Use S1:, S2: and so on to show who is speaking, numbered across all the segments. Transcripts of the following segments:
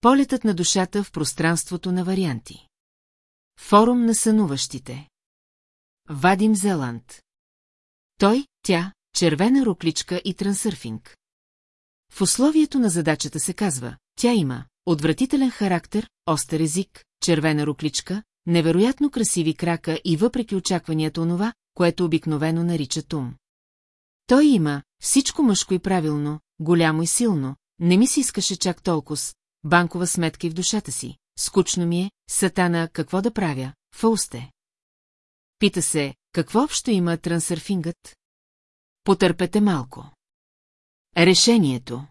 S1: Полетът на душата в пространството на варианти. Форум на сънуващите. Вадим Зеланд. Той, тя, червена рукличка и трансърфинг. В условието на задачата се казва, тя има отвратителен характер, остър език, червена рукличка, невероятно красиви крака и въпреки очакванията онова, което обикновено наричат ум. Той има всичко мъжко и правилно, голямо и силно, не ми се искаше чак толкова, банкова сметка и в душата си. Скучно ми е, сатана, какво да правя, фаусте. Пита се, какво общо има трансърфингът? Потърпете малко. Решението.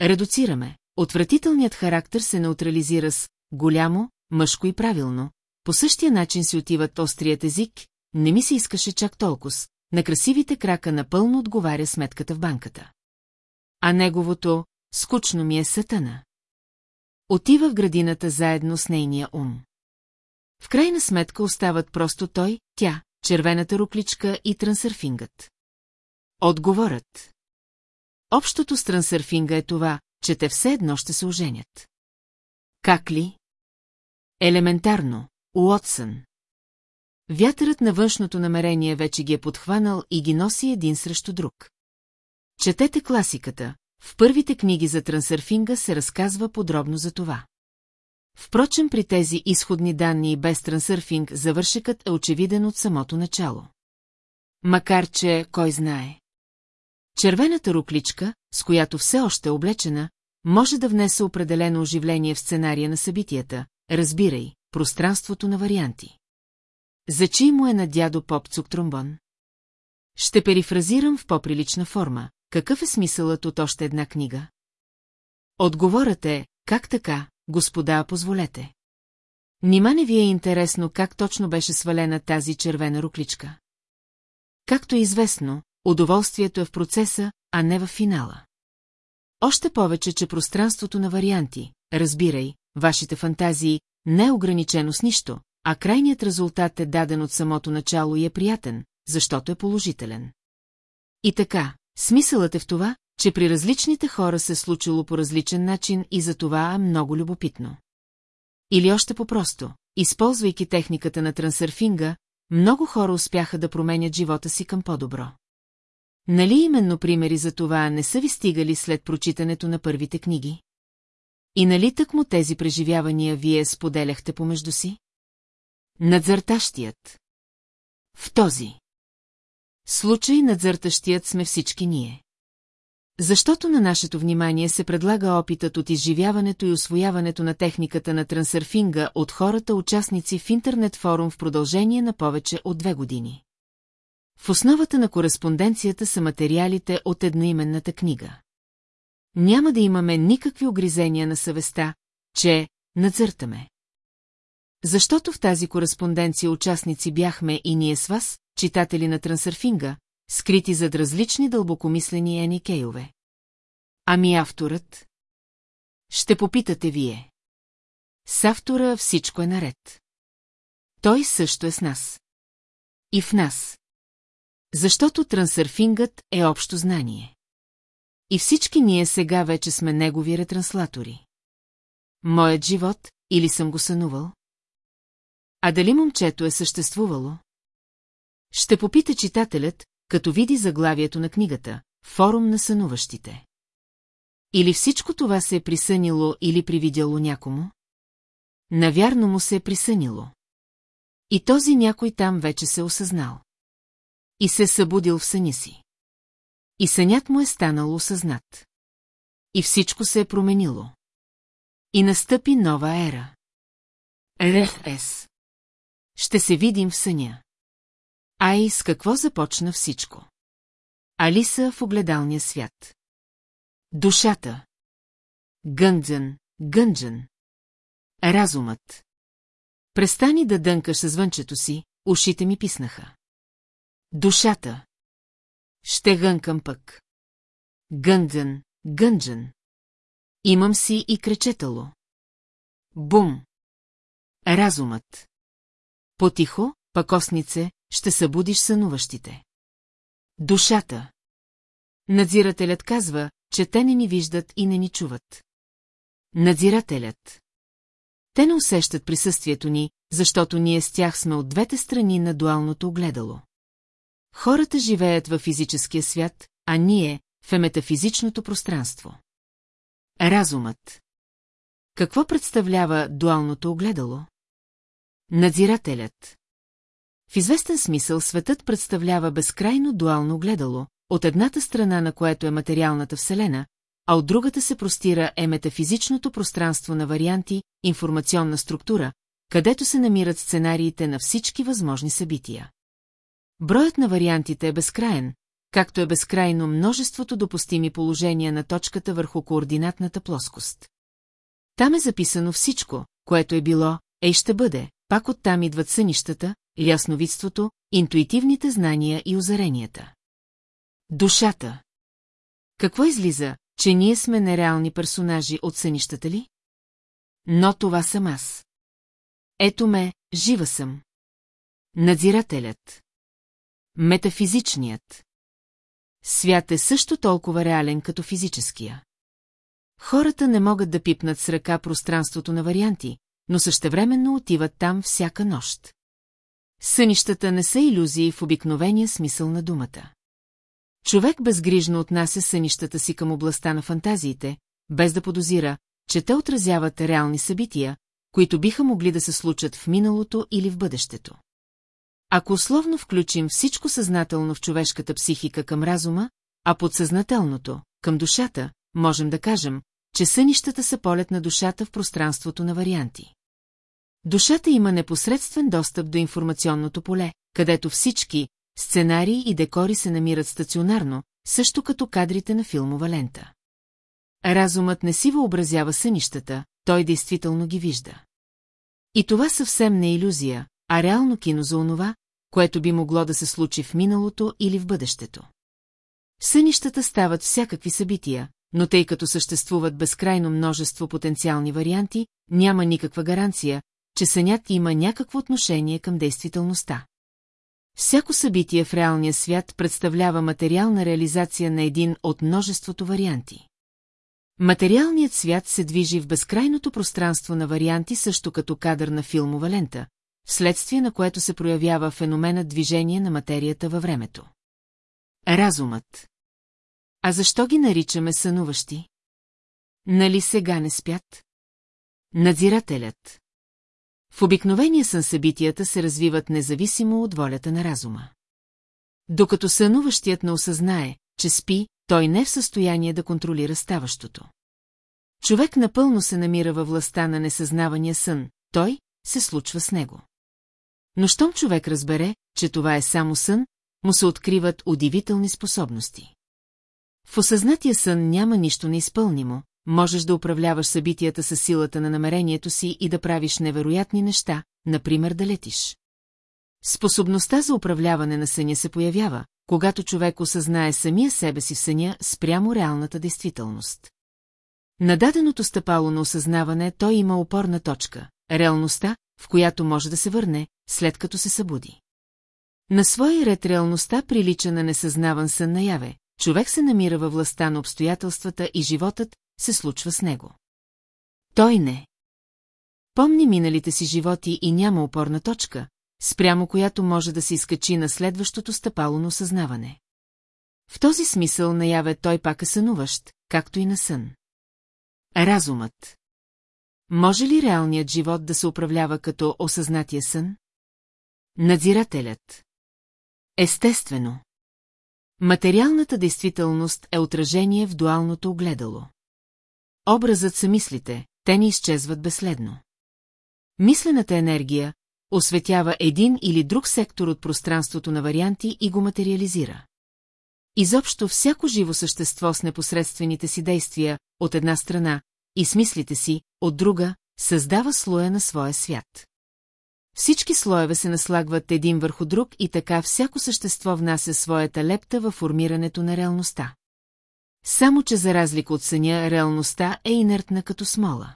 S1: Редуцираме. Отвратителният характер се неутрализира с голямо, мъжко и правилно. По същия начин си отиват острият език, не ми се искаше чак толкова. На красивите крака напълно отговаря сметката в банката. А неговото скучно ми е сатана. Отива в градината заедно с нейния ум. В крайна сметка остават просто той, тя, червената рукличка и трансърфингът. Отговорът. Общото с трансърфинга е това, че те все едно ще се оженят. Как ли? Елементарно, Уотсън. Вятърът на външното намерение вече ги е подхванал и ги носи един срещу друг. Четете класиката, в първите книги за трансърфинга се разказва подробно за това. Впрочем при тези изходни данни и без трансърфинг завършекът е очевиден от самото начало. Макар че, кой знае. Червената рукличка, с която все още е облечена, може да внесе определено оживление в сценария на събитията, разбирай, пространството на варианти. За чий му е на дядо Попцук тромбон? Ще перифразирам в по-прилична форма какъв е смисълът от още една книга? Отговорът е, как така, господа, позволете. Нима не ви е интересно как точно беше свалена тази червена рукличка? Както е известно, удоволствието е в процеса, а не в финала. Още повече, че пространството на варианти, разбирай, вашите фантазии, не е ограничено с нищо, а крайният резултат е даден от самото начало и е приятен, защото е положителен. И така, Смисълът е в това, че при различните хора се е случило по различен начин и за това е много любопитно. Или още по-просто, използвайки техниката на трансърфинга, много хора успяха да променят живота си към по-добро. Нали именно примери за това не са ви стигали след прочитането на първите книги? И нали тъкмо тези преживявания вие споделяхте помежду си? Надзъртащият. В този. Случай надзъртащият сме всички ние. Защото на нашето внимание се предлага опитът от изживяването и освояването на техниката на трансърфинга от хората участници в интернет форум в продължение на повече от две години. В основата на кореспонденцията са материалите от едноименната книга. Няма да имаме никакви огризения на съвестта, че надзъртаме. Защото в тази кореспонденция участници бяхме и ние с вас, читатели на трансърфинга, скрити зад различни дълбокомислени Ени Кейове. Ами авторът? Ще попитате вие. С автора всичко е наред. Той също е с нас. И в нас. Защото трансърфингът е общо знание. И всички ние сега вече сме негови ретранслатори. Моят живот, или съм го сънувал? А дали момчето е съществувало? Ще попита читателят, като види заглавието на книгата «Форум на сънуващите». Или всичко това се е присънило или привидяло някому? Навярно му се е присънило. И този някой там вече се осъзнал. И се е събудил в съни си. И сънят му е станал осъзнат. И всичко се е променило. И настъпи нова ера. РФС ще се видим в съня. Ай, с какво започна всичко? Алиса в огледалния свят. Душата. Гънджен, гънджен. Разумът. Престани да дънкаш звънчето си, ушите ми писнаха. Душата. Ще гънкам пък. Гънджен, гънджен. Имам си и кречетало. Бум. Разумът. Потихо, пакоснице, ще събудиш сънуващите. Душата. Надзирателят казва, че те не ни виждат и не ни чуват. Надзирателят. Те не усещат присъствието ни, защото ние с тях сме от двете страни на дуалното огледало. Хората живеят във физическия свят, а ние – в метафизичното пространство. Разумът. Какво представлява дуалното огледало? Надзирателят В известен смисъл светът представлява безкрайно дуално гледало, от едната страна на което е материалната вселена, а от другата се простира е метафизичното пространство на варианти, информационна структура, където се намират сценариите на всички възможни събития. Броят на вариантите е безкраен, както е безкрайно множеството допустими положения на точката върху координатната плоскост. Там е записано всичко, което е било, е и ще бъде, пак оттам идват сънищата, ясновидството, интуитивните знания и озаренията. Душата. Какво излиза, че ние сме нереални персонажи от сънищата ли? Но това съм аз. Ето ме, жива съм. Надзирателят. Метафизичният. Свят е също толкова реален като физическия. Хората не могат да пипнат с ръка пространството на варианти, но същевременно отиват там всяка нощ. Сънищата не са иллюзии в обикновения смисъл на думата. Човек безгрижно отнася сънищата си към областта на фантазиите, без да подозира, че те отразяват реални събития, които биха могли да се случат в миналото или в бъдещето. Ако условно включим всичко съзнателно в човешката психика към разума, а подсъзнателното – към душата, можем да кажем, че сънищата са полет на душата в пространството на варианти. Душата има непосредствен достъп до информационното поле, където всички сценарии и декори се намират стационарно, също като кадрите на филмова лента. Разумът не си въобразява сънищата, той действително ги вижда. И това съвсем не е иллюзия, а реално кино за онова, което би могло да се случи в миналото или в бъдещето. сънищата стават всякакви събития, но тъй като съществуват безкрайно множество потенциални варианти, няма никаква гаранция, че сънят има някакво отношение към действителността. Всяко събитие в реалния свят представлява материална реализация на един от множеството варианти. Материалният свят се движи в безкрайното пространство на варианти също като кадър на филмова лента, вследствие на което се проявява феномена движение на материята във времето. Разумът. А защо ги наричаме сънуващи? Нали сега не спят? Надзирателят. В обикновения сън събитията се развиват независимо от волята на разума. Докато сънуващият не осъзнае, че спи, той не е в състояние да контролира ставащото. Човек напълно се намира във властта на несъзнавания сън, той се случва с него. Но щом човек разбере, че това е само сън, му се откриват удивителни способности. В осъзнатия сън няма нищо неизпълнимо, можеш да управляваш събитията със силата на намерението си и да правиш невероятни неща, например да летиш. Способността за управляване на съня се появява, когато човек осъзнае самия себе си в съня спрямо реалната действителност. На даденото стъпало на осъзнаване той има опорна точка – реалността, в която може да се върне, след като се събуди. На своя ред реалността прилича на несъзнаван сън наяве, човек се намира във властта на обстоятелствата и животът, се случва с него. Той не. Помни миналите си животи и няма опорна точка, спрямо която може да се изкачи на следващото стъпало на осъзнаване. В този смисъл наяве той пак е сънуващ, както и на сън. Разумът. Може ли реалният живот да се управлява като осъзнатия сън? Надзирателят. Естествено. Материалната действителност е отражение в дуалното огледало. Образът са мислите, те ни изчезват безследно. Мислената енергия осветява един или друг сектор от пространството на варианти и го материализира. Изобщо всяко живо същество с непосредствените си действия, от една страна, и с мислите си, от друга, създава слоя на своя свят. Всички слоеве се наслагват един върху друг и така всяко същество внася своята лепта във формирането на реалността. Само, че за разлика от съня, реалността е инертна като смола.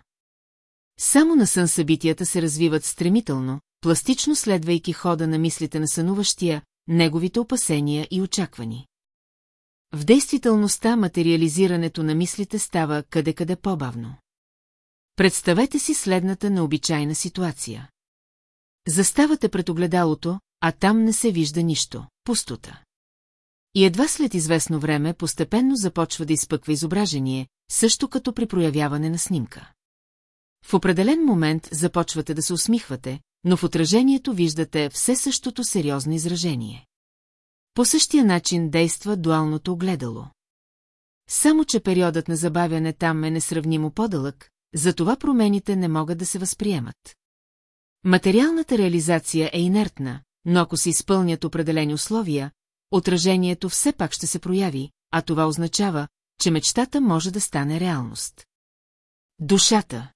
S1: Само на сън събитията се развиват стремително, пластично следвайки хода на мислите на сънуващия, неговите опасения и очаквани. В действителността материализирането на мислите става къде-къде по-бавно. Представете си следната необичайна ситуация. Заставате пред огледалото, а там не се вижда нищо, пустота. И едва след известно време постепенно започва да изпъква изображение, също като при проявяване на снимка. В определен момент започвате да се усмихвате, но в отражението виждате все същото сериозно изражение. По същия начин действа дуалното огледало. Само, че периодът на забавяне там е несравнимо по-дълъг, затова промените не могат да се възприемат. Материалната реализация е инертна, но ако се изпълнят определени условия, отражението все пак ще се прояви, а това означава, че мечтата може да стане реалност. Душата.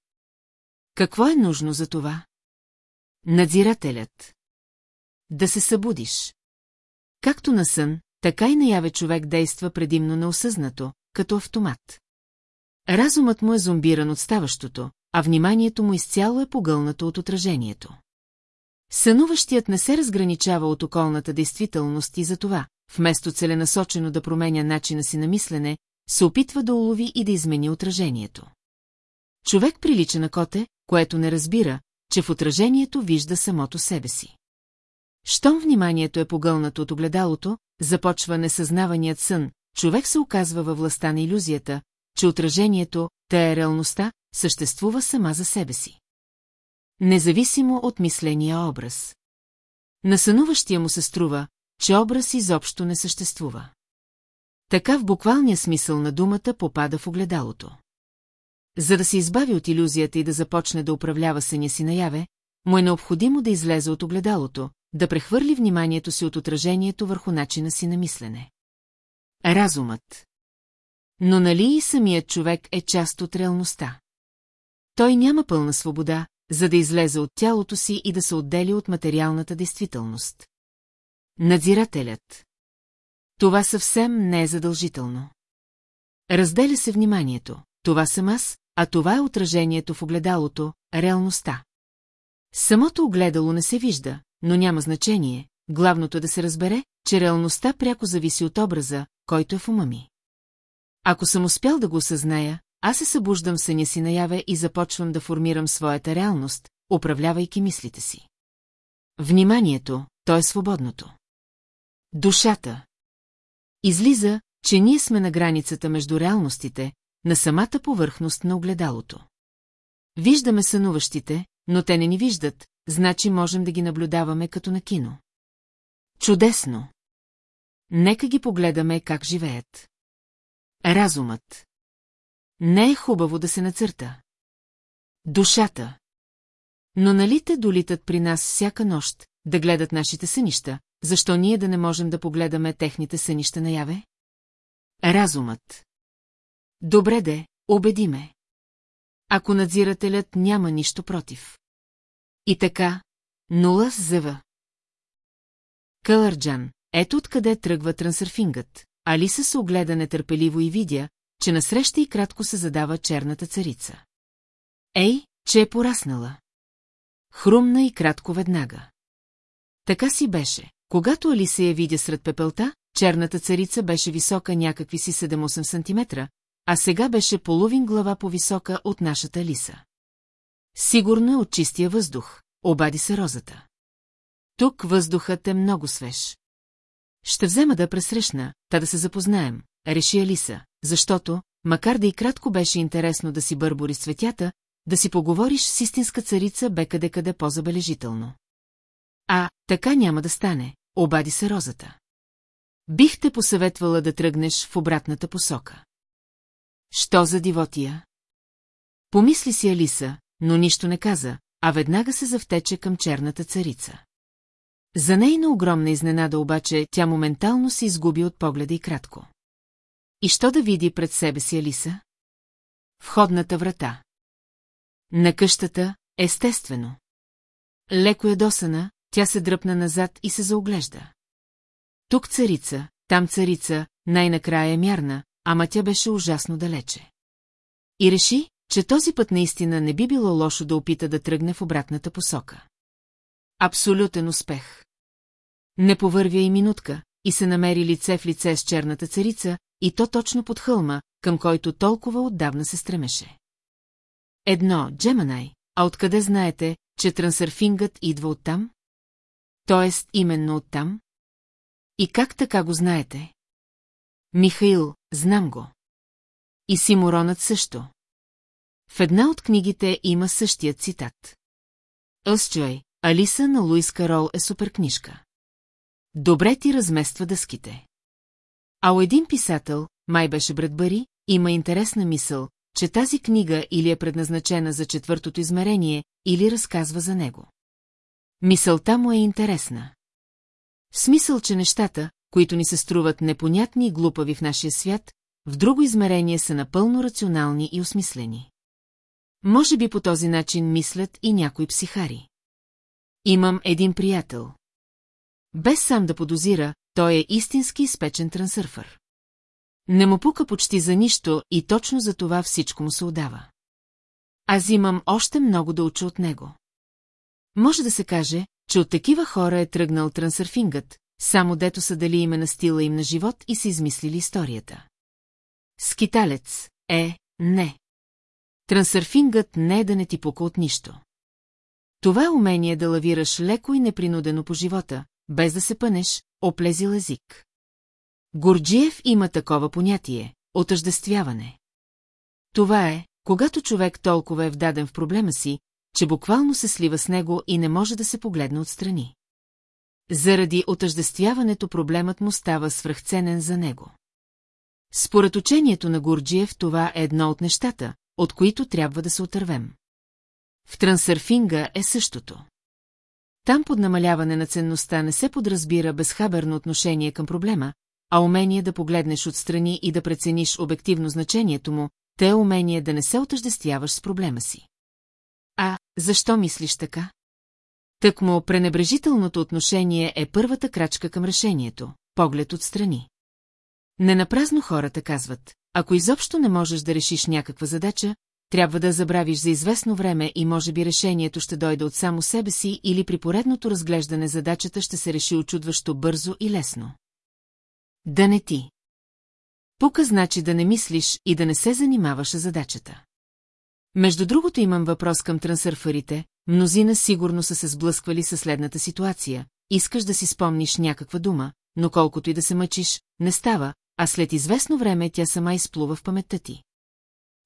S1: Какво е нужно за това? Надзирателят. Да се събудиш. Както на сън, така и наяве човек действа предимно неосъзнато, като автомат. Разумът му е зомбиран от ставащото, а вниманието му изцяло е погълнато от отражението. Сънуващият не се разграничава от околната действителност и затова, вместо целенасочено да променя начина си на мислене, се опитва да улови и да измени отражението. Човек прилича на коте, което не разбира, че в отражението вижда самото себе си. Щом вниманието е погълнато от огледалото, започва несъзнаваният сън, човек се оказва във властта на иллюзията, че отражението, тая е реалността, съществува сама за себе си. Независимо от мисления образ. На сънуващия му се струва, че образ изобщо не съществува. Така в буквалния смисъл на думата попада в огледалото. За да се избави от иллюзията и да започне да управлява съня си наяве, му е необходимо да излезе от огледалото, да прехвърли вниманието си от отражението върху начина си на мислене. Разумът. Но нали и самият човек е част от реалността? Той няма пълна свобода, за да излезе от тялото си и да се отдели от материалната действителност. Надзирателят. Това съвсем не е задължително. Разделя се вниманието. Това съм аз, а това е отражението в огледалото, реалността. Самото огледало не се вижда, но няма значение. Главното е да се разбере, че реалността пряко зависи от образа, който е в ума ми. Ако съм успял да го осъзная, аз се събуждам съня си наяве и започвам да формирам своята реалност, управлявайки мислите си. Вниманието, то е свободното. Душата. Излиза, че ние сме на границата между реалностите, на самата повърхност на огледалото. Виждаме сънуващите, но те не ни виждат, значи можем да ги наблюдаваме като на кино. Чудесно! Нека ги погледаме как живеят. Разумът. Не е хубаво да се нацърта. Душата. Но нали те долитат при нас всяка нощ, да гледат нашите сънища, защо ние да не можем да погледаме техните сънища наяве? Разумът. Добре де, убеди ме. Ако надзирателят няма нищо против. И така, нула зъва. Кълърджан, ето откъде тръгва трансърфингът. Алиса се огледа нетърпеливо и видя, че насреща и кратко се задава черната царица. Ей, че е пораснала. Хрумна и кратко веднага. Така си беше. Когато Алиса я видя сред пепелта, черната царица беше висока някакви си 7-8 см, а сега беше половин глава по-висока от нашата Алиса. Сигурно е от чистия въздух, обади се розата. Тук въздухът е много свеж. Ще взема да пресрещна, та да се запознаем, реши Алиса, защото, макар да и кратко беше интересно да си бърбори светята, да си поговориш с истинска царица бе къде-къде по-забележително. А, така няма да стане, обади се розата. Бих те посъветвала да тръгнеш в обратната посока. Що за дивотия? Помисли си Алиса, но нищо не каза, а веднага се завтече към черната царица. За нейна огромна изненада обаче тя моментално се изгуби от погледа и кратко. И що да види пред себе си Алиса? Входната врата. На къщата, естествено. Леко ядосана, е тя се дръпна назад и се заоглежда. Тук царица, там царица, най-накрая е мярна, ама тя беше ужасно далече. И реши, че този път наистина не би било лошо да опита да тръгне в обратната посока. Абсолютен успех. Не повървя и минутка, и се намери лице в лице с черната царица, и то точно под хълма, към който толкова отдавна се стремеше. Едно, Джеманай, а откъде знаете, че трансърфингът идва оттам? Тоест именно оттам? И как така го знаете? Михаил, знам го. И Симуронът също. В една от книгите има същия цитат. Осчой, Алиса на Луис Карол е супер книжка. Добре ти размества дъските. А у един писател, май беше Бредбари, има интересна мисъл, че тази книга или е предназначена за четвъртото измерение, или разказва за него. Мисълта му е интересна. В смисъл, че нещата, които ни се струват непонятни и глупави в нашия свят, в друго измерение са напълно рационални и осмислени. Може би по този начин мислят и някои психари. Имам един приятел. Без сам да подозира, той е истински изпечен трансърфър. Не му пука почти за нищо и точно за това всичко му се отдава. Аз имам още много да уча от него. Може да се каже, че от такива хора е тръгнал трансърфингът, само дето са дали име на стила им на живот и са измислили историята. Скиталец е не. Трансърфингът не е да не ти пука от нищо. Това е умение да лавираш леко и непринудено по живота, без да се пънеш, Оплезил език. Горджиев има такова понятие – отъждествяване. Това е, когато човек толкова е вдаден в проблема си, че буквално се слива с него и не може да се погледне отстрани. Заради отъждествяването проблемът му става свръхценен за него. Според учението на Гурджиев това е едно от нещата, от които трябва да се отървем. В трансърфинга е същото. Там под намаляване на ценността не се подразбира безхаберно отношение към проблема, а умение да погледнеш отстрани и да прецениш обективно значението му, те е умение да не се отъждествяваш с проблема си. А, защо мислиш така? Тъкмо пренебрежителното отношение е първата крачка към решението – поглед отстрани. Ненапразно хората казват, ако изобщо не можеш да решиш някаква задача, трябва да забравиш за известно време и може би решението ще дойде от само себе си или при поредното разглеждане задачата ще се реши очудващо бързо и лесно. Да не ти. Пука значи да не мислиш и да не се занимаваш с задачата. Между другото имам въпрос към трансърфарите, мнозина сигурно са се сблъсквали със следната ситуация. Искаш да си спомниш някаква дума, но колкото и да се мъчиш, не става, а след известно време тя сама изплува в паметта ти.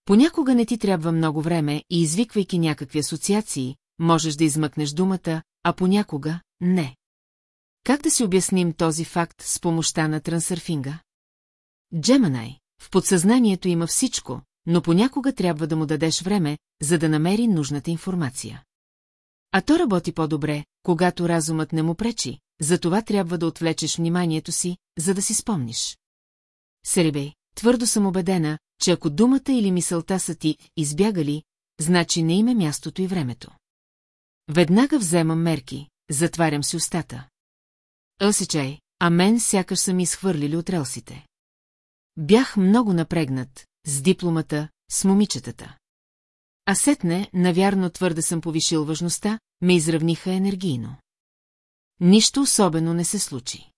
S1: Понякога не ти трябва много време и извиквайки някакви асоциации, можеш да измъкнеш думата, а понякога – не. Как да си обясним този факт с помощта на трансърфинга? Джеманай, в подсъзнанието има всичко, но понякога трябва да му дадеш време, за да намери нужната информация. А то работи по-добре, когато разумът не му пречи, затова трябва да отвлечеш вниманието си, за да си спомниш. Серебей, Твърдо съм убедена, че ако думата или мисълта са ти избягали, значи не име мястото и времето. Веднага вземам мерки, затварям си устата. Осичай, а мен сякаш са ми изхвърлили от релсите. Бях много напрегнат, с дипломата, с момичетата. А сетне, навярно твърде съм повишил важността, ме изравниха енергийно. Нищо особено не се случи.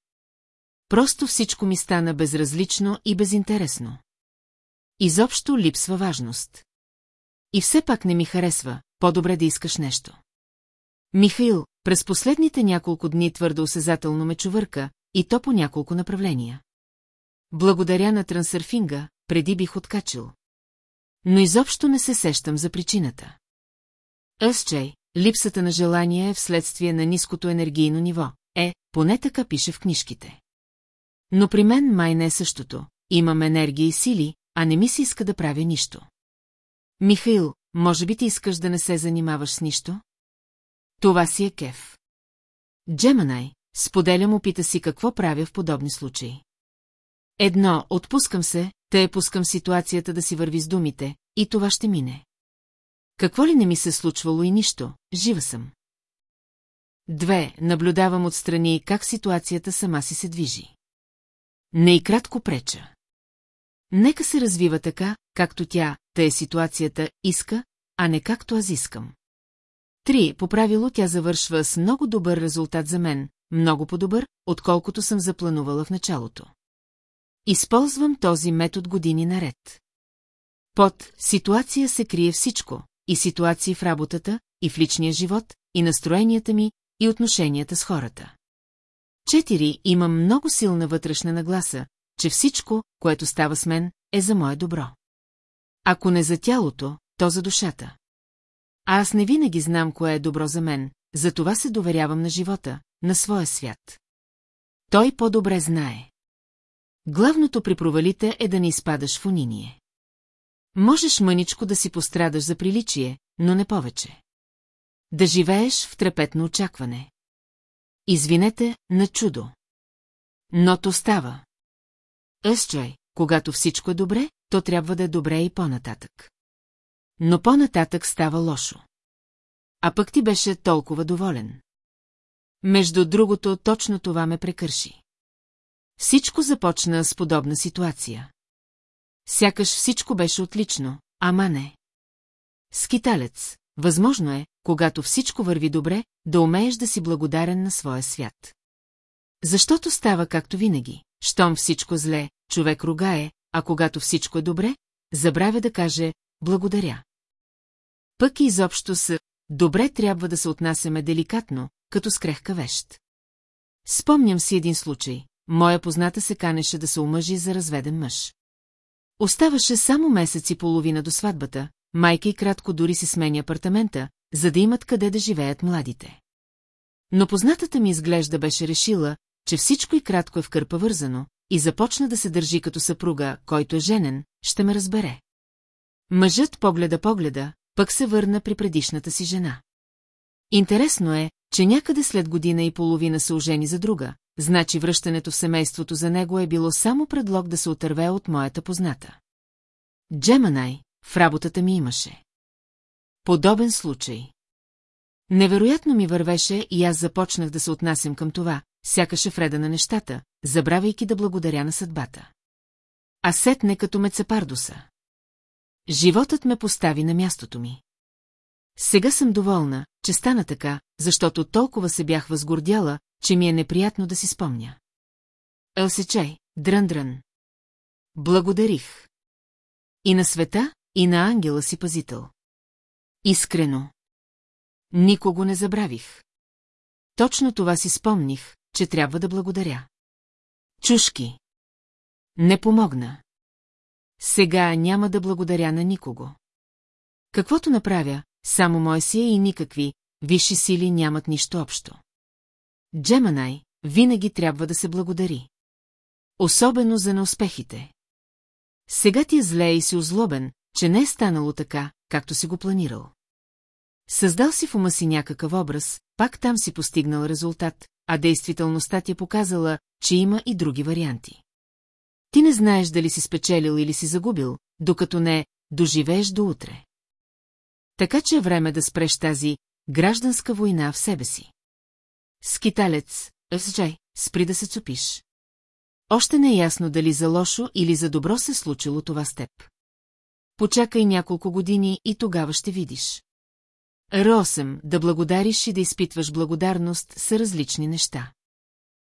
S1: Просто всичко ми стана безразлично и безинтересно. Изобщо липсва важност. И все пак не ми харесва, по-добре да искаш нещо. Михаил, през последните няколко дни твърдо осезателно ме чувърка, и то по няколко направления. Благодаря на трансърфинга, преди бих откачил. Но изобщо не се сещам за причината. Ъсчей, липсата на желание е вследствие на ниското енергийно ниво. Е, поне така пише в книжките. Но при мен май не е същото. Имам енергия и сили, а не ми се иска да правя нищо. Михаил, може би ти искаш да не се занимаваш с нищо? Това си е кеф. Джеманай, споделям опита си какво правя в подобни случаи. Едно, отпускам се, те пускам ситуацията да си върви с думите, и това ще мине. Какво ли не ми се е случвало и нищо, жива съм. Две, наблюдавам отстрани как ситуацията сама си се движи. Не и кратко преча. Нека се развива така, както тя, та е ситуацията, иска, а не както аз искам. Три, по правило тя завършва с много добър резултат за мен, много по-добър, отколкото съм запланувала в началото. Използвам този метод години наред. Под ситуация се крие всичко, и ситуации в работата, и в личния живот, и настроенията ми, и отношенията с хората. Четири, имам много силна вътрешна нагласа, че всичко, което става с мен, е за мое добро. Ако не за тялото, то за душата. А аз не винаги знам кое е добро за мен, затова се доверявам на живота, на своя свят. Той по-добре знае. Главното при провалите е да не изпадаш в униние. Можеш мъничко да си пострадаш за приличие, но не повече. Да живееш в трепетно очакване. Извинете, на чудо. Но то става. Ъсчай, когато всичко е добре, то трябва да е добре и по-нататък. Но по-нататък става лошо. А пък ти беше толкова доволен. Между другото, точно това ме прекърши. Всичко започна с подобна ситуация. Сякаш всичко беше отлично, ама не. Скиталец, възможно е, когато всичко върви добре, да умееш да си благодарен на своя свят. Защото става както винаги. Щом всичко зле, човек ругае, а когато всичко е добре, забравя да каже «благодаря». Пък и изобщо с «добре трябва да се отнасяме деликатно, като с крехка вещ». Спомням си един случай. Моя позната се канеше да се омъжи за разведен мъж. Оставаше само месец и половина до сватбата, майка и кратко дори си смени апартамента, за да имат къде да живеят младите. Но познатата ми изглежда беше решила, че всичко и кратко е в кърпа вързано, и започна да се държи като съпруга, който е женен, ще ме разбере. Мъжът погледа погледа, пък се върна при предишната си жена. Интересно е, че някъде след година и половина се ожени за друга, значи връщането в семейството за него е било само предлог да се отърве от моята позната. Джеманай, в работата ми имаше. Подобен случай. Невероятно ми вървеше и аз започнах да се отнасям към това, сякаше вреда на нещата, забравяйки да благодаря на съдбата. А сетне като мецепардуса. Животът ме постави на мястото ми. Сега съм доволна, че стана така, защото толкова се бях възгордяла, че ми е неприятно да си спомня. Елсечай, дрън-дрън. Благодарих. И на света, и на ангела си пазител. Искрено. Никого не забравих. Точно това си спомних, че трябва да благодаря. Чушки. Не помогна. Сега няма да благодаря на никого. Каквото направя, само мое си е и никакви, висши сили нямат нищо общо. Джеманай винаги трябва да се благодари. Особено за неуспехите. Сега ти е зле и си озлобен, че не е станало така, както си го планирал. Създал си в ума си някакъв образ, пак там си постигнал резултат, а действителността ти е показала, че има и други варианти. Ти не знаеш дали си спечелил или си загубил, докато не доживееш до утре. Така че е време да спреш тази гражданска война в себе си. Скиталец, Евсджай, спри да се цупиш. Още не е ясно дали за лошо или за добро се е случило това с теб почакай няколко години и тогава ще видиш. Росем, да благодариш и да изпитваш благодарност са различни неща.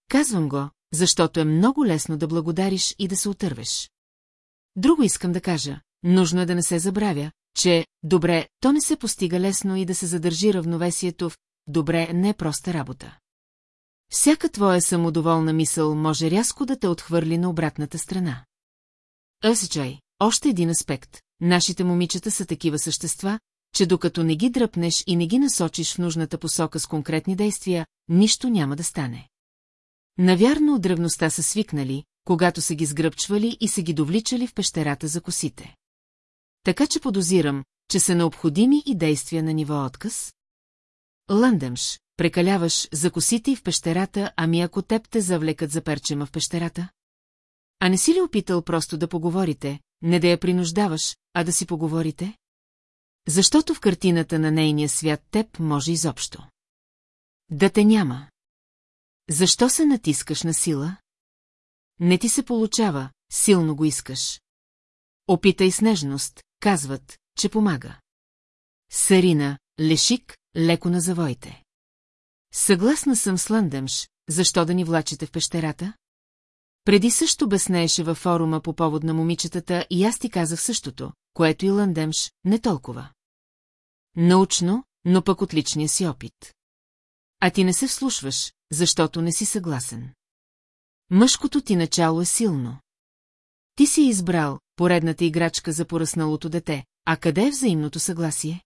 S1: Казвам го, защото е много лесно да благодариш и да се отървеш. Друго искам да кажа, нужно е да не се забравя, че добре, то не се постига лесно и да се задържи равновесието в добре не е проста работа. Всяка твоя самодоволна мисъл може рязко да те отхвърли на обратната страна. Асджай, още един аспект, нашите момичета са такива същества, че докато не ги дръпнеш и не ги насочиш в нужната посока с конкретни действия, нищо няма да стане. Навярно от древността са свикнали, когато са ги сгръбчвали и са ги довличали в пещерата за косите. Така че подозирам, че са необходими и действия на ниво отказ. Ландемш, прекаляваш за косите и в пещерата, ами ако теб те завлекат за перчема в пещерата? А не си ли опитал просто да поговорите, не да я принуждаваш, а да си поговорите? Защото в картината на нейния свят теб може изобщо. Да те няма. Защо се натискаш на сила? Не ти се получава, силно го искаш. Опитай с нежност, казват, че помага. Сарина, лешик, леко на завоите. Съгласна съм с Ландемш, защо да ни влачите в пещерата? Преди също беснееше във форума по повод на момичетата и аз ти казах същото, което и Ландемш не толкова. Научно, но пък от личния си опит. А ти не се вслушваш, защото не си съгласен. Мъжкото ти начало е силно. Ти си избрал поредната играчка за поръсналото дете, а къде е взаимното съгласие?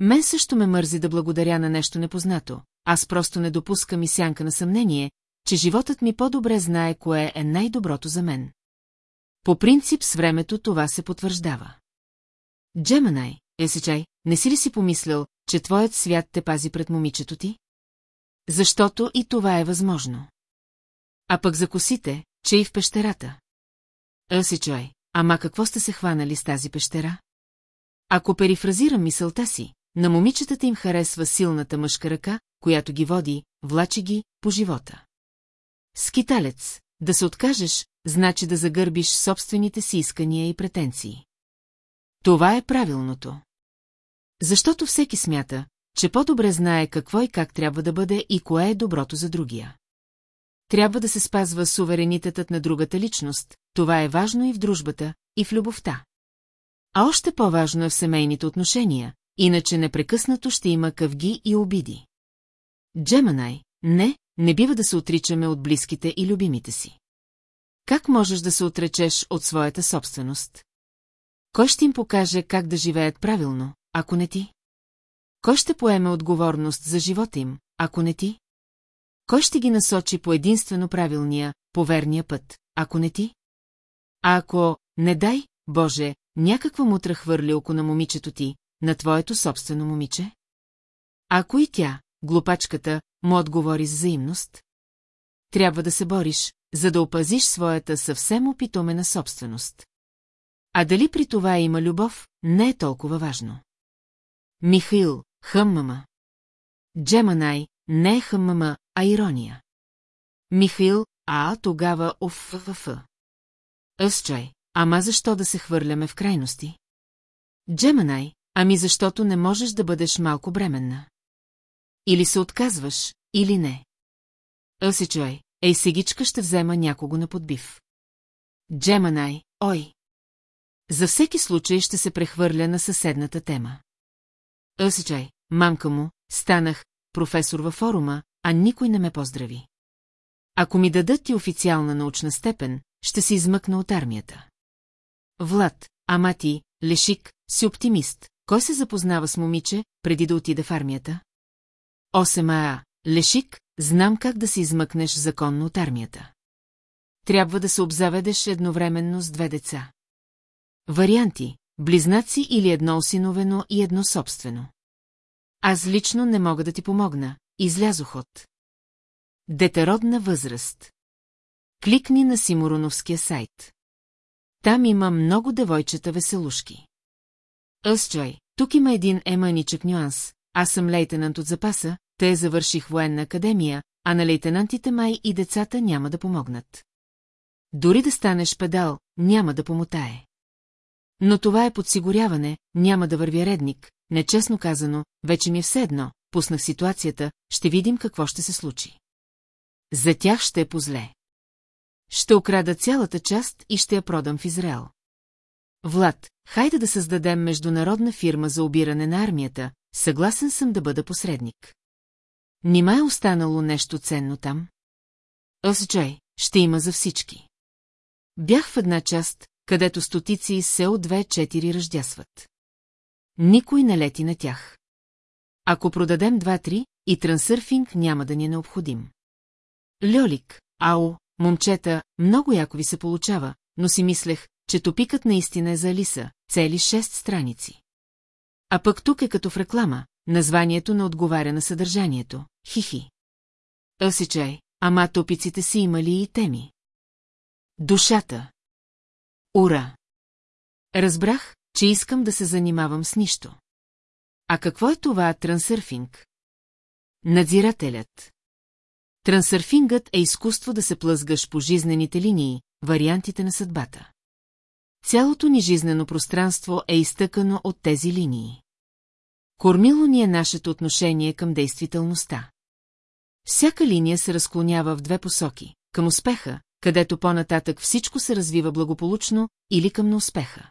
S1: Мен също ме мързи да благодаря на нещо непознато, аз просто не допускам и сянка на съмнение, че животът ми по-добре знае кое е най-доброто за мен. По принцип с времето това се потвърждава. Джеманай, Есичай, не си ли си помислял, че твоят свят те пази пред момичето ти? Защото и това е възможно. А пък за косите, че и в пещерата. Есичай, ама какво сте се хванали с тази пещера? Ако перифразирам мисълта си, на момичетата им харесва силната мъжка ръка, която ги води, влачи ги по живота. Скиталец, да се откажеш, значи да загърбиш собствените си искания и претенции. Това е правилното. Защото всеки смята, че по-добре знае какво и как трябва да бъде и кое е доброто за другия. Трябва да се спазва суверенитетът на другата личност, това е важно и в дружбата, и в любовта. А още по-важно е в семейните отношения, иначе непрекъснато ще има къвги и обиди. Джеманай, не, не бива да се отричаме от близките и любимите си. Как можеш да се отречеш от своята собственост? Кой ще им покаже как да живеят правилно, ако не ти? Кой ще поеме отговорност за живота им, ако не ти? Кой ще ги насочи по единствено правилния, поверния път, ако не ти? А ако, не дай, Боже, някаква мутра хвърли око на момичето ти, на твоето собствено момиче? Ако и тя, глупачката, му отговори с взаимност? Трябва да се бориш, за да опазиш своята съвсем опитомена собственост. А дали при това има любов, не е толкова важно. Михаил, хъммама. Джеманай, не е хъммама, а ирония. Михаил, а тогава офффф. Ъсчай, ама защо да се хвърляме в крайности? Джеманай, ами защото не можеш да бъдеш малко бременна. Или се отказваш, или не. Оси чуй, ей сегичка ще взема някого на подбив. Джеманай, ой. За всеки случай ще се прехвърля на съседната тема. Ел мамка му, станах професор във форума, а никой не ме поздрави. Ако ми дадат ти официална научна степен, ще се измъкна от армията. Влад, ама ти, Лешик, си оптимист. Кой се запознава с момиче, преди да отида в армията? 8А. Лешик, знам как да се измъкнеш законно от армията. Трябва да се обзаведеш едновременно с две деца. Варианти – близнаци или едно осиновено и едно собствено. Аз лично не мога да ти помогна, излязох от. Детеродна възраст. Кликни на Симуроновския сайт. Там има много девойчета веселушки. Ъсчвай, тук има един еманичък нюанс. Аз съм лейтенант от запаса, те завърших военна академия, а на лейтенантите май и децата няма да помогнат. Дори да станеш педал, няма да помотае. Но това е подсигуряване, няма да вървя редник, нечестно казано, вече ми е все едно, пуснах ситуацията, ще видим какво ще се случи. За тях ще е позле. Ще украда цялата част и ще я продам в Израел. Влад, хайде да създадем международна фирма за обиране на армията, съгласен съм да бъда посредник. Нима е останало нещо ценно там? Аз Джей, ще има за всички. Бях в една част, където стотици се от 2-4 ръждясват. Никой не лети на тях. Ако продадем два-три и трансърфинг няма да ни е необходим. Льолик, ао, момчета, много яко ви се получава, но си мислех, че топикът наистина е за Алиса, цели шест страници. А пък тук е като в реклама, названието не отговаря на съдържанието. Хихи. Осичай, ама топиците си имали и теми. Душата. Ура! Разбрах, че искам да се занимавам с нищо. А какво е това трансърфинг? Надзирателят. Трансърфингът е изкуство да се плъзгаш по жизнените линии, вариантите на съдбата. Цялото ни жизнено пространство е изтъкано от тези линии. Кормило ни е нашето отношение към действителността. Всяка линия се разклонява в две посоки – към успеха, където по-нататък всичко се развива благополучно, или към неуспеха.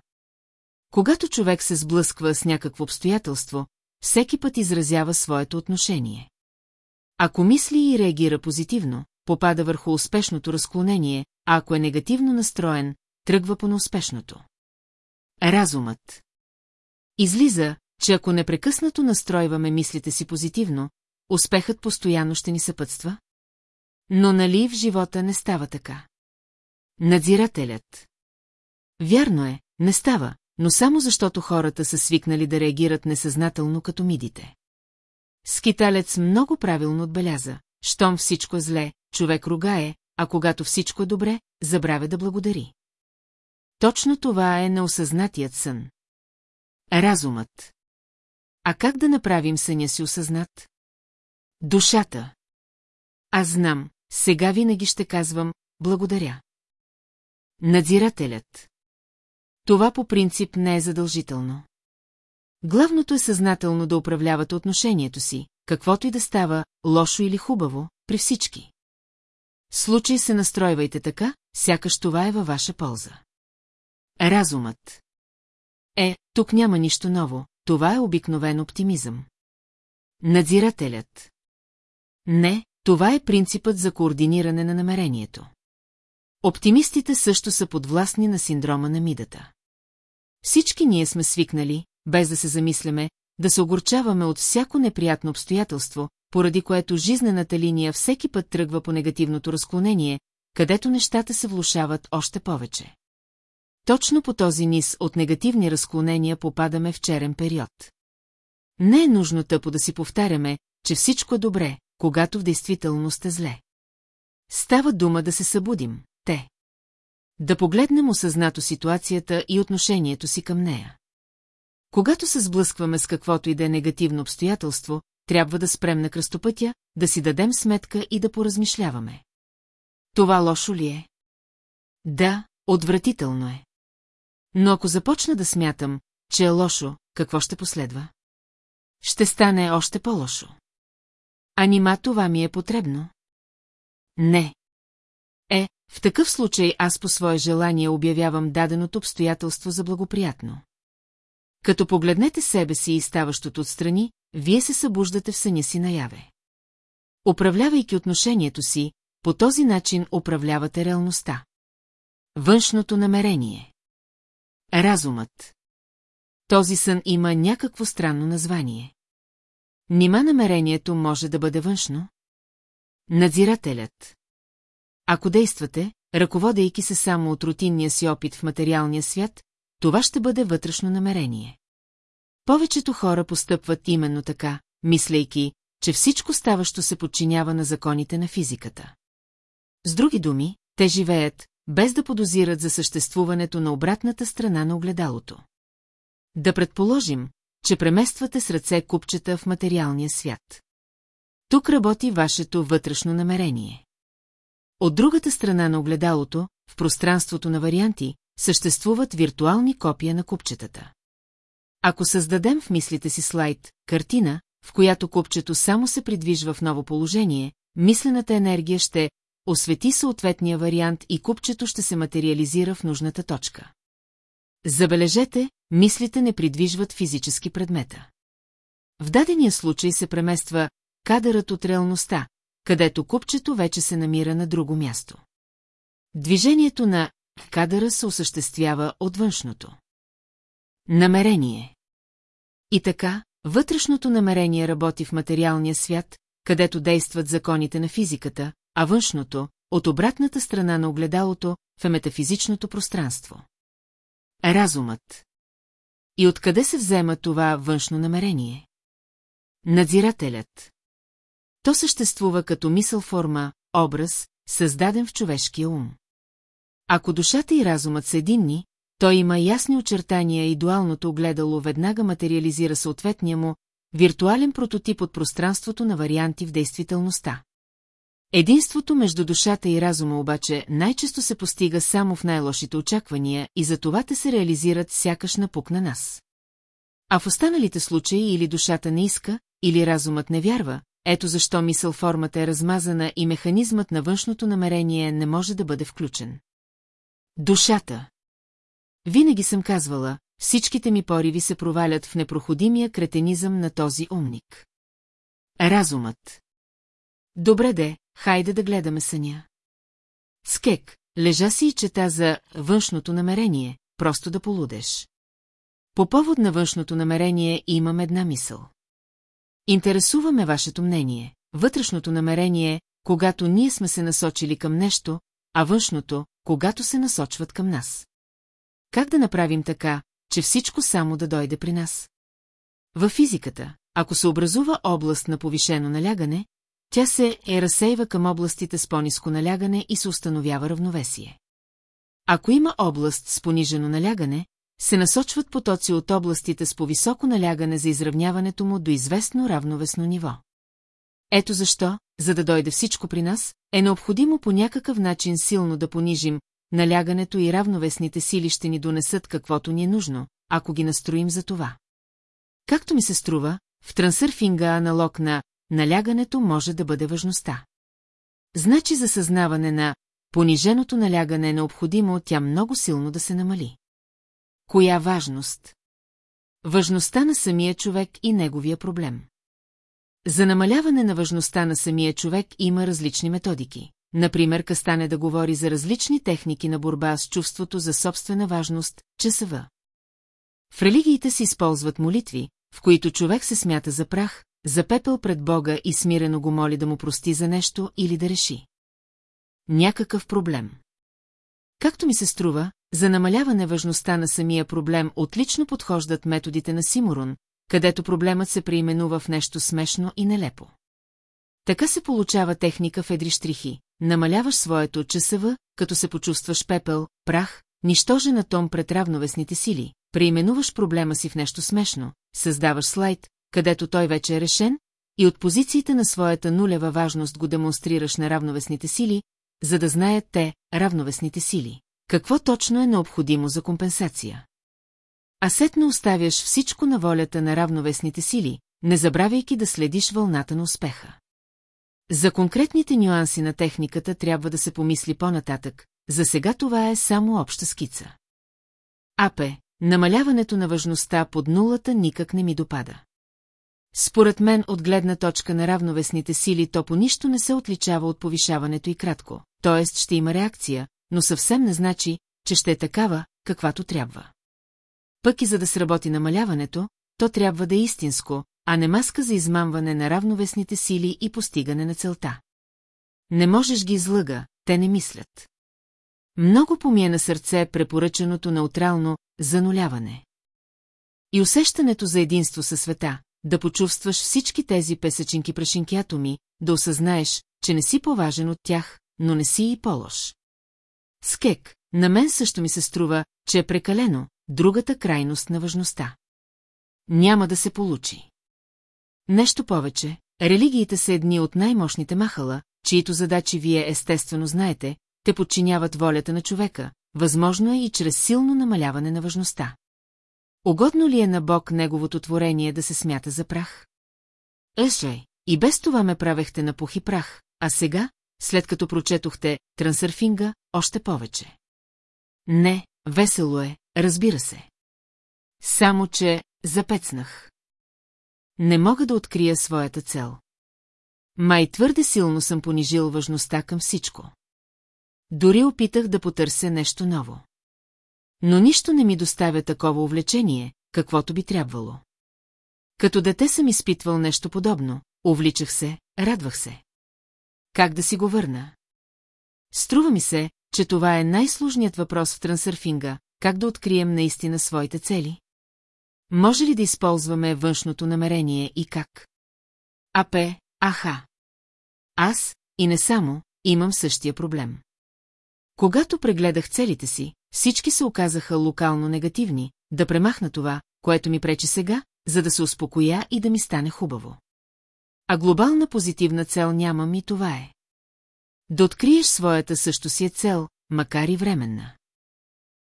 S1: Когато човек се сблъсква с някакво обстоятелство, всеки път изразява своето отношение. Ако мисли и реагира позитивно, попада върху успешното разклонение, а ако е негативно настроен, тръгва по неуспешното. Разумът Излиза, че ако непрекъснато настройваме мислите си позитивно, успехът постоянно ще ни съпътства? Но нали в живота не става така? Надзирателят. Вярно е, не става, но само защото хората са свикнали да реагират несъзнателно като мидите. Скиталец много правилно отбеляза, щом всичко е зле, човек ругае, а когато всичко е добре, забравя да благодари. Точно това е неосъзнатият сън. Разумът. А как да направим съня си осъзнат? Душата. Аз знам, сега винаги ще казвам благодаря. Надзирателят. Това по принцип не е задължително. Главното е съзнателно да управлявате отношението си, каквото и да става, лошо или хубаво, при всички. Случай се настройвайте така, сякаш това е във ваша полза. Разумът. Е, тук няма нищо ново, това е обикновен оптимизъм. Надзирателят. Не, това е принципът за координиране на намерението. Оптимистите също са подвластни на синдрома на мидата. Всички ние сме свикнали, без да се замисляме, да се огорчаваме от всяко неприятно обстоятелство, поради което жизнената линия всеки път тръгва по негативното разклонение, където нещата се влушават още повече. Точно по този низ от негативни разклонения попадаме в черен период. Не е нужно тъпо да си повтаряме, че всичко е добре, когато в действителност е зле. Става дума да се събудим, те. Да погледнем осъзнато ситуацията и отношението си към нея. Когато се сблъскваме с каквото и да е негативно обстоятелство, трябва да спрем на кръстопътя, да си дадем сметка и да поразмишляваме. Това лошо ли е? Да, отвратително е. Но ако започна да смятам, че е лошо, какво ще последва? Ще стане още по-лошо. А ами нима това ми е потребно? Не. Е, в такъв случай аз по свое желание обявявам даденото обстоятелство за благоприятно. Като погледнете себе си и ставащото отстрани, вие се събуждате в съня си наяве. Управлявайки отношението си, по този начин управлявате реалността. Външното намерение Разумът. Този сън има някакво странно название. Нима намерението може да бъде външно? Надзирателят. Ако действате, ръководейки се само от рутинния си опит в материалния свят, това ще бъде вътрешно намерение. Повечето хора постъпват именно така, мислейки, че всичко ставащо се подчинява на законите на физиката. С други думи, те живеят, без да подозират за съществуването на обратната страна на огледалото. Да предположим, че премествате с ръце купчета в материалния свят. Тук работи вашето вътрешно намерение. От другата страна на огледалото, в пространството на варианти, съществуват виртуални копия на купчетата. Ако създадем в мислите си слайд, картина, в която купчето само се придвижва в ново положение, мислената енергия ще освети съответния вариант и купчето ще се материализира в нужната точка. Забележете, мислите не придвижват физически предмета. В дадения случай се премества кадърът от реалността, където купчето вече се намира на друго място. Движението на кадъра се осъществява от външното. Намерение И така, вътрешното намерение работи в материалния свят, където действат законите на физиката, а външното, от обратната страна на огледалото, в метафизичното пространство. Разумът. И откъде се взема това външно намерение? Надзирателят. То съществува като мисъл-форма, образ, създаден в човешкия ум. Ако душата и разумът са единни, той има ясни очертания и дуалното огледало веднага материализира съответния му, виртуален прототип от пространството на варианти в действителността. Единството между душата и разума обаче най-често се постига само в най-лошите очаквания и за това те се реализират сякаш напук на нас. А в останалите случаи или душата не иска, или разумът не вярва, ето защо мисъл формата е размазана и механизмът на външното намерение не може да бъде включен. Душата Винаги съм казвала, всичките ми пориви се провалят в непроходимия кретенизъм на този умник. Разумът Добре де, Хайде да гледаме съня. Скек, лежа си и чета за външното намерение, просто да полудеш. По повод на външното намерение имам една мисъл. Интересуваме вашето мнение, вътрешното намерение, когато ние сме се насочили към нещо, а външното, когато се насочват към нас. Как да направим така, че всичко само да дойде при нас? Във физиката, ако се образува област на повишено налягане, тя се е разсейва към областите с по-ниско налягане и се установява равновесие. Ако има област с понижено налягане, се насочват потоци от областите с по-високо налягане за изравняването му до известно равновесно ниво. Ето защо, за да дойде всичко при нас, е необходимо по някакъв начин силно да понижим, налягането и равновесните сили ще ни донесат каквото ни е нужно, ако ги настроим за това. Както ми се струва, в трансърфинга аналог на налягането може да бъде важността. Значи за съзнаване на пониженото налягане е необходимо тя много силно да се намали. Коя важност? Важността на самия човек и неговия проблем. За намаляване на важността на самия човек има различни методики. Например, Кастане да говори за различни техники на борба с чувството за собствена важност, часова. В религиите се използват молитви, в които човек се смята за прах, запепел пред Бога и смирено го моли да му прости за нещо или да реши. Някакъв проблем. Както ми се струва, за намаляване важността на самия проблем отлично подхождат методите на Симурон, където проблемът се преименува в нещо смешно и нелепо. Така се получава техника в едри штрихи. Намаляваш своето часъва, като се почувстваш пепел, прах, нищожен атом пред равновесните сили, преименуваш проблема си в нещо смешно, създаваш слайд, където той вече е решен, и от позициите на своята нулева важност го демонстрираш на равновесните сили, за да знаят те, равновесните сили, какво точно е необходимо за компенсация. А сетно оставяш всичко на волята на равновесните сили, не забравяйки да следиш вълната на успеха. За конкретните нюанси на техниката трябва да се помисли по-нататък, за сега това е само обща скица. Апе, намаляването на важността под нулата никак не ми допада. Според мен от гледна точка на равновесните сили то по нищо не се отличава от повишаването и кратко, т.е. ще има реакция, но съвсем не значи, че ще е такава, каквато трябва. Пък и за да сработи намаляването, то трябва да е истинско, а не маска за измамване на равновесните сили и постигане на целта. Не можеш ги излъга, те не мислят. Много помия на сърце е препоръченото неутрално зануляване. И усещането за единство със света, да почувстваш всички тези песъчинки-прашинки атоми, да осъзнаеш, че не си по-важен от тях, но не си и по-лош. Скек, на мен също ми се струва, че е прекалено другата крайност на важността. Няма да се получи. Нещо повече, религиите са едни от най-мощните махала, чието задачи вие естествено знаете, те подчиняват волята на човека, възможно е и чрез силно намаляване на важността. Угодно ли е на Бог неговото творение да се смята за прах? Еше, и без това ме правехте на пух и прах, а сега, след като прочетохте трансърфинга, още повече. Не, весело е, разбира се. Само, че запецнах. Не мога да открия своята цел. Май твърде силно съм понижил важността към всичко. Дори опитах да потърся нещо ново но нищо не ми доставя такова увлечение, каквото би трябвало. Като дете съм изпитвал нещо подобно, увличах се, радвах се. Как да си го върна? Струва ми се, че това е най-сложният въпрос в трансърфинга, как да открием наистина своите цели. Може ли да използваме външното намерение и как? Апе, аха. Аз, и не само, имам същия проблем. Когато прегледах целите си, всички се оказаха локално негативни, да премахна това, което ми пречи сега, за да се успокоя и да ми стане хубаво. А глобална позитивна цел нямам и това е. Да откриеш своята също си е цел, макар и временна.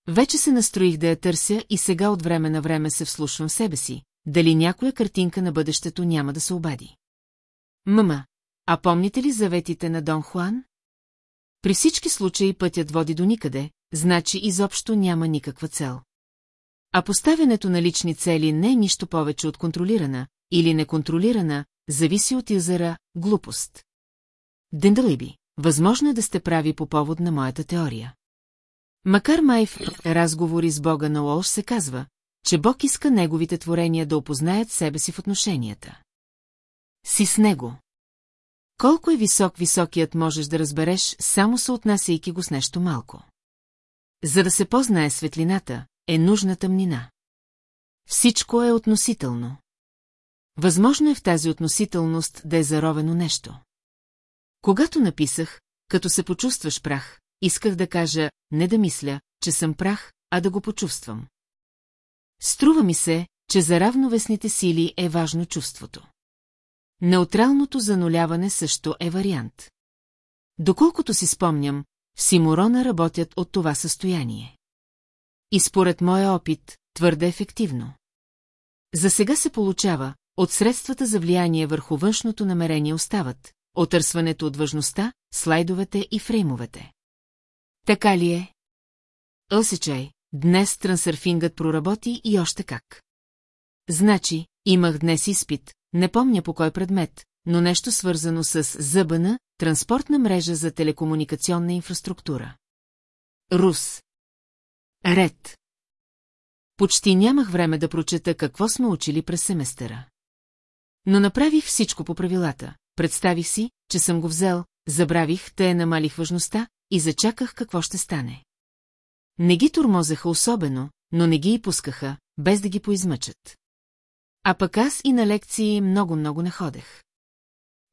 S1: Вече се настроих да я търся и сега от време на време се вслушвам себе си, дали някоя картинка на бъдещето няма да се обади. Мама, а помните ли заветите на Дон Хуан? При всички случаи пътят води до никъде, значи изобщо няма никаква цел. А поставянето на лични цели не е нищо повече от контролирана или неконтролирана, зависи от юзера, глупост. Дендалиби, възможно е да сте прави по повод на моята теория. Макар май в разговори с Бога на Уолш се казва, че Бог иска неговите творения да опознаят себе си в отношенията. Си с него. Колко е висок високият можеш да разбереш, само се отнасяйки го с нещо малко. За да се познае светлината, е нужна тъмнина. Всичко е относително. Възможно е в тази относителност да е заровено нещо. Когато написах, като се почувстваш прах, исках да кажа, не да мисля, че съм прах, а да го почувствам. Струва ми се, че за равновесните сили е важно чувството. Неутралното зануляване също е вариант. Доколкото си спомням, Симурона работят от това състояние. И според моя опит, твърде ефективно. За сега се получава, от средствата за влияние върху външното намерение остават, отърсването от важността, слайдовете и фреймовете. Така ли е? Осичай, днес трансърфингът проработи и още как. Значи, имах днес изпит, не помня по кой предмет, но нещо свързано с ЗБН, транспортна мрежа за телекомуникационна инфраструктура. Рус. Ред. Почти нямах време да прочета какво сме учили през семестъра. Но направих всичко по правилата. Представих си, че съм го взел, забравих, те намалих важността и зачаках какво ще стане. Не ги тормозеха особено, но не ги и пускаха, без да ги поизмъчат. А пък аз и на лекции много-много не ходех.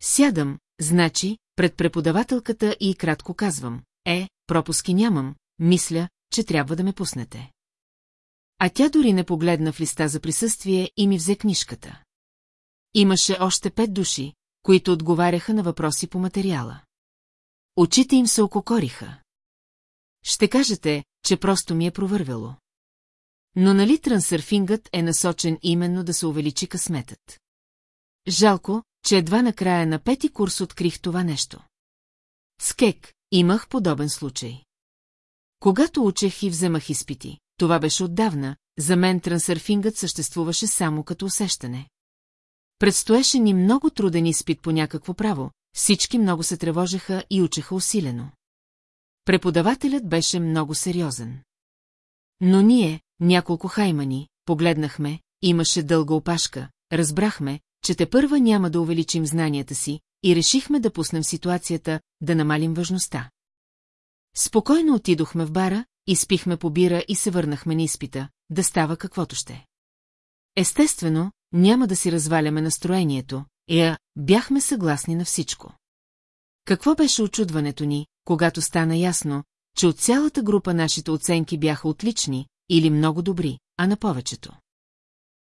S1: Сядам, значи, пред преподавателката и кратко казвам. Е, пропуски нямам, мисля, че трябва да ме пуснете. А тя дори не погледна в листа за присъствие и ми взе книжката. Имаше още пет души, които отговаряха на въпроси по материала. Очите им се ококориха. Ще кажете, че просто ми е провървело. Но нали трансърфингът е насочен именно да се увеличи късметът? Жалко, че едва на края на пети курс открих това нещо. Скек имах подобен случай. Когато учех и вземах изпити, това беше отдавна, за мен трансърфингът съществуваше само като усещане. Предстоеше ни много труден изпит по някакво право, всички много се тревожеха и учеха усилено. Преподавателят беше много сериозен. Но ние, няколко хаймани, погледнахме, имаше дълга опашка, разбрахме, че те първа няма да увеличим знанията си и решихме да пуснем ситуацията, да намалим важността. Спокойно отидохме в бара, изпихме по бира и се върнахме на изпита, да става каквото ще. Естествено, няма да си разваляме настроението, я, е, бяхме съгласни на всичко. Какво беше очудването ни, когато стана ясно, че от цялата група нашите оценки бяха отлични или много добри, а на повечето.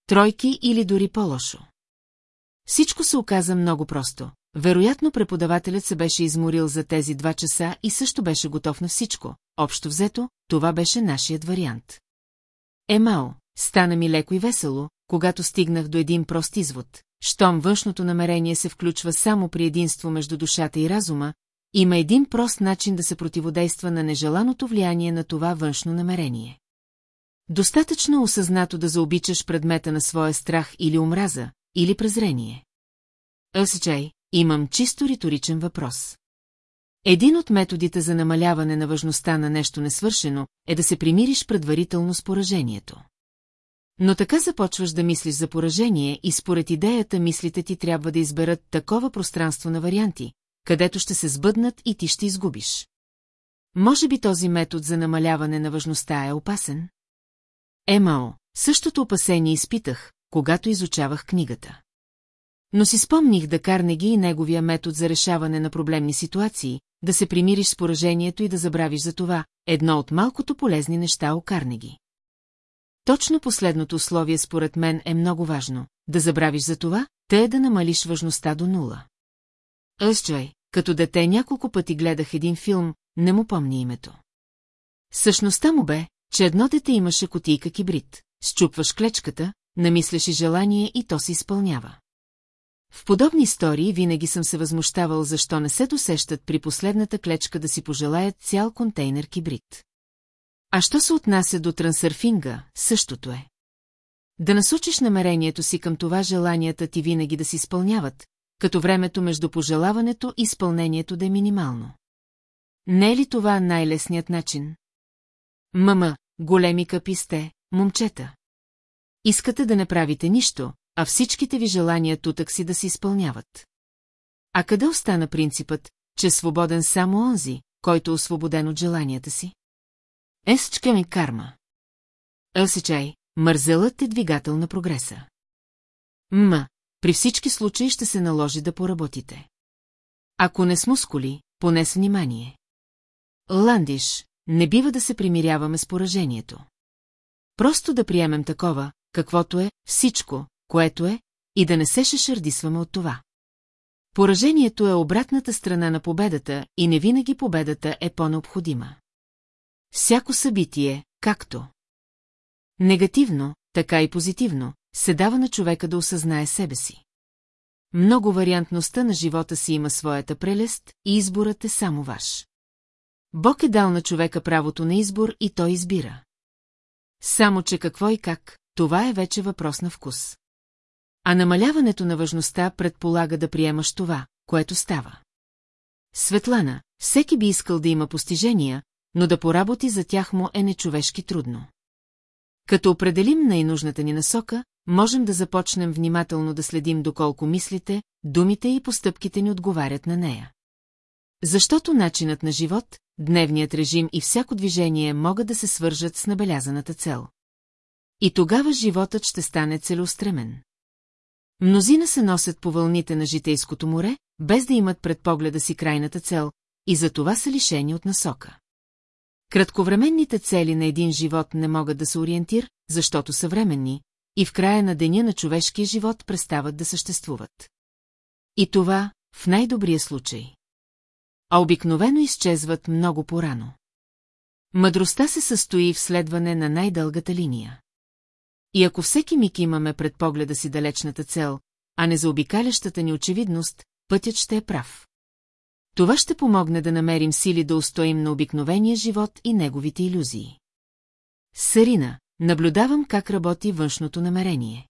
S1: Тройки или дори по-лошо. Всичко се оказа много просто. Вероятно преподавателят се беше изморил за тези два часа и също беше готов на всичко. Общо взето, това беше нашият вариант. Емао, стана ми леко и весело, когато стигнах до един прост извод. Щом външното намерение се включва само при единство между душата и разума, има един прост начин да се противодейства на нежеланото влияние на това външно намерение. Достатъчно осъзнато да заобичаш предмета на своя страх или омраза, или презрение? Аз, Джей, имам чисто риторичен въпрос. Един от методите за намаляване на важността на нещо несвършено е да се примириш предварително с поражението. Но така започваш да мислиш за поражение и според идеята мислите ти трябва да изберат такова пространство на варианти, където ще се сбъднат и ти ще изгубиш. Може би този метод за намаляване на важността е опасен? Емао, същото опасение изпитах, когато изучавах книгата. Но си спомних да Карнеги и неговия метод за решаване на проблемни ситуации, да се примириш с поражението и да забравиш за това, едно от малкото полезни неща о Карнеги. Точно последното условие според мен е много важно, да забравиш за това, те е да намалиш важността до нула. Ъсчой, като дете няколко пъти гледах един филм, не му помни името. Същността му бе, че едно дете имаше котийка кибрид, счупваш клечката, намисляш и желание и то се изпълнява. В подобни истории винаги съм се възмущавал защо не се досещат при последната клечка да си пожелаят цял контейнер кибрид. А що се отнася до трансърфинга, същото е. Да насочиш намерението си към това желанията ти винаги да се изпълняват, като времето между пожелаването и изпълнението да е минимално. Не е ли това най-лесният начин? Мама, големи капи сте, момчета. Искате да не правите нищо, а всичките ви желания тутък си да се изпълняват. А къде остана принципът, че е свободен само онзи, който е освободен от желанията си? Есчка ми карма. Елсичай, мързелът е двигател на прогреса. М, при всички случаи ще се наложи да поработите. Ако не с мускули, поне с внимание. Ландиш, не бива да се примиряваме с поражението. Просто да приемем такова, каквото е, всичко, което е, и да не се шешърдисваме от това. Поражението е обратната страна на победата и не винаги победата е по-необходима. Всяко събитие, както негативно, така и позитивно, се дава на човека да осъзнае себе си. Много вариантността на живота си има своята прелест и изборът е само ваш. Бог е дал на човека правото на избор и той избира. Само, че какво и как, това е вече въпрос на вкус. А намаляването на важността предполага да приемаш това, което става. Светлана, всеки би искал да има постижения, но да поработи за тях му е нечовешки трудно. Като определим най-нужната ни насока, можем да започнем внимателно да следим доколко мислите, думите и постъпките ни отговарят на нея. Защото начинът на живот, дневният режим и всяко движение могат да се свържат с набелязаната цел. И тогава животът ще стане целеустремен. Мнозина се носят по вълните на житейското море, без да имат пред погледа си крайната цел, и за това са лишени от насока. Кратковременните цели на един живот не могат да се ориентир, защото са временни, и в края на деня на човешкия живот престават да съществуват. И това в най-добрия случай. А обикновено изчезват много порано. Мъдростта се състои в следване на най-дългата линия. И ако всеки миг имаме пред погледа си далечната цел, а не за обикалящата ни очевидност, пътят ще е прав. Това ще помогне да намерим сили да устоим на обикновения живот и неговите иллюзии. Сарина, наблюдавам как работи външното намерение.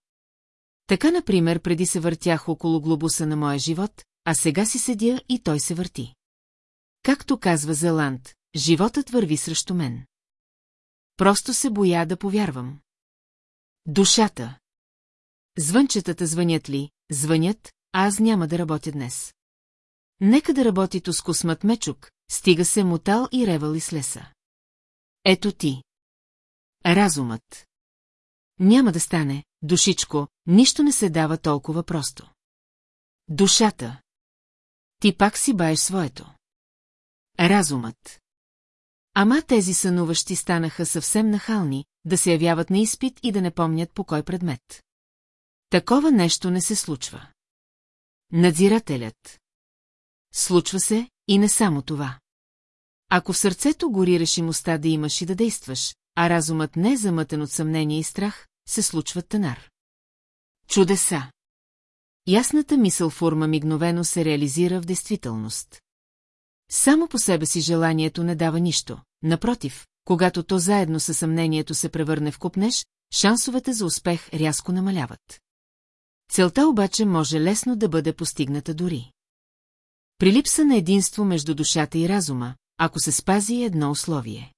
S1: Така, например, преди се въртях около глобуса на моя живот, а сега си седя и той се върти. Както казва Зеланд, животът върви срещу мен. Просто се боя да повярвам. Душата. Звънчетата звънят ли, звънят, а аз няма да работя днес. Нека да работи то с космът мечук, стига се мутал и ревал с леса. Ето ти. Разумът. Няма да стане, душичко, нищо не се дава толкова просто. Душата. Ти пак си баеш своето. Разумът. Ама тези сънуващи станаха съвсем нахални, да се явяват на изпит и да не помнят по кой предмет. Такова нещо не се случва. Надзирателят. Случва се и не само това. Ако в сърцето гори решимостта да имаш и да действаш, а разумът не е замътен от съмнение и страх, се случва тънар. Чудеса. Ясната мисъл форма мигновено се реализира в действителност. Само по себе си желанието не дава нищо, напротив, когато то заедно със съмнението се превърне в купнеж, шансовете за успех рязко намаляват. Целта обаче може лесно да бъде постигната дори. При липса на единство между душата и разума, ако се спази едно условие.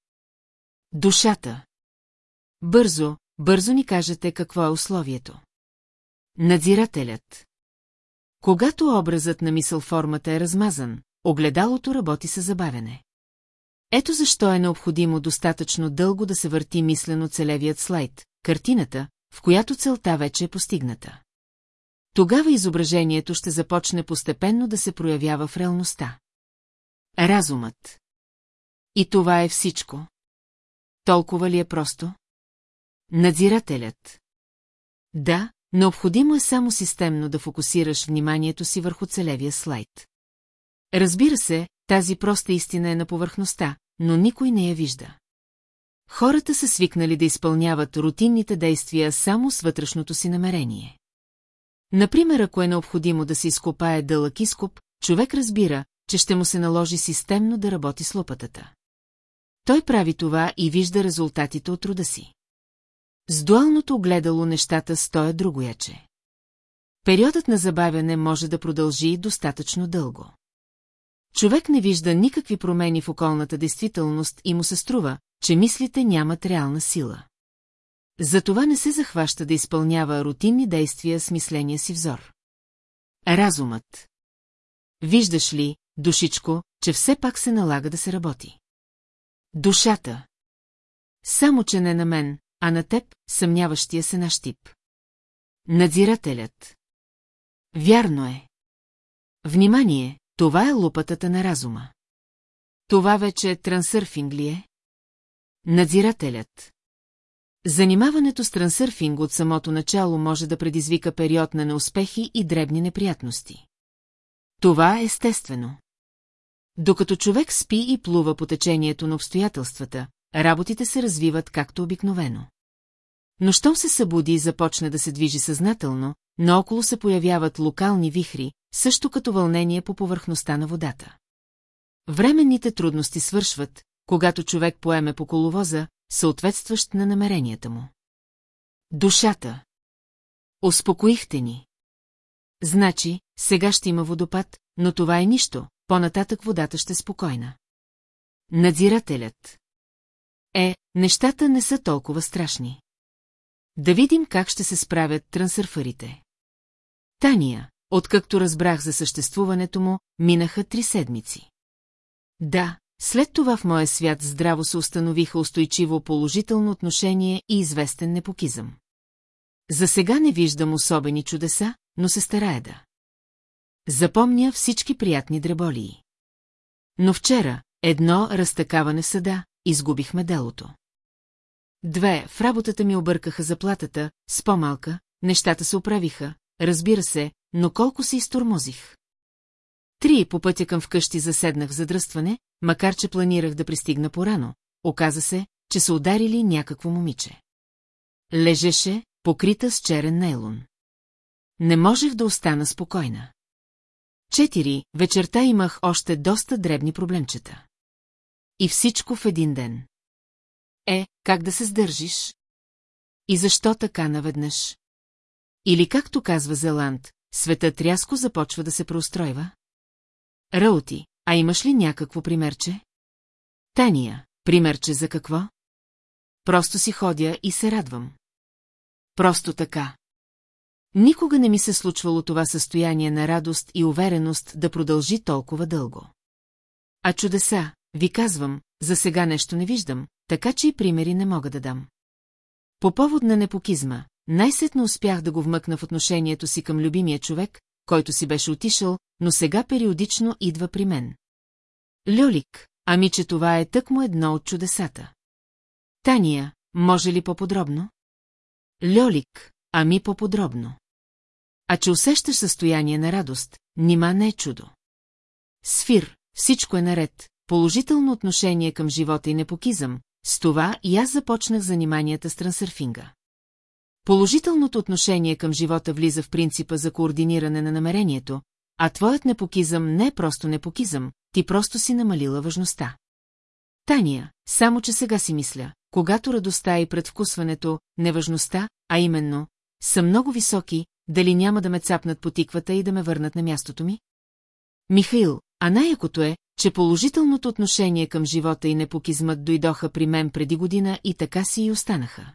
S1: Душата. Бързо, бързо ни кажете какво е условието. Надзирателят. Когато образът на мисъл формата е размазан, огледалото работи с забавене. Ето защо е необходимо достатъчно дълго да се върти мислено целевият слайд, картината, в която целта вече е постигната. Тогава изображението ще започне постепенно да се проявява в реалността. Разумът. И това е всичко. Толкова ли е просто? Надзирателят. Да, необходимо е само системно да фокусираш вниманието си върху целевия слайд. Разбира се, тази проста истина е на повърхността, но никой не я вижда. Хората са свикнали да изпълняват рутинните действия само с вътрешното си намерение. Например, ако е необходимо да се изкопае дълъг изкоп, човек разбира, че ще му се наложи системно да работи с лопатата. Той прави това и вижда резултатите от труда си. С дуалното огледало нещата стоя другояче. Периодът на забавяне може да продължи достатъчно дълго. Човек не вижда никакви промени в околната действителност и му се струва, че мислите нямат реална сила. Затова не се захваща да изпълнява рутинни действия с мисления си взор. Разумът. Виждаш ли, душичко, че все пак се налага да се работи? Душата. Само, че не на мен, а на теб, съмняващия се наш тип. Надзирателят. Вярно е. Внимание, това е лупатата на разума. Това вече е трансърфинг ли е? Надзирателят. Занимаването с трансърфинг от самото начало може да предизвика период на неуспехи и дребни неприятности. Това е естествено. Докато човек спи и плува по течението на обстоятелствата, работите се развиват както обикновено. Но щом се събуди и започне да се движи съзнателно, наоколо се появяват локални вихри, също като вълнение по повърхността на водата. Временните трудности свършват, когато човек поеме по коловоза, съответстващ на намеренията му. Душата. Успокоихте ни. Значи, сега ще има водопад, но това е нищо, по-нататък водата ще е спокойна. Надзирателят. Е, нещата не са толкова страшни. Да видим как ще се справят трансърфарите. Тания, Откакто разбрах за съществуването му, минаха три седмици. Да, след това в моя свят здраво се установиха устойчиво положително отношение и известен непокизъм. За сега не виждам особени чудеса, но се старая да. Запомня всички приятни дреболии. Но вчера, едно разтакаване в съда, изгубихме делото. Две, в работата ми объркаха заплатата, с по-малка, нещата се оправиха, разбира се, но колко се изтормозих. Три по пътя към вкъщи заседнах за дръстване, макар че планирах да пристигна порано. Оказа се, че са ударили някакво момиче. Лежеше, покрита с черен нейлон. Не можех да остана спокойна. Четири, вечерта имах още доста дребни проблемчета. И всичко в един ден. Е, как да се сдържиш? И защо така наведнъж? Или както казва Зеланд, светът рязко започва да се преустройва? Раути, а имаш ли някакво примерче? Тания, примерче за какво? Просто си ходя и се радвам. Просто така. Никога не ми се случвало това състояние на радост и увереност да продължи толкова дълго. А чудеса, ви казвам, за сега нещо не виждам, така че и примери не мога да дам. По повод на непокизма, най-сетно успях да го вмъкна в отношението си към любимия човек, който си беше отишъл, но сега периодично идва при мен. Люлик, ами че това е тъкмо едно от чудесата. Тания, може ли по-подробно? Льолик, ами по-подробно. А че усещаш състояние на радост, нима не е чудо. Сфир, всичко е наред, положително отношение към живота и непокизъм, с това и аз започнах заниманията с трансърфинга. Положителното отношение към живота влиза в принципа за координиране на намерението, а твоят непокизъм не е просто непокизъм, ти просто си намалила важността. Тания, само че сега си мисля, когато радостта и предвкусването, неважността, а именно, са много високи, дали няма да ме цапнат по тиквата и да ме върнат на мястото ми? Михаил, а най-якото е, че положителното отношение към живота и непокизмът дойдоха при мен преди година и така си и останаха.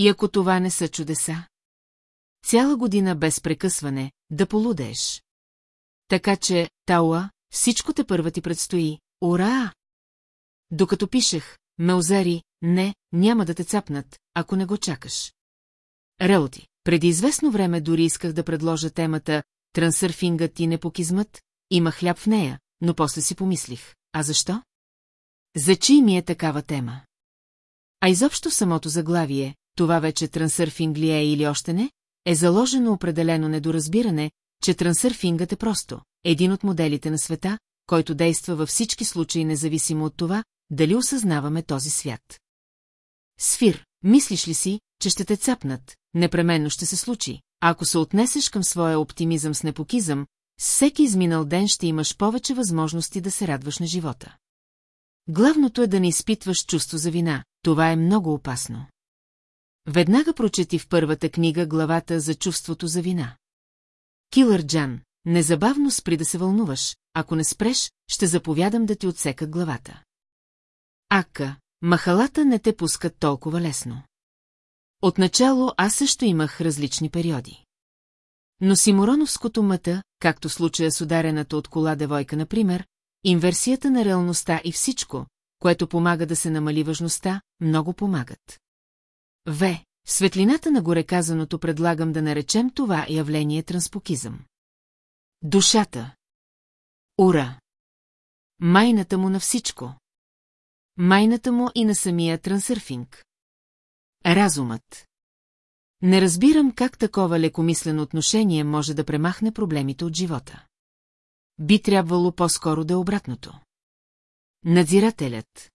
S1: И ако това не са чудеса? Цяла година без прекъсване, да полудееш. Така че, Тауа, всичко те първа ти предстои. Ура! Докато пишех, Мелзари, не, няма да те цапнат, ако не го чакаш. Релти, преди известно време дори исках да предложа темата «Трансърфингът и непокизмът» има хляб в нея, но после си помислих. А защо? За чий ми е такава тема? А изобщо самото заглавие това вече трансърфинг ли е или още не, е заложено определено недоразбиране, че трансърфингът е просто един от моделите на света, който действа във всички случаи независимо от това, дали осъзнаваме този свят. Сфир, мислиш ли си, че ще те цапнат, непременно ще се случи, ако се отнесеш към своя оптимизъм с непокизъм, всеки изминал ден ще имаш повече възможности да се радваш на живота. Главното е да не изпитваш чувство за вина, това е много опасно. Веднага прочети в първата книга главата за чувството за вина. Килър Джан, незабавно спри да се вълнуваш, ако не спреш, ще заповядам да ти отсекат главата. Ака, махалата не те пускат толкова лесно. Отначало аз също имах различни периоди. Но Симороновското мъта, както случая с ударената от кола девойка, например, инверсията на реалността и всичко, което помага да се намали важността, много помагат. В. Светлината на гореказаното предлагам да наречем това явление транспокизъм. Душата. Ура. Майната му на всичко. Майната му и на самия трансърфинг. Разумът. Не разбирам как такова лекомислено отношение може да премахне проблемите от живота. Би трябвало по-скоро да е обратното. Надзирателят.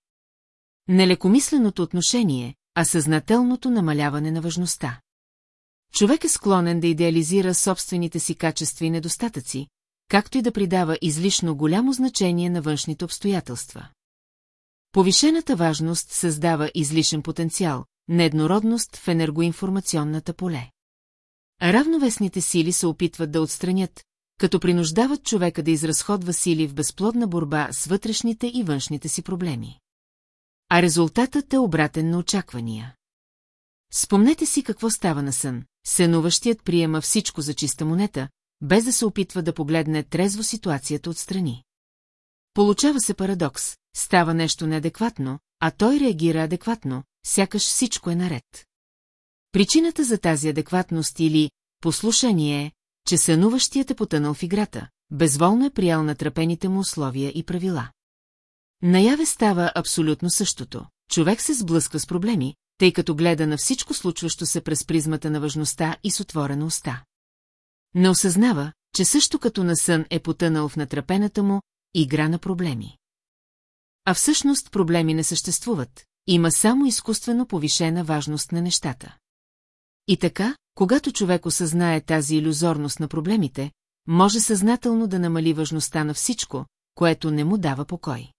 S1: Нелекомисленото отношение, а съзнателното намаляване на важността. Човек е склонен да идеализира собствените си качества и недостатъци, както и да придава излишно голямо значение на външните обстоятелства. Повишената важност създава излишен потенциал, нееднородност в енергоинформационната поле. Равновесните сили се опитват да отстранят, като принуждават човека да изразходва сили в безплодна борба с вътрешните и външните си проблеми. А резултатът е обратен на очаквания. Спомнете си какво става на сън. Сънуващият приема всичко за чиста монета, без да се опитва да погледне трезво ситуацията отстрани. Получава се парадокс, става нещо неадекватно, а той реагира адекватно, сякаш всичко е наред. Причината за тази адекватност или послушание е, че сънуващият е потънал в играта, безволно е приял натрапените му условия и правила. Наяве става абсолютно същото. Човек се сблъсква с проблеми, тъй като гледа на всичко случващо се през призмата на важността и с отворена уста. Не осъзнава, че също като на сън е потънал в натрапената му игра на проблеми. А всъщност проблеми не съществуват, има само изкуствено повишена важност на нещата. И така, когато човек осъзнае тази иллюзорност на проблемите, може съзнателно да намали важността на всичко, което не му дава покой.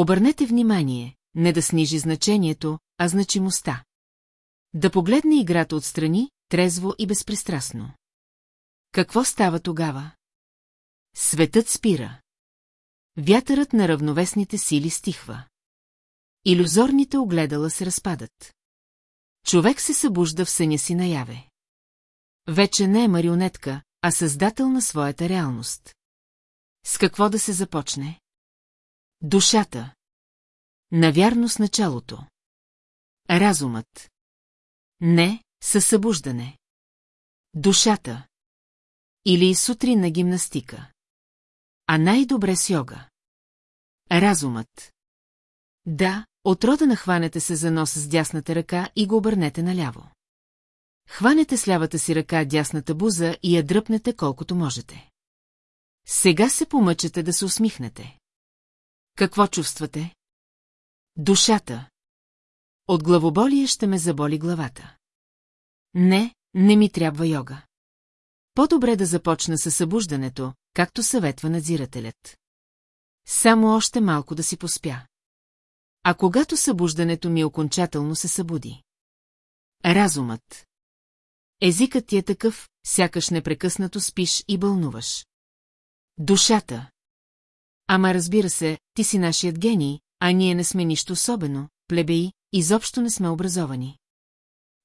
S1: Обърнете внимание, не да снижи значението, а значимостта. Да погледне играта отстрани, трезво и безпристрастно. Какво става тогава? Светът спира. Вятърът на равновесните сили стихва. Иллюзорните огледала се разпадат. Човек се събужда в съня си наяве. Вече не е марионетка, а създател на своята реалност. С какво да се започне? Душата. Навярно с началото. Разумът. Не, със събуждане. Душата. Или на гимнастика. А най-добре с йога. Разумът. Да, от рода нахванете се за нос с дясната ръка и го обърнете наляво. Хванете с лявата си ръка дясната буза и я дръпнете колкото можете. Сега се помъчете да се усмихнете. Какво чувствате? Душата. От главоболие ще ме заболи главата. Не, не ми трябва йога. По-добре да започна със събуждането, както съветва надзирателят. Само още малко да си поспя. А когато събуждането ми окончателно се събуди? Разумът. Езикът ти е такъв, сякаш непрекъснато спиш и бълнуваш. Душата. Ама разбира се, ти си нашият гений, а ние не сме нищо особено, плебеи, изобщо не сме образовани.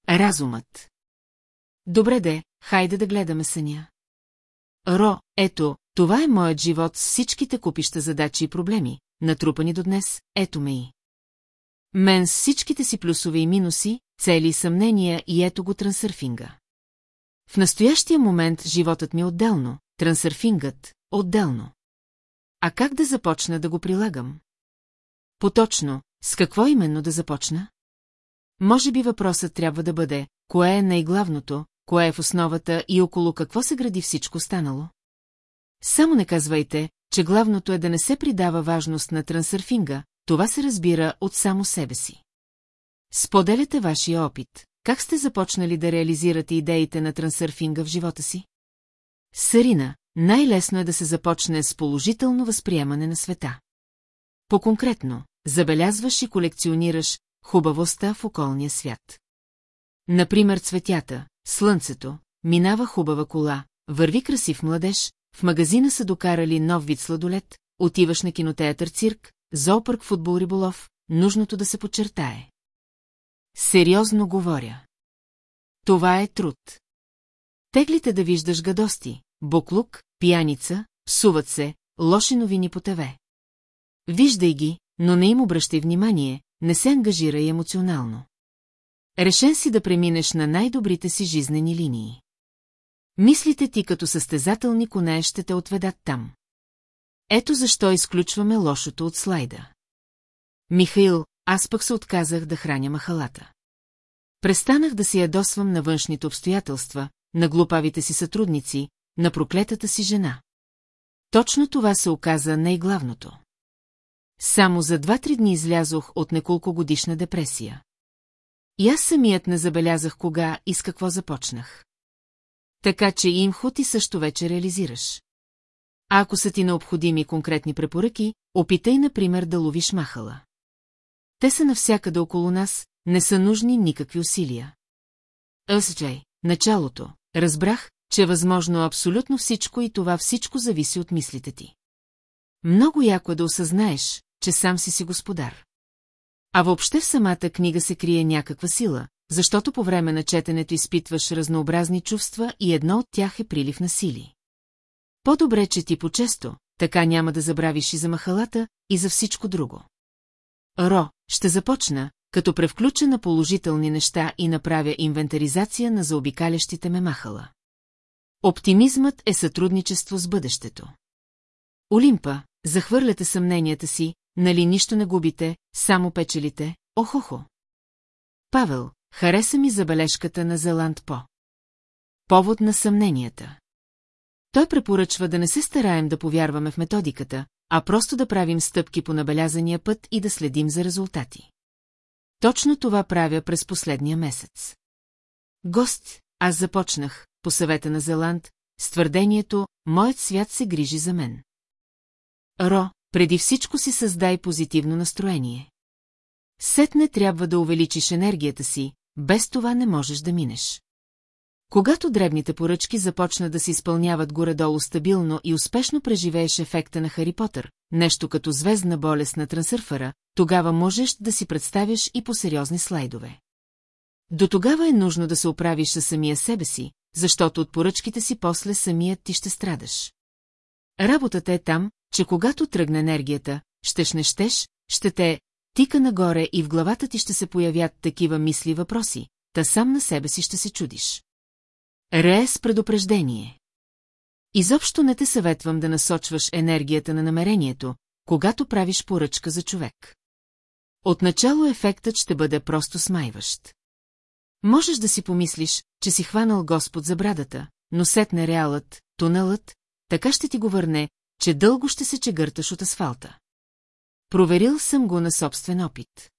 S1: Разумът. Добре де, хайде да гледаме съня. Ро, ето, това е моят живот с всичките купища задачи и проблеми, натрупани до днес, ето ме и. Мен с всичките си плюсове и минуси, цели и съмнения и ето го трансърфинга. В настоящия момент животът ми е отделно, трансърфингът – отделно. А как да започна да го прилагам? Поточно, с какво именно да започна? Може би въпросът трябва да бъде, кое е най-главното, кое е в основата и около какво се гради всичко станало? Само не казвайте, че главното е да не се придава важност на трансърфинга, това се разбира от само себе си. Споделяте вашия опит. Как сте започнали да реализирате идеите на трансърфинга в живота си? Сарина, най-лесно е да се започне с положително възприемане на света. По-конкретно, забелязваш и колекционираш хубавостта в околния свят. Например, цветята, слънцето, минава хубава кола, върви красив младеж, в магазина са докарали нов вид сладолет, отиваш на кинотеатър цирк, зоопърк футбол риболов, нужното да се подчертае. Сериозно говоря. Това е труд. Теглите да виждаш гадости, Буклук, пияница, суват се, лоши новини по ТВ. Виждай ги, но не им обръщай внимание, не се ангажирай емоционално. Решен си да преминеш на най-добрите си жизнени линии. Мислите ти като състезателни коне ще те отведат там. Ето защо изключваме лошото от слайда. Михаил, аз пък се отказах да храня махалата. Престанах да се ядосвам на външните обстоятелства, на глупавите си сътрудници, на проклетата си жена. Точно това се оказа най-главното. Само за два-три дни излязох от неколко годишна депресия. И аз самият не забелязах кога и с какво започнах. Така че им и също вече реализираш. А ако са ти необходими конкретни препоръки, опитай, например, да ловиш махала. Те са навсякъде около нас, не са нужни никакви усилия. Аз, началото, разбрах, че е възможно абсолютно всичко и това всичко зависи от мислите ти. Много яко е да осъзнаеш, че сам си си господар. А въобще в самата книга се крие някаква сила, защото по време на четенето изпитваш разнообразни чувства и едно от тях е прилив на сили. По-добре, че ти по-често, така няма да забравиш и за махалата, и за всичко друго. Ро, ще започна, като превключа на положителни неща и направя инвентаризация на заобикалящите ме махала. Оптимизмът е сътрудничество с бъдещето. Олимпа, захвърляте съмненията си, нали нищо не губите, само печелите, охохо. Павел, хареса ми забележката на Зеланд По. Повод на съмненията. Той препоръчва да не се стараем да повярваме в методиката, а просто да правим стъпки по набелязания път и да следим за резултати. Точно това правя през последния месец. Гост, аз започнах, по съвета на Зеланд, с твърдението «Моят свят се грижи за мен». Ро, преди всичко си създай позитивно настроение. Сетне трябва да увеличиш енергията си, без това не можеш да минеш. Когато дребните поръчки започна да се изпълняват горе-долу стабилно и успешно преживееш ефекта на Хари Потър, нещо като звездна болест на трансърфъра, тогава можеш да си представяш и по сериозни слайдове. До тогава е нужно да се оправиш със самия себе си, защото от поръчките си после самият ти ще страдаш. Работата е там, че когато тръгне енергията, щеш не щеш, ще те тика нагоре и в главата ти ще се появят такива мисли въпроси, та сам на себе си ще се чудиш. Ре с предупреждение. Изобщо не те съветвам да насочваш енергията на намерението, когато правиш поръчка за човек. Отначало ефектът ще бъде просто смайващ. Можеш да си помислиш, че си хванал Господ за брадата, но сетне реалът, тунелът, така ще ти го върне, че дълго ще се чегърташ от асфалта. Проверил съм го на собствен опит.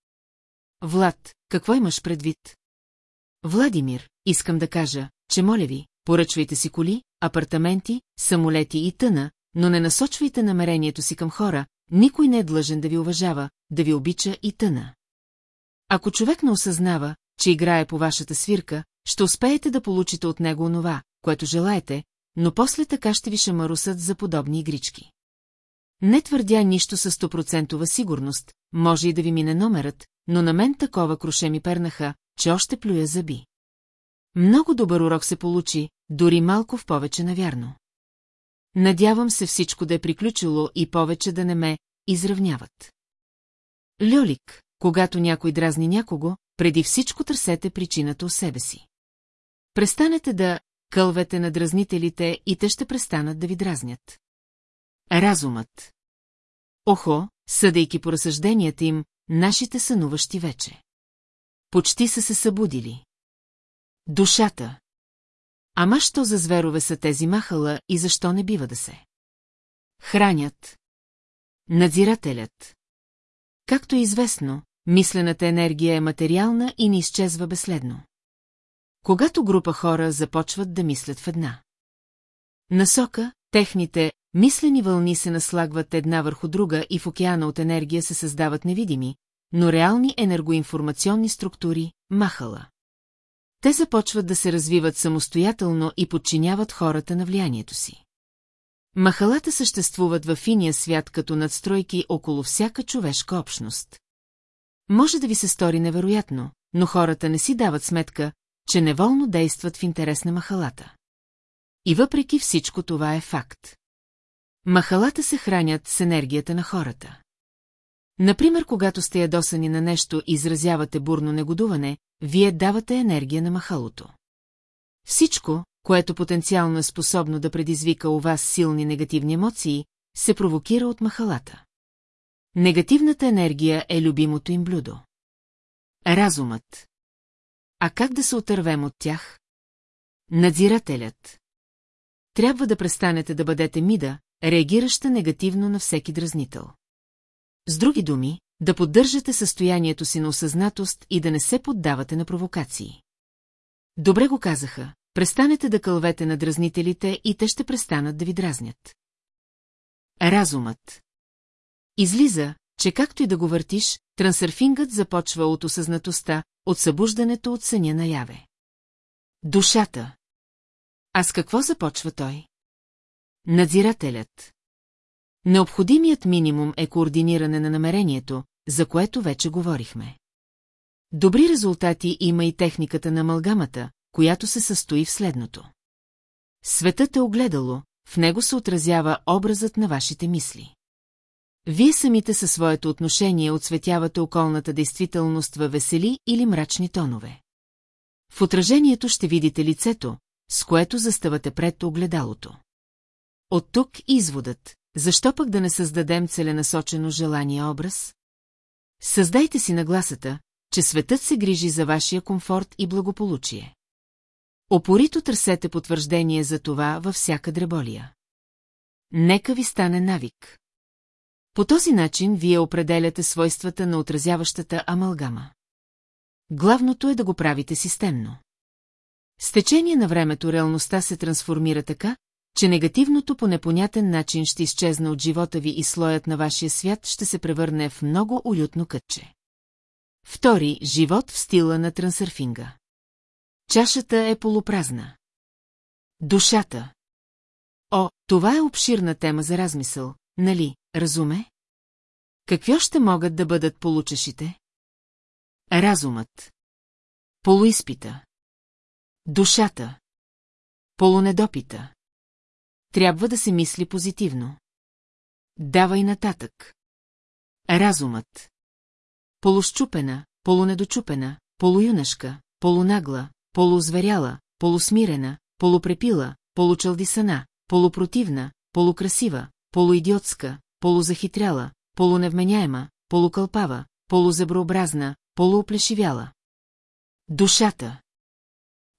S1: Влад, какво имаш предвид? Владимир, искам да кажа, че моля ви, поръчвайте си коли, апартаменти, самолети и тъна, но не насочвайте намерението си към хора, никой не е длъжен да ви уважава, да ви обича и тъна. Ако човек не осъзнава, че играе по вашата свирка, ще успеете да получите от него онова, което желаете, но после така ще ви шамарусат за подобни игрички. Не твърдя нищо със стопроцентова сигурност, може и да ви мине номерът, но на мен такова круше ми пернаха, че още плюя зъби. Много добър урок се получи, дори малко в повече навярно. Надявам се всичко да е приключило и повече да не ме изравняват. Люлик, когато някой дразни някого, преди всичко търсете причината у себе си. Престанете да кълвете на дразнителите и те ще престанат да ви дразнят. Разумът Охо, съдейки по разсъжденията им, нашите сънуващи вече. Почти са се събудили. Душата Ама що за зверове са тези махала и защо не бива да се? Хранят. Надзирателят. Както е известно, мислената енергия е материална и не изчезва безследно. Когато група хора започват да мислят в една насока, техните мислени вълни се наслагват една върху друга и в океана от енергия се създават невидими, но реални енергоинформационни структури – махала. Те започват да се развиват самостоятелно и подчиняват хората на влиянието си. Махалата съществуват в иния свят като надстройки около всяка човешка общност. Може да ви се стори невероятно, но хората не си дават сметка, че неволно действат в интерес на махалата. И въпреки всичко това е факт. Махалата се хранят с енергията на хората. Например, когато сте ядосани на нещо и изразявате бурно негодуване, вие давате енергия на махалото. Всичко, което потенциално е способно да предизвика у вас силни негативни емоции, се провокира от махалата. Негативната енергия е любимото им блюдо. Разумът. А как да се отървем от тях? Надзирателят. Трябва да престанете да бъдете мида, реагираща негативно на всеки дразнител. С други думи, да поддържате състоянието си на осъзнатост и да не се поддавате на провокации. Добре го казаха, престанете да кълвете на дразнителите и те ще престанат да ви дразнят. Разумът. Излиза, че както и да го въртиш, трансърфингът започва от осъзнатостта, от събуждането от съня наяве. Душата. А с какво започва той? Надзирателят. Необходимият минимум е координиране на намерението, за което вече говорихме. Добри резултати има и техниката на амалгамата, която се състои в следното. Светът е огледало, в него се отразява образът на вашите мисли. Вие самите със своето отношение отсветявате околната действителност във весели или мрачни тонове. В отражението ще видите лицето, с което заставате пред огледалото. От тук изводът, защо пък да не създадем целенасочено желания образ? Създайте си нагласата, че светът се грижи за вашия комфорт и благополучие. Опорито търсете потвърждение за това във всяка дреболия. Нека ви стане навик. По този начин вие определяте свойствата на отразяващата амалгама. Главното е да го правите системно. С течение на времето реалността се трансформира така, че негативното по непонятен начин ще изчезне от живота ви и слоят на вашия свят ще се превърне в много уютно кътче. Втори – живот в стила на трансърфинга. Чашата е полупразна. Душата. О, това е обширна тема за размисъл, нали? Разуме? Какво ще могат да бъдат получешите? Разумът. Полуизпита. Душата. Полунедопита. Трябва да се мисли позитивно. Давай нататък. Разумът. Полущупена, полунедочупена, полуюнашка, полунагла, полузверяла, полусмирена, полупрепила, получалдисана, полупротивна, полукрасива, полуидиотска, полузахитряла, полуневменяема, полукълпава, полузеброобразна, полуоплешивяла. Душата.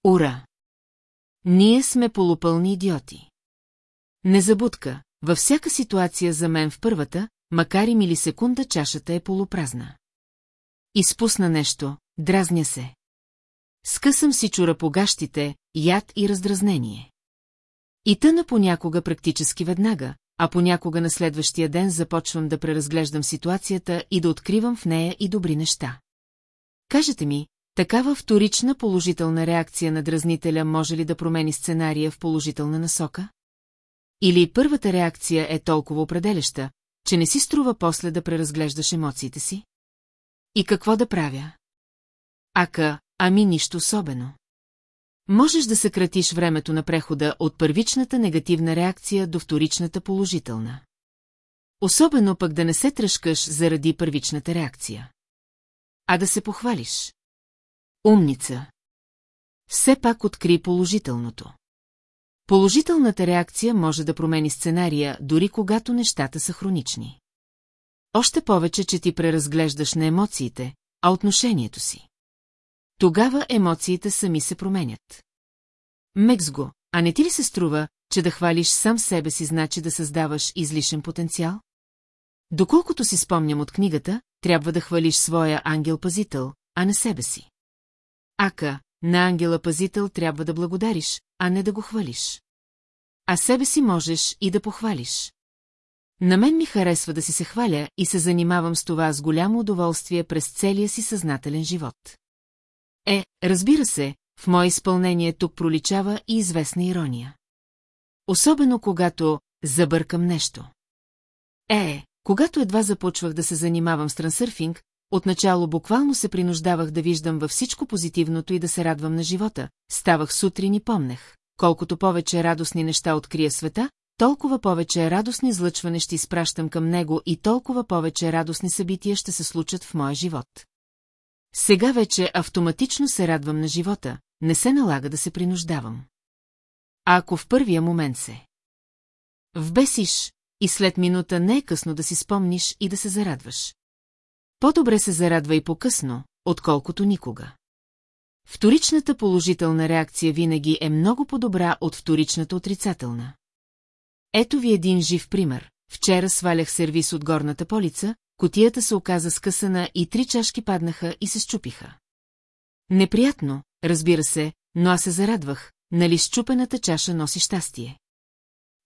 S1: Ура! Ние сме полупълни идиоти. Незабудка, във всяка ситуация за мен в първата, макар и милисекунда, чашата е полупразна. Изпусна нещо, дразня се. Скъсам си гащите, яд и раздразнение. И тъна понякога практически веднага, а понякога на следващия ден започвам да преразглеждам ситуацията и да откривам в нея и добри неща. Кажете ми, такава вторична положителна реакция на дразнителя може ли да промени сценария в положителна насока? Или първата реакция е толкова определяща, че не си струва после да преразглеждаш емоциите си? И какво да правя? Ака, ами нищо особено. Можеш да съкратиш времето на прехода от първичната негативна реакция до вторичната положителна. Особено пък да не се тръжкаш заради първичната реакция. А да се похвалиш. Умница. Все пак откри положителното. Положителната реакция може да промени сценария, дори когато нещата са хронични. Още повече, че ти преразглеждаш не емоциите, а отношението си. Тогава емоциите сами се променят. Мекс го, а не ти ли се струва, че да хвалиш сам себе си значи да създаваш излишен потенциал? Доколкото си спомням от книгата, трябва да хвалиш своя ангел-пазител, а не себе си. Ака, на ангела-пазител трябва да благодариш, а не да го хвалиш. А себе си можеш и да похвалиш. На мен ми харесва да си се хваля и се занимавам с това с голямо удоволствие през целия си съзнателен живот. Е, разбира се, в мое изпълнение тук проличава и известна ирония. Особено когато забъркам нещо. Е, когато едва започвах да се занимавам с трансърфинг, отначало буквално се принуждавах да виждам във всичко позитивното и да се радвам на живота, ставах сутрин и помнех. Колкото повече радостни неща открия света, толкова повече радостни излъчване ще изпращам към него и толкова повече радостни събития ще се случат в моя живот. Сега вече автоматично се радвам на живота, не се налага да се принуждавам. А ако в първия момент се... Вбесиш и след минута не е късно да си спомниш и да се зарадваш. По-добре се зарадва и по-късно, отколкото никога. Вторичната положителна реакция винаги е много по-добра от вторичната отрицателна. Ето ви един жив пример. Вчера свалях сервис от горната полица, котията се оказа скъсана и три чашки паднаха и се щупиха. Неприятно, разбира се, но аз се зарадвах, нали щупената чаша носи щастие.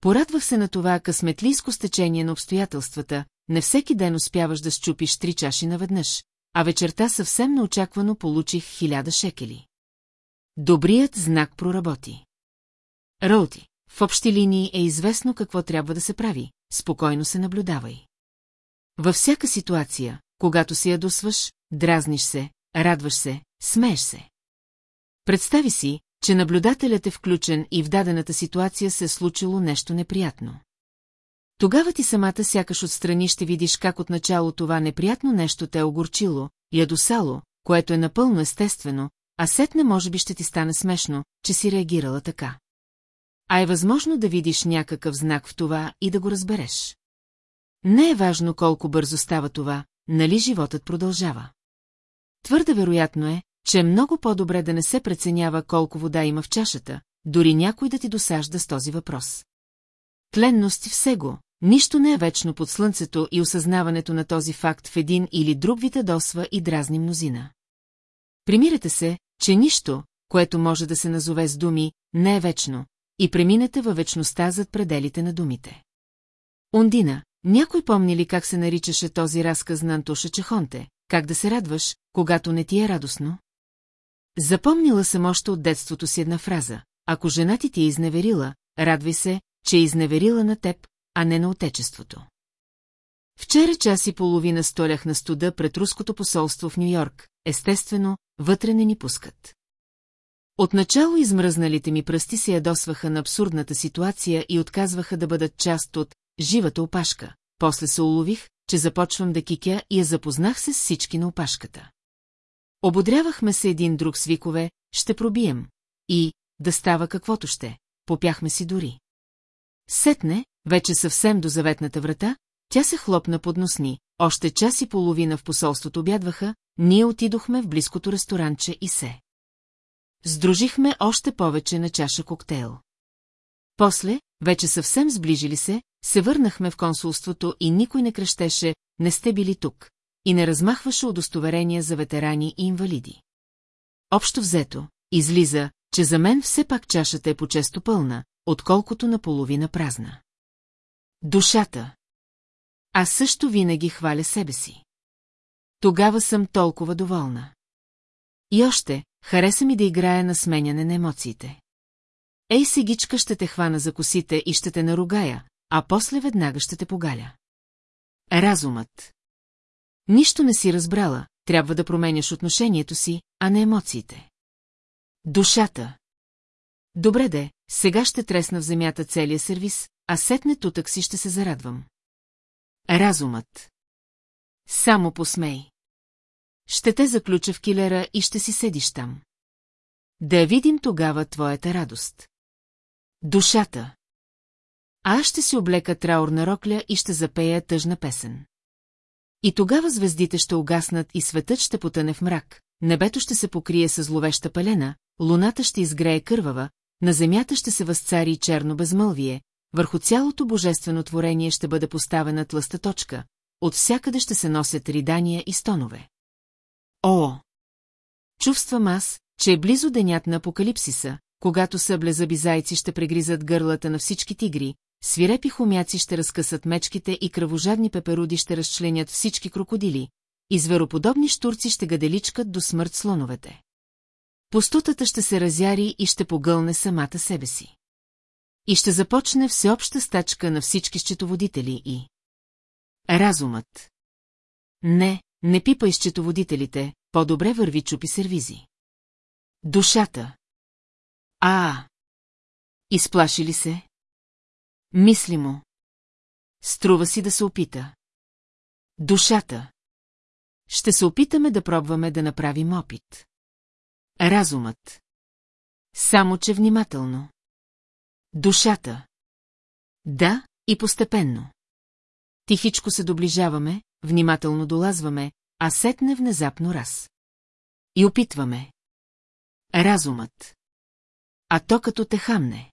S1: Порадвах се на това късметлийско стечение на обстоятелствата, не всеки ден успяваш да щупиш три чаши наведнъж, а вечерта съвсем неочаквано получих хиляда шекели. Добрият знак проработи. Роути, в общи линии е известно какво трябва да се прави, спокойно се наблюдавай. Във всяка ситуация, когато си ядосваш, дразниш се, радваш се, смееш се. Представи си, че наблюдателят е включен и в дадената ситуация се е случило нещо неприятно. Тогава ти самата сякаш отстрани ще видиш как отначало това неприятно нещо те е огорчило, ядосало, което е напълно естествено, а сетне може би ще ти стане смешно, че си реагирала така. А е възможно да видиш някакъв знак в това и да го разбереш. Не е важно колко бързо става това, нали животът продължава. Твърде вероятно е, че е много по-добре да не се преценява колко вода има в чашата, дори някой да ти досажда с този въпрос. все го, нищо не е вечно под слънцето и осъзнаването на този факт в един или друг вид е досва и дразни мнозина. Примирате се, че нищо, което може да се назове с думи, не е вечно, и преминете във вечността зад пределите на думите. Ондина, някой помни ли как се наричаше този разказ на Антоша Чехонте, как да се радваш, когато не ти е радостно? Запомнила съм още от детството си една фраза. Ако жена ти ти е изневерила, радвай се, че е изневерила на теб, а не на отечеството. Вчера час и половина столях на студа пред руското посолство в Нью-Йорк, естествено, вътре не ни пускат. Отначало измръзналите ми пръсти се ядосваха на абсурдната ситуация и отказваха да бъдат част от живата опашка. После се улових, че започвам да кикя и я запознах се с всички на опашката. Ободрявахме се един друг с викове, ще пробием, и, да става каквото ще, попяхме си дори. Сетне, вече съвсем до заветната врата, тя се хлопна под носни, още час и половина в посолството обядваха, ние отидохме в близкото ресторанче и се. Сдружихме още повече на чаша коктейл. После, вече съвсем сближили се, се върнахме в консулството и никой не кръщеше «Не сте били тук» и не размахваше удостоверения за ветерани и инвалиди. Общо взето, излиза, че за мен все пак чашата е по-често пълна, отколкото наполовина празна. Душата. Аз също винаги хваля себе си. Тогава съм толкова доволна. И още, хареса ми да играя на сменяне на емоциите. Ей сегичка ще те хвана за косите и ще те наругая, а после веднага ще те погаля. Разумът. Нищо не си разбрала, трябва да променяш отношението си, а не емоциите. Душата. Добре де, сега ще тресна в земята целия сервис, а сетне тутък си ще се зарадвам. Разумът. Само посмей. Ще те заключа в килера и ще си седиш там. Да видим тогава твоята радост. Душата. А аз ще си облека траурна рокля и ще запея тъжна песен. И тогава звездите ще угаснат и светът ще потъне в мрак, небето ще се покрие с зловеща палена, луната ще изгрее кървава, на земята ще се възцари черно безмълвие, върху цялото божествено творение ще бъде поставена тлъста точка, от всякъде ще се носят ридания и стонове. О! Чувствам аз, че е близо денят на апокалипсиса, когато съблезаби зайци ще прегризат гърлата на всички тигри, свирепи хомяци ще разкъсат мечките и кръвожадни пеперуди ще разчленят всички крокодили, и звероподобни штурци ще гаделичкат до смърт слоновете. Пустотата ще се разяри и ще погълне самата себе си. И ще започне всеобща стачка на всички счетоводители и... Разумът. Не, не пипай счетоводителите, по-добре върви чупи сервизи. Душата. А, изплаши ли се? Мисли му. Струва си да се опита. Душата. Ще се опитаме да пробваме да направим опит. Разумът. Само, че внимателно. Душата. Да, и постепенно. Тихичко се доближаваме, внимателно долазваме, а сетне внезапно раз. И опитваме. Разумът. А то като те хамне.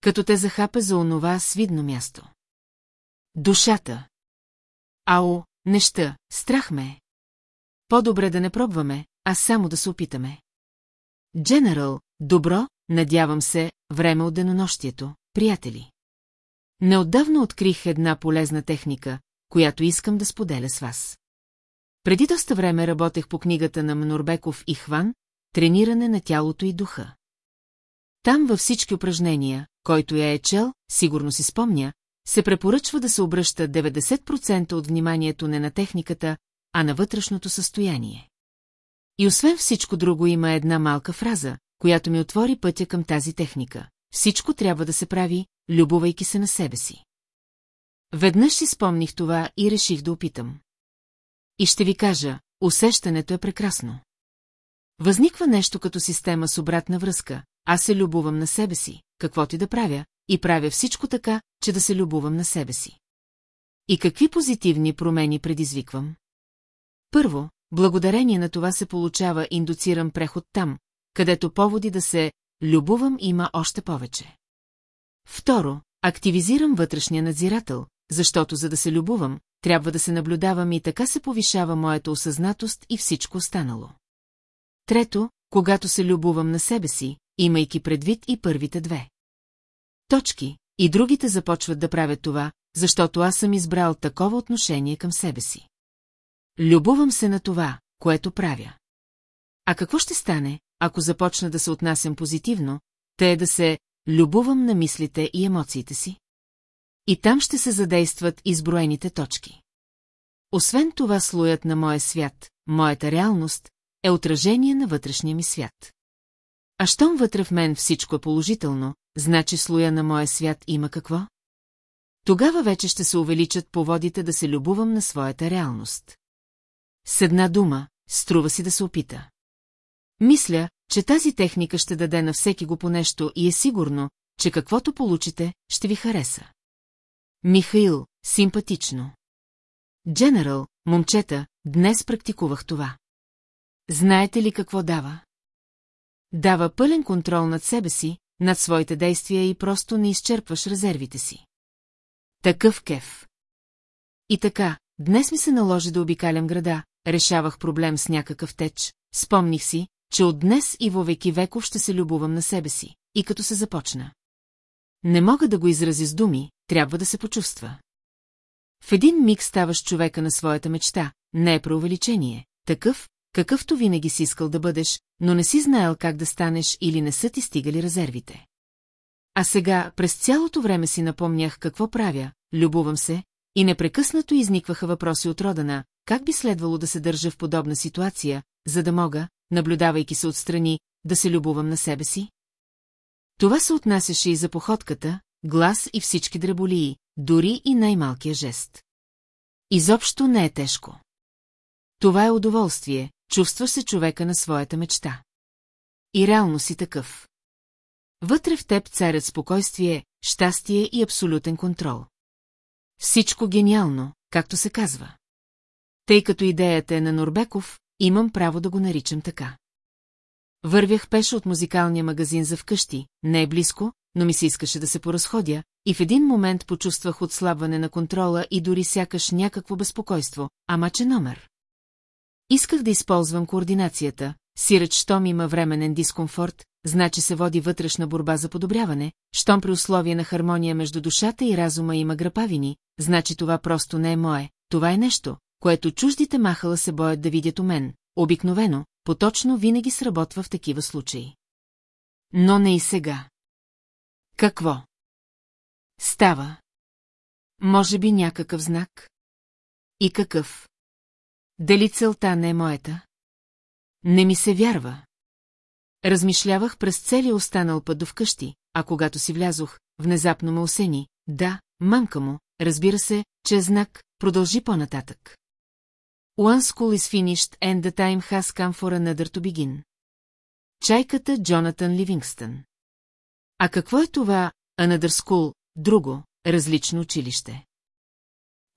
S1: Като те захапе за онова свидно място. Душата. Ао, неща, страх ме. По-добре да не пробваме, а само да се опитаме. Дженерал, добро, надявам се, време от денонощието, приятели. Неотдавна открих една полезна техника, която искам да споделя с вас. Преди доста време работех по книгата на Мнорбеков и Хван «Трениране на тялото и духа». Там във всички упражнения, който я е чел, сигурно си спомня, се препоръчва да се обръща 90% от вниманието не на техниката, а на вътрешното състояние. И освен всичко друго има една малка фраза, която ми отвори пътя към тази техника. Всичко трябва да се прави, любовайки се на себе си. Веднъж си спомних това и реших да опитам. И ще ви кажа, усещането е прекрасно. Възниква нещо като система с обратна връзка, аз се любувам на себе си, какво ти да правя, и правя всичко така, че да се любувам на себе си. И какви позитивни промени предизвиквам? Първо, благодарение на това се получава индуциран преход там, където поводи да се любувам има още повече. Второ, активизирам вътрешния надзирател, защото за да се любувам, трябва да се наблюдавам и така се повишава моята осъзнатост и всичко останало. Трето, когато се любувам на себе си, имайки предвид и първите две. Точки, и другите започват да правят това, защото аз съм избрал такова отношение към себе си. Любовам се на това, което правя. А какво ще стане, ако започна да се отнасям позитивно, те е да се любовам на мислите и емоциите си? И там ще се задействат изброените точки. Освен това слоят на моя свят, моята реалност, е отражение на вътрешния ми свят. А щом вътре в мен всичко е положително, значи слоя на моя свят има какво? Тогава вече ще се увеличат поводите да се любувам на своята реалност. С една дума, струва си да се опита. Мисля, че тази техника ще даде на всеки го по нещо и е сигурно, че каквото получите, ще ви хареса. Михаил, симпатично. Дженерал, момчета, днес практикувах това. Знаете ли какво дава? Дава пълен контрол над себе си, над своите действия и просто не изчерпваш резервите си. Такъв кеф. И така, днес ми се наложи да обикалям града, решавах проблем с някакъв теч, спомних си, че от днес и веки веков ще се любовам на себе си, и като се започна. Не мога да го изрази с думи, трябва да се почувства. В един миг ставаш човека на своята мечта, не е преувеличение, такъв, какъвто винаги си искал да бъдеш, но не си знаел как да станеш или не са ти стигали резервите. А сега през цялото време си напомнях какво правя, любувам се, и непрекъснато изникваха въпроси от родана, как би следвало да се държа в подобна ситуация, за да мога, наблюдавайки се отстрани, да се любувам на себе си? Това се отнасяше и за походката, глас и всички дреболии, дори и най-малкия жест. Изобщо не е тежко. Това е удоволствие, чувства се човека на своята мечта. И реално си такъв. Вътре в теб царят спокойствие, щастие и абсолютен контрол. Всичко гениално, както се казва. Тъй като идеята е на Норбеков, имам право да го наричам така. Вървях пеше от музикалния магазин за вкъщи, не е близко, но ми се искаше да се поразходя, и в един момент почувствах отслабване на контрола и дори сякаш някакво безпокойство, ама че номер. Исках да използвам координацията, сиреч щом има временен дискомфорт, значи се води вътрешна борба за подобряване, щом при условие на хармония между душата и разума има гръпавини, значи това просто не е мое, това е нещо, което чуждите махала се боят да видят у мен, обикновено, поточно винаги сработва в такива случаи. Но не и сега. Какво? Става. Може би някакъв знак? И какъв? Дали целта не е моята? Не ми се вярва. Размишлявах през целия останал път до вкъщи, а когато си влязох, внезапно ме осени, да, мамка му, разбира се, че е знак, продължи по-нататък. One school is finished and the time has come for another to begin. Чайката Джонатан Ливингстън. А какво е това, another school, друго, различно училище?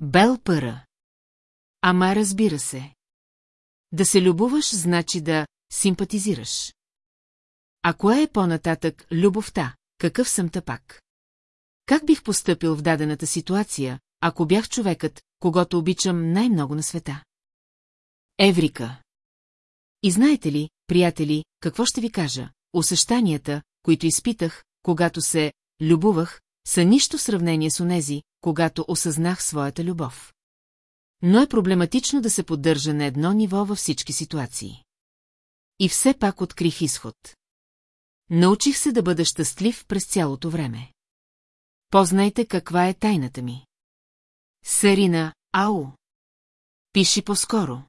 S1: Бел Пъра. Ама разбира се. Да се любоваш значи да симпатизираш. А кое е по-нататък любовта, какъв съм тъпак? Как бих поступил в дадената ситуация, ако бях човекът, когато обичам най-много на света? Еврика. И знаете ли, приятели, какво ще ви кажа? Усещанията, които изпитах, когато се любовах, са нищо в сравнение с онези, когато осъзнах своята любов но е проблематично да се поддържа на едно ниво във всички ситуации. И все пак открих изход. Научих се да бъда щастлив през цялото време. Познайте каква е тайната ми. Сарина, ау! Пиши по-скоро.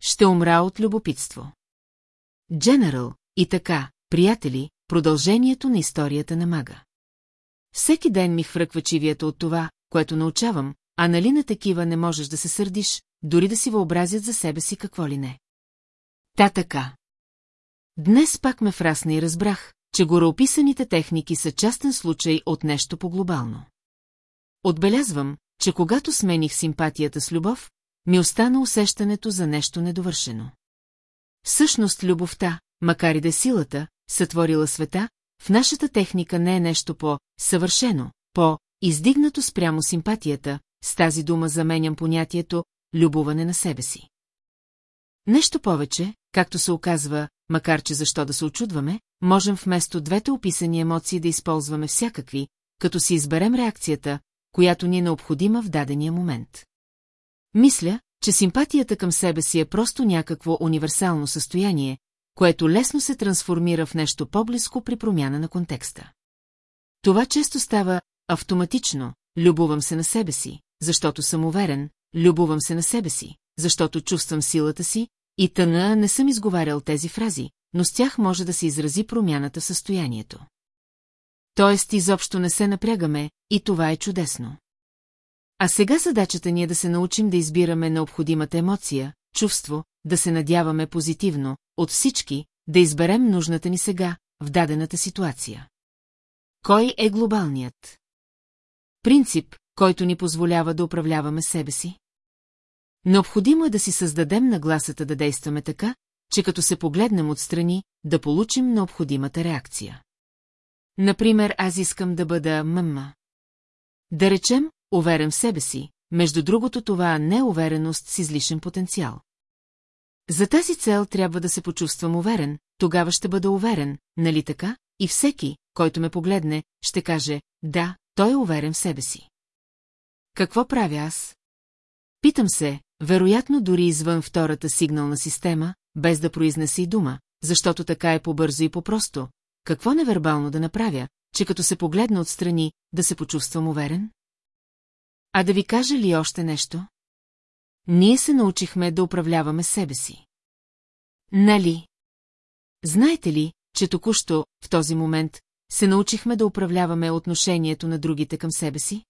S1: Ще умра от любопитство. Дженерал, и така, приятели, продължението на историята на мага. Всеки ден ми хвръква чивията от това, което научавам, а нали на такива не можеш да се сърдиш, дори да си въобразят за себе си какво ли не. Та така. Днес пак ме фрасна и разбрах, че гореописаните техники са частен случай от нещо по-глобално. Отбелязвам, че когато смених симпатията с любов, ми остана усещането за нещо недовършено. Всъщност любовта, макар и да е силата, сътворила света, в нашата техника не е нещо по-съвършено, по-издигнато спрямо симпатията, с тази дума заменям понятието «любоване на себе си». Нещо повече, както се оказва, макар че защо да се очудваме, можем вместо двете описани емоции да използваме всякакви, като си изберем реакцията, която ни е необходима в дадения момент. Мисля, че симпатията към себе си е просто някакво универсално състояние, което лесно се трансформира в нещо по-близко при промяна на контекста. Това често става автоматично, любовам се на себе си, защото съм уверен, любовам се на себе си, защото чувствам силата си, и тъна не съм изговарял тези фрази, но с тях може да се изрази промяната в състоянието. Тоест изобщо не се напрягаме, и това е чудесно. А сега задачата ни е да се научим да избираме необходимата емоция, чувство, да се надяваме позитивно, от всички, да изберем нужната ни сега, в дадената ситуация. Кой е глобалният? Принцип, който ни позволява да управляваме себе си? Необходимо е да си създадем нагласата да действаме така, че като се погледнем отстрани, да получим необходимата реакция. Например, аз искам да бъда мъмма, Да речем, уверен в себе си, между другото това не е увереност с излишен потенциал. За тази цел трябва да се почувствам уверен, тогава ще бъда уверен, нали така, и всеки, който ме погледне, ще каже, да, той е уверен в себе си. Какво правя аз? Питам се, вероятно дори извън втората сигнална система, без да и дума, защото така е по-бързо и по-просто. Какво невербално да направя, че като се погледна отстрани, да се почувствам уверен? А да ви кажа ли още нещо? Ние се научихме да управляваме себе си. Нали? Знаете ли, че току-що, в този момент, се научихме да управляваме отношението на другите към себе си?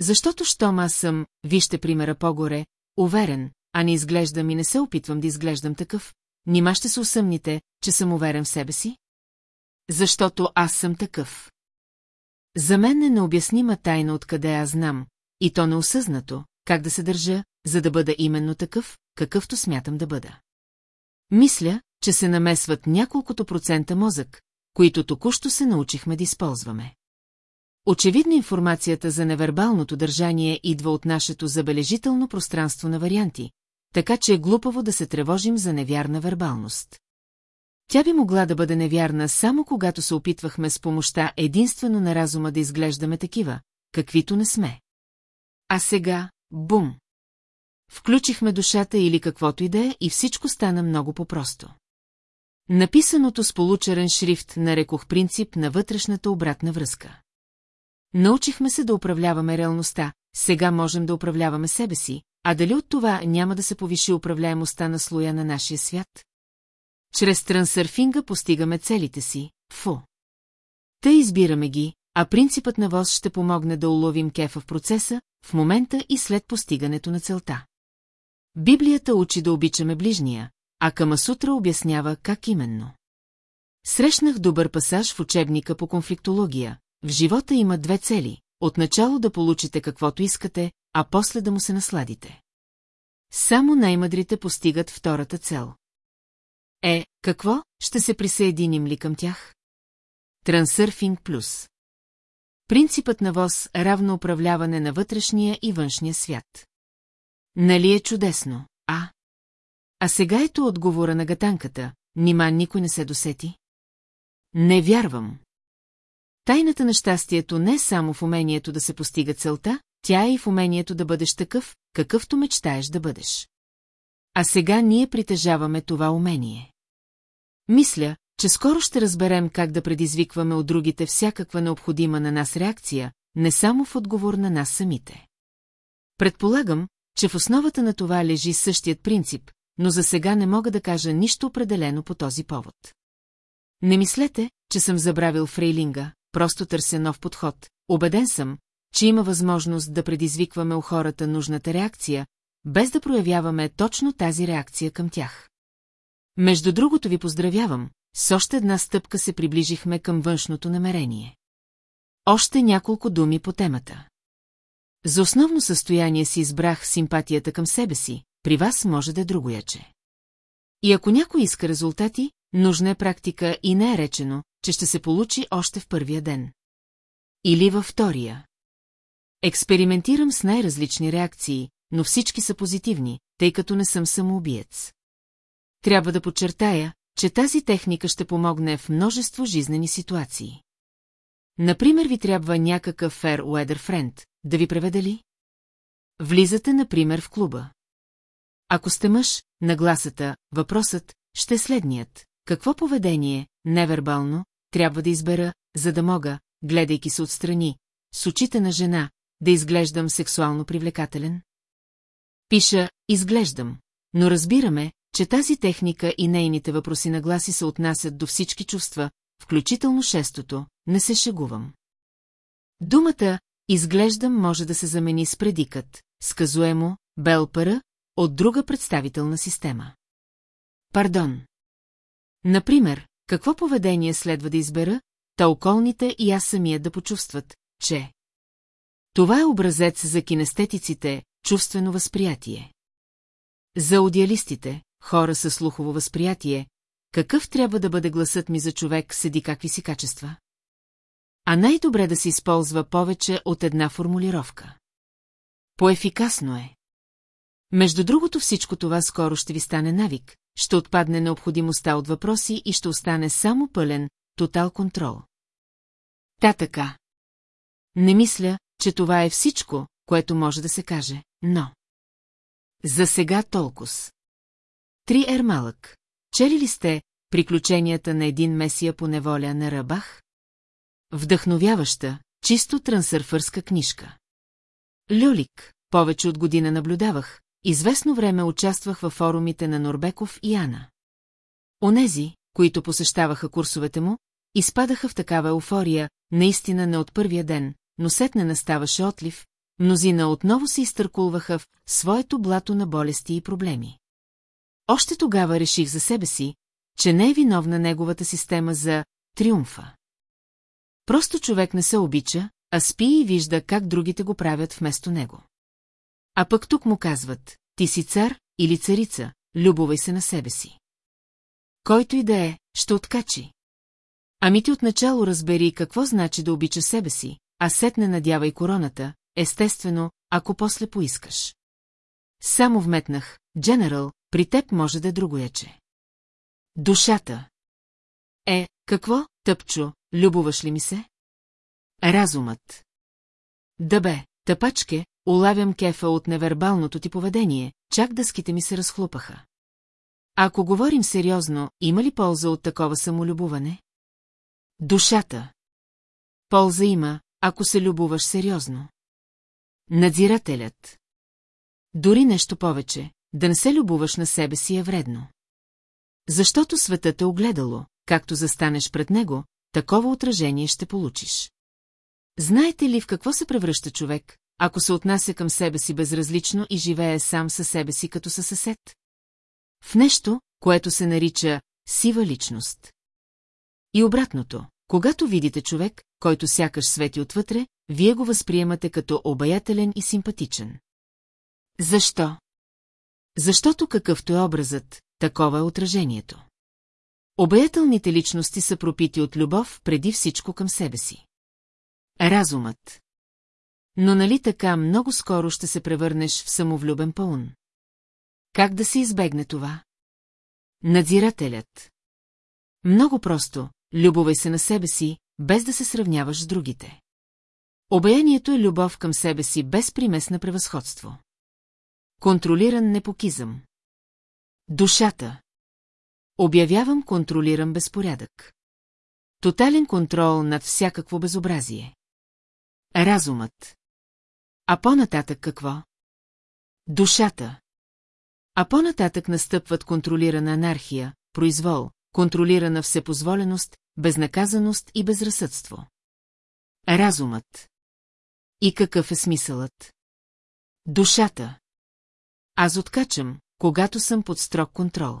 S1: Защото щом аз съм, вижте примера по-горе, уверен, а не изглеждам и не се опитвам да изглеждам такъв, нима ще се усъмните, че съм уверен в себе си? Защото аз съм такъв. За мен е необяснима тайна откъде аз знам, и то неосъзнато, как да се държа, за да бъда именно такъв, какъвто смятам да бъда. Мисля, че се намесват няколкото процента мозък, които току-що се научихме да използваме. Очевидно информацията за невербалното държание идва от нашето забележително пространство на варианти, така че е глупаво да се тревожим за невярна вербалност. Тя би могла да бъде невярна само когато се опитвахме с помощта единствено на разума да изглеждаме такива, каквито не сме. А сега – бум! Включихме душата или каквото и да е и всичко стана много по-просто. Написаното с получерен шрифт нарекох принцип на вътрешната обратна връзка. Научихме се да управляваме реалността, сега можем да управляваме себе си, а дали от това няма да се повиши управляемостта на слоя на нашия свят? Чрез трансърфинга постигаме целите си, фу. Та избираме ги, а принципът на ВОЗ ще помогне да уловим кефа в процеса, в момента и след постигането на целта. Библията учи да обичаме ближния, а Камасутра обяснява как именно. Срещнах добър пасаж в учебника по конфликтология, в живота има две цели – отначало да получите каквото искате, а после да му се насладите. Само най-мъдрите постигат втората цел. Е, какво, ще се присъединим ли към тях? Трансърфинг плюс Принципът на ВОЗ е – равно управляване на вътрешния и външния свят. Нали е чудесно, а? А сега ето отговора на гатанката, нима никой не се досети? Не вярвам. Тайната на щастието не е само в умението да се постига целта, тя е и в умението да бъдеш такъв, какъвто мечтаеш да бъдеш. А сега ние притежаваме това умение. Мисля, че скоро ще разберем как да предизвикваме от другите всякаква необходима на нас реакция, не само в отговор на нас самите. Предполагам, че в основата на това лежи същият принцип, но за сега не мога да кажа нищо определено по този повод. Не мислете, че съм забравил Фрейлинга, просто търся нов подход. Обеден съм, че има възможност да предизвикваме у хората нужната реакция, без да проявяваме точно тази реакция към тях. Между другото ви поздравявам, с още една стъпка се приближихме към външното намерение. Още няколко думи по темата. За основно състояние си избрах симпатията към себе си, при вас може да е другояче. И ако някой иска резултати, нужна е практика и не е речено, че ще се получи още в първия ден. Или във втория. Експериментирам с най-различни реакции, но всички са позитивни, тъй като не съм самоубиец. Трябва да подчертая, че тази техника ще помогне в множество жизнени ситуации. Например, ви трябва някакъв fair weather friend, да ви преведа ли? Влизате, например, в клуба. Ако сте мъж, нагласата, въпросът ще е следният. Какво поведение, невербално, трябва да избера, за да мога, гледайки се отстрани, с очите на жена, да изглеждам сексуално привлекателен? Пиша «изглеждам», но разбираме, че тази техника и нейните въпроси на гласи се отнасят до всички чувства, включително шестото «не се шегувам». Думата «изглеждам» може да се замени с предикът, сказуемо «белпара» от друга представителна система. Пардон. Например, какво поведение следва да избера, та околните и аз самия да почувстват, че... Това е образец за кинестетиците, чувствено възприятие. За аудиалистите, хора с слухово възприятие, какъв трябва да бъде гласът ми за човек седи какви си качества? А най-добре да се използва повече от една формулировка. Поефикасно е. Между другото всичко това скоро ще ви стане навик, ще отпадне необходимостта от въпроси и ще остане само пълен, тотал контрол. Та така. Не мисля, че това е всичко, което може да се каже, но... За сега толкова. Три ер малък. Чели ли сте приключенията на един месия по неволя на Рабах? Вдъхновяваща, чисто трансърфърска книжка. Люлик, повече от година наблюдавах, Известно време участвах във форумите на Норбеков и Ана. Онези, които посещаваха курсовете му, изпадаха в такава еуфория, наистина не от първия ден, но сетне наставаше отлив, мнозина отново се изтъркулваха в своето блато на болести и проблеми. Още тогава реших за себе си, че не е виновна неговата система за триумфа. Просто човек не се обича, а спи и вижда как другите го правят вместо него. А пък тук му казват, ти си цар или царица, любовай се на себе си. Който и да е, ще откачи. Ами ти отначало разбери какво значи да обича себе си, а сетне надявай короната, естествено, ако после поискаш. Само вметнах, Дженерал, при теб може да е другояче. Душата. Е, какво, тъпчо, любоваш ли ми се? Разумът. Да бе, тъпачке, улавям кефа от невербалното ти поведение, чак дъските ми се разхлупаха. Ако говорим сериозно, има ли полза от такова самолюбуване? Душата. Полза има, ако се любуваш сериозно. Надзирателят. Дори нещо повече, да не се любуваш на себе си е вредно. Защото светът е огледало, както застанеш пред него, такова отражение ще получиш. Знаете ли в какво се превръща човек, ако се отнася към себе си безразлично и живее сам със себе си като със съсед? В нещо, което се нарича сива личност. И обратното, когато видите човек, който сякаш свети отвътре, вие го възприемате като обаятелен и симпатичен. Защо? Защото какъвто е образът, такова е отражението. Обаятелните личности са пропити от любов преди всичко към себе си. Разумът. Но нали така много скоро ще се превърнеш в самовлюбен пълн? Как да се избегне това? Надзирателят. Много просто, любовай се на себе си, без да се сравняваш с другите. Обаянието е любов към себе си без примес на превъзходство. Контролиран непокизъм. Душата. Обявявам контролиран безпорядък. Тотален контрол над всякакво безобразие. Разумът. А по-нататък какво? Душата. А по-нататък настъпват контролирана анархия, произвол, контролирана всепозволеност, безнаказаност и безразсъдство. Разумът. И какъв е смисълът? Душата. Аз откачам, когато съм под строг контрол.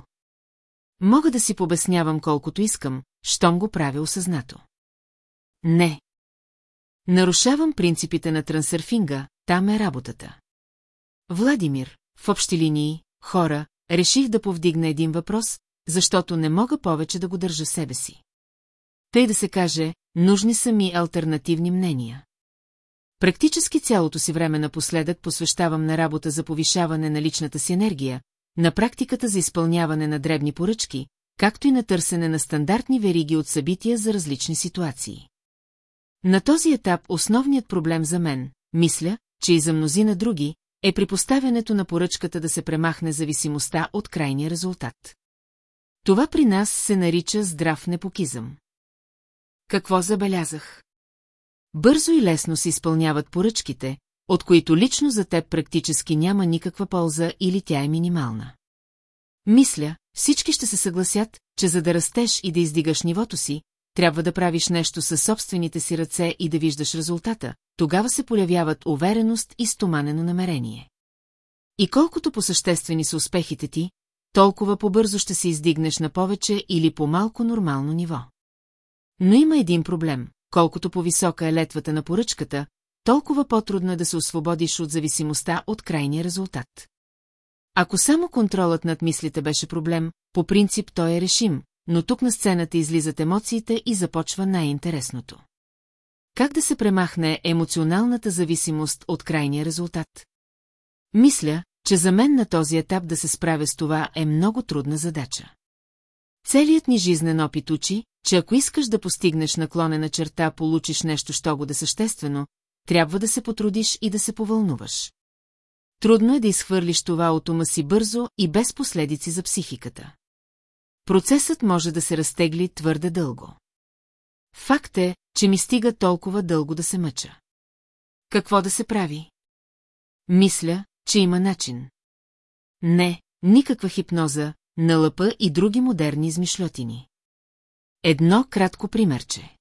S1: Мога да си побеснявам колкото искам, щом го правя осъзнато. Не. Нарушавам принципите на трансърфинга, там е работата. Владимир, в общи линии, хора, реших да повдигна един въпрос, защото не мога повече да го държа себе си. Тъй да се каже, нужни са ми альтернативни мнения. Практически цялото си време напоследък посвещавам на работа за повишаване на личната си енергия, на практиката за изпълняване на дребни поръчки, както и на търсене на стандартни вериги от събития за различни ситуации. На този етап основният проблем за мен, мисля, че и за мнозина други, е при поставянето на поръчката да се премахне зависимостта от крайния резултат. Това при нас се нарича здрав непокизъм. Какво забелязах? Бързо и лесно се изпълняват поръчките, от които лично за теб практически няма никаква полза или тя е минимална. Мисля, всички ще се съгласят, че за да растеш и да издигаш нивото си, трябва да правиш нещо със собствените си ръце и да виждаш резултата, тогава се появяват увереност и стоманено намерение. И колкото посъществени са успехите ти, толкова побързо ще се издигнеш на повече или по-малко нормално ниво. Но има един проблем. Колкото по-висока е летвата на поръчката, толкова по-трудно е да се освободиш от зависимостта от крайния резултат. Ако само контролът над мислите беше проблем, по принцип той е решим, но тук на сцената излизат емоциите и започва най-интересното. Как да се премахне емоционалната зависимост от крайния резултат? Мисля, че за мен на този етап да се справя с това е много трудна задача. Целият ни жизнен опит учи, че ако искаш да постигнеш наклонена черта, получиш нещо, що го да съществено, трябва да се потрудиш и да се повълнуваш. Трудно е да изхвърлиш това от ума си бързо и без последици за психиката. Процесът може да се разтегли твърде дълго. Факт е, че ми стига толкова дълго да се мъча. Какво да се прави? Мисля, че има начин. Не, никаква хипноза, налъпа и други модерни измишлетини. Едно кратко примерче.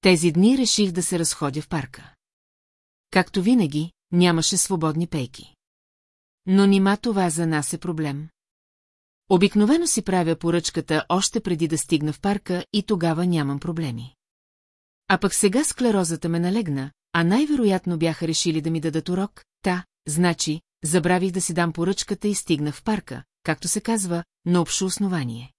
S1: Тези дни реших да се разходя в парка. Както винаги, нямаше свободни пейки. Но нима това за нас е проблем. Обикновено си правя поръчката още преди да стигна в парка и тогава нямам проблеми. А пък сега склерозата ме налегна, а най-вероятно бяха решили да ми дадат урок, та, значи, забравих да си дам поръчката и стигнах в парка, както се казва, на общо основание.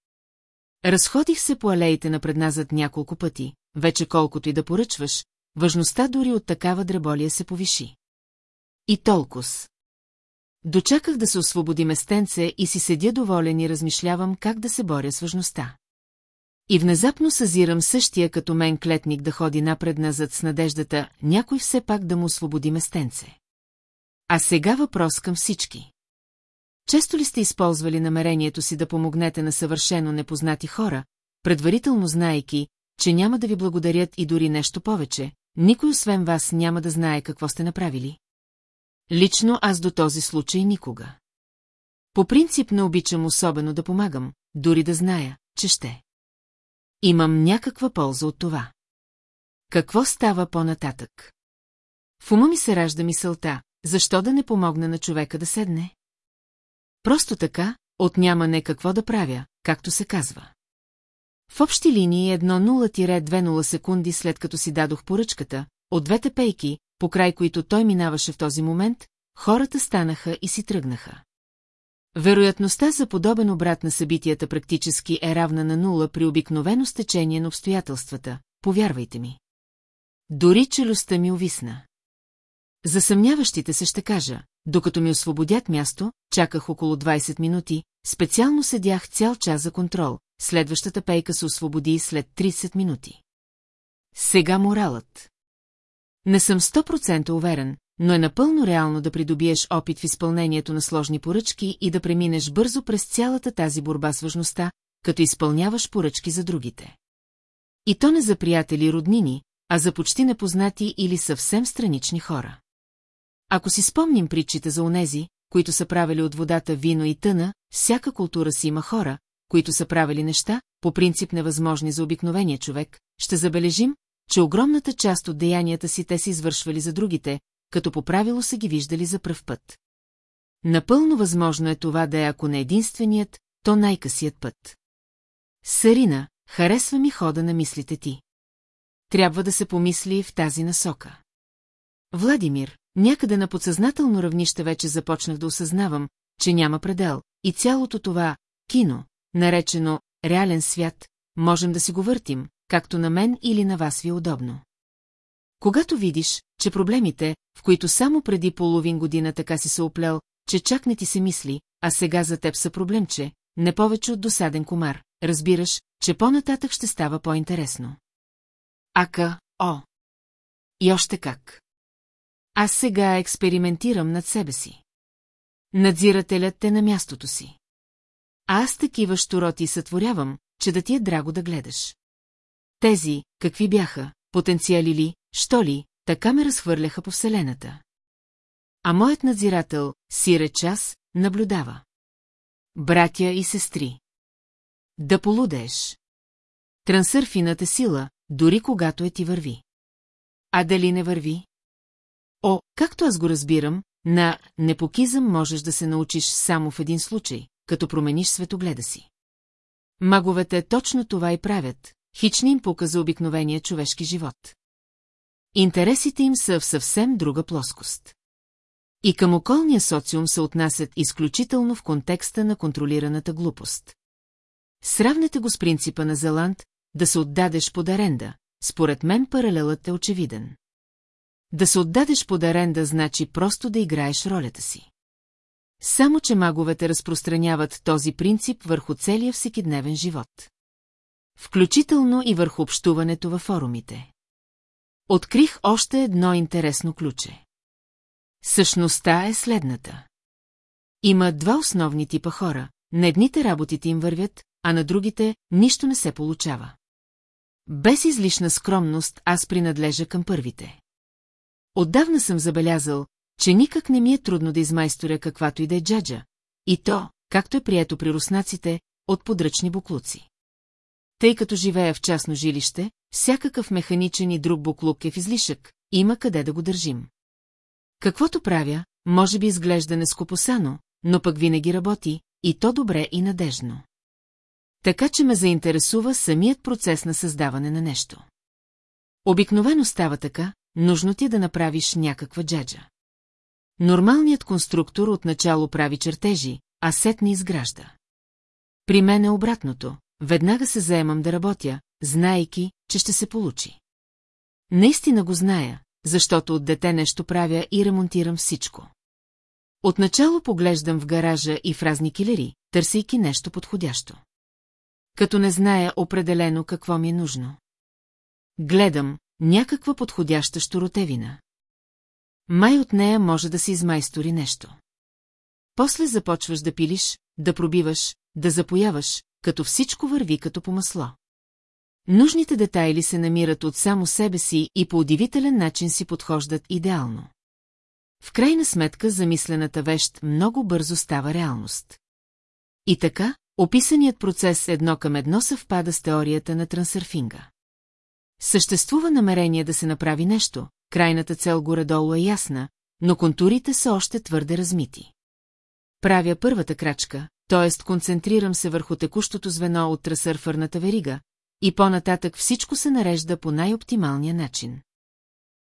S1: Разходих се по алеите напредназад няколко пъти, вече колкото и да поръчваш, важността дори от такава дреболия се повиши. И толкова. Дочаках да се освободи местенце и си седя доволен и размишлявам как да се боря с важността. И внезапно съзирам същия като мен клетник да ходи напред-назад с надеждата някой все пак да му освободи местенце. А сега въпрос към всички. Често ли сте използвали намерението си да помогнете на съвършено непознати хора, предварително знаеки, че няма да ви благодарят и дори нещо повече, никой освен вас няма да знае какво сте направили? Лично аз до този случай никога. По принцип не обичам особено да помагам, дори да зная, че ще. Имам някаква полза от това. Какво става по-нататък? В ума ми се ражда мисълта, защо да не помогна на човека да седне? Просто така, от няма не какво да правя, както се казва. В общи линии 1-0-2-0 секунди след като си дадох поръчката, от двете пейки, по край които той минаваше в този момент, хората станаха и си тръгнаха. Вероятността за подобен обрат на събитията практически е равна на нула при обикновено стечение на обстоятелствата, повярвайте ми. Дори челюстта ми увисна. За съмняващите се ще кажа, докато ми освободят място, чаках около 20 минути, специално седях цял час за контрол, следващата пейка се освободи след 30 минути. Сега моралът. Не съм 100% уверен, но е напълно реално да придобиеш опит в изпълнението на сложни поръчки и да преминеш бързо през цялата тази борба с важността, като изпълняваш поръчки за другите. И то не за приятели и роднини, а за почти непознати или съвсем странични хора. Ако си спомним притчите за онези, които са правили от водата вино и тъна, всяка култура си има хора, които са правили неща, по принцип невъзможни за обикновения човек, ще забележим, че огромната част от деянията си те си извършвали за другите, като по правило са ги виждали за пръв път. Напълно възможно е това да е ако не единственият, то най-късият път. Сарина, харесва ми хода на мислите ти. Трябва да се помисли в тази насока. Владимир, някъде на подсъзнателно равнище вече започнах да осъзнавам, че няма предел и цялото това кино, наречено реален свят, можем да си го въртим, както на мен или на вас ви е удобно. Когато видиш, че проблемите, в които само преди половин година така си се оплел, че чак не ти се мисли, а сега за теб са проблемче, не повече от досаден комар, разбираш, че по-нататък ще става по-интересно. Ака, о! И още как! Аз сега експериментирам над себе си. Надзирателят е на мястото си. А аз такива щуроти сътворявам, че да ти е драго да гледаш. Тези, какви бяха, потенциали ли, що ли, така ме разхвърляха по вселената. А моят надзирател, сире час, наблюдава. Братя и сестри. Да полудеш. Трансърфинът е сила, дори когато е ти върви. А дали не върви? О, както аз го разбирам, на непокизъм можеш да се научиш само в един случай, като промениш светогледа си. Маговете точно това и правят, Хични им пука за обикновения човешки живот. Интересите им са в съвсем друга плоскост. И към околния социум се отнасят изключително в контекста на контролираната глупост. Сравнете го с принципа на Зеланд, да се отдадеш под аренда, според мен паралелът е очевиден. Да се отдадеш под аренда значи просто да играеш ролята си. Само, че маговете разпространяват този принцип върху целия всекидневен живот. Включително и върху общуването във форумите. Открих още едно интересно ключе. Същността е следната. Има два основни типа хора. На едните работите им вървят, а на другите нищо не се получава. Без излишна скромност аз принадлежа към първите. Отдавна съм забелязал, че никак не ми е трудно да измайсторя каквато и да е джаджа, и то, както е прието при руснаците, от подръчни буклуци тъй като живея в частно жилище, всякакъв механичен и друг буклук е в излишък, има къде да го държим. Каквото правя, може би изглежда нескопосано, но пък винаги работи, и то добре и надежно. Така че ме заинтересува самият процес на създаване на нещо. Обикновено става така, нужно ти е да направиш някаква джаджа. Нормалният конструктор отначало прави чертежи, а не изгражда. При мен е обратното, Веднага се заемам да работя, знаейки, че ще се получи. Наистина го зная, защото от дете нещо правя и ремонтирам всичко. Отначало поглеждам в гаража и в разни килери, търсейки нещо подходящо. Като не зная определено какво ми е нужно. Гледам някаква подходяща щуротевина. Май от нея може да се измайстори нещо. После започваш да пилиш, да пробиваш, да запояваш, като всичко върви като по масло. Нужните детайли се намират от само себе си и по удивителен начин си подхождат идеално. В крайна сметка замислената вещ много бързо става реалност. И така, описаният процес едно към едно съвпада с теорията на трансърфинга. Съществува намерение да се направи нещо, крайната цел горе-долу е ясна, но контурите са още твърде размити. Правя първата крачка, т.е. концентрирам се върху текущото звено от трасърфърната верига, и по-нататък всичко се нарежда по най-оптималния начин.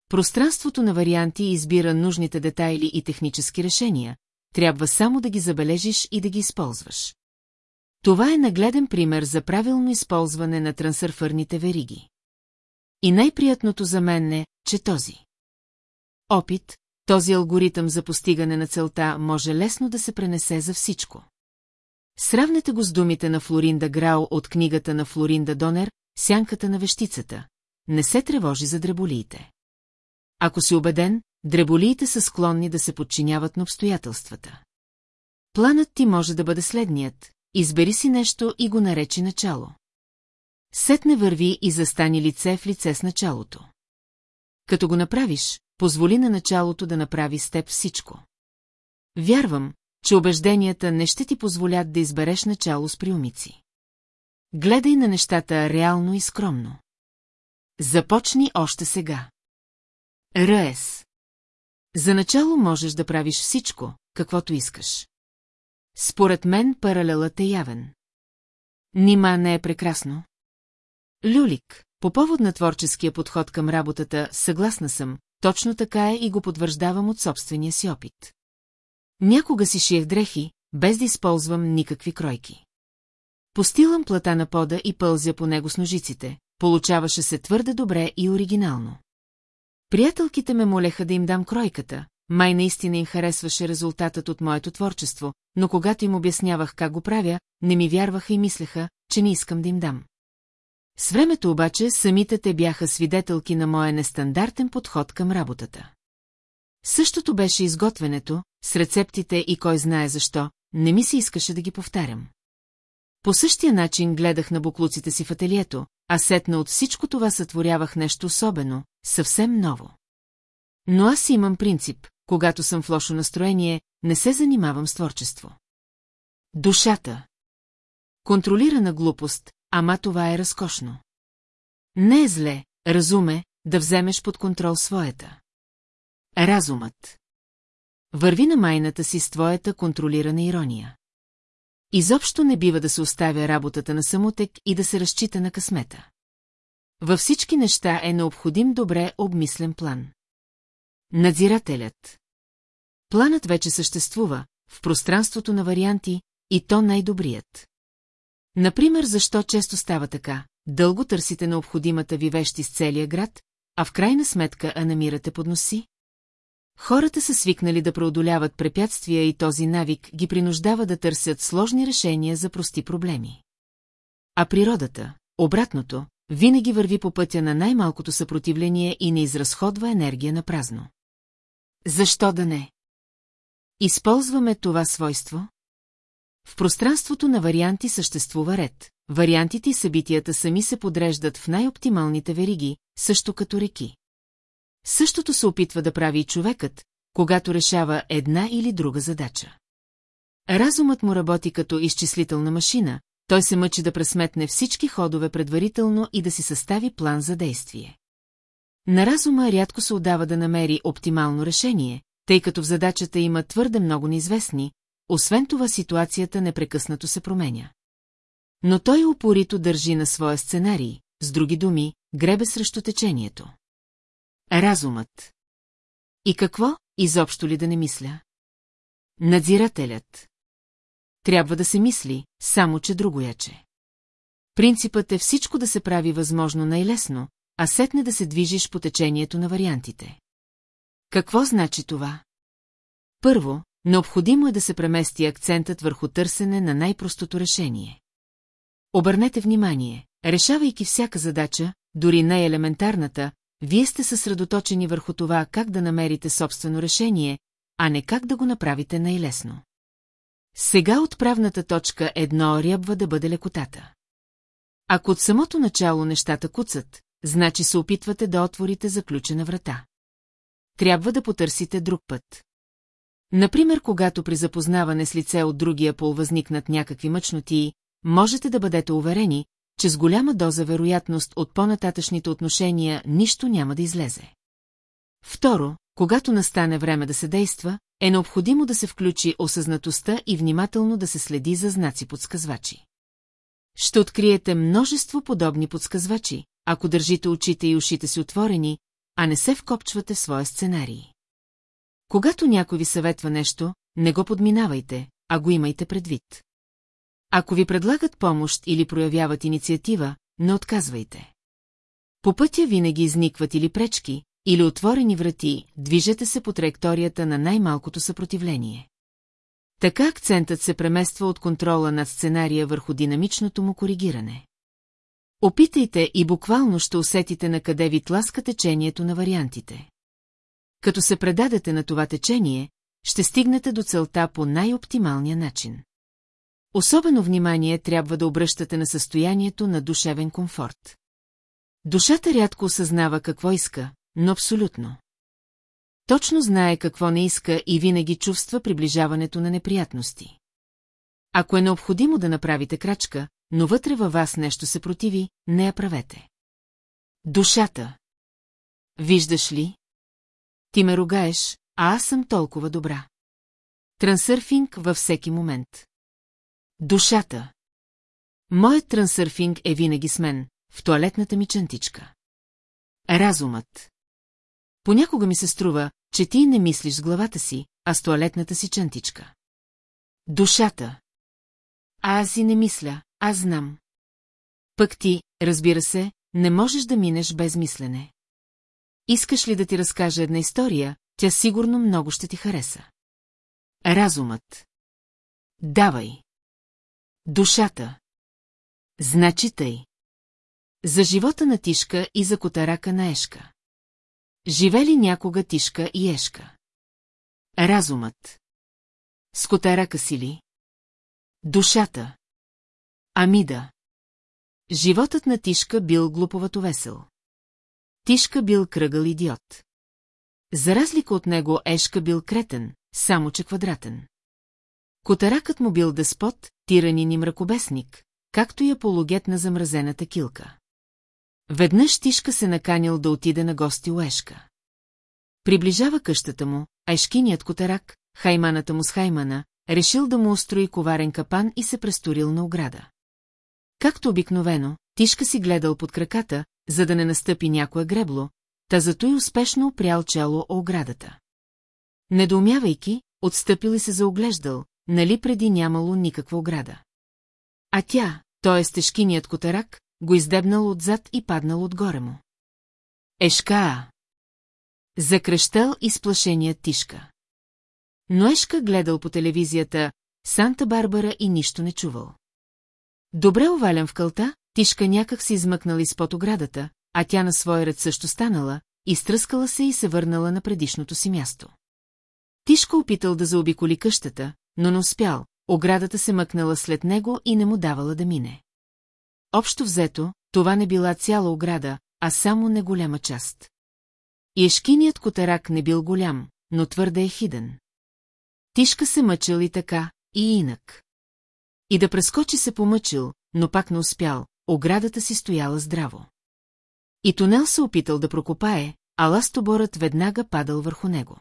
S1: Пространството на варианти избира нужните детайли и технически решения, трябва само да ги забележиш и да ги използваш. Това е нагледен пример за правилно използване на трансърфърните вериги. И най-приятното за мен е, че този опит, този алгоритъм за постигане на целта може лесно да се пренесе за всичко. Сравнете го с думите на Флоринда Грао от книгата на Флоринда Донер «Сянката на вещицата». Не се тревожи за дреболиите. Ако си убеден, дреболиите са склонни да се подчиняват на обстоятелствата. Планът ти може да бъде следният, избери си нещо и го наречи начало. Сетне върви и застани лице в лице с началото. Като го направиш, позволи на началото да направи с теб всичко. Вярвам, че убежденията не ще ти позволят да избереш начало с приумици. Гледай на нещата реално и скромно. Започни още сега. Ръес. За начало можеш да правиш всичко, каквото искаш. Според мен паралелът е явен. Нима не е прекрасно? Люлик, по повод на творческия подход към работата, съгласна съм, точно така е и го потвърждавам от собствения си опит. Някога си шиях дрехи, без да използвам никакви кройки. Постилам плата на пода и пълзя по него с ножиците, получаваше се твърде добре и оригинално. Приятелките ме молеха да им дам кройката, май наистина им харесваше резултатът от моето творчество, но когато им обяснявах как го правя, не ми вярваха и мислеха, че не искам да им дам. С времето обаче самите те бяха свидетелки на моя нестандартен подход към работата. Същото беше изготвянето, с рецептите и кой знае защо, не ми се искаше да ги повтарям. По същия начин гледах на буклуците си в ателието, а сетна от всичко това сътворявах нещо особено, съвсем ново. Но аз имам принцип, когато съм в лошо настроение, не се занимавам с творчество. Душата. Контролирана глупост, ама това е разкошно. Не е зле, разуме, да вземеш под контрол своята. Разумът. Върви на майната си с твоята контролирана ирония. Изобщо не бива да се оставя работата на самотек и да се разчита на късмета. Във всички неща е необходим добре обмислен план. Надзирателят. Планът вече съществува в пространството на варианти и то най-добрият. Например, защо често става така? Дълго търсите необходимата ви вещи с целия град, а в крайна сметка а намирате подноси? Хората са свикнали да преодоляват препятствия и този навик ги принуждава да търсят сложни решения за прости проблеми. А природата, обратното, винаги върви по пътя на най-малкото съпротивление и не изразходва енергия на празно. Защо да не? Използваме това свойство? В пространството на варианти съществува ред. Вариантите и събитията сами се подреждат в най-оптималните вериги, също като реки. Същото се опитва да прави и човекът, когато решава една или друга задача. Разумът му работи като изчислителна машина, той се мъчи да пресметне всички ходове предварително и да си състави план за действие. На разума рядко се отдава да намери оптимално решение, тъй като в задачата има твърде много неизвестни, освен това ситуацията непрекъснато се променя. Но той упорито държи на своя сценарий, с други думи, гребе срещу течението. Разумът. И какво, изобщо ли да не мисля? Надзирателят. Трябва да се мисли, само че другояче. Принципът е всичко да се прави възможно най-лесно, а сетне да се движиш по течението на вариантите. Какво значи това? Първо, необходимо е да се премести акцентът върху търсене на най-простото решение. Обърнете внимание, решавайки всяка задача, дори най-елементарната, вие сте съсредоточени върху това как да намерите собствено решение, а не как да го направите най-лесно. Сега отправната точка едно рябва да бъде лекотата. Ако от самото начало нещата куцат, значи се опитвате да отворите заключена врата. Трябва да потърсите друг път. Например, когато при запознаване с лице от другия пол възникнат някакви мъчноти, можете да бъдете уверени, че с голяма доза вероятност от по-нататъчните отношения нищо няма да излезе. Второ, когато настане време да се действа, е необходимо да се включи осъзнатостта и внимателно да се следи за знаци-подсказвачи. Ще откриете множество подобни подсказвачи, ако държите очите и ушите си отворени, а не се вкопчвате в своя сценарий. Когато някой ви съветва нещо, не го подминавайте, а го имайте предвид. Ако ви предлагат помощ или проявяват инициатива, не отказвайте. По пътя винаги изникват или пречки, или отворени врати, движете се по траекторията на най-малкото съпротивление. Така акцентът се премества от контрола над сценария върху динамичното му коригиране. Опитайте и буквално ще усетите на къде ви тласка течението на вариантите. Като се предадете на това течение, ще стигнете до целта по най-оптималния начин. Особено внимание трябва да обръщате на състоянието на душевен комфорт. Душата рядко осъзнава какво иска, но абсолютно. Точно знае какво не иска и винаги чувства приближаването на неприятности. Ако е необходимо да направите крачка, но вътре във вас нещо се противи, не я правете. Душата. Виждаш ли? Ти ме ругаеш, а аз съм толкова добра. Трансърфинг във всеки момент. Душата. Моят трансърфинг е винаги с мен, в туалетната ми чантичка. Разумът. Понякога ми се струва, че ти не мислиш с главата си, а с туалетната си чантичка. Душата. А аз и не мисля, аз знам. Пък ти, разбира се, не можеш да минеш без мислене. Искаш ли да ти разкажа една история, тя сигурно много ще ти хареса. Разумът. Давай. Душата. Значи тъй. За живота на Тишка и за котарака на Ешка. Живели някога Тишка и Ешка. Разумът. С котарака си ли? Душата. Амида. Животът на Тишка бил глуповато весел. Тишка бил кръгъл идиот. За разлика от него Ешка бил кретен, само че квадратен. Котаракът му бил деспот, тиранин и мракобесник, както и апологет на замразената килка. Веднъж Тишка се наканил да отиде на гости у Ешка. Приближава къщата му, а ешкиният котарак, хайманата му с хаймана, решил да му устрои коварен капан и се престорил на ограда. Както обикновено, Тишка си гледал под краката, за да не настъпи някое гребло, та зато и успешно опрял чело о оградата. Недоумявайки, отстъпил и се заоглеждал, нали преди нямало никаква ограда. А тя, т.е. тежкиният котарак, го издебнал отзад и паднал отгоре му. Ешка. Закръщал изплашеният тишка. Но Ешка гледал по телевизията Санта-Барбара и нищо не чувал. Добре овален в кълта, тишка някак си измъкнал изпод оградата, а тя на своя ред също станала, изтръскала се и се върнала на предишното си място. Тишка опитал да заобиколи къщата, но не успял, оградата се мъкнала след него и не му давала да мине. Общо взето, това не била цяла ограда, а само неголяма част. Ешкиният котарак не бил голям, но твърде е хиден. Тишка се мъчил и така, и инак. И да прескочи се помъчил, но пак не успял, оградата си стояла здраво. И тунел се опитал да прокопае, а ластоборът веднага падал върху него.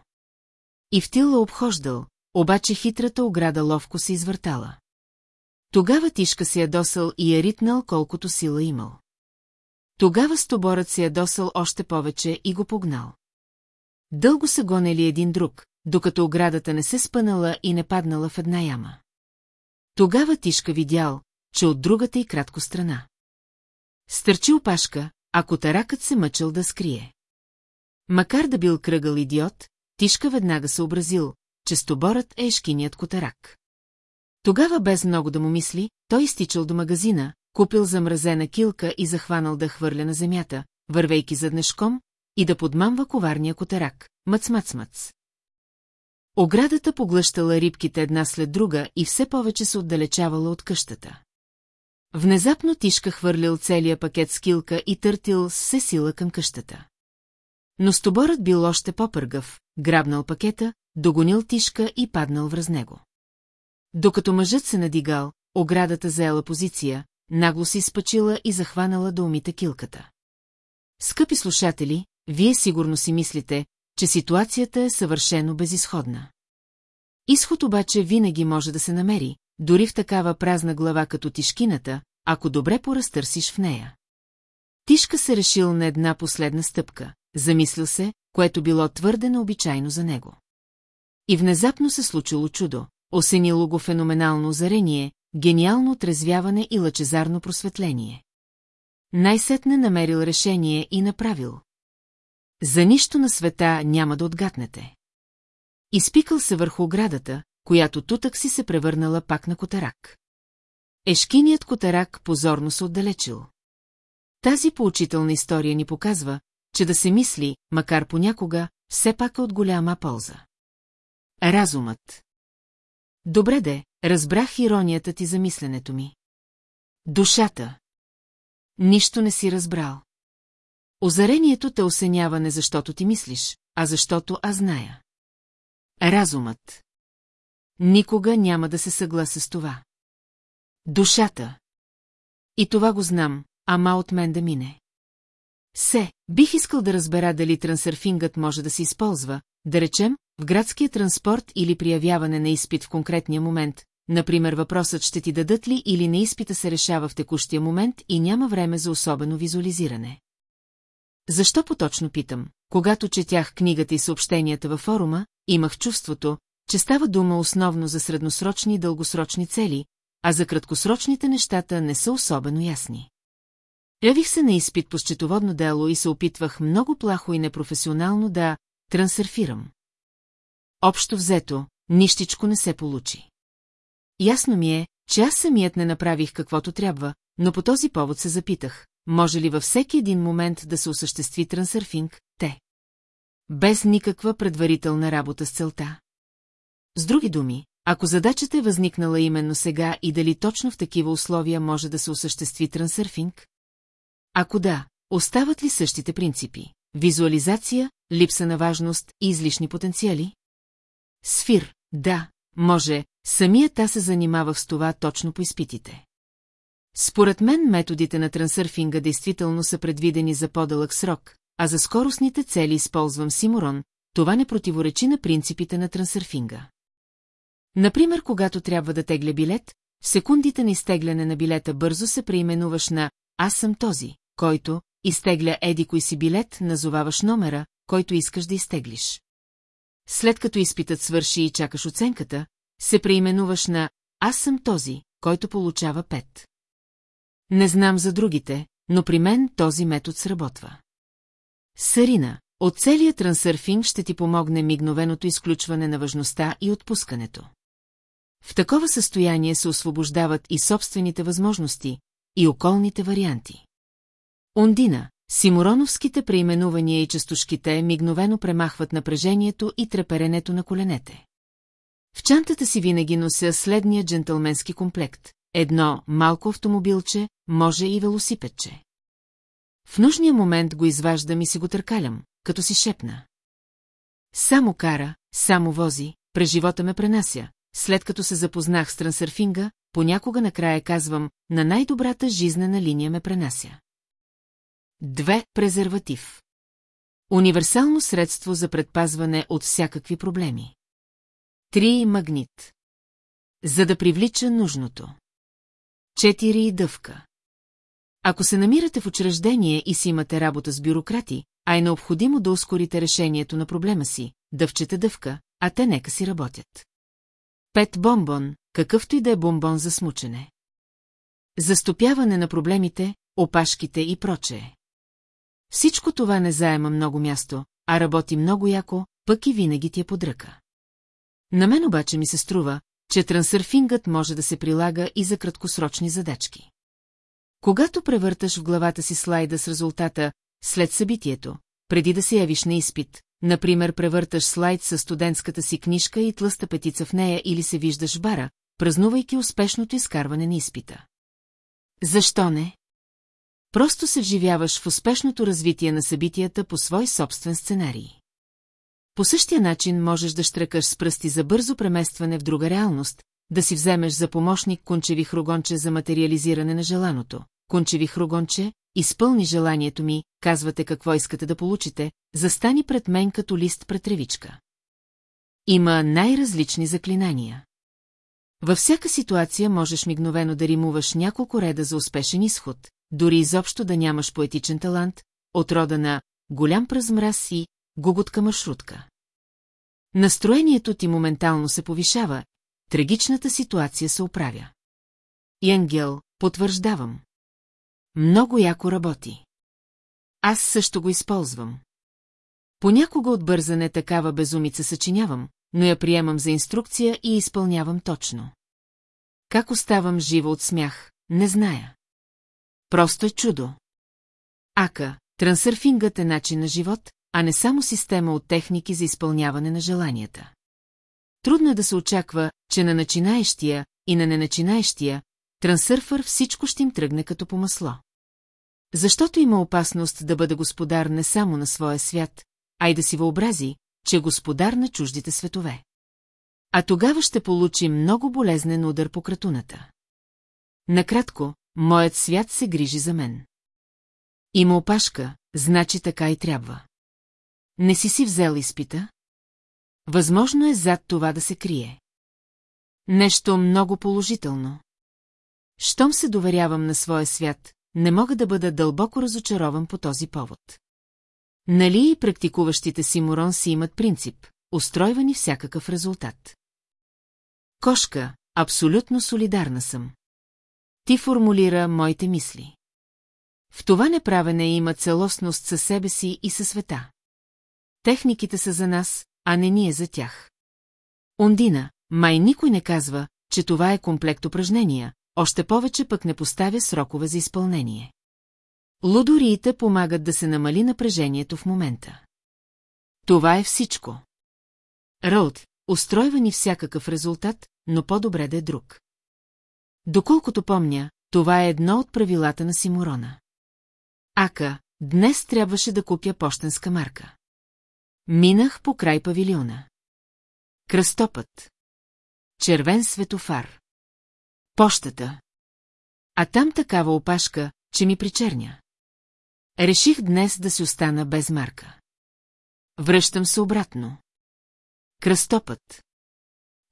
S1: И тила обхождал, обаче хитрата ограда ловко се извъртала. Тогава Тишка се ядосал е и е ритнал колкото сила имал. Тогава стоборът се ядосал е още повече и го погнал. Дълго са гонели един друг, докато оградата не се спънала и не паднала в една яма. Тогава Тишка видял, че от другата и кратко страна. Стърчи опашка, ако таракът се мъчил да скрие. Макар да бил кръгъл идиот, Тишка веднага съобразил, че стоборът е ешкиният котарак. Тогава без много да му мисли, той изтичал до магазина, купил замразена килка и захванал да хвърля на земята, вървейки заднешком, и да подмамва коварния котарак, мъц-мъц-мъц. Оградата поглъщала рибките една след друга и все повече се отдалечавала от къщата. Внезапно Тишка хвърлил целия пакет с килка и търтил с все сила към къщата. Но стоборът бил още по-пъргав, грабнал пакета, догонил тишка и паднал връз него. Докато мъжът се надигал, оградата заела позиция, нагло се изпачила и захванала да умита килката. Скъпи слушатели, вие сигурно си мислите, че ситуацията е съвършено безисходна. Изход обаче винаги може да се намери, дори в такава празна глава като тишкината, ако добре поразтърсиш в нея. Тишка се решил на една последна стъпка замислил се, което било твърде необичайно за него. И внезапно се случило чудо, осенило го феноменално озарение, гениално отрезвяване и лъчезарно просветление. Най-сетне намерил решение и направил. За нищо на света няма да отгатнете. Изпикал се върху оградата, която тутък си се превърнала пак на котарак. Ешкиният котарак позорно се отдалечил. Тази поучителна история ни показва, че да се мисли, макар понякога, все пак е от голяма полза. Разумът. Добре де, разбрах иронията ти за мисленето ми. Душата. Нищо не си разбрал. Озарението те осенява не защото ти мислиш, а защото аз зная. Разумът. Никога няма да се съгласа с това. Душата. И това го знам, ама от мен да мине. Се, бих искал да разбера дали трансърфингът може да се използва, да речем, в градския транспорт или приявяване на изпит в конкретния момент, например въпросът ще ти дадат ли или не изпита се решава в текущия момент и няма време за особено визуализиране. Защо поточно питам? Когато четях книгата и съобщенията във форума, имах чувството, че става дума основно за средносрочни и дългосрочни цели, а за краткосрочните нещата не са особено ясни. Явих се на изпит по счетоводно дело и се опитвах много плахо и непрофесионално да трансърфирам. Общо взето, нищичко не се получи. Ясно ми е, че аз самият не направих каквото трябва, но по този повод се запитах, може ли във всеки един момент да се осъществи трансърфинг, те. Без никаква предварителна работа с целта. С други думи, ако задачата е възникнала именно сега и дали точно в такива условия може да се осъществи трансърфинг, ако да, остават ли същите принципи? Визуализация, липса на важност и излишни потенциали? Сфир, да, може, самият та се занимава с това точно по изпитите. Според мен методите на трансърфинга действително са предвидени за по-дълъг срок, а за скоростните цели използвам Симурон, това не противоречи на принципите на трансърфинга. Например, когато трябва да тегля билет, секундите на изтегляне на билета бързо се преименуваш на «Аз съм този», който изтегля еди кой си билет, назоваваш номера, който искаш да изтеглиш. След като изпитът свърши и чакаш оценката, се преименуваш на «Аз съм този, който получава 5». Не знам за другите, но при мен този метод сработва. Сарина, от целият трансърфинг ще ти помогне мигновеното изключване на важността и отпускането. В такова състояние се освобождават и собствените възможности, и околните варианти. Ондина, симуроновските преименувания и частушките мигновено премахват напрежението и треперенето на коленете. В чантата си винаги нося следния джентълменски комплект. Едно малко автомобилче, може и велосипедче. В нужния момент го изваждам и си го търкалям, като си шепна. Само кара, само вози, през живота ме пренася. След като се запознах с трансърфинга, понякога накрая казвам, на най-добрата жизнена линия ме пренася. Две Презерватив. Универсално средство за предпазване от всякакви проблеми. Три Магнит. За да привлича нужното. 4. Дъвка. Ако се намирате в учреждение и си имате работа с бюрократи, а е необходимо да ускорите решението на проблема си, дъвчете дъвка, а те нека си работят. Пет Бомбон, какъвто и да е бомбон за смучене. Застопяване на проблемите, опашките и прочее. Всичко това не заема много място, а работи много яко, пък и винаги ти е под ръка. На мен обаче ми се струва, че трансърфингът може да се прилага и за краткосрочни задачки. Когато превърташ в главата си слайда с резултата след събитието, преди да се явиш на изпит, например превърташ слайд със студентската си книжка и тлъста петица в нея или се виждаш в бара, празнувайки успешното изкарване на изпита. Защо не? Просто се вживяваш в успешното развитие на събитията по свой собствен сценарий. По същия начин можеш да штръкаш с пръсти за бързо преместване в друга реалност, да си вземеш за помощник кончеви хругонче за материализиране на желаното. Кончеви хругонче, изпълни желанието ми, казвате какво искате да получите, застани пред мен като лист пред тревичка. Има най-различни заклинания. Във всяка ситуация можеш мигновено да римуваш няколко реда за успешен изход, дори изобщо да нямаш поетичен талант, от рода на голям празмраз и гугутка маршрутка. Настроението ти моментално се повишава, трагичната ситуация се оправя. И Ангел, потвърждавам. Много яко работи. Аз също го използвам. Понякога от бързане такава безумица съчинявам, но я приемам за инструкция и изпълнявам точно. Как оставам жива от смях, не зная. Просто е чудо. Ака, трансърфингът е начин на живот, а не само система от техники за изпълняване на желанията. Трудно е да се очаква, че на начинаещия и на неначинаещия трансърфър всичко ще им тръгне като по масло. Защото има опасност да бъде господар не само на своя свят, а и да си въобрази, че е господар на чуждите светове. А тогава ще получи много болезнен удар по кратуната. Накратко, Моят свят се грижи за мен. Има опашка, значи така и трябва. Не си си взел изпита? Възможно е зад това да се крие. Нещо много положително. Щом се доверявам на своя свят, не мога да бъда дълбоко разочарован по този повод. Нали и практикуващите си мурон си имат принцип, устройвани всякакъв резултат. Кошка, абсолютно солидарна съм. Ти формулира моите мисли. В това неправене има целостност със себе си и със света. Техниките са за нас, а не ние за тях. Ондина, май никой не казва, че това е комплект упражнения, още повече пък не поставя срокове за изпълнение. Лудориите помагат да се намали напрежението в момента. Това е всичко. Роуд, устройва ни всякакъв резултат, но по-добре да е друг. Доколкото помня, това е едно от правилата на Симурона. Ака, днес трябваше да купя почтенска марка. Минах по край павилиона. Кръстопът. Червен светофар. Пощата. А там такава опашка, че ми причерня. Реших днес да си остана без марка. Връщам се обратно. Кръстопът.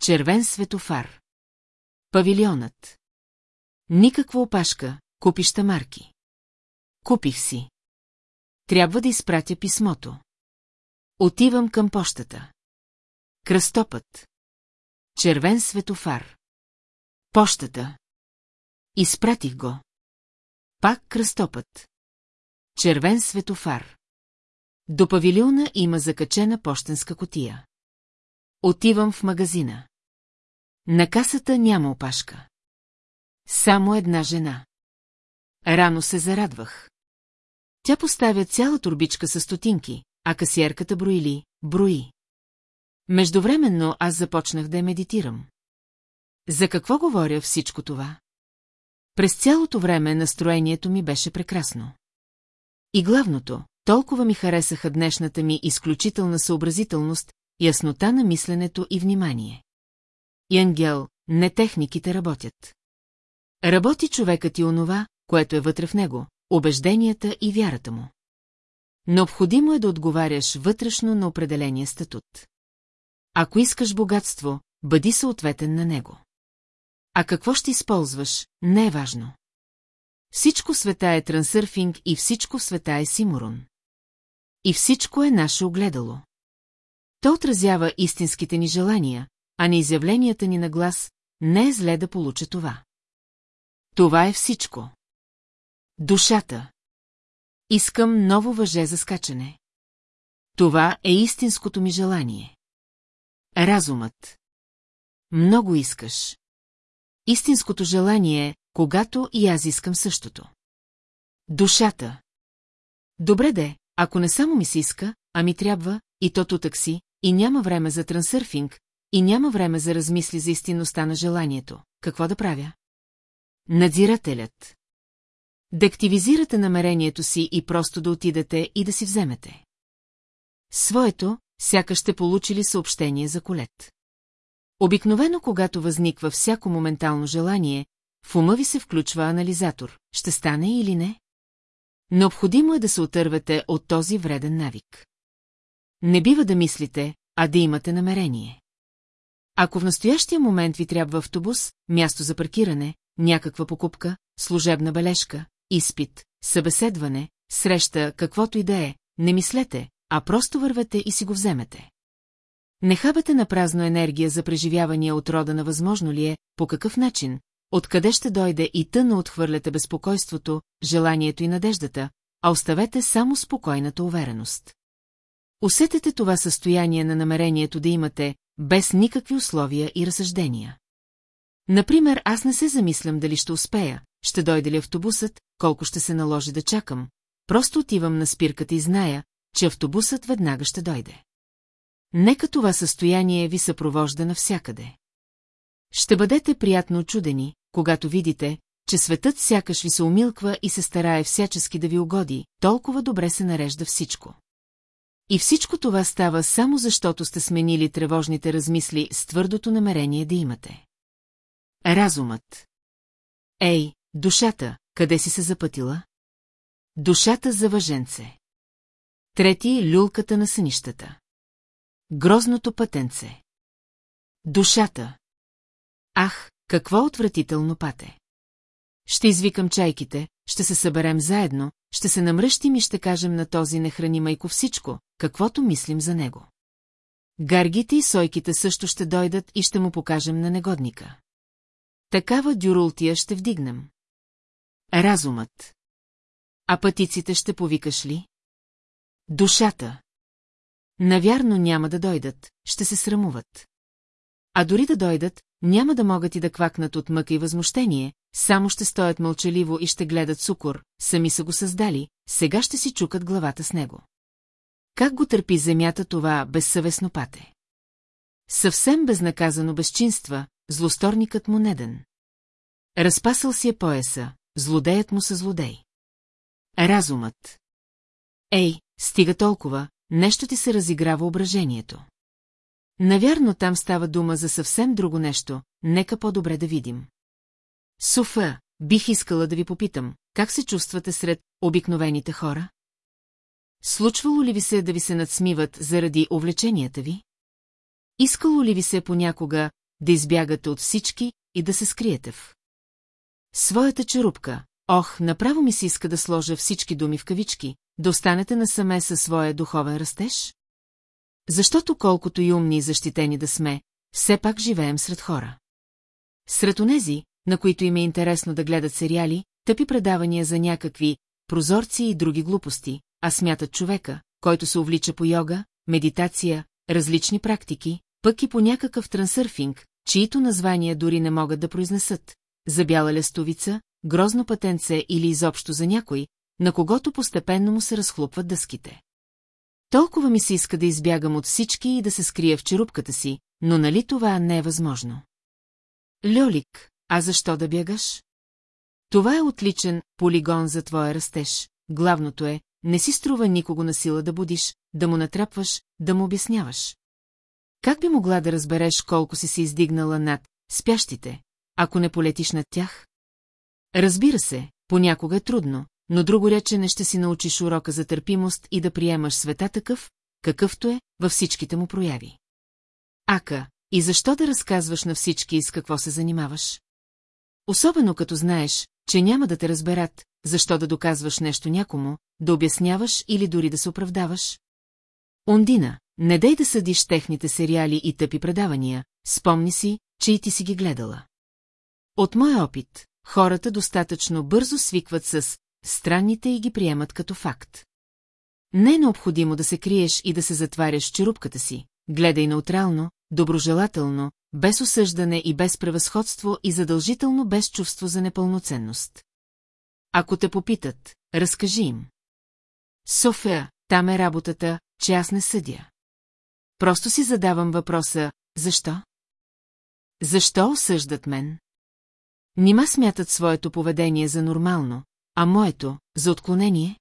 S1: Червен светофар. Павилионът. Никаква опашка, купища марки. Купих си. Трябва да изпратя писмото. Отивам към пощата. Кръстопът. Червен светофар. Пощата. Изпратих го. Пак кръстопът. Червен светофар. До павилиона има закачена пощенска котия. Отивам в магазина. На касата няма опашка. Само една жена. Рано се зарадвах. Тя поставя цяла турбичка с стотинки, а касиерката броили, брои. Междувременно аз започнах да медитирам. За какво говоря всичко това? През цялото време настроението ми беше прекрасно. И главното, толкова ми харесаха днешната ми изключителна съобразителност, яснота на мисленето и внимание. И ангел, не техниките работят. Работи човекът и онова, което е вътре в него, убежденията и вярата му. Необходимо е да отговаряш вътрешно на определения статут. Ако искаш богатство, бъди съответен на него. А какво ще използваш, не е важно. Всичко света е трансърфинг и всичко света е симурон. И всичко е наше огледало. То отразява истинските ни желания, а не изявленията ни на глас, не е зле да получа това. Това е всичко. Душата. Искам ново въже за скачане. Това е истинското ми желание. Разумът. Много искаш. Истинското желание е, когато и аз искам същото. Душата. Добре де, ако не само ми се иска, а ми трябва, и тото такси, и няма време за трансърфинг, и няма време за размисли за истинността на желанието. Какво да правя? Надзирателят. Да активизирате намерението си и просто да отидете и да си вземете. Своето, сякаш ще получили съобщение за колет. Обикновено, когато възниква всяко моментално желание, в ума ви се включва анализатор, ще стане или не. Необходимо е да се отървете от този вреден навик. Не бива да мислите, а да имате намерение. Ако в настоящия момент ви трябва автобус, място за паркиране, някаква покупка, служебна бележка, изпит, събеседване, среща, каквото и да е, не мислете, а просто вървете и си го вземете. Не хабете на празно енергия за преживявания от рода на възможно ли е, по какъв начин, откъде ще дойде и тъно отхвърляте безпокойството, желанието и надеждата, а оставете само спокойната увереност. Усетете това състояние на намерението да имате, без никакви условия и разсъждения. Например, аз не се замислям дали ще успея, ще дойде ли автобусът, колко ще се наложи да чакам. Просто отивам на спирката и зная, че автобусът веднага ще дойде. Нека това състояние ви съпровожда навсякъде. Ще бъдете приятно чудени, когато видите, че светът сякаш ви се умилква и се старае всячески да ви угоди, толкова добре се нарежда всичко. И всичко това става само защото сте сменили тревожните размисли с твърдото намерение да имате. Разумът. Ей, душата, къде си се запътила? Душата за въженце. Трети люлката на сънищата. Грозното пътенце. Душата. Ах, какво отвратително пате. Ще извикам чайките, ще се съберем заедно, ще се намръщим и ще кажем на този нехрани майко всичко, каквото мислим за него. Гаргите и сойките също ще дойдат и ще му покажем на негодника. Такава дюрултия ще вдигнем. Разумът. А пътиците ще повикаш ли? Душата. Навярно няма да дойдат, ще се срамуват. А дори да дойдат, няма да могат и да квакнат от мъка и възмущение, само ще стоят мълчаливо и ще гледат сукор, сами са го създали, сега ще си чукат главата с него. Как го търпи земята това безсъвестно пате? Съвсем безнаказано безчинства, злосторникът му неден. Разпасал си е пояса, злодеят му са злодей. Разумът. Ей, стига толкова, нещо ти се разигра въображението. Навярно там става дума за съвсем друго нещо, нека по-добре да видим. Софа, бих искала да ви попитам, как се чувствате сред обикновените хора? Случвало ли ви се да ви се надсмиват заради увлеченията ви? Искало ли ви се понякога да избягате от всички и да се скриете в. Своята черупка, ох, направо ми се иска да сложа всички думи в кавички, да останете насаме със своя духовен растеж? Защото колкото и умни и защитени да сме, все пак живеем сред хора. Сред онези, на които им е интересно да гледат сериали, тъпи предавания за някакви прозорци и други глупости, а смятат човека, който се увлича по йога, медитация, различни практики, пък и по някакъв трансърфинг, чието названия дори не могат да произнесат, за бяла лестовица, грозно пътенце или изобщо за някой, на когото постепенно му се разхлупват дъските. Толкова ми се иска да избягам от всички и да се скрия в черупката си, но нали това не е възможно? Льолик, а защо да бягаш? Това е отличен полигон за твоя растеж. Главното е, не си струва никого на сила да будиш, да му натрапваш, да му обясняваш. Как би могла да разбереш колко си се издигнала над спящите, ако не полетиш над тях? Разбира се, понякога е трудно, но друго рече не ще си научиш урока за търпимост и да приемаш света такъв, какъвто е, във всичките му прояви. Ака, и защо да разказваш на всички с какво се занимаваш? Особено като знаеш, че няма да те разберат, защо да доказваш нещо някому, да обясняваш или дори да се оправдаваш. Ондина, не дай да съдиш техните сериали и тъпи предавания, спомни си, че и ти си ги гледала. От моя опит, хората достатъчно бързо свикват с странните и ги приемат като факт. Не е необходимо да се криеш и да се затваряш черупката си, гледай неутрално, доброжелателно, без осъждане и без превъзходство и задължително без чувство за непълноценност. Ако те попитат, разкажи им. София, там е работата, че аз не съдя. Просто си задавам въпроса, защо? Защо осъждат мен? Нима смятат своето поведение за нормално, а моето – за отклонение?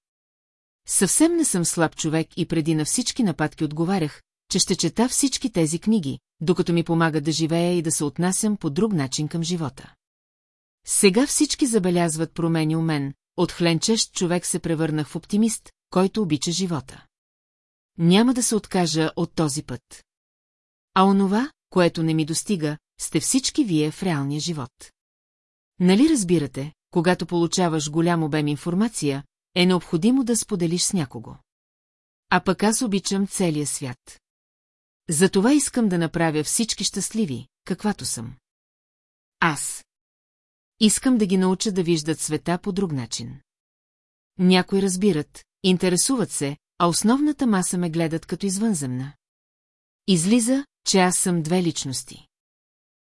S1: Съвсем не съм слаб човек и преди на всички нападки отговарях, че ще чета всички тези книги, докато ми помага да живея и да се отнасям по друг начин към живота. Сега всички забелязват промени у мен, от хленчещ човек се превърнах в оптимист, който обича живота няма да се откажа от този път. А онова, което не ми достига, сте всички вие в реалния живот. Нали разбирате, когато получаваш голям обем информация, е необходимо да споделиш с някого. А пък аз обичам целия свят. Затова искам да направя всички щастливи, каквато съм. Аз. Искам да ги науча да виждат света по друг начин. Някои разбират, интересуват се, а основната маса ме гледат като извънземна. Излиза, че аз съм две личности.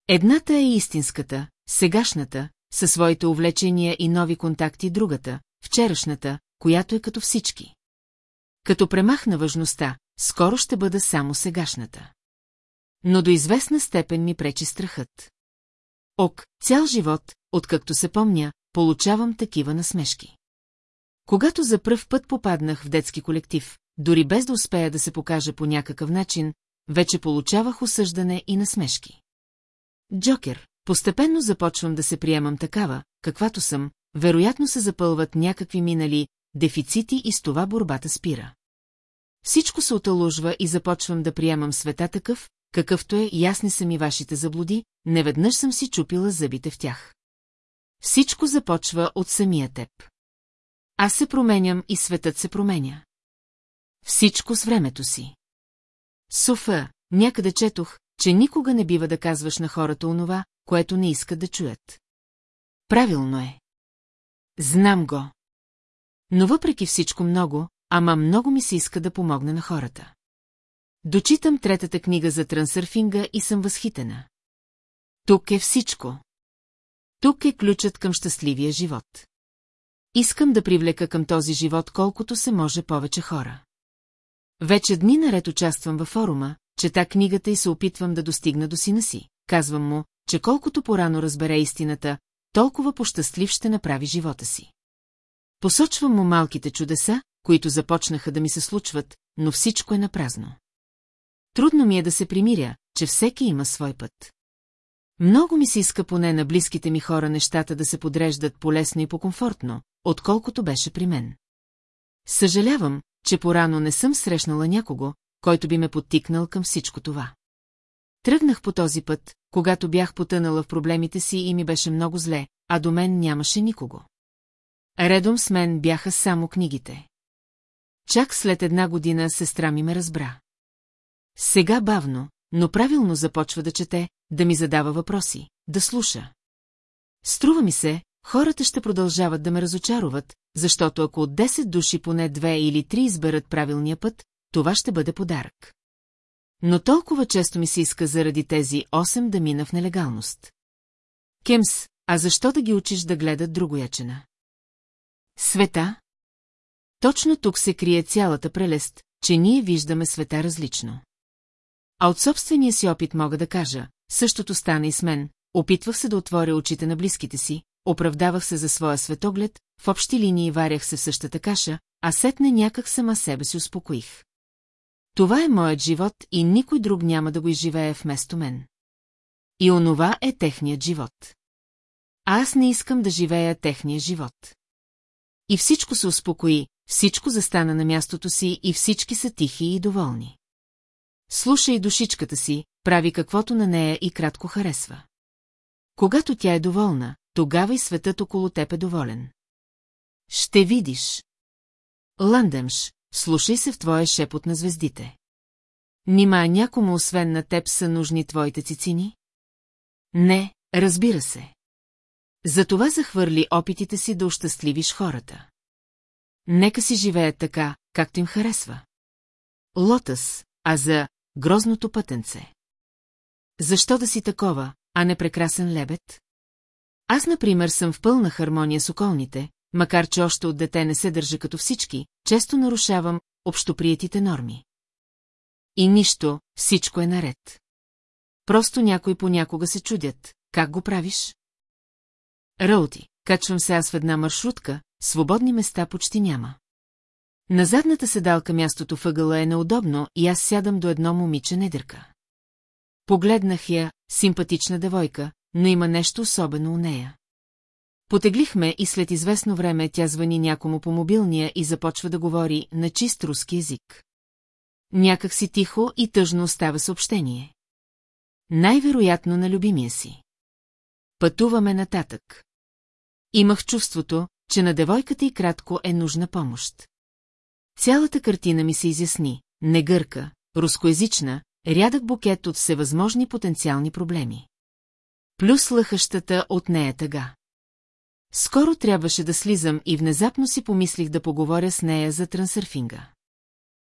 S1: Едната е истинската, сегашната, със своите увлечения и нови контакти другата, вчерашната, която е като всички. Като премахна важността, скоро ще бъда само сегашната. Но до известна степен ми пречи страхът. Ок, цял живот, откакто се помня, получавам такива насмешки. Когато за пръв път попаднах в детски колектив, дори без да успея да се покажа по някакъв начин, вече получавах осъждане и насмешки. Джокер, постепенно започвам да се приемам такава, каквато съм, вероятно се запълват някакви минали, дефицити и с това борбата спира. Всичко се оталужва и започвам да приемам света такъв, какъвто е, ясни са ми вашите заблуди, неведнъж съм си чупила зъбите в тях. Всичко започва от самия теб. Аз се променям и светът се променя. Всичко с времето си. Суфа, някъде четох, че никога не бива да казваш на хората онова, което не искат да чуят. Правилно е. Знам го. Но въпреки всичко много, ама много ми се иска да помогна на хората. Дочитам третата книга за трансърфинга и съм възхитена. Тук е всичко. Тук е ключът към щастливия живот. Искам да привлека към този живот колкото се може повече хора. Вече дни наред участвам във форума, чета книгата и се опитвам да достигна до сина си. Казвам му, че колкото порано разбере истината, толкова пощастлив ще направи живота си. Посочвам му малките чудеса, които започнаха да ми се случват, но всичко е напразно. Трудно ми е да се примиря, че всеки има свой път. Много ми се иска поне на близките ми хора нещата да се подреждат полесно и по-комфортно, отколкото беше при мен. Съжалявам, че порано не съм срещнала някого, който би ме подтикнал към всичко това. Тръгнах по този път, когато бях потънала в проблемите си и ми беше много зле, а до мен нямаше никого. Редом с мен бяха само книгите. Чак след една година сестра ми ме разбра. Сега бавно, но правилно започва да чете, да ми задава въпроси, да слуша. Струва ми се, Хората ще продължават да ме разочаруват, защото ако от 10 души поне 2 или 3 изберат правилния път, това ще бъде подарък. Но толкова често ми се иска заради тези 8 да мина в нелегалност. Кемс, а защо да ги учиш да гледат другоячена? Света? Точно тук се крие цялата прелест, че ние виждаме света различно. А от собствения си опит мога да кажа, същото стана и с мен, опитвах се да отворя очите на близките си, оправдавах се за своя светоглед, в общи линии варях се в същата каша, а сетне някак сама себе си успокоих. Това е моят живот и никой друг няма да го изживее вместо мен. И онова е техният живот. А аз не искам да живея техния живот. И всичко се успокои, всичко застана на мястото си и всички са тихи и доволни. Слушай душичката си, прави каквото на нея и кратко харесва. Когато тя е доволна, тогава и светът около теб е доволен. Ще видиш. Ландемш, слушай се в твоя шепот на звездите. Нима някому освен на теб са нужни твоите цицини? Не, разбира се. Затова захвърли опитите си да ощастливиш хората. Нека си живеят така, както им харесва. Лотъс, а за грозното пътенце. Защо да си такова, а не прекрасен лебед? Аз, например, съм в пълна хармония с околните, макар че още от дете не се държа като всички, често нарушавам общоприетите норми. И нищо, всичко е наред. Просто някой понякога се чудят. Как го правиш? Роуди, качвам се аз в една маршрутка, свободни места почти няма. На задната седалка мястото въгъла е неудобно и аз сядам до едно момиче недърка. Погледнах я, симпатична девойка, но има нещо особено у нея. Потеглихме и след известно време тя звъни някому по мобилния и започва да говори на чист руски език. Някак си тихо и тъжно остава съобщение. Най-вероятно на любимия си. Пътуваме нататък. Имах чувството, че на девойката и кратко е нужна помощ. Цялата картина ми се изясни. Негърка, рускоязична, рядък букет от всевъзможни потенциални проблеми плюс лъхащата от нея тъга. Скоро трябваше да слизам и внезапно си помислих да поговоря с нея за трансърфинга.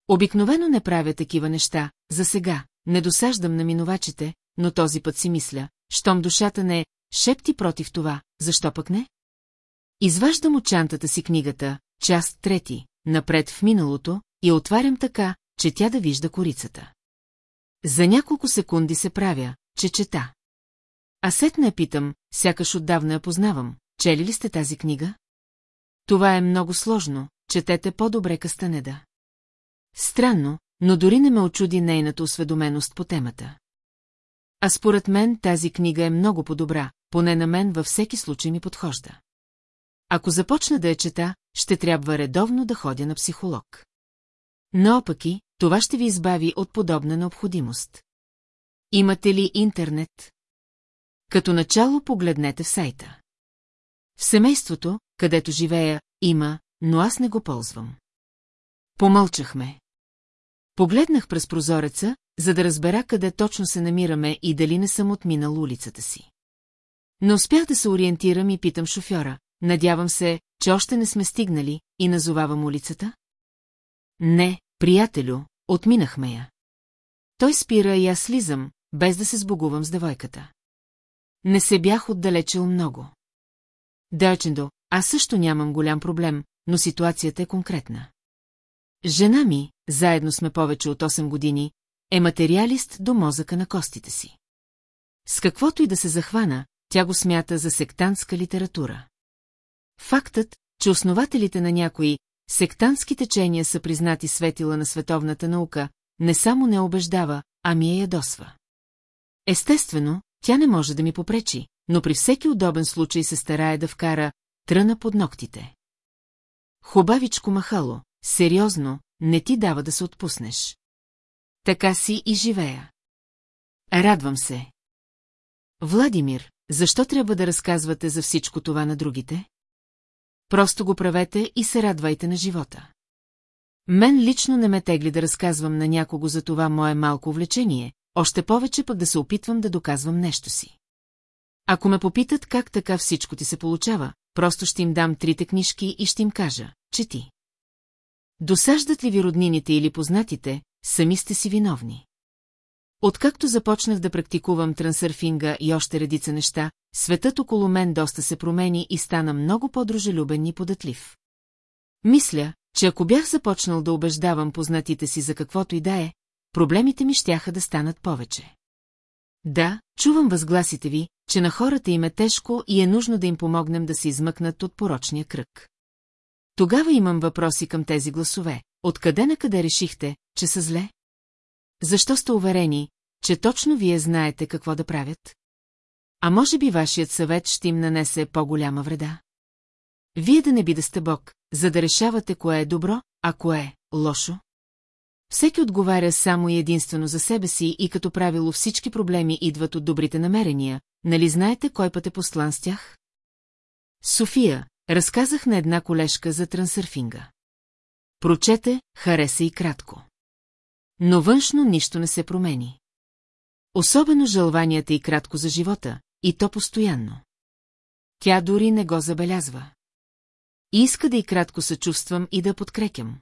S1: Обикновено не правя такива неща, за сега, не досаждам на минувачите, но този път си мисля, щом душата не е, шепти против това, защо пък не? Изваждам от чантата си книгата, част трети, напред в миналото, и отварям така, че тя да вижда корицата. За няколко секунди се правя, че чета. А сетне я питам, сякаш отдавна я познавам, чели ли сте тази книга? Това е много сложно, четете по-добре Кастанеда. Странно, но дори не ме очуди нейната осведоменост по темата. А според мен тази книга е много по-добра, поне на мен във всеки случай ми подхожда. Ако започна да я чета, ще трябва редовно да ходя на психолог. Наопаки, това ще ви избави от подобна необходимост. Имате ли интернет? Като начало погледнете в сайта. В семейството, където живея, има, но аз не го ползвам. Помълчахме. Погледнах през прозореца, за да разбера къде точно се намираме и дали не съм отминал улицата си. Но успях да се ориентирам и питам шофьора. Надявам се, че още не сме стигнали и назовавам улицата? Не, приятелю, отминахме я. Той спира и аз слизам, без да се сбогувам с девойката. Не се бях отдалечил много. Дълчендо, аз също нямам голям проблем, но ситуацията е конкретна. Жена ми, заедно сме повече от 8 години, е материалист до мозъка на костите си. С каквото и да се захвана, тя го смята за сектантска литература. Фактът, че основателите на някои сектантски течения са признати светила на световната наука, не само не убеждава, а ми е ядосва. Естествено, тя не може да ми попречи, но при всеки удобен случай се старае да вкара тръна под ногтите. Хубавичко махало, сериозно, не ти дава да се отпуснеш. Така си и живея. Радвам се. Владимир, защо трябва да разказвате за всичко това на другите? Просто го правете и се радвайте на живота. Мен лично не ме тегли да разказвам на някого за това мое малко увлечение. Още повече пък да се опитвам да доказвам нещо си. Ако ме попитат как така всичко ти се получава, просто ще им дам трите книжки и ще им кажа, че ти. Досаждат ли ви роднините или познатите, сами сте си виновни. Откакто започнах да практикувам трансърфинга и още редица неща, светът около мен доста се промени и стана много по-дружелюбен и податлив. Мисля, че ако бях започнал да убеждавам познатите си за каквото и да е, проблемите ми щяха да станат повече. Да, чувам възгласите ви, че на хората им е тежко и е нужно да им помогнем да се измъкнат от порочния кръг. Тогава имам въпроси към тези гласове. Откъде на къде решихте, че са зле? Защо сте уверени, че точно вие знаете какво да правят? А може би вашият съвет ще им нанесе по-голяма вреда? Вие да не би да сте Бог, за да решавате кое е добро, а кое е лошо? Всеки отговаря само и единствено за себе си и като правило всички проблеми идват от добрите намерения, нали знаете кой път е послан с тях? София, разказах на една колежка за трансърфинга. Прочете, хареса и кратко. Но външно нищо не се промени. Особено жалванията и кратко за живота, и то постоянно. Тя дори не го забелязва. И иска да и кратко съчувствам и да подкрепям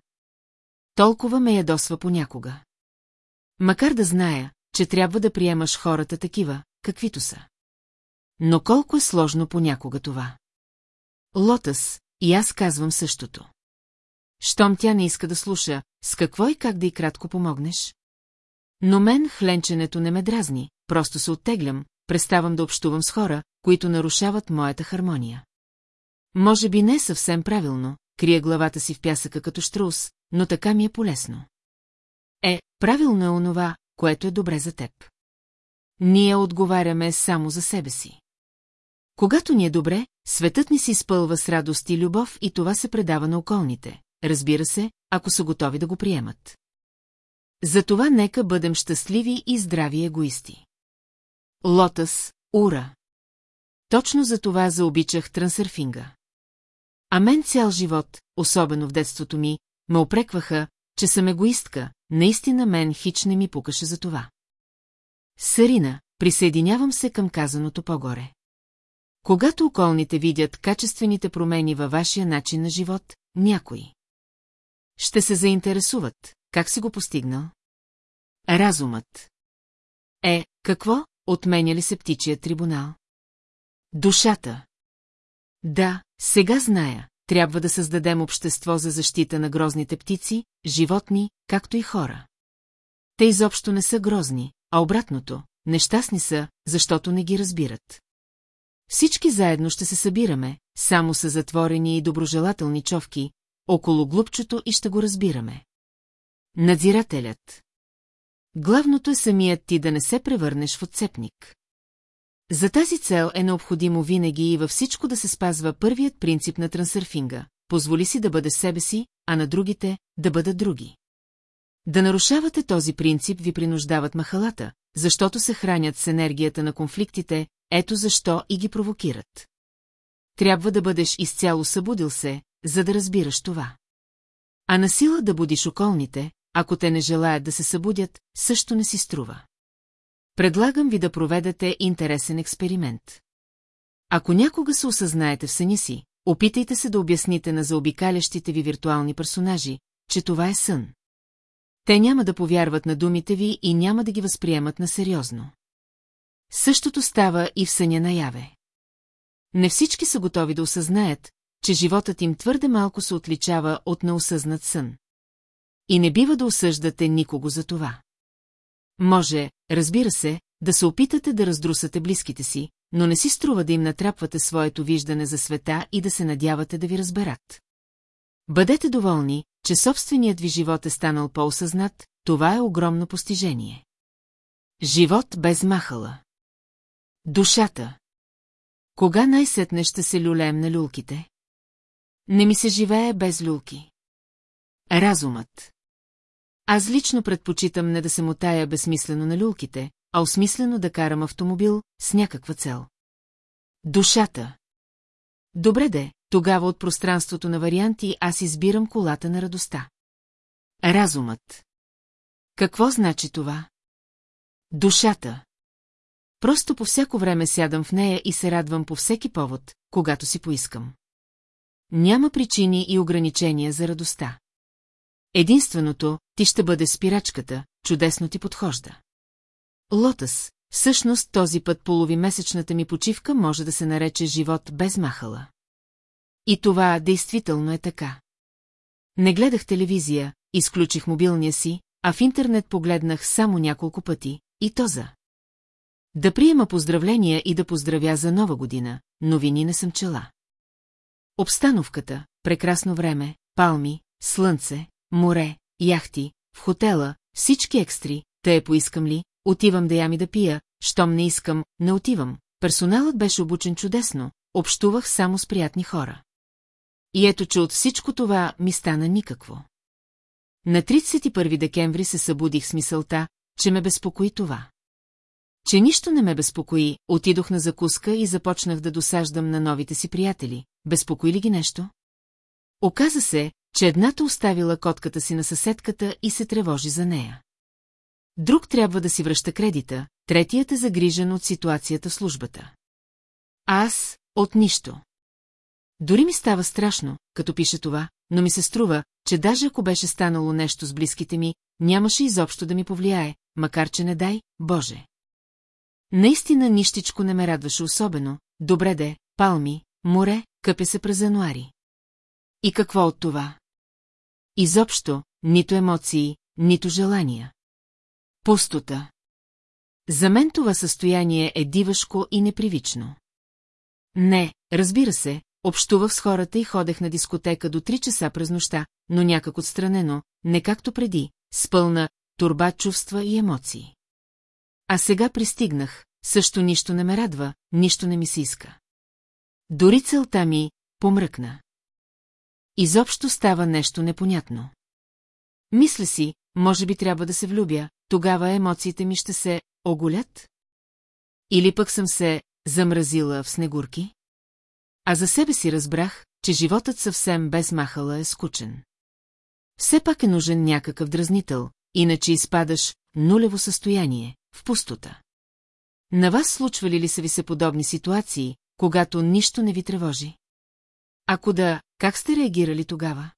S1: толкова ме ядосва понякога. Макар да зная, че трябва да приемаш хората такива, каквито са. Но колко е сложно понякога това. Лотъс, и аз казвам същото. Щом тя не иска да слуша, с какво и как да и кратко помогнеш? Но мен хленченето не ме дразни, просто се оттеглям, преставам да общувам с хора, които нарушават моята хармония. Може би не съвсем правилно, крия главата си в пясъка като штрус, но така ми е полезно. Е, правилно е онова, което е добре за теб. Ние отговаряме само за себе си. Когато ни е добре, светът ни се изпълва с радост и любов и това се предава на околните, разбира се, ако са готови да го приемат. Затова нека бъдем щастливи и здрави егоисти. Лотъс, ура! Точно за това заобичах трансърфинга. А мен цял живот, особено в детството ми, ме опрекваха, че съм егоистка, наистина мен хич не ми пукаше за това. Сарина, присъединявам се към казаното по-горе. Когато околните видят качествените промени във вашия начин на живот, някои. Ще се заинтересуват, как си го постигнал? Разумът. Е, какво, отменя ли се птичия трибунал? Душата. Да, сега зная, трябва да създадем общество за защита на грозните птици, животни, както и хора. Те изобщо не са грозни, а обратното, нещастни са, защото не ги разбират. Всички заедно ще се събираме, само са затворени и доброжелателни човки, около глупчето и ще го разбираме. Надзирателят Главното е самият ти да не се превърнеш в отцепник. За тази цел е необходимо винаги и във всичко да се спазва първият принцип на трансърфинга – позволи си да бъде себе си, а на другите – да бъдат други. Да нарушавате този принцип ви принуждават махалата, защото се хранят с енергията на конфликтите, ето защо и ги провокират. Трябва да бъдеш изцяло събудил се, за да разбираш това. А на сила да будиш околните, ако те не желаят да се събудят, също не си струва. Предлагам ви да проведете интересен експеримент. Ако някога се осъзнаете в съня си, опитайте се да обясните на заобикалящите ви виртуални персонажи, че това е сън. Те няма да повярват на думите ви и няма да ги възприемат на сериозно. Същото става и в съня наяве. Не всички са готови да осъзнаят, че животът им твърде малко се отличава от неосъзнат сън. И не бива да осъждате никого за това. Може, разбира се, да се опитате да раздрусате близките си, но не си струва да им натрапвате своето виждане за света и да се надявате да ви разберат. Бъдете доволни, че собственият ви живот е станал по-осъзнат, това е огромно постижение. Живот без махала. Душата. Кога най-сетне ще се люлеем на люлките? Не ми се живее без люлки. Разумът. Аз лично предпочитам не да се мотая безсмислено на люлките, а осмислено да карам автомобил с някаква цел. Душата. Добре де, тогава от пространството на варианти аз избирам колата на радостта. Разумът. Какво значи това? Душата. Просто по всяко време сядам в нея и се радвам по всеки повод, когато си поискам. Няма причини и ограничения за радостта. Единственото, ти ще бъде спирачката, чудесно ти подхожда. Лотъс, всъщност този път половимесечната ми почивка може да се нарече живот без махала. И това действително е така. Не гледах телевизия, изключих мобилния си, а в интернет погледнах само няколко пъти, и то за. Да приема поздравления и да поздравя за нова година, новини не съм чела. Обстановката, прекрасно време, палми, слънце, море, яхти, в хотела, всички екстри, те е поискам ли, отивам да ями да пия, щом не искам, не отивам. Персоналът беше обучен чудесно, общувах само с приятни хора. И ето, че от всичко това ми стана никакво. На 31 декември се събудих с мисълта, че ме безпокои това. Че нищо не ме безпокои, отидох на закуска и започнах да досаждам на новите си приятели. Безпокои ли ги нещо? Оказа се, че едната оставила котката си на съседката и се тревожи за нея. Друг трябва да си връща кредита, третият е загрижен от ситуацията в службата. Аз от нищо. Дори ми става страшно, като пише това, но ми се струва, че даже ако беше станало нещо с близките ми, нямаше изобщо да ми повлияе, макар че не дай, Боже. Наистина нищичко не ме радваше особено, добре де, палми, море, къпе се през януари. И какво от това? Изобщо, нито емоции, нито желания. Пустота. За мен това състояние е дивашко и непривично. Не, разбира се, общувах с хората и ходех на дискотека до 3 часа през нощта, но някак отстранено, не както преди, с пълна турба чувства и емоции. А сега пристигнах, също нищо не ме радва, нищо не ми се иска. Дори целта ми помръкна изобщо става нещо непонятно. Мисля си, може би трябва да се влюбя, тогава емоциите ми ще се оголят? Или пък съм се замразила в снегурки? А за себе си разбрах, че животът съвсем без махала е скучен. Все пак е нужен някакъв дразнител, иначе изпадаш нулево състояние, в пустота. На вас случвали ли са ви се подобни ситуации, когато нищо не ви тревожи? Ако да, как сте реагирали тогава?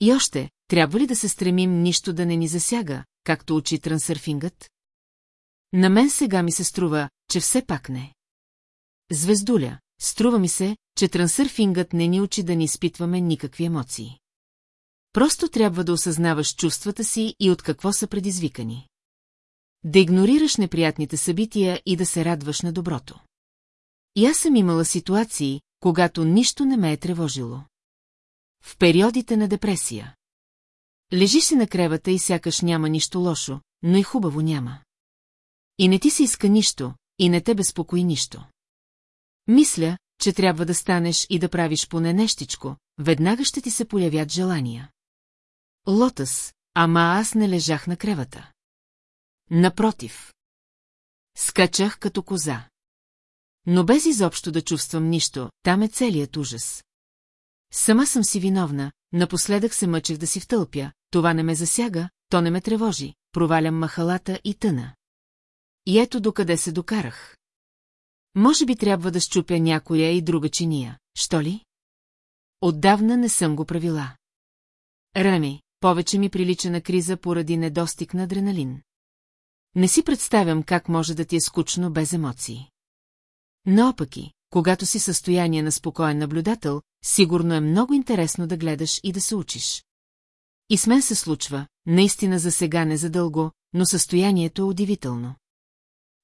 S1: И още, трябва ли да се стремим нищо да не ни засяга, както учи трансърфингът? На мен сега ми се струва, че все пак не. Звездуля, струва ми се, че трансърфингът не ни учи да ни изпитваме никакви емоции. Просто трябва да осъзнаваш чувствата си и от какво са предизвикани. Да игнорираш неприятните събития и да се радваш на доброто. И аз съм имала ситуации, когато нищо не ме е тревожило. В периодите на депресия. Лежиш си на кревата и сякаш няма нищо лошо, но и хубаво няма. И не ти се иска нищо, и не те безпокои нищо. Мисля, че трябва да станеш и да правиш поне нещичко, веднага ще ти се появят желания. Лотъс, ама аз не лежах на кревата. Напротив. Скачах като коза. Но без изобщо да чувствам нищо, там е целият ужас. Сама съм си виновна, напоследък се мъчех да си втълпя, това не ме засяга, то не ме тревожи, провалям махалата и тъна. И ето докъде се докарах. Може би трябва да щупя някоя и друга чиния, що ли? Отдавна не съм го правила. Рами, повече ми прилича на криза поради недостиг на адреналин. Не си представям как може да ти е скучно без емоции. Наопаки, когато си състояние на спокоен наблюдател, сигурно е много интересно да гледаш и да се учиш. И с мен се случва, наистина за сега не дълго, но състоянието е удивително.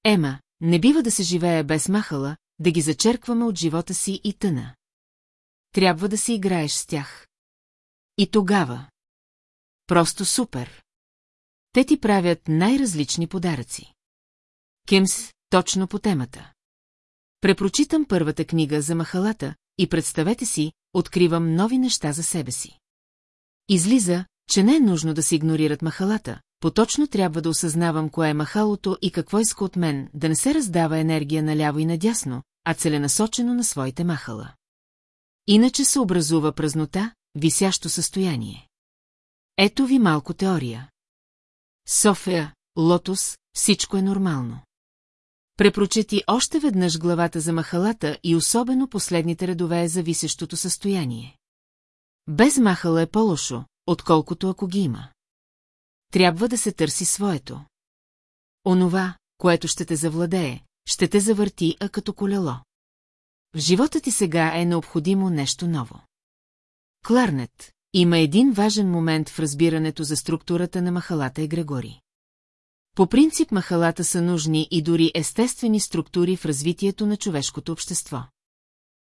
S1: Ема, не бива да се живее без махала, да ги зачеркваме от живота си и тъна. Трябва да си играеш с тях. И тогава. Просто супер. Те ти правят най-различни подаръци. Кимс, точно по темата. Препрочитам първата книга за махалата и представете си, откривам нови неща за себе си. Излиза, че не е нужно да се игнорират махалата, поточно трябва да осъзнавам кое е махалото и какво иска от мен, да не се раздава енергия наляво и надясно, а целенасочено на своите махала. Иначе се образува празнота, висящо състояние. Ето ви малко теория. София, Лотос, всичко е нормално. Препрочети още веднъж главата за махалата и особено последните редове за висещото състояние. Без махала е по-лошо, отколкото ако ги има. Трябва да се търси своето. Онова, което ще те завладее, ще те завърти, а като колело. В живота ти сега е необходимо нещо ново. Кларнет има един важен момент в разбирането за структурата на махалата и е Грегори. По принцип махалата са нужни и дори естествени структури в развитието на човешкото общество.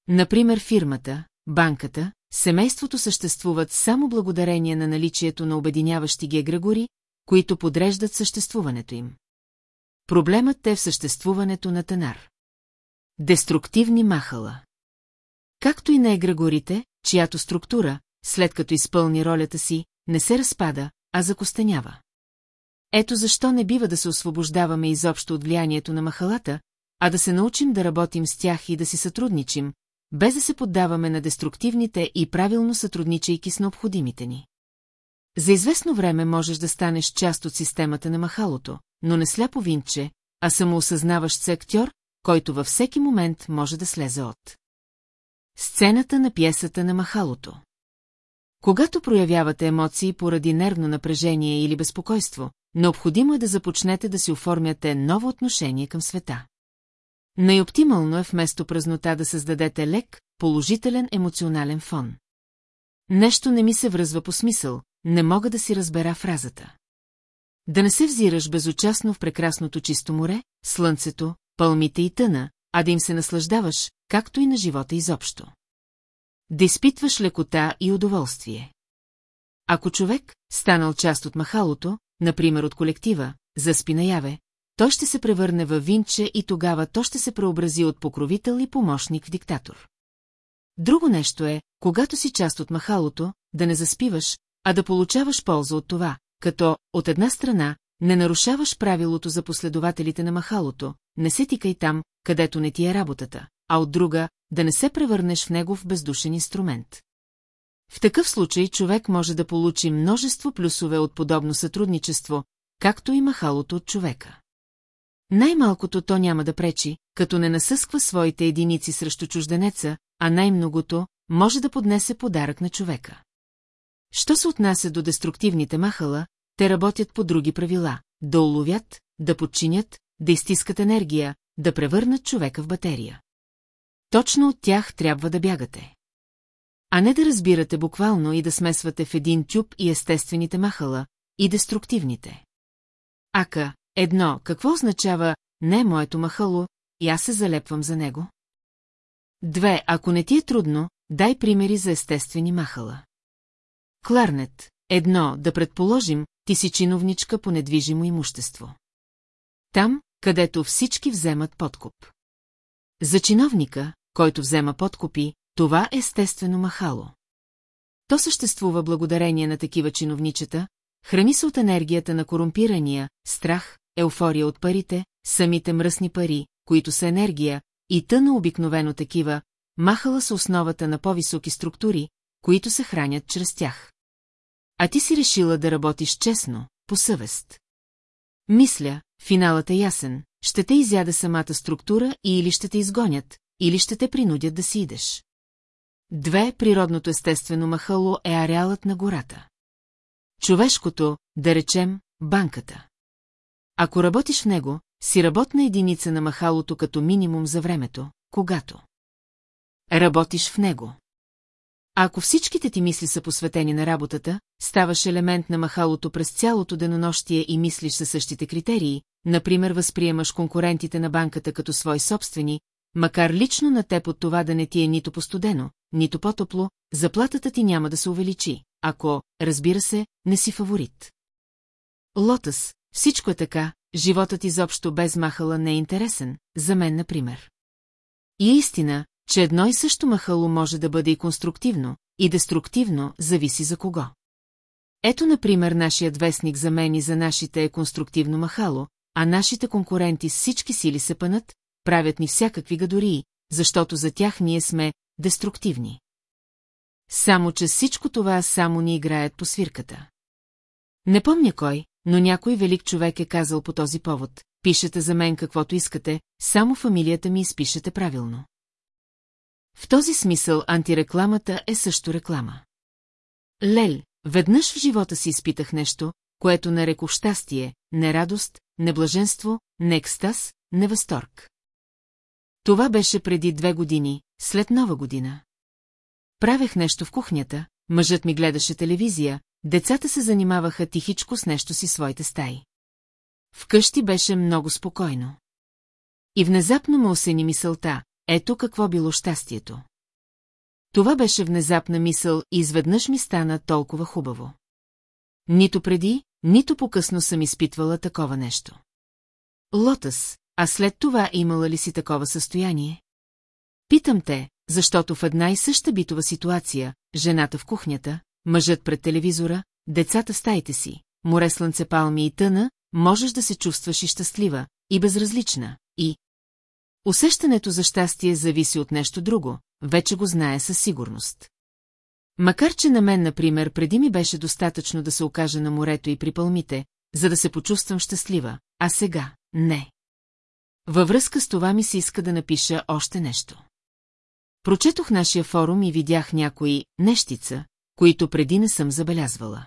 S1: Например фирмата, банката, семейството съществуват само благодарение на наличието на обединяващи ги егрегори, които подреждат съществуването им. Проблемът е в съществуването на Танар. Деструктивни махала. Както и на егрегорите, чиято структура, след като изпълни ролята си, не се разпада, а закостенява. Ето защо не бива да се освобождаваме изобщо от влиянието на махалата, а да се научим да работим с тях и да си сътрудничим, без да се поддаваме на деструктивните и правилно сътрудничайки с необходимите ни. За известно време можеш да станеш част от системата на махалото, но не сляпо винче, а самоосъзнаващ се актьор, който във всеки момент може да слезе от. Сцената на пиесата на махалото Когато проявявате емоции поради нервно напрежение или безпокойство, Необходимо е да започнете да си оформяте ново отношение към света. Най-оптимално е вместо празнота да създадете лек, положителен емоционален фон. Нещо не ми се връзва по смисъл, не мога да си разбера фразата. Да не се взираш безучастно в прекрасното чисто море, слънцето, пълмите и тъна, а да им се наслаждаваш, както и на живота изобщо. Да изпитваш лекота и удоволствие. Ако човек, станал част от махалото, например от колектива, за спинаяве, той ще се превърне във винче и тогава то ще се преобрази от покровител и помощник в диктатор. Друго нещо е, когато си част от махалото, да не заспиваш, а да получаваш полза от това, като, от една страна, не нарушаваш правилото за последователите на махалото, не се тикай там, където не ти е работата, а от друга, да не се превърнеш в негов бездушен инструмент. В такъв случай човек може да получи множество плюсове от подобно сътрудничество, както и махалото от човека. Най-малкото то няма да пречи, като не насъсква своите единици срещу чужденеца, а най-многото може да поднесе подарък на човека. Що се отнася до деструктивните махала, те работят по други правила – да уловят, да подчинят, да изтискат енергия, да превърнат човека в батерия. Точно от тях трябва да бягате а не да разбирате буквално и да смесвате в един тюб и естествените махала, и деструктивните. Ака, едно, какво означава «не е моето махало» и аз се залепвам за него? Две, ако не ти е трудно, дай примери за естествени махала. Кларнет, едно, да предположим, ти си чиновничка по недвижимо имущество. Там, където всички вземат подкуп. За чиновника, който взема подкупи, това е естествено махало. То съществува благодарение на такива чиновничета, храни се от енергията на корумпирания, страх, еуфория от парите, самите мръсни пари, които са енергия, и тъна обикновено такива, махала са основата на по-високи структури, които се хранят чрез тях. А ти си решила да работиш честно, по съвест. Мисля, финалът е ясен, ще те изяда самата структура и или ще те изгонят, или ще те принудят да си идеш. Две природното естествено махало е ареалът на гората. Човешкото, да речем, банката. Ако работиш в него, си работна единица на махалото като минимум за времето, когато. Работиш в него. Ако всичките ти мисли са посветени на работата, ставаш елемент на махалото през цялото денонощие и мислиш със същите критерии, например възприемаш конкурентите на банката като свои собствени, макар лично на теб от това да не ти е нито постудено, нито по-топло, заплатата ти няма да се увеличи, ако, разбира се, не си фаворит. Лотъс, всичко е така, животът изобщо без махала не е интересен, за мен, например. И истина, че едно и също махало може да бъде и конструктивно, и деструктивно, зависи за кого. Ето, например, нашият вестник за мен и за нашите е конструктивно махало, а нашите конкуренти с всички сили се пънат, правят ни всякакви гадории, защото за тях ние сме деструктивни. Само че всичко това само ни играят по свирката. Не помня кой, но някой велик човек е казал по този повод, пишете за мен каквото искате, само фамилията ми изпишете правилно. В този смисъл антирекламата е също реклама. Лель, веднъж в живота си изпитах нещо, което нарекох щастие, не радост, не блаженство, не екстаз, не възторг. Това беше преди две години, след нова година. Правех нещо в кухнята, мъжът ми гледаше телевизия, децата се занимаваха тихичко с нещо си своите стаи. Вкъщи беше много спокойно. И внезапно ме осени мисълта, ето какво било щастието. Това беше внезапна мисъл и изведнъж ми стана толкова хубаво. Нито преди, нито по-късно съм изпитвала такова нещо. Лотъс, а след това имала ли си такова състояние? Питам те, защото в една и съща битова ситуация, жената в кухнята, мъжът пред телевизора, децата стаите си, море слънце палми и тъна, можеш да се чувстваш и щастлива, и безразлична, и... Усещането за щастие зависи от нещо друго, вече го знае със сигурност. Макар че на мен, например, преди ми беше достатъчно да се окажа на морето и при пълмите, за да се почувствам щастлива, а сега – не. Във връзка с това ми се иска да напиша още нещо. Прочетох нашия форум и видях някои нещица, които преди не съм забелязвала.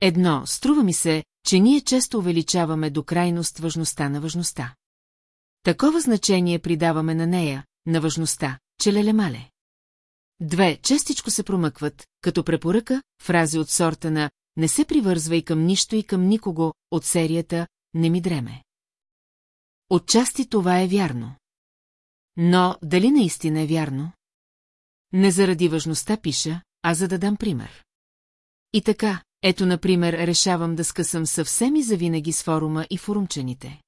S1: Едно, струва ми се, че ние често увеличаваме до крайност важността на важността. Такова значение придаваме на нея, на важността, че леле-мале. Две, честичко се промъкват, като препоръка, фрази от сорта на «не се привързвай към нищо и към никого» от серията «не ми дреме». Отчасти това е вярно. Но дали наистина е вярно? Не заради важността пиша, а за да дам пример. И така, ето, например, решавам да скъсам съвсем и завинаги с форума и форумчените.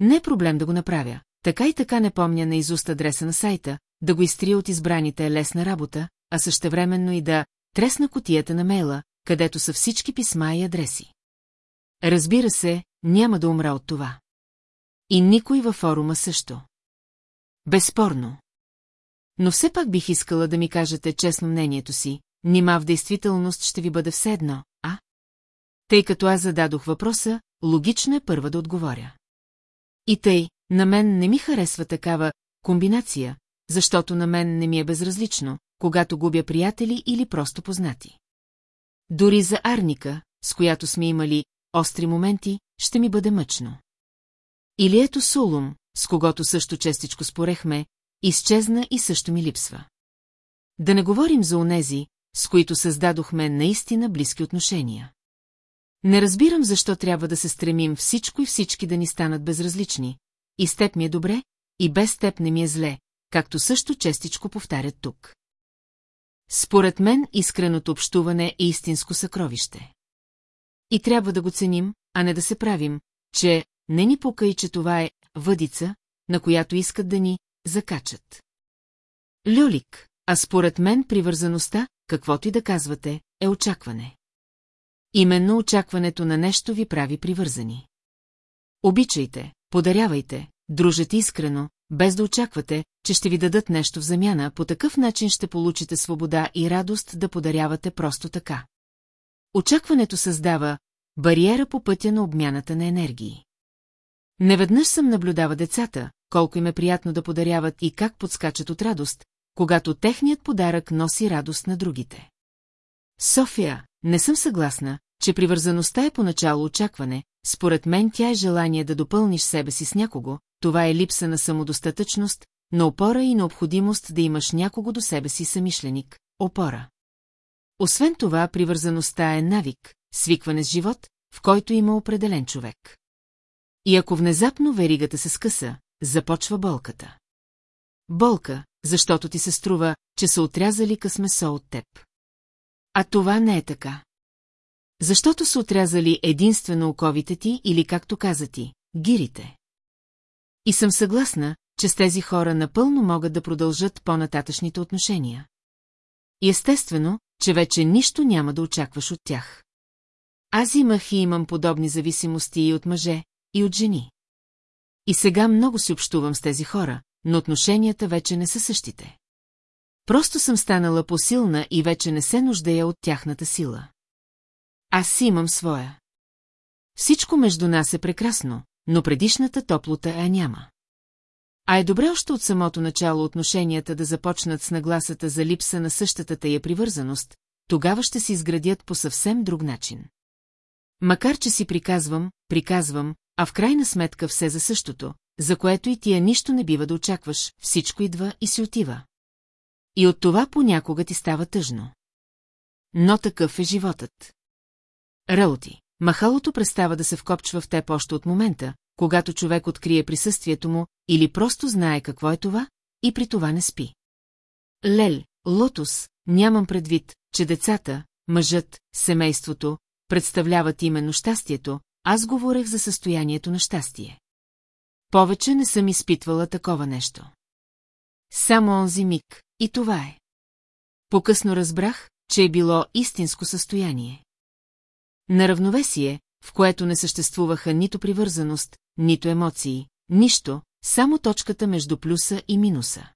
S1: Не е проблем да го направя, така и така не помня на изуст адреса на сайта, да го изтрия от избраните е лесна работа, а същевременно и да тресна котията на мейла, където са всички писма и адреси. Разбира се, няма да умра от това. И никой във форума също. Безспорно. Но все пак бих искала да ми кажете честно мнението си, нима в действителност ще ви бъде все едно, а? Тъй като аз зададох въпроса, логично е първа да отговоря. И тъй, на мен не ми харесва такава комбинация, защото на мен не ми е безразлично, когато губя приятели или просто познати. Дори за Арника, с която сме имали остри моменти, ще ми бъде мъчно. Или ето Сулум, с когото също честичко спорехме, изчезна и също ми липсва. Да не говорим за онези, с които създадохме наистина близки отношения. Не разбирам защо трябва да се стремим всичко и всички да ни станат безразлични. И с теб ми е добре, и без теб не ми е зле, както също честичко повтарят тук. Според мен искреното общуване е истинско съкровище. И трябва да го ценим, а не да се правим, че не ни покай, че това е въдица, на която искат да ни закачат. Люлик, а според мен привързаността, каквото и да казвате, е очакване. Именно очакването на нещо ви прави привързани. Обичайте, подарявайте, дружете искрено, без да очаквате, че ще ви дадат нещо в замяна, по такъв начин ще получите свобода и радост да подарявате просто така. Очакването създава бариера по пътя на обмяната на енергии. Неведнъж съм наблюдава децата, колко им е приятно да подаряват и как подскачат от радост, когато техният подарък носи радост на другите. София, не съм съгласна, че привързаността е поначало очакване, според мен тя е желание да допълниш себе си с някого, това е липса на самодостатъчност, на опора и необходимост да имаш някого до себе си самишленик, опора. Освен това, привързаността е навик, свикване с живот, в който има определен човек. И ако внезапно веригата се скъса, започва болката. Болка, защото ти се струва, че са отрязали късмесо от теб. А това не е така. Защото са отрязали единствено оковите ти или, както каза ти, гирите. И съм съгласна, че с тези хора напълно могат да продължат по-нататъчните отношения. И естествено, че вече нищо няма да очакваш от тях. Аз имах и имам подобни зависимости и от мъже, и от жени. И сега много си общувам с тези хора, но отношенията вече не са същите. Просто съм станала посилна и вече не се нуждая от тяхната сила. Аз си имам своя. Всичко между нас е прекрасно, но предишната топлота я е няма. А е добре още от самото начало отношенията да започнат с нагласата за липса на същата я привързаност, тогава ще се изградят по съвсем друг начин. Макар, че си приказвам, приказвам, а в крайна сметка все за същото, за което и тия нищо не бива да очакваш, всичко идва и си отива. И от това понякога ти става тъжно. Но такъв е животът. Раути. Махалото престава да се вкопчва в теб още от момента, когато човек открие присъствието му или просто знае какво е това и при това не спи. Лель, лотус, нямам предвид, че децата, мъжът, семейството представляват именно щастието, аз говорех за състоянието на щастие. Повече не съм изпитвала такова нещо. Само онзи миг, и това е. Покъсно разбрах, че е било истинско състояние. На равновесие, в което не съществуваха нито привързаност, нито емоции, нищо, само точката между плюса и минуса.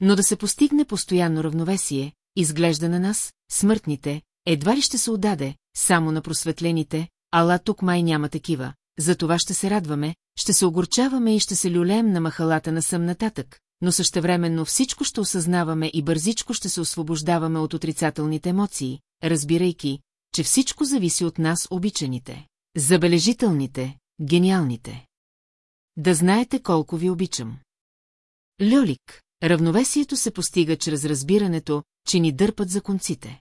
S1: Но да се постигне постоянно равновесие, изглежда на нас, смъртните, едва ли ще се отдаде, само на просветлените, ала тук май няма такива, за това ще се радваме, ще се огорчаваме и ще се люлеем на махалата на съм нататък, но същевременно всичко ще осъзнаваме и бързичко ще се освобождаваме от отрицателните емоции, разбирайки, че всичко зависи от нас обичаните, забележителните, гениалните. Да знаете колко ви обичам. Люлик, равновесието се постига чрез разбирането, че ни дърпат за конците.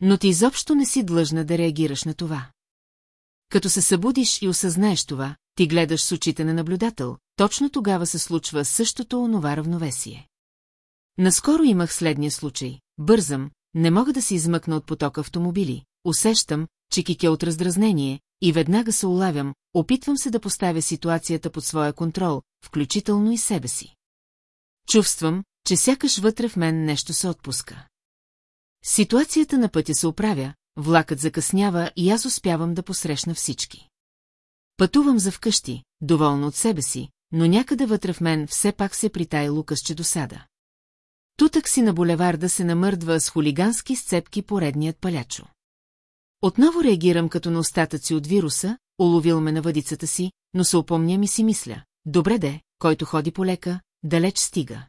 S1: Но ти изобщо не си длъжна да реагираш на това. Като се събудиш и осъзнаеш това, ти гледаш с очите на наблюдател, точно тогава се случва същото онова равновесие. Наскоро имах следния случай. Бързам, не мога да се измъкна от потока автомобили, усещам, че кике от раздразнение и веднага се улавям, опитвам се да поставя ситуацията под своя контрол, включително и себе си. Чувствам, че сякаш вътре в мен нещо се отпуска. Ситуацията на пътя се оправя, влакът закъснява и аз успявам да посрещна всички. Пътувам за вкъщи, доволна от себе си, но някъде вътре в мен все пак се притай лукасче досада. Тутък си на булеварда се намърдва с хулигански сцепки поредният палячо. Отново реагирам като на остатъци от вируса, уловил ме на въдицата си, но се упомня и си мисля. Добре де, който ходи полека, далеч стига.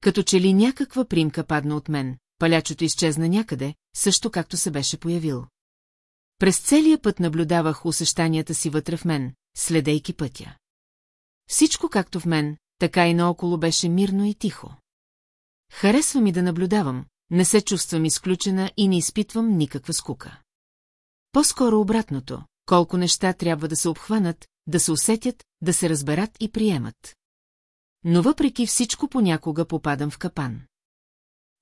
S1: Като че ли някаква примка падна от мен, палячото изчезна някъде, също както се беше появил. През целия път наблюдавах усещанията си вътре в мен, следейки пътя. Всичко както в мен, така и наоколо беше мирно и тихо. Харесва ми да наблюдавам, не се чувствам изключена и не изпитвам никаква скука. По-скоро обратното, колко неща трябва да се обхванат, да се усетят, да се разберат и приемат. Но въпреки всичко понякога попадам в капан.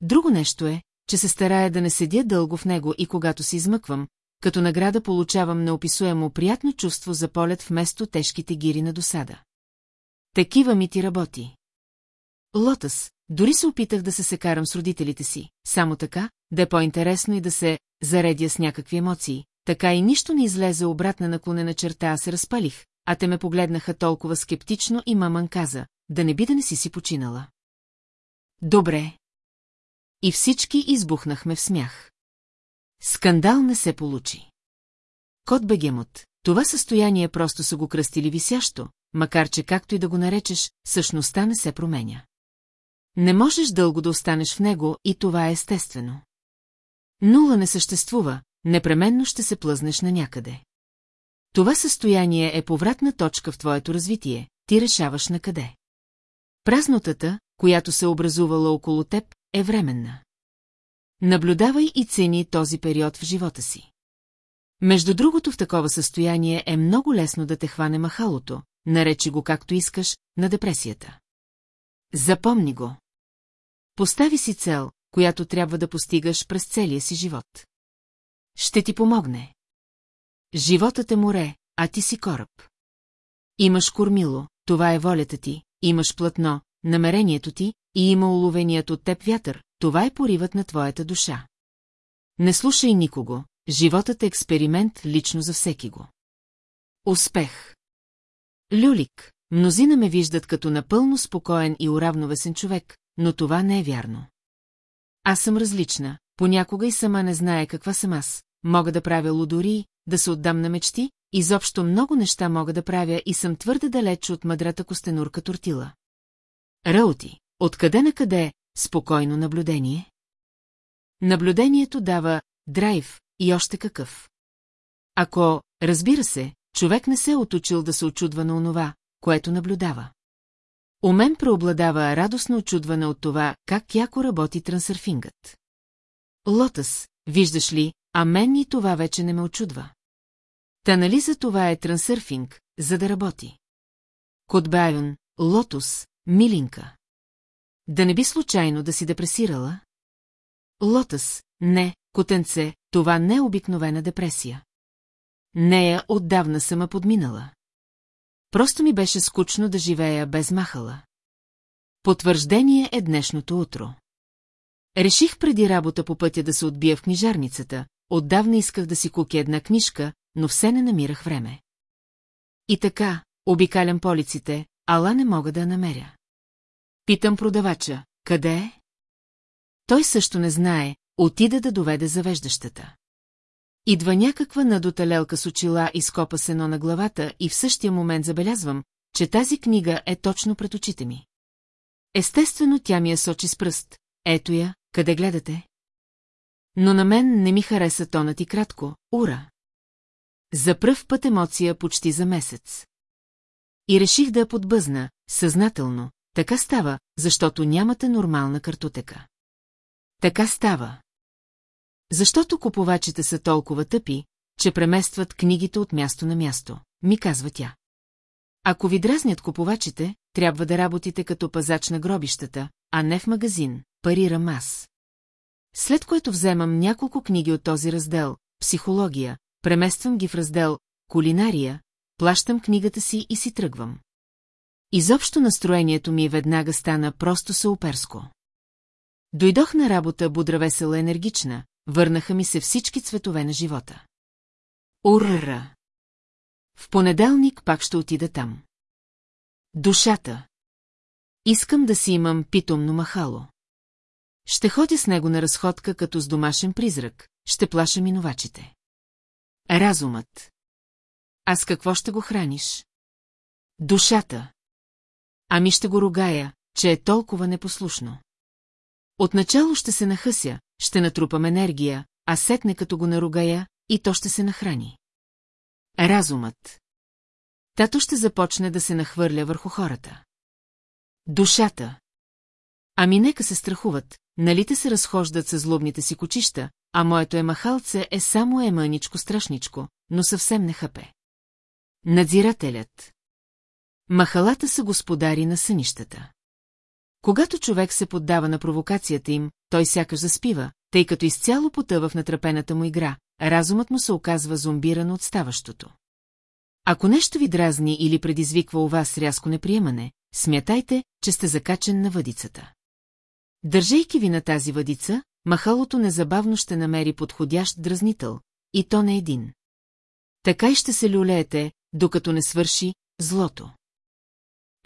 S1: Друго нещо е, че се старая да не седя дълго в него и когато се измъквам, като награда получавам неописуемо приятно чувство за полет вместо тежките гири на досада. Такива ми ти работи. Лотъс, дори се опитах да се секарам с родителите си, само така, да е по-интересно и да се заредя с някакви емоции, така и нищо не излезе обратна наклонена черта, аз се разпалих, а те ме погледнаха толкова скептично и маман каза, да не би да не си си починала. Добре, и всички избухнахме в смях. Скандал не се получи. Кот Бегемот, това състояние просто са го кръстили висящо, макар че както и да го наречеш, същността не се променя. Не можеш дълго да останеш в него и това е естествено. Нула не съществува, непременно ще се плъзнеш на някъде. Това състояние е повратна точка в твоето развитие, ти решаваш на къде. Празнотата, която се е образувала около теб, е временна. Наблюдавай и цени този период в живота си. Между другото в такова състояние е много лесно да те хване махалото, наречи го както искаш, на депресията. Запомни го. Постави си цел, която трябва да постигаш през целия си живот. Ще ти помогне. Животът е море, а ти си кораб. Имаш кормило, това е волята ти, имаш платно, намерението ти и има уловеният от теб вятър, това е поривът на твоята душа. Не слушай никого, животът е експеримент лично за всеки го. Успех Люлик, мнозина ме виждат като напълно спокоен и уравновесен човек, но това не е вярно. Аз съм различна, понякога и сама не знае каква съм аз. Мога да правя лудори, да се отдам на мечти, изобщо много неща мога да правя и съм твърде далеч от мъдрата костенурка тортила. Раути, откъде на къде, спокойно наблюдение? Наблюдението дава драйв и още какъв. Ако, разбира се, човек не се е оточил да се очудва на онова, което наблюдава. У мен преобладава радостно очудване от това, как яко работи трансърфингът. Лотъс, виждаш ли, а мен и това вече не ме очудва. Та нали за това е трансърфинг, за да работи. Котбайон, Лотус, Милинка. Да не би случайно да си депресирала? Лотъс, не, котенце, това не е обикновена депресия. Нея отдавна съм подминала. Просто ми беше скучно да живея без махала. Потвърждение е днешното утро. Реших преди работа по пътя да се отбия в книжарницата, отдавна исках да си куки една книжка, но все не намирах време. И така, обикалям полиците, Ала не мога да я намеря. Питам продавача, къде е? Той също не знае, отида да доведе завеждащата. Идва някаква надута лелка с очила и скопа сено на главата и в същия момент забелязвам, че тази книга е точно пред очите ми. Естествено, тя ми я сочи с пръст. Ето я, къде гледате? Но на мен не ми хареса тонът и кратко, ура! За пръв път емоция почти за месец. И реших да я подбъзна, съзнателно, така става, защото нямате нормална картотека. Така става. Защото купувачите са толкова тъпи, че преместват книгите от място на място, ми казва тя. Ако ви дразнят купувачите, трябва да работите като пазач на гробищата, а не в магазин, парирам аз. След което вземам няколко книги от този раздел, психология, премествам ги в раздел кулинария, плащам книгата си и си тръгвам. Изобщо настроението ми веднага стана просто сауперско. Дойдох на работа бодравесела енергична, върнаха ми се всички цветове на живота. Урра! В понеделник пак ще отида там. Душата. Искам да си имам питомно махало. Ще ходя с него на разходка като с домашен призрак, ще плаша минувачите. Разумът. А с какво ще го храниш? Душата. Ами ще го ругая, че е толкова непослушно. Отначало ще се нахъся, ще натрупам енергия, а сетне като го наругая, и то ще се нахрани. Разумът. Тато ще започне да се нахвърля върху хората. Душата. Ами нека се страхуват, нали те се разхождат с злобните си кучища, а моето емахалце е само е страшничко, но съвсем не хъпе. Надзирателят Махалата са господари на сънищата. Когато човек се поддава на провокацията им, той сякаш заспива, тъй като изцяло потъва в натрапената му игра, разумът му се оказва зомбиран от ставащото. Ако нещо ви дразни или предизвиква у вас рязко неприемане, смятайте, че сте закачен на въдицата. Държейки ви на тази въдица, махалото незабавно ще намери подходящ дразнител, и то не един. Така и ще се люлеете, докато не свърши злото.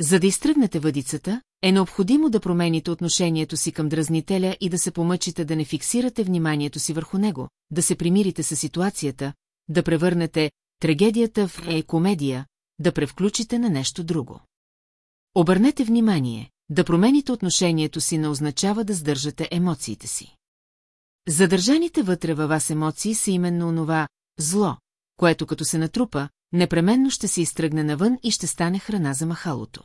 S1: За да изтръгнете въдицата, е необходимо да промените отношението си към дразнителя и да се помъчите да не фиксирате вниманието си върху него, да се примирите с ситуацията, да превърнете трагедията в е-комедия, да превключите на нещо друго. Обърнете внимание, да промените отношението си не означава да сдържате емоциите си. Задържаните вътре във вас емоции са именно онова зло, което като се натрупа, непременно ще се изтръгне навън и ще стане храна за махалото.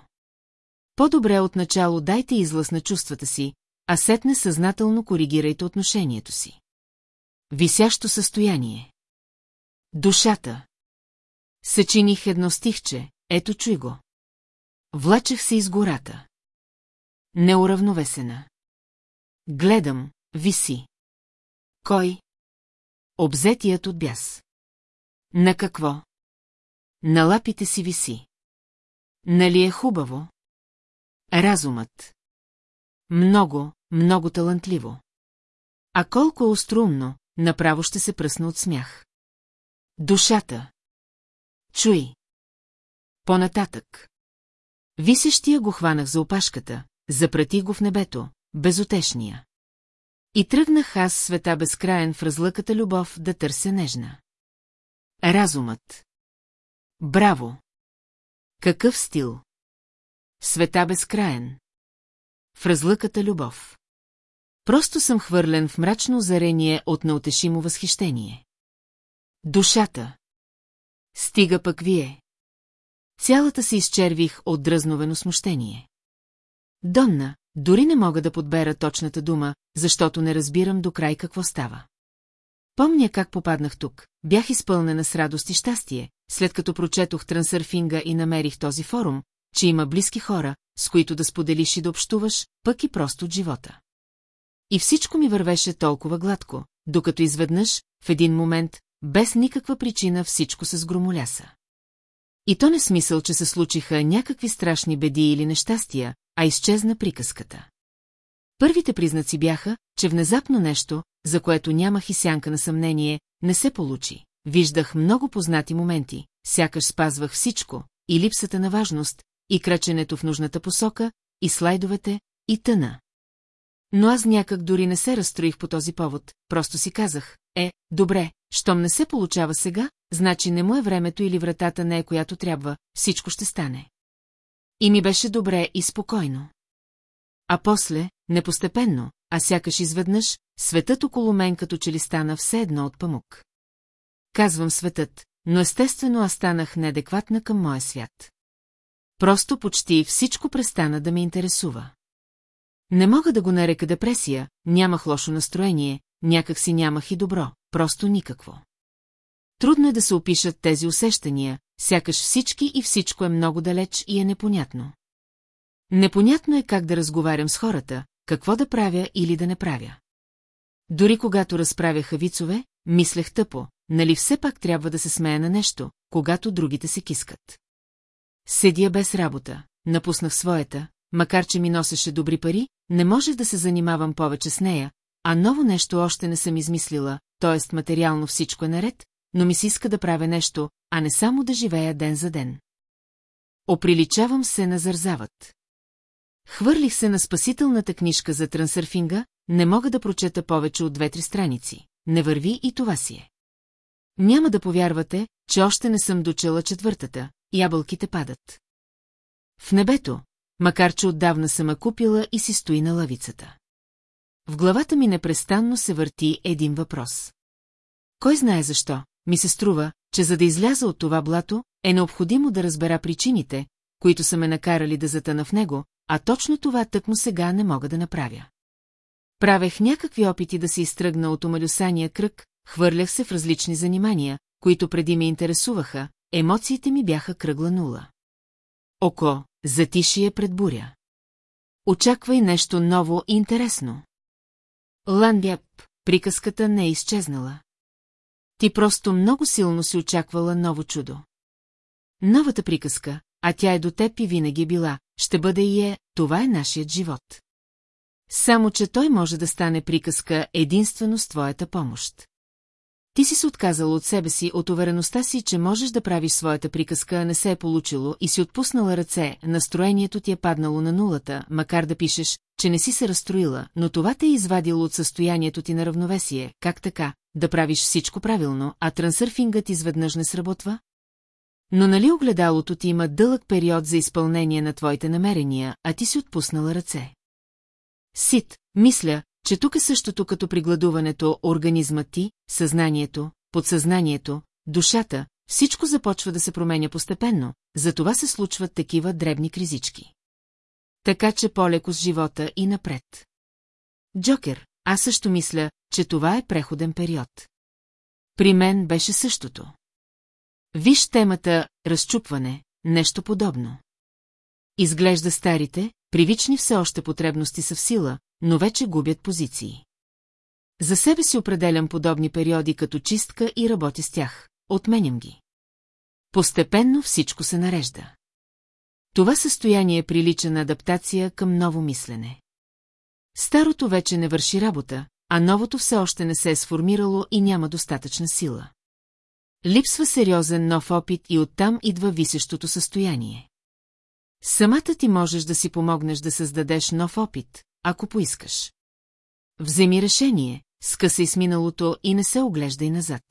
S1: По-добре отначало дайте излъз на чувствата си, а сетне съзнателно коригирайте отношението си. Висящо състояние. Душата. Съчиних едно стихче, ето чуй го. Влачех се из гората. Неуравновесена. Гледам, виси. Кой? Обзетият от бяс. На какво? На лапите си виси. Нали е хубаво? Разумът. Много, много талантливо. А колко е острумно, направо ще се пръсна от смях. Душата. Чуй. Понататък. Висещия го хванах за опашката, запрати го в небето, безотешния. И тръгнах аз света безкраен в разлъката любов да търся нежна. Разумът. Браво! Какъв стил? Света безкраен. В разлъката любов. Просто съм хвърлен в мрачно озарение от неотешимо възхищение. Душата. Стига пък вие. Цялата се изчервих от дръзновено смущение. Донна, дори не мога да подбера точната дума, защото не разбирам до край какво става. Помня как попаднах тук, бях изпълнена с радост и щастие, след като прочетох трансърфинга и намерих този форум, че има близки хора, с които да споделиш и да общуваш, пък и просто от живота. И всичко ми вървеше толкова гладко, докато изведнъж, в един момент, без никаква причина всичко се сгромоляса. И то не смисъл, че се случиха някакви страшни беди или нещастия, а изчезна приказката. Първите признаци бяха, че внезапно нещо, за което нямах и сянка на съмнение, не се получи виждах много познати моменти, сякаш спазвах всичко, и липсата на важност, и краченето в нужната посока, и слайдовете, и тъна. Но аз някак дори не се разстроих по този повод, просто си казах, е, добре, щом не се получава сега, значи не му е времето или вратата не е която трябва, всичко ще стане. И ми беше добре и спокойно. А после, непостепенно, а сякаш изведнъж, светът около мен като че ли стана все едно от памук казвам светът, но естествено аз станах неадекватна към моя свят. Просто почти всичко престана да ме интересува. Не мога да го нарека депресия, нямах лошо настроение, някак си нямах и добро, просто никакво. Трудно е да се опишат тези усещания, сякаш всички и всичко е много далеч и е непонятно. Непонятно е как да разговарям с хората, какво да правя или да не правя. Дори когато разправяха вицове, Мислех тъпо, нали все пак трябва да се смея на нещо, когато другите се кискат. Седя без работа, напуснах своята, макар че ми носеше добри пари, не можех да се занимавам повече с нея, а ново нещо още не съм измислила, т.е. материално всичко е наред, но ми се иска да правя нещо, а не само да живея ден за ден. Оприличавам се на зарзават. Хвърлих се на спасителната книжка за трансърфинга, не мога да прочета повече от две-три страници не върви и това си е. Няма да повярвате, че още не съм дочела четвъртата, ябълките падат. В небето, макар че отдавна съм купила и си стои на лавицата. В главата ми непрестанно се върти един въпрос. Кой знае защо, ми се струва, че за да изляза от това блато, е необходимо да разбера причините, които са ме накарали да затъна в него, а точно това тъкмо сега не мога да направя. Правех някакви опити да се изтръгна от омалюсания кръг, хвърлях се в различни занимания, които преди ме интересуваха, емоциите ми бяха кръгла нула. Око, затишие пред буря. Очаквай нещо ново и интересно. Ландяп, приказката не е изчезнала. Ти просто много силно си очаквала ново чудо. Новата приказка, а тя е до теб и винаги е била, ще бъде и е, това е нашият живот. Само, че той може да стане приказка единствено с твоята помощ. Ти си се отказала от себе си, от увереността си, че можеш да правиш своята приказка, не се е получило и си отпуснала ръце, настроението ти е паднало на нулата, макар да пишеш, че не си се разстроила, но това те е извадило от състоянието ти на равновесие, как така, да правиш всичко правилно, а трансърфингът изведнъж не сработва? Но нали огледалото ти има дълъг период за изпълнение на твоите намерения, а ти си отпуснала ръце? Сит, мисля, че тук е същото като при гладуването организмът ти, съзнанието, подсъзнанието, душата, всичко започва да се променя постепенно, затова се случват такива дребни кризички. Така че по-леко с живота и напред. Джокер, аз също мисля, че това е преходен период. При мен беше същото. Виж темата «Разчупване», нещо подобно. Изглежда старите, Привични все още потребности са в сила, но вече губят позиции. За себе си определям подобни периоди като чистка и работя с тях. Отменям ги. Постепенно всичко се нарежда. Това състояние прилича на адаптация към ново мислене. Старото вече не върши работа, а новото все още не се е сформирало и няма достатъчна сила. Липсва сериозен нов опит и оттам идва висещото състояние. Самата ти можеш да си помогнеш да създадеш нов опит, ако поискаш. Вземи решение, скъсай с миналото и не се оглеждай назад.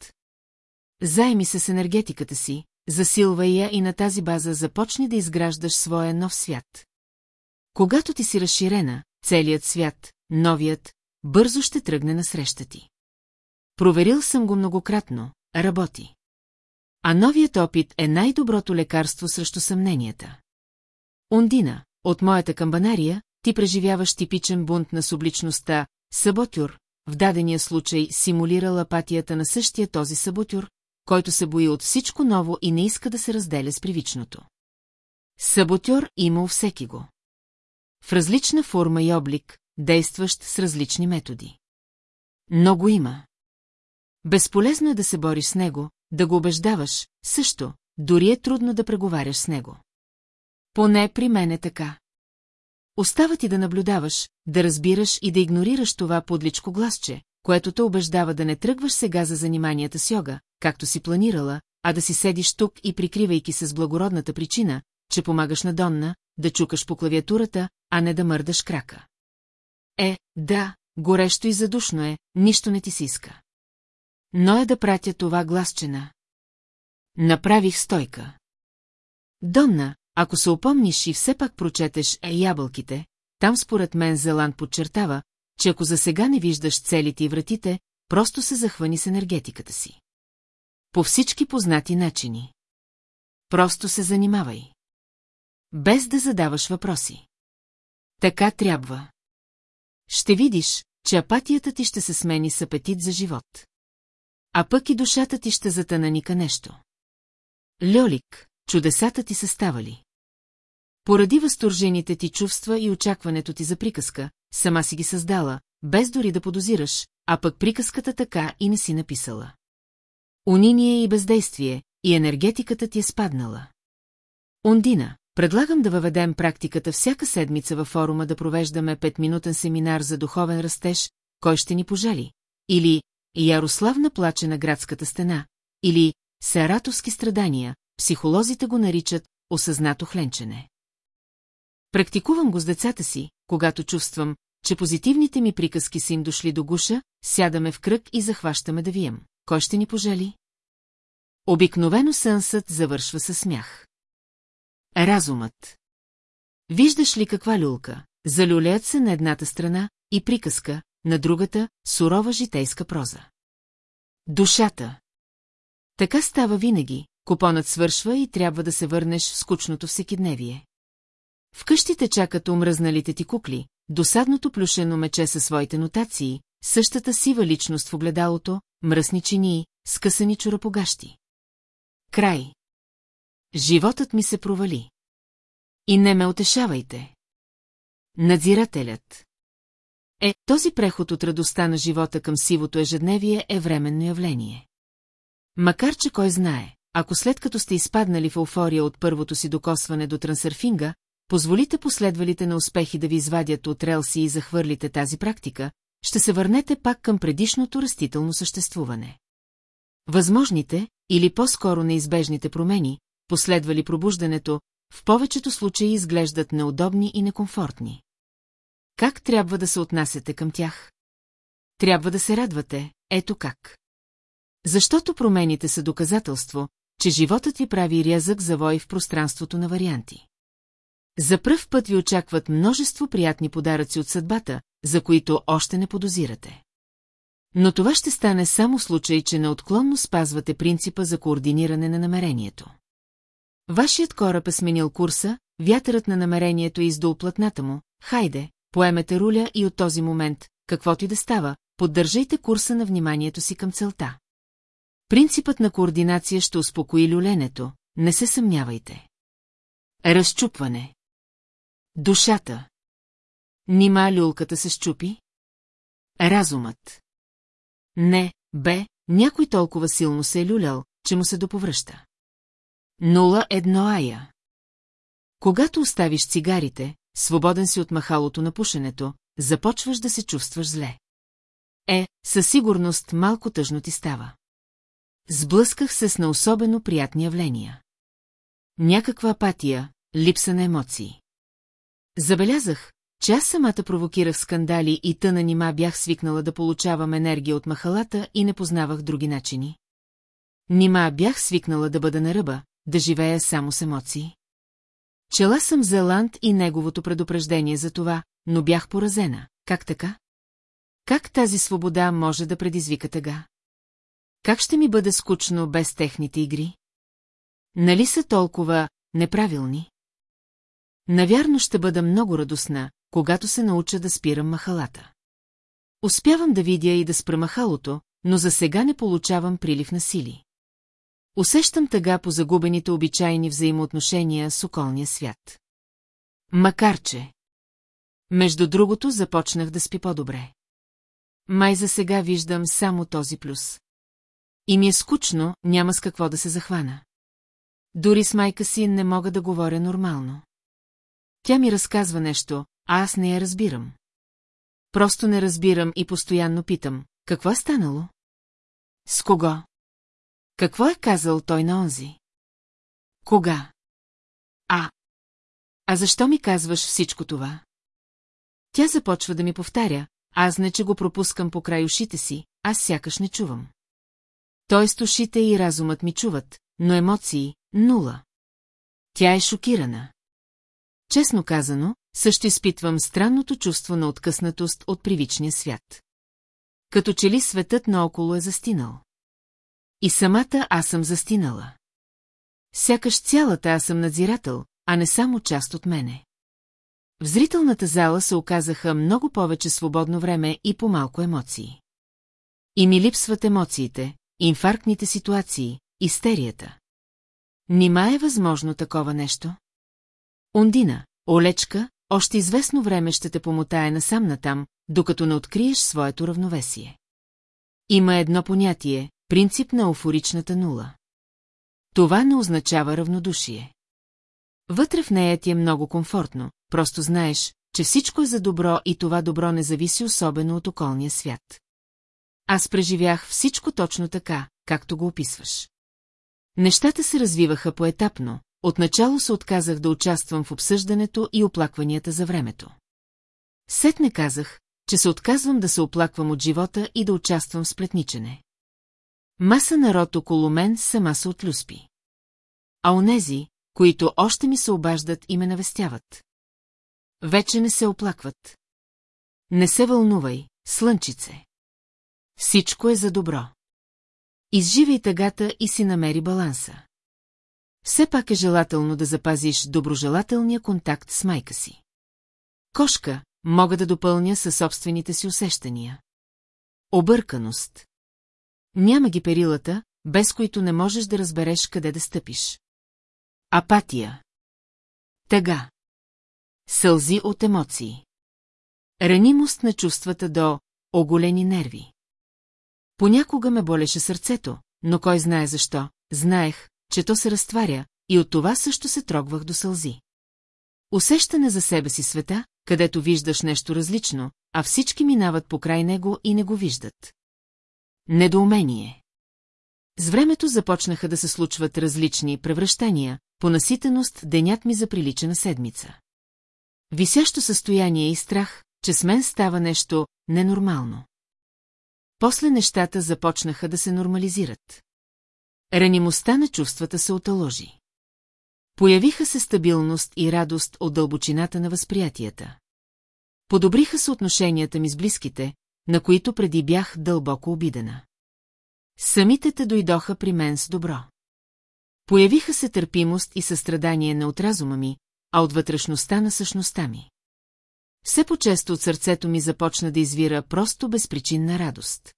S1: Займи се с енергетиката си, засилвай я и на тази база започни да изграждаш своя нов свят. Когато ти си разширена, целият свят, новият, бързо ще тръгне на среща ти. Проверил съм го многократно, работи. А новият опит е най-доброто лекарство срещу съмненията. Ондина, от моята камбанария, ти преживяваш типичен бунт на субличността, саботюр, в дадения случай симулирала апатията на същия този саботюр, който се бои от всичко ново и не иска да се разделя с привичното. Саботюр има у всеки го. В различна форма и облик, действащ с различни методи. Много има. Безполезно е да се бориш с него, да го убеждаваш, също, дори е трудно да преговаряш с него. Поне при мен е така. Остава ти да наблюдаваш, да разбираш и да игнорираш това подличко гласче, което те убеждава да не тръгваш сега за заниманията с йога, както си планирала, а да си седиш тук и прикривайки се с благородната причина, че помагаш на Донна, да чукаш по клавиатурата, а не да мърдаш крака. Е, да, горещо и задушно е, нищо не ти си иска. Но е да пратя това гласчена. Направих стойка. Донна, ако се опомниш и все пак прочетеш «Е ябълките», там според мен Зелан подчертава, че ако за сега не виждаш целите и вратите, просто се захвани с енергетиката си. По всички познати начини. Просто се занимавай. Без да задаваш въпроси. Така трябва. Ще видиш, че апатията ти ще се смени с апетит за живот. А пък и душата ти ще затананика нещо. Льолик, чудесата ти са ставали. Поради възторжените ти чувства и очакването ти за приказка, сама си ги създала, без дори да подозираш, а пък приказката така и не си написала. Униние и бездействие, и енергетиката ти е спаднала. Ондина, предлагам да въведем практиката всяка седмица във форума да провеждаме петминутен семинар за духовен растеж, кой ще ни пожали, или Ярославна плаче на градската стена, или Саратовски страдания, психолозите го наричат осъзнато хленчене. Практикувам го с децата си, когато чувствам, че позитивните ми приказки са им дошли до гуша, сядаме в кръг и захващаме да вием. Кой ще ни пожели? Обикновено сънсът завършва със смях. Разумът. Виждаш ли каква люлка? Залюлеят се на едната страна и приказка, на другата – сурова житейска проза. Душата. Така става винаги, купонът свършва и трябва да се върнеш в скучното всекидневие. В къщите чакат омръзналите ти кукли, досадното плюшено мече със своите нотации, същата сива личност в огледалото, мръсни чинии, скъсани чорапогащи. Край. Животът ми се провали. И не ме отешавайте. Надзирателят. Е, този преход от радостта на живота към сивото ежедневие е временно явление. Макар, че кой знае, ако след като сте изпаднали в еуфория от първото си докосване до трансърфинга, позволите последвалите на успехи да ви извадят от релси и захвърлите тази практика, ще се върнете пак към предишното растително съществуване. Възможните, или по-скоро неизбежните промени, последвали пробуждането, в повечето случаи изглеждат неудобни и некомфортни. Как трябва да се отнасяте към тях? Трябва да се радвате, ето как. Защото промените са доказателство, че животът ви прави рязък завой в пространството на варианти. За пръв път ви очакват множество приятни подаръци от съдбата, за които още не подозирате. Но това ще стане само случай, че неотклонно спазвате принципа за координиране на намерението. Вашият кораб е сменил курса, вятърът на намерението е издул платната му, хайде, поемете руля и от този момент, каквото и да става, поддържайте курса на вниманието си към целта. Принципът на координация ще успокои люленето, не се съмнявайте. Разчупване Душата. Нима люлката се щупи? Разумът. Не, бе, някой толкова силно се е люлял, че му се доповръща. Нула едно ая. Когато оставиш цигарите, свободен си от махалото на пушенето, започваш да се чувстваш зле. Е, със сигурност малко тъжно ти става. Сблъсках се с на особено приятни явления. Някаква апатия, липса на емоции. Забелязах, че аз самата провокирах скандали и тъна нима бях свикнала да получавам енергия от махалата и не познавах други начини. Нима бях свикнала да бъда на ръба, да живея само с емоции. Чела съм Ланд и неговото предупреждение за това, но бях поразена. Как така? Как тази свобода може да предизвика тъга? Как ще ми бъде скучно без техните игри? Нали са толкова неправилни? Навярно ще бъда много радостна, когато се науча да спирам махалата. Успявам да видя и да спра махалото, но за сега не получавам прилив на сили. Усещам тъга по загубените обичайни взаимоотношения с околния свят. Макар че... Между другото започнах да спи по-добре. Май за сега виждам само този плюс. И ми е скучно, няма с какво да се захвана. Дори с майка си не мога да говоря нормално. Тя ми разказва нещо, а аз не я разбирам. Просто не разбирам и постоянно питам, какво е станало? С кого? Какво е казал той на онзи? Кога? А. А защо ми казваш всичко това? Тя започва да ми повтаря, аз не че го пропускам по край ушите си, аз сякаш не чувам. Тоест ушите и разумът ми чуват, но емоции – нула. Тя е шокирана. Честно казано, също изпитвам странното чувство на откъснатост от привичния свят. Като че ли светът наоколо е застинал. И самата аз съм застинала. Сякаш цялата аз съм надзирател, а не само част от мене. В зрителната зала се оказаха много повече свободно време и по-малко емоции. И ми липсват емоциите, инфарктните ситуации, истерията. Нима е възможно такова нещо? Ондина, Олечка, още известно време ще те помотае насам-натам, докато не откриеш своето равновесие. Има едно понятие – принцип на уфоричната нула. Това не означава равнодушие. Вътре в нея ти е много комфортно, просто знаеш, че всичко е за добро и това добро не зависи особено от околния свят. Аз преживях всичко точно така, както го описваш. Нещата се развиваха поетапно, Отначало се отказах да участвам в обсъждането и оплакванията за времето. Сетне казах, че се отказвам да се оплаквам от живота и да участвам в сплетничене. Маса народ около мен сама се отлюспи. А онези, които още ми се обаждат и ме навестяват. Вече не се оплакват. Не се вълнувай, слънчице. Всичко е за добро. Изживи тъгата и си намери баланса. Все пак е желателно да запазиш доброжелателния контакт с майка си. Кошка мога да допълня със собствените си усещания. Обърканост. Няма ги перилата, без които не можеш да разбереш къде да стъпиш. Апатия. Тъга. Сълзи от емоции. Ранимост на чувствата до оголени нерви. Понякога ме болеше сърцето, но кой знае защо, знаех, че то се разтваря, и от това също се трогвах до сълзи. Усещане за себе си света, където виждаш нещо различно, а всички минават покрай него и не го виждат. Недоумение С времето започнаха да се случват различни превръщания, по наситеност денят ми за приличена седмица. Висящо състояние и страх, че с мен става нещо ненормално. После нещата започнаха да се нормализират. Ранимостта на чувствата се оталожи. Появиха се стабилност и радост от дълбочината на възприятията. Подобриха се отношенията ми с близките, на които преди бях дълбоко обидена. Самите те дойдоха при мен с добро. Появиха се търпимост и състрадание не от разума ми, а от вътрешността на същността ми. Все по-често от сърцето ми започна да извира просто безпричинна радост.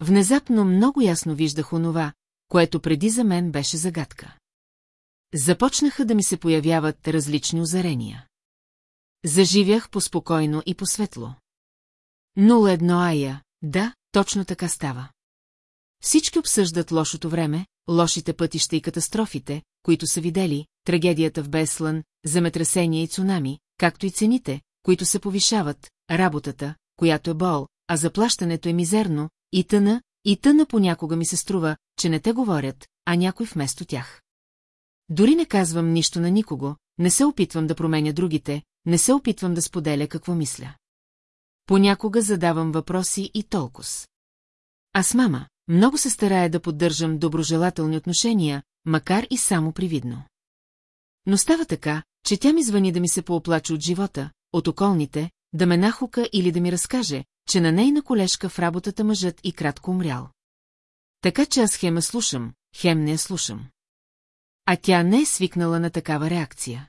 S1: Внезапно много ясно виждах онова, което преди за мен беше загадка. Започнаха да ми се появяват различни озарения. Заживях поспокойно и посветло. Нула едно ая, да, точно така става. Всички обсъждат лошото време, лошите пътища и катастрофите, които са видели, трагедията в Беслан, земетресения и цунами, както и цените, които се повишават, работата, която е бол, а заплащането е мизерно, и тъна, и тъна понякога ми се струва, че не те говорят, а някой вместо тях. Дори не казвам нищо на никого, не се опитвам да променя другите, не се опитвам да споделя какво мисля. Понякога задавам въпроси и толкова. Аз мама, много се старая да поддържам доброжелателни отношения, макар и само привидно. Но става така, че тя ми звъни да ми се пооплаче от живота, от околните, да ме нахука или да ми разкаже, че на нейна колежка в работата мъжът и кратко умрял. Така че аз хем слушам, хем не я слушам. А тя не е свикнала на такава реакция.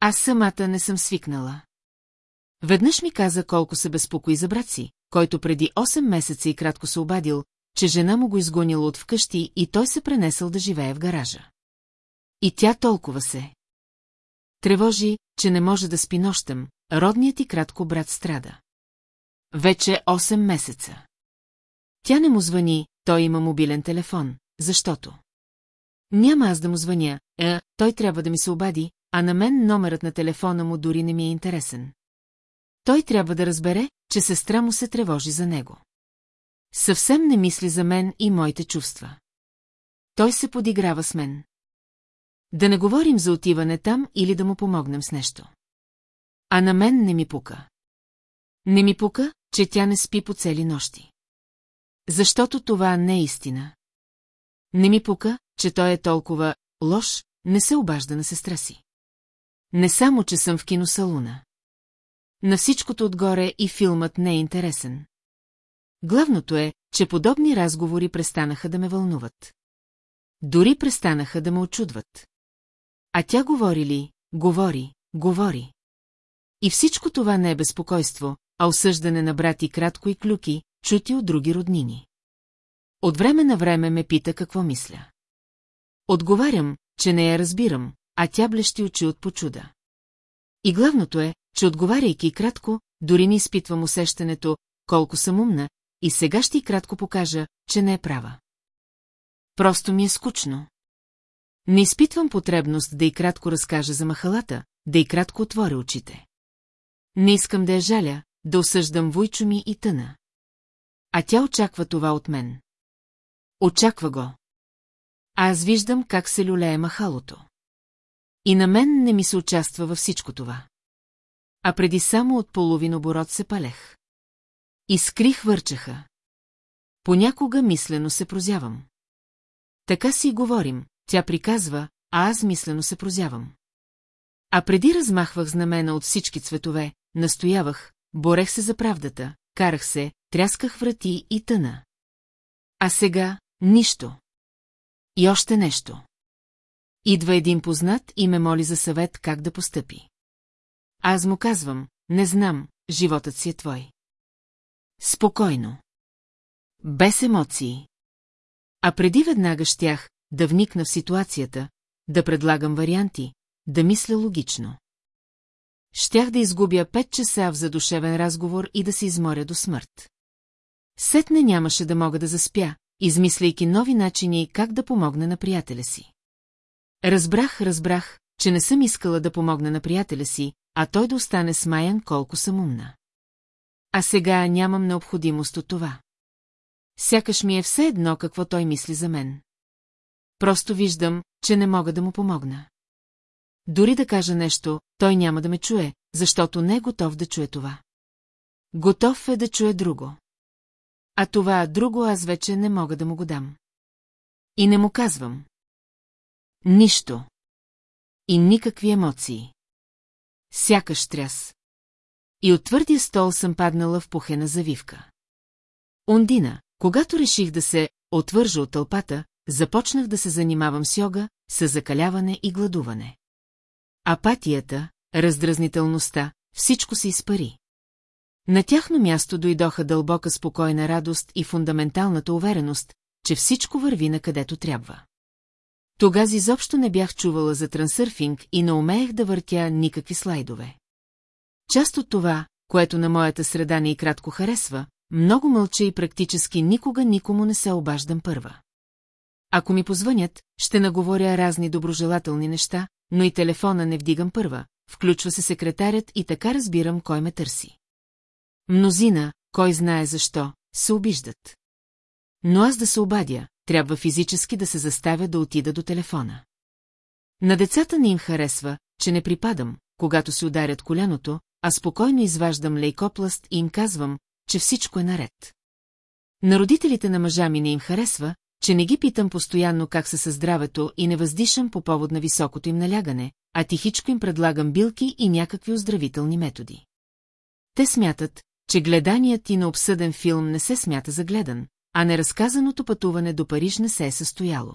S1: Аз самата не съм свикнала. Веднъж ми каза колко се безпокои за брат си, който преди 8 месеца и кратко се обадил, че жена му го изгонила от вкъщи и той се пренесъл да живее в гаража. И тя толкова се. Тревожи, че не може да спи нощем, родният и кратко брат страда. Вече 8 месеца. Тя не му звъни, той има мобилен телефон, защото... Няма аз да му звъня, е, той трябва да ми се обади, а на мен номерът на телефона му дори не ми е интересен. Той трябва да разбере, че сестра му се тревожи за него. Съвсем не мисли за мен и моите чувства. Той се подиграва с мен. Да не говорим за отиване там или да му помогнем с нещо. А на мен не ми пука. Не ми пука, че тя не спи по цели нощи. Защото това не е истина. Не ми пука, че той е толкова лош, не се обажда на сестра си. Не само, че съм в киносалуна. На всичкото отгоре и филмът не е интересен. Главното е, че подобни разговори престанаха да ме вълнуват. Дори престанаха да ме очудват. А тя говори ли, говори, говори. И всичко това не е безпокойство, а осъждане на брати кратко и клюки, чути от други роднини. От време на време ме пита какво мисля. Отговарям, че не я разбирам, а тя блещи очи от почуда. И главното е, че отговаряйки кратко, дори не изпитвам усещането, колко съм умна, и сега ще и кратко покажа, че не е права. Просто ми е скучно. Не изпитвам потребност да и кратко разкажа за махалата, да и кратко отворя очите. Не искам да я жаля, да осъждам войчо ми и тъна. А тя очаква това от мен. Очаква го. А аз виждам как се люлее махалото. И на мен не ми се участва във всичко това. А преди само от половин оборот се палех. Искрих върчаха. Понякога мислено се прозявам. Така си говорим, тя приказва, а аз мислено се прозявам. А преди размахвах знамена от всички цветове, настоявах, борех се за правдата, карах се, трясках врати и тъна. А сега – нищо. И още нещо. Идва един познат и ме моли за съвет как да постъпи. Аз му казвам, не знам, животът си е твой. Спокойно. Без емоции. А преди веднага щях да вникна в ситуацията, да предлагам варианти, да мисля логично. Щях да изгубя пет часа в задушевен разговор и да се изморя до смърт. Сетне нямаше да мога да заспя, измисляйки нови начини как да помогна на приятеля си. Разбрах, разбрах, че не съм искала да помогна на приятеля си, а той да остане смаян колко съм умна. А сега нямам необходимост от това. Сякаш ми е все едно какво той мисли за мен. Просто виждам, че не мога да му помогна. Дори да кажа нещо, той няма да ме чуе, защото не е готов да чуе това. Готов е да чуе друго. А това друго аз вече не мога да му го дам. И не му казвам. Нищо. И никакви емоции. Сякаш тряс. И от твърдия стол съм паднала в пухена завивка. Ондина, когато реших да се отвържа от тълпата, започнах да се занимавам с йога, с закаляване и гладуване. Апатията, раздразнителността, всичко се изпари. На тяхно място дойдоха дълбока спокойна радост и фундаменталната увереност, че всичко върви на където трябва. Тогаз изобщо не бях чувала за трансърфинг и не умеех да въртя никакви слайдове. Част от това, което на моята среда не и кратко харесва, много мълча и практически никога никому не се обаждам първа. Ако ми позвънят, ще наговоря разни доброжелателни неща, но и телефона не вдигам първа, включва се секретарят и така разбирам кой ме търси. Мнозина, кой знае защо, се обиждат. Но аз да се обадя, трябва физически да се заставя да отида до телефона. На децата не им харесва, че не припадам, когато се ударят коляното, а спокойно изваждам лейкопласт и им казвам, че всичко е наред. На родителите на мъжа ми не им харесва, че не ги питам постоянно как са със здравето и не въздишам по повод на високото им налягане, а тихичко им предлагам билки и някакви оздравителни методи. Те смятат, че гледаният ти на обсъден филм не се смята за гледан, а неразказаното пътуване до Париж не се е състояло.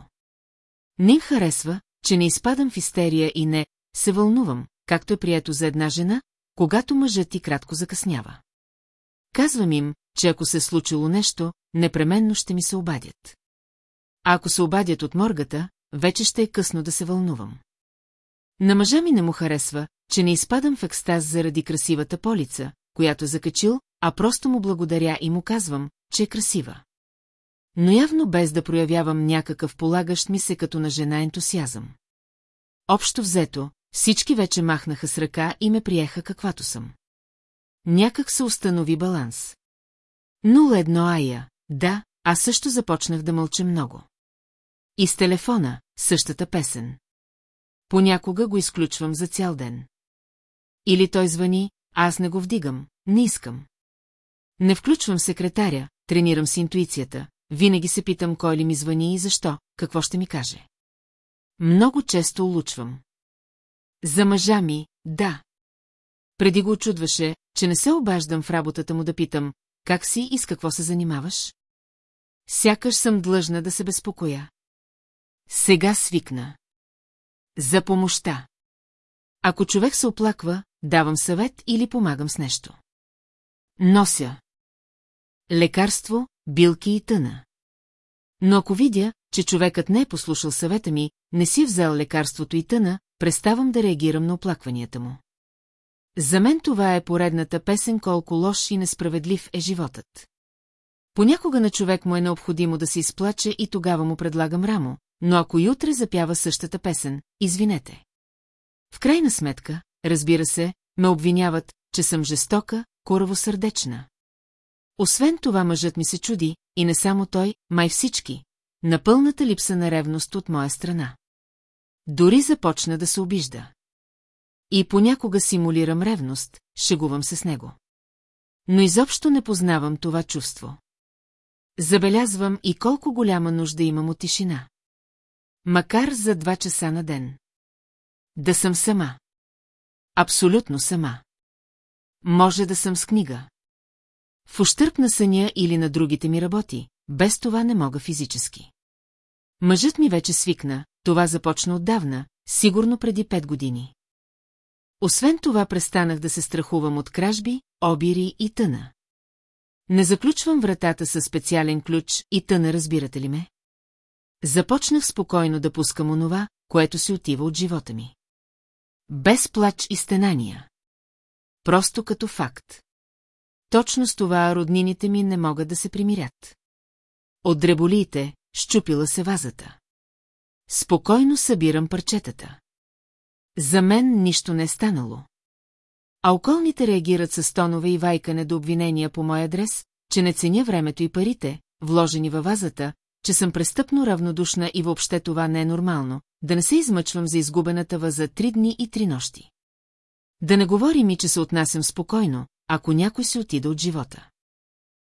S1: Не им харесва, че не изпадам в истерия и не се вълнувам, както е прието за една жена, когато мъжът ти кратко закъснява. Казвам им, че ако се е случило нещо, непременно ще ми се обадят. А ако се обадят от моргата, вече ще е късно да се вълнувам. На мъжа ми не му харесва, че не изпадам в екстаз заради красивата полица, която закачил, а просто му благодаря и му казвам, че е красива. Но явно без да проявявам някакъв полагащ ми се като на жена ентусиазъм. Общо взето, всички вече махнаха с ръка и ме приеха каквато съм. Някак се установи баланс. Нула едно Ая, да, а също започнах да мълча много. И с телефона, същата песен. Понякога го изключвам за цял ден. Или той звъни, аз не го вдигам, не искам. Не включвам секретаря, тренирам си интуицията, винаги се питам кой ли ми звъни и защо, какво ще ми каже. Много често улучвам. За мъжа ми, да. Преди го очудваше, че не се обаждам в работата му да питам, как си и с какво се занимаваш? Сякаш съм длъжна да се безпокоя. Сега свикна. За помощта. Ако човек се оплаква, давам съвет или помагам с нещо. Нося. Лекарство, билки и тъна. Но ако видя, че човекът не е послушал съвета ми, не си е взел лекарството и тъна, преставам да реагирам на оплакванията му. За мен това е поредната песен колко лош и несправедлив е животът. Понякога на човек му е необходимо да се изплаче и тогава му предлагам рамо, но ако и утре запява същата песен, извинете. В крайна сметка, разбира се, ме обвиняват, че съм жестока, коравосърдечна. Освен това мъжът ми се чуди, и не само той, май всички, на пълната липса на ревност от моя страна. Дори започна да се обижда. И понякога симулирам ревност, шегувам се с него. Но изобщо не познавам това чувство. Забелязвам и колко голяма нужда имам от тишина. Макар за два часа на ден. Да съм сама. Абсолютно сама. Може да съм с книга. В ущърп на съня или на другите ми работи, без това не мога физически. Мъжът ми вече свикна, това започна отдавна, сигурно преди пет години. Освен това престанах да се страхувам от кражби, обири и тъна. Не заключвам вратата със специален ключ и тъна, разбирате ли ме? Започнах спокойно да пускам онова, което си отива от живота ми. Без плач и стенания. Просто като факт. Точно с това роднините ми не могат да се примирят. От дреболиите щупила се вазата. Спокойно събирам парчетата. За мен нищо не е станало. А околните реагират с тонове и вайкане до обвинения по мой адрес, че не ценя времето и парите, вложени във вазата, че съм престъпно равнодушна и въобще това не е нормално, да не се измъчвам за изгубената въз за три дни и три нощи. Да не говори ми, че се отнасям спокойно, ако някой се отида от живота.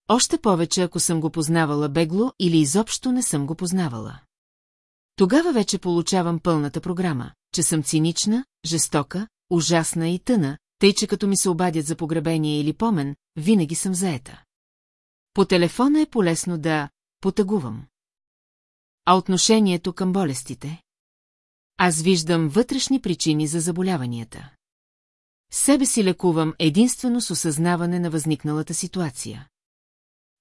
S1: Още повече, ако съм го познавала бегло или изобщо не съм го познавала. Тогава вече получавам пълната програма, че съм цинична, жестока, ужасна и тъна, тъй че като ми се обадят за погребение или помен, винаги съм заета. По телефона е полезно да потъгувам а отношението към болестите? Аз виждам вътрешни причини за заболяванията. Себе си лекувам единствено с осъзнаване на възникналата ситуация.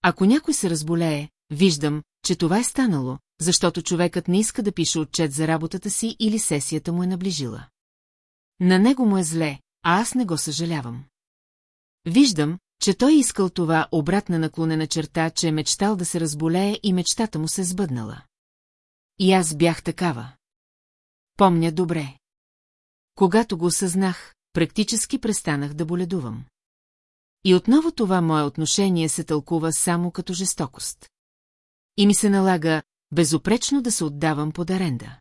S1: Ако някой се разболее, виждам, че това е станало, защото човекът не иска да пише отчет за работата си или сесията му е наближила. На него му е зле, а аз не го съжалявам. Виждам, че той искал това обратна наклонена черта, че е мечтал да се разболее и мечтата му се сбъднала. И аз бях такава. Помня добре. Когато го осъзнах, практически престанах да боледувам. И отново това мое отношение се тълкува само като жестокост. И ми се налага безопречно да се отдавам под аренда.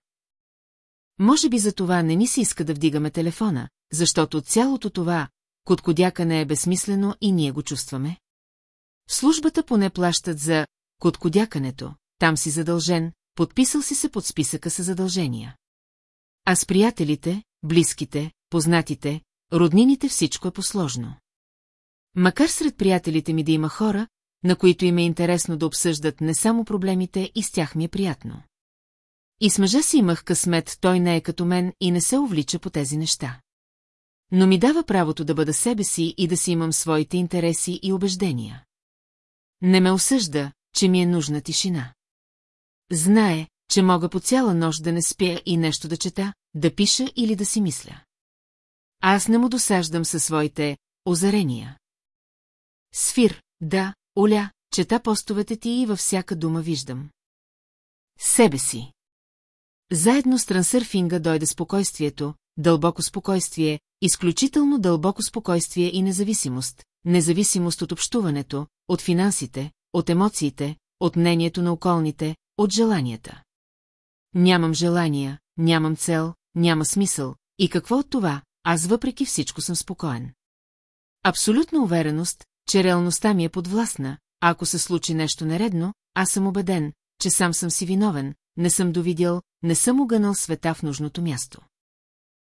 S1: Може би за това не ни се иска да вдигаме телефона, защото цялото това коткодякане е безсмислено и ние го чувстваме. службата поне плащат за коткодякането, там си задължен, подписал си се под списъка с задължения. А с приятелите, близките, познатите, роднините всичко е посложно. Макар сред приятелите ми да има хора, на които им е интересно да обсъждат не само проблемите, и с тях ми е приятно. И с мъжа си имах късмет, той не е като мен и не се увлича по тези неща. Но ми дава правото да бъда себе си и да си имам своите интереси и убеждения. Не ме осъжда, че ми е нужна тишина. Знае, че мога по цяла нощ да не спя и нещо да чета, да пиша или да си мисля. Аз не му досаждам със своите озарения. Сфир, да, Оля, чета постовете ти и във всяка дума виждам. Себе си. Заедно с трансърфинга дойде спокойствието, дълбоко спокойствие, изключително дълбоко спокойствие и независимост, независимост от общуването, от финансите, от емоциите, от мнението на околните, от желанията. Нямам желания, нямам цел, няма смисъл, и какво от това, аз въпреки всичко съм спокоен. Абсолютна увереност, че реалността ми е подвластна, а ако се случи нещо нередно, аз съм убеден, че сам съм си виновен, не съм довидял, не съм огънал света в нужното място.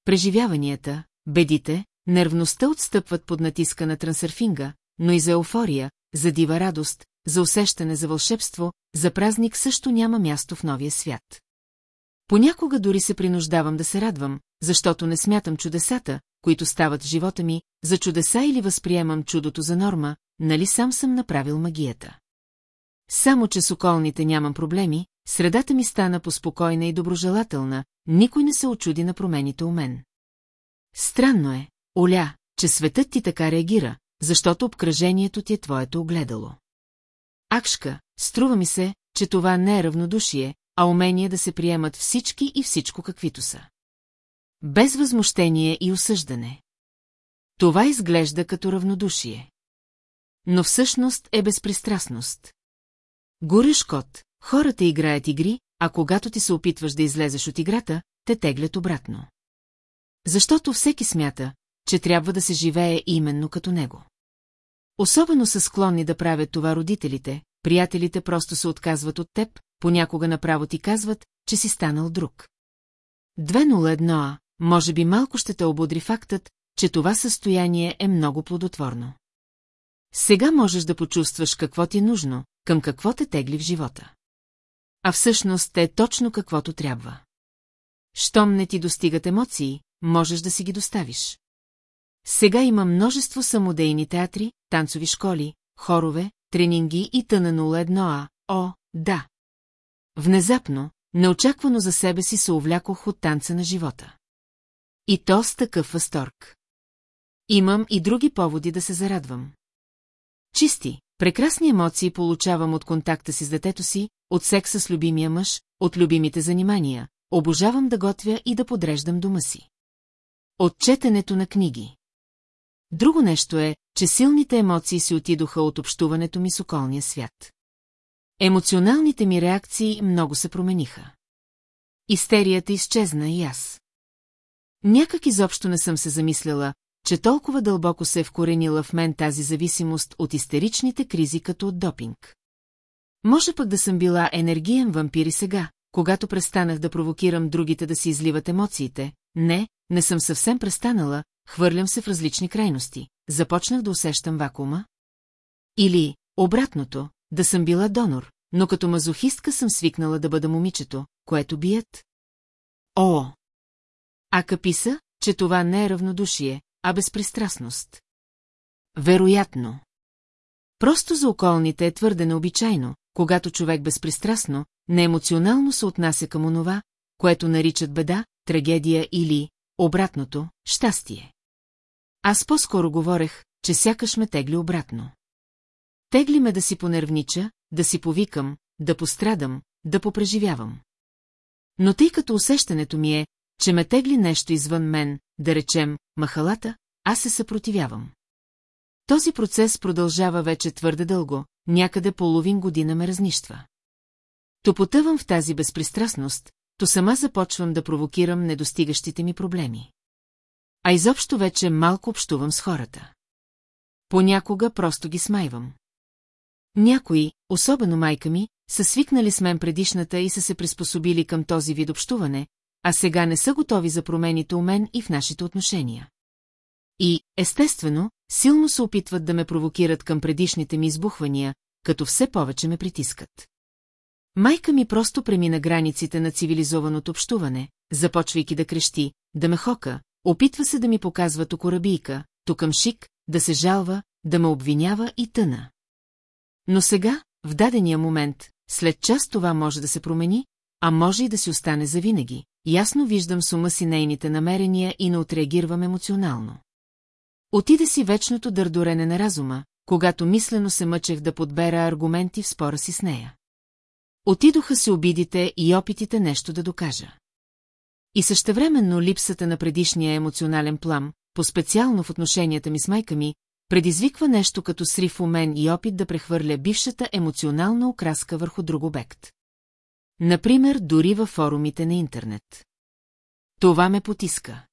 S1: Преживяванията, бедите, нервността отстъпват под натиска на трансърфинга, но и за еуфория, за дива радост, за усещане за вълшебство, за празник също няма място в новия свят. Понякога дори се принуждавам да се радвам, защото не смятам чудесата, които стават в живота ми, за чудеса или възприемам чудото за норма, нали сам съм направил магията. Само, че с околните нямам проблеми, средата ми стана поспокойна и доброжелателна, никой не се очуди на промените у мен. Странно е, Оля, че светът ти така реагира, защото обкръжението ти е твоето огледало. Акшка, струва ми се, че това не е равнодушие, а умение да се приемат всички и всичко каквито са. Без възмущение и осъждане. Това изглежда като равнодушие. Но всъщност е безпристрастност. Гореш кот, хората играят игри, а когато ти се опитваш да излезеш от играта, те теглят обратно. Защото всеки смята, че трябва да се живее именно като него. Особено са склонни да правят това родителите, приятелите просто се отказват от теб, понякога направо ти казват, че си станал друг. 201А, може би малко ще те ободри фактът, че това състояние е много плодотворно. Сега можеш да почувстваш какво ти е нужно, към какво те тегли в живота. А всъщност е точно каквото трябва. Щом не ти достигат емоции, можеш да си ги доставиш. Сега има множество самодейни театри, танцови школи, хорове, тренинги и тъна 01А, о, да. Внезапно, неочаквано за себе си се увлякох от танца на живота. И то с такъв възторг. Имам и други поводи да се зарадвам. Чисти, прекрасни емоции получавам от контакта си с детето си, от секса с любимия мъж, от любимите занимания, обожавам да готвя и да подреждам дома си. От четенето на книги. Друго нещо е, че силните емоции си отидоха от общуването ми с околния свят. Емоционалните ми реакции много се промениха. Истерията изчезна и аз. Някак изобщо не съм се замисляла, че толкова дълбоко се е вкоренила в мен тази зависимост от истеричните кризи като от допинг. Може пък да съм била енергиен вампир и сега, когато престанах да провокирам другите да си изливат емоциите, не, не съм съвсем престанала, хвърлям се в различни крайности, започнах да усещам вакуума? Или, обратното, да съм била донор, но като мазохистка съм свикнала да бъда момичето, което бият? О! Ака писа, че това не е равнодушие, а безпристрастност. Вероятно. Просто за околните е твърде необичайно, когато човек безпристрастно, неемоционално се отнася към онова, което наричат беда, трагедия или, обратното, щастие. Аз по-скоро говорех, че сякаш ме тегли обратно. Тегли ме да си понервнича, да си повикам, да пострадам, да попреживявам. Но тъй като усещането ми е, че ме тегли нещо извън мен, да речем, махалата, аз се съпротивявам. Този процес продължава вече твърде дълго, някъде половин година ме разнищва. То потъвам в тази безпристрастност, то сама започвам да провокирам недостигащите ми проблеми. А изобщо вече малко общувам с хората. Понякога просто ги смайвам. Някои, особено майка ми, са свикнали с мен предишната и са се приспособили към този вид общуване, а сега не са готови за промените у мен и в нашите отношения. И, естествено, силно се опитват да ме провокират към предишните ми избухвания, като все повече ме притискат. Майка ми просто премина границите на цивилизованото общуване, започвайки да крещи, да ме хока, Опитва се да ми показва то корабийка, то към шик, да се жалва, да ме обвинява и тъна. Но сега, в дадения момент, след час това може да се промени, а може и да си остане завинаги. Ясно виждам с ума си нейните намерения и не отреагирвам емоционално. Отида си вечното дърдорене на разума, когато мислено се мъчех да подбера аргументи в спора си с нея. Отидоха се обидите и опитите нещо да докажа. И същевременно липсата на предишния емоционален плам, по-специално в отношенията ми с майка ми, предизвиква нещо като срив у мен и опит да прехвърля бившата емоционална окраска върху друг обект. Например, дори във форумите на интернет. Това ме потиска.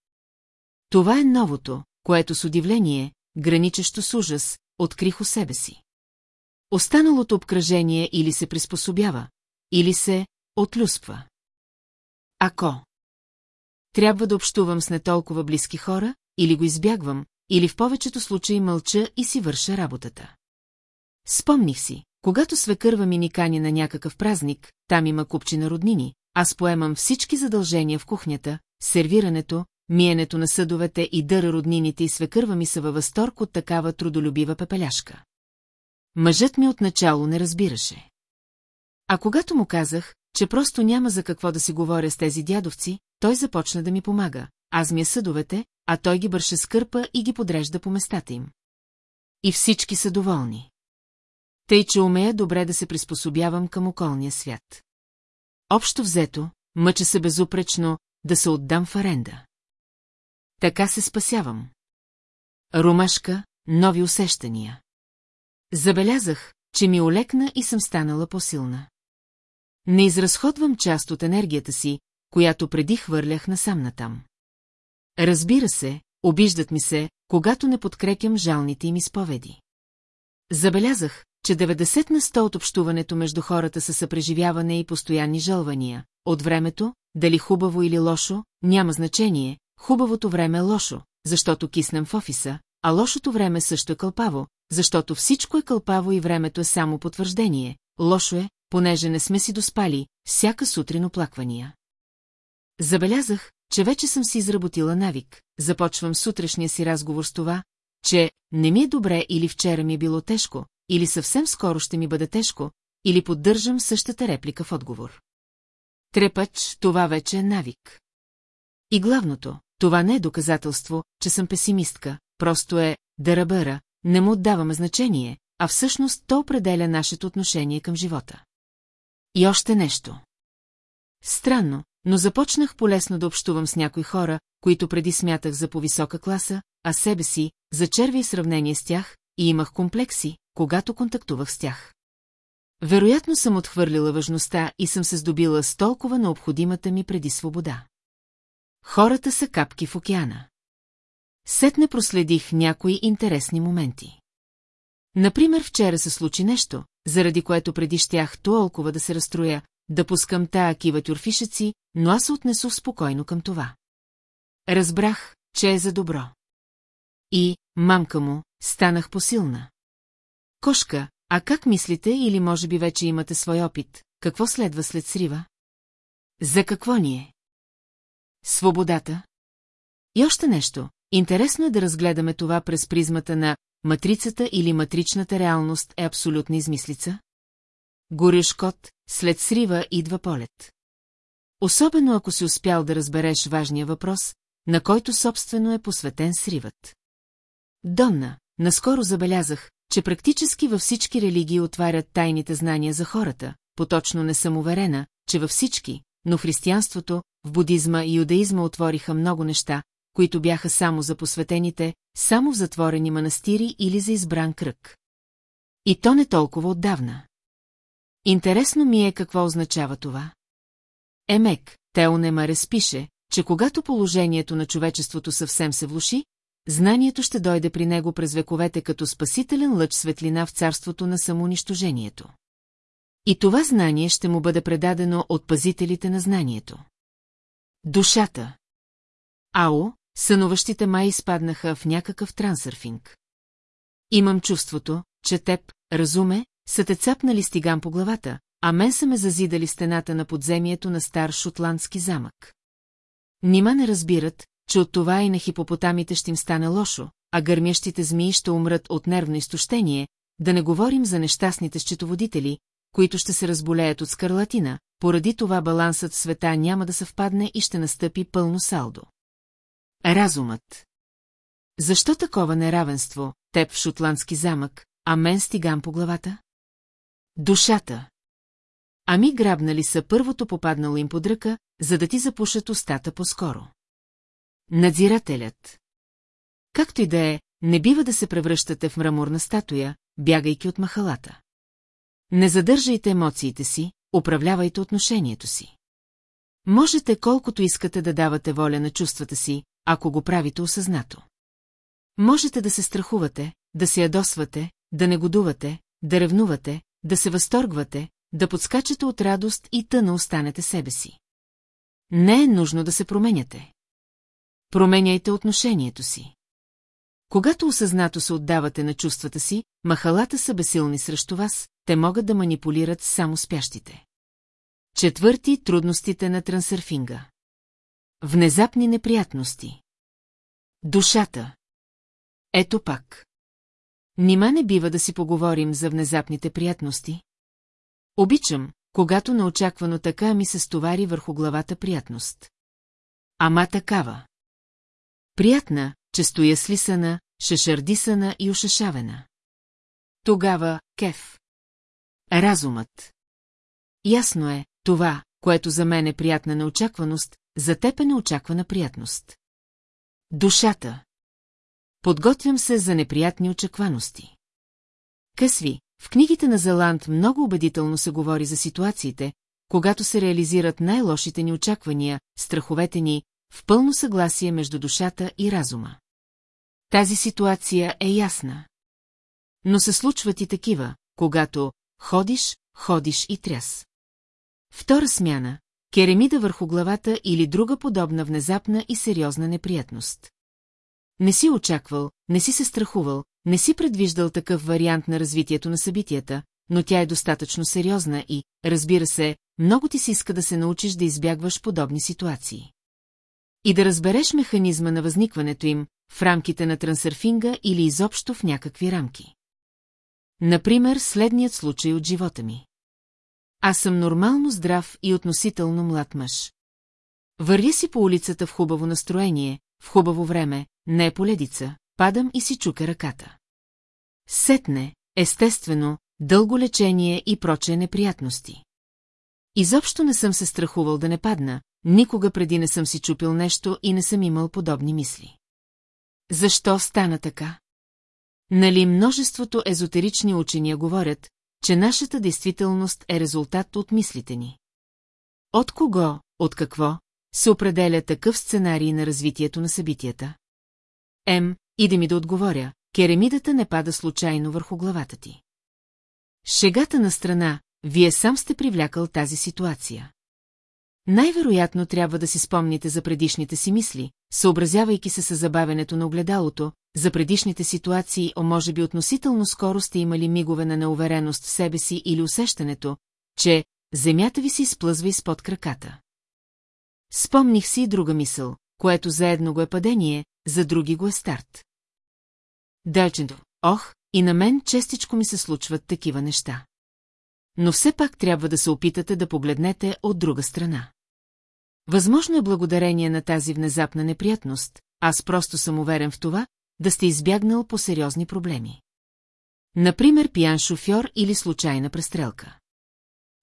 S1: Това е новото, което с удивление, граничещо с ужас, открих у себе си. Останалото обкръжение или се приспособява, или се отлюспва. Ако трябва да общувам с не толкова близки хора, или го избягвам, или в повечето случаи мълча и си върша работата. Спомних си, когато свекърва ми ни кани на някакъв празник, там има на роднини, аз поемам всички задължения в кухнята, сервирането, миенето на съдовете и дъра роднините и свекърва ми са във възторг от такава трудолюбива пепеляшка. Мъжът ми отначало не разбираше. А когато му казах, че просто няма за какво да си говоря с тези дядовци, той започна да ми помага. Аз ми е съдовете, а той ги бърше с кърпа и ги подрежда по местата им. И всички са доволни. Тъй, че умея добре да се приспособявам към околния свят. Общо взето, мъча се безупречно да се отдам в аренда. Така се спасявам. Ромашка, нови усещания. Забелязах, че ми олекна и съм станала по-силна. Не изразходвам част от енергията си, която преди хвърлях насам натам. Разбира се, обиждат ми се, когато не подкрепям жалните им изповеди. Забелязах, че 90 на 100 от общуването между хората са съпреживяване и постоянни жалвания. От времето, дали хубаво или лошо, няма значение, хубавото време е лошо, защото киснем в офиса, а лошото време също е кълпаво, защото всичко е кълпаво и времето е само потвърждение. Лошо е, понеже не сме си доспали, всяка сутрин оплаквания. Забелязах, че вече съм си изработила навик, започвам сутрешния си разговор с това, че не ми е добре или вчера ми е било тежко, или съвсем скоро ще ми бъде тежко, или поддържам същата реплика в отговор. Трепач, това вече е навик. И главното, това не е доказателство, че съм песимистка, просто е дъръбъра, не му отдаваме значение, а всъщност то определя нашето отношение към живота. И още нещо. Странно, но започнах полесно да общувам с някои хора, които преди смятах за повисока класа, а себе си, за черви и сравнение с тях, и имах комплекси, когато контактувах с тях. Вероятно съм отхвърлила важността и съм се здобила с толкова необходимата ми преди свобода. Хората са капки в океана. Сетне проследих някои интересни моменти. Например, вчера се случи нещо, заради което преди щях толкова да се разстроя, да пускам тая кива тюрфишеци, но аз се отнесох спокойно към това. Разбрах, че е за добро. И, мамка му, станах посилна. Кошка, а как мислите или може би вече имате свой опит, какво следва след срива? За какво ни е? Свободата. И още нещо, интересно е да разгледаме това през призмата на матрицата или матричната реалност е абсолютна измислица? Гореш кот, след срива идва полет. Особено ако си успял да разбереш важния въпрос, на който собствено е посветен сривът. Донна, наскоро забелязах, че практически във всички религии отварят тайните знания за хората, поточно не съм уверена, че във всички, но християнството, в будизма и юдаизма отвориха много неща, които бяха само за посветените, само в затворени манастири или за избран кръг. И то не толкова отдавна. Интересно ми е какво означава това. Емек, Теонемаре разпише, че когато положението на човечеството съвсем се влуши, знанието ще дойде при него през вековете като спасителен лъч светлина в царството на самоунищожението. И това знание ще му бъде предадено от пазителите на знанието. Душата. Ао, сънуващите май изпаднаха в някакъв трансърфинг. Имам чувството, че теб, разуме, са те цапнали стиган по главата, а мен са ме зазидали стената на подземието на стар шотландски замък. Нима не разбират, че от това и на хипопотамите ще им стане лошо, а гърмящите змии ще умрат от нервно изтощение, да не говорим за нещастните счетоводители, които ще се разболеят от скарлатина, поради това балансът в света няма да съвпадне и ще настъпи пълно салдо. Разумът Защо такова неравенство, теб в шотландски замък, а мен стигам по главата? Душата. Ами грабнали са първото попаднало им под ръка, за да ти запушат устата по-скоро. Надзирателят. Както и да е, не бива да се превръщате в мраморна статуя, бягайки от махалата. Не задържайте емоциите си, управлявайте отношението си. Можете колкото искате да давате воля на чувствата си, ако го правите осъзнато. Можете да се страхувате, да се ядосвате, да негодувате, да ревнувате, да се възторгвате, да подскачате от радост и тъна останете себе си. Не е нужно да се променяте. Променяйте отношението си. Когато осъзнато се отдавате на чувствата си, махалата са бесилни срещу вас, те могат да манипулират само спящите. Четвърти трудностите на трансърфинга. Внезапни неприятности. Душата. Ето пак. Нима не бива да си поговорим за внезапните приятности? Обичам, когато неочаквано така ми се стовари върху главата приятност. Ама такава. Приятна, че стоя слисана, шешардисана и ушешавена. Тогава, кеф. Разумът. Ясно е, това, което за мен е приятна неочакваност, за теб е неочаквана приятност. Душата. Подготвям се за неприятни очакваности. Късви, в книгите на Зеланд много убедително се говори за ситуациите, когато се реализират най-лошите ни очаквания, страховете ни, в пълно съгласие между душата и разума. Тази ситуация е ясна. Но се случват и такива, когато ходиш, ходиш и тряс. Втора смяна – керемида върху главата или друга подобна внезапна и сериозна неприятност. Не си очаквал, не си се страхувал, не си предвиждал такъв вариант на развитието на събитията, но тя е достатъчно сериозна и, разбира се, много ти си иска да се научиш да избягваш подобни ситуации. И да разбереш механизма на възникването им в рамките на трансърфинга или изобщо в някакви рамки. Например, следният случай от живота ми. Аз съм нормално здрав и относително млад мъж. Върли си по улицата в хубаво настроение, в хубаво време, не е поледица, падам и си чука ръката. Сетне, естествено, дълго лечение и прочее неприятности. Изобщо не съм се страхувал да не падна, никога преди не съм си чупил нещо и не съм имал подобни мисли. Защо стана така? Нали множеството езотерични учения говорят, че нашата действителност е резултат от мислите ни. От кого, от какво, се определя такъв сценарий на развитието на събитията? М, иде ми да отговоря, керамидата не пада случайно върху главата ти. Шегата на страна, вие сам сте привлякал тази ситуация. Най-вероятно трябва да си спомните за предишните си мисли, съобразявайки се с забавенето на огледалото, за предишните ситуации, о може би относително скоро сте имали мигове на неувереност в себе си или усещането, че земята ви се изплъзва изпод краката. Спомних си и друга мисъл, което за едно го е падение, за други го е старт. Дайчендо, ох, и на мен честичко ми се случват такива неща. Но все пак трябва да се опитате да погледнете от друга страна. Възможно е благодарение на тази внезапна неприятност, аз просто съм уверен в това, да сте избягнал по сериозни проблеми. Например, пиян шофьор или случайна престрелка.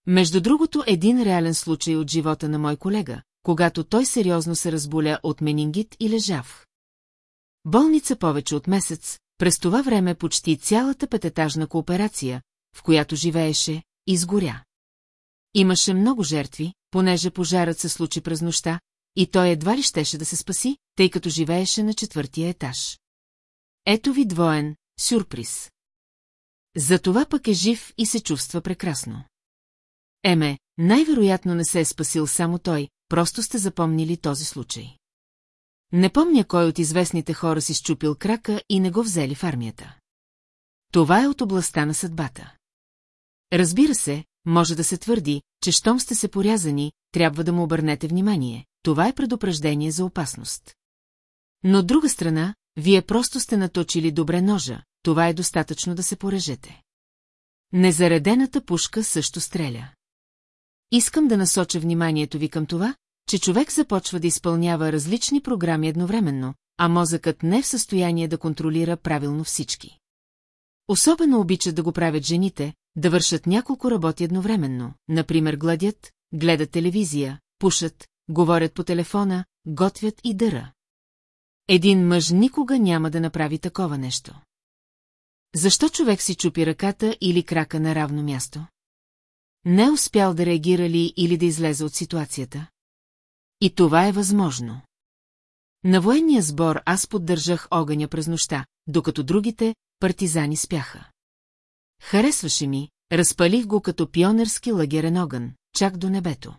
S1: Между другото, един реален случай от живота на мой колега, когато той сериозно се разболя от менингит и лежав. Болница повече от месец, през това време почти цялата пететажна кооперация, в която живееше, изгоря. Имаше много жертви, понеже пожарът се случи през нощта, и той едва ли щеше да се спаси, тъй като живееше на четвъртия етаж. Ето ви двоен сюрприз. Затова пък е жив и се чувства прекрасно. Еме, най-вероятно не се е спасил само той, просто сте запомнили този случай. Не помня кой от известните хора си щупил крака и не го взели в армията. Това е от областта на съдбата. Разбира се, може да се твърди, че щом сте се порязани, трябва да му обърнете внимание. Това е предупреждение за опасност. Но от друга страна, вие просто сте наточили добре ножа, това е достатъчно да се порежете. Незаредената пушка също стреля. Искам да насоча вниманието ви към това, че човек започва да изпълнява различни програми едновременно, а мозъкът не е в състояние да контролира правилно всички. Особено обичат да го правят жените, да вършат няколко работи едновременно, например гладят, гледат телевизия, пушат, говорят по телефона, готвят и дъра. Един мъж никога няма да направи такова нещо. Защо човек си чупи ръката или крака на равно място? Не е успял да реагира ли или да излезе от ситуацията? И това е възможно. На военния сбор аз поддържах огъня през нощта, докато другите партизани спяха. Харесваше ми, разпалих го като пионерски лагерен огън, чак до небето.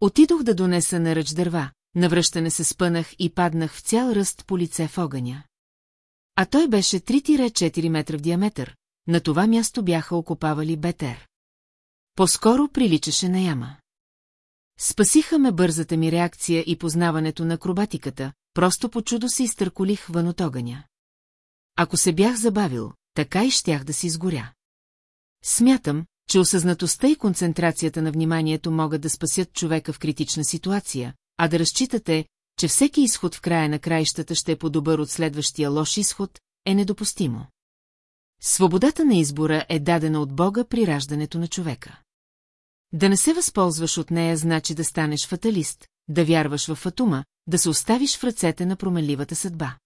S1: Отидох да донеса на ръч дърва, навръщане се спънах и паднах в цял ръст по лице в огъня. А той беше 3-4 метра в диаметър, на това място бяха окопавали Бетер. По-скоро приличаше на яма. Спасиха ме бързата ми реакция и познаването на акробатиката, просто по чудо се изтърколих вън от огъня. Ако се бях забавил, така и щях да си изгоря. Смятам, че осъзнатостта и концентрацията на вниманието могат да спасят човека в критична ситуация, а да разчитате, че всеки изход в края на краищата ще е по-добър от следващия лош изход, е недопустимо. Свободата на избора е дадена от Бога при раждането на човека. Да не се възползваш от нея значи да станеш фаталист, да вярваш в фатума, да се оставиш в ръцете на променливата съдба.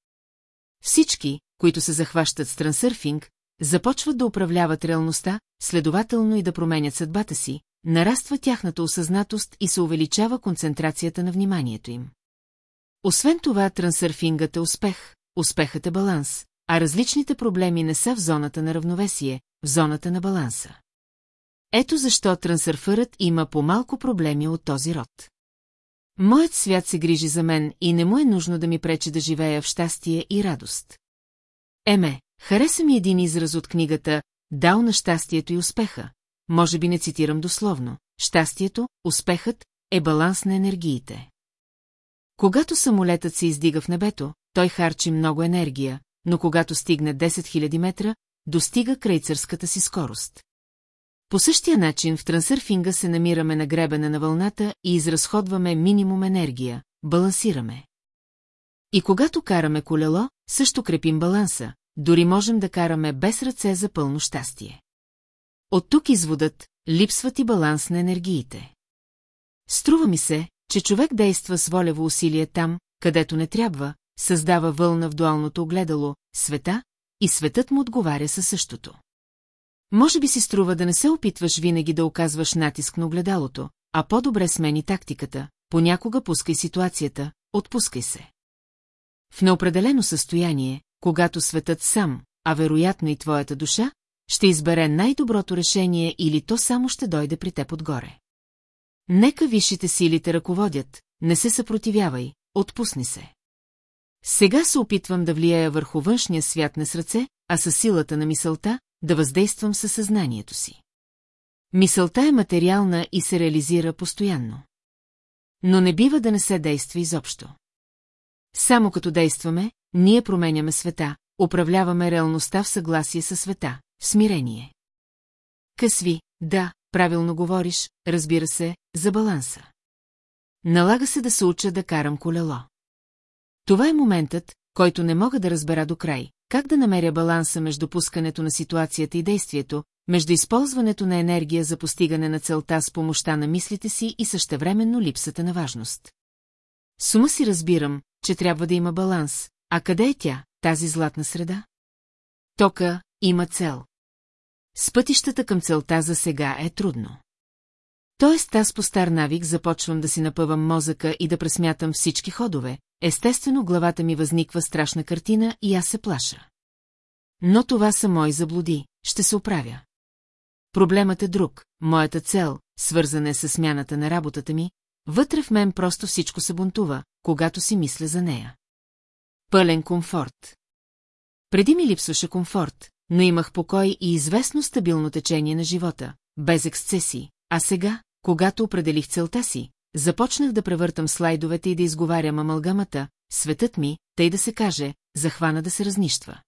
S1: Всички, които се захващат с трансърфинг, започват да управляват реалността, следователно и да променят съдбата си, нараства тяхната осъзнатост и се увеличава концентрацията на вниманието им. Освен това, трансърфингът е успех, успехът е баланс, а различните проблеми не са в зоната на равновесие, в зоната на баланса. Ето защо трансърфърът има по-малко проблеми от този род. Моят свят се грижи за мен и не му е нужно да ми пречи да живея в щастие и радост. Еме, хареса ми един израз от книгата «Дал на щастието и успеха». Може би не цитирам дословно. Щастието, успехът е баланс на енергиите. Когато самолетът се издига в небето, той харчи много енергия, но когато стигне 10 000 метра, достига крайцърската си скорост. По същия начин в трансърфинга се намираме на гребена на вълната и изразходваме минимум енергия, балансираме. И когато караме колело, също крепим баланса, дори можем да караме без ръце за пълно щастие. От тук изводът – липсват и баланс на енергиите. Струва ми се, че човек действа с волево усилие там, където не трябва, създава вълна в дуалното огледало, света, и светът му отговаря със същото. Може би си струва да не се опитваш винаги да оказваш натиск на огледалото, а по-добре смени тактиката, понякога пускай ситуацията, отпускай се. В неопределено състояние, когато светът сам, а вероятно и твоята душа, ще избере най-доброто решение или то само ще дойде при теб отгоре. Нека висшите сили те ръководят, не се съпротивявай, отпусни се. Сега се опитвам да влияя върху външния свят не с ръце, а със силата на мисълта, да въздействам със съзнанието си. Мисълта е материална и се реализира постоянно. Но не бива да не се действа изобщо. Само като действаме, ние променяме света, управляваме реалността в съгласие със света, в смирение. Късви, да, правилно говориш, разбира се, за баланса. Налага се да се уча да карам колело. Това е моментът, който не мога да разбера до край, как да намеря баланса между пускането на ситуацията и действието, между използването на енергия за постигане на целта с помощта на мислите си и същевременно липсата на важност. Сума си разбирам, че трябва да има баланс, а къде е тя, тази златна среда? Тока има цел. С пътищата към целта за сега е трудно. Тоест аз по стар навик започвам да си напъвам мозъка и да пресмятам всички ходове, Естествено, главата ми възниква страшна картина и аз се плаша. Но това са мои заблуди, ще се оправя. Проблемът е друг, моята цел, свързана е с смяната на работата ми, вътре в мен просто всичко се бунтува, когато си мисля за нея. Пълен комфорт. Преди ми липсваше комфорт, но имах покой и известно стабилно течение на живота, без ексцесии, а сега, когато определих целта си, Започнах да превъртам слайдовете и да изговарям амалгамата, светът ми, тъй да се каже, захвана да се разнищва.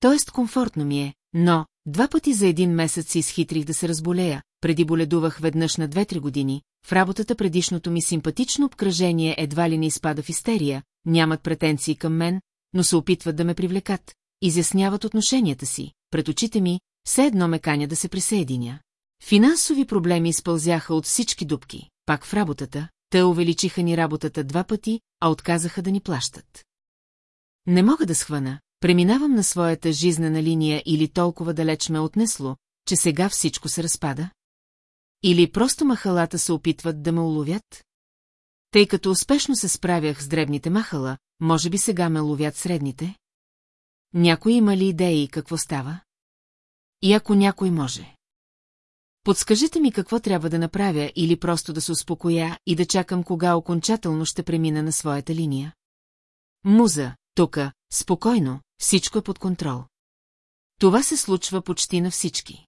S1: Тоест комфортно ми е, но два пъти за един месец си изхитрих да се разболея, преди боледувах веднъж на две-три години, в работата предишното ми симпатично обкръжение едва ли не изпада в истерия, нямат претенции към мен, но се опитват да ме привлекат, изясняват отношенията си, пред очите ми, все едно ме каня да се присъединя. Финансови проблеми изпълзяха от всички дубки пак в работата, те увеличиха ни работата два пъти, а отказаха да ни плащат. Не мога да схвана, преминавам на своята жизнена линия или толкова далеч ме отнесло, че сега всичко се разпада? Или просто махалата се опитват да ме уловят? Тъй като успешно се справях с дребните махала, може би сега ме ловят средните? Някой има ли идеи какво става? И ако някой може? Подскажете ми какво трябва да направя или просто да се успокоя и да чакам кога окончателно ще премина на своята линия. Муза, тука, спокойно, всичко е под контрол. Това се случва почти на всички.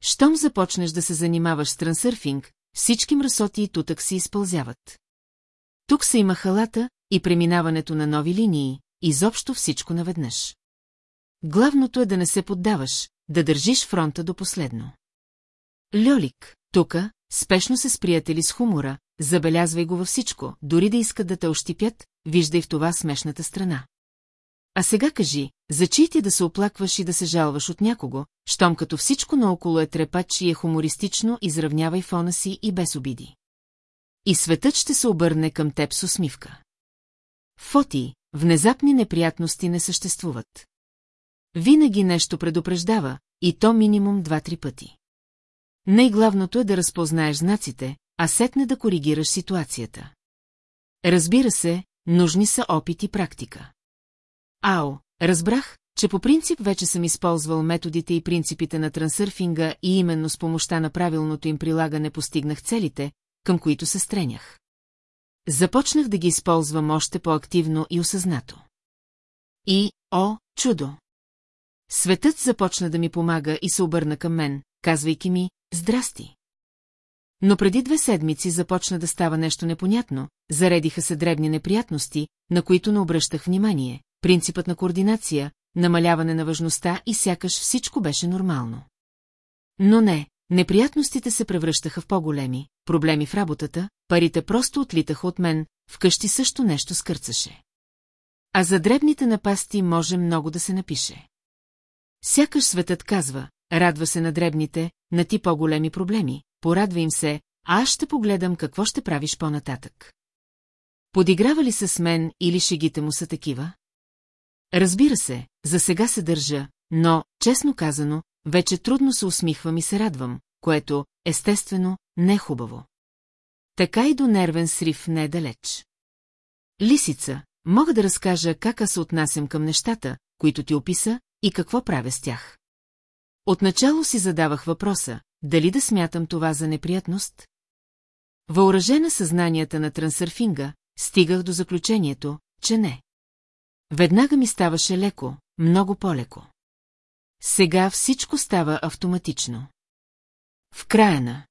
S1: Щом започнеш да се занимаваш с трансърфинг, всички мръсоти и тутък си изпълзяват. Тук са и махалата, и преминаването на нови линии, изобщо всичко наведнъж. Главното е да не се поддаваш, да държиш фронта до последно. Льолик, тука, спешно се сприятели с хумора, забелязвай го във всичко, дори да искат да те ощипят, виждай в това смешната страна. А сега кажи, за чий ти да се оплакваш и да се жалваш от някого, щом като всичко наоколо е трепач и е хумористично, изравнявай фона си и без обиди. И светът ще се обърне към теб с усмивка. Фоти, внезапни неприятности не съществуват. Винаги нещо предупреждава, и то минимум два-три пъти. Най-главното е да разпознаеш знаците, а сетне да коригираш ситуацията. Разбира се, нужни са опит и практика. Ао, разбрах, че по принцип вече съм използвал методите и принципите на трансърфинга и именно с помощта на правилното им прилагане постигнах целите, към които се стренях. Започнах да ги използвам още по-активно и осъзнато. И, о, чудо! Светът започна да ми помага и се обърна към мен, казвайки ми, Здрасти! Но преди две седмици започна да става нещо непонятно, заредиха се дребни неприятности, на които не обръщах внимание, принципът на координация, намаляване на важността и сякаш всичко беше нормално. Но не, неприятностите се превръщаха в по-големи, проблеми в работата, парите просто отлитаха от мен, вкъщи също нещо скърцаше. А за дребните напасти може много да се напише. Сякаш светът казва, радва се на дребните, на ти по-големи проблеми, порадва им се, а аз ще погледам какво ще правиш по-нататък. Подиграва ли се с мен или шегите му са такива? Разбира се, за сега се държа, но, честно казано, вече трудно се усмихвам и се радвам, което, естествено, не е хубаво. Така и до нервен срив не е далеч. Лисица, мога да разкажа как аз се отнасям към нещата, които ти описа, и какво правя с тях. Отначало си задавах въпроса, дали да смятам това за неприятност? Въоръжена съзнанията на трансърфинга, стигах до заключението, че не. Веднага ми ставаше леко, много по-леко. Сега всичко става автоматично. В края на.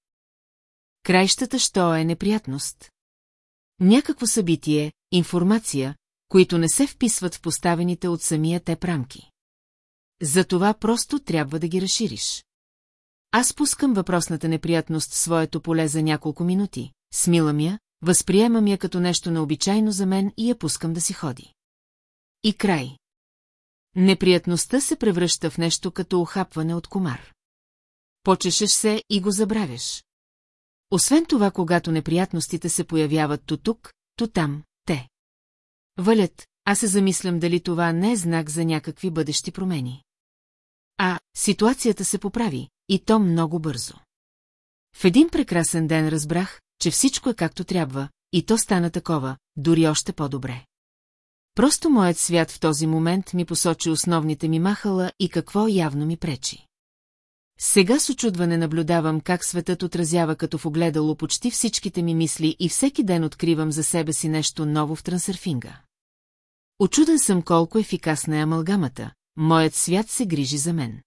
S1: крайщата що е неприятност? Някакво събитие, информация, които не се вписват в поставените от самия те рамки. За това просто трябва да ги разшириш. Аз пускам въпросната неприятност в своето поле за няколко минути, смилам я, възприемам я като нещо необичайно за мен и я пускам да си ходи. И край. Неприятността се превръща в нещо като охапване от комар. Почешеш се и го забравяш. Освен това, когато неприятностите се появяват то тук, то там, те. Валят, аз се замислям дали това не е знак за някакви бъдещи промени. А, ситуацията се поправи, и то много бързо. В един прекрасен ден разбрах, че всичко е както трябва, и то стана такова, дори още по-добре. Просто моят свят в този момент ми посочи основните ми махала и какво явно ми пречи. Сега с очудване наблюдавам как светът отразява като в огледало почти всичките ми мисли и всеки ден откривам за себе си нещо ново в трансърфинга. Очуден съм колко ефикасна е амалгамата, Моят свят се грижи за мен.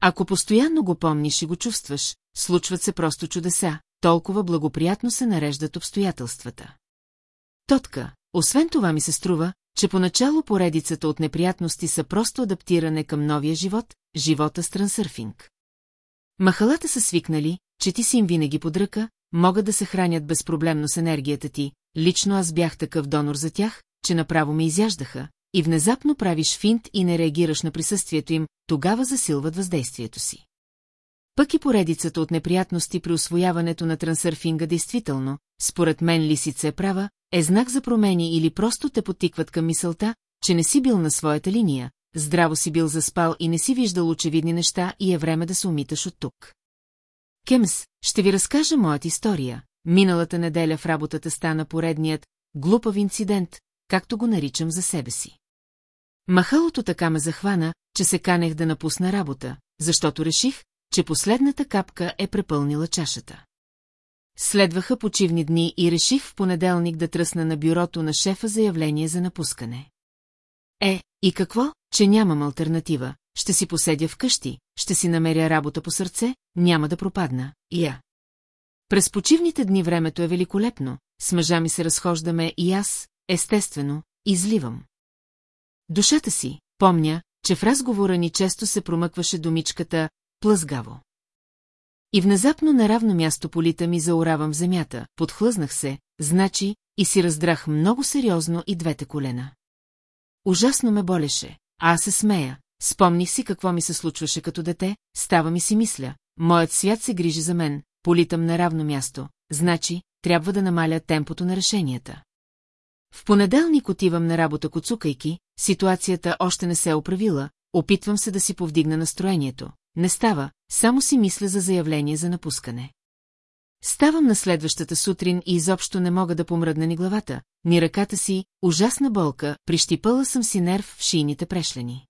S1: Ако постоянно го помниш и го чувстваш, случват се просто чудеса, толкова благоприятно се нареждат обстоятелствата. Тотка, освен това ми се струва, че поначало поредицата от неприятности са просто адаптиране към новия живот, живота с трансърфинг. Махалата са свикнали, че ти си им винаги под ръка, могат да се хранят безпроблемно с енергията ти, лично аз бях такъв донор за тях, че направо ме изяждаха, и внезапно правиш финт и не реагираш на присъствието им, тогава засилват въздействието си. Пък и поредицата от неприятности при освояването на трансърфинга действително, според мен лисица е права, е знак за промени или просто те потикват към мисълта, че не си бил на своята линия, здраво си бил заспал и не си виждал очевидни неща и е време да се умиташ от тук. Кемс, ще ви разкажа моята история. Миналата неделя в работата стана поредният глупав инцидент, както го наричам за себе си. Махалото така ме захвана, че се канех да напусна работа, защото реших, че последната капка е препълнила чашата. Следваха почивни дни и реших в понеделник да тръсна на бюрото на шефа заявление за напускане. Е, и какво, че нямам альтернатива, ще си поседя вкъщи, ще си намеря работа по сърце, няма да пропадна, и я. През почивните дни времето е великолепно, с мъжа ми се разхождаме и аз, естествено, изливам. Душата си, помня, че в разговора ни често се промъкваше домичката «плъзгаво». И внезапно на равно място полита ми заоравам в земята, подхлъзнах се, значи, и си раздрах много сериозно и двете колена. Ужасно ме болеше, а аз се смея, спомних си какво ми се случваше като дете, става ми си мисля, моят свят се грижи за мен, политам на равно място, значи, трябва да намаля темпото на решенията. В понеделник отивам на работа коцукайки, ситуацията още не се е оправила, опитвам се да си повдигна настроението. Не става, само си мисля за заявление за напускане. Ставам на следващата сутрин и изобщо не мога да помръдна ни главата, ни ръката си, ужасна болка, прищипала съм си нерв в шийните прешлени.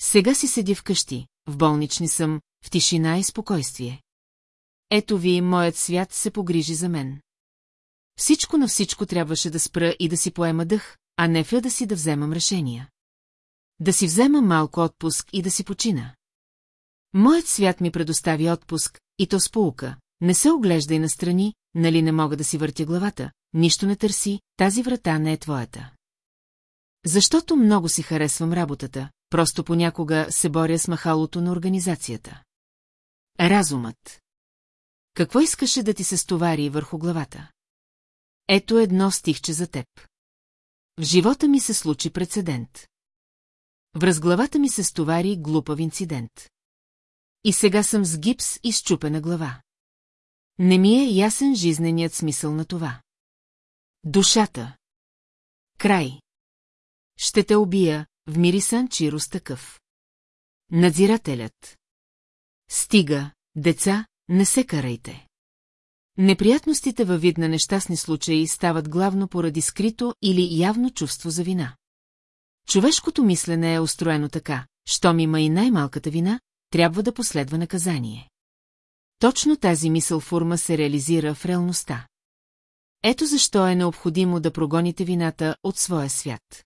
S1: Сега си седи вкъщи, в болнични съм, в тишина и спокойствие. Ето ви, моят свят се погрижи за мен. Всичко на всичко трябваше да спра и да си поема дъх, а не фя да си да вземам решения. Да си взема малко отпуск и да си почина. Моят свят ми предостави отпуск, и то с полука. Не се оглеждай настрани, нали не мога да си въртя главата, нищо не търси, тази врата не е твоята. Защото много си харесвам работата, просто понякога се боря с махалото на организацията. Разумът. Какво искаше да ти се стовари върху главата? Ето едно стихче за теб. В живота ми се случи прецедент. В разглавата ми се стовари глупав инцидент. И сега съм с гипс и счупена глава. Не ми е ясен жизненият смисъл на това. Душата. Край. Ще те убия, вмири с такъв. Надзирателят. Стига, деца, не се карайте. Неприятностите във вид на нещастни случаи стават главно поради скрито или явно чувство за вина. Човешкото мислене е устроено така, щом има и най-малката вина, трябва да последва наказание. Точно тази мисъл форма се реализира в реалността. Ето защо е необходимо да прогоните вината от своя свят.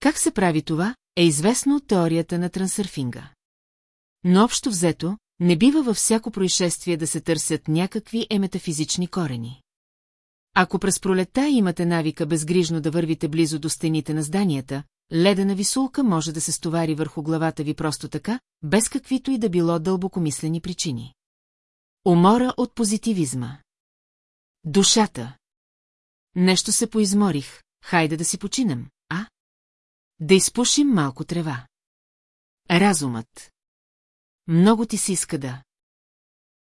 S1: Как се прави това, е известно от теорията на трансърфинга. Но общо взето, не бива във всяко происшествие да се търсят някакви еметафизични корени. Ако през пролета имате навика безгрижно да вървите близо до стените на зданията, ледена висулка може да се стовари върху главата ви просто така, без каквито и да било дълбокомислени причини. Умора от позитивизма. Душата. Нещо се поизморих, хайде да си починем, а? Да изпушим малко трева. Разумът. Много ти се иска да.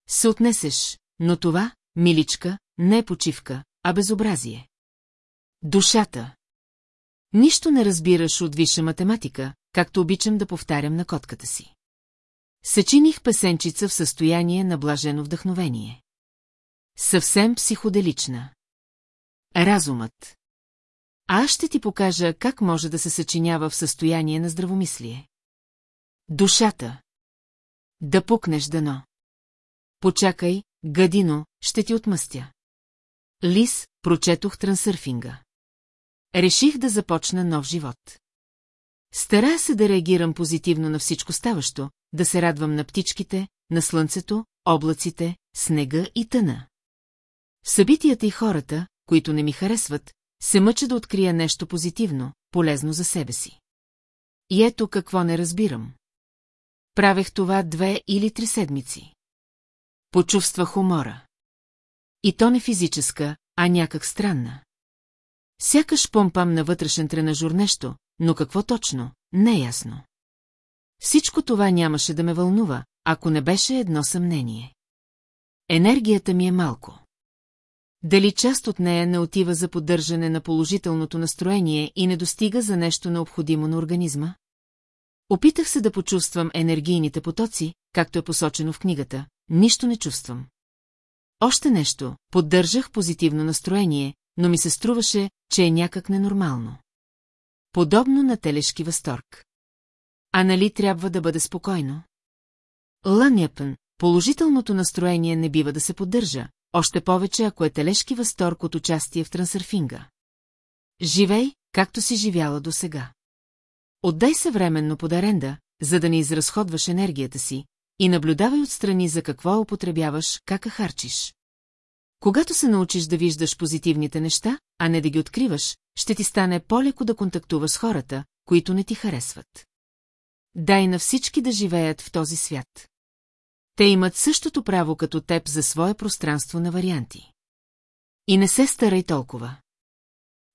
S1: Се отнесеш, но това, миличка, не е почивка, а безобразие. Душата. Нищо не разбираш от висша математика, както обичам да повтарям на котката си. Съчиних песенчица в състояние на блажено вдъхновение. Съвсем психоделична. Разумът. А аз ще ти покажа как може да се съчинява в състояние на здравомислие. Душата. Да пукнеш дано. Почакай, гадино, ще ти отмъстя. Лис, прочетох трансърфинга. Реших да започна нов живот. Старая се да реагирам позитивно на всичко ставащо, да се радвам на птичките, на слънцето, облаците, снега и тъна. В събитията и хората, които не ми харесват, се мъча да открия нещо позитивно, полезно за себе си. И ето какво не разбирам. Правех това две или три седмици. Почувствах умора. И то не физическа, а някак странна. Сякаш помпам на вътрешен тренажур нещо, но какво точно, не е ясно. Всичко това нямаше да ме вълнува, ако не беше едно съмнение. Енергията ми е малко. Дали част от нея не отива за поддържане на положителното настроение и не достига за нещо необходимо на организма? Опитах се да почувствам енергийните потоци, както е посочено в книгата, нищо не чувствам. Още нещо, поддържах позитивно настроение, но ми се струваше, че е някак ненормално. Подобно на телешки възторг. А нали трябва да бъде спокойно? Ланяпън, положителното настроение не бива да се поддържа, още повече ако е телешки възторг от участие в трансърфинга. Живей, както си живяла досега. Отдай се временно под аренда, за да не изразходваш енергията си, и наблюдавай отстрани за какво употребяваш, как харчиш. Когато се научиш да виждаш позитивните неща, а не да ги откриваш, ще ти стане по-леко да контактуваш с хората, които не ти харесват. Дай на всички да живеят в този свят. Те имат същото право като теб за свое пространство на варианти. И не се старай толкова.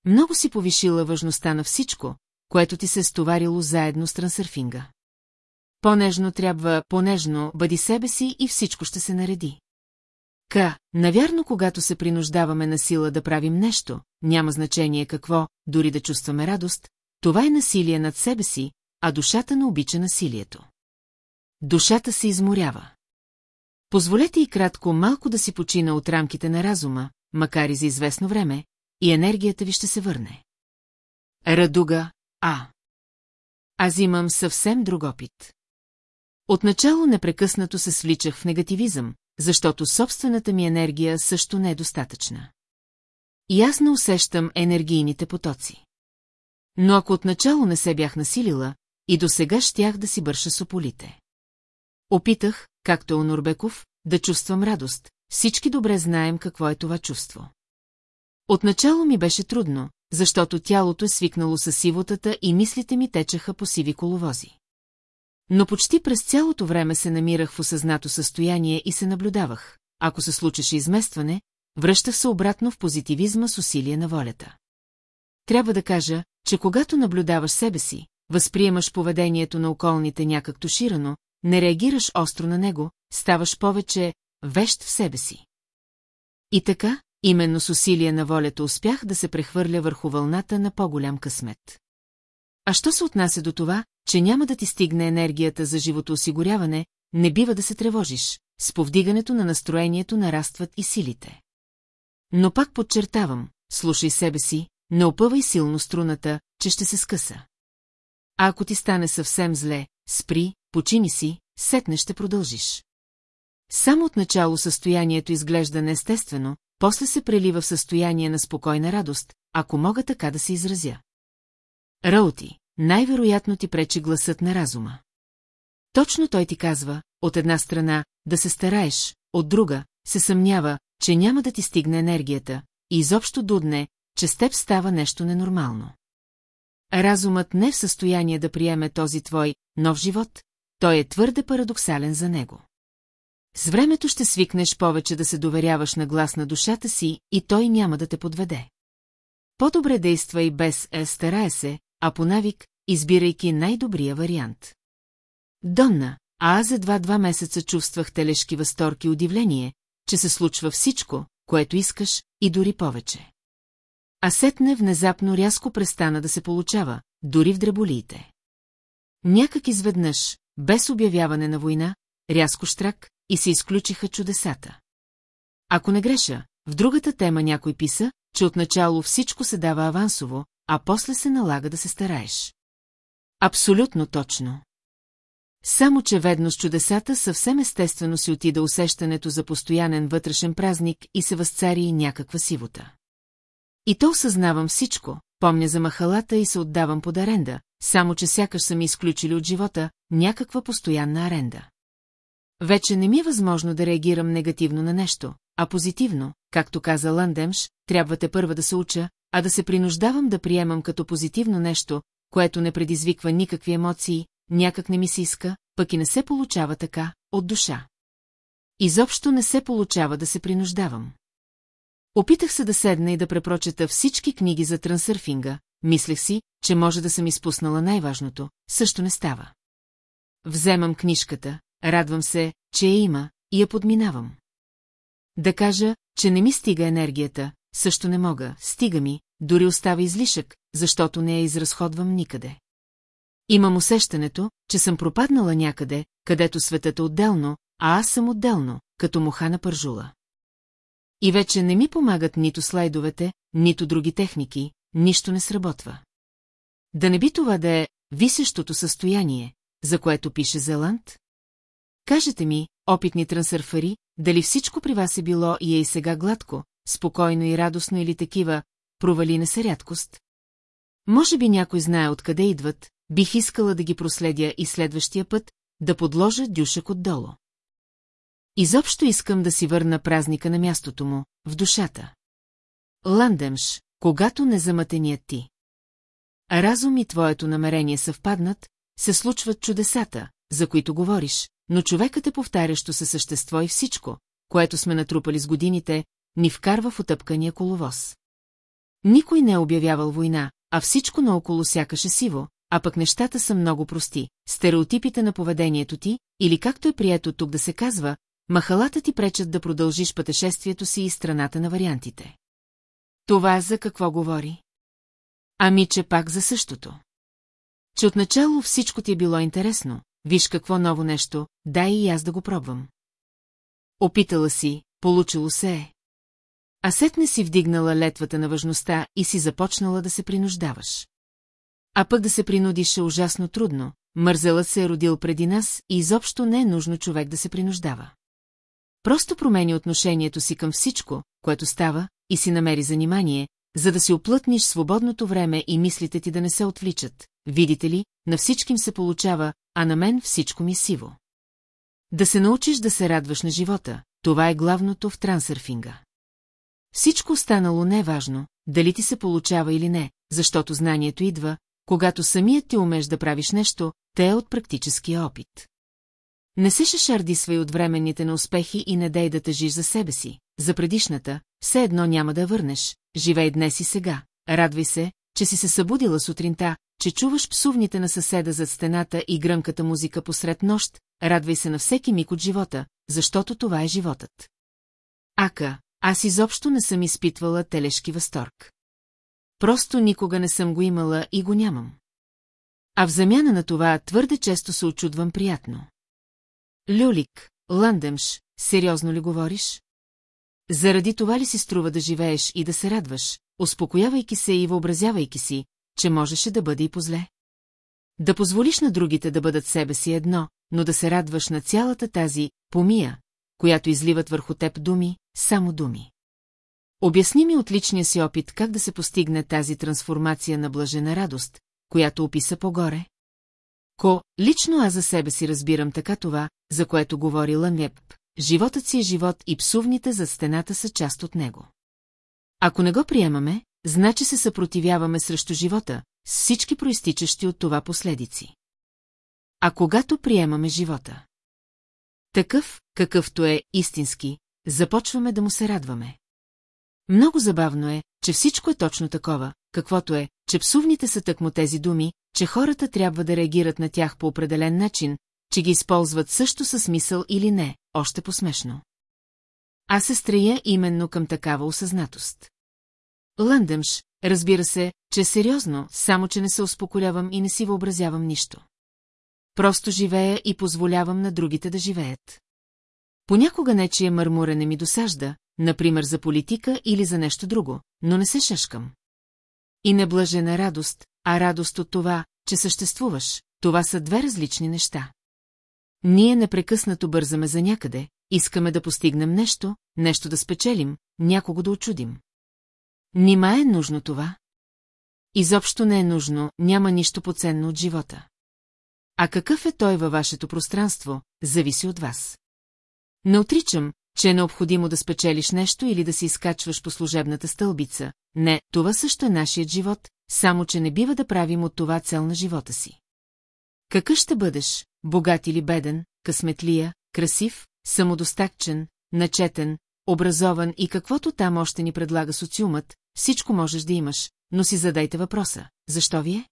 S1: Много си повишила важността на всичко, което ти се стоварило заедно с трансърфинга. Понежно трябва, понежно, бъди себе си и всичко ще се нареди. К, навярно, когато се принуждаваме на сила да правим нещо, няма значение какво, дори да чувстваме радост, това е насилие над себе си, а душата не обича насилието. Душата се изморява. Позволете и кратко малко да си почина от рамките на разума, макар и за известно време, и енергията ви ще се върне. Радуга, а. Аз имам съвсем друг опит. Отначало непрекъснато се свличах в негативизъм, защото собствената ми енергия също не е
S2: достатъчна.
S1: И аз не усещам енергийните потоци. Но ако отначало не се бях насилила, и до сега щях да си бърша сополите. Опитах, както е Онурбеков, да чувствам радост, всички добре знаем какво е това чувство. Отначало ми беше трудно, защото тялото е свикнало с сивотата и мислите ми течеха по сиви коловози. Но почти през цялото време се намирах в осъзнато състояние и се наблюдавах. Ако се случеше изместване, връщах се обратно в позитивизма с усилие на волята. Трябва да кажа, че когато наблюдаваш себе си, възприемаш поведението на околните някак туширано, не реагираш остро на него, ставаш повече вещ в себе си. И така, Именно с усилие на волята успях да се прехвърля върху вълната на по-голям късмет. А що се отнася до това, че няма да ти стигне енергията за животоосигуряване, не бива да се тревожиш, с повдигането на настроението нарастват и силите. Но пак подчертавам, слушай себе си, не опъвай силно струната, че ще се скъса. А ако ти стане съвсем зле, спри, почини си, сетне ще продължиш. Само от начало състоянието изглежда неестествено, после се прелива в състояние на спокойна радост, ако мога така да се изразя. Роути, най-вероятно ти пречи гласът на разума. Точно той ти казва, от една страна, да се стараеш, от друга, се съмнява, че няма да ти стигне енергията, и изобщо дудне, че с теб става нещо ненормално. Разумът не е в състояние да приеме този твой нов живот, той е твърде парадоксален за него. С времето ще свикнеш повече да се доверяваш на глас на душата си и той няма да те подведе. По-добре действай без е старая се, а по навик, избирайки най-добрия вариант. Донна, а аз за два-два месеца чувствах телешки възторг и удивление, че се случва всичко, което искаш, и дори повече. А сетне внезапно рязко престана да се получава, дори в дреболиите. Някак изведнъж, без обявяване на война, рязко штрак, и се изключиха чудесата. Ако не греша, в другата тема някой писа, че отначало всичко се дава авансово, а после се налага да се стараеш. Абсолютно точно. Само, че ведно с чудесата съвсем естествено си отида усещането за постоянен вътрешен празник и се възцари някаква сивота. И то осъзнавам всичко, помня за махалата и се отдавам под аренда, само че сякаш са ми изключили от живота някаква постоянна аренда. Вече не ми е възможно да реагирам негативно на нещо, а позитивно, както каза Ландемш, трябва те първа да се уча, а да се принуждавам да приемам като позитивно нещо, което не предизвиква никакви емоции, някак не ми се иска, пък и не се получава така, от душа. Изобщо не се получава да се принуждавам. Опитах се да седна и да препрочета всички книги за трансърфинга, мислех си, че може да съм изпуснала най-важното, също не става. Вземам книжката, Радвам се, че я има и я подминавам. Да кажа, че не ми стига енергията, също не мога, стига ми, дори остава излишък, защото не я изразходвам никъде. Имам усещането, че съм пропаднала някъде, където светът е отделно, а аз съм отделно, като муха на пържула. И вече не ми помагат нито слайдовете, нито други техники, нищо не сработва. Да не би това да е висещото състояние, за което пише Зеланд? Кажете ми, опитни трансърфари, дали всичко при вас е било и е и сега гладко, спокойно и радостно или такива, провали не са рядкост? Може би някой знае откъде идват, бих искала да ги проследя и следващия път, да подложа дюшек отдолу. Изобщо искам да си върна празника на мястото му, в душата. Ландемш, когато незамътеният ти. Разум и твоето намерение съвпаднат, се случват чудесата, за които говориш, но човекът е повтарящо се същество и всичко, което сме натрупали с годините, ни вкарва в отъпкания коловоз. Никой не е обявявал война, а всичко наоколо сякаше сиво, а пък нещата са много прости. Стереотипите на поведението ти, или както е прието тук да се казва, махалата ти пречат да продължиш пътешествието си и страната на вариантите. Това за какво говори? Ами, че пак за същото. Че отначало всичко ти е било интересно, виж какво ново нещо, дай и аз да го пробвам. Опитала си, получило се е. А сетне си вдигнала летвата на важността и си започнала да се принуждаваш. А пък да се принудиш е ужасно трудно, мързелът се е родил преди нас и изобщо не е нужно човек да се принуждава. Просто промени отношението си към всичко, което става, и си намери занимание, за да си оплътниш свободното време и мислите ти да не се отвличат, видите ли, на всички им се получава, а на мен всичко ми е сиво. Да се научиш да се радваш на живота, това е главното в трансърфинга. Всичко останало не е важно, дали ти се получава или не, защото знанието идва, когато самият ти умеш да правиш нещо, те е от практическия опит. Не се свай от временните на успехи и не дей да тъжиш за себе си, за предишната, все едно няма да върнеш, живей днес и сега, радвай се, че си се събудила сутринта, че чуваш псувните на съседа зад стената и гръмката музика посред нощ, радвай се на всеки миг от живота, защото това е животът. Ака, аз изобщо не съм изпитвала телешки възторг. Просто никога не съм го имала и го нямам. А в замяна на това твърде често се очудвам приятно. Люлик, Ландемш, сериозно ли говориш? Заради това ли си струва да живееш и да се радваш, успокоявайки се и въобразявайки си, че можеше да бъде и позле. Да позволиш на другите да бъдат себе си едно, но да се радваш на цялата тази помия, която изливат върху теб думи, само думи. Обясни ми от личния си опит как да се постигне тази трансформация на блажена радост, която описа по-горе. Ко, лично аз за себе си разбирам така това, за което говори Лънгеп, животът си е живот и псувните зад стената са част от него. Ако не го приемаме, значи се съпротивяваме срещу живота, с всички проистичащи от това последици. А когато приемаме живота? Такъв, какъвто е истински, започваме да му се радваме. Много забавно е, че всичко е точно такова, каквото е, че псувните са тъкмо тези думи, че хората трябва да реагират на тях по определен начин, че ги използват също със смисъл или не, още посмешно. Аз се стрея именно към такава осъзнатост. Лъндъмш, разбира се, че сериозно, само че не се успокоявам и не си въобразявам нищо. Просто живея и позволявам на другите да живеят. Понякога нечие мърмурене ми досажда, например за политика или за нещо друго, но не се шешкам. И не блажена радост, а радост от това, че съществуваш, това са две различни неща. Ние непрекъснато бързаме за някъде, искаме да постигнем нещо, нещо да спечелим, някого да очудим. Нима е нужно това? Изобщо не е нужно, няма нищо поценно от живота. А какъв е той във вашето пространство, зависи от вас. Не отричам, че е необходимо да спечелиш нещо или да се изкачваш по служебната стълбица. Не, това също е нашият живот, само че не бива да правим от това цел на живота си. Какъв ще бъдеш, богат или беден, късметлия, красив, самодостатчен, начетен, образован и каквото там още ни предлага социумът, всичко можеш да имаш, но си задайте въпроса, защо вие?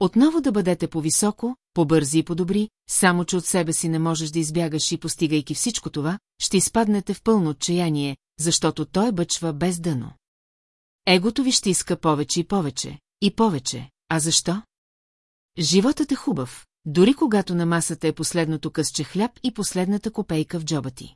S1: Отново да бъдете по-високо, по-бързи и по-добри, само че от себе си не можеш да избягаш и постигайки всичко това, ще изпаднете в пълно отчаяние, защото той бъчва без дъно. Егото ви ще иска повече и повече, и повече, а защо? Животът е хубав, дори когато на масата е последното късче хляб и последната копейка в джоба ти.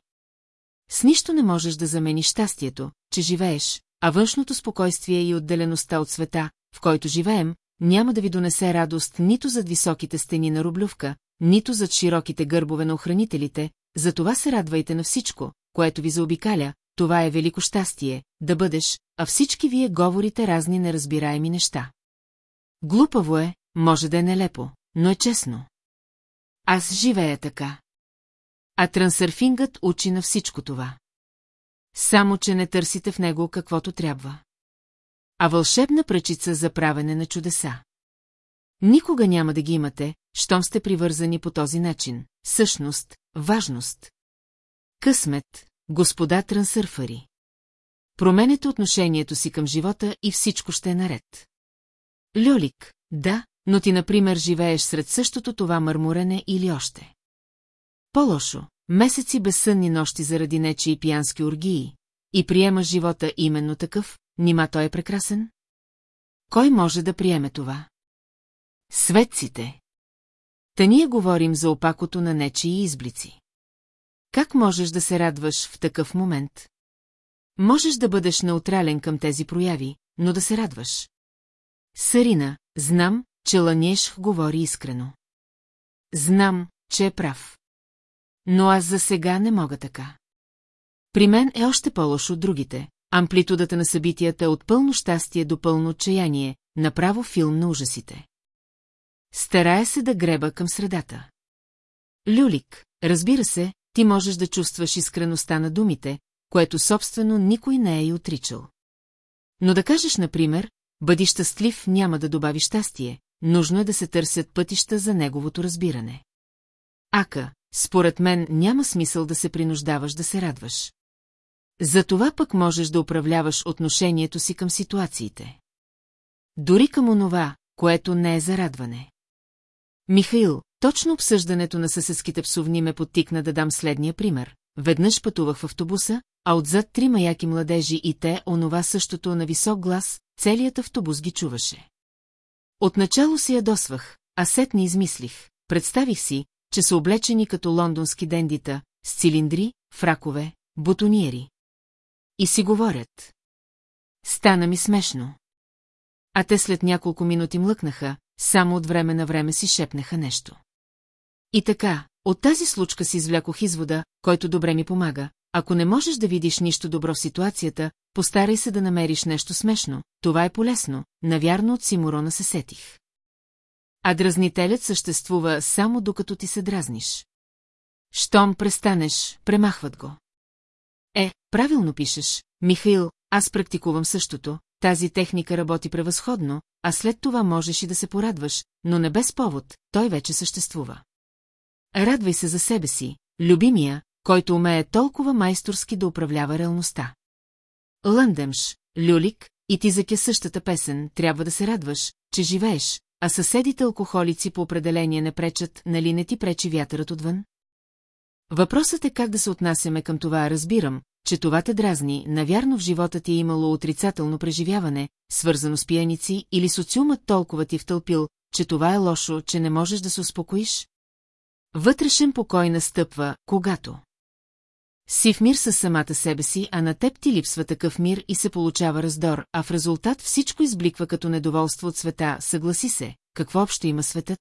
S1: С нищо не можеш да замениш щастието, че живееш, а външното спокойствие и отделеността от света, в който живеем, няма да ви донесе радост нито зад високите стени на Рублювка, нито зад широките гърбове на охранителите, затова се радвайте на всичко, което ви заобикаля, това е велико щастие, да бъдеш, а всички вие говорите разни неразбираеми неща. Глупаво е, може да е нелепо, но е честно. Аз живея така. А трансърфингът учи на всичко това. Само, че не търсите в него каквото трябва. А вълшебна пръчица за правене на чудеса. Никога няма да ги имате, щом сте привързани по този начин. Същност, важност. Късмет, господа трансърфари. Променете отношението си към живота и всичко ще е наред. Люлик, да, но ти, например, живееш сред същото това мърмурене или още. По-лошо, месеци безсънни нощи заради нечи и пиянски оргии, и приема живота именно такъв, нима той е прекрасен? Кой може да приеме това? Светците. Та ние говорим за опакото на нечии изблици. Как можеш да се радваш в такъв момент? Можеш да бъдеш неутрален към тези прояви, но да се радваш. Сарина, знам, че ланеш говори искрено. Знам, че е прав. Но аз за сега не мога така. При мен е още по-лошо от другите. Амплитудата на събитията е от пълно щастие до пълно отчаяние, направо филм на ужасите. Старая се да греба към средата. Люлик, разбира се, ти можеш да чувстваш искреността на думите, което собствено никой не е и отричал. Но да кажеш, например, бъди щастлив няма да добави щастие, нужно е да се търсят пътища за неговото разбиране. Ака, според мен няма смисъл да се принуждаваш да се радваш. Затова пък можеш да управляваш отношението си към ситуациите. Дори към онова, което не е зарадване. Михаил, точно обсъждането на съседските псовни ме подтикна да дам следния пример. Веднъж пътувах в автобуса, а отзад три маяки младежи и те, онова същото на висок глас, целият автобус ги чуваше. Отначало си ядосвах, а сет не измислих. Представих си, че са облечени като лондонски дендита, с цилиндри, фракове, бутониери. И си говорят. Стана ми смешно. А те след няколко минути млъкнаха, само от време на време си шепнаха нещо. И така, от тази случка си извлякох извода, който добре ми помага. Ако не можеш да видиш нищо добро в ситуацията, постарай се да намериш нещо смешно. Това е полезно. Навярно от Симурона се сетих а дразнителят съществува само докато ти се дразниш. Щом престанеш, премахват го. Е, правилно пишеш, Михаил, аз практикувам същото, тази техника работи превъзходно, а след това можеш и да се порадваш, но не без повод, той вече съществува. Радвай се за себе си, любимия, който умее толкова майсторски да управлява реалността. Лъндемш, Люлик, и ти за същата песен, трябва да се радваш, че живееш, а съседите алкохолици по определение не пречат, нали не ти пречи вятърът отвън? Въпросът е как да се отнасяме към това, разбирам, че това те дразни, навярно в живота ти е имало отрицателно преживяване, свързано с пияници или социумът толкова ти втълпил, че това е лошо, че не можеш да се успокоиш? Вътрешен покой настъпва, когато си в мир със самата себе си, а на теб ти липсва такъв мир и се получава раздор, а в резултат всичко избликва като недоволство от света, съгласи се, какво общо има светът?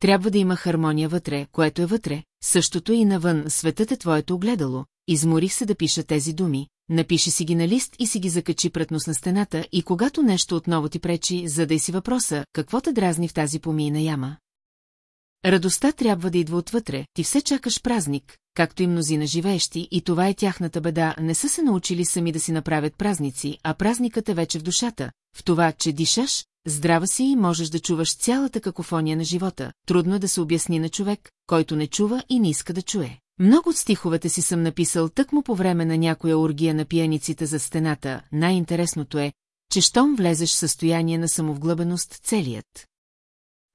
S1: Трябва да има хармония вътре, което е вътре, същото е и навън, светът е твоето огледало, изморих се да пиша тези думи, напиши си ги на лист и си ги закачи пред нос на стената и когато нещо отново ти пречи, задай си въпроса, какво те дразни в тази помийна яма. Радостта трябва да идва отвътре, ти все чакаш празник, както и мнозина живеещи, и това е тяхната беда, не са се научили сами да си направят празници, а празникът е вече в душата, в това, че дишаш, здрава си и можеш да чуваш цялата какофония на живота, трудно е да се обясни на човек, който не чува и не иска да чуе. Много от стиховете си съм написал тъкмо по време на някоя оргия на пиениците за стената, най-интересното е, че щом влезеш в състояние на самовглъбеност целият.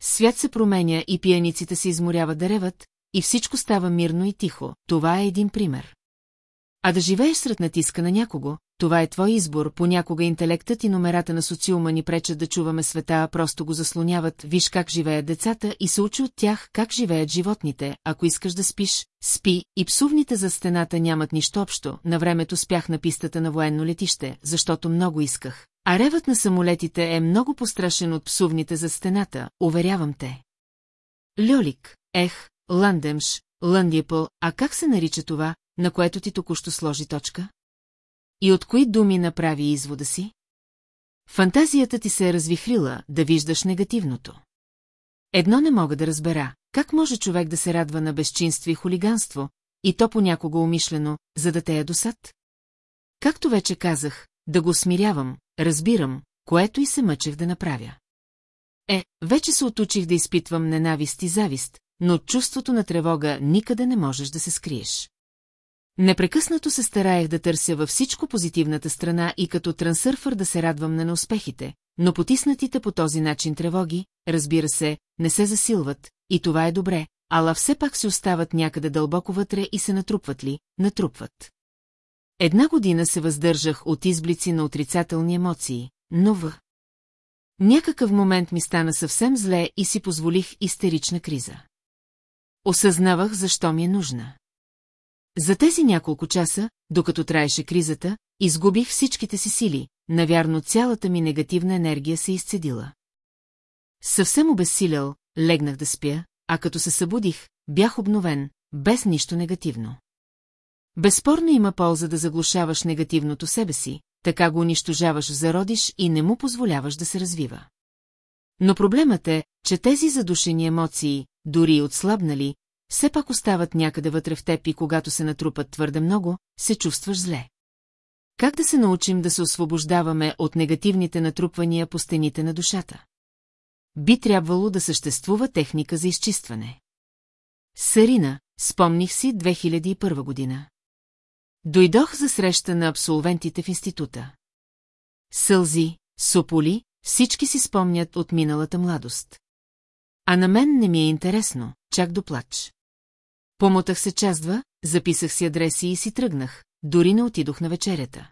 S1: Свят се променя и пияниците се изморяват да реват, и всичко става мирно и тихо. Това е един пример. А да живееш сред натиска на някого, това е твой избор, понякога интелектът и номерата на социума ни пречат да чуваме света, а просто го заслоняват, виж как живеят децата и се учи от тях как живеят животните, ако искаш да спиш, спи, и псувните за стената нямат нищо общо, на времето спях на пистата на военно летище, защото много исках, а ревът на самолетите е много пострашен от псувните за стената, уверявам те. Льолик, ех, Ландемш, Ландиепъл, а как се нарича това, на което ти току-що сложи точка? И от кои думи направи извода си? Фантазията ти се е развихрила да виждаш негативното. Едно не мога да разбера, как може човек да се радва на безчинство и хулиганство, и то понякога умишлено, за да те е досад? Както вече казах, да го смирявам, разбирам, което и се мъчех да направя. Е, вече се отучих да изпитвам ненавист и завист, но от чувството на тревога никъде не можеш да
S2: се скриеш.
S1: Непрекъснато се стараех да търся във всичко позитивната страна и като трансърфър да се радвам на неуспехите, но потиснатите по този начин тревоги, разбира се, не се засилват, и това е добре, ала все пак си остават някъде дълбоко вътре и се натрупват ли, натрупват. Една година се въздържах от изблици на отрицателни емоции, но в... Някакъв момент ми стана съвсем зле и си позволих истерична криза. Осъзнавах защо ми е нужна. За тези няколко часа, докато траеше кризата, изгубих всичките си сили, навярно цялата ми негативна енергия се изцедила. Съвсем обесилял, легнах да спя, а като се събудих, бях обновен, без нищо негативно. Безспорно има полза да заглушаваш негативното себе си, така го унищожаваш в зародиш и не му позволяваш да се развива. Но проблемът е, че тези задушени емоции, дори и отслабнали, все пак остават някъде вътре в теб и когато се натрупат твърде много, се чувстваш зле. Как да се научим да се освобождаваме от негативните натрупвания по стените на душата? Би трябвало да съществува техника за изчистване. Сарина, спомних си 2001 година. Дойдох за среща на абсолвентите в института. Сълзи, сополи, всички си спомнят от миналата младост. А на мен не ми е интересно, чак до плач. Помотах се частва, записах си адреси и си тръгнах, дори не отидох на вечерята.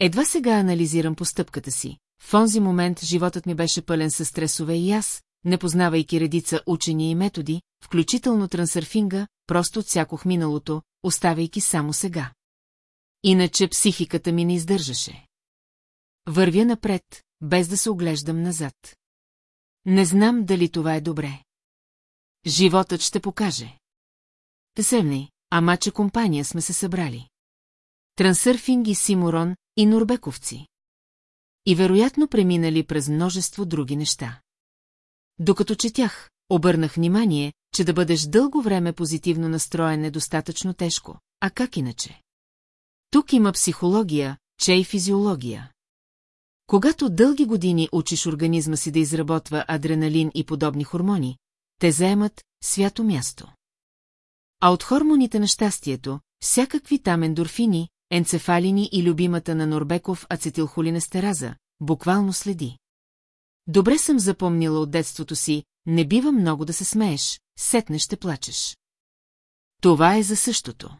S1: Едва сега анализирам постъпката си. В онзи момент животът ми беше пълен със стресове и аз, не познавайки редица учени и методи, включително трансърфинга, просто отсякох миналото, оставяйки само сега. Иначе психиката ми не издържаше. Вървя напред, без да се оглеждам назад. Не знам дали това е добре. Животът ще покаже. Семни, ама че компания сме се събрали. Трансърфинг и Симурон и Норбековци. И вероятно преминали през множество други неща. Докато четях, обърнах внимание, че да бъдеш дълго време позитивно настроен е достатъчно тежко, а как иначе? Тук има психология, че и физиология. Когато дълги години учиш организма си да изработва адреналин и подобни хормони, те заемат свято място. А от хормоните на щастието, всякакви там ендорфини, енцефалини и любимата на Норбеков ацетилхолинестераза, буквално следи. Добре съм запомнила от детството си, не бива много да се смееш, сетне ще плачеш. Това е за същото.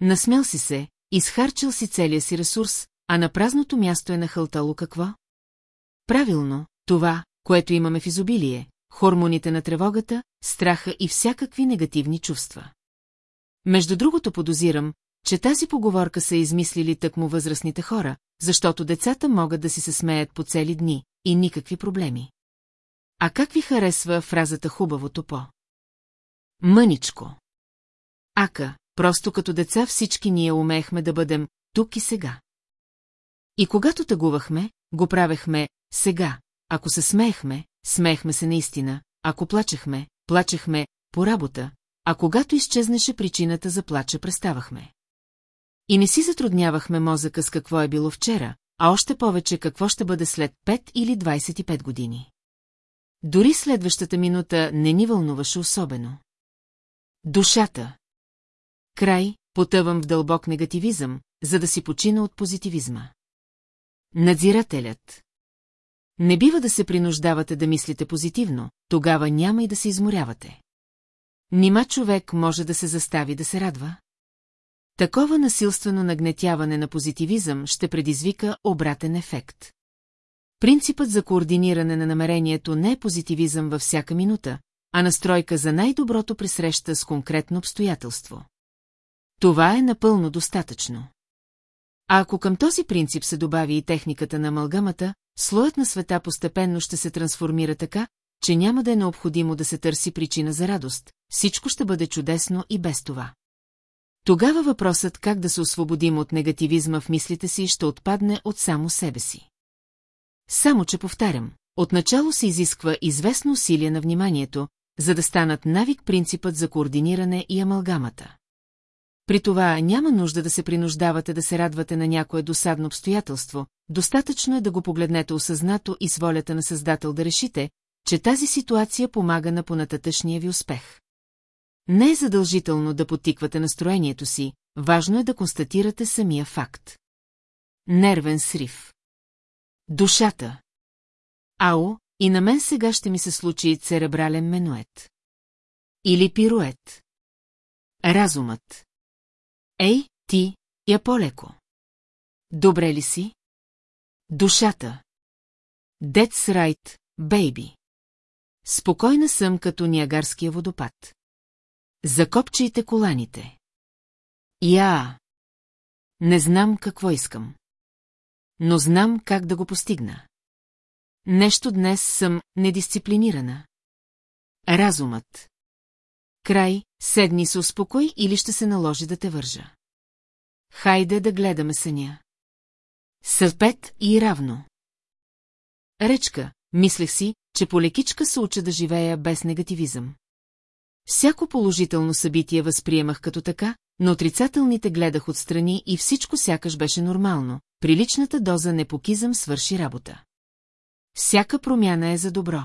S1: Насмял си се, изхарчил си целия си ресурс, а на празното място е нахълтало какво? Правилно, това, което имаме в изобилие, хормоните на тревогата, страха и всякакви негативни чувства. Между другото подозирам, че тази поговорка са измислили тъкмо възрастните хора, защото децата могат да си се смеят по цели дни и никакви проблеми. А как ви харесва фразата хубавото по? Мъничко. Ака, просто като деца всички ние умеехме да бъдем тук и сега. И когато тъгувахме, го правехме сега, ако се смеехме, смеехме се наистина, ако плачехме, плачехме по работа, а когато изчезнеше причината за плача, преставахме. И не си затруднявахме мозъка с какво е било вчера, а още повече какво ще бъде след 5 или 25 години. Дори следващата минута не ни вълнуваше особено. Душата. Край, потъвам в дълбок негативизъм, за да си почина от позитивизма. Надзирателят. Не бива да се принуждавате да мислите позитивно, тогава няма и да се изморявате. Нима човек може да се застави да се радва? Такова насилствено нагнетяване на позитивизъм ще предизвика обратен ефект. Принципът за координиране на намерението не е позитивизъм във всяка минута, а настройка за най-доброто пресреща с конкретно обстоятелство. Това е напълно достатъчно. А ако към този принцип се добави и техниката на амалгамата, слоят на света постепенно ще се трансформира така, че няма да е необходимо да се търси причина за радост, всичко ще бъде чудесно и без това. Тогава въпросът как да се освободим от негативизма в мислите си ще отпадне от само себе си. Само, че повтарям, отначало се изисква известно усилие на вниманието, за да станат навик принципът за координиране и амалгамата. При това няма нужда да се принуждавате да се радвате на някое досадно обстоятелство, достатъчно е да го погледнете осъзнато и с волята на Създател да решите, че тази ситуация помага на понататъчния ви успех. Не е задължително да потиквате настроението си, важно е да констатирате самия факт. Нервен срив Душата. Ао, и на мен сега ще ми се случи церебрален менует. Или пирует. Разумът. Ей, ти, я полеко. Добре ли си? Душата. Дец Райт, бейби. Спокойна съм като Ниагарския водопад. Закопчайте коланите. Я. Не знам какво искам но знам как да го постигна. Нещо днес съм недисциплинирана. Разумът. Край, седни се успокой или ще се наложи да те вържа. Хайде да гледаме съня. Съпет и равно. Речка, мислех си, че полекичка се уча да живея без негативизъм. Всяко положително събитие възприемах като така, но отрицателните гледах отстрани и всичко сякаш беше нормално, приличната доза непокизъм свърши работа. Всяка промяна е за добро.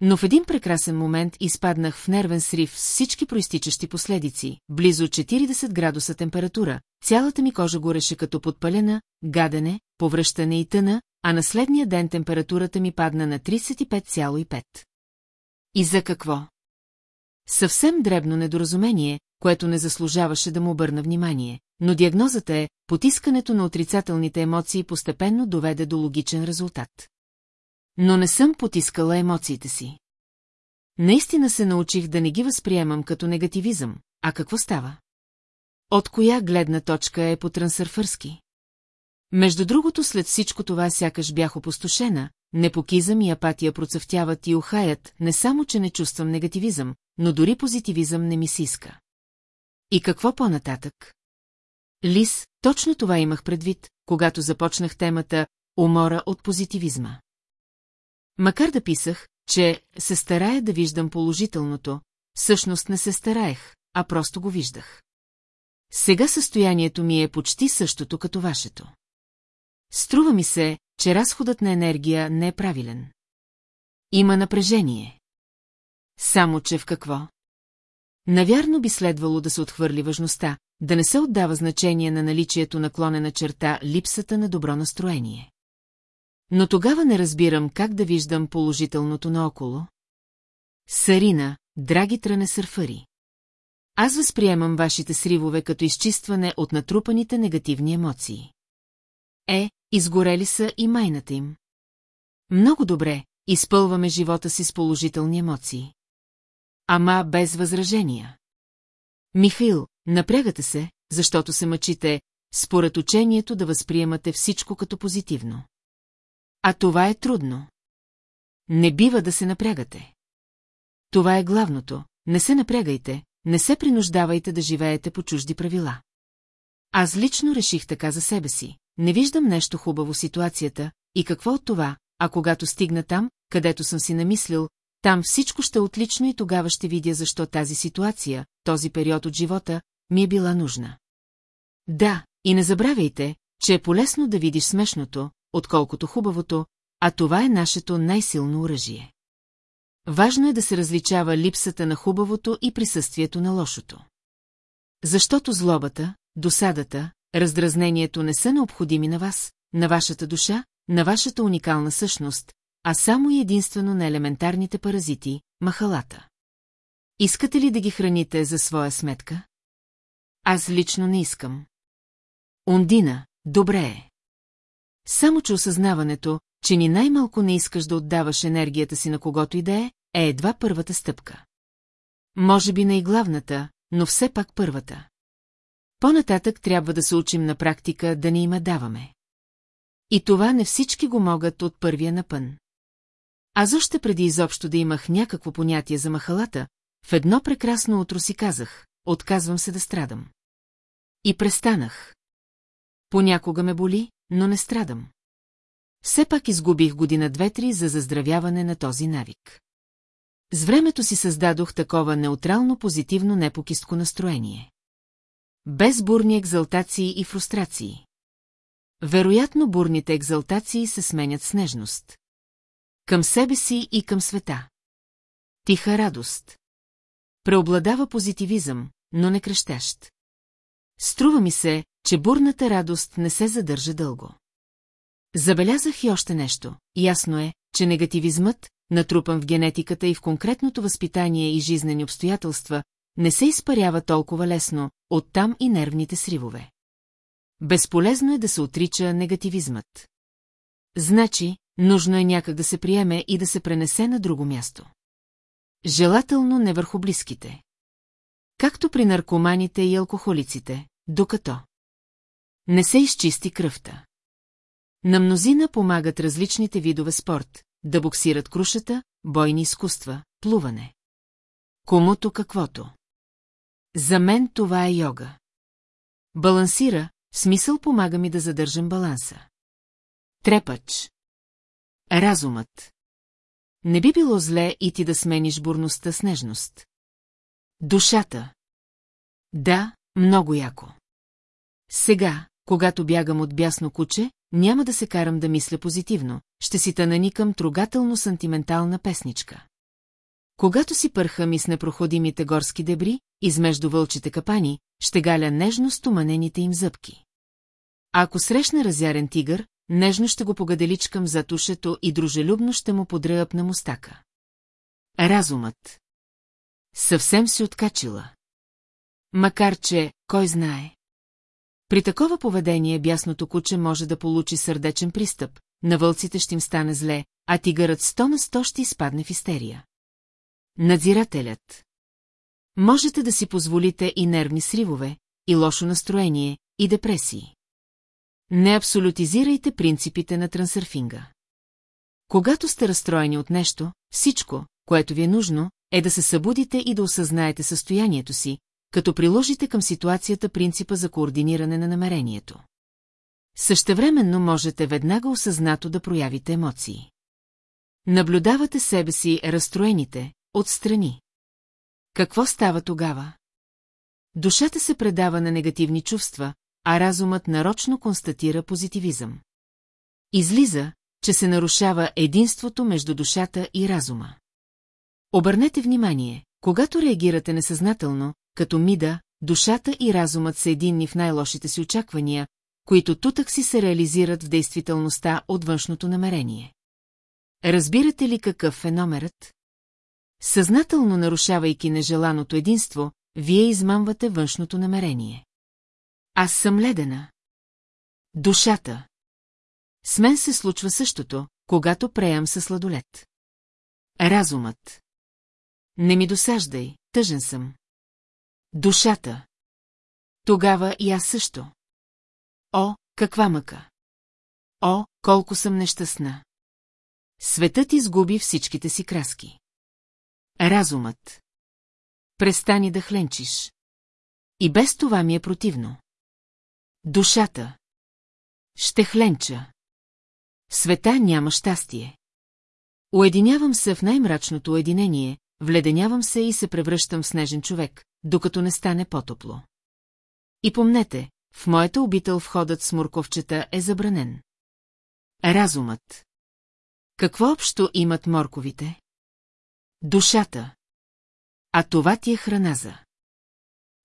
S1: Но в един прекрасен момент изпаднах в нервен срив с всички проистичащи последици, близо 40 градуса температура, цялата ми кожа гореше като подпалена, гадене, повръщане и тъна, а на следния ден температурата ми падна на 35,5. И за какво? Съвсем дребно недоразумение, което не заслужаваше да му обърна внимание, но диагнозата е, потискането на отрицателните емоции постепенно доведе до логичен резултат. Но не съм потискала емоциите си. Наистина се научих да не ги възприемам като негативизъм, а какво става? От коя гледна точка е по трансърфърски? Между другото, след всичко това сякаш бях опустошена, непокизъм и апатия процъфтяват и ухаят, не само, че не чувствам негативизъм, но дори позитивизъм не ми си иска. И какво по-нататък? Лис, точно това имах предвид, когато започнах темата «Умора от позитивизма». Макар да писах, че се старая да виждам положителното, всъщност не се стараех, а просто го виждах. Сега състоянието ми е почти същото като вашето. Струва ми се, че разходът на енергия не е правилен. Има напрежение. Само, че в какво? Навярно би следвало да се отхвърли важността, да не се отдава значение на наличието наклонена черта липсата на добро настроение. Но тогава не разбирам как да виждам положителното наоколо. Сарина, драги сърфари. Аз възприемам вашите сривове като изчистване от натрупаните негативни емоции. Е, изгорели са и майната им. Много добре, изпълваме живота си с положителни емоции. Ама без възражения. Михаил, напрягате се, защото се мъчите, според учението да възприемате всичко като позитивно. А това е трудно. Не бива да се напрягате. Това е главното, не се напрягайте, не се принуждавайте да живеете по чужди правила. Аз лично реших така за себе си не виждам нещо хубаво ситуацията, и какво от това, а когато стигна там, където съм си намислил, там всичко ще е отлично и тогава ще видя защо тази ситуация, този период от живота, ми е била нужна. Да, и не забравяйте, че е полезно да видиш смешното, отколкото хубавото, а това е нашето най-силно оръжие. Важно е да се различава липсата на хубавото и присъствието на лошото. Защото злобата, досадата, раздразнението не са необходими на вас, на вашата душа, на вашата уникална същност, а само и единствено на елементарните паразити – махалата. Искате ли да ги храните за своя сметка? Аз лично не искам. Ундина, добре е. Само, че осъзнаването, че ни най-малко не искаш да отдаваш енергията си на когото и да е, е едва първата стъпка. Може би най-главната, но все пак първата. По-нататък трябва да се учим на практика да не има даваме. И това не всички го могат от първия напън. Аз още преди изобщо да имах някакво понятие за махалата, в едно прекрасно утро си казах, отказвам се да страдам. И престанах. Понякога ме боли, но не страдам. Все пак изгубих година две-три за заздравяване на този навик. С времето си създадох такова неутрално позитивно непокистко настроение. Без бурни екзалтации и фрустрации. Вероятно бурните екзалтации се сменят с нежност. Към себе си и към света. Тиха радост. Преобладава позитивизъм, но не крещящ. Струва ми се, че бурната радост не се задържа дълго. Забелязах и още нещо. Ясно е, че негативизмът, натрупан в генетиката и в конкретното възпитание и жизнени обстоятелства, не се изпарява толкова лесно, оттам и нервните сривове. Безполезно е да се отрича негативизмът. Значи, нужно е някак да се приеме и да се пренесе на друго място. Желателно не върху близките. Както при наркоманите и алкохолиците, докато не се изчисти кръвта. На мнозина помагат различните видове спорт, да боксират крушата, бойни изкуства, плуване. Комуто каквото. За мен това е йога. Балансира, в смисъл помага ми да задържам баланса. Трепач. Разумът. Не би било зле и ти да смениш бурността с нежност. Душата. Да, много яко. Сега, когато бягам от бясно куче, няма да се карам да мисля позитивно, ще си тънани към трогателно-сантиментална песничка. Когато си пърхам и с непроходимите горски дебри, измежду вълчите капани, ще галя нежно стоманените им зъбки. А ако срещна разярен тигър, нежно ще го погаделичкам зад ушето и дружелюбно ще му на мустака. Разумът. Съвсем се откачила. Макар че, кой знае. При такова поведение бясното куче може да получи сърдечен пристъп, на вълците ще им стане зле, а тигърът сто на сто ще изпадне в истерия. Надзирателят. Можете да си позволите и нервни сривове, и лошо настроение, и депресии. Не абсолютизирайте принципите на трансърфинга. Когато сте разстроени от нещо, всичко, което ви е нужно, е да се събудите и да осъзнаете състоянието си, като приложите към ситуацията принципа за координиране на намерението. Същевременно можете веднага осъзнато да проявите емоции. Наблюдавате себе си разстроените, Отстрани. Какво става тогава? Душата се предава на негативни чувства, а разумът нарочно констатира позитивизъм. Излиза, че се нарушава единството между душата и разума. Обърнете внимание, когато реагирате несъзнателно, като мида, душата и разумът са единни в най-лошите си очаквания, които тутък си се реализират в действителността от външното намерение. Разбирате ли какъв е номерът? Съзнателно нарушавайки нежеланото единство, вие измамвате външното намерение. Аз съм ледена. Душата. С мен се случва същото, когато преям със сладолет. Разумът. Не ми досаждай, тъжен съм. Душата. Тогава и аз също. О, каква мъка! О, колко съм нещастна! Светът изгуби всичките си краски. Разумът. Престани да хленчиш. И без това ми е противно. Душата. Ще хленча. В света няма щастие. Уединявам се в най-мрачното уединение, вледенявам се и се превръщам в снежен човек, докато не стане по-топло. И помнете, в моята обител входът с морковчета е забранен. Разумът. Какво общо имат морковите? Душата. А това ти е храна за.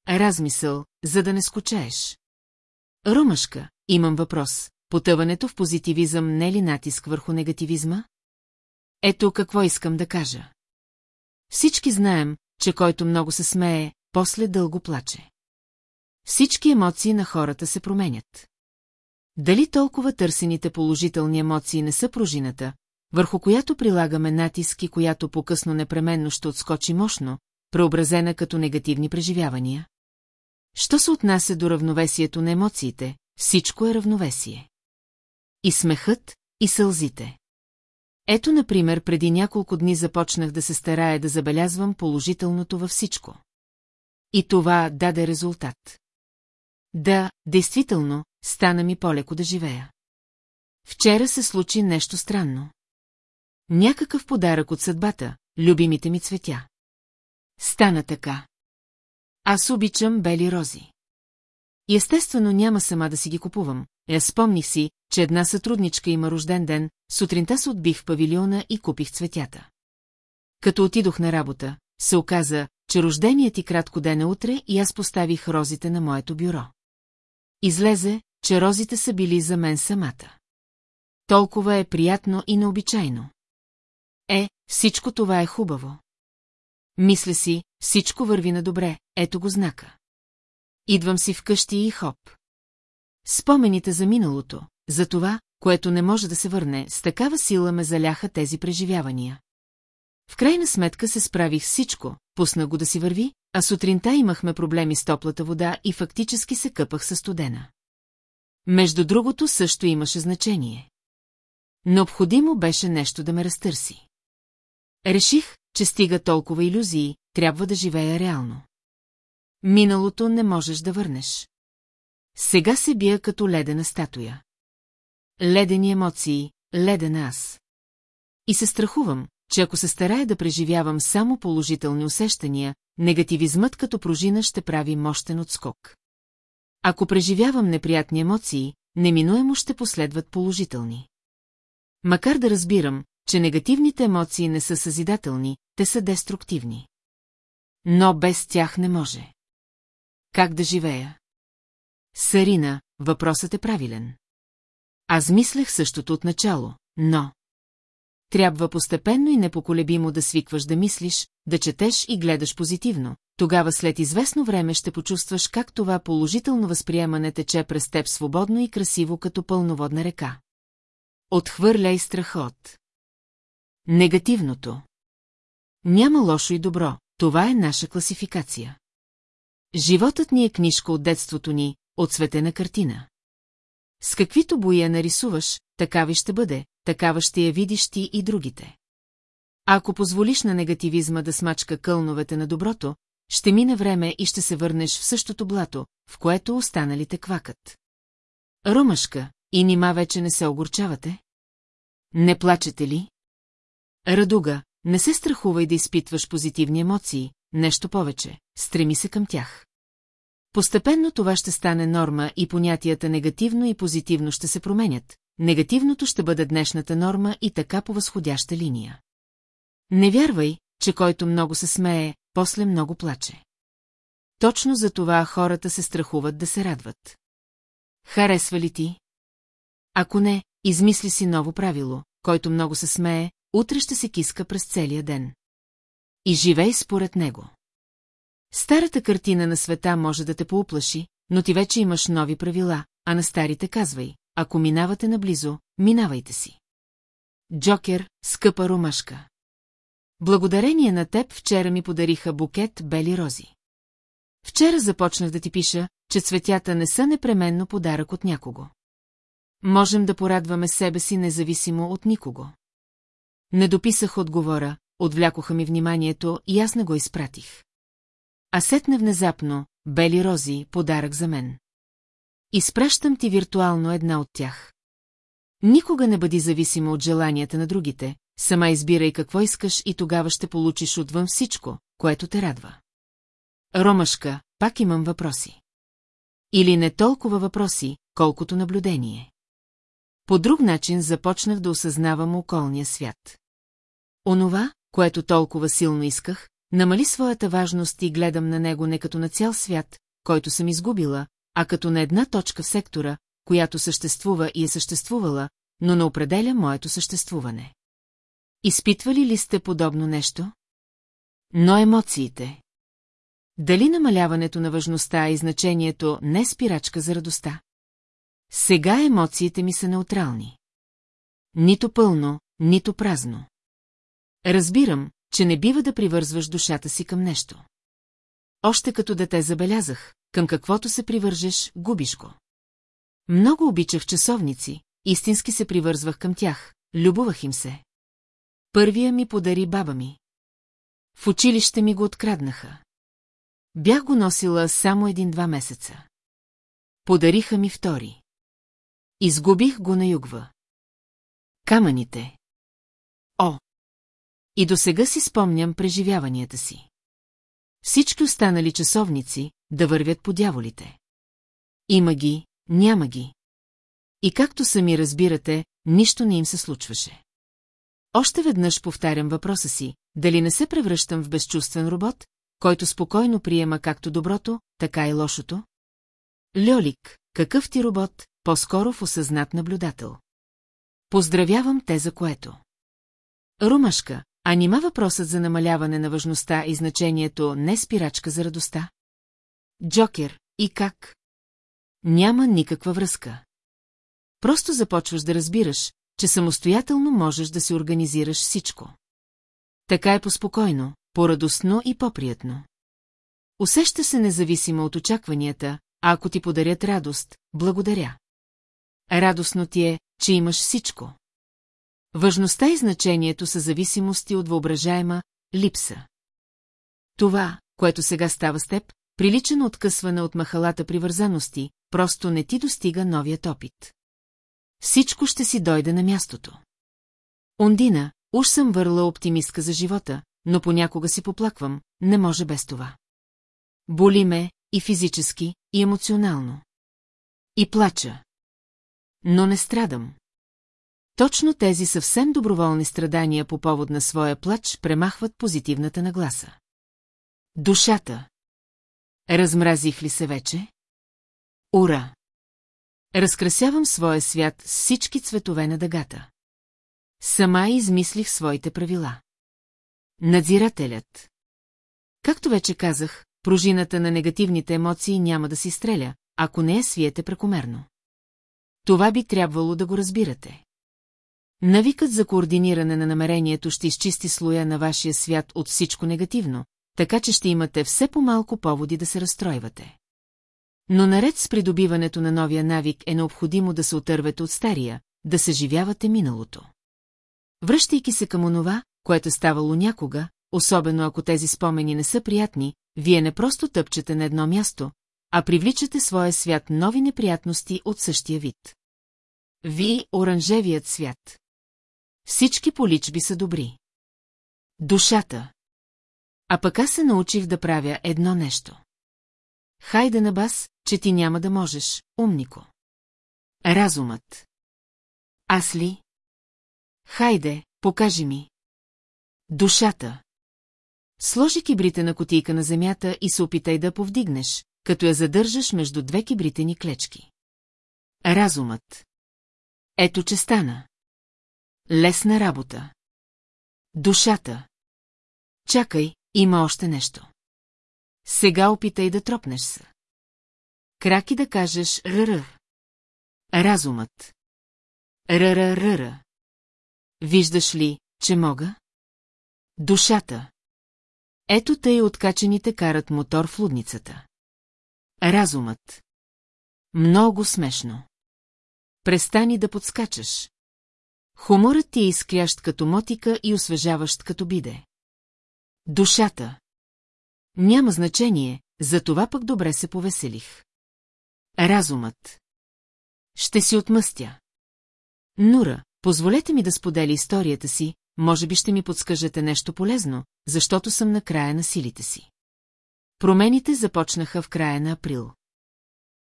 S1: Размисъл, за да не скучаеш. Румашка имам въпрос. Потъването в позитивизъм не е ли натиск върху негативизма? Ето какво искам да кажа. Всички знаем, че който много се смее, после дълго плаче. Всички емоции на хората се променят. Дали толкова търсените положителни емоции не са пружината, върху която прилагаме натиск и която по-късно непременно ще отскочи мощно, преобразена като негативни преживявания? Що се отнася до равновесието на емоциите, всичко е равновесие. И смехът, и сълзите. Ето, например, преди няколко дни започнах да се старая да забелязвам положителното във всичко. И това даде резултат. Да, действително, стана ми по-леко да живея. Вчера се случи нещо странно. Някакъв подарък от съдбата, любимите ми цветя. Стана така. Аз обичам бели рози. И естествено няма сама да си ги купувам. Я спомних си, че една сътрудничка има рожден ден, сутринта се отбих в павилиона и купих цветята. Като отидох на работа, се оказа, че рожденият ти кратко ден е утре и аз поставих розите на моето бюро. Излезе, че розите са били за мен самата. Толкова е приятно и необичайно. Всичко това е хубаво. Мисля си, всичко върви на добре, ето го знака. Идвам си вкъщи и хоп. Спомените за миналото, за това, което не може да се върне, с такава сила ме заляха тези преживявания. В крайна сметка се справих всичко, пусна го да си върви, а сутринта имахме проблеми с топлата вода и фактически се къпах със студена. Между другото също имаше значение. Необходимо беше нещо да ме разтърси. Реших, че стига толкова иллюзии, трябва да живея реално. Миналото не можеш да върнеш. Сега се бия като ледена статуя. Ледени емоции, леден аз. И се страхувам, че ако се старая да преживявам само положителни усещания, негативизмът като пружина ще прави мощен отскок. Ако преживявам неприятни емоции, неминуемо ще последват положителни. Макар да разбирам, че негативните емоции не са съзидателни, те са деструктивни. Но без тях не може. Как да живея? Сарина, въпросът е правилен. Аз мислех същото от начало, но... Трябва постепенно и непоколебимо да свикваш да мислиш, да четеш и гледаш позитивно. Тогава след известно време ще почувстваш как това положително възприемане тече през теб свободно и красиво като пълноводна река. Отхвърляй страхот. Негативното. Няма лошо и добро, това е наша класификация. Животът ни е книжка от детството ни, от светена картина. С каквито боя нарисуваш, такава ще бъде, такава ще я видиш ти и другите. Ако позволиш на негативизма да смачка кълновете на доброто, ще мине време и ще се върнеш в същото блато, в което останалите квакат. Румъшка, и нима вече не се огорчавате? Не плачете ли? Радуга, не се страхувай да изпитваш позитивни емоции, нещо повече, стреми се към тях. Постепенно това ще стане норма и понятията негативно и позитивно ще се променят, негативното ще бъде днешната норма и така по възходяща линия. Не вярвай, че който много се смее, после много плаче. Точно за това хората се страхуват да се радват. Харесва ли ти? Ако не, измисли си ново правило, който много се смее, утре ще се киска през целия ден. И живей според него. Старата картина на света може да те поуплаши, но ти вече имаш нови правила, а на старите казвай, ако минавате наблизо, минавайте си. Джокер, скъпа ромашка. Благодарение на теб вчера ми подариха букет бели рози. Вчера започнах да ти пиша, че цветята не са непременно подарък от някого. Можем да порадваме себе си независимо от никого. Не дописах отговора, отвлякоха ми вниманието и аз не го изпратих. А сетне внезапно, бели рози, подарък за мен. Изпращам ти виртуално една от тях. Никога не бъди зависима от желанията на другите, сама избирай какво искаш и тогава ще получиш отвън всичко, което те радва. Ромашка, пак имам въпроси. Или не толкова въпроси, колкото наблюдение. По друг начин започнах да осъзнавам околния свят. Онова, което толкова силно исках, намали своята важност и гледам на него не като на цял свят, който съм изгубила, а като на една точка в сектора, която съществува и е съществувала, но не определя моето съществуване. Изпитвали ли сте подобно нещо? Но емоциите. Дали намаляването на важността и значението не е спирачка за радостта? Сега емоциите ми са неутрални. Нито пълно, нито празно. Разбирам, че не бива да привързваш душата си към нещо. Още като дете забелязах, към каквото се привържеш, губиш го. Много обичах часовници, истински се привързвах към тях, любовах им се. Първия ми подари баба ми. В училище ми го откраднаха. Бях го носила само един-два месеца. Подариха ми втори. Изгубих го на югва. Камъните. О! И до сега си спомням преживяванията си. Всички останали часовници да вървят по дяволите. Има ги, няма ги. И както сами разбирате, нищо не им се случваше. Още веднъж повтарям въпроса си, дали не се превръщам в безчувствен робот, който спокойно приема както доброто, така и лошото? Льолик, какъв ти робот, по-скоро в осъзнат наблюдател. Поздравявам те за което. Румашка, а нима въпросът за намаляване на важността и значението не спирачка за радостта? Джокер, и как? Няма никаква връзка. Просто започваш да разбираш, че самостоятелно можеш да си организираш всичко. Така е поспокойно, по-радостно и по-приятно. Усеща се независимо от очакванията, а ако ти подарят радост, благодаря. Радостно ти е, че имаш всичко. Важността и значението са зависимости от въображаема липса. Това, което сега става с теб, прилича на откъсване от махалата привързаности, просто не ти достига новият опит. Всичко ще си дойде на мястото. Ондина, уж съм върла оптимистка за живота, но понякога си поплаквам, не може без това. Боли ме и физически, и емоционално. И плача. Но не страдам. Точно тези съвсем доброволни страдания по повод на своя плач премахват позитивната нагласа. Душата. Размразих ли се вече? Ура! Разкрасявам своя свят с всички цветове на дъгата. Сама измислих своите правила. Надзирателят. Както вече казах, пружината на негативните емоции няма да си стреля, ако не я свиете прекомерно. Това би трябвало да го разбирате. Навикът за координиране на намерението ще изчисти слоя на вашия свят от всичко негативно, така че ще имате все по-малко поводи да се разстройвате. Но наред с придобиването на новия навик е необходимо да се отървете от стария, да съживявате миналото. Връщайки се към онова, което е ставало някога, особено ако тези спомени не са приятни, вие не просто тъпчете на едно място, а привличате своя свят нови неприятности от същия вид. Ви оранжевият свят. Всички поличби са добри. Душата. А пък аз се научих да правя едно нещо. Хайде на бас, че ти няма да можеш, умнико. Разумът. Аз ли? Хайде, покажи ми. Душата. Сложи кибрите на котийка на земята и се опитай да повдигнеш, като я задържаш между две кибритени клечки. Разумът. Ето че стана. Лесна работа. Душата. Чакай, има още нещо. Сега опитай да тропнеш се. Краки да кажеш рър. Разумът. Ръра-ръра. Виждаш ли, че мога? Душата. Ето тъй откачените карат мотор в лудницата. Разумът. Много смешно. Престани да подскачаш. Хуморът ти е изкрящ като мотика и освежаващ като биде. Душата. Няма значение, за това пък добре се повеселих. Разумът. Ще си отмъстя. Нура, позволете ми да споделя историята си, може би ще ми подскажете нещо полезно, защото съм на края на силите си. Промените започнаха в края на април.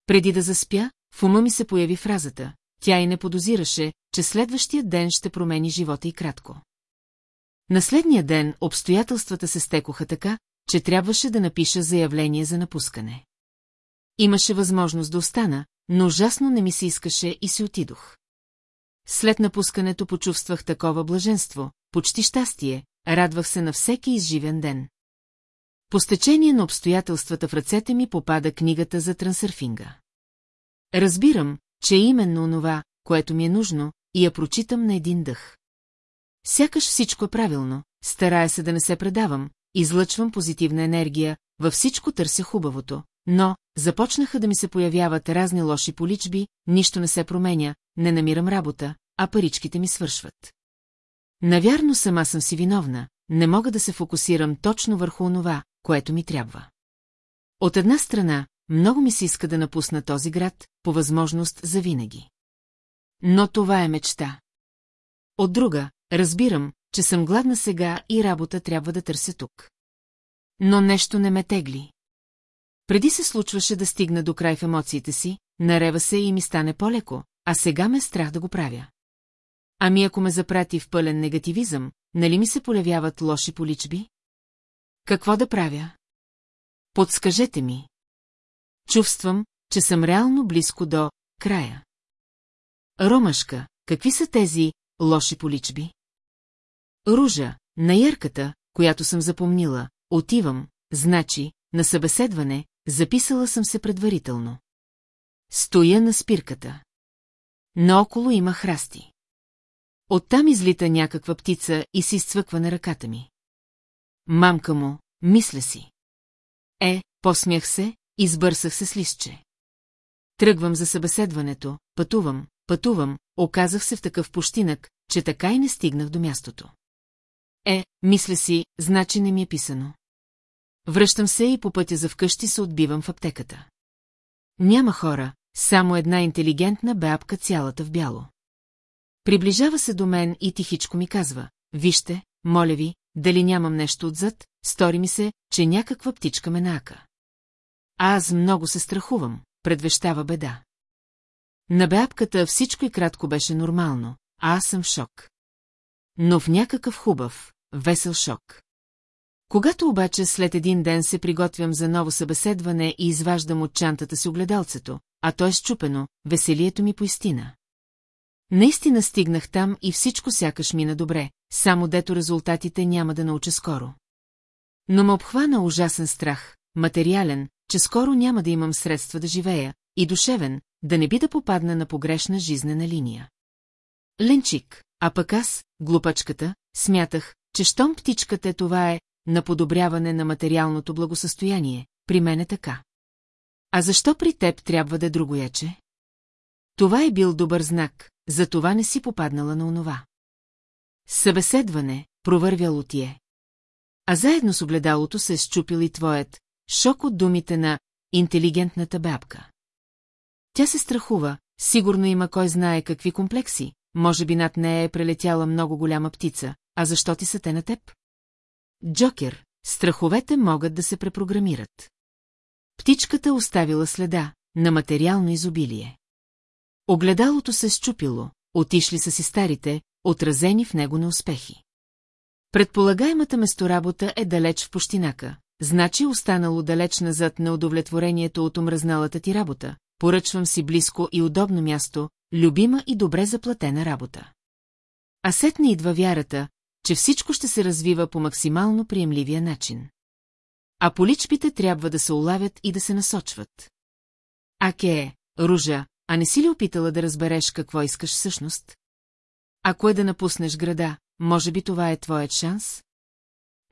S1: Преди да заспя, в ума ми се появи фразата тя и не подозираше, че следващия ден ще промени живота и кратко. На следния ден обстоятелствата се стекоха така, че трябваше да напиша заявление за напускане. Имаше възможност да остана, но ужасно не ми се искаше и си отидох. След напускането почувствах такова блаженство, почти щастие, радвах се на всеки изживен ден. По стечение на обстоятелствата в ръцете ми попада книгата за трансърфинга. Разбирам, че е именно онова, което ми е нужно, и я прочитам на един дъх. Сякаш всичко е правилно, старая се да не се предавам, излъчвам позитивна енергия, във всичко търся хубавото, но започнаха да ми се появяват разни лоши поличби, нищо не се променя, не намирам работа, а паричките ми свършват. Навярно сама съм си виновна, не мога да се фокусирам точно върху онова, което ми трябва. От една страна, много ми се иска да напусна този град, по възможност за винаги. Но това е мечта. От друга, разбирам, че съм гладна сега и работа трябва да търся тук. Но нещо не ме тегли. Преди се случваше да стигна до край в емоциите си, нарева се и ми стане по-леко, а сега ме е страх да го правя. Ами ако ме запрати в пълен негативизъм, нали ми се полявяват лоши поличби? Какво да правя? Подскажете ми. Чувствам, че съм реално близко до края. Ромашка, какви са тези лоши поличби? Ружа, на ярката, която съм запомнила, отивам, значи, на събеседване, записала съм се предварително. Стоя на спирката. Наоколо има храсти. Оттам излита някаква птица и си изцвъква на ръката ми. Мамка му, мисля си. Е, посмях се, Избърсах се с листче. Тръгвам за събеседването, пътувам, пътувам, оказах се в такъв пущинък, че така и не стигнах до мястото. Е, мисля си, значи не ми е писано. Връщам се и по пътя за вкъщи се отбивам в аптеката. Няма хора, само една интелигентна бабка цялата в бяло. Приближава се до мен и тихичко ми казва, вижте, моля ви, дали нямам нещо отзад, стори ми се, че някаква птичка ме На аз много се страхувам, предвещава беда. На бябката всичко и кратко беше нормално, а аз съм в шок. Но в някакъв хубав, весел шок. Когато обаче след един ден се приготвям за ново събеседване и изваждам от чантата си огледалцето, а то е счупено, веселието ми поистина. Наистина стигнах там и всичко сякаш мина добре, само дето резултатите няма да науча скоро. Но ме обхвана ужасен страх, материален, че скоро няма да имам средства да живея, и душевен, да не би да попадна на погрешна жизнена линия. Ленчик, а пък аз, глупачката, смятах, че щом птичката е това е на подобряване на материалното благосъстояние, при мен е така. А защо при теб трябва да е другояче? Това е бил добър знак, за това не си попаднала на онова. Събеседване, провървяло ти е. А заедно с огледалото се е счупил и твоят Шок от думите на интелигентната бабка. Тя се страхува, сигурно има кой знае какви комплекси, може би над нея е прелетяла много голяма птица, а защо ти са те на теб? Джокер, страховете могат да се препрограмират. Птичката оставила следа на материално изобилие. Огледалото се счупило, отишли са си старите, отразени в него неуспехи. Предполагаемата месторабота е далеч в пущинака, значи останало далеч назад на удовлетворението от омръзналата ти работа, поръчвам си близко и удобно място, любима и добре заплатена работа. А сет не идва вярата, че всичко ще се развива по максимално приемливия начин. А поличпите трябва да се улавят и да се насочват. Аке Ружа, а не си ли опитала да разбереш какво искаш всъщност? Ако е да напуснеш града, може би това е твоят шанс?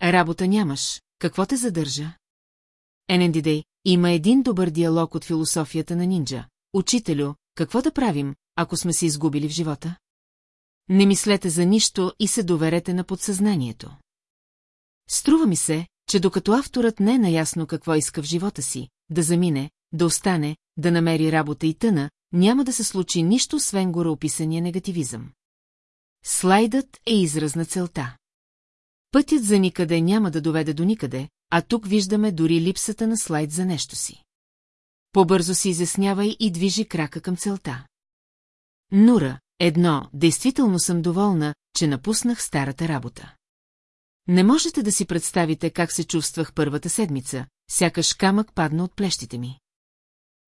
S1: Работа нямаш, какво те задържа? Енендидей, има един добър диалог от философията на нинджа. Учителю, какво да правим, ако сме се изгубили в живота? Не мислете за нищо и се доверете на подсъзнанието. Струва ми се, че докато авторът не е наясно какво иска в живота си, да замине, да остане, да намери работа и тъна, няма да се случи нищо, освен гороописания негативизъм. Слайдът е израз на целта. Пътят за никъде няма да доведе до никъде, а тук виждаме дори липсата на слайд за нещо си. Побързо си изяснявай и движи крака към целта. Нура, едно, действително съм доволна, че напуснах старата работа. Не можете да си представите как се чувствах първата седмица, сякаш камък падна от плещите ми.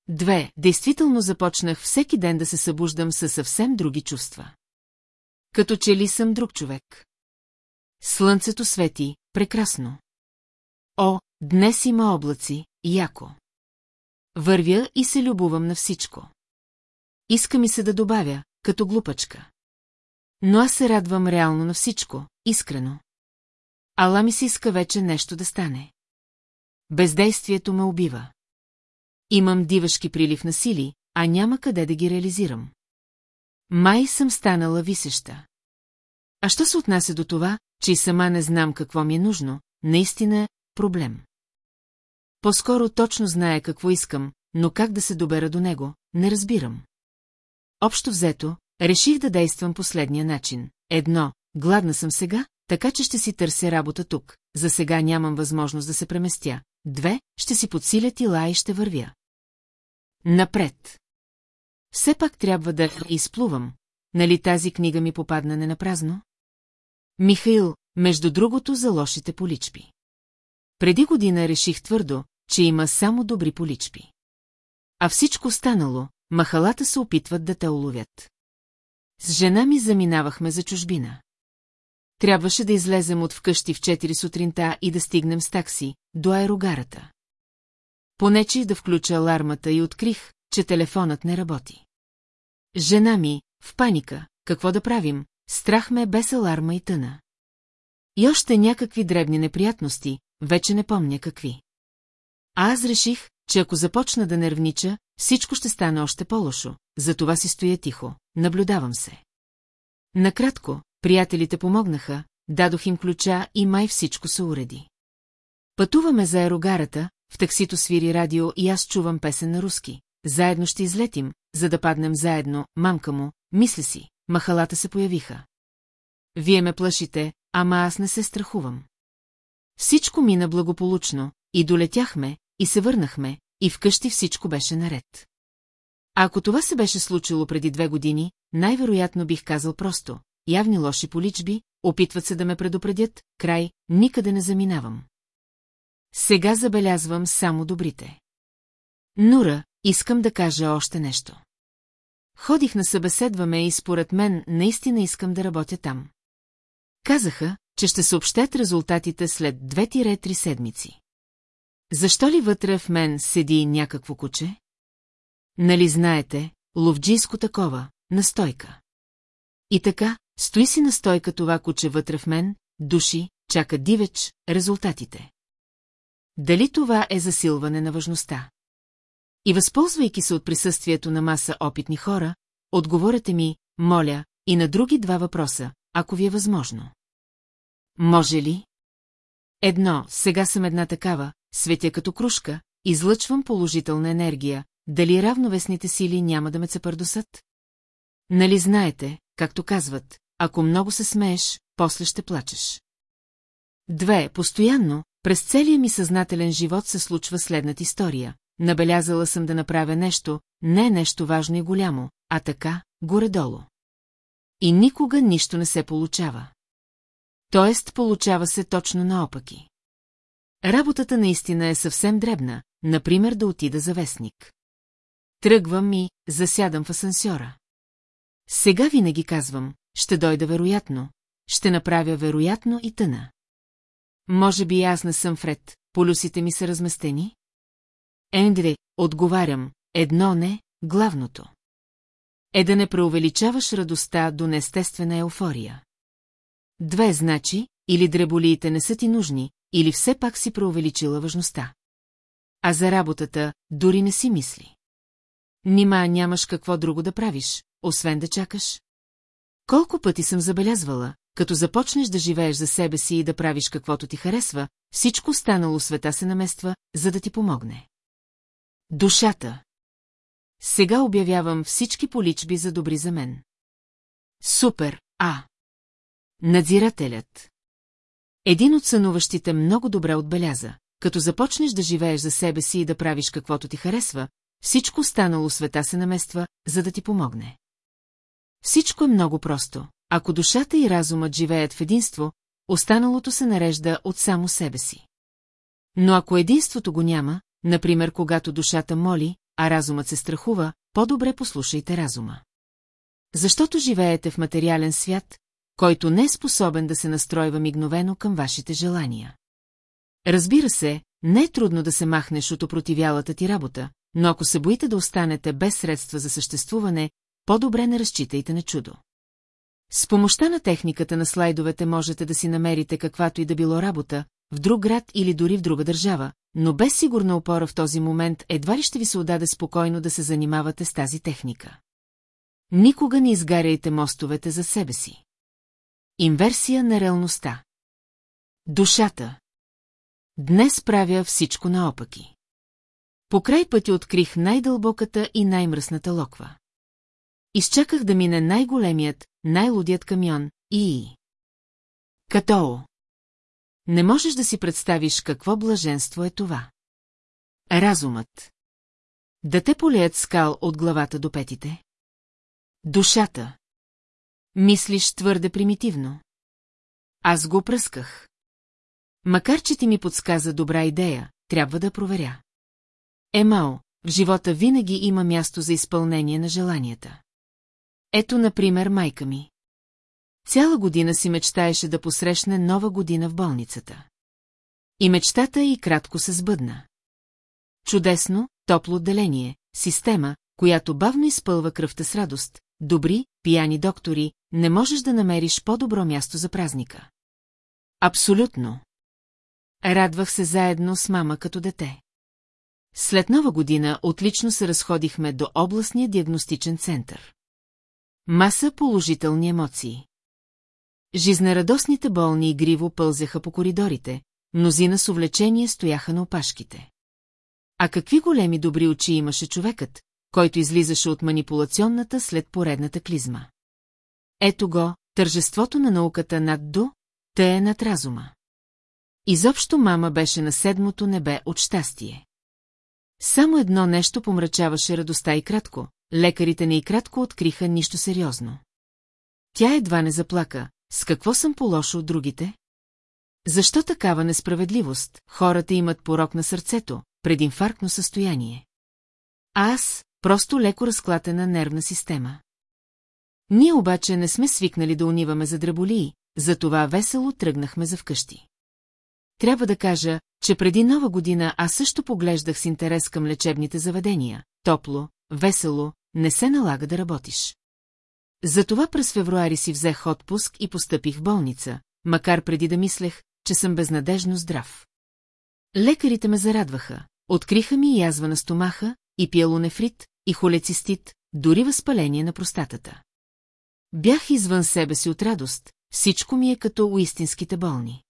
S1: Две, действително започнах всеки ден да се събуждам със съвсем други чувства. Като че ли съм друг човек. Слънцето свети, прекрасно. О, днес има облаци, яко. Вървя и се любовам на всичко. Иска ми се да добавя, като глупачка. Но аз се радвам реално на всичко, искрено. Ала ми се иска вече нещо да стане. Бездействието ме убива. Имам дивашки прилив на сили, а няма къде да ги реализирам. Май съм станала висеща. А що се отнася до това, че и сама не знам какво ми е нужно, наистина е проблем. По-скоро точно знае какво искам, но как да се добера до него, не разбирам. Общо взето, реших да действам последния начин. Едно, гладна съм сега, така че ще си търся работа тук. За сега нямам възможност да се преместя. Две, ще си подсиля тила и ще вървя. Напред. Все пак трябва да изплувам. Нали тази книга ми попадна не на празно? Михаил, между другото за лошите поличби. Преди година реших твърдо, че има само добри поличби. А всичко станало, махалата се опитват да те уловят. С жена ми заминавахме за чужбина. Трябваше да излезем от вкъщи в 4 сутринта и да стигнем с такси до аерогарата. Понечи да включа алармата и открих, че телефонът не работи. Жена ми, в паника, какво да правим, Страх ме без аларма и тъна. И още някакви дребни неприятности, вече не помня какви. А аз реших, че ако започна да нервнича, всичко ще стане още по-лошо, затова си стоя тихо, наблюдавам се. Накратко, приятелите помогнаха, дадох им ключа и май всичко се уреди. Пътуваме за аерогарата, в таксито свири радио и аз чувам песен на руски. Заедно ще излетим, за да паднем заедно, мамка му, мисля си, махалата се появиха. Вие ме плашите, ама аз не се страхувам. Всичко мина благополучно, и долетяхме, и се върнахме, и вкъщи всичко беше наред. А ако това се беше случило преди две години, най-вероятно бих казал просто, явни лоши поличби, опитват се да ме предупредят, край, никъде не заминавам. Сега забелязвам само добрите. Нура, искам да кажа още нещо. Ходих на събеседваме и според мен наистина искам да работя там. Казаха, че ще съобщат резултатите след 2-3 седмици. Защо ли вътре в мен седи някакво куче? Нали знаете, ловджийско такова, настойка. И така, стои си настойка това куче вътре в мен, души, чака дивеч, резултатите. Дали това е засилване на важността? И възползвайки се от присъствието на маса опитни хора, отговорете ми, моля, и на други два въпроса, ако ви е възможно. Може ли? Едно, сега съм една такава, светя като кружка, излъчвам положителна енергия, дали равновесните сили няма да ме цепърдосат? Нали знаете, както казват, ако много се смееш, после ще плачеш. Две, постоянно, през целия ми съзнателен живот се случва следната история набелязала съм да направя нещо, не нещо важно и голямо, а така, горе-долу. И никога нищо не се получава. Тоест, получава се точно наопаки. Работата наистина е съвсем дребна, например да отида за вестник. Тръгвам и засядам в асансьора. Сега винаги казвам, ще дойда вероятно, ще направя вероятно и тъна. Може би аз не съм вред, полюсите ми са разместени? Ендри, отговарям, едно не, главното. Е да не преувеличаваш радостта до неестествена еуфория. Две значи, или дреболиите не са ти нужни, или все пак си преувеличила важността. А за работата дори не си мисли. Нима нямаш какво друго да правиш, освен да чакаш. Колко пъти съм забелязвала, като започнеш да живееш за себе си и да правиш каквото ти харесва, всичко станало света се намества, за да ти помогне. Душата. Сега обявявам всички поличби за добри за мен. Супер, а. Надзирателят. Един от сънуващите много добре отбеляза. Като започнеш да живееш за себе си и да правиш каквото ти харесва, всичко станало света се намества, за да ти помогне. Всичко е много просто. Ако душата и разумът живеят в единство, останалото се нарежда от само себе си. Но ако единството го няма, Например, когато душата моли, а разумът се страхува, по-добре послушайте разума. Защото живеете в материален свят, който не е способен да се настройва мигновено към вашите желания. Разбира се, не е трудно да се махнеш от опротивялата ти работа, но ако се боите да останете без средства за съществуване, по-добре не разчитайте на чудо. С помощта на техниката на слайдовете можете да си намерите каквато и да било работа, в друг град или дори в друга държава, но без сигурна опора в този момент едва ли ще ви се отдаде спокойно да се занимавате с тази техника. Никога не изгаряйте мостовете за себе си. Инверсия на реалността. Душата. Днес правя всичко наопаки. По край пъти открих най-дълбоката и най-мръсната локва. Изчаках да мине най-големият, най-лудият камион и... Като. Не можеш да си представиш какво блаженство е това. Разумът. Да те полеят скал от главата до петите. Душата. Мислиш твърде примитивно. Аз го пръсках. Макар, че ти ми подсказа добра идея, трябва да проверя. Емао, в живота винаги има място за изпълнение на желанията. Ето, например, майка ми. Цяла година си мечтаеше да посрещне нова година в болницата. И мечтата и кратко се сбъдна. Чудесно, топло отделение, система, която бавно изпълва кръвта с радост, добри, пияни доктори, не можеш да намериш по-добро място за празника.
S2: Абсолютно.
S1: Радвах се заедно с мама като дете. След нова година отлично се разходихме до областния диагностичен център. Маса положителни емоции. Жизнерадостните болни и гриво пълзеха по коридорите, мнозина с увлечение стояха на опашките. А какви големи добри очи имаше човекът, който излизаше от манипулационната след поредната клизма. Ето го, тържеството на науката над до, те е над разума. Изобщо мама беше на седмото небе от щастие. Само едно нещо помрачаваше радостта и кратко, лекарите не и кратко откриха нищо сериозно. Тя едва не заплака, с какво съм по-лошо от другите? Защо такава несправедливост? Хората имат порок на сърцето, инфарктно състояние. А аз – просто леко разклатена нервна система. Ние обаче не сме свикнали да униваме за дреболии, затова весело тръгнахме за вкъщи. Трябва да кажа, че преди нова година аз също поглеждах с интерес към лечебните заведения. Топло, весело, не се налага да работиш. Затова през февруари си взех отпуск и постъпих в болница, макар преди да мислех, че съм безнадежно здрав. Лекарите ме зарадваха, откриха ми язва на стомаха, и пиелонефрит, и холецистит, дори възпаление на простатата. Бях извън себе си от радост, всичко ми е като у истинските болни.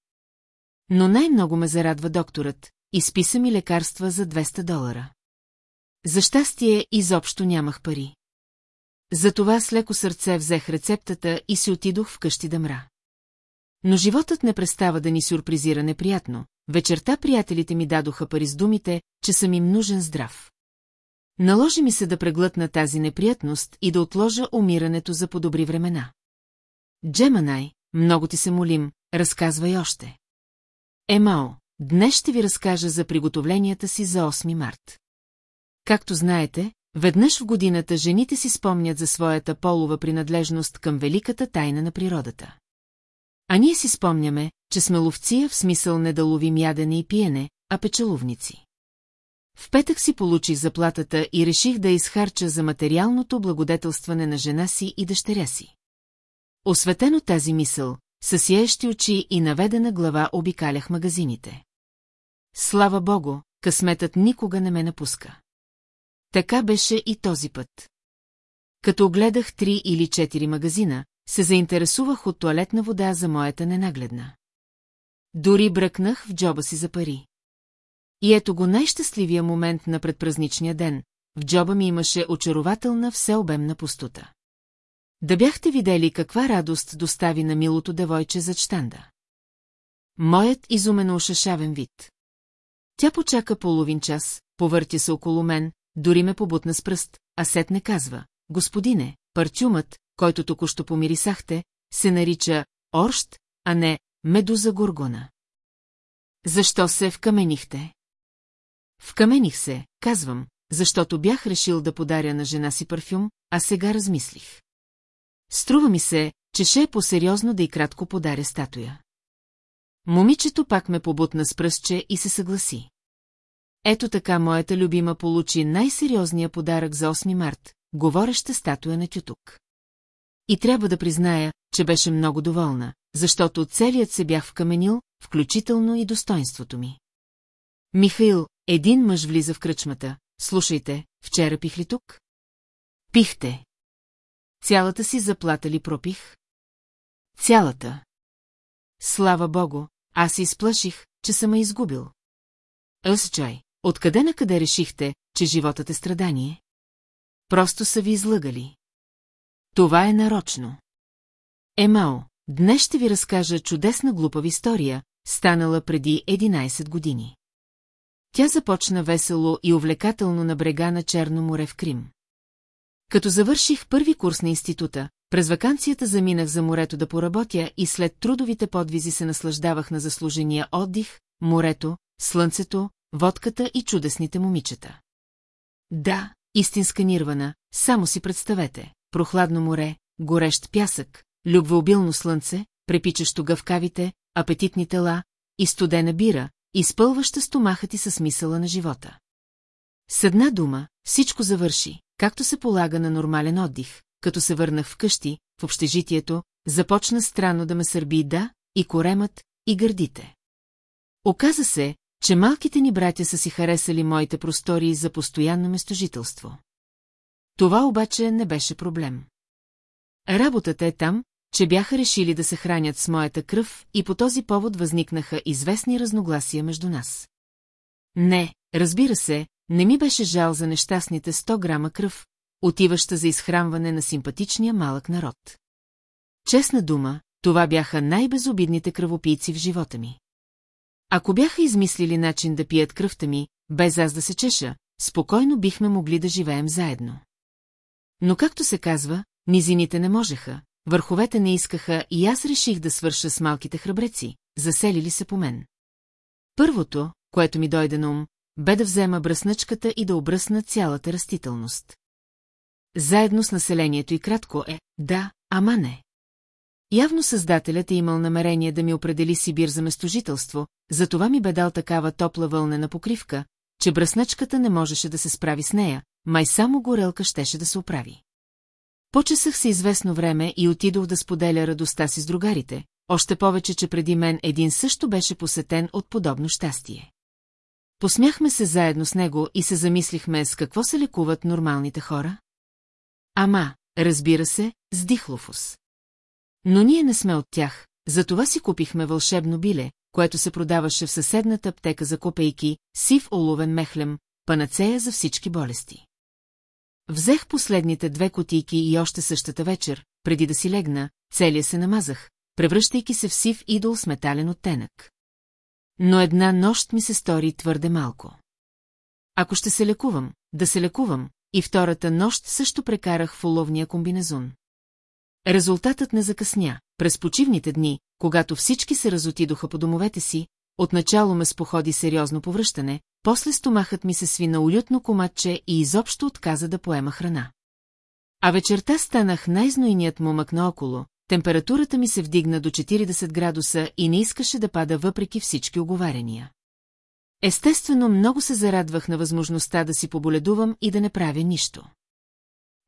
S1: Но най-много ме зарадва докторът, изписа ми лекарства за 200 долара. За щастие изобщо нямах пари. Затова с леко сърце взех рецептата и си отидох вкъщи да мра. Но животът не престава да ни сюрпризира неприятно. Вечерта приятелите ми дадоха пари с думите, че съм им нужен здрав. Наложи ми се да преглътна тази неприятност и да отложа умирането за подобри времена. Джеманай, много ти се молим, разказвай още. Емао, днес ще ви разкажа за приготовленията си за 8 март. Както знаете, Веднъж в годината жените си спомнят за своята полова принадлежност към великата тайна на природата. А ние си спомняме, че сме ловция в смисъл не да ловим ядене и пиене, а печеловници. В петък си получих заплатата и реших да изхарча за материалното благодетелстване на жена си и дъщеря си. Осветено тази мисъл, със сиещи очи и наведена глава обикалях магазините. Слава богу, късметът никога не ме напуска. Така беше и този път. Като огледах три или четири магазина, се заинтересувах от туалетна вода за моята ненагледна. Дори бръкнах в джоба си за пари. И ето го най-щастливия момент на предпразничния ден. В джоба ми имаше очарователна всеобемна пустота. Да бяхте видели каква радост достави на милото девойче за чтанда. Моят изумено ушашавен вид. Тя почака половин час, повъртя се около мен, дори ме побутна с пръст, а сет не казва, господине, парчумът, който току-що помирисахте, се нарича Орщ, а не Медуза Горгона. Защо се вкаменихте? Вкамених се, казвам, защото бях решил да подаря на жена си парфюм, а сега размислих. Струва ми се, че ще е по-сериозно да и кратко подаря статуя. Момичето пак ме побутна с пръстче и се съгласи. Ето така моята любима получи най-сериозния подарък за 8 март – говореща статуя на тютук. И трябва да призная, че беше много доволна, защото целият се бях вкаменил, включително и достоинството ми. Михаил, един мъж влиза в кръчмата. Слушайте, вчера пих ли тук? Пихте. Цялата си заплата ли пропих? Цялата. Слава богу, аз се изплаших, че съм я изгубил. Аз чай. Откъде на къде решихте, че животът е страдание? Просто са ви излъгали. Това е нарочно. Емао, днес ще ви разкажа чудесна глупава история, станала преди 11 години. Тя започна весело и увлекателно на брега на Черно море в Крим. Като завърших първи курс на института, през вакансията заминах за морето да поработя и след трудовите подвизи се наслаждавах на заслужения отдих, морето, слънцето, водката и чудесните момичета. Да, истинска нирвана, само си представете, прохладно море, горещ пясък, любвеобилно слънце, препичащо гъвкавите, апетитни тела и студена бира, изпълваща стомаха ти със смисъла на живота. С една дума, всичко завърши, както се полага на нормален отдих, като се върнах вкъщи, в общежитието, започна странно да ме сърби да, и коремът, и гърдите. Оказа се, че малките ни братя са си харесали моите простори за постоянно местожителство. Това обаче не беше проблем. Работата е там, че бяха решили да се хранят с моята кръв и по този повод възникнаха известни разногласия между нас. Не, разбира се, не ми беше жал за нещастните 100 грама кръв, отиваща за изхранване на симпатичния малък народ. Честна дума, това бяха най-безобидните кръвопийци в живота ми. Ако бяха измислили начин да пият кръвта ми, без аз да се чеша, спокойно бихме могли да живеем заедно. Но както се казва, низините не можеха, върховете не искаха и аз реших да свърша с малките храбреци, заселили се по мен. Първото, което ми дойде на ум, бе да взема бръсначката и да обръсна цялата растителност. Заедно с населението и кратко е, да, ама не. Явно създателят е имал намерение да ми определи Сибир за местожителство, затова ми бе дал такава топла вълнена покривка, че бръсначката не можеше да се справи с нея, май само горелка щеше да се оправи. Почесах се известно време и отидох да споделя радостта си с другарите, още повече, че преди мен един също беше посетен от подобно щастие. Посмяхме се заедно с него и се замислихме с какво се лекуват нормалните хора. Ама, разбира се, с дихлофус. Но ние не сме от тях, затова си купихме вълшебно биле, което се продаваше в съседната аптека за копейки, сив оловен мехлем, панацея за всички болести. Взех последните две котийки и още същата вечер, преди да си легна, целия се намазах, превръщайки се в сив идол с метален оттенък. Но една нощ ми се стори твърде малко. Ако ще се лекувам, да се лекувам, и втората нощ също прекарах в уловния комбинезон. Резултатът не закъсня. През почивните дни, когато всички се разотидоха по домовете си, отначало ме споходи сериозно повръщане, после стомахът ми се сви на улютно коматче и изобщо отказа да поема храна. А вечерта станах най-знойният момък наоколо, температурата ми се вдигна до 40 градуса и не искаше да пада въпреки всички оговарения. Естествено, много се зарадвах на възможността да си поболедувам и да не правя нищо.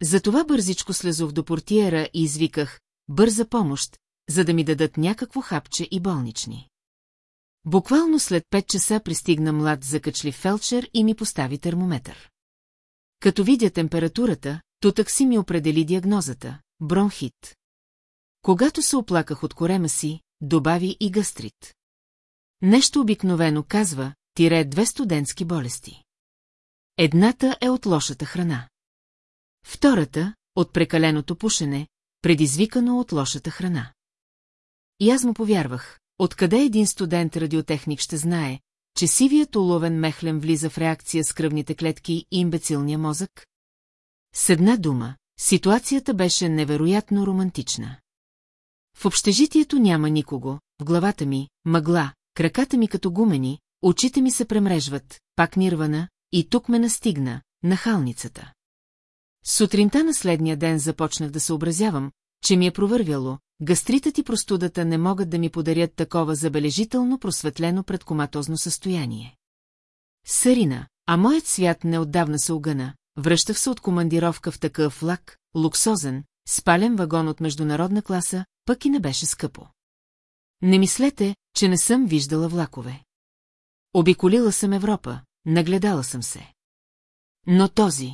S1: Затова бързичко слезов до портиера и извиках «Бърза помощ», за да ми дадат някакво хапче и болнични. Буквално след 5 часа пристигна млад закачлив фелчер и ми постави термометър. Като видя температурата, то такси ми определи диагнозата – бронхит. Когато се оплаках от корема си, добави и гастрит. Нещо обикновено казва, тире две студентски болести. Едната е от лошата храна. Втората – от прекаленото пушене, предизвикано от лошата храна. И аз му повярвах, откъде един студент радиотехник ще знае, че сивият уловен мехлем влиза в реакция с кръвните клетки и имбецилния мозък? С една дума, ситуацията беше невероятно романтична. В общежитието няма никого, в главата ми, мъгла, краката ми като гумени, очите ми се премрежват, пак нирвана, и тук ме настигна, нахалницата. Сутринта на следния ден започнах да съобразявам, че ми е провървяло, гастритът и простудата не могат да ми подарят такова забележително просветлено предкоматозно състояние. Сарина, а моят свят неотдавна се огъна, връщах се от командировка в такъв лак, луксозен, спален вагон от международна класа, пък и не беше скъпо. Не мислете, че не съм виждала влакове. Обиколила съм Европа, нагледала съм се. Но този...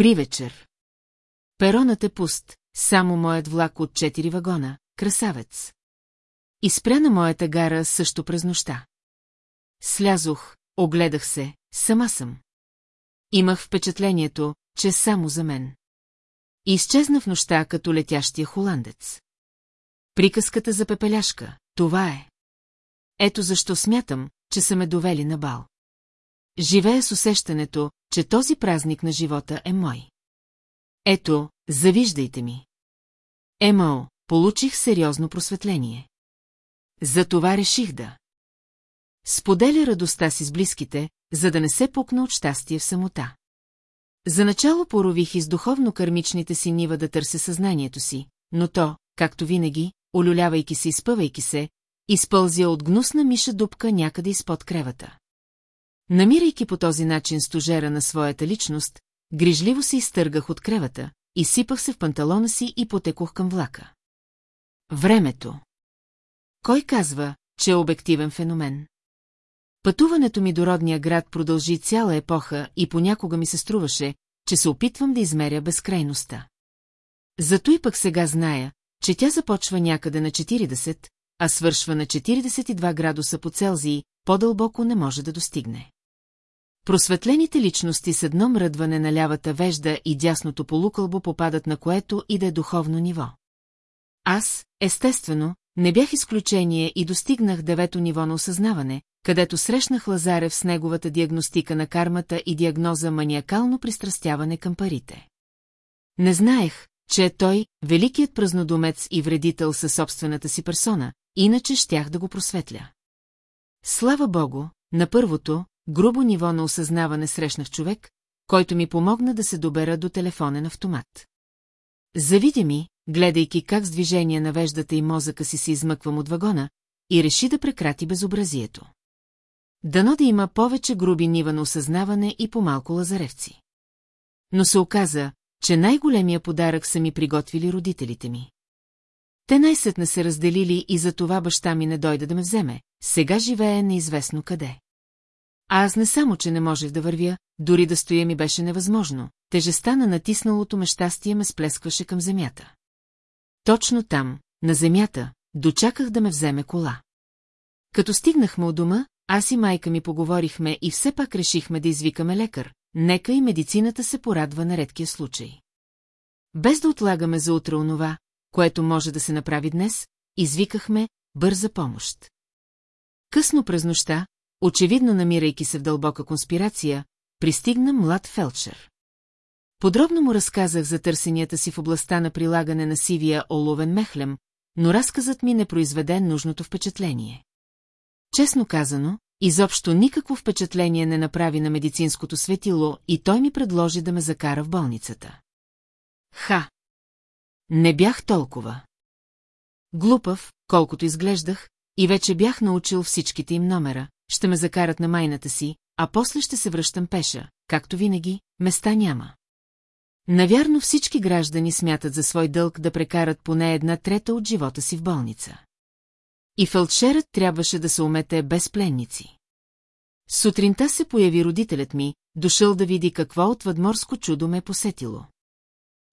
S1: При вечер. Перонът е пуст, само моят влак от четири вагона, красавец. И спря на моята гара също през нощта. Слязох, огледах се, сама съм. Имах впечатлението, че само за мен. Изчезна в нощта като летящия холандец. Приказката за пепеляшка, това е. Ето защо смятам, че са ме довели на бал. Живея с усещането, че този празник на живота е мой. Ето, завиждайте ми. Емо, получих сериозно просветление. За това реших да. Споделя радостта си с близките, за да не се пукна от щастие в самота. Заначало порових из духовно-кармичните си нива да търся съзнанието си, но то, както винаги, олюлявайки се и спъвайки се, изпълзя от гнусна миша дупка някъде изпод кревата. Намирайки по този начин стожера на своята личност, грижливо се изтъргах от кревата, изсипах се в панталона си и потекох към влака. Времето. Кой казва, че е обективен феномен? Пътуването ми до родния град продължи цяла епоха и понякога ми се струваше, че се опитвам да измеря безкрайността. Зато и пък сега зная, че тя започва някъде на 40, а свършва на 42 градуса по Целзии, по-дълбоко не може да достигне. Просветлените личности с едно мръдване на лявата вежда и дясното полукълбо попадат на което и да е духовно ниво. Аз, естествено, не бях изключение и достигнах девето ниво на осъзнаване, където срещнах Лазарев с неговата диагностика на кармата и диагноза маниакално пристрастяване към парите. Не знаех, че е той, великият празнодумец и вредител със собствената си персона, иначе щях да го просветля. Слава богу, на първото, грубо ниво на осъзнаване срещнах човек, който ми помогна да се добера до телефонен автомат. Завидя ми, гледайки как с движение на веждата и мозъка си се измъквам от вагона, и реши да прекрати безобразието. Дано да има повече груби нива на осъзнаване и по-малко лазаревци. Но се оказа, че най-големия подарък са ми приготвили родителите ми. Те най-сетне се разделили и за това баща ми не дойде да ме вземе, сега живее неизвестно къде. А аз не само, че не можех да вървя, дори да стоя ми беше невъзможно, тежестта на натисналото ме щастие ме сплескваше към земята. Точно там, на земята, дочаках да ме вземе кола. Като стигнахме от дома, аз и майка ми поговорихме и все пак решихме да извикаме лекар, нека и медицината се порадва на редкия случай. Без да отлагаме за утре онова, което може да се направи днес, извикахме бърза помощ. Късно през нощта, очевидно намирайки се в дълбока конспирация, пристигна млад фелчер. Подробно му разказах за търсенията си в областта на прилагане на сивия оловен мехлем, но разказът ми не произведе нужното впечатление. Честно казано, изобщо никакво впечатление не направи на медицинското светило и той ми предложи да ме закара в болницата. Ха! Не бях толкова. Глупав, колкото изглеждах, и вече бях научил всичките им номера, ще ме закарат на майната си, а после ще се връщам пеша, както винаги, места няма. Навярно всички граждани смятат за свой дълг да прекарат поне една трета от живота си в болница. И фелдшерът трябваше да се умете без пленници. Сутринта се появи родителят ми, дошъл да види какво от въдморско чудо ме посетило.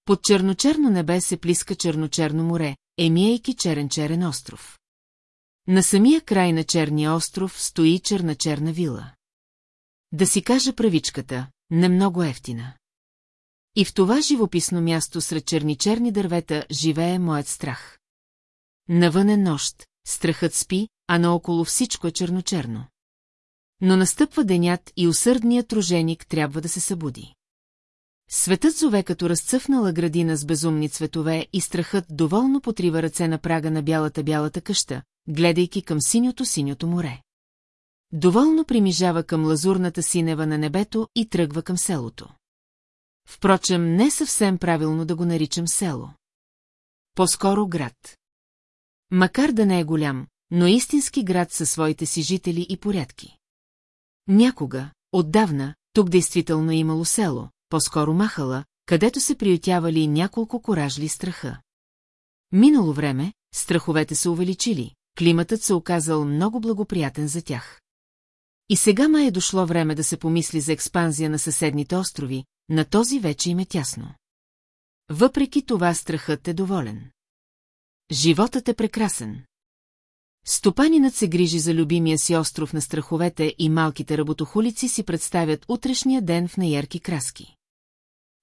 S1: Под черночерно небе се плиска черночерно море, емияйки черен-черен остров. На самия край на Черния остров стои черна-черна вила. Да си кажа правичката, не много ефтина. И в това живописно място сред черни-черни дървета живее моят страх. Навън е нощ, страхът спи, а наоколо всичко е черно-черно. Но настъпва денят и усърдният труженик трябва да се събуди. Светът зове като разцъфнала градина с безумни цветове и страхът доволно потрива ръце на прага на бялата-бялата къща, гледайки към синьото-синьото море. Доволно примижава към лазурната синева на небето и тръгва към селото. Впрочем, не съвсем правилно да го наричам село. По-скоро град. Макар да не е голям, но истински град със своите си жители и порядки. Някога, отдавна, тук действително е имало село, по-скоро махала, където се приютявали няколко коражли страха. Минало време, страховете се увеличили, климатът се оказал много благоприятен за тях. И сега ма е дошло време да се помисли за експанзия на съседните острови, на този вече им е тясно. Въпреки това страхът е доволен. Животът е прекрасен. Стопанинът се грижи за любимия си остров на страховете и малките работохулици си представят утрешния ден в неярки краски.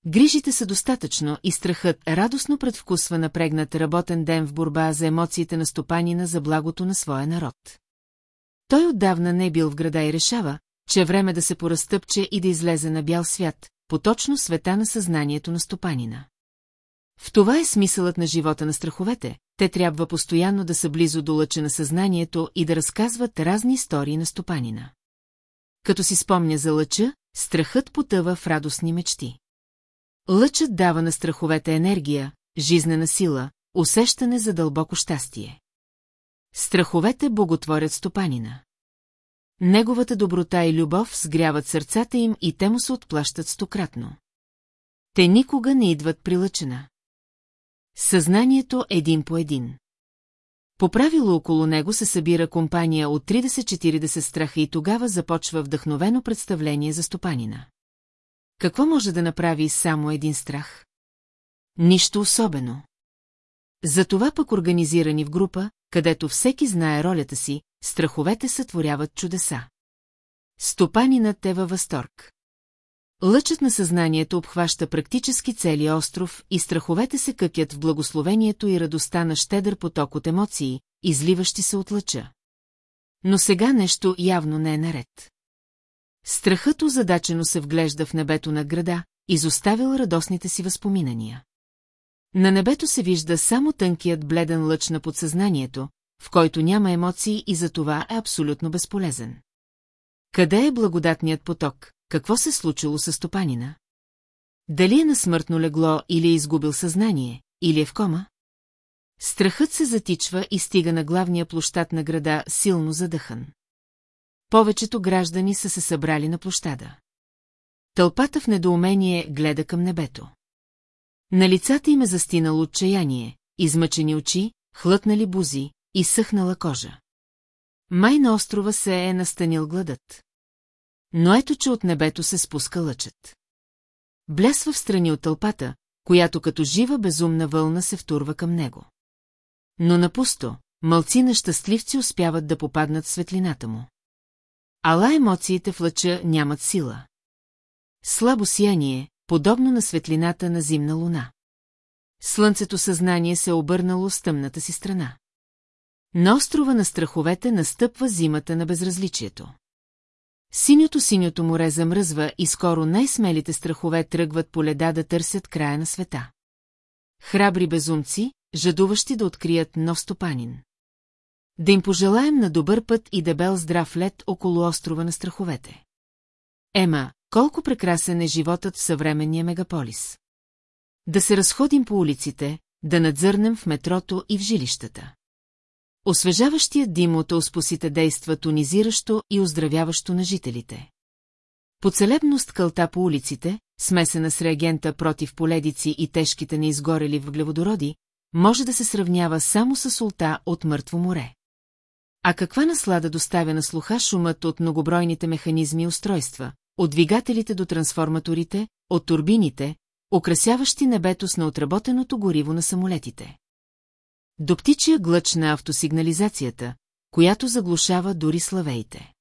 S1: Грижите са достатъчно и страхът радостно предвкусва напрегнат работен ден в борба за емоциите на стопанина за благото на своя народ. Той отдавна не е бил в града и решава, че е време да се поразтъпче и да излезе на бял свят, поточно света на съзнанието на стопанина. В това е смисълът на живота на страховете, те трябва постоянно да са близо до лъча на съзнанието и да разказват разни истории на стопанина. Като си спомня за лъча, страхът потъва в радостни мечти. Лъчът дава на страховете енергия, жизнена сила, усещане за дълбоко щастие. Страховете боготворят стопанина. Неговата доброта и любов сгряват сърцата им и те му се отплащат стократно. Те никога не идват при лъчена. Съзнанието един по един. По правило около него се събира компания от 30-40 страха и тогава започва вдъхновено представление за стопанина. Какво може да направи само един страх? Нищо особено. Затова пък организирани в група, където всеки знае ролята си, страховете сътворяват чудеса. Стопанинът е във възторг. Лъчът на съзнанието обхваща практически целия остров и страховете се къкят в благословението и радостта на щедър поток от емоции, изливащи се от лъча. Но сега нещо явно не е наред. Страхът озадачено се вглежда в небето на града, изоставил радостните си възпоминания. На небето се вижда само тънкият бледен лъч на подсъзнанието, в който няма емоции и затова е абсолютно безполезен. Къде е благодатният поток? Какво се случило с стопанина? Дали е на смъртно легло или е изгубил съзнание, или е в кома? Страхът се затичва и стига на главния площад на града силно задъхан. Повечето граждани са се събрали на площада. Тълпата в недоумение гледа към небето. На лицата им е застинало отчаяние, измъчени очи, хлътнали бузи, и съхнала кожа. Май на острова се е настанил гладът. Но ето, че от небето се спуска лъчът. Блясва в страни от тълпата, която като жива безумна вълна се втурва към него. Но напусто, мълци на щастливци успяват да попаднат светлината му. Ала емоциите в лъча нямат сила. Слабо сияние, подобно на светлината на зимна луна. Слънцето съзнание се е обърнало с тъмната си страна. На острова на страховете настъпва зимата на безразличието. Синьото-синьото море замръзва и скоро най-смелите страхове тръгват по леда да търсят края на света. Храбри безумци, жадуващи да открият нов стопанин. Да им пожелаем на добър път и дебел здрав лед около острова на страховете. Ема, колко прекрасен е животът в съвременния мегаполис. Да се разходим по улиците, да надзърнем в метрото и в жилищата. Освежаващият дим от успосите действа тонизиращо и оздравяващо на жителите. Поцелебност кълта по улиците, смесена с реагента против поледици и тежките неизгорели въглеводороди, може да се сравнява само с солта от мъртво море. А каква наслада доставя на слуха шумът от многобройните механизми и устройства, от двигателите до трансформаторите, от турбините, украсяващи небето с отработеното гориво на самолетите. До птичия глъч на автосигнализацията, която заглушава дори славеите.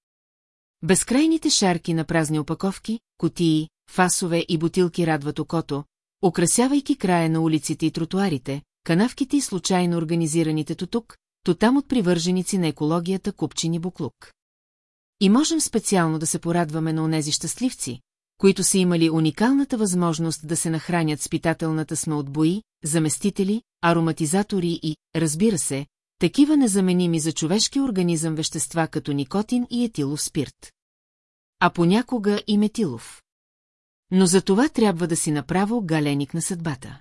S1: Безкрайните шарки на празни опаковки, котии, фасове и бутилки радват окото, украсявайки края на улиците и тротуарите, канавките и случайно организираните тук, то там от привърженици на екологията купчини буклук. И можем специално да се порадваме на онези щастливци, които са имали уникалната възможност да се нахранят с питателната сме от бои, заместители, ароматизатори и, разбира се, такива незаменими за човешки организъм вещества като никотин и етилов спирт. А понякога и метилов. Но за това трябва да си направо галеник на съдбата.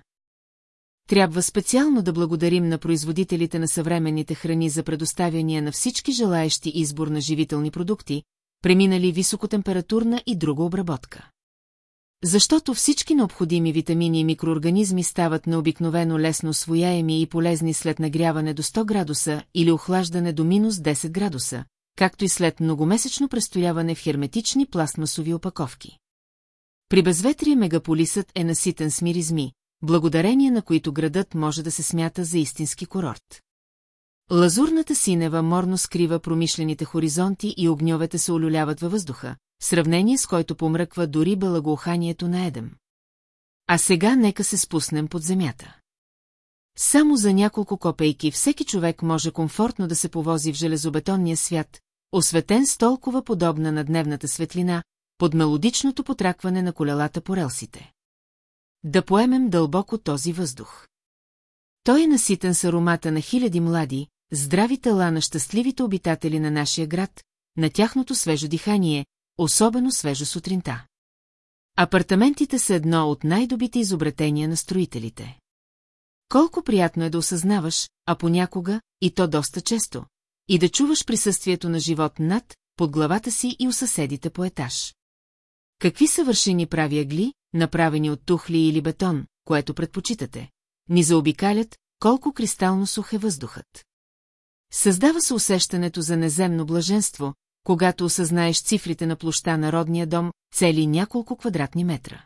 S1: Трябва специално да благодарим на производителите на съвременните храни за предоставяния на всички желаещи избор на живителни продукти, преминали високотемпературна и друга обработка. Защото всички необходими витамини и микроорганизми стават необикновено лесно освояеми и полезни след нагряване до 100 градуса или охлаждане до минус 10 градуса, както и след многомесечно престояване в херметични пластмасови опаковки. При безветрие мегаполисът е наситен с миризми, благодарение на които градът може да се смята за истински курорт. Лазурната синева морно скрива промишлените хоризонти и огньовете се олюляват във въздуха, в сравнение с който помръква дори балагоуханието на Едем. А сега нека се спуснем под земята. Само за няколко копейки всеки човек може комфортно да се повози в железобетонния свят, осветен с толкова подобна на дневната светлина, под мелодичното потракване на колелата по релсите. Да поемем дълбоко този въздух. Той е наситен с аромата на хиляди млади, здрави тела на щастливите обитатели на нашия град, на тяхното свежо дихание, особено свежо сутринта. Апартаментите са едно от най-добите изобретения на строителите. Колко приятно е да осъзнаваш, а понякога, и то доста често, и да чуваш присъствието на живот над, под главата си и у съседите по етаж. Какви съвършени прави агли, направени от тухли или бетон, което предпочитате, ни заобикалят, колко кристално сух е въздухът. Създава се усещането за неземно блаженство, когато осъзнаеш цифрите на площа на родния дом, цели няколко квадратни метра.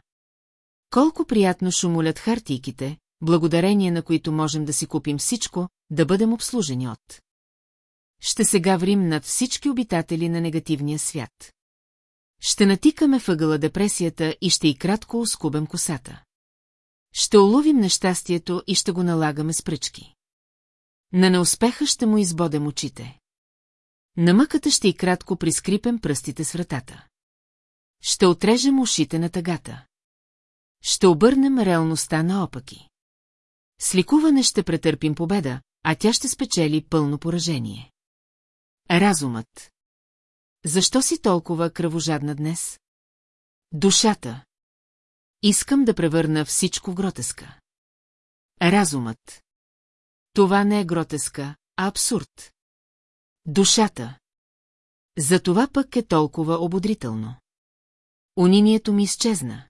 S1: Колко приятно шумолят хартийките, благодарение на които можем да си купим всичко, да бъдем обслужени от. Ще се гаврим над всички обитатели на негативния свят. Ще натикаме въгъла депресията и ще и кратко оскубем косата. Ще уловим нещастието и ще го налагаме с пръчки. На неуспеха ще му избодем очите. На мъката ще и кратко прискрипем пръстите с вратата. Ще отрежем ушите на тъгата. Ще обърнем реалността наопаки. С ликуване ще претърпим победа, а тя ще спечели пълно поражение. Разумът защо си толкова кръвожадна днес? Душата. Искам да превърна всичко в гротеска. Разумът. Това не е гротеска, а абсурд. Душата. За това пък е толкова ободрително. Унинието ми изчезна.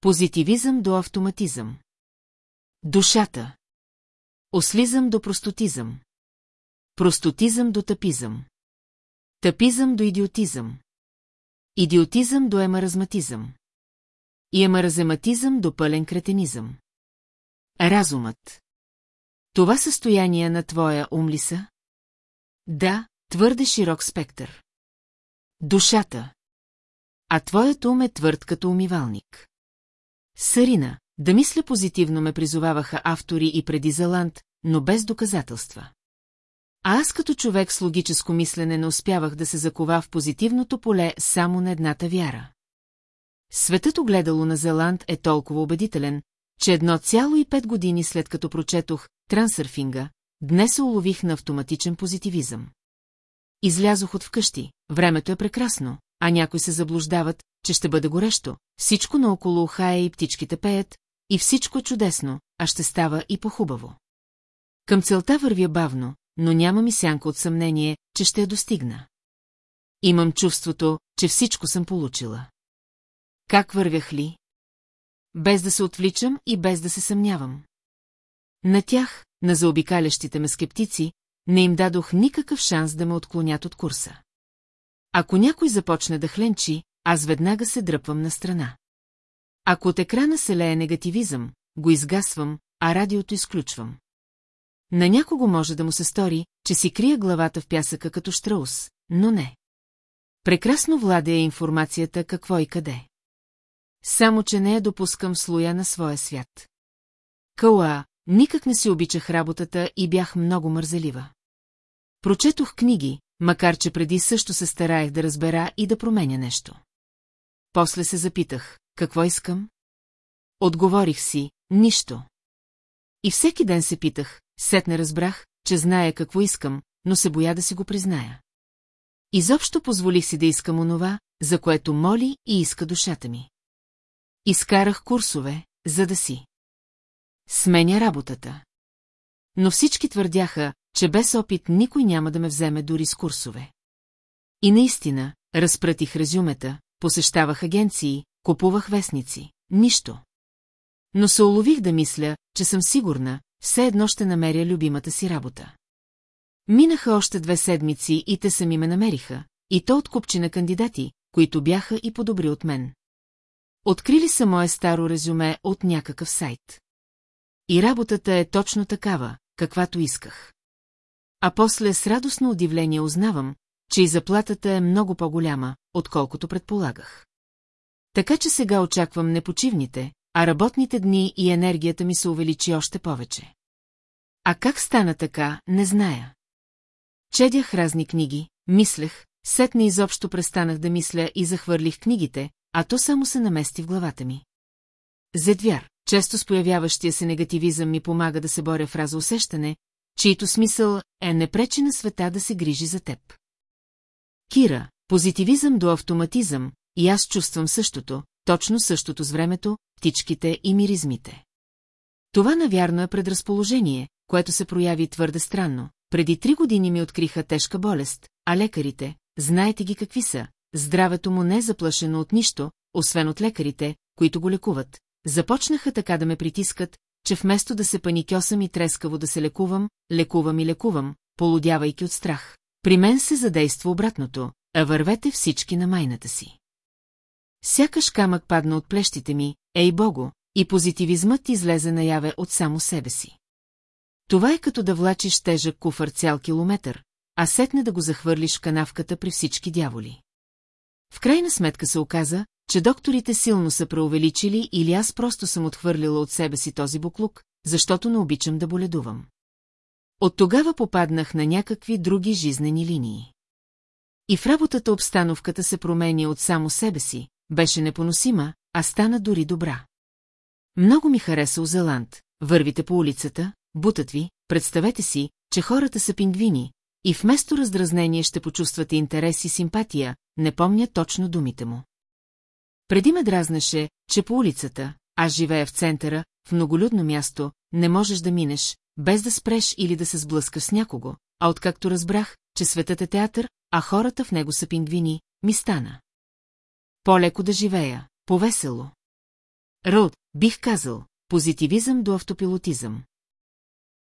S1: Позитивизъм до автоматизъм. Душата. Ослизам до простотизъм. Простотизъм до тъпизъм. Тъпизъм до идиотизъм. Идиотизъм до емаразматизъм. И емаразематизъм до пълен кретенизъм. Разумът. Това състояние на твоя ум ли са? Да, твърде широк спектър. Душата. А твоят ум е твърд като умивалник. Сарина, да мисля позитивно ме призоваваха автори и преди Заланд, но без доказателства. А аз като човек с логическо мислене не успявах да се закова в позитивното поле само на едната вяра. Светът огледало на Зеланд е толкова убедителен, че едно цяло и пет години след като прочетох трансърфинга, днес се улових на автоматичен позитивизъм. Излязох от вкъщи, времето е прекрасно, а някои се заблуждават, че ще бъде горещо, всичко наоколо ухая и птичките пеят, и всичко е чудесно, а ще става и по-хубаво. Към целта вървя бавно, но нямам и сянка от съмнение, че ще я достигна. Имам чувството, че всичко съм получила. Как вървях ли? Без да се отвличам и без да се съмнявам. На тях, на заобикалящите ме скептици, не им дадох никакъв шанс да ме отклонят от курса. Ако някой започне да хленчи, аз веднага се дръпвам на страна. Ако от екрана се лее негативизъм, го изгасвам, а радиото изключвам. На някого може да му се стори, че си крие главата в пясъка като штраус, но не. Прекрасно владея информацията какво и къде. Само, че не я допускам слоя на своя свят. Кауа, никак не си обичах работата и бях много мързелива. Прочетох книги, макар че преди също се стараех да разбера и да променя нещо. После се запитах, какво искам? Отговорих си, нищо. И всеки ден се питах, Сетне разбрах, че знае какво искам, но се боя да си го призная. Изобщо позволих си да искам онова, за което моли и иска душата ми. Изкарах курсове, за да си. Сменя работата. Но всички твърдяха, че без опит никой няма да ме вземе дори с курсове. И наистина, разпратих резюмета, посещавах агенции, купувах вестници, нищо. Но се улових да мисля, че съм сигурна, все едно ще намеря любимата си работа. Минаха още две седмици и те сами ме намериха, и то от купчина кандидати, които бяха и по-добри от мен. Открили са мое старо резюме от някакъв сайт. И работата е точно такава, каквато исках. А после с радостно удивление узнавам, че и заплатата е много по-голяма, отколкото предполагах. Така че сега очаквам непочивните, а работните дни и енергията ми се увеличи още повече. А как стана така, не зная. Чедях разни книги, мислех, сетне изобщо престанах да мисля и захвърлих книгите, а то само се намести в главата ми. Зедвяр, често с появяващия се негативизъм ми помага да се боря в разусещане, чието смисъл е не пречи на света да се грижи за теб. Кира, позитивизъм до автоматизъм, и аз чувствам същото, точно същото с времето, птичките и миризмите. Това навярно е предразположение, което се прояви твърде странно. Преди три години ми откриха тежка болест, а лекарите, знаете ги какви са, здравето му не е заплашено от нищо, освен от лекарите, които го лекуват. Започнаха така да ме притискат, че вместо да се паникьосам и трескаво да се лекувам, лекувам и лекувам, полудявайки от страх. При мен се задейства обратното, а вървете всички на майната си. Сякаш камък падна от плещите ми, ей богу, и позитивизмът излезе наяве от само себе си. Това е като да влачиш тежък куфър цял километър, а сетне да го захвърлиш в канавката при всички дяволи. В крайна сметка се оказа, че докторите силно са преувеличили или аз просто съм отхвърлила от себе си този буклук, защото не обичам да боледувам. От тогава попаднах на някакви други жизнени линии. И в работата обстановката се променя от само себе си, беше непоносима, а стана дори добра. Много ми хареса Озеланд, вървите по улицата, бутат ви, представете си, че хората са пингвини, и вместо раздразнение ще почувствате интерес и симпатия, не помня точно думите му. Преди ме дразнаше, че по улицата, аз живея в центъра, в многолюдно място, не можеш да минеш, без да спреш или да се сблъска с някого, а откакто разбрах, че светът е театър, а хората в него са пингвини, ми стана. По-леко да живея, повесело. Род, бих казал, позитивизъм до автопилотизъм.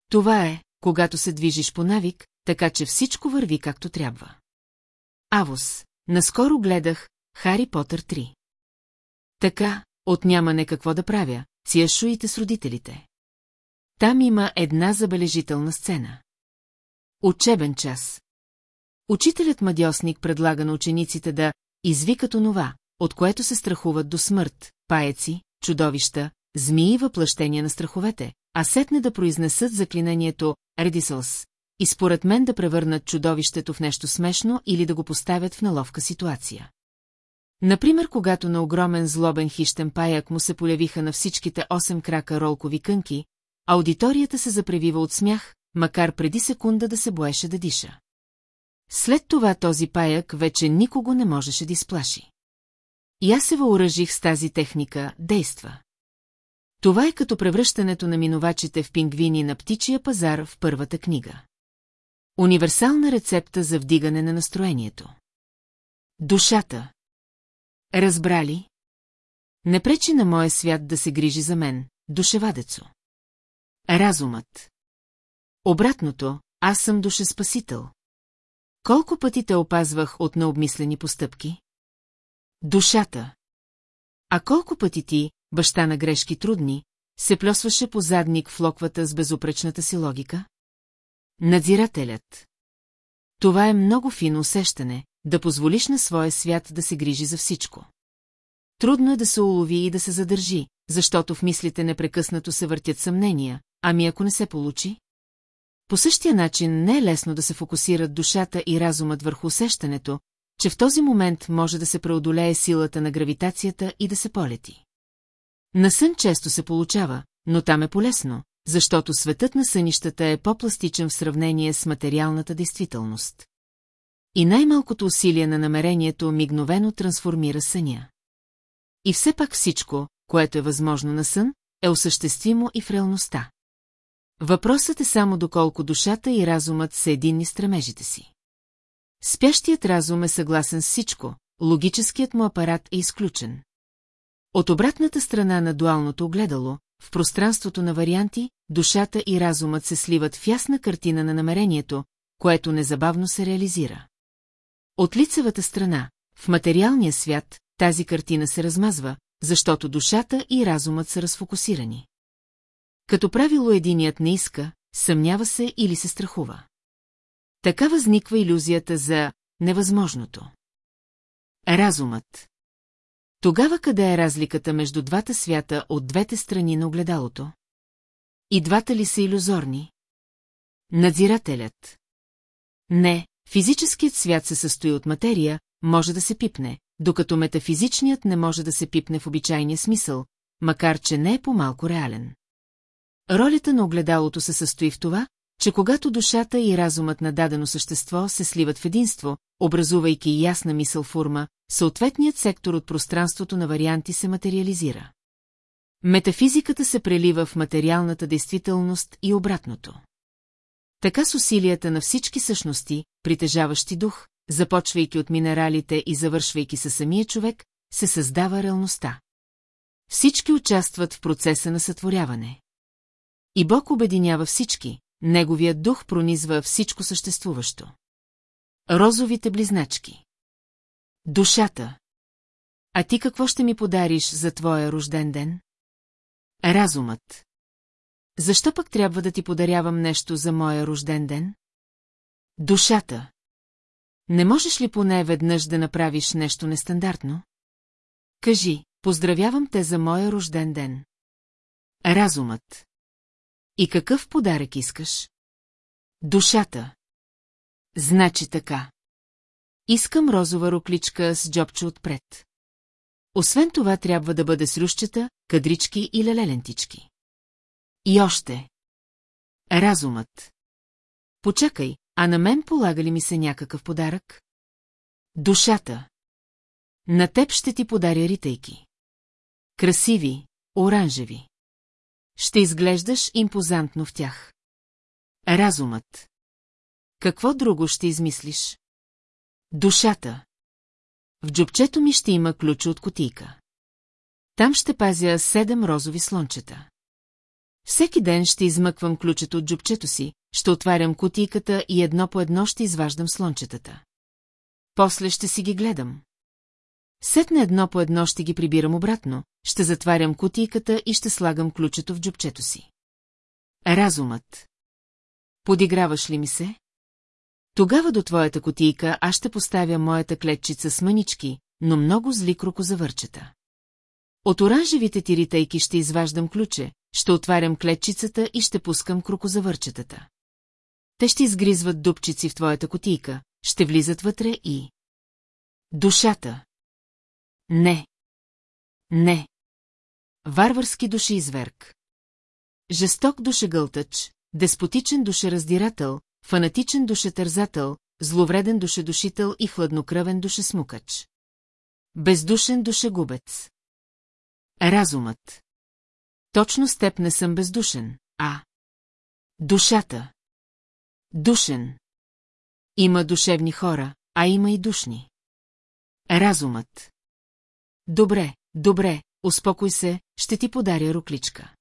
S1: Това е, когато се движиш по навик, така че всичко върви както трябва. Авос, наскоро гледах Хари Потър 3. Така, от нямане какво да правя, цияшуите с родителите. Там има една забележителна сцена. Учебен час. Учителят Мадьосник предлага на учениците да извикат онова, от което се страхуват до смърт, паеци, чудовища, змии въплъщения на страховете, а сетне да произнесат заклинанието «Редисълс» и според мен да превърнат чудовището в нещо смешно или да го поставят в наловка ситуация. Например, когато на огромен злобен хищен паяк му се полявиха на всичките 8 крака ролкови кънки, аудиторията се запревива от смях, макар преди секунда да се боеше да диша. След това този паяк вече никого не можеше да изплаши. И аз се въоръжих с тази техника, действа. Това е като превръщането на минувачите в пингвини на птичия пазар в първата книга. Универсална рецепта за вдигане на настроението. Душата. Разбрали? Не пречи на моя свят да се грижи за мен, душевадецо. Разумът. Обратното, аз съм душеспасител. Колко пъти те опазвах от необмислени постъпки? Душата. А колко пъти ти, баща на грешки трудни, се плесваше по задник в локвата с безупречната си логика? Надзирателят. Това е много фино усещане, да позволиш на своя свят да се грижи за всичко. Трудно е да се улови и да се задържи, защото в мислите непрекъснато се въртят съмнения, ами ако не се получи? По същия начин не е лесно да се фокусират душата и разумът върху усещането, че в този момент може да се преодолее силата на гравитацията и да се полети. На сън често се получава, но там е полезно, защото светът на сънищата е по-пластичен в сравнение с материалната действителност. И най-малкото усилие на намерението мигновено трансформира съня. И все пак всичко, което е възможно на сън, е осъществимо и в реалността. Въпросът е само доколко душата и разумът са единни стремежите си. Спящият разум е съгласен с всичко, логическият му апарат е изключен. От обратната страна на дуалното огледало, в пространството на варианти, душата и разумът се сливат в ясна картина на намерението, което незабавно се реализира. От лицевата страна, в материалния свят, тази картина се размазва, защото душата и разумът са разфокусирани. Като правило единият не иска, съмнява се или се страхува. Така възниква иллюзията за невъзможното. Разумът. Тогава къде е разликата между двата свята от двете страни на огледалото? И двата ли са иллюзорни? Надзирателят. Не, физическият свят се състои от материя, може да се пипне, докато метафизичният не може да се пипне в обичайния смисъл, макар че не е по-малко реален. Ролята на огледалото се състои в това, че когато душата и разумът на дадено същество се сливат в единство, образувайки ясна мисъл форма, съответният сектор от пространството на варианти се материализира. Метафизиката се прелива в материалната действителност и обратното. Така с усилията на всички същности, притежаващи дух, започвайки от минералите и завършвайки със самия човек, се създава реалността. Всички участват в процеса на сътворяване. И Бог обединява всички, неговият дух пронизва всичко съществуващо. Розовите близначки. Душата. А ти какво ще ми подариш за твоя рожден ден? Разумът. Защо пък трябва да ти подарявам нещо за моя рожден ден? Душата. Не можеш ли поне веднъж да направиш нещо нестандартно? Кажи, поздравявам те за моя рожден ден. Разумът. И какъв подарък искаш? Душата. Значи така. Искам розова рукличка с джобче отпред. Освен това трябва да бъде с рущета, кадрички и лелелентички. И още. Разумът. Почакай, а на мен полага ли ми се някакъв подарък? Душата. На теб ще ти подаря ритейки. Красиви, оранжеви. Ще изглеждаш импозантно в тях. Разумът. Какво друго ще измислиш? Душата. В джобчето ми ще има ключ от котийка. Там ще пазя седем розови слончета. Всеки ден ще измъквам ключето от джобчето си, ще отварям котийката и едно по едно ще изваждам слончетата. После ще си ги гледам. Сетне едно по едно ще ги прибирам обратно, ще затварям кутийката и ще слагам ключето в джобчето си. Разумът. Подиграваш ли ми се? Тогава до твоята кутийка аз ще поставя моята клетчица с мънички, но много зли крокозавърчета. От оранжевите ти ритейки ще изваждам ключе, ще отварям клетчицата и ще пускам крокозавърчетата. Те ще изгризват дупчици в твоята кутийка, ще влизат вътре и... Душата. Не. Не. Варварски душеизверг. Жесток душегълтач, деспотичен душераздирател, фанатичен душетързател, зловреден душедушител и хладнокръвен душесмукач. Бездушен душегубец. Разумът. Точно с теб не съм бездушен, а... Душата. Душен. Има душевни хора, а има и душни. Разумът. Добре, добре, успокой се, ще ти подаря рукличка.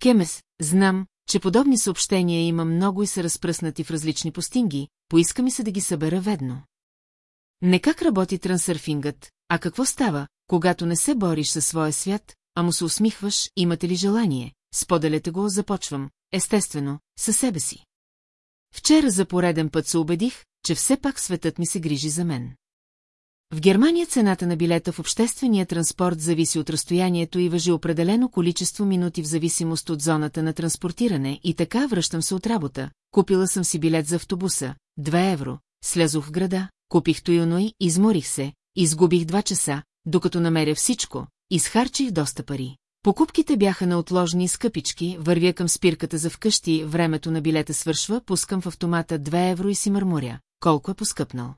S1: Кемес, знам, че подобни съобщения има много и са разпръснати в различни постинги, поиска ми се да ги събера ведно. Не как работи трансърфингът, а какво става, когато не се бориш със своя свят, а му се усмихваш, имате ли желание, споделете го, започвам, естествено, със себе си. Вчера за пореден път се убедих, че все пак светът ми се грижи за мен. В Германия цената на билета в обществения транспорт зависи от разстоянието и въжи определено количество минути в зависимост от зоната на транспортиране и така връщам се от работа. Купила съм си билет за автобуса, 2 евро, слязох в града, купих туюной, изморих се, изгубих 2 часа, докато намеря всичко, изхарчих доста пари. Покупките бяха на и скъпички, вървя към спирката за вкъщи, времето на билета свършва, пускам в автомата 2 евро и си мърморя. Колко е поскъпнал?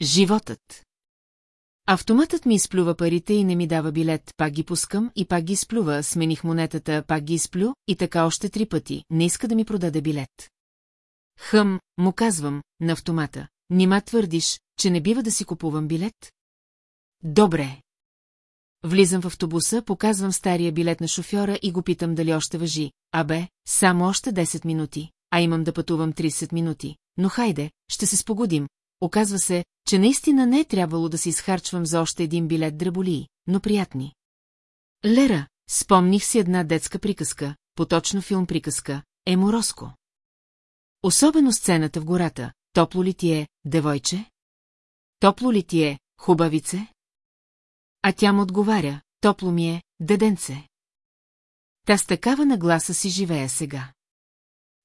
S1: Животът. Автоматът ми изплюва парите и не ми дава билет, пак ги пускам и пак ги изплюва, смених монетата, пак ги изплю и така още три пъти, не иска да ми продаде билет. Хъм, му казвам, на автомата, нима твърдиш, че не бива да си купувам билет? Добре. Влизам в автобуса, показвам стария билет на шофьора и го питам дали още въжи. Абе, само още 10 минути, а имам да пътувам 30 минути. Но хайде, ще се спогодим, Оказва се, че наистина не е трябвало да се изхарчвам за още един билет дреболии, но приятни. Лера, спомних си една детска приказка, поточно филм приказка, е мороско. Особено сцената в гората, топло ли ти е, девойче? Топло ли ти е, хубавице? А тя му отговаря, топло ми е, деденце. Та с такава нагласа си живея сега.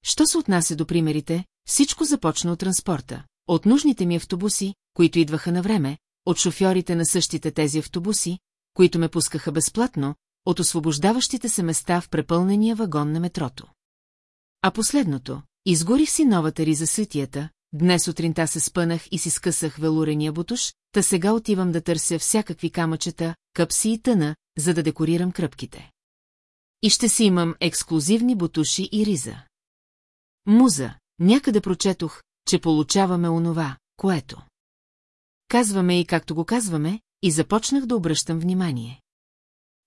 S1: Що се отнася до примерите, всичко започна от транспорта от нужните ми автобуси, които идваха на време, от шофьорите на същите тези автобуси, които ме пускаха безплатно, от освобождаващите се места в препълнения вагон на метрото. А последното, изгорих си новата риза сътията, днес сутринта се спънах и си скъсах велурения бутуш, та сега отивам да търся всякакви камъчета, къпси и тъна, за да декорирам кръпките. И ще си имам ексклюзивни бутуши и риза. Муза, някъде прочетох, че получаваме онова, което. Казваме и както го казваме, и започнах да обръщам внимание.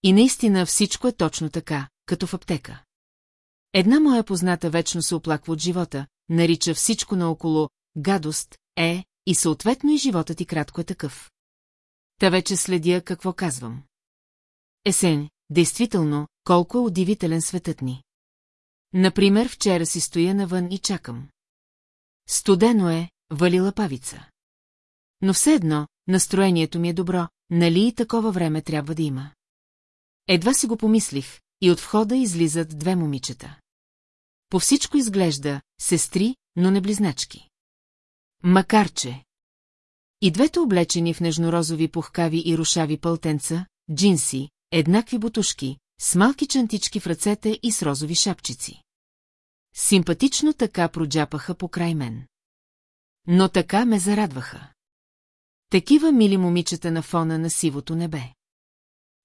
S1: И наистина всичко е точно така, като в аптека. Една моя позната вечно се оплаква от живота, нарича всичко наоколо гадост, е, и съответно и живота ти кратко е такъв. Та вече следя какво казвам. Есен, действително, колко е удивителен светът ни. Например, вчера си стоя навън и чакам. Студено е, валила павица. Но все едно, настроението ми е добро, нали и такова време трябва да има. Едва си го помислих, и от входа излизат две момичета. По всичко изглежда сестри, но не близначки. Макар че... И двете облечени в нежнорозови пухкави и рушави пълтенца, джинси, еднакви бутушки, с малки чантички в ръцете и с розови шапчици. Симпатично така проджапаха покрай мен. Но така ме зарадваха. Такива мили момичета на фона на сивото небе.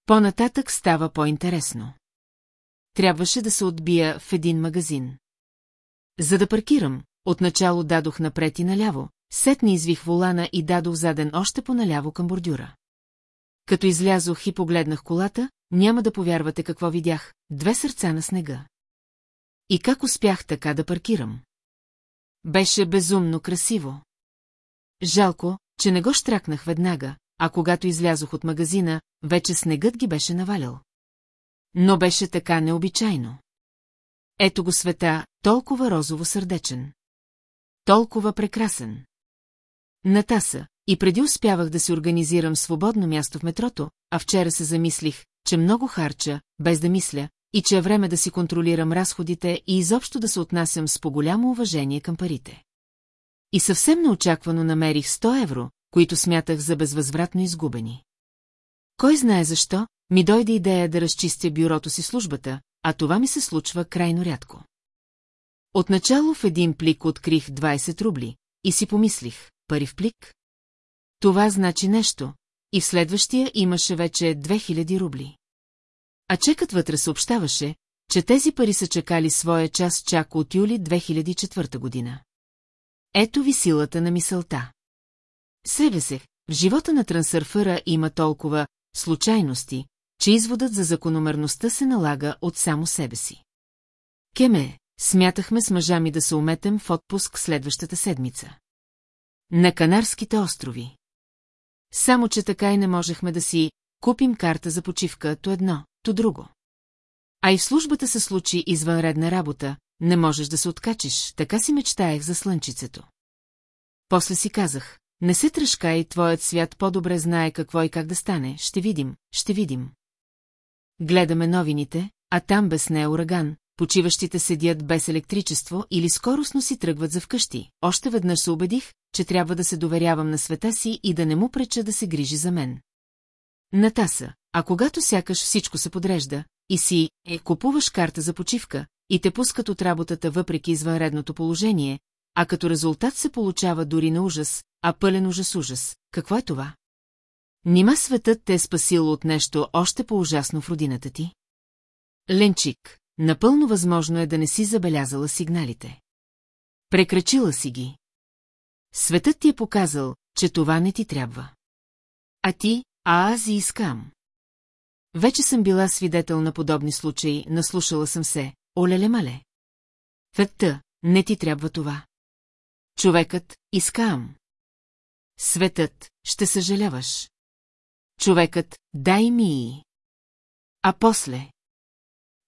S1: По-нататък става по-интересно. Трябваше да се отбия в един магазин. За да паркирам, отначало дадох напред и наляво, сетни извих волана и дадох заден още по-наляво към бордюра. Като излязох и погледнах колата, няма да повярвате какво видях – две сърца на снега. И как успях така да паркирам? Беше безумно красиво. Жалко, че не го штракнах веднага, а когато излязох от магазина, вече снегът ги беше навалял. Но беше така необичайно. Ето го света, толкова розово сърдечен. Толкова прекрасен. Натаса, и преди успявах да си организирам свободно място в метрото, а вчера се замислих, че много харча, без да мисля, и че е време да си контролирам разходите и изобщо да се отнасям с по-голямо уважение към парите. И съвсем неочаквано намерих 100 евро, които смятах за безвъзвратно изгубени. Кой знае защо, ми дойде идея да разчистя бюрото си службата, а това ми се случва крайно рядко. Отначало в един плик открих 20 рубли и си помислих, пари в плик? Това значи нещо, и в следващия имаше вече 2000 рубли. А чекът вътре съобщаваше, че тези пари са чекали своя час чак от юли 2004 година. Ето ви силата на мисълта. Себе се, в живота на трансърфъра има толкова случайности, че изводът за закономерността се налага от само себе си. Кеме, смятахме с мъжа ми да се уметем в отпуск следващата седмица. На Канарските острови. Само, че така и не можехме да си купим карта за почивка, то едно то друго. А и в службата се случи извънредна работа, не можеш да се откачиш, така си мечтаех за слънчицето. После си казах, не се тръжкай, твоят свят по-добре знае какво и как да стане, ще видим, ще видим. Гледаме новините, а там без не е ураган, почиващите седят без електричество или скоростно си тръгват за вкъщи. Още веднъж се убедих, че трябва да се доверявам на света си и да не му преча да се грижи за мен. Натаса, а когато сякаш всичко се подрежда, и си е, купуваш карта за почивка, и те пускат от работата въпреки извънредното положение, а като резултат се получава дори на ужас, а пълен ужас-ужас. Какво е това? Нима светът те е спасил от нещо още по-ужасно в родината ти? Ленчик, напълно възможно е да не си забелязала сигналите. Прекрачила си ги. Светът ти е показал, че това не ти трябва. А ти, а аз и искам. Вече съм била свидетел на подобни случаи, наслушала съм се, олеле-мале. Фетта, не ти трябва това. Човекът, искам. Светът, ще съжаляваш. Човекът, дай ми. А после.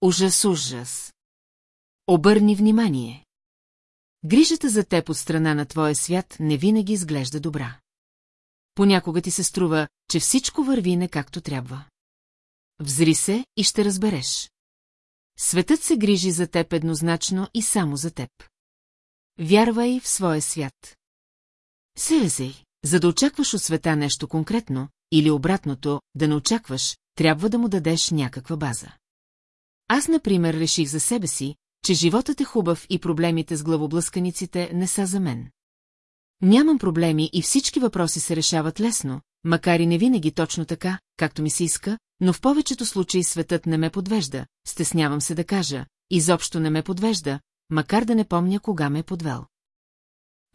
S1: Ужас, ужас. Обърни внимание. Грижата за теб от страна на твоя свят не винаги изглежда добра понякога ти се струва, че всичко върви не както трябва. Взри се и ще разбереш. Светът се грижи за теб еднозначно и само за теб. Вярвай в своя свят. Селезей, за да очакваш от света нещо конкретно, или обратното, да не очакваш, трябва да му дадеш някаква база. Аз, например, реших за себе си, че животът е хубав и проблемите с главоблъсканиците не са за мен. Нямам проблеми и всички въпроси се решават лесно, макар и не винаги точно така, както ми се иска, но в повечето случаи светът не ме подвежда, стеснявам се да кажа, изобщо не ме подвежда, макар да не помня кога ме е подвел.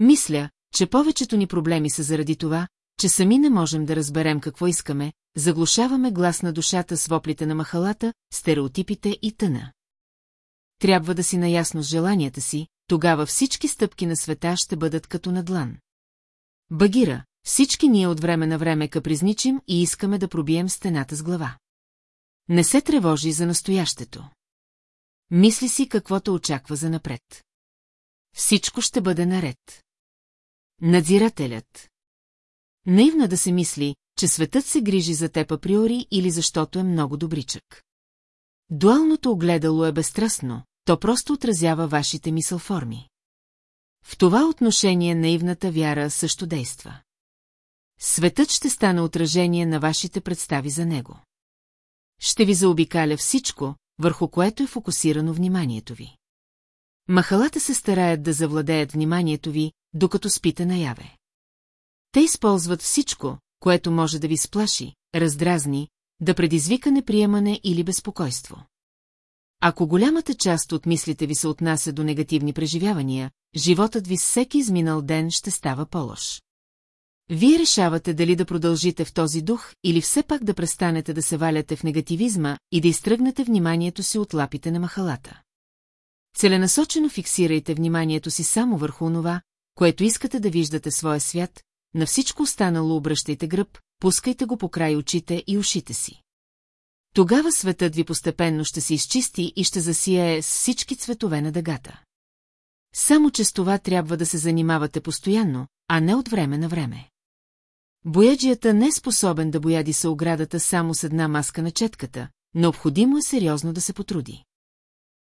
S1: Мисля, че повечето ни проблеми са заради това, че сами не можем да разберем какво искаме, заглушаваме глас на душата с воплите на махалата, стереотипите и тъна. Трябва да си наясно с желанията си, тогава всички стъпки на света ще бъдат като на длан. Багира, всички ние от време на време капризничим и искаме да пробием стената с глава. Не се тревожи за настоящето. Мисли си каквото очаква за напред. Всичко ще бъде наред. Надзирателят. Наивна да се мисли, че светът се грижи за теб априори или защото е много добричък. Дуалното огледало е безстрастно, то просто отразява вашите мисълформи. В това отношение наивната вяра също действа. Светът ще стане отражение на вашите представи за него. Ще ви заобикаля всичко, върху което е фокусирано вниманието ви. Махалата се стараят да завладеят вниманието ви, докато спите наяве. Те използват всичко, което може да ви сплаши, раздразни, да предизвика неприемане или безпокойство. Ако голямата част от мислите ви се отнася до негативни преживявания, животът ви всеки изминал ден ще става по-лош. Вие решавате дали да продължите в този дух или все пак да престанете да се валяте в негативизма и да изтръгнете вниманието си от лапите на махалата. Целенасочено фиксирайте вниманието си само върху онова, което искате да виждате своя свят, на всичко останало обръщайте гръб, пускайте го по край очите и ушите си. Тогава светът ви постепенно ще се изчисти и ще засияе с всички цветове на дъгата. Само че с това трябва да се занимавате постоянно, а не от време на време. Бояджията не е способен да бояди са оградата само с една маска на четката, необходимо е сериозно да се потруди.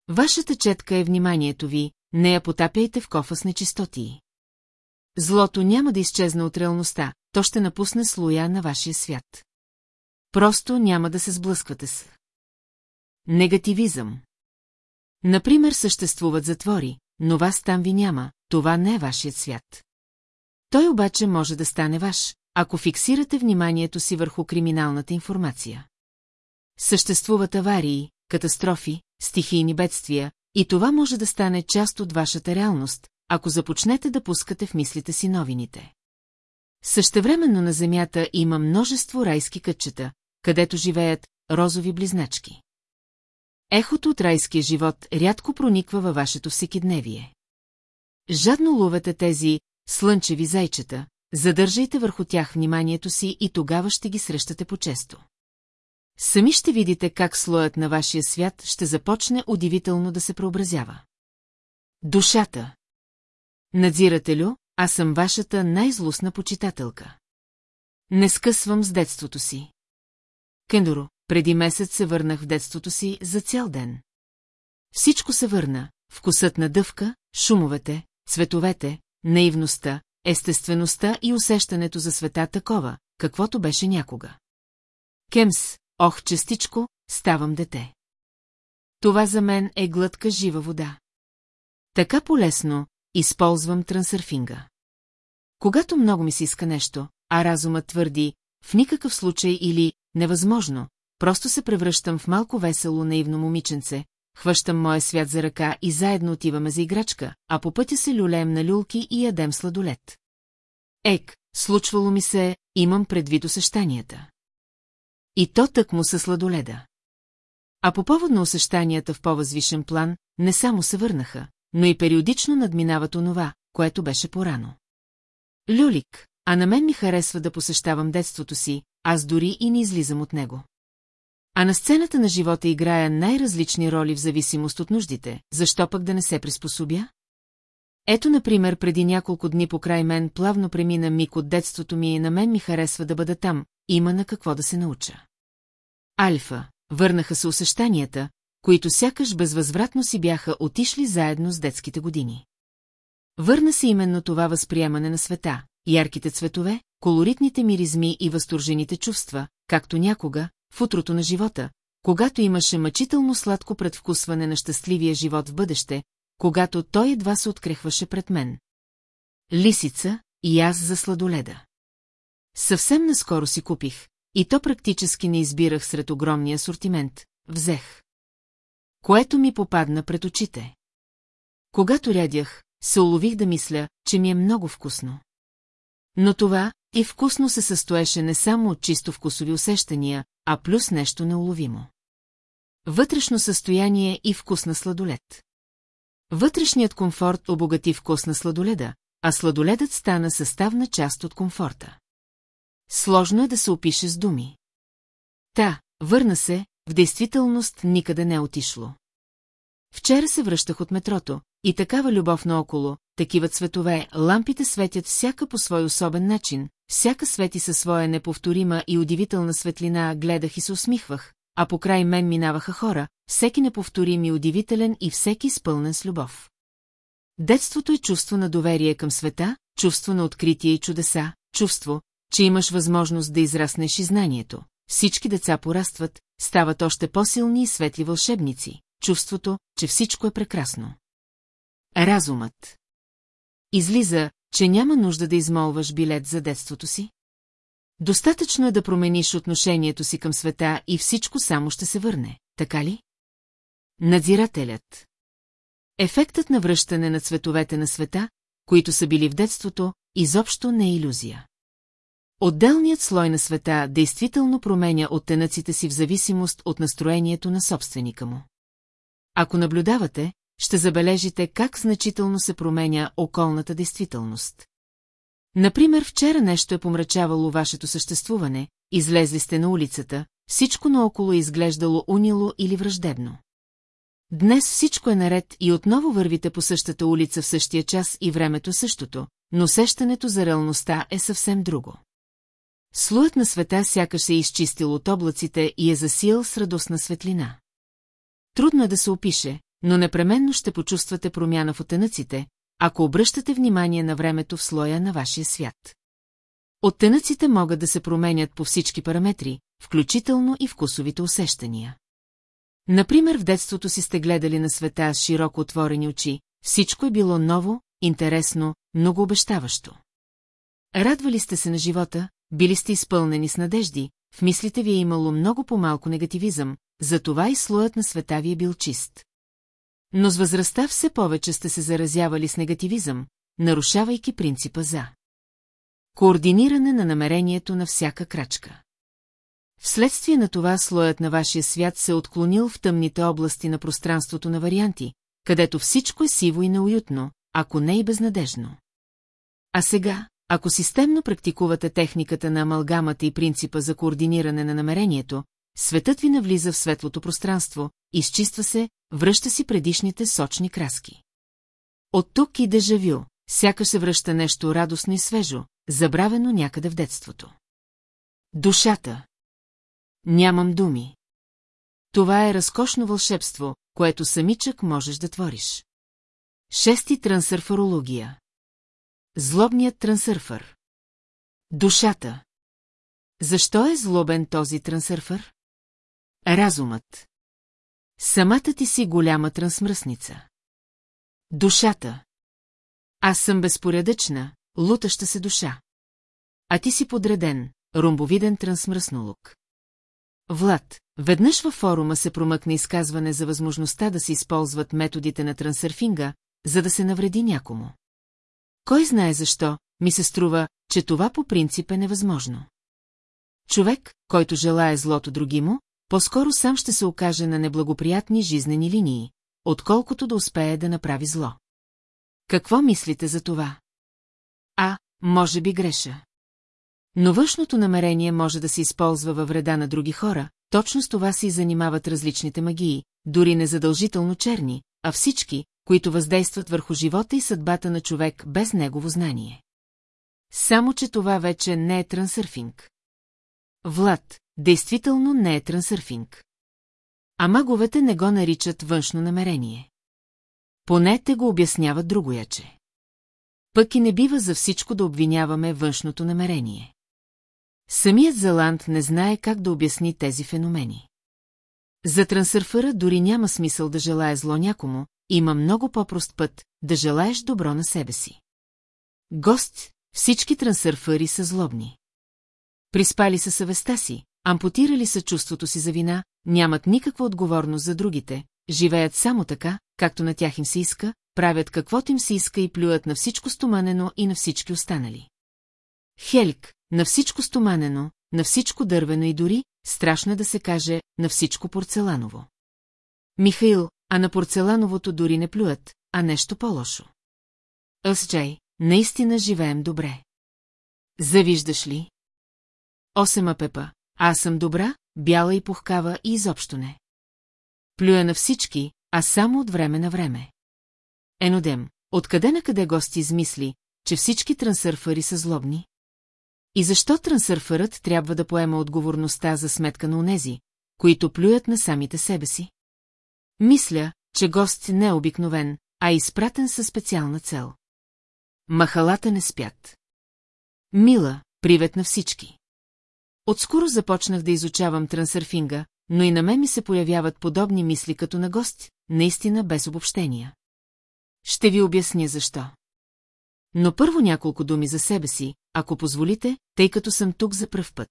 S1: Вашата четка е вниманието ви, не я потапяйте в кофа с нечистоти. Злото няма да изчезне от реалността, то ще напусне слоя на вашия свят. Просто няма да се сблъсквате с. Негативизъм. Например, съществуват затвори, но вас там ви няма, това не е вашият свят. Той обаче може да стане ваш, ако фиксирате вниманието си върху криминалната информация. Съществуват аварии, катастрофи, стихийни бедствия, и това може да стане част от вашата реалност, ако започнете да пускате в мислите си новините. Същевременно на земята има множество райски кътчета, където живеят розови близначки. Ехото от райския живот рядко прониква във вашето всекидневие. Жадно ловете тези слънчеви зайчета, задържайте върху тях вниманието си и тогава ще ги срещате по-често. Сами ще видите как слоят на вашия свят ще започне удивително да се преобразява. Душата Надзирателю, аз съм вашата най-злостна почитателка. Не скъсвам с детството си. Кендоро, преди месец се върнах в детството си за цял ден. Всичко се върна, вкусът на дъвка, шумовете, цветовете, наивността, естествеността и усещането за света такова, каквото беше някога. Кемс, ох, частичко, ставам дете. Това за мен е глътка жива вода. Така полесно, използвам трансърфинга. Когато много ми се иска нещо, а разумът твърди, в никакъв случай или невъзможно, просто се превръщам в малко весело наивно момиченце, хващам моя свят за ръка и заедно отиваме за играчка, а по пътя се люлеем на люлки и ядем сладолет. Ек, случвало ми се, имам предвид усещанията. И то тък му са сладоледа. А по повод на усещанията в по-възвишен план, не само се върнаха, но и периодично надминават онова, което беше порано. Люлик, а на мен ми харесва да посещавам детството си, аз дори и не излизам от него. А на сцената на живота играя най-различни роли в зависимост от нуждите, защо пък да не се приспособя? Ето, например, преди няколко дни покрай мен плавно премина миг от детството ми и на мен ми харесва да бъда там, има на какво да се науча. Альфа, върнаха се усещанията, които сякаш безвъзвратно си бяха отишли заедно с детските години. Върна се именно това възприемане на света, ярките цветове, колоритните миризми и възторжените чувства, както някога, в утрото на живота, когато имаше мъчително сладко предвкусване на щастливия живот в бъдеще, когато той едва се открехваше пред мен. Лисица и аз за сладоледа. Съвсем наскоро си купих, и то практически не избирах сред огромния асортимент, взех което ми попадна пред очите. Когато рядях, се улових да мисля, че ми е много вкусно. Но това и вкусно се състоеше не само от чисто вкусови усещания, а плюс нещо неуловимо. Вътрешно състояние и вкус на сладолед. Вътрешният комфорт обогати вкус на сладоледа, а сладоледът стана съставна част от комфорта. Сложно е да се опише с думи. Та, върна се, в действителност никъде не е отишло. Вчера се връщах от метрото, и такава любов наоколо, такива цветове, лампите светят всяка по свой особен начин, всяка свети със своя неповторима и удивителна светлина, гледах и се усмихвах, а по край мен минаваха хора, всеки неповторим и удивителен и всеки изпълнен с любов. Детството е чувство на доверие към света, чувство на откритие и чудеса, чувство, че имаш възможност да израснеш и знанието. Всички деца порастват, стават още по-силни и светли вълшебници, чувството, че всичко е прекрасно. Разумът. Излиза, че няма нужда да измолваш билет за детството си. Достатъчно е да промениш отношението си към света и всичко само ще се върне, така ли? Надзирателят. Ефектът на връщане на цветовете на света, които са били в детството, изобщо не е иллюзия. Отделният слой на света действително променя оттенъците си в зависимост от настроението на собственика му. Ако наблюдавате, ще забележите как значително се променя околната действителност. Например, вчера нещо е помрачавало вашето съществуване, излезли сте на улицата, всичко наоколо е изглеждало унило или враждебно. Днес всичко е наред и отново вървите по същата улица в същия час и времето същото, но сещането за реалността е съвсем друго. Слоят на света сякаш се е изчистил от облаците и е засиял с радостна светлина. Трудно е да се опише, но непременно ще почувствате промяна в отенъците, ако обръщате внимание на времето в слоя на вашия свят. Оттенъците могат да се променят по всички параметри, включително и вкусовите усещания. Например, в детството си сте гледали на света с широко отворени очи, всичко е било ново, интересно, много обещаващо. Радвали сте се на живота, били сте изпълнени с надежди, в мислите ви е имало много по-малко негативизъм, затова и слоят на света ви е бил чист. Но с възрастта все повече сте се заразявали с негативизъм, нарушавайки принципа за координиране на намерението на всяка крачка. Вследствие на това слоят на вашия свят се е отклонил в тъмните области на пространството на варианти, където всичко е сиво и неуютно, ако не и безнадежно. А сега, ако системно практикувате техниката на амалгамата и принципа за координиране на намерението, светът ви навлиза в светлото пространство, изчиства се, връща си предишните сочни краски. От тук и дежавю, сякаш се връща нещо радостно и свежо, забравено някъде в детството. Душата. Нямам думи. Това е разкошно вълшебство, което самичък можеш да твориш. Шести трансърфорология. Злобният трансърфър. Душата. Защо е злобен този трансърфър? Разумът. Самата ти си голяма трансмръсница. Душата. Аз съм безпоредъчна, лутаща се душа. А ти си подреден, ромбовиден трансмръснолук. Влад, веднъж във форума се промъкна изказване за възможността да се използват методите на трансърфинга, за да се навреди някому. Кой знае защо, ми се струва, че това по принцип е невъзможно. Човек, който желая злото другиму, по-скоро сам ще се окаже на неблагоприятни жизнени линии, отколкото да успее да направи зло. Какво мислите за това? А, може би греша. Но външното намерение може да се използва във вреда на други хора, точно с това се и занимават различните магии, дори незадължително черни, а всички, които въздействат върху живота и съдбата на човек без негово знание. Само, че това вече не е трансърфинг. Влад, действително не е трансърфинг. А маговете не го наричат външно намерение. Поне те го обясняват другояче. Пък и не бива за всичко да обвиняваме външното намерение. Самият Заланд не знае как да обясни тези феномени. За трансърфъра дори няма смисъл да желая зло някому, има много по-прост път да желаеш добро на себе си. Гост, всички трансърфъри са злобни. Приспали са съвестта си, ампутирали са чувството си за вина, нямат никаква отговорност за другите, живеят само така, както на тях им се иска, правят каквото им се иска и плюят на всичко стоманено и на всички останали. Хелик, на всичко стоманено, на всичко дървено и дори, страшно е да се каже, на всичко порцеланово. Михаил, а на порцелановото дори не плюят, а нещо по-лошо. Аз, Джей, наистина живеем добре. Завиждаш ли? Осема пепа. Аз съм добра, бяла и пухкава и изобщо не. Плюя на всички, а само от време на време. Енодем, откъде на къде гости измисли, че всички трансърфъри са злобни? И защо трансърфърът трябва да поема отговорността за сметка на онези, които плюят на самите себе си? Мисля, че гост не е обикновен, а е изпратен със специална цел. Махалата не спят. Мила, привет на всички. Отскоро започнах да изучавам трансърфинга, но и на мен ми се появяват подобни мисли като на гост, наистина без обобщения. Ще ви обясня защо. Но първо няколко думи за себе си, ако позволите, тъй като съм тук за пръв път.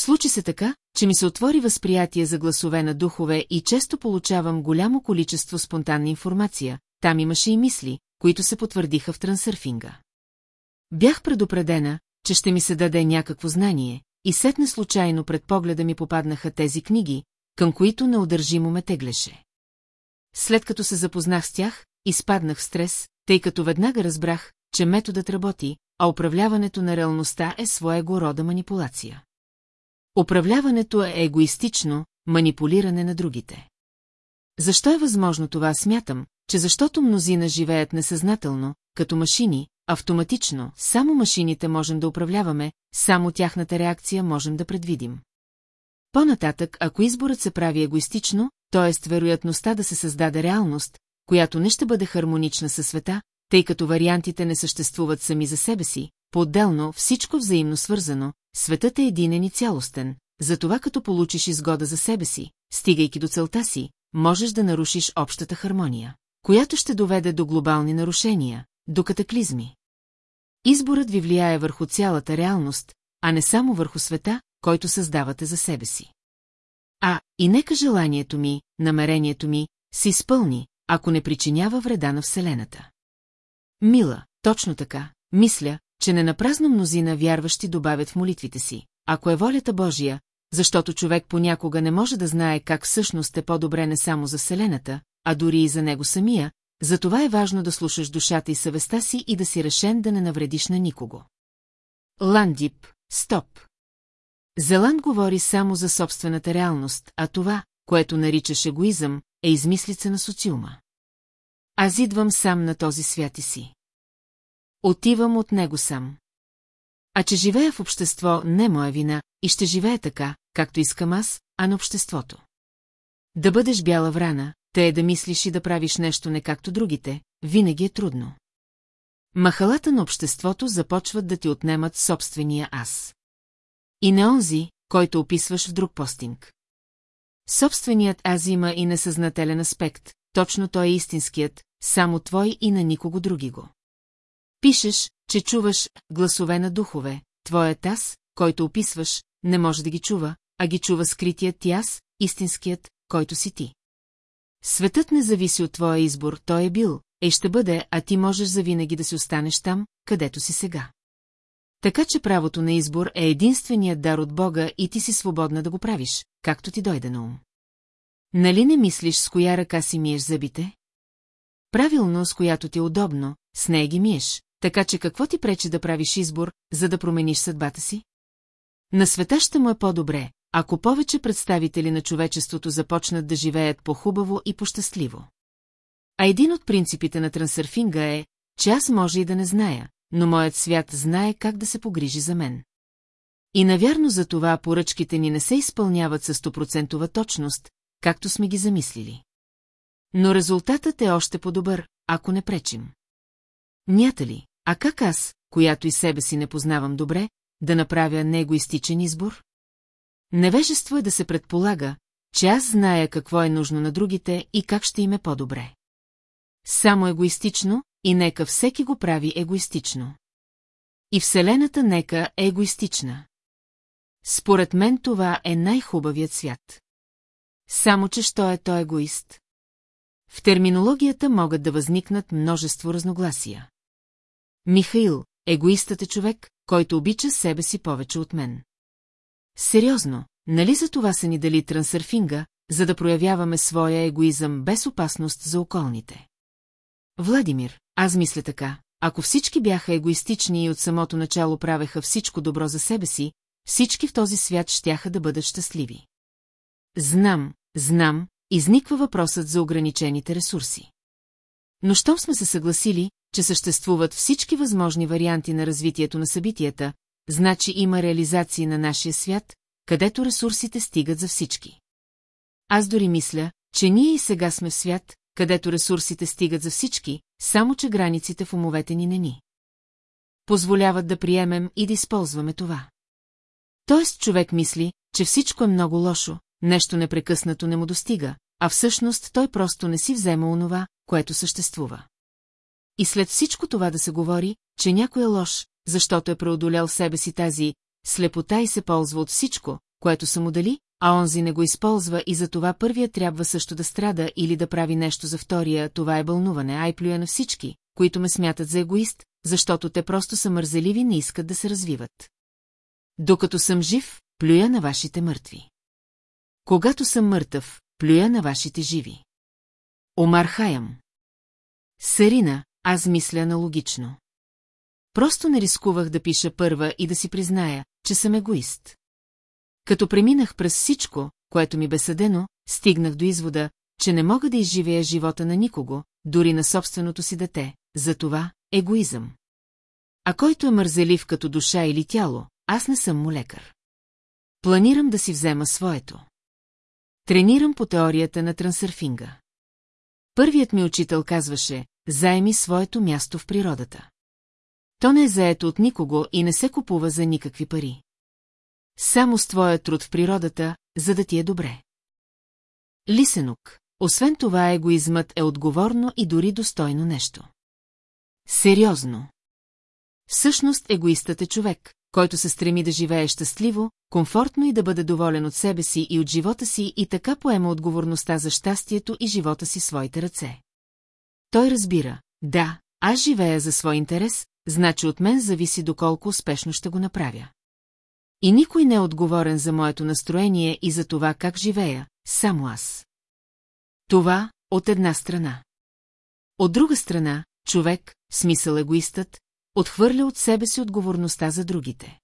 S1: Случи се така, че ми се отвори възприятие за гласове на духове и често получавам голямо количество спонтанна информация, там имаше и мисли, които се потвърдиха в трансърфинга. Бях предупредена, че ще ми се даде някакво знание, и сетне случайно пред погледа ми попаднаха тези книги, към които неудържимо ме теглеше. След като се запознах с тях, изпаднах в стрес, тъй като веднага разбрах, че методът работи, а управляването на реалността е своего рода манипулация. Управляването е егоистично, манипулиране на другите. Защо е възможно това, смятам, че защото мнозина живеят несъзнателно, като машини, автоматично, само машините можем да управляваме, само тяхната реакция можем да предвидим. По-нататък, ако изборът се прави егоистично, т.е. вероятността да се създаде реалност, която не ще бъде хармонична със света, тъй като вариантите не съществуват сами за себе си, по-отделно, всичко взаимно свързано, светът е единен и цялостен, затова като получиш изгода за себе си, стигайки до целта си, можеш да нарушиш общата хармония, която ще доведе до глобални нарушения, до катаклизми. Изборът ви влияе върху цялата реалност, а не само върху света, който създавате за себе си. А, и нека желанието ми, намерението ми, се изпълни, ако не причинява вреда на Вселената. Мила, точно така, мисля, че не напразно мнозина вярващи добавят в молитвите си, ако е волята Божия, защото човек понякога не може да знае как всъщност е по-добре не само за Вселената, а дори и за него самия, затова е важно да слушаш душата и съвестта си и да си решен да не навредиш на никого. Ландип, стоп. Зеланд говори само за собствената реалност, а това, което наричаш егоизъм, е измислица на социума. Аз идвам сам на този свят и си. Отивам от него сам. А че живея в общество не е моя вина и ще живея така, както искам аз, а на обществото. Да бъдеш бяла врана, те е да мислиш и да правиш нещо не както другите, винаги е трудно. Махалата на обществото започват да ти отнемат собствения аз. И не онзи, който описваш в друг постинг. Собственият аз има и несъзнателен аспект, точно той е истинският, само твой и на никого други го. Пишеш, че чуваш гласове на духове, твоят аз, който описваш, не може да ги чува, а ги чува скритият ти аз, истинският, който си ти. Светът не зависи от твоя избор, той е бил, е ще бъде, а ти можеш завинаги да си останеш там, където си сега. Така че правото на избор е единственият дар от Бога и ти си свободна да го правиш, както ти дойде на ум. Нали не мислиш с коя ръка си миеш зъбите? Правилно, с която ти е удобно, с нея ги миеш, така че какво ти пречи да правиш избор, за да промениш съдбата си? На света ще му е по-добре, ако повече представители на човечеството започнат да живеят по-хубаво и по-щастливо. А един от принципите на трансърфинга е, че аз може и да не зная, но моят свят знае как да се погрижи за мен. И навярно за това поръчките ни не се изпълняват със стопроцентова точност, както сме ги замислили. Но резултатът е още по-добър, ако не пречим. Нята ли? А как аз, която и себе си не познавам добре, да направя неегоистичен избор? Невежество е да се предполага, че аз зная какво е нужно на другите и как ще им е по-добре. Само егоистично и нека всеки го прави егоистично. И Вселената нека е егоистична. Според мен това е най-хубавият свят. Само, че що е той егоист? В терминологията могат да възникнат множество разногласия. Михаил, егоистът е човек, който обича себе си повече от мен. Сериозно, нали за това са ни дали трансърфинга, за да проявяваме своя егоизъм без опасност за околните? Владимир, аз мисля така, ако всички бяха егоистични и от самото начало правеха всичко добро за себе си, всички в този свят щяха да бъдат щастливи. Знам, знам, изниква въпросът за ограничените ресурси. Но щом сме се съгласили, че съществуват всички възможни варианти на развитието на събитията, значи има реализации на нашия свят, където ресурсите стигат за всички. Аз дори мисля, че ние и сега сме в свят, където ресурсите стигат за всички, само че границите в умовете ни не ни. Позволяват да приемем и да използваме това. Тоест човек мисли, че всичко е много лошо, нещо непрекъснато не му достига, а всъщност той просто не си взема онова, което съществува. И след всичко това да се говори, че някой е лош, защото е преодолял в себе си тази слепота и се ползва от всичко, което са му дали, а онзи не го използва и за това първия трябва също да страда или да прави нещо за втория, това е бълнуване, ай плюя на всички, които ме смятат за егоист, защото те просто са мързеливи и не искат да се развиват. Докато съм жив, плюя на вашите мъртви. Когато съм мъртъв, Плюя на вашите живи. Омар Хаям. Сарина, аз мисля аналогично. Просто не рискувах да пиша първа и да си призная, че съм егоист. Като преминах през всичко, което ми бе съдено, стигнах до извода, че не мога да изживея живота на никого, дори на собственото си дете, затова егоизъм. А който е мързелив като душа или тяло, аз не съм му лекар. Планирам да си взема своето. Тренирам по теорията на трансърфинга. Първият ми учител казваше, заеми своето място в природата. То не е заето от никого и не се купува за никакви пари. Само с твоя труд в природата, за да ти е добре. Лисенок, освен това егоизмът е отговорно и дори достойно нещо. Сериозно. Всъщност егоистът е човек, който се стреми да живее щастливо, комфортно и да бъде доволен от себе си и от живота си и така поема отговорността за щастието и живота си своите ръце. Той разбира, да, аз живея за свой интерес, значи от мен зависи доколко успешно ще го направя. И никой не е отговорен за моето настроение и за това как живея, само аз. Това от една страна. От друга страна, човек, в смисъл егоистът, отхвърля от себе си отговорността за другите.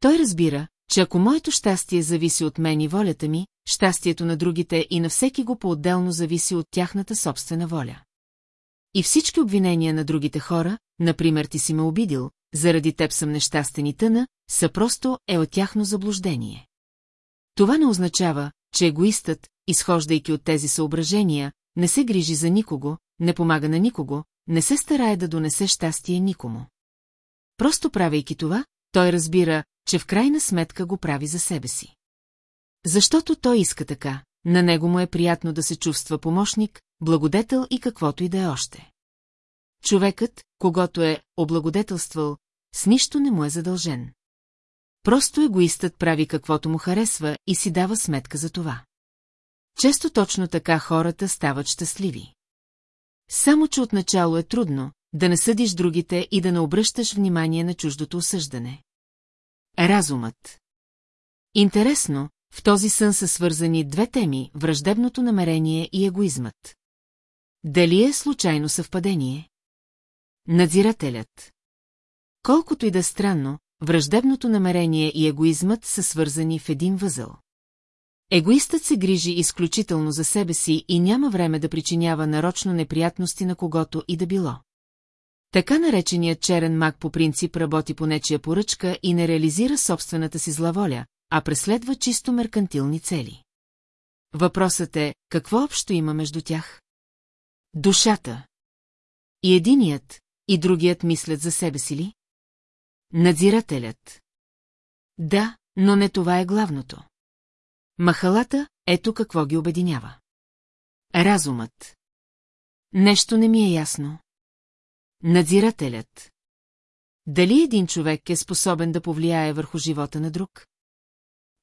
S1: Той разбира, че ако моето щастие зависи от мен и волята ми, щастието на другите и на всеки го по-отделно зависи от тяхната собствена воля. И всички обвинения на другите хора, например ти си ме обидил, заради теб съм нещастен и тъна, са просто е от тяхно заблуждение. Това не означава, че егоистът, изхождайки от тези съображения, не се грижи за никого, не помага на никого, не се старае да донесе щастие никому. Просто правейки това, той разбира, че в крайна сметка го прави за себе си. Защото той иска така, на него му е приятно да се чувства помощник, благодетел и каквото и да е още. Човекът, когато е облагодетелствал, с нищо не му е задължен. Просто егоистът прави каквото му харесва и си дава сметка за това. Често точно така хората стават щастливи. Само, че отначало е трудно да не съдиш другите и да не обръщаш внимание на чуждото осъждане. Разумът Интересно, в този сън са свързани две теми – враждебното намерение и егоизмът. Дали е случайно съвпадение? Надзирателят Колкото и да е странно, враждебното намерение и егоизмът са свързани в един възъл. Егоистът се грижи изключително за себе си и няма време да причинява нарочно неприятности на когото и да било. Така нареченият черен маг по принцип работи по нечия поръчка и не реализира собствената си злаволя, а преследва чисто меркантилни цели. Въпросът е, какво общо има между тях? Душата. И единият, и другият мислят за себе си ли? Надзирателят. Да, но не това е главното. Махалата, ето какво ги обединява. Разумът. Нещо не ми е ясно. Надзирателят. Дали един човек е способен да повлияе върху живота на друг?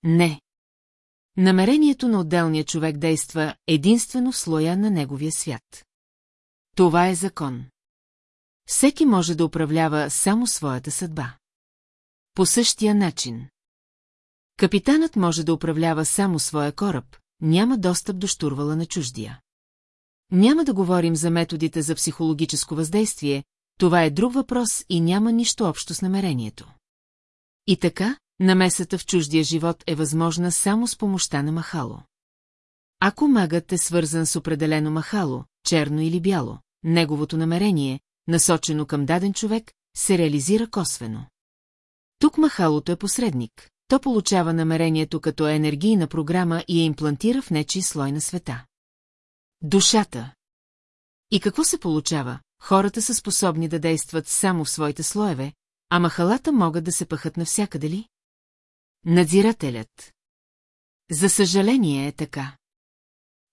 S1: Не. Намерението на отделния човек действа единствено в слоя на неговия свят. Това е закон. Всеки може да управлява само своята съдба. По същия начин. Капитанът може да управлява само своя кораб, няма достъп до штурвала на чуждия. Няма да говорим за методите за психологическо въздействие, това е друг въпрос и няма нищо общо с намерението. И така, намесата в чуждия живот е възможна само с помощта на махало. Ако магът е свързан с определено махало, черно или бяло, неговото намерение, насочено към даден човек, се реализира косвено. Тук махалото е посредник, то получава намерението като енергийна програма и я имплантира в нечи слой на света. Душата. И какво се получава? Хората са способни да действат само в своите слоеве, а махалата могат да се пъхат навсякъде ли? Надзирателят. За съжаление е така.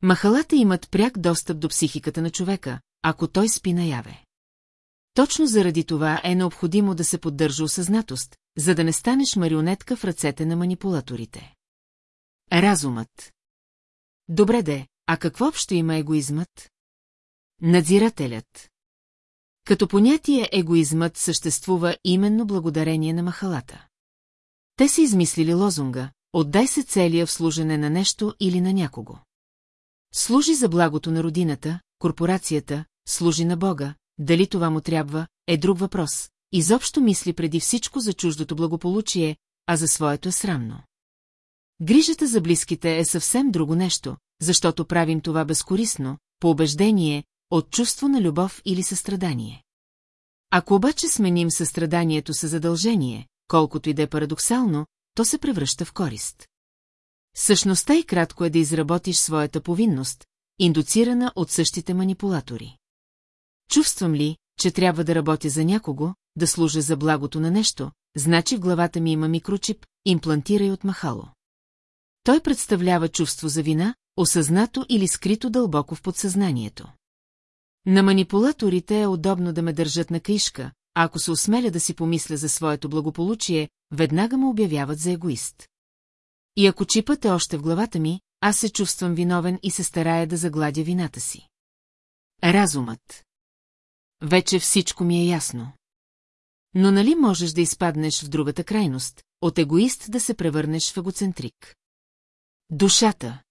S1: Махалата имат пряк достъп до психиката на човека, ако той спи наяве. Точно заради това е необходимо да се поддържа осъзнатост, за да не станеш марионетка в ръцете на манипулаторите. Разумът Добре де, а какво общо има егоизмът? Надзирателят Като понятие егоизмът съществува именно благодарение на махалата. Те са измислили лозунга «Отдай се целия в служене на нещо или на някого». Служи за благото на родината, корпорацията, служи на Бога, дали това му трябва, е друг въпрос. Изобщо мисли преди всичко за чуждото благополучие, а за своето е срамно. Грижата за близките е съвсем друго нещо, защото правим това безкорисно, по убеждение, от чувство на любов или състрадание. Ако обаче сменим състраданието с задължение, колкото и да е парадоксално, то се превръща в корист. Същността и кратко е да изработиш своята повинност, индуцирана от същите манипулатори. Чувствам ли, че трябва да работя за някого, да служа за благото на нещо, значи в главата ми има микрочип, имплантирай от махало. Той представлява чувство за вина, осъзнато или скрито дълбоко в подсъзнанието. На манипулаторите е удобно да ме държат на каишка, а ако се осмеля да си помисля за своето благополучие, веднага ме обявяват за егоист. И ако чипът е още в главата ми, аз се чувствам виновен и се старая да загладя вината си. Разумът вече всичко ми е ясно. Но нали можеш да изпаднеш в другата крайност, от егоист да се превърнеш в егоцентрик? Душата.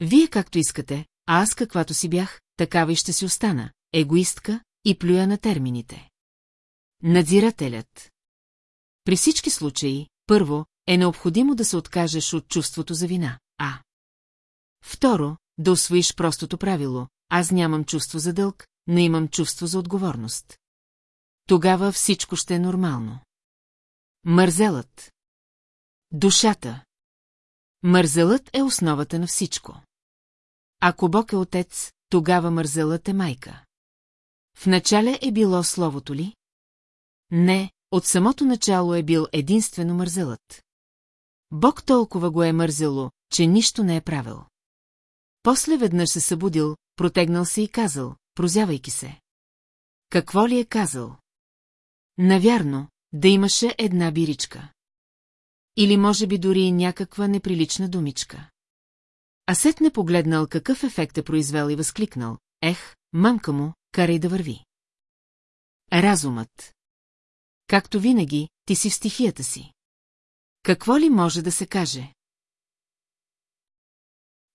S1: Вие както искате, а аз каквато си бях, такава и ще си остана, егоистка и плюя на термините. Надзирателят. При всички случаи, първо, е необходимо да се откажеш от чувството за вина, а... Второ, да освоиш простото правило, аз нямам чувство за дълг, но имам чувство за отговорност. Тогава всичко ще е нормално. Мързелът. Душата. Мързелът е основата на всичко. Ако Бог е отец, тогава мързелът е майка. В начале е било словото ли? Не, от самото начало е бил единствено мързелът. Бог толкова го е мързело, че нищо не е правил. После веднъж се събудил, протегнал се и казал, прозявайки се. Какво ли е казал? Навярно, да имаше една биричка. Или може би дори някаква неприлична думичка. А не погледнал какъв ефект е произвел и възкликнал. Ех, мамка му, карай да върви. Разумът. Както винаги, ти си в стихията си. Какво ли може да се каже?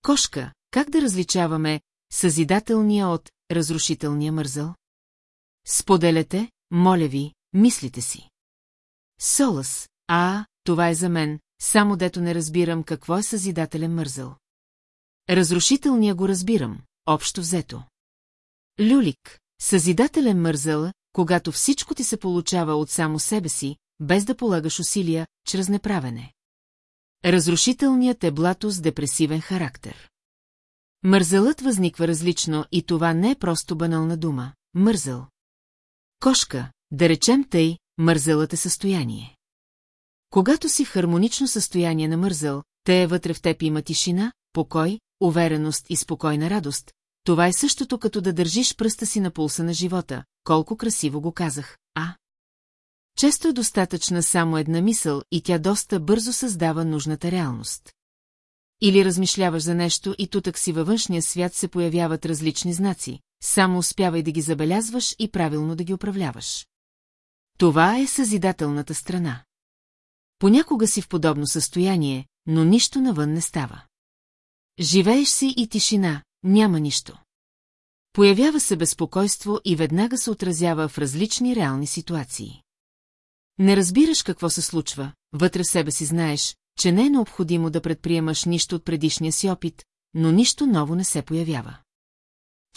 S1: Кошка, как да различаваме съзидателния от разрушителния мързъл? Споделете, моля ви, мислите си. Солас, а, това е за мен, само дето не разбирам какво е съзидателен мързъл. Разрушителния го разбирам, общо взето. Люлик, съзидателен мързъл, когато всичко ти се получава от само себе си, без да полагаш усилия, чрез неправене. Разрушителният е блато с депресивен характер. Мързелът възниква различно и това не е просто банална дума – мързъл. Кошка, да речем тъй, мързелът е състояние. Когато си в хармонично състояние на мързъл, те вътре в теб има тишина, покой, увереност и спокойна радост. Това е същото като да държиш пръста си на пулса на живота, колко красиво го казах, а? Често е достатъчна само една мисъл и тя доста бързо създава нужната реалност или размишляваш за нещо и тутък си във външния свят се появяват различни знаци, само успявай да ги забелязваш и правилно да ги управляваш. Това е съзидателната страна. Понякога си в подобно състояние, но нищо навън не става. Живееш си и тишина, няма нищо. Появява се безпокойство и веднага се отразява в различни реални ситуации. Не разбираш какво се случва, вътре в себе си знаеш, че не е необходимо да предприемаш нищо от предишния си опит, но нищо ново не се появява.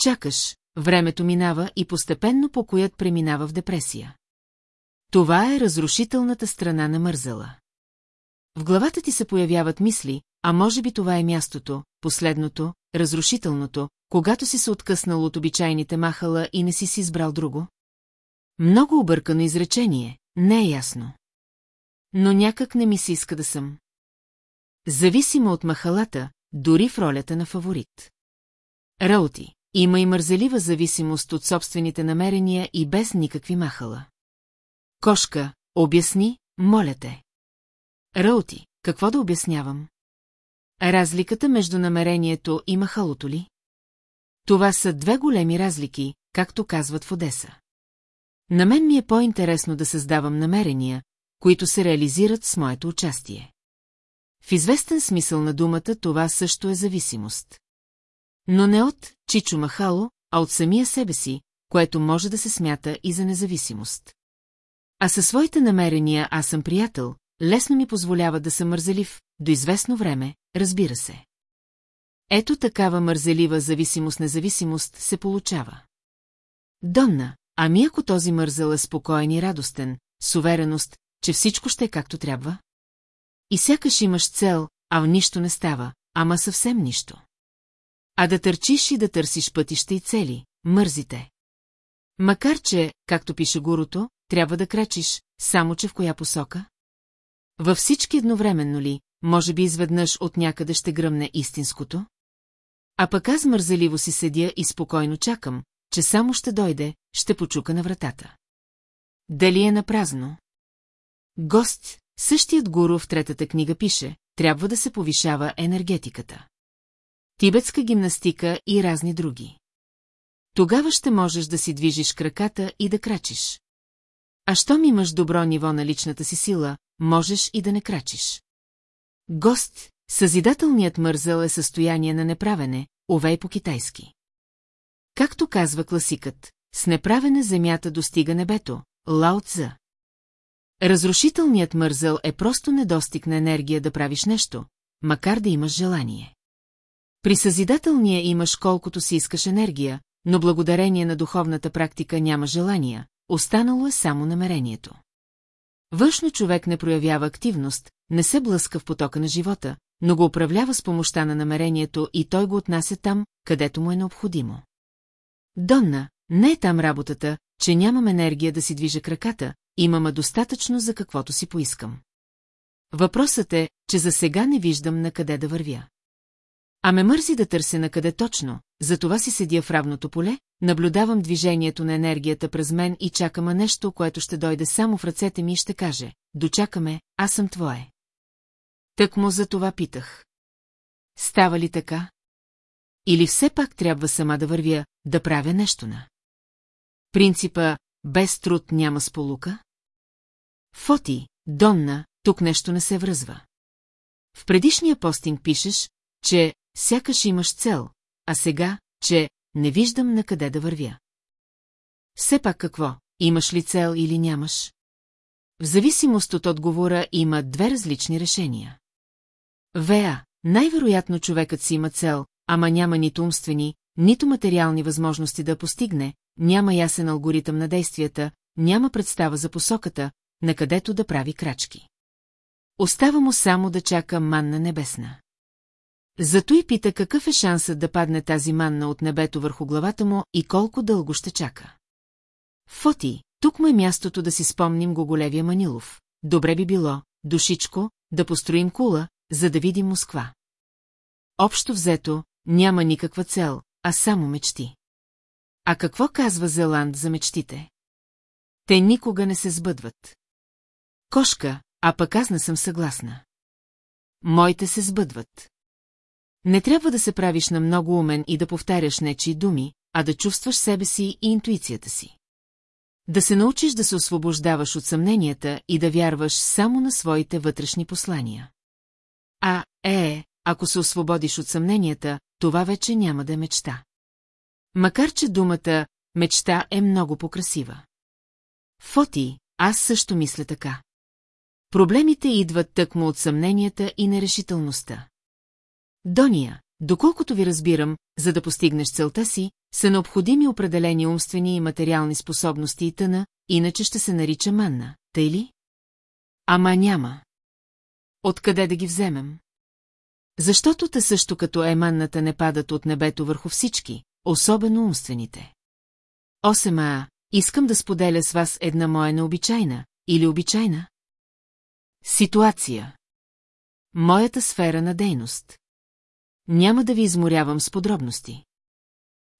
S1: Чакаш, времето минава и постепенно покоят преминава в депресия. Това е разрушителната страна на мързала. В главата ти се появяват мисли, а може би това е мястото, последното, разрушителното, когато си се откъснал от обичайните махала и не си си избрал друго? Много объркано изречение, не е ясно. Но някак не ми се иска да съм. Зависимо от махалата, дори в ролята на фаворит. Раути има и мързелива зависимост от собствените намерения и без никакви махала. Кошка, обясни, моля те. Раути, какво да обяснявам? Разликата между намерението и махалото ли? Това са две големи разлики, както казват в Одеса. На мен ми е по-интересно да създавам намерения, които се реализират с моето участие. В известен смисъл на думата това също е зависимост. Но не от Чичо Махало, а от самия себе си, което може да се смята и за независимост. А със своите намерения аз съм приятел, лесно ми позволява да съм мързелив, до известно време, разбира се. Ето такава мързелива зависимост-независимост се получава. Донна, ами ако този мързел е спокоен и радостен, с увереност, че всичко ще е както трябва? И сякаш имаш цел, а нищо не става, ама съвсем нищо. А да търчиш и да търсиш пътища и цели, мързите. Макар че, както пише гурото, трябва да крачиш, само че в коя посока? Във всички едновременно ли, може би изведнъж от някъде ще гръмне истинското? А пък аз мързаливо си седя и спокойно чакам, че само ще дойде, ще почука на вратата. Дали е напразно? Гост, Същият гуру в третата книга пише, трябва да се повишава енергетиката. Тибетска гимнастика и разни други. Тогава ще можеш да си движиш краката и да крачиш. А щом имаш добро ниво на личната си сила, можеш и да не крачиш. Гост, съзидателният мързъл е състояние на неправене, овей по-китайски. Както казва класикът, с неправене земята достига небето, Лао Цзъ. Разрушителният мързъл е просто недостиг на енергия да правиш нещо, макар да имаш желание. При съзидателния имаш колкото си искаш енергия, но благодарение на духовната практика няма желания, останало е само намерението. Външно човек не проявява активност, не се блъска в потока на живота, но го управлява с помощта на намерението и той го отнася там, където му е необходимо. Донна, не е там работата, че нямам енергия да си движа краката, имаме достатъчно за каквото си поискам. Въпросът е, че за сега не виждам на къде да вървя. А ме мързи да търся на къде точно, затова си седя в равното поле, наблюдавам движението на енергията през мен и чакам нещо, което ще дойде само в ръцете ми и ще каже, дочакаме, аз съм твое. Так му за това питах. Става ли така? Или все пак трябва сама да вървя, да правя нещо на? Принципа без труд няма сполука? Фоти, Донна, тук нещо не се връзва. В предишния постинг пишеш, че сякаш имаш цел, а сега, че не виждам на къде да вървя. Все пак какво, имаш ли цел или нямаш? В зависимост от отговора има две различни решения. Веа, най-вероятно човекът си има цел, ама няма нито умствени, нито материални възможности да постигне, няма ясен алгоритъм на действията, няма представа за посоката, на където да прави крачки. Остава му само да чака манна небесна. Зато и пита какъв е шансът да падне тази манна от небето върху главата му и колко дълго ще чака. Фоти, тук му е мястото да си спомним го голевия Манилов. Добре би било, душичко, да построим кула, за да видим Москва. Общо взето, няма никаква цел, а само мечти. А какво казва Зеланд за мечтите? Те никога не се сбъдват. Кошка, а пък аз не съм съгласна. Моите се сбъдват. Не трябва да се правиш на много умен и да повтаряш нечи думи, а да чувстваш себе си и интуицията си. Да се научиш да се освобождаваш от съмненията и да вярваш само на своите вътрешни послания. А, е, ако се освободиш от съмненията, това вече няма да е мечта. Макар че думата «мечта» е много покрасива. Фоти, аз също мисля така. Проблемите идват тъкмо от съмненията и нерешителността. Дония, доколкото ви разбирам, за да постигнеш целта си, са необходими определени умствени и материални способности и тъна, иначе ще се нарича манна, тъй ли? Ама няма. Откъде да ги вземем? Защото те също като еманната не падат от небето върху всички, особено умствените. 8а. Искам да споделя с вас една моя необичайна или обичайна ситуация. Моята сфера на дейност. Няма да ви изморявам с подробности.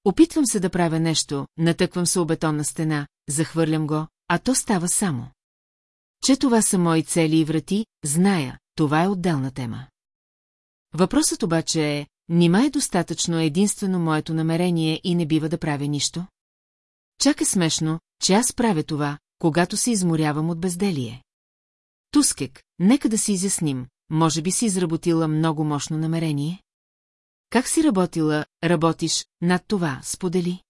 S1: Опитвам се да правя нещо, натъквам се обетонна стена, захвърлям го, а то става само. Че това са мои цели и врати, зная, това е отделна тема. Въпросът обаче е, Нима е достатъчно единствено моето намерение и не бива да правя нищо? Чак е смешно, че аз правя това, когато се изморявам от безделие. Тускек, нека да си изясним, може би си изработила много мощно намерение? Как си работила, работиш, над това, сподели?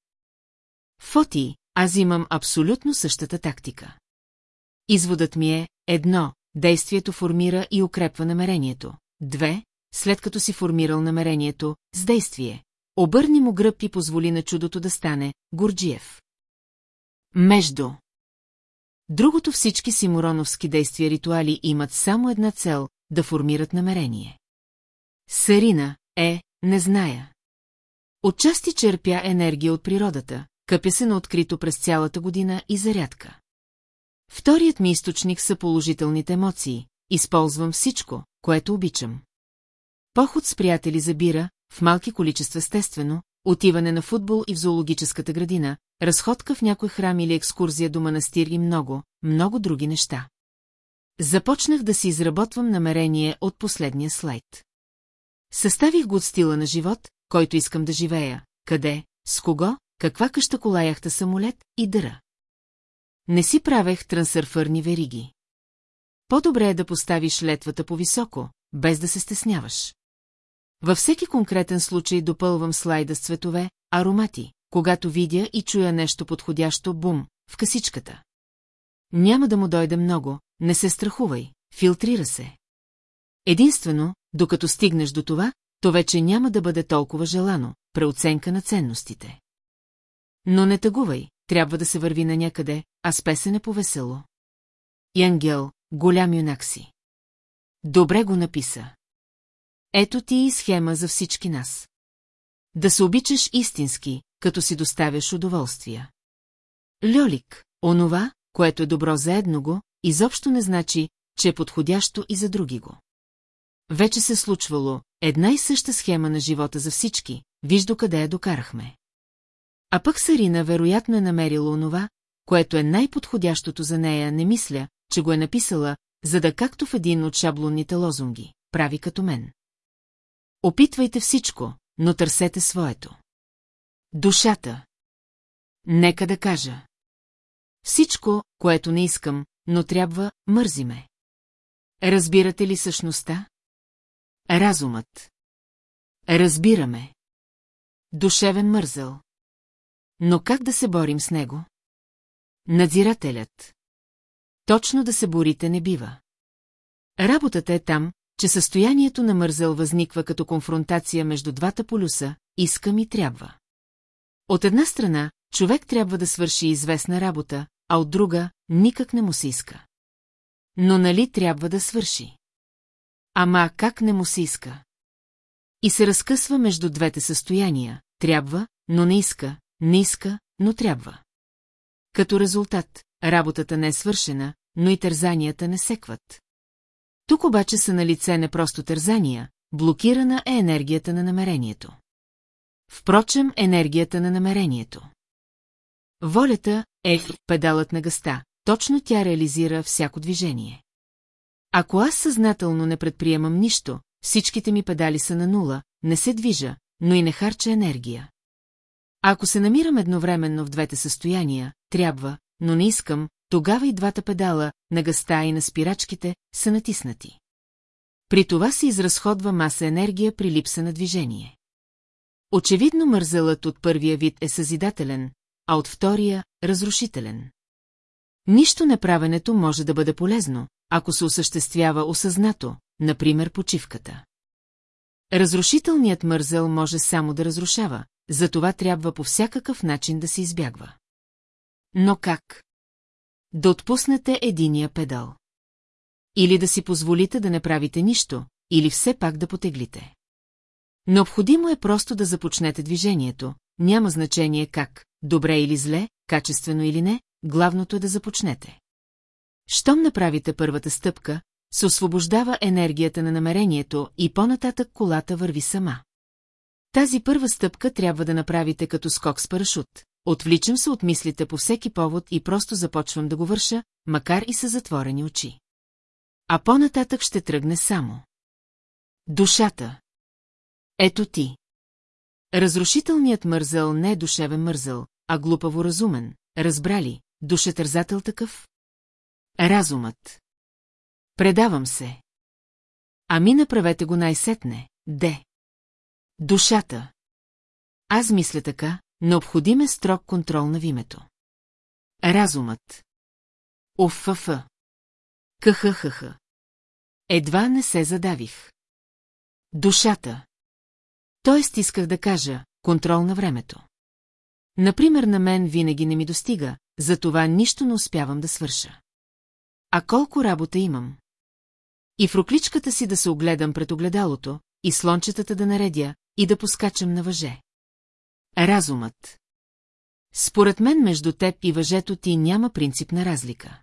S1: Фоти, аз имам абсолютно същата тактика. Изводът ми е, едно, действието формира и укрепва намерението. Две, след като си формирал намерението, с действие. Обърни му гръб и позволи на чудото да стане, Горджиев. Между. Другото всички симуроновски действия ритуали имат само една цел – да формират намерение. Сарина е, не зная. Отчасти черпя енергия от природата, къпя се на открито през цялата година и зарядка. Вторият ми източник са положителните емоции. Използвам всичко, което обичам. Поход с приятели за бира, в малки количества естествено, отиване на футбол и в зоологическата градина, разходка в някой храм или екскурзия до манастир и много, много други неща. Започнах да си изработвам намерение от последния слайд. Съставих го от стила на живот, който искам да живея, къде, с кого, каква къща кола яхта самолет и дъра. Не си правех трансърфърни вериги. По-добре е да поставиш летвата по-високо, без да се стесняваш. Във всеки конкретен случай допълвам слайда с цветове, аромати, когато видя и чуя нещо подходящо, бум, в касичката. Няма да му дойде много, не се страхувай, филтрира се. Единствено, докато стигнеш до това, то вече няма да бъде толкова желано, преоценка на ценностите. Но не тъгувай, трябва да се върви на някъде, а с песен е повесело. Янгел, голям юнак си. Добре го написа. Ето ти и схема за всички нас. Да се обичаш истински, като си доставяш удоволствия. Льолик, онова, което е добро за едно го, изобщо не значи, че е подходящо и за други го. Вече се е случвало една и съща схема на живота за всички, виж до къде я докарахме. А пък Сарина вероятно е намерила онова, което е най-подходящото за нея, не мисля, че го е написала, за да както в един от шаблонните лозунги, прави като мен. Опитвайте всичко, но търсете своето. Душата. Нека да кажа. Всичко, което не искам, но трябва, мързи ме. Разбирате ли същността? Разумът. Разбираме. Душевен мързъл. Но как да се борим с него? Надзирателят. Точно да се борите не бива. Работата е там, че състоянието на мързъл възниква като конфронтация между двата полюса «искам и трябва». От една страна, човек трябва да свърши известна работа, а от друга никак не му се иска. Но нали трябва да свърши? Ама как не му се иска? И се разкъсва между двете състояния – трябва, но не иска, не иска, но трябва. Като резултат, работата не е свършена, но и тързанията не секват. Тук обаче са на лице не просто тързания, блокирана е енергията на намерението. Впрочем, енергията на намерението. Волята е педалът на гъста, точно тя реализира всяко движение. Ако аз съзнателно не предприемам нищо, всичките ми педали са на нула, не се движа, но и не харча енергия. Ако се намирам едновременно в двете състояния, трябва, но не искам, тогава и двата педала, на гъста и на спирачките, са натиснати. При това се изразходва маса енергия при липса на движение. Очевидно мързелът от първия вид е съзидателен, а от втория – разрушителен. Нищо направенето може да бъде полезно, ако се осъществява осъзнато, например почивката. Разрушителният мързел може само да разрушава, затова трябва по всякакъв начин да се избягва. Но как? Да отпуснете единия педал. Или да си позволите да не правите нищо, или все пак да потеглите. Необходимо е просто да започнете движението, няма значение как, добре или зле, качествено или не, главното е да започнете. Щом направите първата стъпка, се освобождава енергията на намерението и по-нататък колата върви сама. Тази първа стъпка трябва да направите като скок с парашут, Отвличам се от мислите по всеки повод и просто започвам да го върша, макар и с затворени очи. А по-нататък ще тръгне само. Душата. Ето ти. Разрушителният мързъл не е душевен мързъл, а глупаво разумен, разбрали, душетързател такъв? Разумът. Предавам се. Ами направете го най-сетне, де. Душата. Аз мисля така, Необходим е строг контрол на вимето. Разумът. Офф. КХХ. Едва не се задавих. Душата. Тоест исках да кажа контрол на времето. Например, на мен винаги не ми достига, затова нищо не успявам да свърша. А колко работа имам? И в рукличката си да се огледам пред огледалото, и слончетата да наредя, и да поскачам на въже. Разумът. Според мен между теб и въжето ти няма принципна разлика.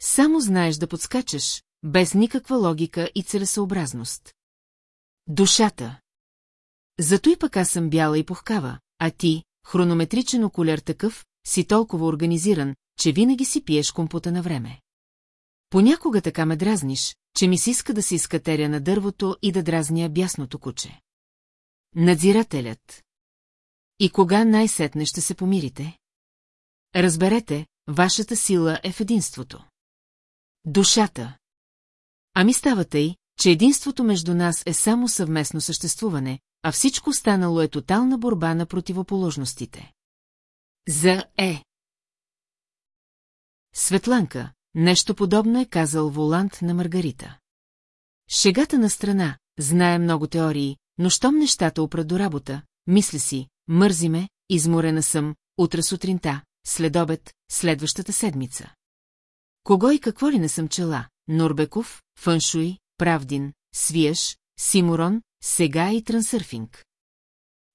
S1: Само знаеш да подскачаш, без никаква логика и целесообразност. Душата. Зато и пък аз съм бяла и пухкава, а ти, хронометричен окуляр такъв, си толкова организиран, че винаги си пиеш компота на време. Понякога така ме дразниш, че ми си иска да си изкатеря на дървото и да дразня бясното куче. Надзирателят. И кога най-сетне ще се помирите? Разберете, вашата сила е в единството. Душата. Ами става тъй, че единството между нас е само съвместно съществуване, а всичко станало е тотална борба на противоположностите. За Е. Светланка, нещо подобно е казал Воланд на Маргарита. Шегата на страна, знае много теории, но щом нещата опра до работа, мисли си, Мързи ме, изморена съм, утре сутринта, след обед, следващата седмица. Кого и какво ли не съм чела? Нурбеков, Фъншуй, Правдин, Свияш, Симурон, сега и трансърфинг.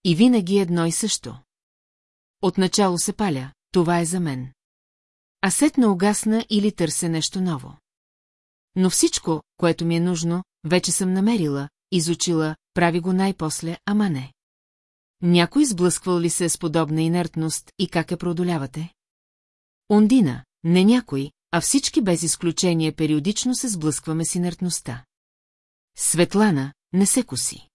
S1: И винаги едно и също. Отначало се паля, това е за мен. А сетна угасна или търся нещо ново. Но всичко, което ми е нужно, вече съм намерила, изучила, прави го най-после, ама не. Някой сблъсквал ли се с подобна инертност и как я преодолявате? Ондина, не някой, а всички без изключение периодично се сблъскваме с инертността. Светлана, не се коси.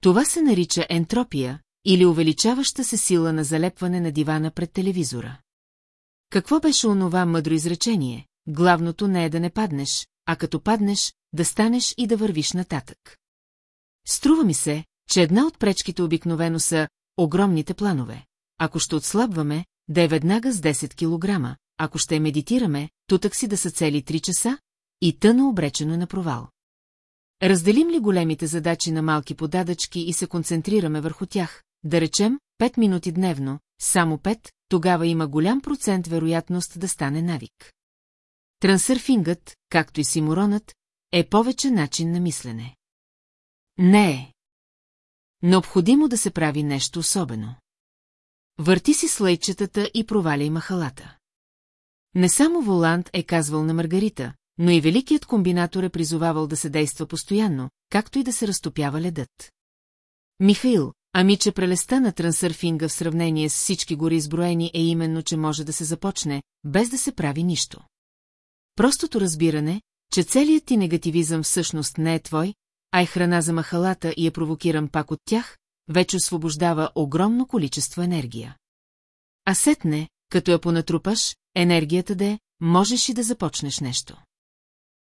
S1: Това се нарича ентропия или увеличаваща се сила на залепване на дивана пред телевизора. Какво беше онова мъдро изречение? Главното не е да не паднеш, а като паднеш, да станеш и да вървиш нататък. Струва ми се, че една от пречките обикновено са огромните планове. Ако ще отслабваме, да е веднага с 10 кг, ако ще медитираме, тутък си да са цели 3 часа и тъно обречено на провал. Разделим ли големите задачи на малки подадъчки и се концентрираме върху тях, да речем 5 минути дневно, само 5, тогава има голям процент вероятност да стане навик. Трансърфингът, както и симуронът, е повече начин на мислене. Не е. Необходимо да се прави нещо особено. Върти си слайчетата и проваляй махалата. Не само Воланд е казвал на Маргарита, но и великият комбинатор е призовавал да се действа постоянно, както и да се разтопява ледът. Михаил, ами че прелеста на трансърфинга в сравнение с всички гори изброени е именно, че може да се започне, без да се прави нищо. Простото разбиране, че целият ти негативизъм всъщност не е твой, а е храна за махалата и е провокиран пак от тях, вече освобождава огромно количество енергия. А сетне, като я понатрупаш, енергията де, можеш и да започнеш нещо.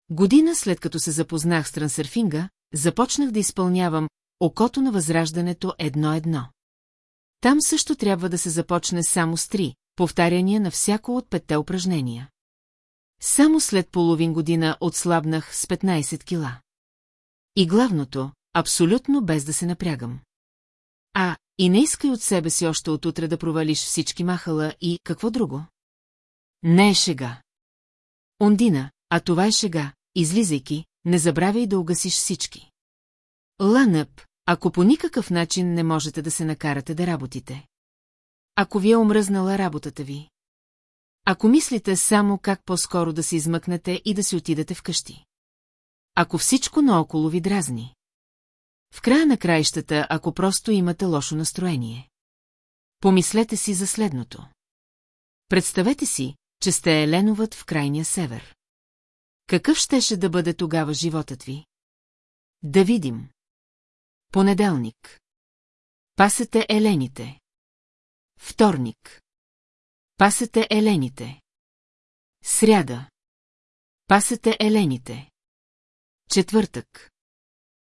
S1: Година след като се запознах с трансърфинга, започнах да изпълнявам окото на възраждането едно-едно. Там също трябва да се започне само с три, повтаряния на всяко от петте упражнения. Само след половин година отслабнах с 15 кила. И главното, абсолютно без да се напрягам. А, и не искай от себе си още от утре да провалиш всички махала и какво друго? Не е шега. Ондина, а това е шега, излизайки, не забравяй да угасиш всички. Ланъп, ако по никакъв начин не можете да се накарате да работите. Ако ви е омръзнала работата ви. Ако мислите само как по-скоро да се измъкнете и да си отидете вкъщи ако всичко наоколо ви дразни. В края на краищата, ако просто имате лошо настроение. Помислете си за следното. Представете си, че сте Еленовът в крайния север. Какъв щеше да бъде тогава животът ви? Да видим. Понеделник. Пасете елените. Вторник. Пасете елените. Сряда. Пасете елените. Четвъртък.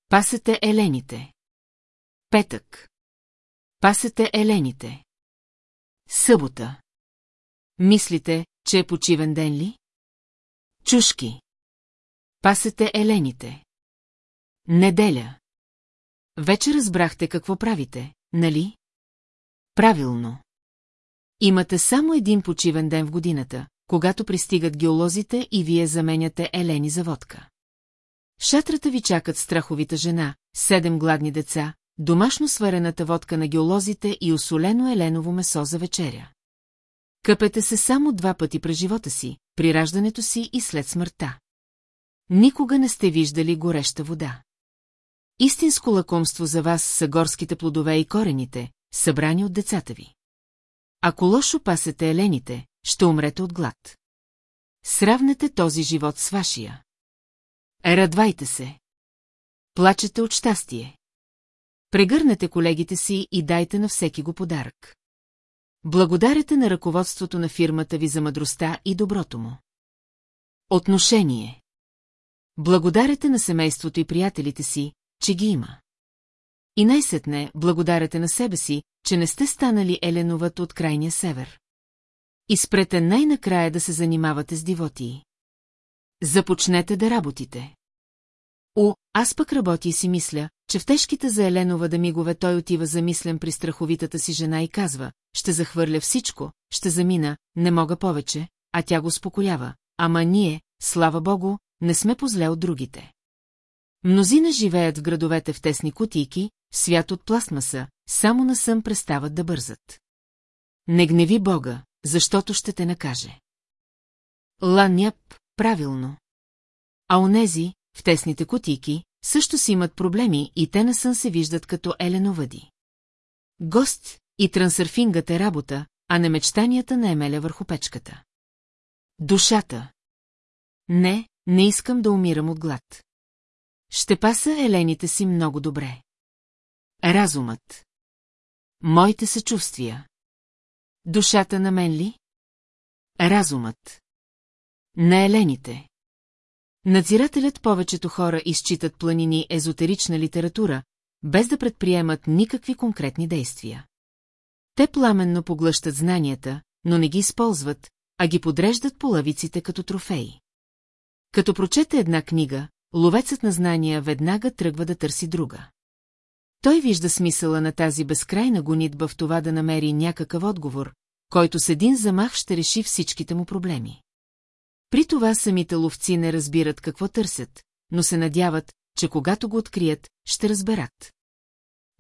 S1: Пасете елените. Петък. Пасете елените. Събота. Мислите, че е почивен ден ли? Чушки. Пасете елените. Неделя. Вече разбрахте какво правите, нали? Правилно. Имате само един почивен ден в годината, когато пристигат геолозите и вие заменяте елени за водка. В шатрата ви чакат страховита жена, седем гладни деца, домашно сварената водка на геолозите и осолено еленово месо за вечеря. Къпете се само два пъти през живота си, при раждането си и след смъртта. Никога не сте виждали гореща вода. Истинско лакомство за вас са горските плодове и корените, събрани от децата ви. Ако лошо пасете елените, ще умрете от глад. Сравнете този живот с вашия. Радвайте се. Плачете от щастие. Прегърнете колегите си и дайте на всеки го подарък. Благодарете на ръководството на фирмата ви за мъдростта и доброто му. Отношение. Благодарете на семейството и приятелите си, че ги има. И най-сетне благодарете на себе си, че не сте станали еленуват от крайния север. И спрете най-накрая да се занимавате с дивотии. Започнете да работите. О, аз пък работя и си мисля, че в тежките за Еленова да мигове той отива замислен при страховитата си жена и казва, ще захвърля всичко, ще замина, не мога повече, а тя го спокоява. Ама ние, слава богу, не сме позле от другите. Мнозина живеят в градовете в тесни кутийки, свят от пластмаса, само насъм престават да бързат. Не гневи Бога, защото ще те накаже. Ланяп, правилно. А онези, в тесните кутийки, също си имат проблеми и те сън се виждат като еленовъди. Гост и трансърфингът е работа, а не мечтанията на Емеля върху печката. Душата. Не, не искам да умирам от глад. Ще паса елените си много добре. Разумът. Моите съчувствия. Душата на мен ли? Разумът. На елените. Надзирателят повечето хора изчитат планини езотерична литература, без да предприемат никакви конкретни действия. Те пламенно поглъщат знанията, но не ги използват, а ги подреждат по лавиците като трофеи. Като прочете една книга, ловецът на знания веднага тръгва да търси друга. Той вижда смисъла на тази безкрайна гонитба в това да намери някакъв отговор, който с един замах ще реши всичките му проблеми. При това самите ловци не разбират какво търсят, но се надяват, че когато го открият, ще разберат.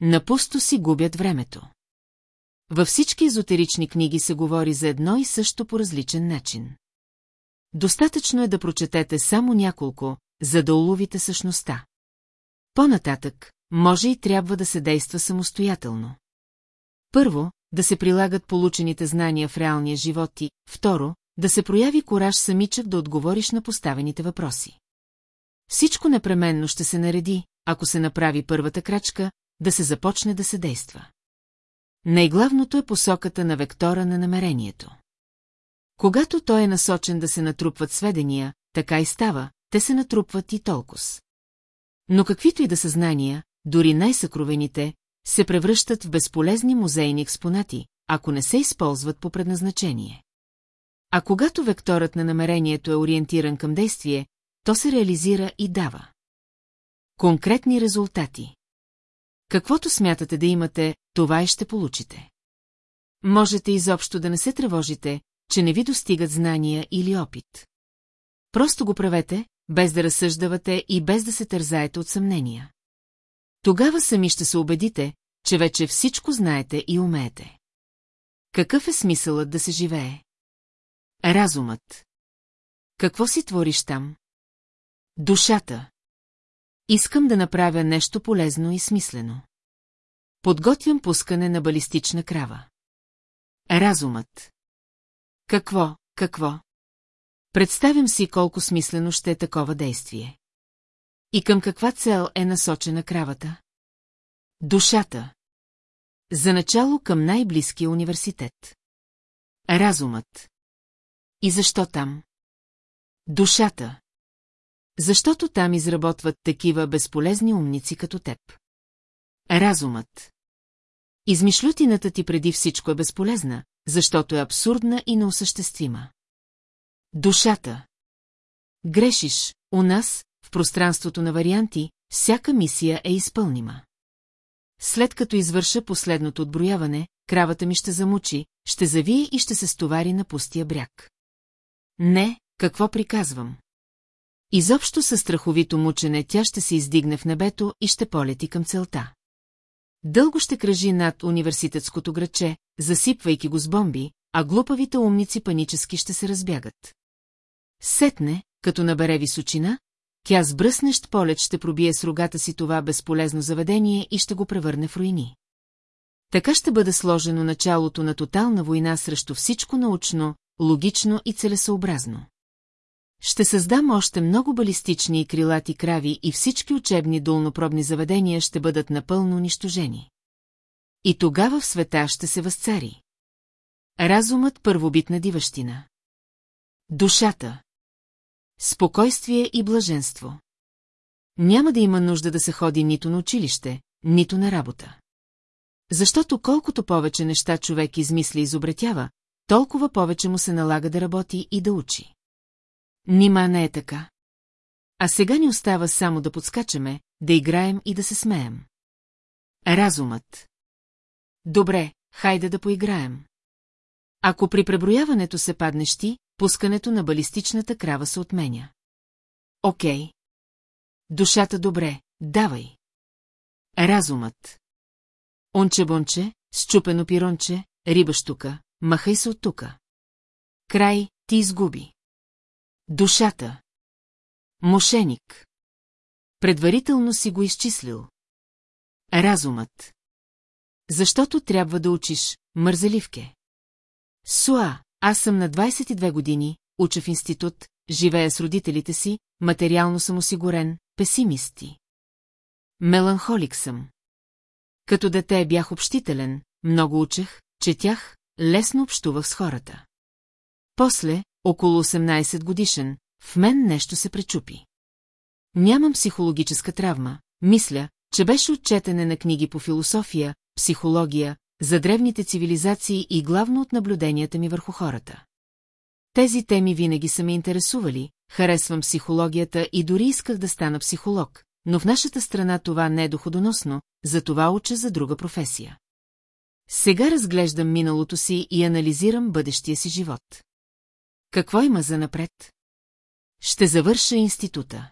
S1: Напусто си губят времето. Във всички езотерични книги се говори за едно и също по различен начин. Достатъчно е да прочетете само няколко, за да уловите същността. По-нататък, може и трябва да се действа самостоятелно. Първо, да се прилагат получените знания в реалния живот и, второ, да се прояви кораж самичък да отговориш на поставените въпроси. Всичко непременно ще се нареди, ако се направи първата крачка, да се започне да се действа. Най-главното е посоката на вектора на намерението. Когато той е насочен да се натрупват сведения, така и става, те се натрупват и толкова. Но каквито и да са знания, дори най-съкровените, се превръщат в безполезни музейни експонати, ако не се използват по предназначение. А когато векторът на намерението е ориентиран към действие, то се реализира и дава. Конкретни резултати. Каквото смятате да имате, това и ще получите. Можете изобщо да не се тревожите, че не ви достигат знания или опит. Просто го правете, без да разсъждавате и без да се тързаете от съмнения. Тогава сами ще се убедите, че вече всичко знаете и умеете. Какъв е смисълът да се живее? Разумът. Какво си твориш там? Душата. Искам да направя нещо полезно и смислено. Подготвям пускане на балистична крава. Разумът. Какво, какво? Представям си колко смислено ще е такова действие. И към каква цел е насочена кравата? Душата. За начало към най-близкия университет. Разумът. И защо там? Душата. Защото там изработват такива безполезни умници като теб. Разумът. Измишлютината ти преди всичко е безполезна, защото е абсурдна и неосъществима. Душата. Грешиш, у нас, в пространството на варианти, всяка мисия е изпълнима. След като извърша последното отброяване, кравата ми ще замучи, ще завие и ще се стовари на пустия бряг. Не, какво приказвам? Изобщо със страховито мучене тя ще се издигне в небето и ще полети към целта. Дълго ще кръжи над университетското граче, засипвайки го с бомби, а глупавите умници панически ще се разбягат. Сетне, като набере височина, тя с бръснещ полет ще пробие с рогата си това безполезно заведение и ще го превърне в руини. Така ще бъде сложено началото на тотална война срещу всичко научно, логично и целесообразно. Ще създам още много балистични и крилати крави и всички учебни долнопробни заведения ще бъдат напълно унищожени. И тогава в света ще се възцари. Разумът първобитна диващина. Душата. Спокойствие и блаженство. Няма да има нужда да се ходи нито на училище, нито на работа. Защото колкото повече неща човек измисли и изобретява, толкова повече му се налага да работи и да учи. Нима не е така. А сега ни остава само да подскачаме, да играем и да се смеем. Разумът. Добре, хайде да поиграем. Ако при преброяването се паднеш ти, пускането на балистичната крава се отменя. Окей. Душата добре, давай. Разумът. Онче-бонче, счупено пиронче, риба штука, Махай се от тука. Край ти изгуби. Душата. Мошеник. Предварително си го изчислил. Разумът. Защото трябва да учиш, мързеливке. Суа, аз съм на 22 години, уча в институт, живея с родителите си, материално съм осигурен, песимисти. Меланхолик съм. Като дете бях общителен, много учех, четях, лесно общувах с хората. После, около 18 годишен, в мен нещо се пречупи. Нямам психологическа травма, мисля, че беше отчетене на книги по философия, психология, за древните цивилизации и главно от наблюденията ми върху хората. Тези теми винаги са ме интересували, харесвам психологията и дори исках да стана психолог, но в нашата страна това не е доходоносно, затова уча за друга професия. Сега разглеждам миналото си и анализирам бъдещия си живот. Какво има за напред? Ще завърша института.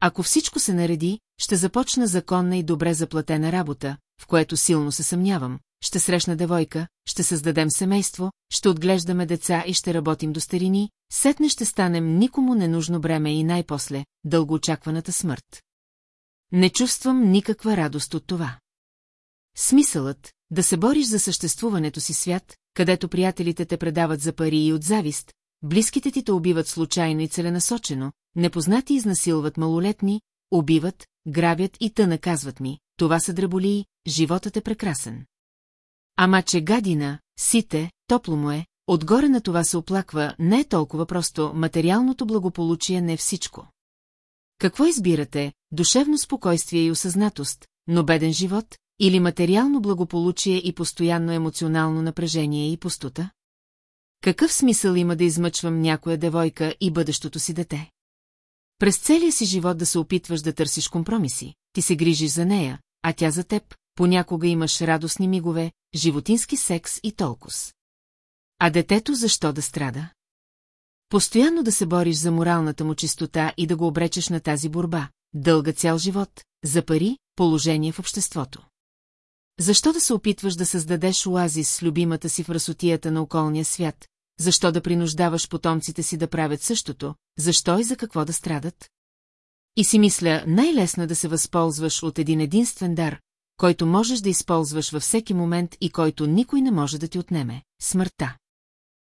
S1: Ако всичко се нареди, ще започна законна и добре заплатена работа, в което силно се съмнявам, ще срещна девойка, ще създадем семейство, ще отглеждаме деца и ще работим до старини, сетне ще станем никому ненужно бреме и най-после – дългоочакваната смърт. Не чувствам никаква радост от това. Смисълът, да се бориш за съществуването си свят, където приятелите те предават за пари и от завист, близките ти те убиват случайно и целенасочено, непознати изнасилват малолетни, убиват, грабят и тъна казват ми, това са дреболии, животът е прекрасен. Ама че гадина, сите, топло му е, отгоре на това се оплаква, не е толкова просто, материалното благополучие не е всичко. Какво избирате, душевно спокойствие и осъзнатост, но беден живот, или материално благополучие и постоянно емоционално напрежение и пустота? Какъв смисъл има да измъчвам някоя девойка и бъдещото си дете? През целия си живот да се опитваш да търсиш компромиси, ти се грижиш за нея, а тя за теб, понякога имаш радостни мигове, животински секс и толкос. А детето защо да страда? Постоянно да се бориш за моралната му чистота и да го обречеш на тази борба, дълга цял живот, за пари, положение в обществото. Защо да се опитваш да създадеш оазис с любимата си в красотията на околния свят? Защо да принуждаваш потомците си да правят същото? Защо и за какво да страдат? И си мисля, най-лесно е да се възползваш от един единствен дар, който можеш да използваш във всеки момент и който никой не може да ти отнеме – смъртта.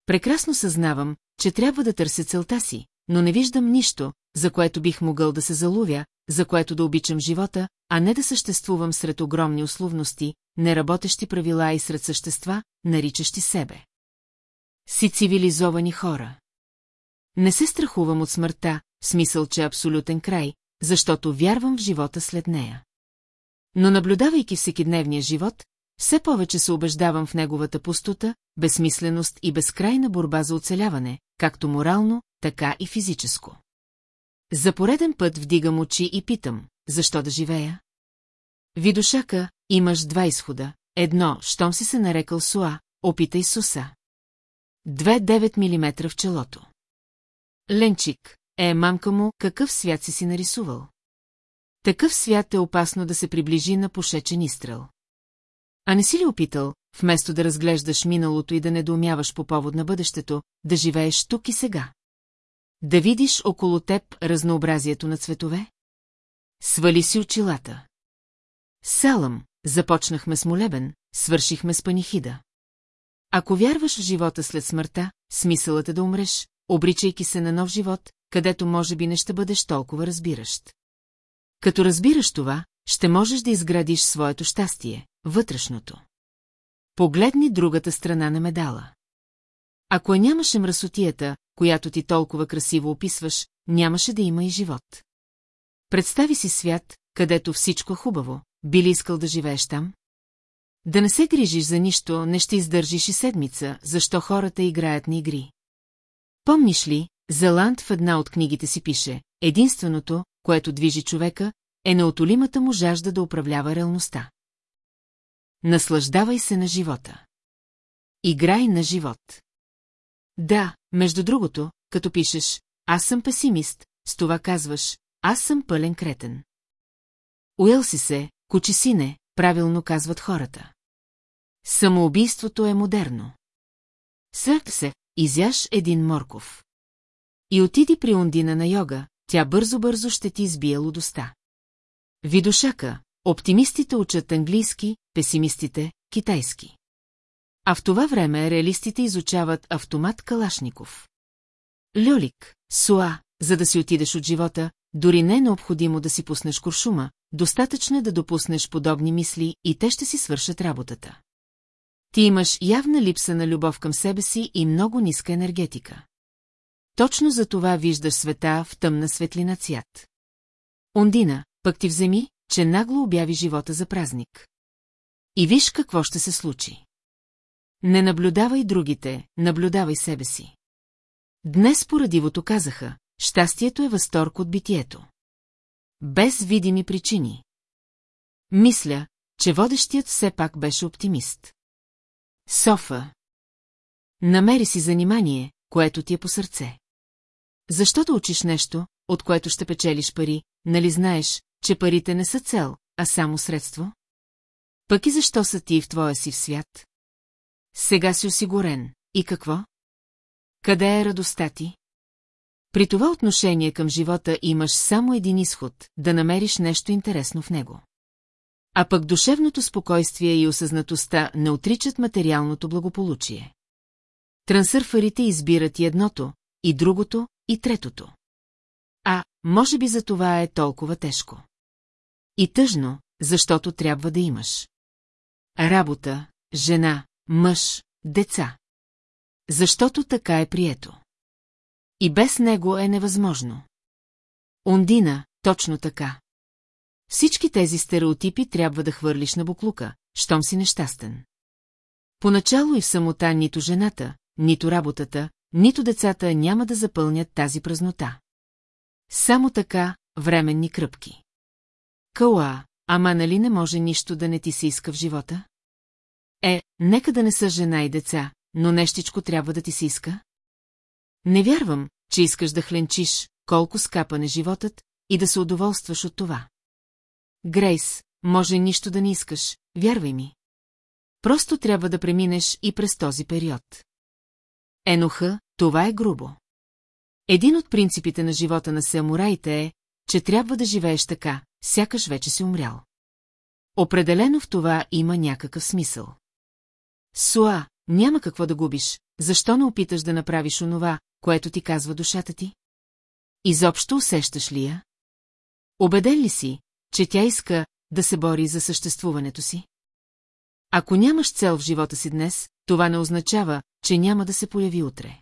S1: Прекрасно съзнавам, че трябва да търся целта си, но не виждам нищо, за което бих могъл да се залувя за което да обичам живота, а не да съществувам сред огромни условности, неработещи правила и сред същества, наричащи себе. Си цивилизовани хора. Не се страхувам от смъртта, в смисъл, че е абсолютен край, защото вярвам в живота след нея. Но наблюдавайки всекидневния живот, все повече се убеждавам в неговата пустота, безсмисленост и безкрайна борба за оцеляване, както морално, така и физическо. За пореден път вдигам очи и питам, защо да живея? Видушака, имаш два изхода. Едно, щом си се нарекал Суа, опитай Суса. Две-девет мм в челото. Ленчик, е мамка му, какъв свят си си нарисувал? Такъв свят е опасно да се приближи на пошечен изстрел. А не си ли опитал, вместо да разглеждаш миналото и да недоумяваш по повод на бъдещето, да живееш тук и сега? Да видиш около теб разнообразието на цветове? Свали си очилата. Салам, започнахме с молебен, свършихме с панихида. Ако вярваш в живота след смъртта, смисълът е да умреш, обричайки се на нов живот, където може би не ще бъдеш толкова разбиращ. Като разбираш това, ще можеш да изградиш своето щастие, вътрешното. Погледни другата страна на медала. Ако нямаше мръсотията, която ти толкова красиво описваш, нямаше да има и живот. Представи си свят, където всичко хубаво. Би ли искал да живееш там? Да не се грижиш за нищо, не ще издържиш и седмица, защо хората играят на игри. Помниш ли, Зеланд в една от книгите си пише, единственото, което движи човека, е неотолимата му жажда да управлява реалността. Наслаждавай се на живота. Играй на живот. Да, между другото, като пишеш «Аз съм песимист», с това казваш «Аз съм пълен кретен». Уел си се, кучи сине, правилно казват хората. Самоубийството е модерно. Сърк се, изяш един морков. И отиди при ондина на йога, тя бързо-бързо ще ти избие лудостта. Видошака, оптимистите учат английски, песимистите – китайски. А в това време реалистите изучават автомат Калашников. Люлик, суа, за да си отидеш от живота, дори не е необходимо да си пуснеш куршума, достатъчно е да допуснеш подобни мисли и те ще си свършат работата. Ти имаш явна липса на любов към себе си и много ниска енергетика. Точно за това виждаш света в тъмна светлина цвят. Ондина, пък ти вземи, че нагло обяви живота за празник. И виж какво ще се случи. Не наблюдавай другите, наблюдавай себе си. Днес порадивото казаха, щастието е възторг от битието. Без видими причини. Мисля, че водещият все пак беше оптимист. Софа. Намери си занимание, което ти е по сърце. Защо да учиш нещо, от което ще печелиш пари, нали знаеш, че парите не са цел, а само средство? Пък и защо са ти в твоя си в свят? Сега си осигурен. И какво? Къде е радостта ти? При това отношение към живота имаш само един изход – да намериш нещо интересно в него. А пък душевното спокойствие и осъзнатостта не отричат материалното благополучие. Трансърфарите избират и едното, и другото, и третото. А, може би за това е толкова тежко. И тъжно, защото трябва да имаш. Работа, жена, мъж, деца. Защото така е прието. И без него е невъзможно. Ондина, точно така. Всички тези стереотипи трябва да хвърлиш на буклука, щом си нещастен. Поначало и в самота нито жената, нито работата, нито децата няма да запълнят тази празнота. Само така, временни кръпки. Кала, ама нали не може нищо да не ти се иска в живота? Е, нека да не са жена и деца, но нещичко трябва да ти си иска? Не вярвам, че искаш да хленчиш, колко скапане животът, и да се удоволстваш от това. Грейс, може нищо да не искаш, вярвай ми. Просто трябва да преминеш и през този период. Еноха, това е грубо. Един от принципите на живота на самураите е, че трябва да живееш така, сякаш вече си умрял. Определено в това има някакъв смисъл. Суа, няма какво да губиш, защо не опиташ да направиш онова, което ти казва душата ти? Изобщо усещаш ли я? Обеден ли си, че тя иска да се бори за съществуването си? Ако нямаш цел в живота си днес, това не означава, че няма да се появи утре.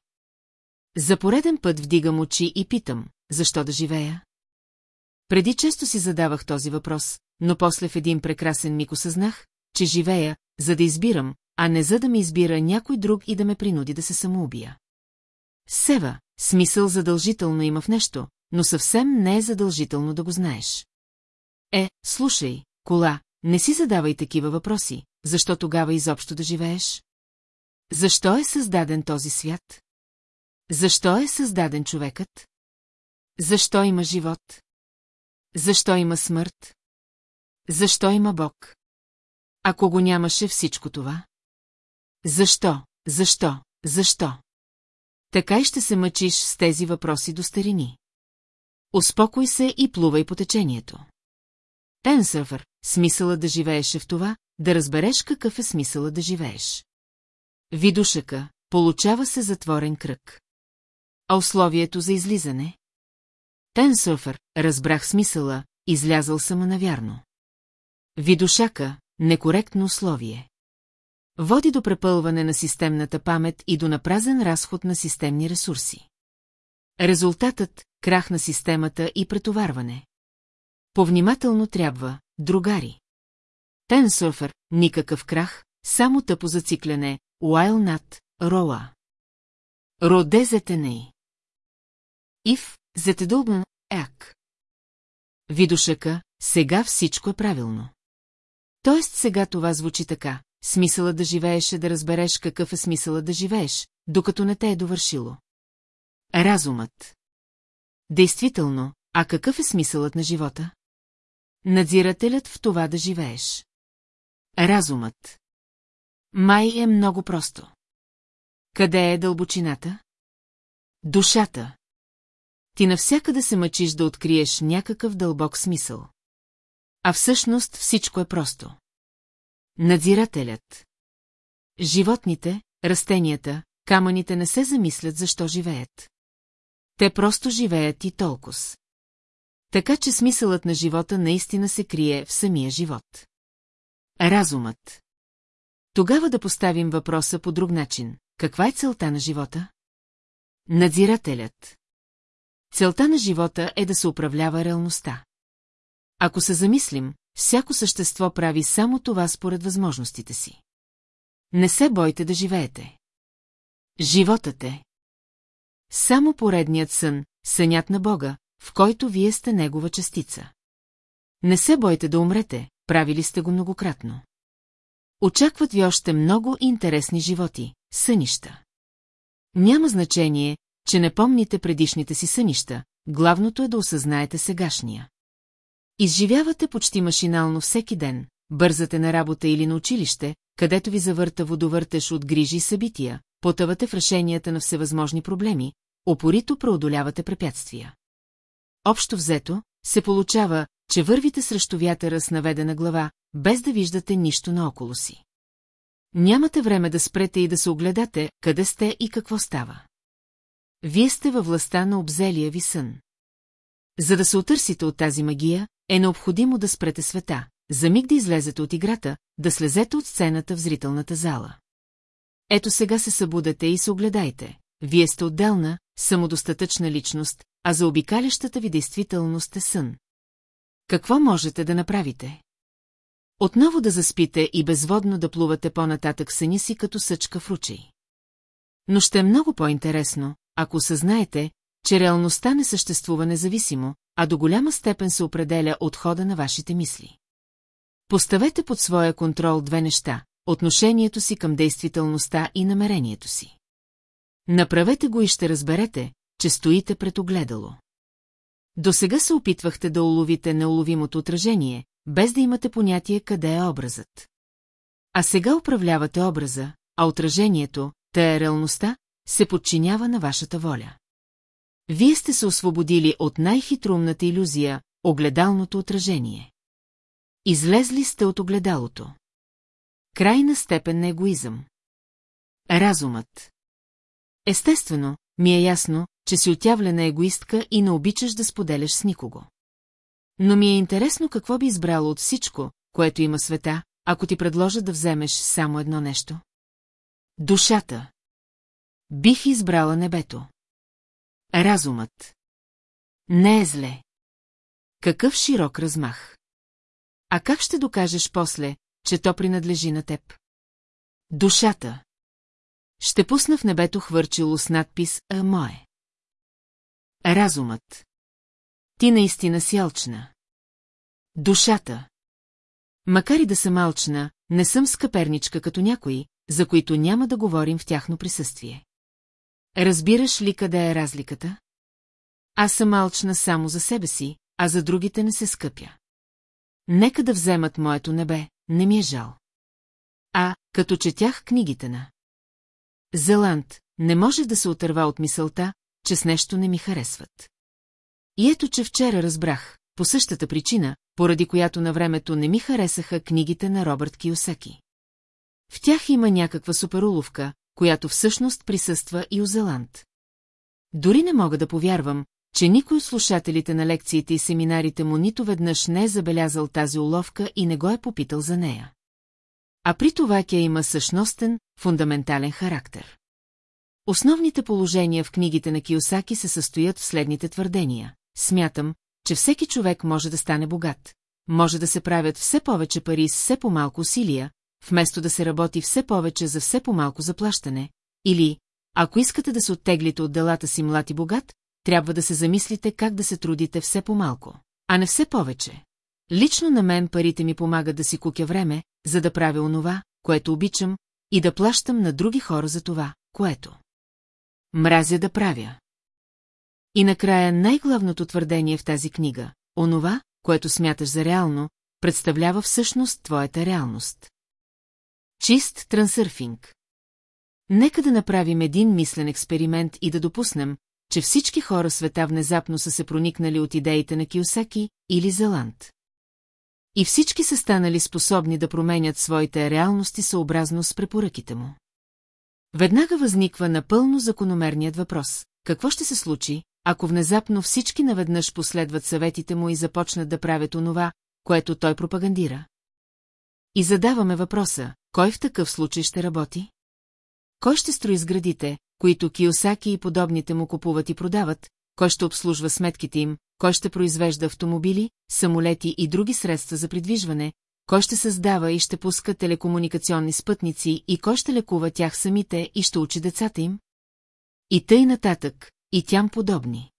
S1: За пореден път вдигам очи и питам, защо да живея? Преди често си задавах този въпрос, но после в един прекрасен миг осъзнах, че живея, за да избирам, а не за да ме избира някой друг и да ме принуди да се самоубия. Сева, смисъл задължително има в нещо, но съвсем не е задължително да го знаеш. Е, слушай, кола, не си задавай такива въпроси, защо тогава изобщо да живееш? Защо е създаден този свят? Защо е създаден човекът? Защо има живот? Защо има смърт? Защо има Бог? Ако го нямаше всичко това? Защо, защо, защо? Така и ще се мъчиш с тези въпроси до старини. Успокой се и плувай по течението. Енсърфър, смисъла да живееш е в това, да разбереш какъв е смисъла да живееш. Видушъка, получава се затворен кръг. А условието за излизане? Тенсофър, разбрах смисъла, излязъл съм навярно. Видушака, некоректно условие води до препълване на системната памет и до напразен разход на системни ресурси. Резултатът – крах на системата и претоварване. Повнимателно трябва, другари. Тенсофер никакъв крах, само тъпо зацикляне, while not, рола. Роде затеней. Ив, затедълбн, ек. Видушъка, сега всичко е правилно. Тоест сега това звучи така смисъла да живееш е да разбереш какъв е смисъла да живееш, докато не те е довършило. Разумът. Действително, а какъв е смисълът на живота? Надзирателят в това да живееш. Разумът. Май е много просто. Къде е дълбочината? Душата. Ти навсякъде се мъчиш да откриеш някакъв дълбок смисъл. А всъщност всичко е просто. Надзирателят. Животните, растенията, камъните не се замислят защо живеят. Те просто живеят и толкова. Така че смисълът на живота наистина се крие в самия живот. Разумът. Тогава да поставим въпроса по друг начин. Каква е целта на живота? Надзирателят. Целта на живота е да се управлява реалността. Ако се замислим, всяко същество прави само това според възможностите си. Не се бойте да живеете. Животът е. Само поредният сън, сънят на Бога, в който вие сте Негова частица. Не се бойте да умрете, правили сте го многократно. Очакват ви още много интересни животи, сънища. Няма значение, че не помните предишните си сънища, главното е да осъзнаете сегашния. Изживявате почти машинално всеки ден, бързате на работа или на училище, където ви завърта водовъртеж от грижи и събития, потъвате в решенията на всевъзможни проблеми, опорито преодолявате препятствия. Общо взето, се получава, че вървите срещу вятъра с наведена глава, без да виждате нищо наоколо си. Нямате време да спрете и да се огледате, къде сте и какво става. Вие сте във властта на обзелия ви сън. За да се отърсите от тази магия, е необходимо да спрете света, за миг да излезете от играта, да слезете от сцената в зрителната зала. Ето сега се събудете и се огледайте. Вие сте отделна, самодостатъчна личност, а за обикалящата ви действителност е сън. Какво можете да направите? Отново да заспите и безводно да плувате по-нататък съни си като съчка в ручей. Но ще е много по-интересно, ако съзнаете, че реалността не съществува независимо, а до голяма степен се определя от хода на вашите мисли. Поставете под своя контрол две неща – отношението си към действителността и намерението си. Направете го и ще разберете, че стоите пред огледало. До сега се опитвахте да уловите неуловимото отражение, без да имате понятие къде е образът. А сега управлявате образа, а отражението, тая е реалността, се подчинява на вашата воля. Вие сте се освободили от най-хитрумната иллюзия – огледалното отражение. Излезли сте от огледалото. Крайна степен на егоизъм. Разумът. Естествено, ми е ясно, че си отявлена егоистка и не обичаш да споделяш с никого. Но ми е интересно какво би избрало от всичко, което има света, ако ти предложа да вземеш само едно нещо. Душата. Бих избрала небето. Разумът. Не е зле. Какъв широк размах. А как ще докажеш после, че то принадлежи на теб? Душата. Ще пусна в небето хвърчило с надпис «А мое». Разумът. Ти наистина си алчна. Душата. Макар и да съм алчна, не съм скъперничка като някои, за които няма да говорим в тяхно присъствие. Разбираш ли къде е разликата? Аз съм алчна само за себе си, а за другите не се скъпя. Нека да вземат моето небе, не ми е жал. А, като четях книгите на... Зеланд, не може да се отърва от мисълта, че с нещо не ми харесват. И ето, че вчера разбрах, по същата причина, поради която на времето не ми харесаха книгите на Робърт Киосаки. В тях има някаква суперуловка, която всъщност присъства и у Зеланд. Дори не мога да повярвам, че никой от слушателите на лекциите и семинарите му нито веднъж не е забелязал тази уловка и не го е попитал за нея. А при това тя има същностен, фундаментален характер. Основните положения в книгите на Киосаки се състоят в следните твърдения. Смятам, че всеки човек може да стане богат, може да се правят все повече пари с все по-малко усилия, вместо да се работи все повече за все по-малко заплащане, или, ако искате да се оттеглите от делата си млад и богат, трябва да се замислите как да се трудите все по-малко, а не все повече. Лично на мен парите ми помагат да си кукя време, за да правя онова, което обичам, и да плащам на други хора за това, което. Мразя да правя. И накрая най-главното твърдение в тази книга – онова, което смяташ за реално, представлява всъщност твоята реалност. Чист трансърфинг. Нека да направим един мислен експеримент и да допуснем, че всички хора света внезапно са се проникнали от идеите на Киосаки или Зеланд. И всички са станали способни да променят своите реалности съобразно с препоръките му. Веднага възниква напълно закономерният въпрос – какво ще се случи, ако внезапно всички наведнъж последват съветите му и започнат да правят онова, което той пропагандира? И задаваме въпроса, кой в такъв случай ще работи? Кой ще строи сградите, които Киосаки и подобните му купуват и продават, кой ще обслужва сметките им, кой ще произвежда автомобили, самолети и други средства за придвижване, кой ще създава и ще пуска телекомуникационни спътници и кой ще лекува тях самите и ще учи децата им? И тъй нататък, и тям подобни.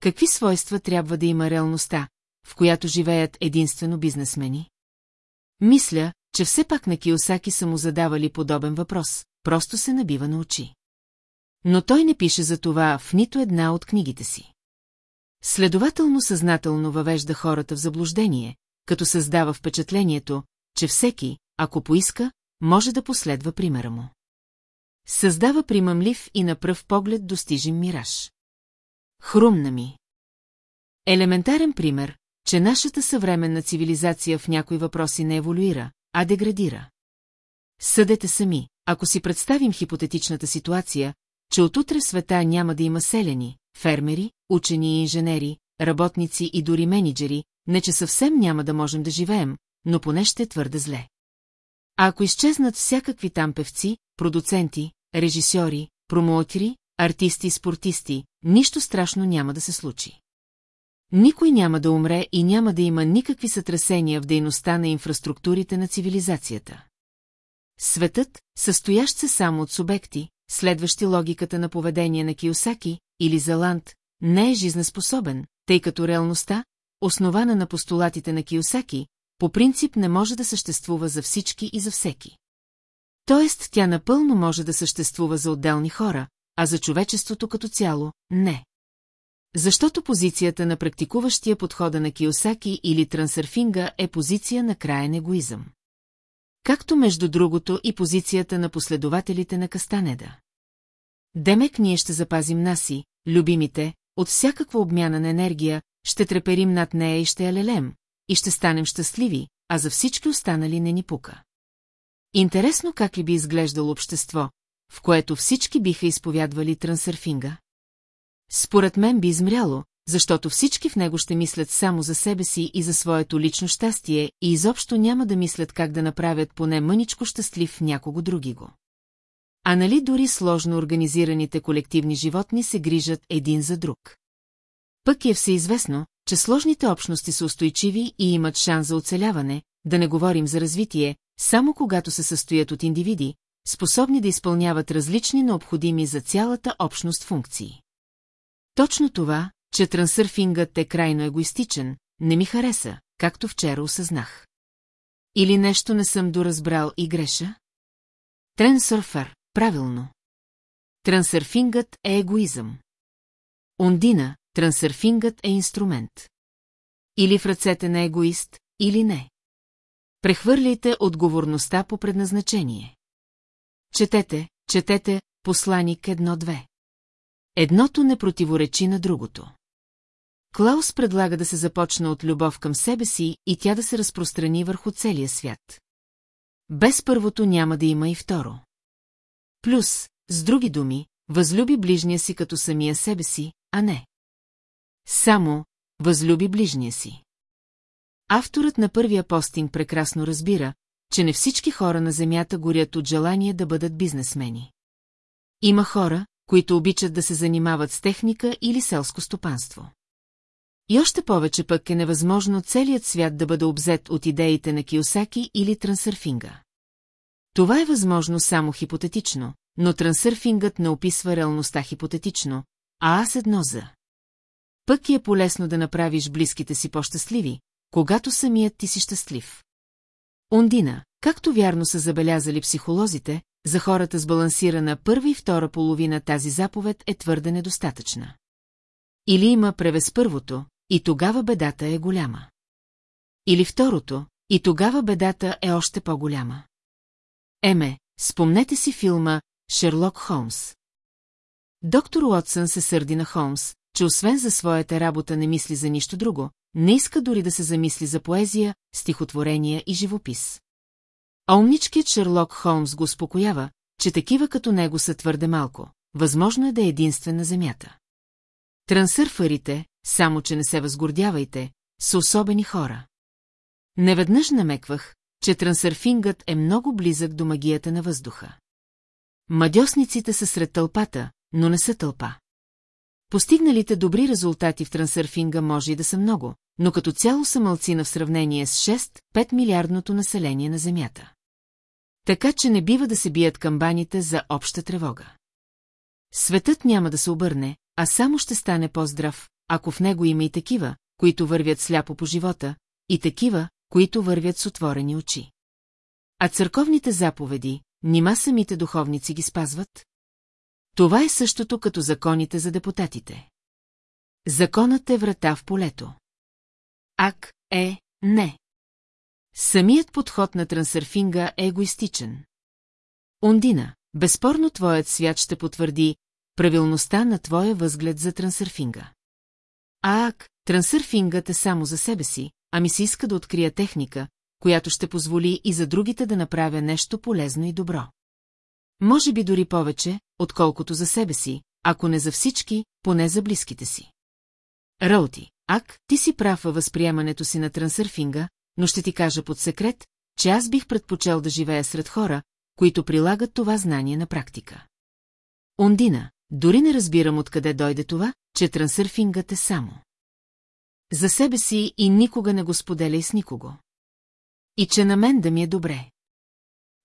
S1: Какви свойства трябва да има реалността, в която живеят единствено бизнесмени? Мисля, че все пак на Киосаки са му задавали подобен въпрос, просто се набива на очи. Но той не пише за това в нито една от книгите си. Следователно съзнателно въвежда хората в заблуждение, като създава впечатлението, че всеки, ако поиска, може да последва примера му. Създава примамлив и на пръв поглед достижим мираж. Хрумна ми. Елементарен пример, че нашата съвременна цивилизация в някои въпроси не еволюира, а деградира. Съдете сами, ако си представим хипотетичната ситуация, че отутре в света няма да има селени, фермери, учени и инженери, работници и дори менеджери, не че съвсем няма да можем да живеем, но поне ще е твърде зле. А ако изчезнат всякакви там певци, продуценти, режисьори, промоутери, артисти и спортисти, нищо страшно няма да се случи. Никой няма да умре и няма да има никакви сътрасения в дейността на инфраструктурите на цивилизацията. Светът, състоящ се само от субекти, следващи логиката на поведение на Киосаки или Заланд, не е жизнеспособен, тъй като реалността, основана на постулатите на Киосаки, по принцип не може да съществува за всички и за всеки. Тоест тя напълно може да съществува за отделни хора, а за човечеството като цяло – не. Защото позицията на практикуващия подхода на Киосаки или трансърфинга е позиция на краен егоизъм. Както между другото и позицията на последователите на Кастанеда. Демек ние ще запазим наси, любимите, от всякаква обмяна на енергия, ще треперим над нея и ще я лелем, и ще станем щастливи, а за всички останали не ни пука. Интересно как ли би изглеждало общество, в което всички биха изповядвали трансърфинга? Според мен би измряло, защото всички в него ще мислят само за себе си и за своето лично щастие и изобщо няма да мислят как да направят поне мъничко щастлив някого други го. А нали дори сложно организираните колективни животни се грижат един за друг? Пък е всеизвестно, че сложните общности са устойчиви и имат шанс за оцеляване, да не говорим за развитие, само когато се състоят от индивиди, способни да изпълняват различни необходими за цялата общност функции. Точно това, че трансърфингът е крайно егоистичен, не ми хареса, както вчера осъзнах. Или нещо не съм доразбрал и греша? Трансърфър, правилно. Трансърфингът е егоизъм. Ондина, трансърфингът е инструмент. Или в ръцете на егоист, или не. Прехвърляйте отговорността по предназначение. Четете, четете, посланик 1-2. Едното не противоречи на другото. Клаус предлага да се започне от любов към себе си и тя да се разпространи върху целия свят. Без първото няма да има и второ. Плюс, с други думи, възлюби ближния си като самия себе си, а не. Само възлюби ближния си. Авторът на първия постинг прекрасно разбира, че не всички хора на земята горят от желание да бъдат бизнесмени. Има хора, които обичат да се занимават с техника или селско стопанство. И още повече пък е невъзможно целият свят да бъде обзет от идеите на Киосаки или трансърфинга. Това е възможно само хипотетично, но трансърфингът не описва реалността хипотетично, а аз едно за. Пък е полезно да направиш близките си по-щастливи, когато самият ти си щастлив. Ондина, както вярно са забелязали психолозите, за хората с балансирана първа и втора половина тази заповед е твърде недостатъчна. Или има превес първото, и тогава бедата е голяма. Или второто, и тогава бедата е още по-голяма. Еме, спомнете си филма «Шерлок Холмс». Доктор Уотсън се сърди на Холмс, че освен за своята работа не мисли за нищо друго, не иска дори да се замисли за поезия, стихотворения и живопис. А умничкият Шерлок Холмс го успокоява, че такива като него са твърде малко. Възможно е да е единствен на Земята. Трансърфарите, само че не се възгордявайте, са особени хора. Неведнъж намеквах, че трансърфингът е много близък до магията на въздуха. Мадьосниците са сред тълпата, но не са тълпа. Постигналите добри резултати в трансърфинга може и да са много, но като цяло са малцина в сравнение с 6-5 милиардното население на Земята. Така, че не бива да се бият камбаните за обща тревога. Светът няма да се обърне, а само ще стане по-здрав, ако в него има и такива, които вървят сляпо по живота, и такива, които вървят с отворени очи. А църковните заповеди, нима самите духовници ги спазват? Това е същото като законите за депутатите. Законът е врата в полето. Ак, е, не. Самият подход на трансърфинга е егоистичен. Ундина, безспорно твоят свят ще потвърди правилността на твоя възглед за трансърфинга. А ак, трансърфингът е само за себе си, а ми се иска да открия техника, която ще позволи и за другите да направя нещо полезно и добро. Може би дори повече, отколкото за себе си, ако не за всички, поне за близките си. Роути, Ак, ти си прав във възприемането си на трансърфинга, но ще ти кажа под секрет, че аз бих предпочел да живея сред хора, които прилагат това знание на практика. Ондина, дори не разбирам откъде дойде това, че трансърфингът е само. За себе си и никога не го споделяй с никого. И че на мен да ми е добре.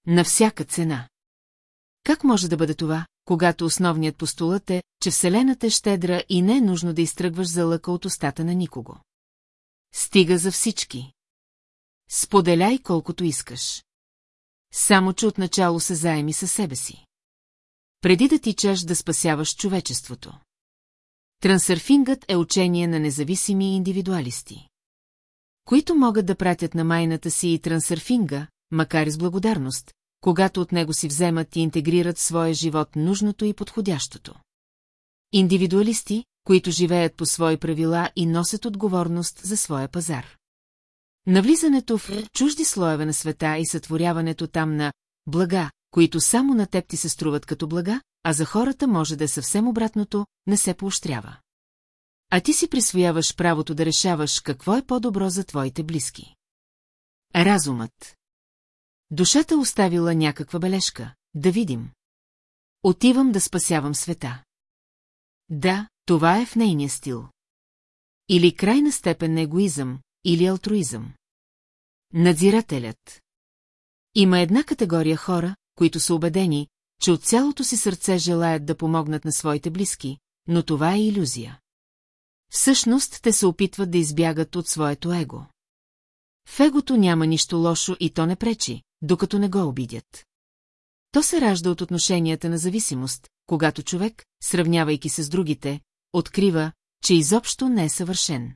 S1: На всяка цена. Как може да бъде това, когато основният постулът е, че Вселената е щедра и не е нужно да изтръгваш залъка от устата на никого. Стига за всички. Споделяй колкото искаш. Само, че отначало се заеми със себе си. Преди да тичаш да спасяваш човечеството. Трансърфингът е учение на независими индивидуалисти, които могат да пратят на майната си и трансърфинга, макар и с благодарност, когато от него си вземат и интегрират в своя живот нужното и подходящото. Индивидуалисти, които живеят по свои правила и носят отговорност за своя пазар. Навлизането в чужди слоеве на света и сътворяването там на блага, които само на теб ти се струват като блага, а за хората може да е съвсем обратното, не се поощрява. А ти си присвояваш правото да решаваш какво е по-добро за твоите близки. Разумът Душата оставила някаква бележка. Да видим. Отивам да спасявам света. Да, това е в нейния стил. Или крайна степен на егоизъм, или алтруизъм. Надзирателят. Има една категория хора, които са убедени, че от цялото си сърце желаят да помогнат на своите близки, но това е иллюзия. Всъщност те се опитват да избягат от своето его. В егото няма нищо лошо и то не пречи, докато не го обидят. То се ражда от отношенията на зависимост, когато човек, сравнявайки се с другите, открива, че изобщо не е съвършен.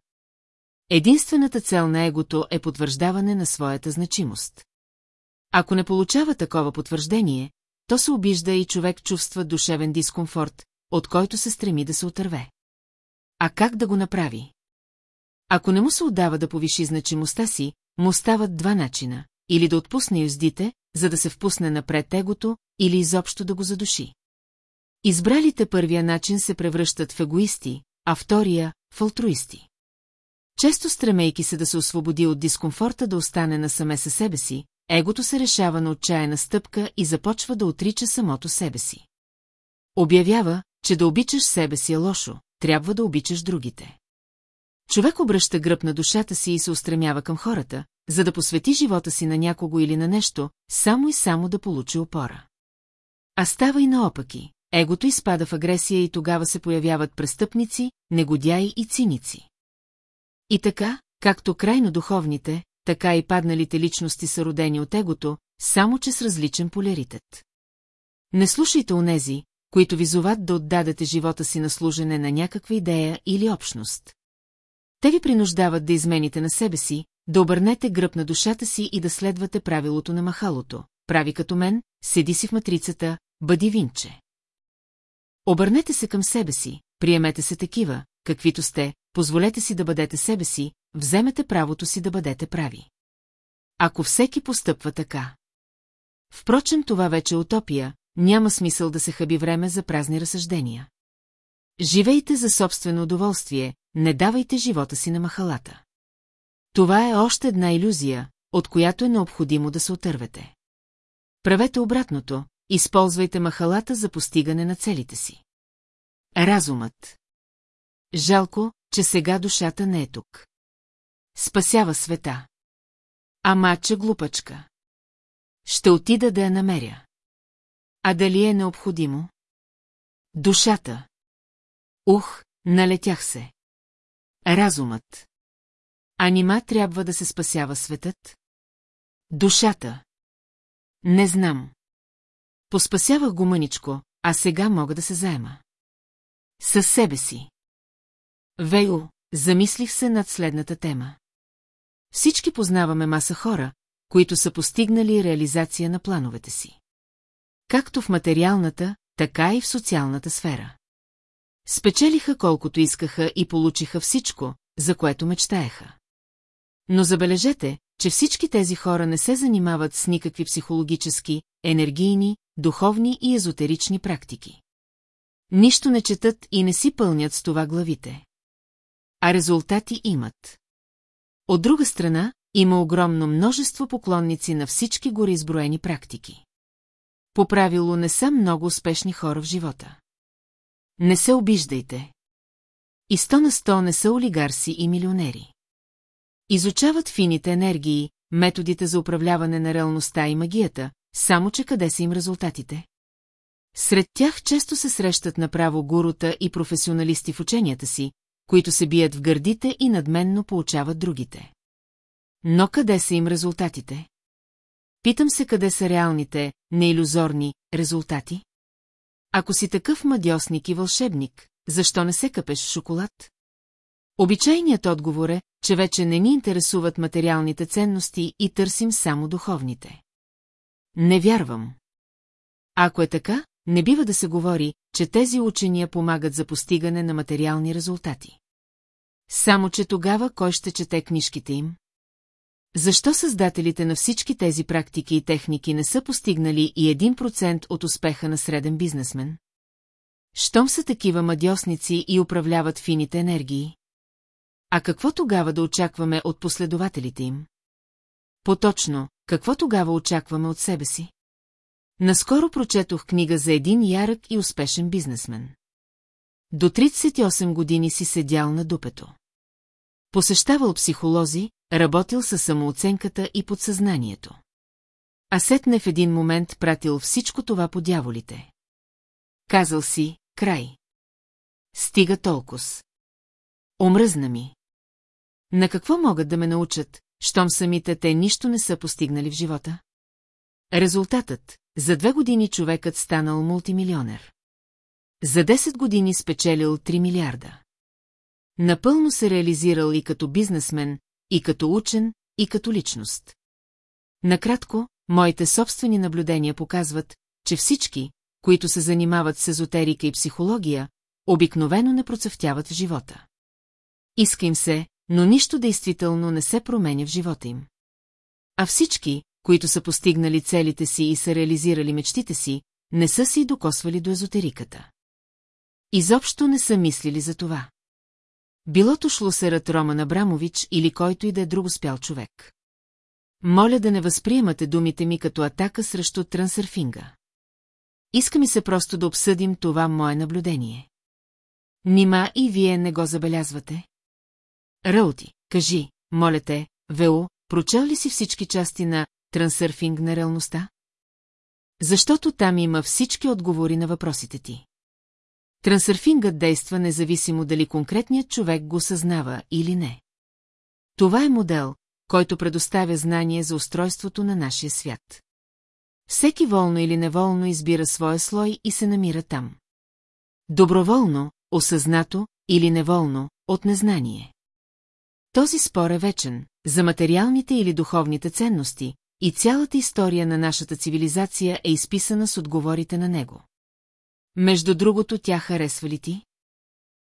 S1: Единствената цел на егото е потвърждаване на своята значимост. Ако не получава такова потвърждение, то се обижда и човек чувства душевен дискомфорт, от който се стреми да се отърве. А как да го направи? Ако не му се отдава да повиши значимостта си, му стават два начина или да отпусне юздите, за да се впусне напред егото, или изобщо да го задуши. Избралите първия начин се превръщат в егоисти, а втория – в алтруисти. Често стремейки се да се освободи от дискомфорта да остане насаме със себе си, егото се решава на отчаяна стъпка и започва да отрича самото себе си. Обявява, че да обичаш себе си е лошо, трябва да обичаш другите. Човек обръща гръб на душата си и се устремява към хората, за да посвети живота си на някого или на нещо, само и само да получи опора. А става и наопаки. Егото изпада в агресия и тогава се появяват престъпници, негодяи и циници. И така, както крайно духовните, така и падналите личности са родени от егото, само че с различен поляритет. Не слушайте онези, които ви зоват да отдадете живота си на служене на някаква идея или общност. Те ви принуждават да измените на себе си, да обърнете гръб на душата си и да следвате правилото на махалото. Прави като мен, седи си в матрицата, бъди винче. Обърнете се към себе си, приемете се такива, каквито сте, позволете си да бъдете себе си, вземете правото си да бъдете прави. Ако всеки постъпва така. Впрочем, това вече е утопия, няма смисъл да се хаби време за празни разсъждения. Живейте за собствено удоволствие, не давайте живота си на махалата. Това е още една иллюзия, от която е необходимо да се отървете. Правете обратното, използвайте махалата за постигане на целите си. Разумът. Жалко, че сега душата не е тук. Спасява света. Ама, че глупачка. Ще отида да я намеря. А дали е необходимо? Душата. Ух, налетях се. Разумът. А нима трябва да се спасява светът? Душата. Не знам. Поспасявах го мъничко, а сега мога да се заема. Със себе си. Вейл, замислих се над следната тема. Всички познаваме маса хора, които са постигнали реализация на плановете си. Както в материалната, така и в социалната сфера. Спечелиха колкото искаха и получиха всичко, за което мечтаеха. Но забележете, че всички тези хора не се занимават с никакви психологически, енергийни, духовни и езотерични практики. Нищо не четат и не си пълнят с това главите. А резултати имат. От друга страна, има огромно множество поклонници на всички гори изброени практики. По правило не са много успешни хора в живота. Не се обиждайте. И сто на сто не са олигарси и милионери. Изучават фините енергии, методите за управляване на реалността и магията, само че къде са им резултатите? Сред тях често се срещат направо гурута и професионалисти в ученията си, които се бият в гърдите и надменно получават другите. Но къде са им резултатите? Питам се къде са реалните, неиллюзорни резултати? Ако си такъв мадьосник и вълшебник, защо не се къпеш в шоколад? Обичайният отговор е, че вече не ни интересуват материалните ценности и търсим само духовните. Не вярвам. Ако е така, не бива да се говори, че тези учения помагат за постигане на материални резултати. Само, че тогава кой ще чете книжките им? Защо създателите на всички тези практики и техники не са постигнали и 1% от успеха на среден бизнесмен? Щом са такива мадьосници и управляват фините енергии? А какво тогава да очакваме от последователите им? Поточно, какво тогава очакваме от себе си? Наскоро прочетох книга за един ярък и успешен бизнесмен. До 38 години си седял на дупето. Посещавал психолози, работил със самооценката и подсъзнанието. А сетне в един момент пратил всичко това по дяволите. Казал си, край. Стига толкова. Омръзна ми. На какво могат да ме научат, щом самите те нищо не са постигнали в живота? Резултатът – за две години човекът станал мултимилионер. За 10 години спечелил 3 милиарда. Напълно се реализирал и като бизнесмен, и като учен, и като личност. Накратко, моите собствени наблюдения показват, че всички, които се занимават с езотерика и психология, обикновено не процъфтяват в живота. Иска им се, но нищо действително не се променя в живота им. А всички, които са постигнали целите си и са реализирали мечтите си, не са си докосвали до езотериката. Изобщо не са мислили за това. Билото шлосерът Роман Абрамович или който и да е друг успял човек. Моля да не възприемате думите ми като атака срещу трансърфинга. Иска ми се просто да обсъдим това мое наблюдение. Нима и вие не го забелязвате? Ралти, кажи, моля те, Вео, прочел ли си всички части на «Трансърфинг на реалността»? Защото там има всички отговори на въпросите ти. Трансърфингът действа независимо дали конкретният човек го съзнава или не. Това е модел, който предоставя знание за устройството на нашия свят. Всеки волно или неволно избира своя слой и се намира там. Доброволно, осъзнато или неволно, от незнание. Този спор е вечен, за материалните или духовните ценности, и цялата история на нашата цивилизация е изписана с отговорите на него. Между другото, тя харесва ли ти?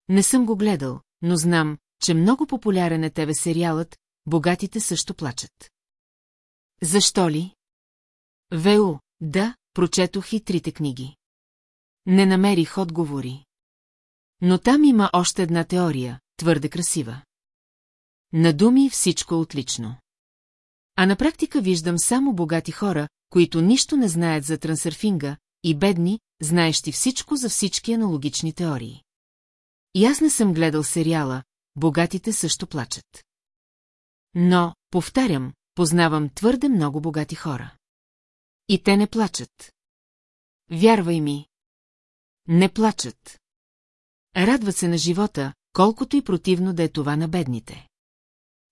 S1: Не съм го гледал, но знам, че много популярен е тебе сериалът, богатите също плачат. Защо ли? Вео, да, прочетох и трите книги. Не намерих отговори. Но там има още една теория, твърде красива. На думи всичко е отлично. А на практика виждам само богати хора, които нищо не знаят за трансърфинга, и бедни, знаещи всичко за всички аналогични теории. И аз не съм гледал сериала, богатите също плачат. Но, повтарям, познавам твърде много богати хора. И те не плачат. Вярвай ми. Не плачат. Радват се на живота, колкото и противно да е това на бедните.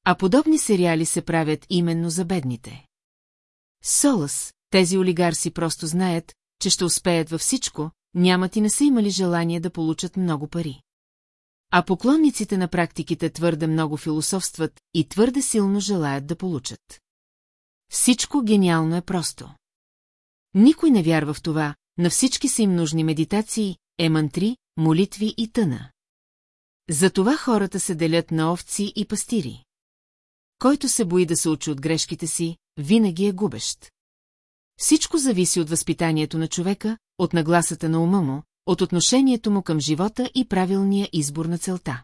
S1: А подобни сериали се правят именно за бедните. Солас, тези олигарси просто знаят, че ще успеят във всичко, нямат и не са имали желание да получат много пари. А поклонниците на практиките твърде много философстват и твърде силно желаят да получат. Всичко гениално е просто. Никой не вярва в това, на всички са им нужни медитации, емантри, молитви и тъна. Затова хората се делят на овци и пастири който се бои да се учи от грешките си, винаги е губещ. Всичко зависи от възпитанието на човека, от нагласата на ума му, от отношението му към живота и правилния избор на целта.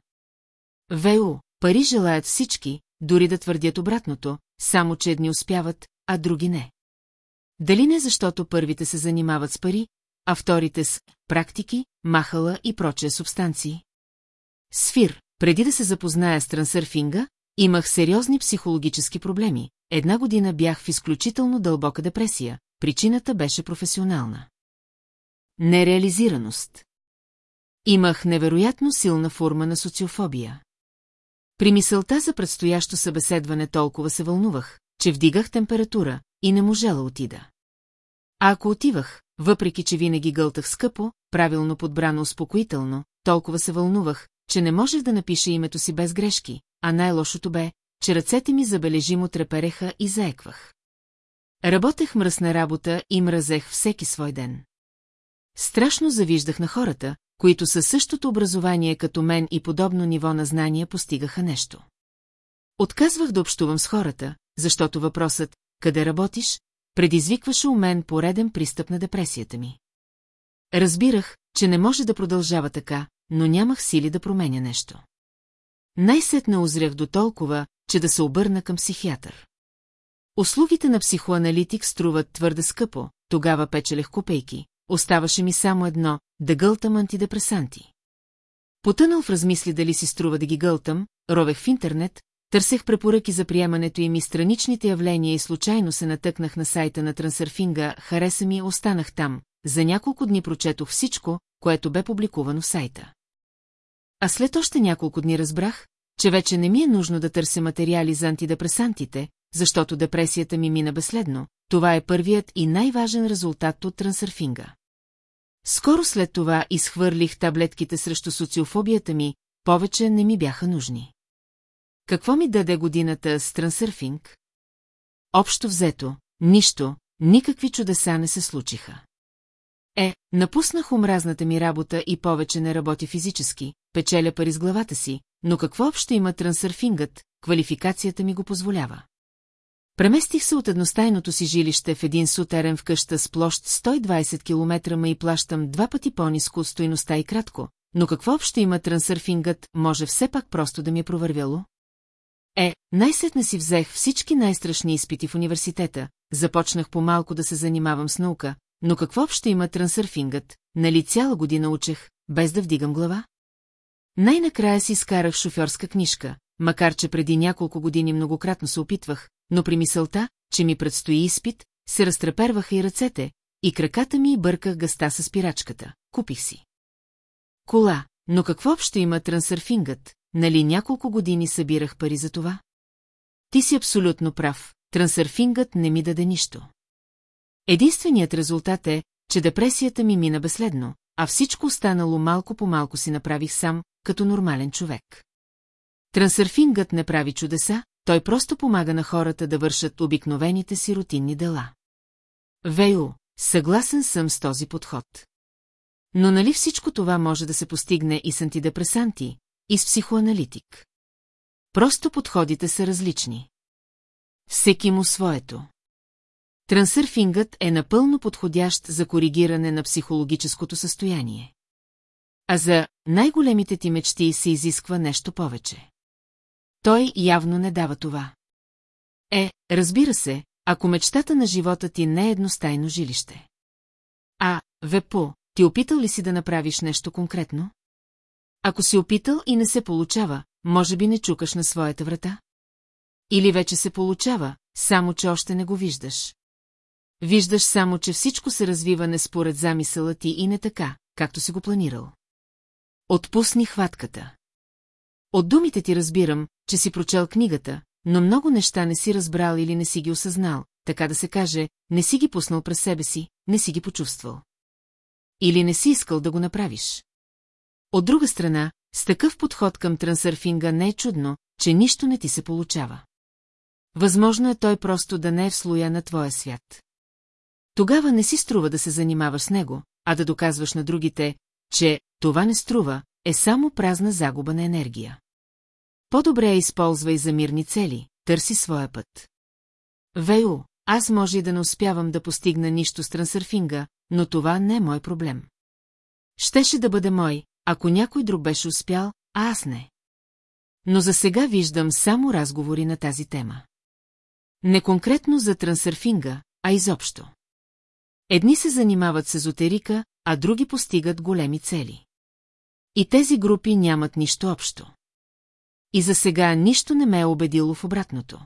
S1: Вео, пари желаят всички, дори да твърдят обратното, само че едни успяват, а други не. Дали не защото първите се занимават с пари, а вторите с практики, махала и прочие субстанции? Сфир, преди да се запозная с трансърфинга, Имах сериозни психологически проблеми, една година бях в изключително дълбока депресия, причината беше професионална. Нереализираност. Имах невероятно силна форма на социофобия. При мисълта за предстоящо събеседване толкова се вълнувах, че вдигах температура и не можела отида. А ако отивах, въпреки че винаги гълтах скъпо, правилно подбрано успокоително, толкова се вълнувах, че не можех да напиша името си без грешки, а най-лошото бе, че ръцете ми забележимо трепереха и заеквах. Работех мръсна работа и мразех всеки свой ден. Страшно завиждах на хората, които със същото образование като мен и подобно ниво на знания постигаха нещо. Отказвах да общувам с хората, защото въпросът «Къде работиш?» предизвикваше у мен пореден пристъп на депресията ми. Разбирах, че не може да продължава така, но нямах сили да променя нещо. Най-сетне озрях до толкова, че да се обърна към психиатър. Услугите на психоаналитик струват твърде скъпо, тогава печелех копейки. Оставаше ми само едно – да гълтам антидепресанти. Потънал в размисли дали си струва да ги гълтам, ровех в интернет, търсех препоръки за приемането им и страничните явления и случайно се натъкнах на сайта на трансърфинга, хареса ми и останах там. За няколко дни прочетох всичко, което бе публикувано в сайта. А след още няколко дни разбрах, че вече не ми е нужно да търся материали за антидепресантите, защото депресията ми мина безследно, това е първият и най-важен резултат от трансърфинга. Скоро след това изхвърлих таблетките срещу социофобията ми, повече не ми бяха нужни. Какво ми даде годината с трансърфинг? Общо взето, нищо, никакви чудеса не се случиха. Е, напуснах омразната ми работа и повече не работи физически, печеля пари с главата си, но какво общо има трансърфингът, квалификацията ми го позволява. Преместих се от едностайното си жилище в един сутерен в къща с площ 120 км и плащам два пъти по низко от стоиността и кратко, но какво общо има трансърфингът, може все пак просто да ми е провървяло? Е, най-сетне си взех всички най-страшни изпити в университета, започнах по-малко да се занимавам с наука, но какво общо има трансърфингът, нали цяла година учех, без да вдигам глава? Най-накрая си изкарах шофьорска книжка, макар че преди няколко години многократно се опитвах, но при мисълта, че ми предстои изпит, се разтреперваха и ръцете, и краката ми бърках гъста с пирачката. Купих си. Кола, но какво общо има трансърфингът? Нали няколко години събирах пари за това? Ти си абсолютно прав. Трансърфингът не ми даде нищо. Единственият резултат е, че депресията ми мина безследно, а всичко останало малко по малко си направих сам, като нормален човек. Трансърфингът не прави чудеса, той просто помага на хората да вършат обикновените си рутинни дела. Вейл, съгласен съм с този подход. Но нали всичко това може да се постигне и с антидепресанти, и с психоаналитик? Просто подходите са различни. Всеки му своето. Трансърфингът е напълно подходящ за коригиране на психологическото състояние. А за най-големите ти мечти се изисква нещо повече. Той явно не дава това. Е, разбира се, ако мечтата на живота ти не е едностайно жилище. А, Вепо, ти опитал ли си да направиш нещо конкретно? Ако си опитал и не се получава, може би не чукаш на своята врата? Или вече се получава, само че още не го виждаш. Виждаш само, че всичко се развива не според замисъла ти и не така, както си го планирал. Отпусни хватката. От думите ти разбирам, че си прочел книгата, но много неща не си разбрал или не си ги осъзнал, така да се каже, не си ги пуснал през себе си, не си ги почувствал. Или не си искал да го направиш. От друга страна, с такъв подход към трансърфинга не е чудно, че нищо не ти се получава. Възможно е той просто да не е в слоя на твоя свят. Тогава не си струва да се занимаваш с него, а да доказваш на другите, че това не струва, е само празна загуба на енергия. По-добре я използвай за мирни цели, търси своя път. Вейо, аз може и да не успявам да постигна нищо с трансърфинга, но това не е мой проблем. Щеше да бъде мой, ако някой друг беше успял, а аз не. Но за сега виждам само разговори на тази тема. Не конкретно за трансърфинга, а изобщо. Едни се занимават с езотерика, а други постигат големи цели. И тези групи нямат нищо общо. И за сега нищо не ме е убедило в обратното.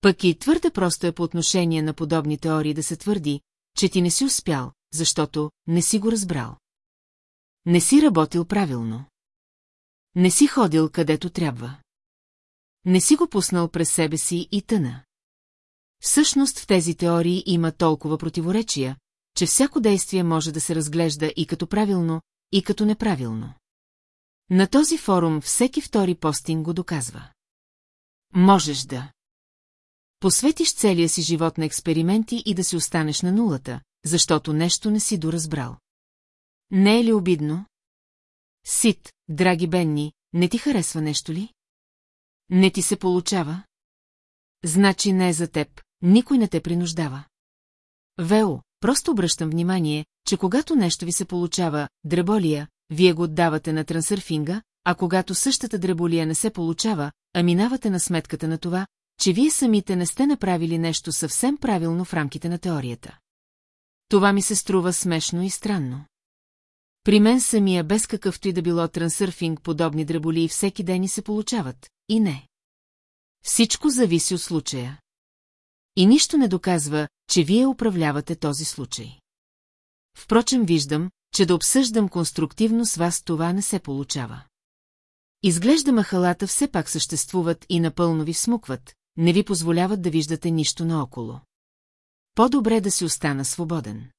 S1: Пък и твърде просто е по отношение на подобни теории да се твърди, че ти не си успял, защото не си го разбрал. Не си работил правилно. Не си ходил където трябва. Не си го пуснал през себе си и тъна. Всъщност в тези теории има толкова противоречия, че всяко действие може да се разглежда и като правилно, и като неправилно. На този форум всеки втори постинг го доказва. Можеш да посветиш целия си живот на експерименти и да си останеш на нулата, защото нещо не си доразбрал. Не е ли обидно? Сит, драги Бенни, не ти харесва нещо ли? Не ти се получава? Значи не е за теб, никой не те принуждава. Вео, Просто обръщам внимание, че когато нещо ви се получава, дреболия, вие го отдавате на трансърфинга, а когато същата дреболия не се получава, а минавате на сметката на това, че вие самите не сте направили нещо съвсем правилно в рамките на теорията. Това ми се струва смешно и странно. При мен самия без какъвто и да било трансърфинг подобни дреболии всеки ден и се получават, и не. Всичко зависи от случая. И нищо не доказва, че вие управлявате този случай. Впрочем виждам, че да обсъждам конструктивно с вас това не се получава. Изглежда махалата все пак съществуват и напълно ви смукват. не ви позволяват да виждате нищо наоколо. По-добре да си остана свободен.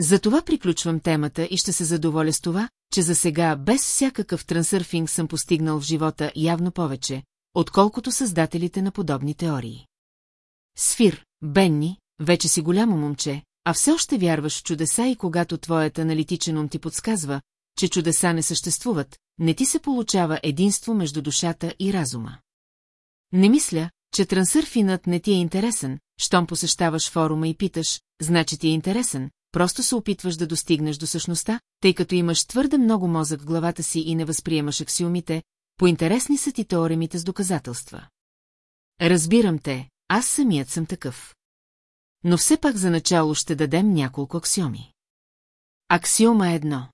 S1: Затова приключвам темата и ще се задоволя с това, че за сега без всякакъв трансърфинг съм постигнал в живота явно повече, отколкото създателите на подобни теории. Сфир, Бенни, вече си голямо момче, а все още вярваш в чудеса и когато твоят аналитичен ум ти подсказва, че чудеса не съществуват, не ти се получава единство между душата и разума. Не мисля, че трансърфинът не ти е интересен, щом посещаваш форума и питаш, значи ти е интересен, просто се опитваш да достигнеш до същността, тъй като имаш твърде много мозък в главата си и не възприемаш аксиомите, поинтересни са ти теоремите с доказателства. Разбирам те, аз самият съм такъв но все пак за начало ще дадем няколко аксиоми. Аксиома едно.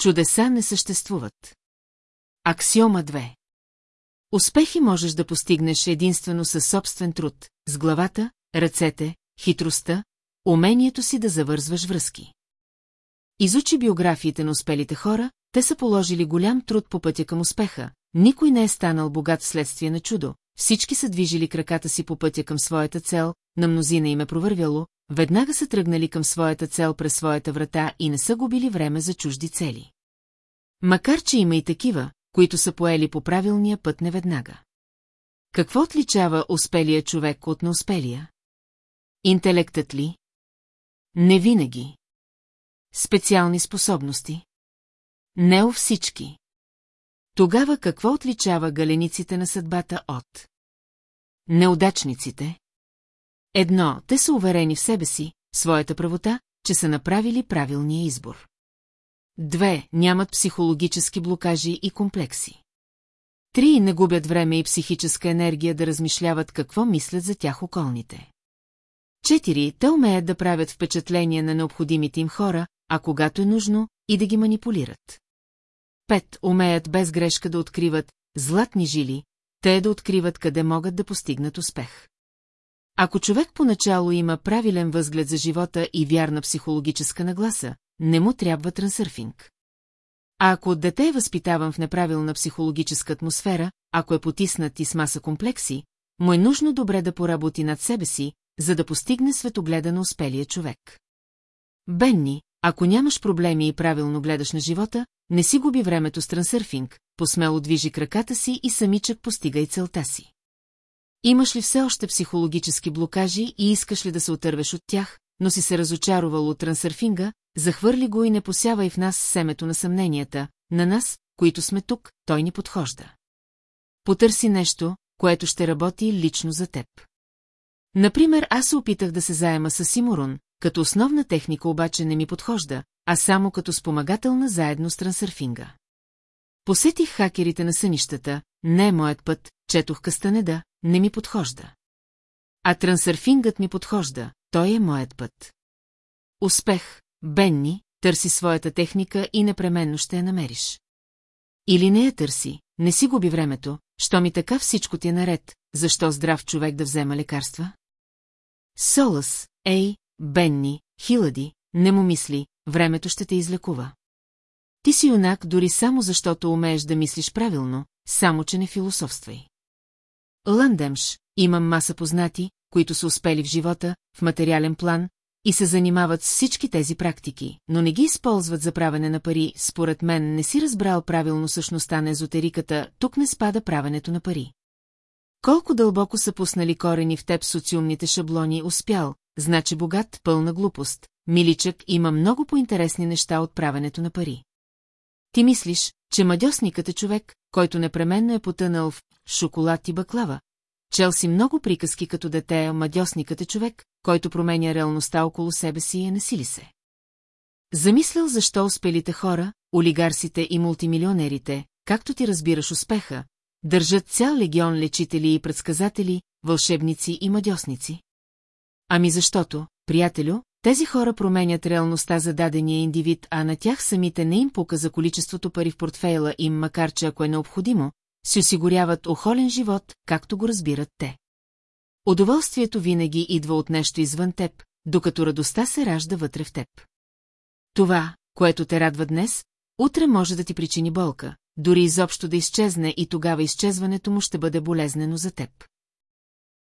S1: Чудеса не съществуват. Аксиома 2. Успехи можеш да постигнеш единствено със собствен труд, с главата, ръцете, хитростта, умението си да завързваш връзки. Изучи биографиите на успелите хора, те са положили голям труд по пътя към успеха, никой не е станал богат вследствие на чудо, всички са движили краката си по пътя към своята цел, на мнозина им е провървяло, веднага са тръгнали към своята цел през своята врата и не са губили време за чужди цели. Макар, че има и такива, които са поели по правилния път неведнага. Какво отличава успелия човек от неуспелия? Интелектът ли? Не винаги. Специални способности? Не у всички. Тогава какво отличава галениците на съдбата от? Неудачниците. Едно, те са уверени в себе си, своята правота, че са направили правилния избор. Две, нямат психологически блокажи и комплекси. Три, не губят време и психическа енергия да размишляват какво мислят за тях околните. Четири, те умеят да правят впечатление на необходимите им хора, а когато е нужно, и да ги манипулират. Пет, умеят без грешка да откриват златни жили, те да откриват къде могат да постигнат успех. Ако човек поначало има правилен възглед за живота и вярна психологическа нагласа, не му трябва трансърфинг. А ако от дете е възпитаван в неправилна психологическа атмосфера, ако е потиснат и с маса комплекси, му е нужно добре да поработи над себе си, за да постигне светогледа на успелия човек. Бенни, ако нямаш проблеми и правилно гледаш на живота, не си губи времето с трансърфинг, посмело движи краката си и самичък постига и целта си. Имаш ли все още психологически блокажи и искаш ли да се отървеш от тях, но си се разочаровал от трансърфинга, захвърли го и не посявай в нас семето на съмненията, на нас, които сме тук, той ни подхожда. Потърси нещо, което ще работи лично за теб. Например, аз се опитах да се заема с Симурон, като основна техника обаче не ми подхожда, а само като спомагателна заедно с трансърфинга. Посетих хакерите на сънищата, не е моят път, четох Кастанеда, не ми подхожда. А трансърфингът ми подхожда, той е моят път. Успех, Бенни, търси своята техника и непременно ще я намериш. Или не я търси, не си губи времето, що ми така всичко ти е наред, защо здрав човек да взема лекарства? Солас, Ей, Бенни, Хилади, не му мисли, времето ще те излекува. Ти си юнак дори само защото умееш да мислиш правилно, само че не философствай. Ландемш, имам маса познати, които са успели в живота, в материален план, и се занимават с всички тези практики, но не ги използват за правене на пари, според мен не си разбрал правилно същността на езотериката, тук не спада правенето на пари. Колко дълбоко са пуснали корени в теб социумните шаблони успял, значи богат, пълна глупост, миличък има много по-интересни неща от правенето на пари. Ти мислиш, че мадьосникът е човек, който непременно е потънал в шоколад и баклава. Чел си много приказки като дете, а мадьосникът е човек, който променя реалността около себе си и е насили се. Замислял защо успелите хора, олигарсите и мултимилионерите, както ти разбираш успеха, държат цял легион лечители и предсказатели, вълшебници и мадьосници. Ами защото, приятелю, тези хора променят реалността за дадения индивид, а на тях самите не им пука за количеството пари в портфейла им, макар че ако е необходимо, си осигуряват охолен живот, както го разбират те. Удоволствието винаги идва от нещо извън теб, докато радостта се ражда вътре в теб. Това, което те радва днес, утре може да ти причини болка, дори изобщо да изчезне и тогава изчезването му ще бъде болезнено за теб.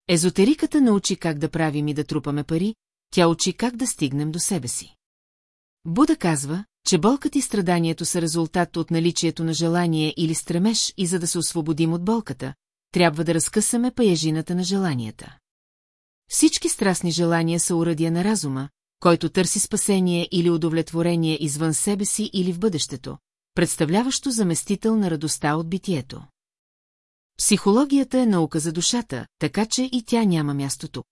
S1: Езотериката научи как да правим и да трупаме пари, тя учи как да стигнем до себе си. Буда казва, че болката и страданието са резултат от наличието на желание или стремеж и за да се освободим от болката, трябва да разкъсаме паяжината на желанията. Всички страстни желания са урадия на разума, който търси спасение или удовлетворение извън себе си или в бъдещето, представляващо заместител на радостта от битието. Психологията е наука за душата, така че и тя няма място тук.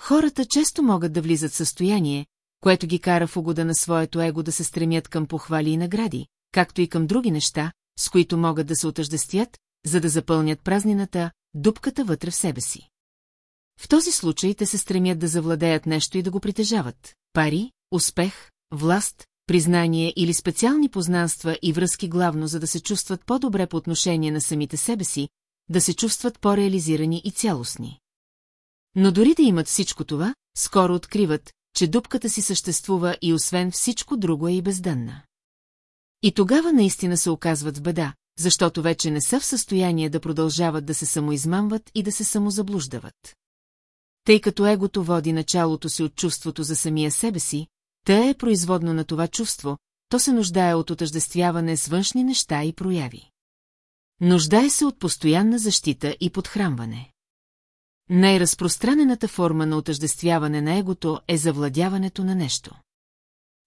S1: Хората често могат да влизат в състояние, което ги кара в угода на своето его да се стремят към похвали и награди, както и към други неща, с които могат да се отъждестят, за да запълнят празнината, дупката вътре в себе си. В този случай те се стремят да завладеят нещо и да го притежават – пари, успех, власт, признание или специални познанства и връзки главно, за да се чувстват по-добре по отношение на самите себе си, да се чувстват по-реализирани и цялостни. Но дори да имат всичко това, скоро откриват, че дупката си съществува и освен всичко друго е и бездънна. И тогава наистина се оказват в беда, защото вече не са в състояние да продължават да се самоизмамват и да се самозаблуждават. Тъй като егото води началото си от чувството за самия себе си, тъй е производно на това чувство, то се нуждае от отъждествяване с външни неща и прояви. Нуждае се от постоянна защита и подхранване. Най-разпространената форма на отъждествяване на егото е завладяването на нещо.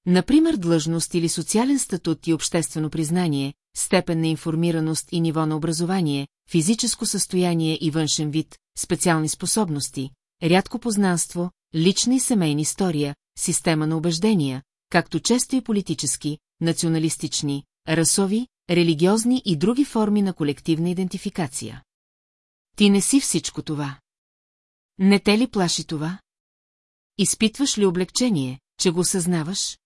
S1: Например, длъжност или социален статут и обществено признание, степен на информираност и ниво на образование, физическо състояние и външен вид, специални способности, рядко познанство, лична и семейна история, система на убеждения, както често и политически, националистични, расови, религиозни и други форми на колективна идентификация. Ти не си всичко това. Не те ли плаши това? Изпитваш ли облегчение, че го съзнаваш?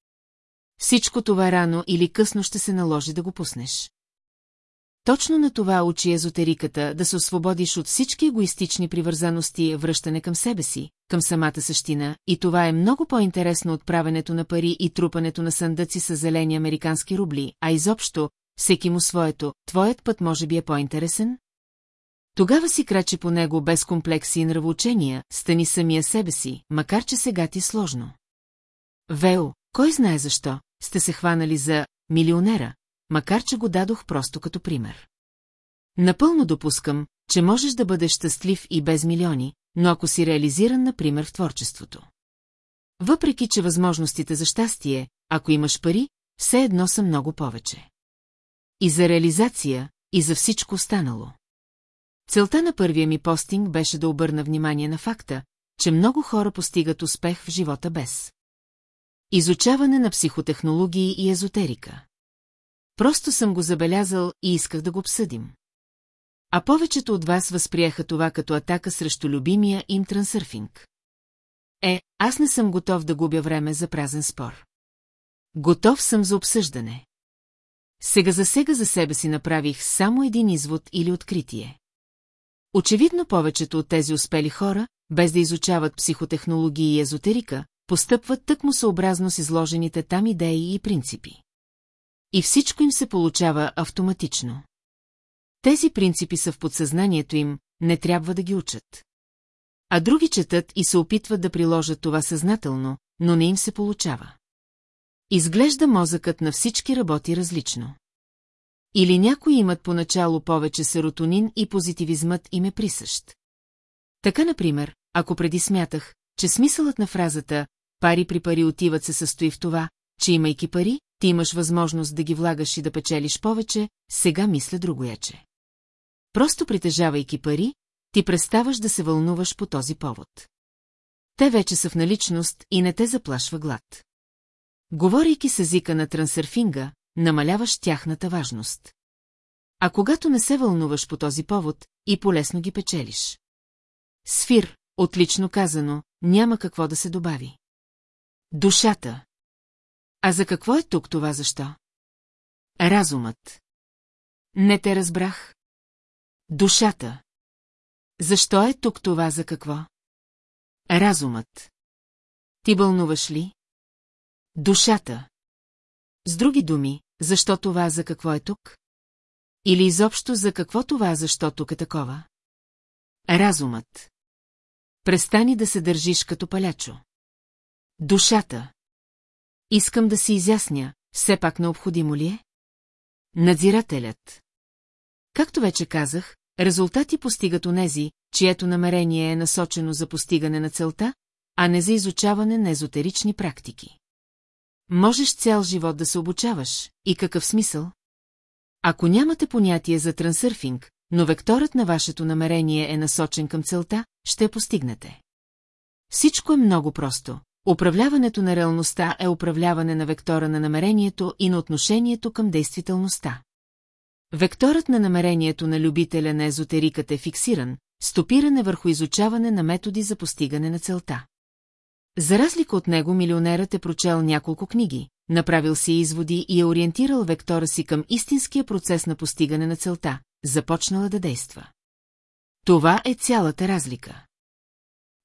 S1: Всичко това рано или късно ще се наложи да го пуснеш. Точно на това учи езотериката да се освободиш от всички егоистични привързаности, връщане към себе си, към самата същина, и това е много по-интересно от правенето на пари и трупането на съндъци с зелени американски рубли, а изобщо, всеки му своето, твоят път може би е по-интересен, тогава си крачи по него без комплекси и нравоучения, стани самия себе си, макар че сега ти е сложно. Вео, кой знае защо, сте се хванали за милионера, макар че го дадох просто като пример. Напълно допускам, че можеш да бъдеш щастлив и без милиони, но ако си реализиран, например, в творчеството. Въпреки, че възможностите за щастие, ако имаш пари, все едно са много повече. И за реализация, и за всичко останало. Целта на първия ми постинг беше да обърна внимание на факта, че много хора постигат успех в живота без. Изучаване на психотехнологии и езотерика. Просто съм го забелязал и исках да го обсъдим. А повечето от вас възприеха това като атака срещу любимия им трансърфинг. Е, аз не съм готов да губя време за празен спор. Готов съм за обсъждане. Сега за сега за себе си направих само един извод или откритие. Очевидно повечето от тези успели хора, без да изучават психотехнологии и езотерика, постъпват тъкмо съобразно с изложените там идеи и принципи. И всичко им се получава автоматично. Тези принципи са в подсъзнанието им, не трябва да ги учат. А други четат и се опитват да приложат това съзнателно, но не им се получава. Изглежда мозъкът на всички работи различно. Или някои имат поначало повече серотонин и позитивизмът им е присъщ. Така, например, ако преди смятах, че смисълът на фразата «пари при пари отиват» се състои в това, че имайки пари, ти имаш възможност да ги влагаш и да печелиш повече, сега мисля другояче. Просто притежавайки пари, ти преставаш да се вълнуваш по този повод. Те вече са в наличност и не те заплашва глад. Говорейки с езика на трансърфинга, намаляваш тяхната важност. А когато не се вълнуваш по този повод, и полесно ги печелиш. Сфир, отлично казано, няма какво да се добави. Душата. А за какво е тук това защо? Разумът. Не те разбрах. Душата. Защо е тук това за какво? Разумът. Ти бълнуваш ли? Душата. С други думи, защо това за какво е тук? Или изобщо за какво това защо тук е такова? Разумът. Престани да се държиш като палячо. Душата. Искам да си изясня, все пак необходимо ли е? Надзирателят. Както вече казах, резултати постигат онези, чието намерение е насочено за постигане на целта, а не за изучаване на езотерични практики. Можеш цял живот да се обучаваш, и какъв смисъл? Ако нямате понятие за трансърфинг, но векторът на вашето намерение е насочен към целта, ще постигнете. Всичко е много просто. Управляването на реалността е управляване на вектора на намерението и на отношението към действителността. Векторът на намерението на любителя на езотериката е фиксиран, стопиране върху изучаване на методи за постигане на целта. За разлика от него милионерът е прочел няколко книги, направил си изводи и е ориентирал вектора си към истинския процес на постигане на целта, започнала да действа. Това е цялата разлика.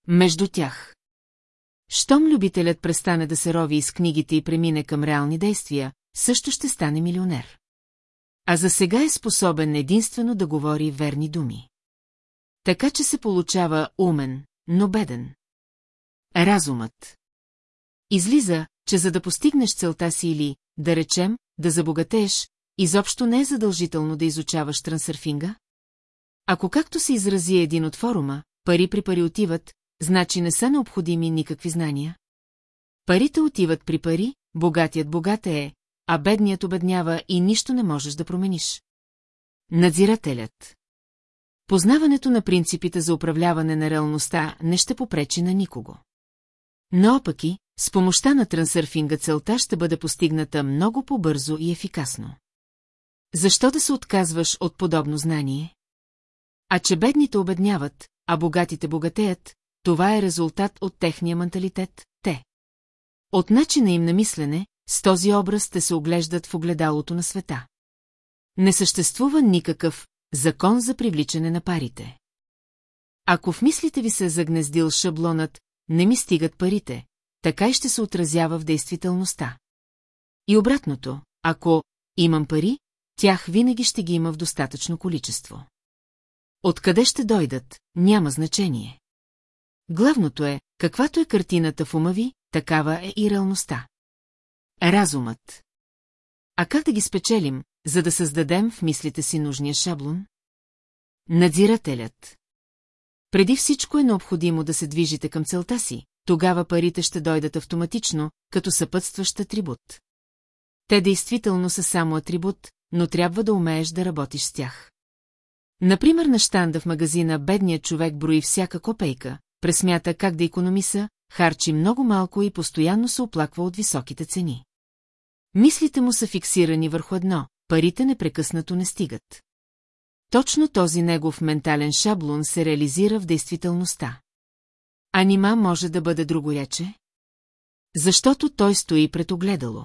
S1: Между тях. Щом любителят престане да се рови из книгите и премине към реални действия, също ще стане милионер. А за сега е способен единствено да говори верни думи. Така че се получава умен, но беден. Разумът. Излиза, че за да постигнеш целта си или, да речем, да забогатееш, изобщо не е задължително да изучаваш трансърфинга? Ако както се изрази един от форума, пари при пари отиват, значи не са необходими никакви знания. Парите отиват при пари, богатият богата е, а бедният обеднява и нищо не можеш да промениш. Надзирателят Познаването на принципите за управляване на реалността не ще попречи на никого. Наопаки, с помощта на трансърфинга целта ще бъде постигната много по-бързо и ефикасно. Защо да се отказваш от подобно знание? А че бедните обедняват, а богатите богатеят, това е резултат от техния менталитет, те. От начина им на мислене, с този образ те се оглеждат в огледалото на света. Не съществува никакъв закон за привличане на парите. Ако в мислите ви се е загнездил шаблонът не ми стигат парите, така и ще се отразява в действителността. И обратното, ако имам пари, тях винаги ще ги има в достатъчно количество. Откъде ще дойдат, няма значение. Главното е, каквато е картината в ума ви, такава е и реалността. Разумът. А как да ги спечелим, за да създадем в мислите си нужния шаблон? Надзирателят. Преди всичко е необходимо да се движите към целта си, тогава парите ще дойдат автоматично, като съпътстващ атрибут. Те действително са само атрибут, но трябва да умееш да работиш с тях. Например, на штанда в магазина бедният човек брои всяка копейка, пресмята как да економиса, харчи много малко и постоянно се оплаква от високите цени. Мислите му са фиксирани върху едно, парите непрекъснато не стигат. Точно този негов ментален шаблон се реализира в действителността. А нима може да бъде другорече? Защото той стои пред огледало.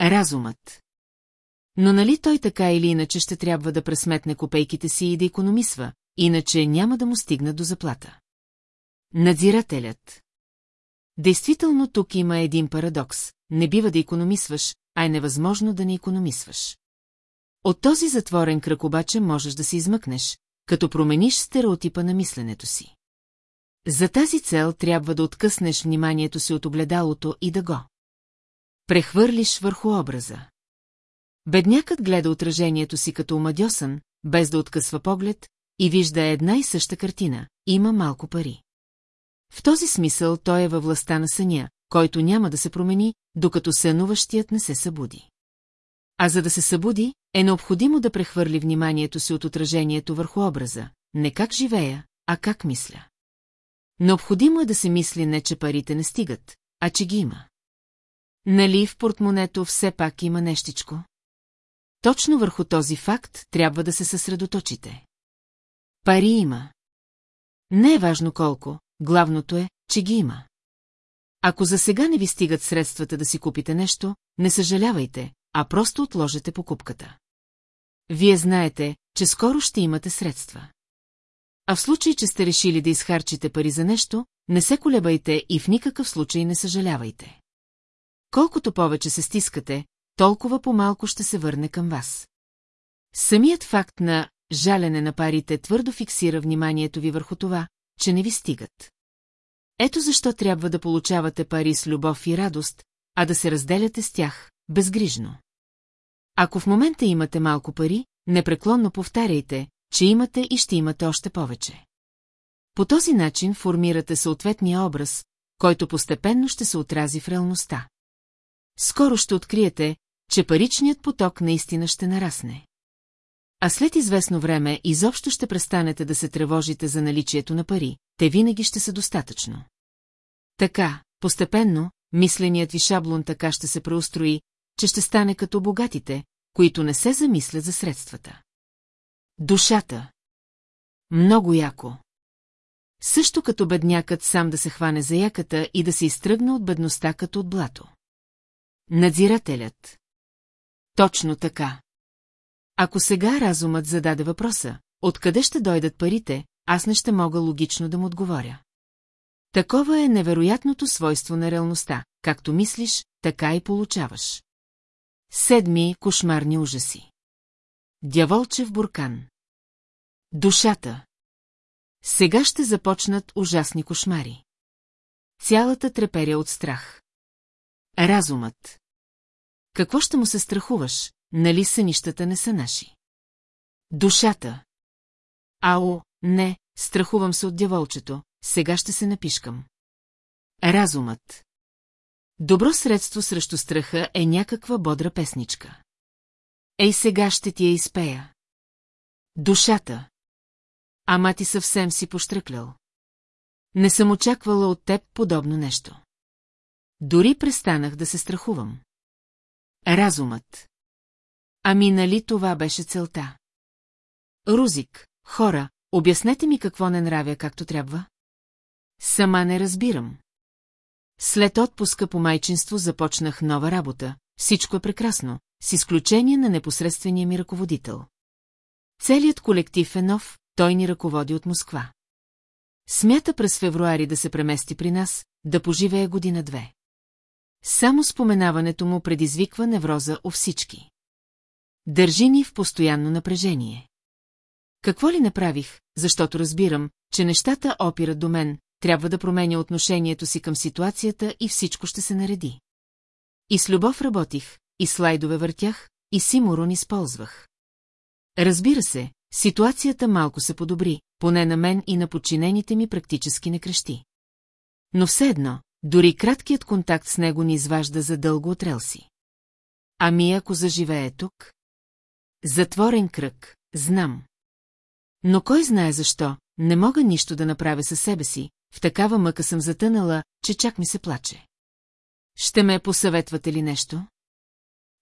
S1: Разумът. Но нали той така или иначе ще трябва да пресметне копейките си и да економисва, иначе няма да му стигна до заплата. Надзирателят. Действително тук има един парадокс. Не бива да економисваш, а е невъзможно да не економисваш. От този затворен кръг обаче можеш да се измъкнеш, като промениш стереотипа на мисленето си. За тази цел трябва да откъснеш вниманието си от огледалото и да го. Прехвърлиш върху образа. Беднякът гледа отражението си като омадьосан, без да откъсва поглед, и вижда една и съща картина – има малко пари. В този смисъл той е във властта на съня, който няма да се промени, докато сънуващият не се събуди. А за да се събуди, е необходимо да прехвърли вниманието си от отражението върху образа, не как живея, а как мисля. Необходимо е да се мисли не, че парите не стигат, а че ги има. Нали в портмонето все пак има нещичко? Точно върху този факт трябва да се съсредоточите. Пари има. Не е важно колко, главното е, че ги има. Ако за сега не ви стигат средствата да си купите нещо, не съжалявайте, а просто отложете покупката. Вие знаете, че скоро ще имате средства. А в случай, че сте решили да изхарчите пари за нещо, не се колебайте и в никакъв случай не съжалявайте. Колкото повече се стискате, толкова по-малко ще се върне към вас. Самият факт на жалене на парите твърдо фиксира вниманието ви върху това, че не ви стигат. Ето защо трябва да получавате пари с любов и радост, а да се разделяте с тях безгрижно. Ако в момента имате малко пари, непреклонно повтаряйте, че имате и ще имате още повече. По този начин формирате съответния образ, който постепенно ще се отрази в реалността. Скоро ще откриете, че паричният поток наистина ще нарасне. А след известно време изобщо ще престанете да се тревожите за наличието на пари, те винаги ще са достатъчно. Така, постепенно, мисленият ви шаблон така ще се преустрои, че ще стане като богатите, които не се замислят за средствата. Душата. Много яко. Също като беднякът сам да се хване за яката и да се изтръгне от бедността като от блато. Надзирателят. Точно така. Ако сега разумът зададе въпроса, откъде ще дойдат парите, аз не ще мога логично да му отговоря. Такова е невероятното свойство на реалността, както мислиш, така и получаваш. Седми кошмарни ужаси. Дяволчев буркан. Душата. Сега ще започнат ужасни кошмари. Цялата треперя от страх. Разумът. Какво ще му се страхуваш, нали сънищата не са наши? Душата. Ао, не, страхувам се от дяволчето, сега ще се напишкам. Разумът. Добро средство срещу страха е някаква бодра песничка. Ей, сега ще ти я изпея. Душата. Ама ти съвсем си поштръклял. Не съм очаквала от теб подобно нещо. Дори престанах да се страхувам. Разумът. Ами нали това беше целта? Рузик, хора, обяснете ми какво не нравя както трябва. Сама не разбирам. След отпуска по майчинство започнах нова работа, всичко е прекрасно, с изключение на непосредствения ми ръководител. Целият колектив е нов, той ни ръководи от Москва. Смята през февруари да се премести при нас, да поживее година-две. Само споменаването му предизвиква невроза у всички. Държи ни в постоянно напрежение. Какво ли направих, защото разбирам, че нещата опират до мен, трябва да променя отношението си към ситуацията и всичко ще се нареди. И с любов работих, и слайдове въртях, и симурон използвах. Разбира се, ситуацията малко се подобри, поне на мен и на подчинените ми практически не крещи. Но все едно, дори краткият контакт с него ни изважда задълго от релси. Ами ако заживее тук? Затворен кръг, знам. Но кой знае защо, не мога нищо да направя със себе си, в такава мъка съм затънала, че чак ми се плаче. Ще ме посъветвате ли нещо?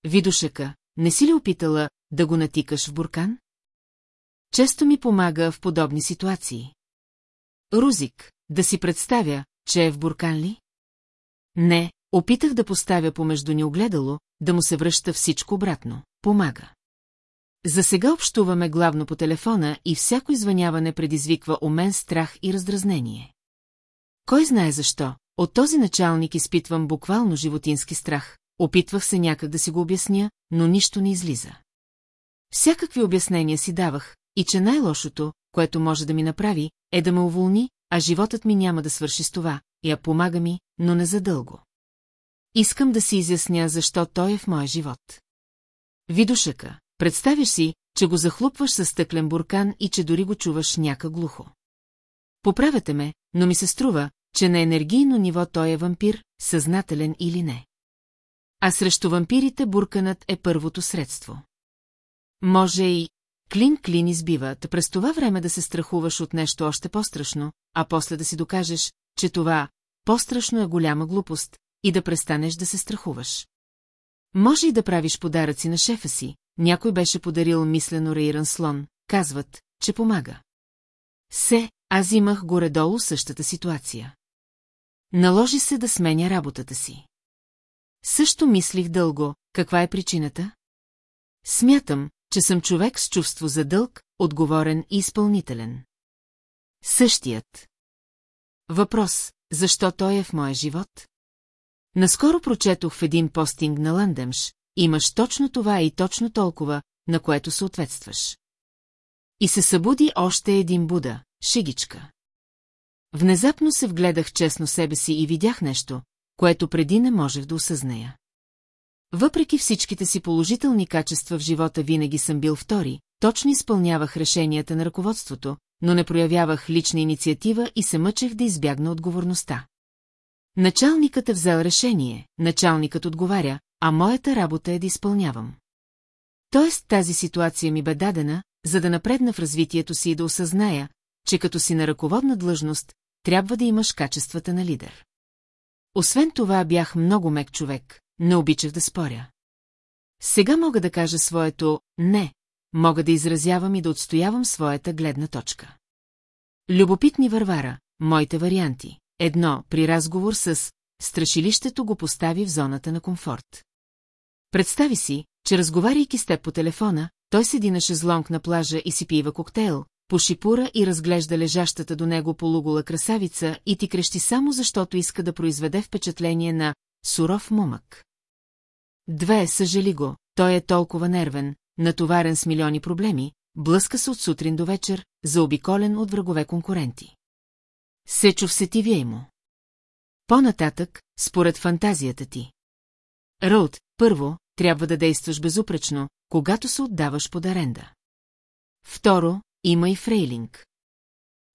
S1: Видушека, не си ли опитала да го натикаш в буркан? Често ми помага в подобни ситуации. Рузик, да си представя, че е в буркан ли? Не, опитах да поставя помежду ни огледало, да му се връща всичко обратно. Помага. За сега общуваме главно по телефона и всяко извъняване предизвиква у мен страх и раздразнение. Кой знае защо, от този началник изпитвам буквално животински страх, опитвах се някак да си го обясня, но нищо не излиза. Всякакви обяснения си давах, и че най-лошото, което може да ми направи, е да ме уволни, а животът ми няма да свърши с това, я помага ми, но не задълго. Искам да си изясня, защо той е в моя живот. Видушъка, представиш си, че го захлупваш със стъклен буркан и че дори го чуваш няка глухо. Поправете ме, но ми се струва, че на енергийно ниво той е вампир, съзнателен или не. А срещу вампирите бурканът е първото средство. Може и клин-клин избива, да през това време да се страхуваш от нещо още по-страшно, а после да си докажеш, че това по-страшно е голяма глупост и да престанеш да се страхуваш. Може и да правиш подаръци на шефа си, някой беше подарил мислено рейран слон, казват, че помага. Се, аз имах горе-долу същата ситуация. Наложи се да сменя работата си. Също мислих дълго, каква е причината? Смятам, че съм човек с чувство за дълг, отговорен и изпълнителен. Същият. Въпрос, защо той е в моя живот? Наскоро прочетох в един постинг на Ландемш, имаш точно това и точно толкова, на което съответстваш. И се събуди още един Буда, шигичка. Внезапно се вгледах честно себе си и видях нещо, което преди не можех да осъзная. Въпреки всичките си положителни качества в живота винаги съм бил втори, точно изпълнявах решенията на ръководството, но не проявявах лична инициатива и се мъчех да избягна отговорността. Началникът е взел решение, началникът отговаря, а моята работа е да изпълнявам. Тоест тази ситуация ми бе дадена, за да напредна в развитието си и да осъзная, че като си на ръководна длъжност, трябва да имаш качествата на лидер. Освен това бях много мек човек, не обичах да споря. Сега мога да кажа своето «не», мога да изразявам и да отстоявам своята гледна точка. Любопитни вървара, моите варианти. Едно, при разговор с страшилището го постави в зоната на комфорт. Представи си, че разговаряйки с теб по телефона, той седи на шезлонг на плажа и си пива коктейл, пошипура и разглежда лежащата до него полугола красавица и ти крещи само защото иска да произведе впечатление на суров момък. Две, съжали го, той е толкова нервен, натоварен с милиони проблеми, блъска се от сутрин до вечер, заобиколен от врагове конкуренти. Сечов се вие му. По-нататък, според фантазията ти. Роуд, първо, трябва да действаш безупречно, когато се отдаваш под аренда. Второ, има и фрейлинг.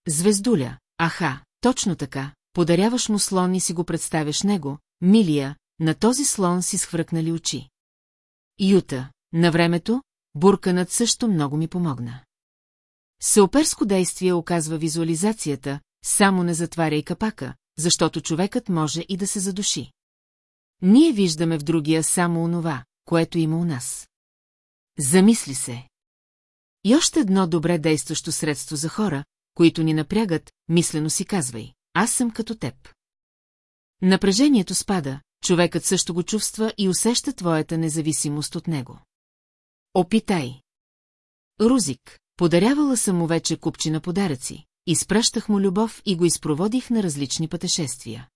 S1: Звездуля, аха, точно така, подаряваш му слон и си го представяш него, милия, на този слон си схвъркнали очи. Юта, на времето, бурканът също много ми помогна. Съоперско действие оказва визуализацията, само не затваряй капака, защото човекът може и да се задуши. Ние виждаме в другия само онова, което има у нас. Замисли се. И още едно добре действащо средство за хора, които ни напрягат, мислено си казвай, аз съм като теб. Напрежението спада, човекът също го чувства и усеща твоята независимост от него. Опитай. Рузик, подарявала съм му вече купчина подаръци, изпращах му любов и го изпроводих на различни пътешествия.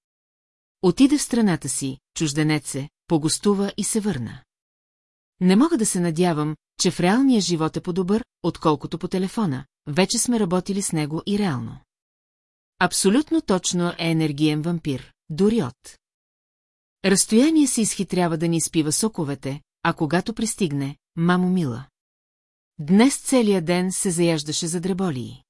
S1: Отиде в страната си, чужденеце, погостува и се върна. Не мога да се надявам, че в реалния живот е по-добър, отколкото по телефона, вече сме работили с него и реално. Абсолютно точно е енергиен вампир, дори от. Разстояние се изхитрява да ни изпива соковете, а когато пристигне, мамо мила. Днес целият ден се заяждаше за дреболии.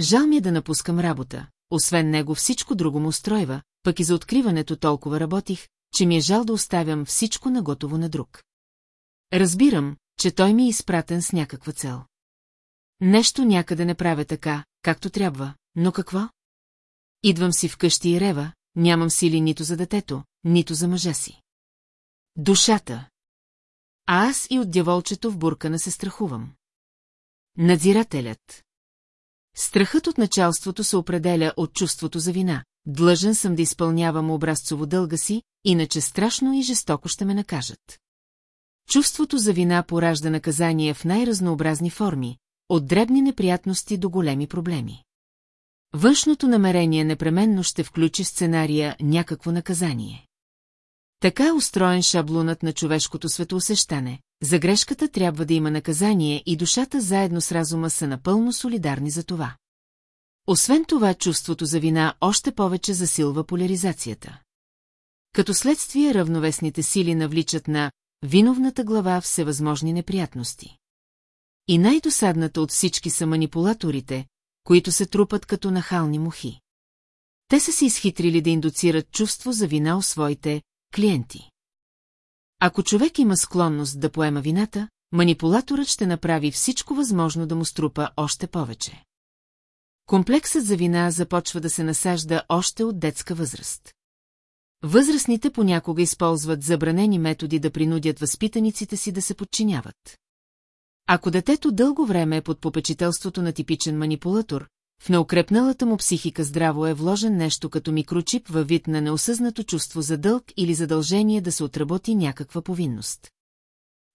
S1: Жал ми е да напускам работа, освен него всичко друго му устройва, пък и за откриването толкова работих, че ми е жал да оставям всичко наготово на друг. Разбирам, че той ми е изпратен с някаква цел. Нещо някъде не правя така, както трябва, но какво? Идвам си вкъщи и рева, нямам сили нито за детето, нито за мъжа си. Душата. А аз и от дяволчето в буркана се страхувам. Надзирателят. Страхът от началството се определя от чувството за вина. Длъжен съм да изпълнявам образцово дълга си, иначе страшно и жестоко ще ме накажат. Чувството за вина поражда наказание в най-разнообразни форми, от дребни неприятности до големи проблеми. Външното намерение непременно ще включи сценария някакво наказание. Така е устроен шаблонът на човешкото светоусещане. За грешката трябва да има наказание и душата заедно с разума са напълно солидарни за това. Освен това, чувството за вина още повече засилва поляризацията. Като следствие равновесните сили навличат на виновната глава всевъзможни неприятности. И най-досадната от всички са манипулаторите, които се трупат като нахални мухи. Те са се изхитрили да индуцират чувство за вина у своите клиенти. Ако човек има склонност да поема вината, манипулаторът ще направи всичко възможно да му струпа още повече. Комплексът за вина започва да се насажда още от детска възраст. Възрастните понякога използват забранени методи да принудят възпитаниците си да се подчиняват. Ако детето дълго време е под попечителството на типичен манипулатор, в неукрепналата му психика здраво е вложен нещо като микрочип във вид на неосъзнато чувство за дълг или задължение да се отработи някаква повинност.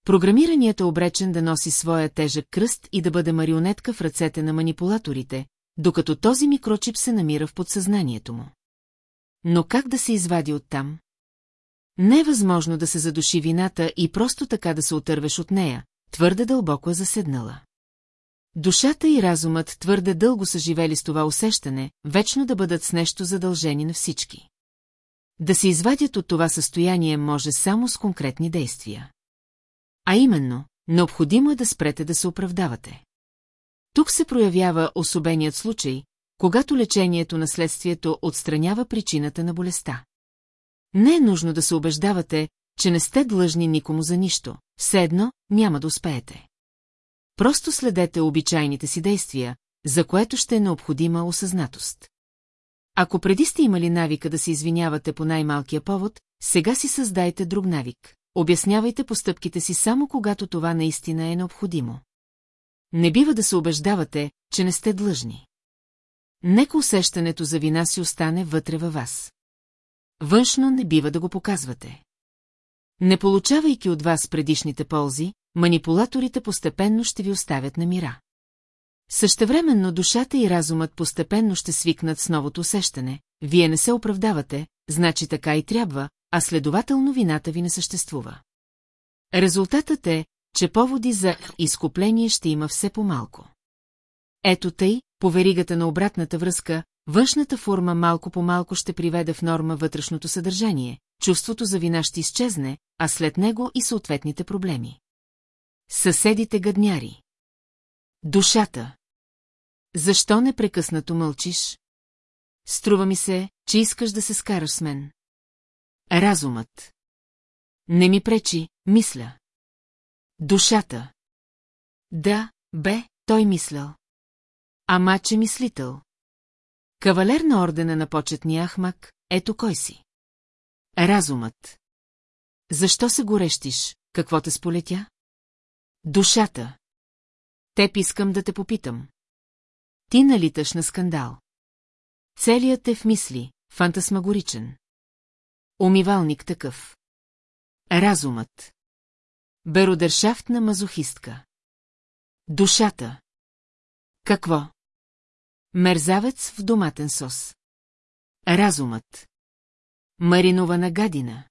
S1: Програмираният е обречен да носи своя тежък кръст и да бъде марионетка в ръцете на манипулаторите, докато този микрочип се намира в подсъзнанието му. Но как да се извади оттам? Не е възможно да се задуши вината и просто така да се отървеш от нея, твърде дълбоко е заседнала. Душата и разумът твърде дълго са живели с това усещане, вечно да бъдат с нещо задължени на всички. Да се извадят от това състояние може само с конкретни
S2: действия.
S1: А именно, необходимо е да спрете да се оправдавате. Тук се проявява особеният случай, когато лечението на следствието отстранява причината на болестта. Не е нужно да се убеждавате, че не сте длъжни никому за нищо, все едно няма да успеете. Просто следете обичайните си действия, за което ще е необходима осъзнатост. Ако преди сте имали навика да се извинявате по най-малкия повод, сега си създайте друг навик. Обяснявайте постъпките си само когато това наистина е необходимо. Не бива да се убеждавате, че не сте длъжни. Нека усещането за вина си остане вътре във вас. Външно не бива да го показвате. Не получавайки от вас предишните ползи, манипулаторите постепенно ще ви оставят на мира. Същевременно душата и разумът постепенно ще свикнат с новото усещане, вие не се оправдавате, значи така и трябва, а следователно вината ви не съществува. Резултатът е, че поводи за изкупление ще има все по-малко. Ето тъй, по веригата на обратната връзка, външната форма малко по малко ще приведе в норма вътрешното съдържание, чувството за вина ще изчезне, а след него и съответните проблеми. Съседите гадняри. Душата. Защо непрекъснато мълчиш? Струва ми се, че искаш да се скараш с мен. Разумът. Не ми пречи, мисля. Душата. Да, бе, той мислял. Ама, че мислител. Кавалер на ордена на почетния Ахмак, ето кой си. Разумът. Защо се горещиш, какво те сполетя? Душата. Теп искам да те попитам. Ти налиташ на скандал. Целият е в мисли, фантасмагоричен. Умивалник такъв. Разумът. Беродершафтна мазохистка. Душата. Какво? Мерзавец в доматен сос. Разумът. Маринована гадина.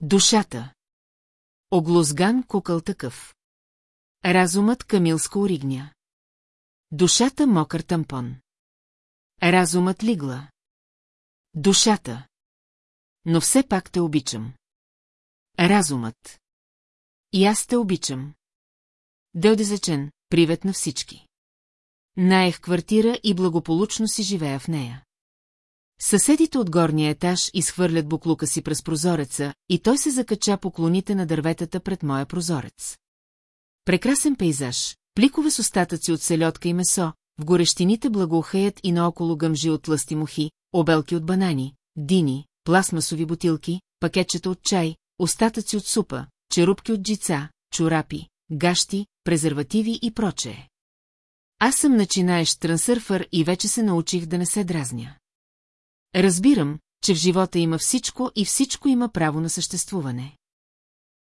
S1: Душата. Оглозган кукъл такъв. Разумът камилско оригня. Душата мокър тампон. Разумът лигла. Душата. Но все пак те обичам. Разумът. И аз те обичам. Дълдезачен, привет на всички. Наех квартира и благополучно си живея в нея. Съседите от горния етаж изхвърлят буклука си през прозореца и той се закача по клоните на дърветата пред моя прозорец. Прекрасен пейзаж, пликове с остатъци от селедка и месо, в горещините благоухаят и наоколо гъмжи от лъсти мухи, обелки от банани, дини, пластмасови бутилки, пакетчета от чай, остатъци от супа, черупки от джица, чорапи, гащи, презервативи и прочее. Аз съм начинаещ трансърфър и вече се научих да не се дразня. Разбирам, че в живота има всичко и всичко има право на съществуване.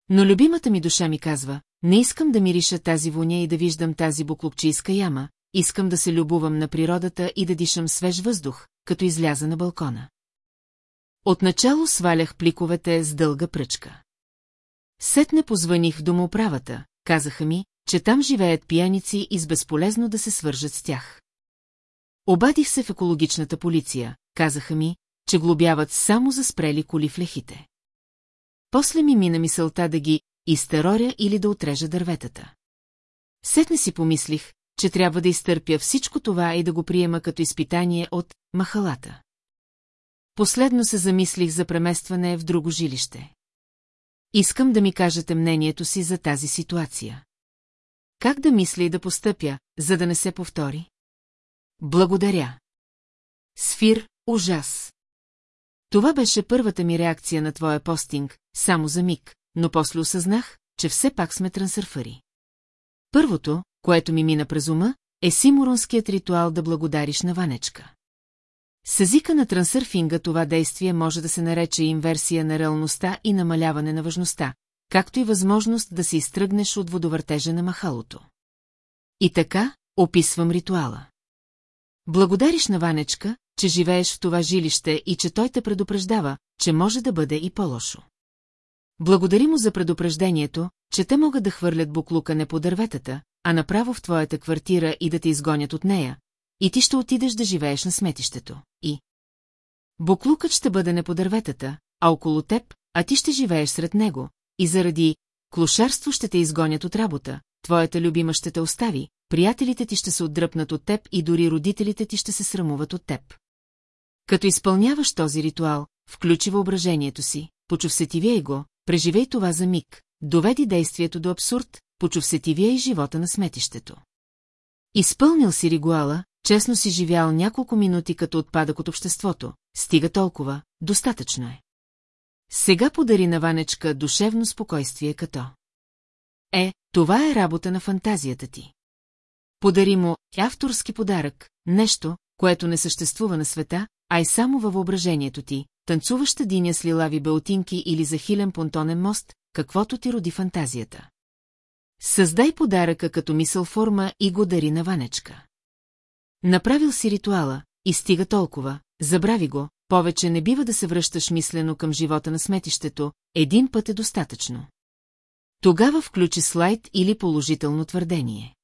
S1: Но любимата ми душа ми казва, не искам да мириша тази воня и да виждам тази буклопчийска яма, искам да се любувам на природата и да дишам свеж въздух, като изляза на балкона. Отначало свалях пликовете с дълга пръчка. Сетне позваних в домоуправата, казаха ми, че там живеят пияници и с безполезно да се свържат с тях. Обадих се в екологичната полиция, казаха ми, че глобяват само за спрели коли в лехите. После ми мина мисълта да ги изтероря или да отрежа дърветата. Сетне си помислих, че трябва да изтърпя всичко това и да го приема като изпитание от махалата. Последно се замислих за преместване в друго жилище. Искам да ми кажете мнението си за тази ситуация. Как да мисля и да постъпя, за да не се повтори? Благодаря. Сфир, ужас. Това беше първата ми реакция на твоя постинг, само за миг, но после осъзнах, че все пак сме трансърфари. Първото, което ми мина през ума, е симуронският ритуал да благодариш на ванечка. С езика на трансърфинга това действие може да се нарече инверсия на реалността и намаляване на важността, както и възможност да се изтръгнеш от водовъртежа на махалото. И така, описвам ритуала. Благодариш на Ванечка, че живееш в това жилище и че той те предупреждава, че може да бъде и по-лошо. Благодари му за предупреждението, че те могат да хвърлят буклука не по дърветата, а направо в твоята квартира и да те изгонят от нея, и ти ще отидеш да живееш на сметището, и... Буклукът ще бъде не по дърветата, а около теб, а ти ще живееш сред него, и заради клошарство ще те изгонят от работа, твоята любима ще те остави, приятелите ти ще се отдръпнат от теб и дори родителите ти ще се срамуват от теб. Като изпълняваш този ритуал, включи въображението си, Почув и го, преживей това за миг, доведи действието до абсурд, почув и живота на сметището. Изпълнил си ригуала. честно си живял няколко минути като отпадък от обществото, стига толкова, достатъчно е. Сега подари на Ванечка душевно спокойствие като. Е, това е работа на фантазията ти. Подари му авторски подарък, нещо, което не съществува на света, а е само във въображението ти, танцуваща диня с лилави белтинки или захилен понтонен мост, каквото ти роди фантазията. Създай подаръка като мисъл форма и го дари на Ванечка. Направил си ритуала, и стига толкова, забрави го, повече не бива да се връщаш мислено към живота на сметището, един път е достатъчно. Тогава включи слайд или положително твърдение.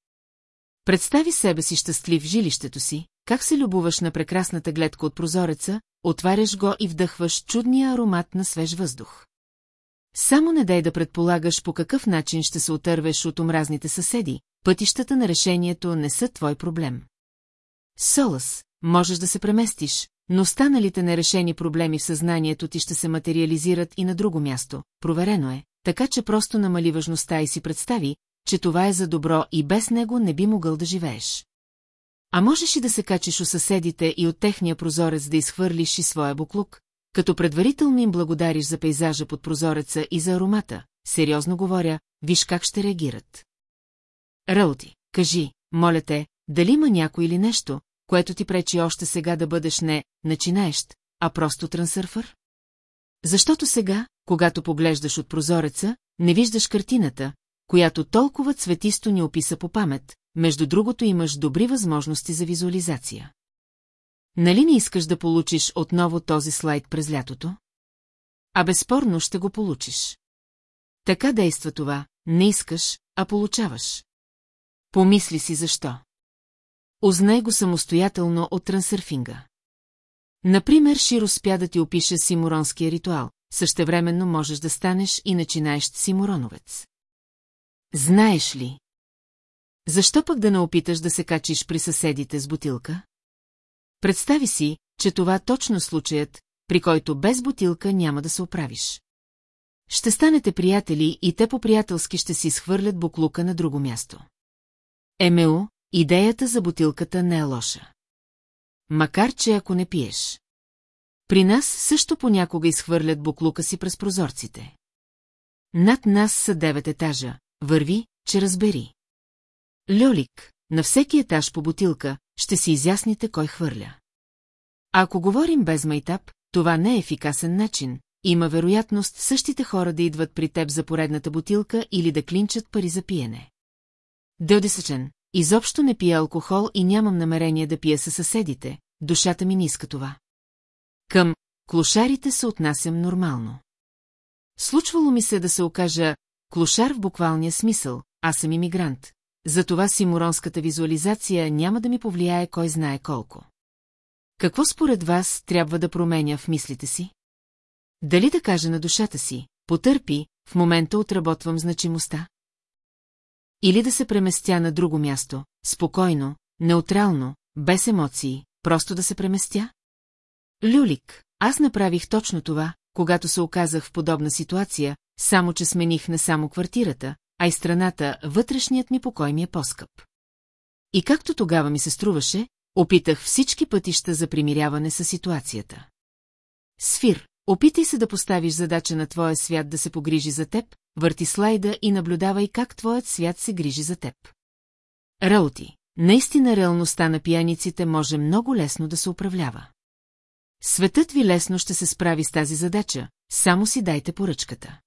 S1: Представи себе си щастлив в жилището си, как се любуваш на прекрасната гледка от прозореца, отваряш го и вдъхваш чудния аромат на свеж въздух. Само не дай да предполагаш по какъв начин ще се отървеш от омразните съседи, пътищата на решението не са твой проблем. Солас, можеш да се преместиш, но станалите нерешени проблеми в съзнанието ти ще се материализират и на друго място, проверено е, така че просто намали важността и си представи, че това е за добро и без него не би могъл да живееш. А можеш и да се качиш у съседите и от техния прозорец да изхвърлиш и своя буклук, като предварително им благодариш за пейзажа под прозореца и за аромата, сериозно говоря, виж как ще реагират. Ралти, кажи, моля те, дали има някой или нещо, което ти пречи още сега да бъдеш не начинаещ, а просто трансърфър? Защото сега, когато поглеждаш от прозореца, не виждаш картината, която толкова цветисто ни описа по памет, между другото имаш добри възможности за визуализация. Нали не искаш да получиш отново този слайд през лятото? А безспорно ще го получиш. Така действа това, не искаш, а получаваш. Помисли си защо. Узнай го самостоятелно от трансърфинга. Например, Широ успя да ти опише симуронския ритуал, същевременно можеш да станеш и начинаещ симуроновец. Знаеш ли? Защо пък да не опиташ да се качиш при съседите с бутилка? Представи си, че това точно случаят, при който без бутилка няма да се оправиш. Ще станете приятели и те по-приятелски ще си схвърлят буклука на друго място. Емео, Идеята за бутилката не е лоша. Макар, че ако не пиеш. При нас също понякога изхвърлят буклука си през прозорците. Над нас са девет етажа. Върви, че разбери. Льолик, на всеки етаж по бутилка ще си изясните кой хвърля. ако говорим без майтап, това не е ефикасен начин. Има вероятност същите хора да идват при теб за поредната бутилка или да клинчат пари за пиене. Дъдесъчен, Изобщо не пия алкохол и нямам намерение да пия със съседите, душата ми не иска това. Към клошарите се отнасям нормално. Случвало ми се да се окажа клошар в буквалния смисъл, аз съм иммигрант, затова симуронската визуализация няма да ми повлияе кой знае колко. Какво според вас трябва да променя в мислите си? Дали да кажа на душата си, потърпи, в момента отработвам значимостта? или да се преместя на друго място, спокойно, неутрално, без емоции, просто да се преместя? Люлик, аз направих точно това, когато се оказах в подобна ситуация, само че смених не само квартирата, а и страната, вътрешният ми покой ми е по-скъп. И както тогава ми се струваше, опитах всички пътища за примиряване с ситуацията. Сфир, опитай се да поставиш задача на твоя свят да се погрижи за теб, върти слайда и наблюдавай как твоят свят се грижи за теб. Раути, наистина реалността на пияниците може много лесно да се управлява. Светът ви лесно ще се справи с тази задача, само си дайте поръчката.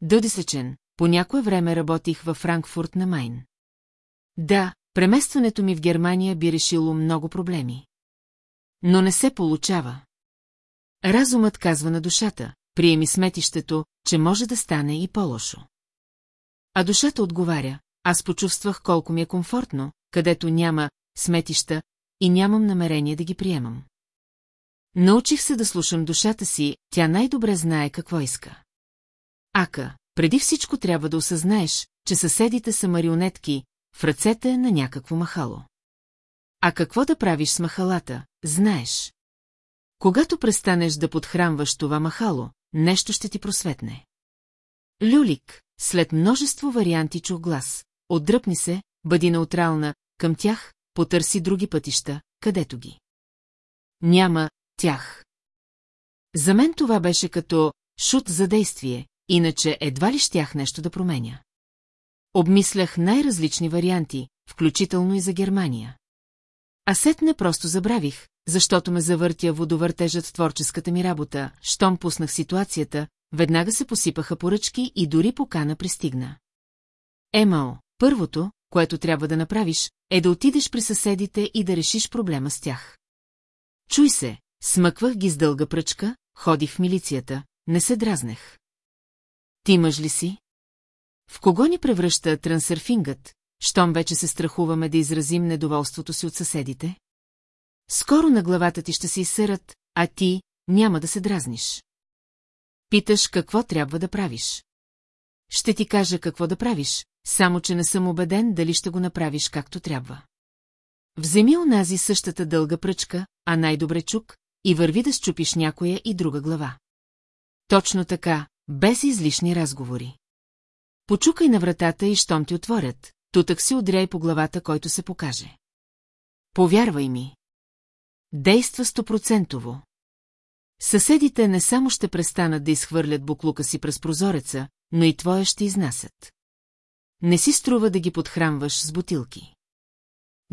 S1: Дъдисечен, по някое време работих във Франкфурт на Майн. Да, преместването ми в Германия би решило много проблеми. Но не се получава. Разумът казва на душата, приеми сметището, че може да стане и по-лошо. А душата отговаря, аз почувствах колко ми е комфортно, където няма сметища и нямам намерение да ги приемам. Научих се да слушам душата си, тя най-добре знае какво иска. Ака, преди всичко трябва да осъзнаеш, че съседите са марионетки в ръцете на някакво махало. А какво да правиш с махалата, знаеш. Когато престанеш да подхранваш това махало, нещо ще ти просветне. Люлик, след множество варианти чух глас, отдръпни се, бъди неутрална, към тях, потърси други пътища, където ги. Няма тях. За мен това беше като шут за действие, иначе едва ли щях нещо да променя. Обмислях най-различни варианти, включително и за Германия. А сетне просто забравих, защото ме завъртя водовъртежът в творческата ми работа, щом пуснах ситуацията, веднага се посипаха поръчки и дори покана пристигна. Емао, първото, което трябва да направиш, е да отидеш при съседите и да решиш проблема с тях. Чуй се, смъквах ги с дълга пръчка, ходих в милицията, не се дразнех. Ти мъж ли си? В кого ни превръща трансърфингът, щом вече се страхуваме да изразим недоволството си от съседите? Скоро на главата ти ще се изсърят, а ти няма да се дразниш. Питаш какво трябва да правиш. Ще ти кажа какво да правиш, само че не съм убеден дали ще го направиш както трябва. Вземи унази същата дълга пръчка, а най-добре чук, и върви да щупиш някоя и друга глава. Точно така, без излишни разговори. Почукай на вратата и щом ти отворят, тутък си удряй по главата, който се покаже. Повярвай ми. Действа стопроцентово. Съседите не само ще престанат да изхвърлят буклука си през прозореца, но и твоя ще изнасят. Не си струва да ги подхранваш с бутилки.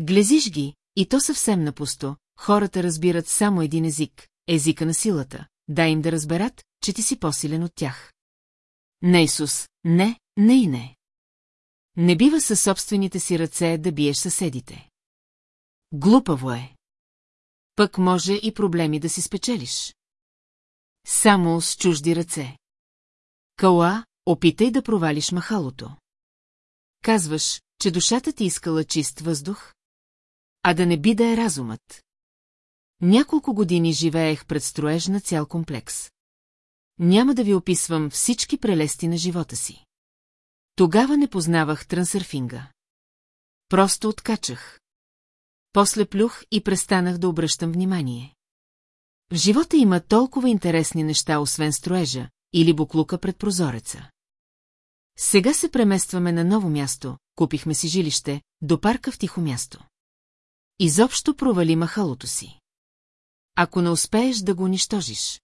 S1: Глезиш ги, и то съвсем напусто, хората разбират само един език, езика на силата, дай им да разберат, че ти си по-силен от тях. Не, Исус, не, не и не. Не бива със собствените си ръце да биеш съседите. Глупаво е пък може и проблеми да си спечелиш. Само с чужди ръце. Кала, опитай да провалиш махалото. Казваш, че душата ти искала чист въздух, а да не би да е разумът. Няколко години живеех пред строеж на цял комплекс. Няма да ви описвам всички прелести на живота си. Тогава не познавах трансърфинга. Просто откачах после плюх и престанах да обръщам внимание. В живота има толкова интересни неща, освен строежа или буклука пред прозореца. Сега се преместваме на ново място, купихме си жилище, до парка в тихо място. Изобщо провали махалото си. Ако не успееш да го унищожиш.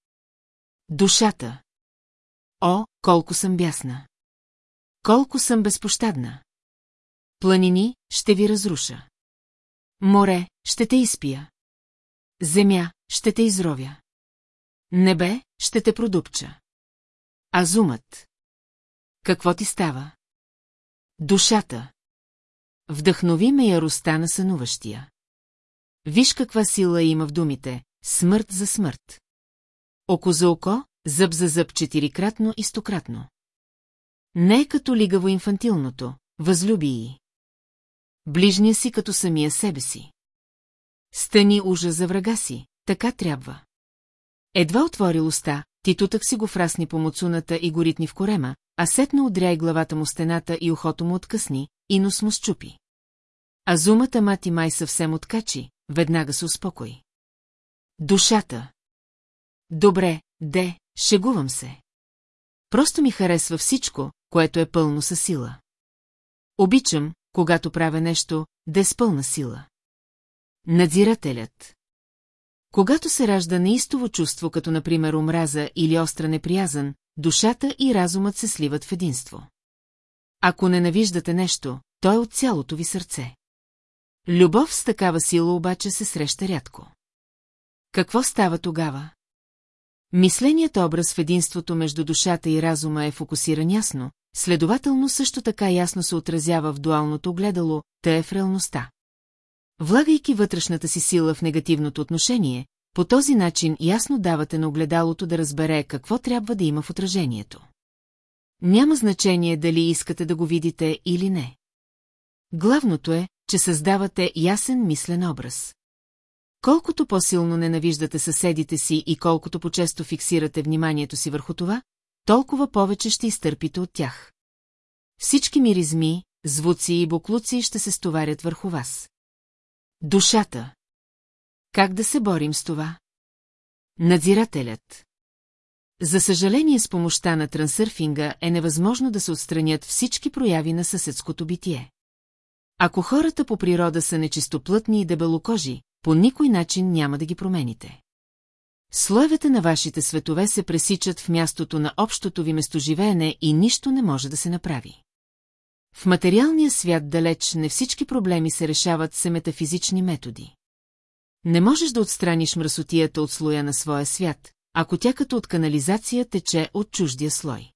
S1: Душата. О, колко съм бясна. Колко съм безпощадна. Планини ще ви разруша. Море, ще те изпия. Земя, ще те изровя. Небе, ще те продупча. Азумът. Какво ти става? Душата. Вдъхнови ме яростта на сънуващия. Виж каква сила има в думите. Смърт за смърт. Око за око, зъб за зъб четирикратно и стократно. Не е като лигаво инфантилното, възлюби и. Ближния си като самия себе си. Стани ужас за врага си, така трябва. Едва отвори уста, титутък си го фрасни по муцуната и го ритни в корема, а сетно удряй и главата му стената и ухото му откъсни, и нос му счупи. Азумата мати май съвсем откачи, веднага се успокои. Душата. Добре, де, шегувам се. Просто ми харесва всичко, което е пълно със сила. Обичам, когато правя нещо, да е с пълна сила. Надзирателят Когато се ражда неистово чувство, като например омраза или остра неприязан, душата и разумът се сливат в единство. Ако ненавиждате нещо, то е от цялото ви сърце. Любов с такава сила обаче се среща рядко. Какво става тогава? Мисленият образ в единството между душата и разума е фокусиран ясно, следователно също така ясно се отразява в дуалното огледало, те е в реалността. Влагайки вътрешната си сила в негативното отношение, по този начин ясно давате на огледалото да разбере какво трябва да има в отражението. Няма значение дали искате да го видите или не. Главното е, че създавате ясен мислен образ. Колкото по-силно ненавиждате съседите си и колкото по-често фиксирате вниманието си върху това, толкова повече ще изтърпите от тях. Всички миризми, звуци и буклуци ще се стоварят върху вас. Душата. Как да се борим с това? Надзирателят. За съжаление, с помощта на трансърфинга е невъзможно да се отстранят всички прояви на съседското битие. Ако хората по природа са нечистоплътни и дебелокожи, по никой начин няма да ги промените. Слоевете на вашите светове се пресичат в мястото на общото ви местоживеене и нищо не може да се направи. В материалния свят далеч не всички проблеми се решават с метафизични методи. Не можеш да отстраниш мръсотията от слоя на своя свят, ако тя като от канализация тече от чуждия слой.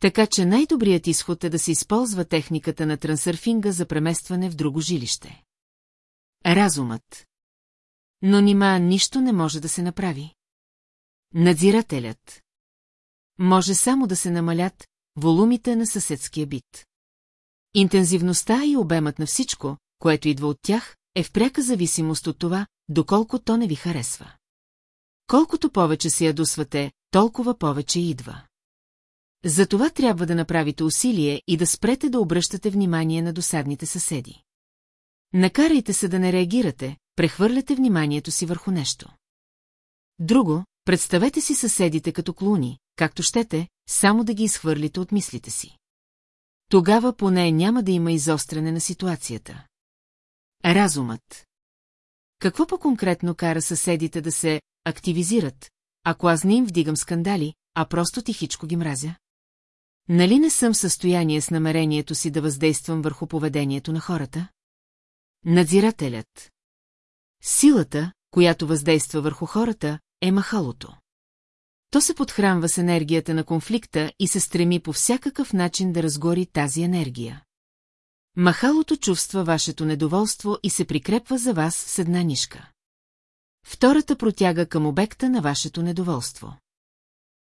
S1: Така че най-добрият изход е да се използва техниката на трансърфинга за преместване в друго жилище. Разумът. Но нима нищо не може да се направи. Надзирателят. Може само да се намалят волумите на съседския бит. Интензивността и обемът на всичко, което идва от тях, е в пряка зависимост от това, доколко то не ви харесва. Колкото повече се ядосвате, толкова повече идва. Затова трябва да направите усилие и да спрете да обръщате внимание на досадните съседи. Накарайте се да не реагирате, прехвърляте вниманието си върху нещо. Друго, представете си съседите като клуни, както щете, само да ги изхвърлите от мислите си. Тогава поне няма да има изостряне на ситуацията. Разумът. Какво по-конкретно кара съседите да се активизират, ако аз не им вдигам скандали, а просто тихичко ги мразя? Нали не съм в състояние с намерението си да въздействам върху поведението на хората? Надзирателят. Силата, която въздейства върху хората, е махалото. То се подхранва с енергията на конфликта и се стреми по всякакъв начин да разгори тази енергия. Махалото чувства вашето недоволство и се прикрепва за вас с една нишка. Втората протяга към обекта на вашето недоволство.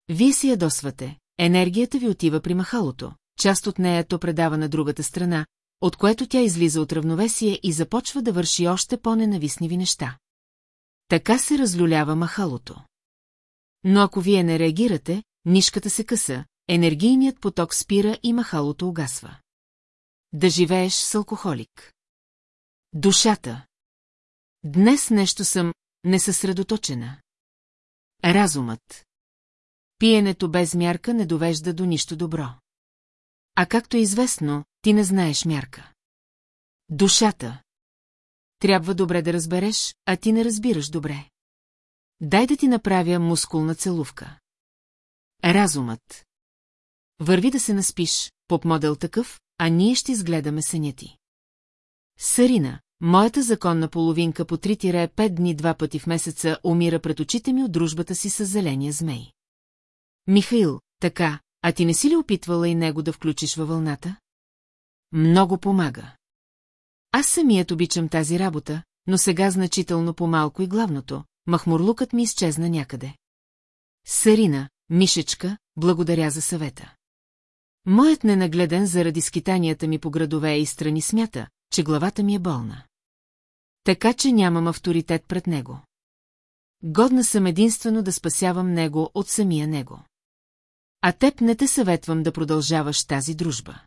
S1: Вие си ядосвате, енергията ви отива при махалото, част от нея то предава на другата страна, от което тя излиза от равновесие и започва да върши още по-ненавистниви неща. Така се разлюлява махалото. Но ако вие не реагирате, нишката се къса, енергийният поток спира и махалото угасва. Да живееш с алкохолик. Душата. Днес нещо съм несъсредоточена. Разумът. Пиенето без мярка не довежда до нищо добро. А както е известно, ти не знаеш мярка. Душата. Трябва добре да разбереш, а ти не разбираш добре. Дай да ти направя мускулна целувка. Разумът. Върви да се наспиш, поп модел такъв, а ние ще изгледаме съня ти. Сарина, моята законна половинка по три тире пет дни два пъти в месеца умира пред очите ми от дружбата си с зеления змей. Михаил, така, а ти не си ли опитвала и него да включиш във вълната? Много помага. Аз самият обичам тази работа, но сега значително по-малко и главното, махмурлукът ми изчезна някъде. Сарина, Мишечка, благодаря за съвета. Моят ненагледен заради скитанията ми по градове и страни смята, че главата ми е болна. Така, че нямам авторитет пред него. Годна съм единствено да спасявам него от самия него. А теб не те съветвам да продължаваш тази дружба.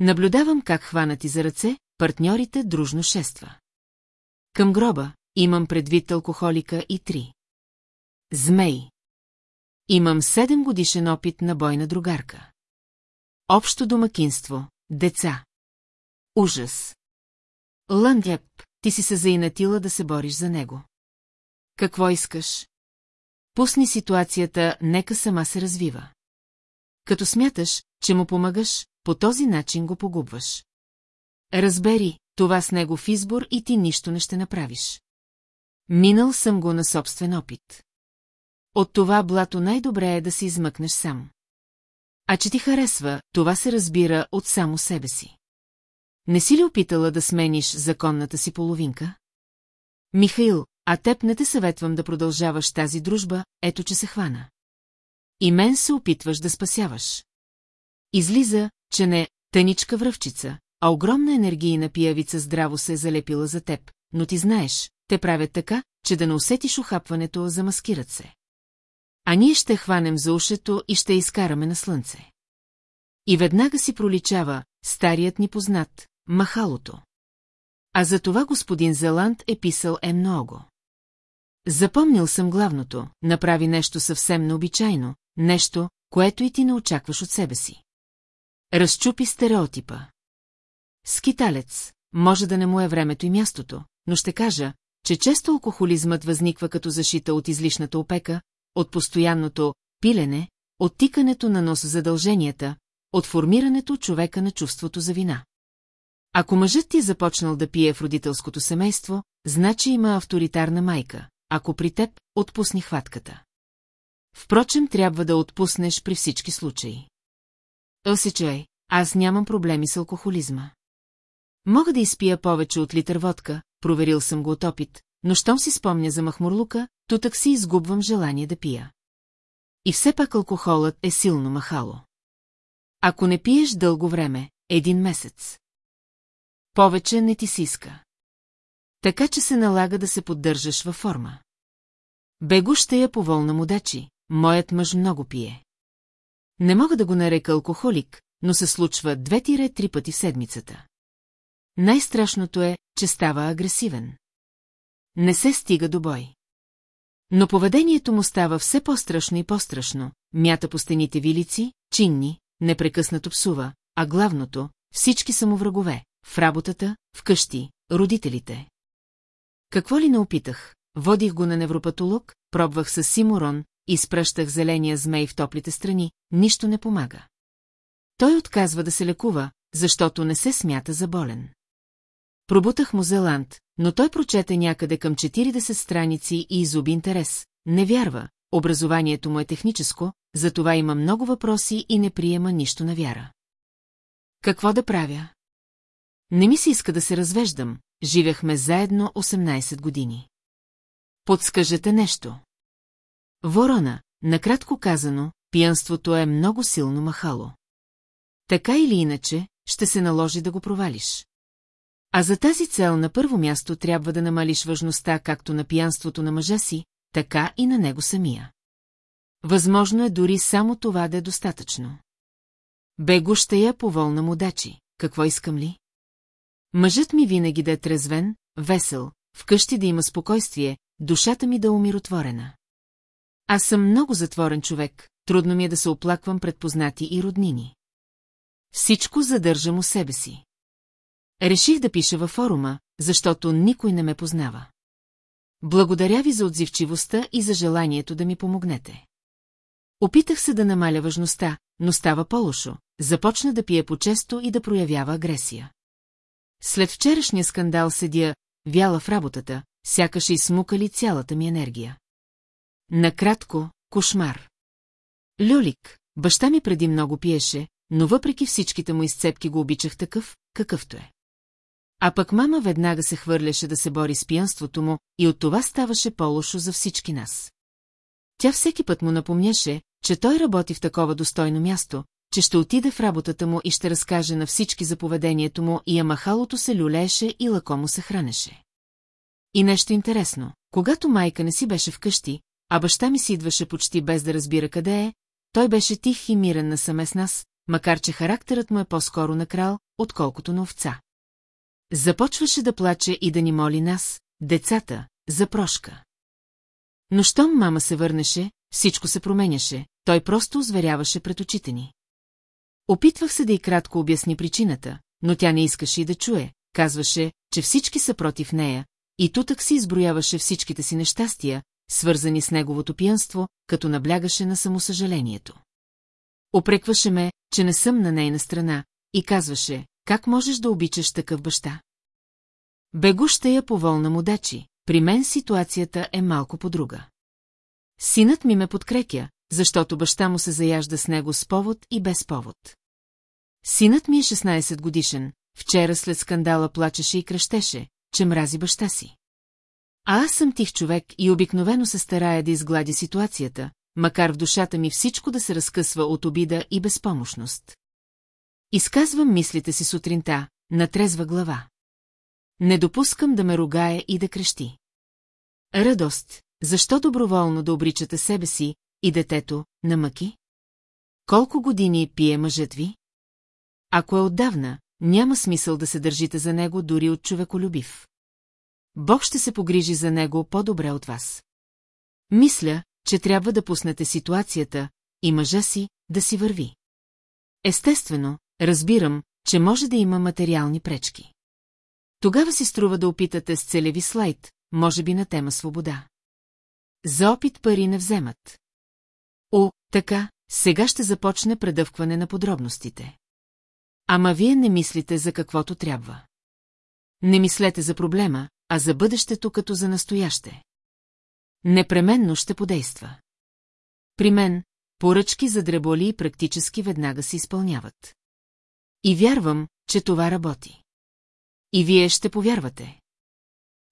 S1: Наблюдавам как хванати за ръце, партньорите дружно шества. Към гроба имам предвид алкохолика и три. Змей. Имам седем годишен опит на бойна другарка. Общо домакинство, деца. Ужас. Лъндяп, ти си се заинатила да се бориш за него. Какво искаш? Пусни ситуацията, нека сама се развива. Като смяташ, че му помагаш, по този начин го погубваш. Разбери, това с негов избор и ти нищо не ще направиш. Минал съм го на собствен опит. От това блато най-добре е да се измъкнеш сам. А че ти харесва, това се разбира от само себе си. Не си ли опитала да смениш законната си половинка? Михаил, а теб не те съветвам да продължаваш тази дружба, ето че се хвана. И мен се опитваш да спасяваш. Излиза, че не тъничка връвчица, а огромна енергийна пиявица здраво се е залепила за теб, но ти знаеш, те правят така, че да не усетиш охапването, замаскират се. А ние ще хванем за ушето и ще изкараме на слънце. И веднага си проличава старият ни познат, махалото. А за това господин Зеланд е писал е много. Запомнил съм главното, направи нещо съвсем необичайно, нещо, което и ти не очакваш от себе си. Разчупи стереотипа. Скиталец, може да не му е времето и мястото, но ще кажа, че често алкохолизмът възниква като защита от излишната опека, от постоянното пилене, от тикането на нос задълженията, от формирането човека на чувството за вина. Ако мъжът ти е започнал да пие в родителското семейство, значи има авторитарна майка, ако при теб отпусни хватката. Впрочем, трябва да отпуснеш при всички случаи. Осичай, аз нямам проблеми с алкохолизма. Мога да изпия повече от литър водка, проверил съм го от опит, но щом си спомня за махмурлука, то так си изгубвам желание да пия. И все пак алкохолът е силно махало. Ако не пиеш дълго време, един месец. Повече не ти си иска. Така, че се налага да се поддържаш във форма. Бегу ще я поволна му дачи, моят мъж много пие. Не мога да го нарека алкохолик, но се случва две-три пъти в седмицата. Най-страшното е, че става агресивен. Не се стига до бой. Но поведението му става все по-страшно и по-страшно, мята по стените вилици, чинни, непрекъснато псува, а главното – всички са му врагове – в работата, в къщи, родителите. Какво ли не опитах? Водих го на невропатолог, пробвах с симурон, изпращах зеления змей в топлите страни, нищо не помага. Той отказва да се лекува, защото не се смята за болен. Пробутах му Зеланд, но той прочете някъде към 40 страници и изуби интерес. Не вярва, образованието му е техническо, затова има много въпроси и не приема нищо на вяра. Какво да правя? Не ми се иска да се развеждам, Живяхме заедно 18 години. Подскажете нещо. Ворона, накратко казано, пиянството е много силно махало. Така или иначе, ще се наложи да го провалиш. А за тази цел на първо място трябва да намалиш важността както на пиянството на мъжа си, така и на него самия. Възможно е дори само това да е достатъчно. Бегуща я по волна му дачи. Какво искам ли? Мъжът ми винаги да е трезвен, весел, вкъщи да има спокойствие, душата ми да е умиротворена. Аз съм много затворен човек, трудно ми е да се оплаквам пред познати и роднини. Всичко задържам у себе си. Реших да пиша във форума, защото никой не ме познава. Благодаря ви за отзивчивостта и за желанието да ми помогнете. Опитах се да намаля важността, но става по-лошо. Започна да пие по-често и да проявява агресия. След вчерашния скандал седя, вяла в работата, сякаш смукали цялата ми енергия. Накратко, кошмар. Люлик, баща ми преди много пиеше, но въпреки всичките му изцепки го обичах такъв, какъвто е. А пък мама веднага се хвърляше да се бори с пиянството му и от това ставаше по-лошо за всички нас. Тя всеки път му напомняше, че той работи в такова достойно място, че ще отиде в работата му и ще разкаже на всички за поведението му и амахалото се люлееше и лакомо се хранеше. И нещо интересно, когато майка не си беше вкъщи, а баща ми си идваше почти без да разбира къде е, той беше тих и мирен насаме с нас, макар че характерът му е по-скоро на крал, отколкото на овца. Започваше да плаче и да ни моли нас, децата, за прошка. Но щом мама се върнеше, всичко се променяше, той просто озверяваше пред очите ни. Опитвах се да и кратко обясни причината, но тя не искаше и да чуе, казваше, че всички са против нея, и тутък си изброяваше всичките си нещастия, свързани с неговото пиянство, като наблягаше на самосъжалението. Опрекваше ме, че не съм на нейна страна, и казваше, как можеш да обичаш такъв баща? Бегуща я поволна му дачи, при мен ситуацията е малко по-друга. Синът ми ме подкрепя, защото баща му се заяжда с него с повод и без повод. Синът ми е 16 годишен, вчера след скандала плачеше и кръщеше, че мрази баща си. А аз съм тих човек и обикновено се старая да изгладя ситуацията, макар в душата ми всичко да се разкъсва от обида и безпомощност. Изказвам мислите си сутринта, натрезва глава. Не допускам да ме ругае и да крещи. Радост, защо доброволно да обричате себе си, и детето, на мъки? Колко години пие мъжът ви? Ако е отдавна, няма смисъл да се държите за него дори от човеколюбив. Бог ще се погрижи за него по-добре от вас. Мисля, че трябва да пуснете ситуацията и мъжа си да си върви. Естествено, разбирам, че може да има материални пречки. Тогава си струва да опитате с целеви слайд, може би на тема свобода. За опит пари не вземат. О, така, сега ще започне предъвкване на подробностите. Ама вие не мислите за каквото трябва. Не мислете за проблема, а за бъдещето като за настояще. Непременно ще подейства. При мен, поръчки за дреболи и практически веднага се изпълняват. И вярвам, че това работи. И вие ще повярвате.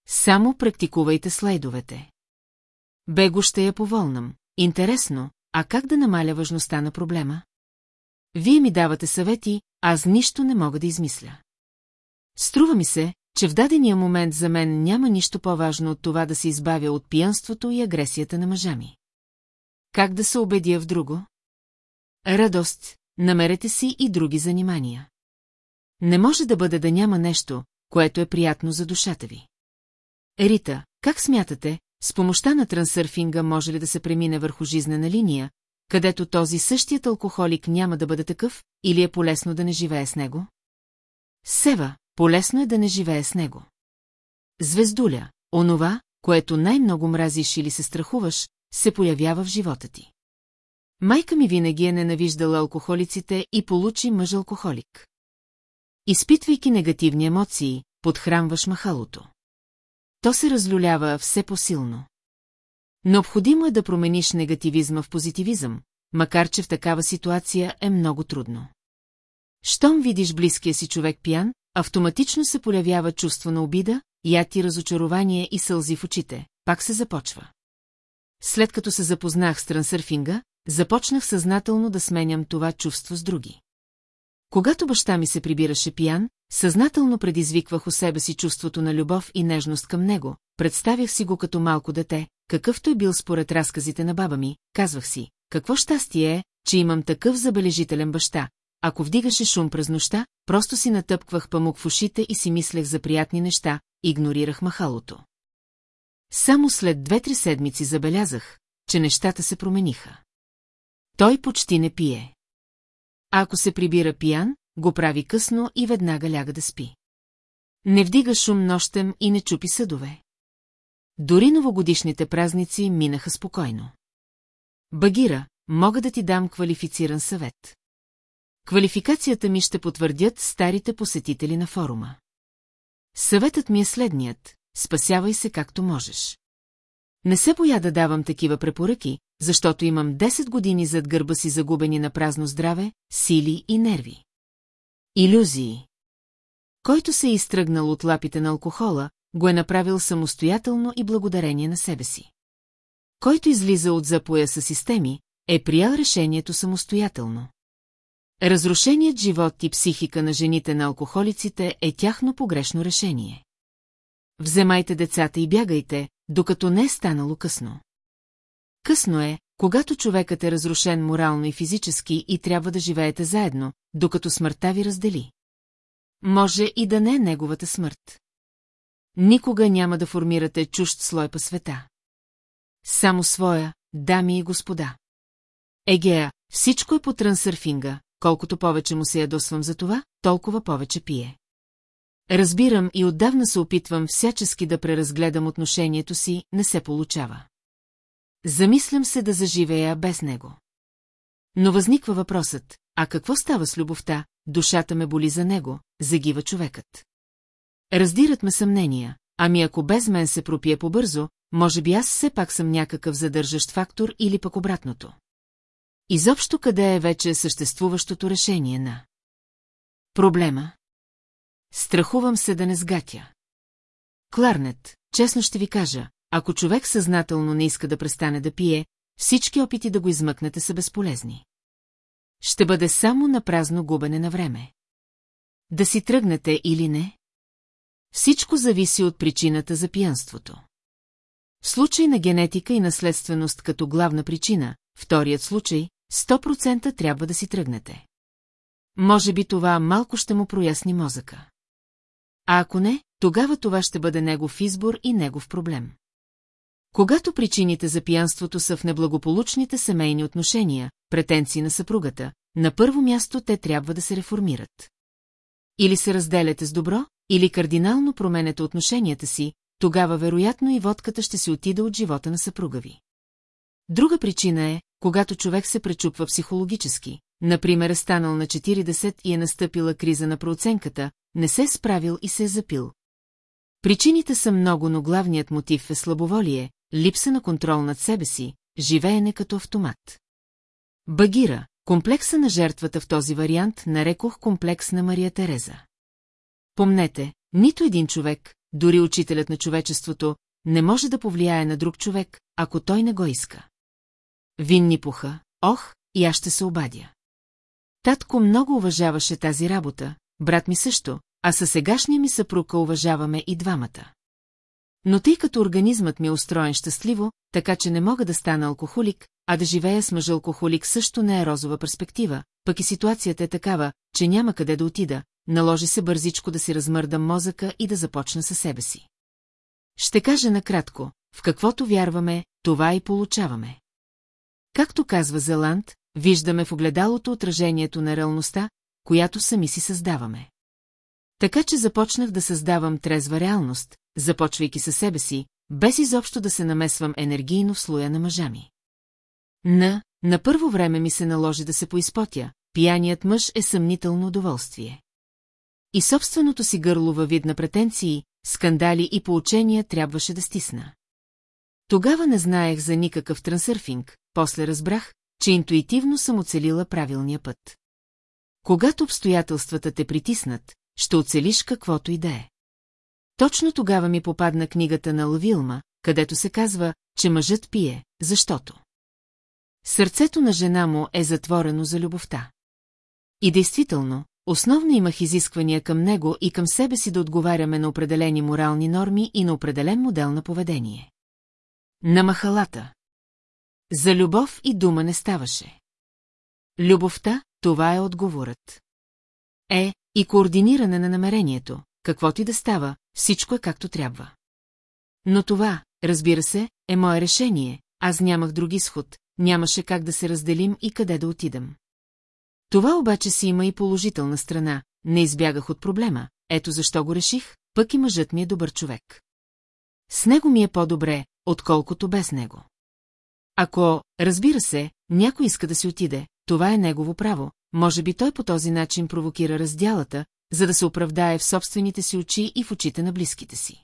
S1: Само практикувайте слайдовете. Бего ще я поволнам. Интересно, а как да намаля важността на проблема? Вие ми давате съвети, аз нищо не мога да измисля. Струва ми се, че в дадения момент за мен няма нищо по-важно от това да се избавя от пиянството и агресията на мъжа ми. Как да се убедя в друго? Радост, намерете си и други занимания. Не може да бъде да няма нещо, което е приятно за душата ви. Рита, как смятате, с помощта на трансърфинга може ли да се премине върху жизнена линия, където този същият алкохолик няма да бъде такъв, или е полезно да не живее с него? Сева, полезно е да не живее с него. Звездуля, онова, което най-много мразиш или се страхуваш, се появява в живота ти. Майка ми винаги е ненавиждала алкохолиците и получи мъж алкохолик. Изпитвайки негативни емоции, подхранваш махалото. То се разлюлява все по-силно. Необходимо е да промениш негативизма в позитивизъм, макар че в такава ситуация е много трудно. Щом видиш близкия си човек пиян, автоматично се появява чувство на обида, яти разочарование и сълзи в очите, пак се започва. След като се запознах с трансърфинга, започнах съзнателно да сменям това чувство с други. Когато баща ми се прибираше пиян, съзнателно предизвиквах у себе си чувството на любов и нежност към него, представях си го като малко дете, какъвто е бил според разказите на баба ми, казвах си, какво щастие е, че имам такъв забележителен баща. Ако вдигаше шум през нощта, просто си натъпквах памук в ушите и си мислех за приятни неща, игнорирах махалото. Само след две-три седмици забелязах, че нещата се промениха. Той почти не пие а ако се прибира пиян, го прави късно и веднага ляга да спи. Не вдига шум нощем и не чупи съдове. Дори новогодишните празници минаха спокойно. Багира, мога да ти дам квалифициран съвет. Квалификацията ми ще потвърдят старите посетители на форума. Съветът ми е следният – спасявай се както можеш. Не се боя да давам такива препоръки, защото имам 10 години зад гърба си загубени на празно здраве, сили и нерви. Иллюзии. Който се е изтръгнал от лапите на алкохола, го е направил самостоятелно и благодарение на себе си. Който излиза от запоя със системи, е приял решението самостоятелно. Разрушеният живот и психика на жените на алкохолиците е тяхно погрешно решение. Вземайте децата и бягайте, докато не е станало късно. Късно е, когато човекът е разрушен морално и физически и трябва да живеете заедно, докато смъртта ви раздели. Може и да не е неговата смърт. Никога няма да формирате чужд слой по света. Само своя, дами и господа. Егея, всичко е по трансърфинга, колкото повече му се ядосвам за това, толкова повече пие. Разбирам и отдавна се опитвам всячески да преразгледам отношението си, не се получава. Замислям се да заживея без него. Но възниква въпросът, а какво става с любовта, душата ме боли за него, загива човекът. Раздират ме съмнения, ами ако без мен се пропие побързо, може би аз все пак съм някакъв задържащ фактор или пък обратното. Изобщо къде е вече съществуващото решение на... Проблема? Страхувам се да не сгатя. Кларнет, честно ще ви кажа, ако човек съзнателно не иска да престане да пие, всички опити да го измъкнете са безполезни. Ще бъде само на празно губене на време. Да си тръгнете или не? Всичко зависи от причината за пиянството. В случай на генетика и наследственост като главна причина, вторият случай, 100% трябва да си тръгнете. Може би това малко ще му проясни мозъка. А ако не, тогава това ще бъде негов избор и негов проблем. Когато причините за пиянството са в неблагополучните семейни отношения, претенции на съпругата, на първо място те трябва да се реформират. Или се разделяте с добро, или кардинално променете отношенията си, тогава вероятно и водката ще си отида от живота на съпруга ви. Друга причина е, когато човек се пречупва психологически, например е станал на 40 и е настъпила криза на прооценката, не се е справил и се е запил. Причините са много, но главният мотив е слабоволие, липса на контрол над себе си, живеене като автомат. Багира, комплекса на жертвата в този вариант нарекох комплекс на Мария Тереза. Помнете, нито един човек, дори учителят на човечеството, не може да повлияе на друг човек, ако той не го иска. Винни пуха, ох, и аз ще се обадя. Татко много уважаваше тази работа, брат ми също, а със сегашния ми съпрука уважаваме и двамата. Но тъй като организмът ми е устроен щастливо, така че не мога да стана алкохолик, а да живея с мъж алкохолик също не е розова перспектива, пък и ситуацията е такава, че няма къде да отида, наложи се бързичко да си размърдам мозъка и да започна със себе си. Ще кажа накратко, в каквото вярваме, това и получаваме. Както казва Зеланд, виждаме в огледалото отражението на реалността, която сами си създаваме. Така че започнах да създавам трезва реалност, започвайки със себе си, без изобщо да се намесвам енергийно в слоя на мъжа ми. На, на първо време ми се наложи да се поизпотя, пияният мъж е съмнително удоволствие. И собственото си гърло във вид на претенции, скандали и поучения трябваше да стисна. Тогава не знаех за никакъв трансърфинг, после разбрах, че интуитивно съм оцелила правилния път. Когато обстоятелствата те притиснат, ще оцелиш каквото и да е. Точно тогава ми попадна книгата на Лвилма, където се казва, че мъжът пие, защото. Сърцето на жена му е затворено за любовта. И действително, основно имах изисквания към него и към себе си да отговаряме на определени морални норми и на определен модел на поведение. На махалата. За любов и дума не ставаше. Любовта, това е отговорът. Е, и координиране на намерението, каквото и да става, всичко е както трябва. Но това, разбира се, е мое решение, аз нямах друг изход, нямаше как да се разделим и къде да отидам. Това обаче си има и положителна страна, не избягах от проблема, ето защо го реших, пък и мъжът ми е добър човек. С него ми е по-добре, отколкото без него. Ако, разбира се, някой иска да си отиде, това е негово право, може би той по този начин провокира раздялата, за да се оправдае в собствените си очи и в очите на близките си.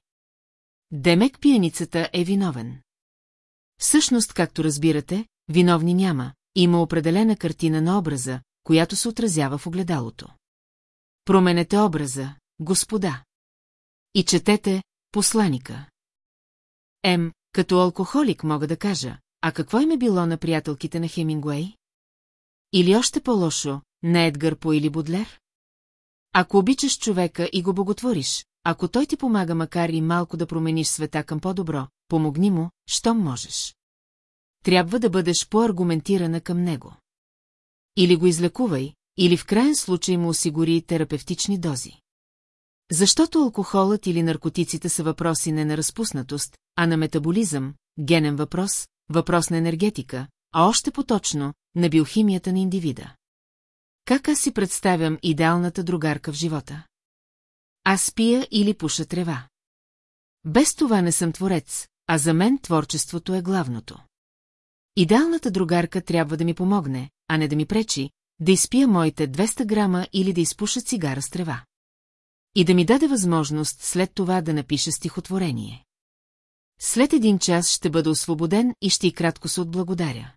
S1: Демек пияницата е виновен. Всъщност, както разбирате, виновни няма, има определена картина на образа, която се отразява в огледалото. Променете образа, господа. И четете посланика. М, като алкохолик мога да кажа, а какво им е било на приятелките на Хемингуей? Или още по-лошо, на Едгар По или Бодлер? Ако обичаш човека и го боготвориш, ако той ти помага макар и малко да промениш света към по-добро, помогни му, щом можеш. Трябва да бъдеш по-аргументирана към него. Или го излекувай, или в крайен случай му осигури терапевтични дози. Защото алкохолът или наркотиците са въпроси не на разпуснатост, а на метаболизъм, генен въпрос, въпрос на енергетика, а още поточно на биохимията на индивида. Как аз си представям идеалната другарка в живота? Аз пия или пуша трева. Без това не съм творец, а за мен творчеството е главното. Идеалната другарка трябва да ми помогне, а не да ми пречи, да изпия моите 200 грама или да изпуша цигара с трева. И да ми даде възможност след това да напиша стихотворение. След един час ще бъда освободен и ще и кратко се отблагодаря.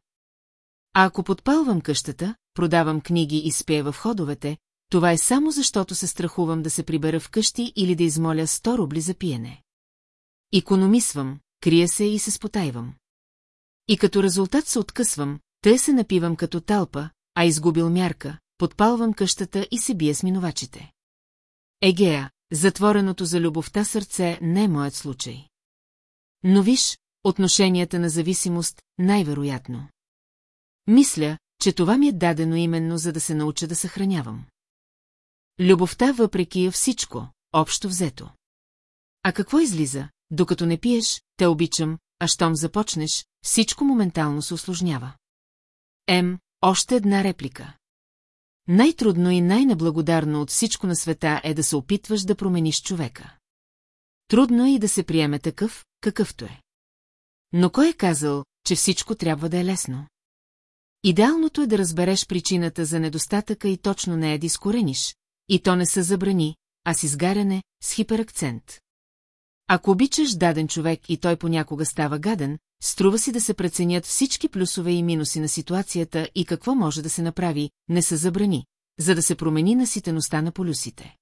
S1: А ако подпалвам къщата, продавам книги и спея в ходовете, това е само защото се страхувам да се прибера вкъщи или да измоля 100 рубли за пиене. Икономисвам, крия се и се спотайвам. И като резултат се откъсвам, тъй се напивам като талпа, а изгубил мярка, подпалвам къщата и се бия с минувачите. Егея, затвореното за любовта сърце не е моят случай. Но виж, отношенията на зависимост най-вероятно. Мисля, че това ми е дадено именно за да се науча да съхранявам. Любовта въпреки е всичко, общо взето. А какво излиза? Докато не пиеш, те обичам, а щом започнеш, всичко моментално се осложнява. М. Още една реплика. Най-трудно и най-неблагодарно от всичко на света е да се опитваш да промениш човека. Трудно е и да се приеме такъв, какъвто е. Но кой е казал, че всичко трябва да е лесно? Идеалното е да разбереш причината за недостатъка и точно не е да изкорениш, и то не са забрани, а с изгаряне, с хиперакцент. Ако обичаш даден човек и той понякога става гаден, струва си да се преценят всички плюсове и минуси на ситуацията и какво може да се направи, не са забрани, за да се промени наситеността на полюсите.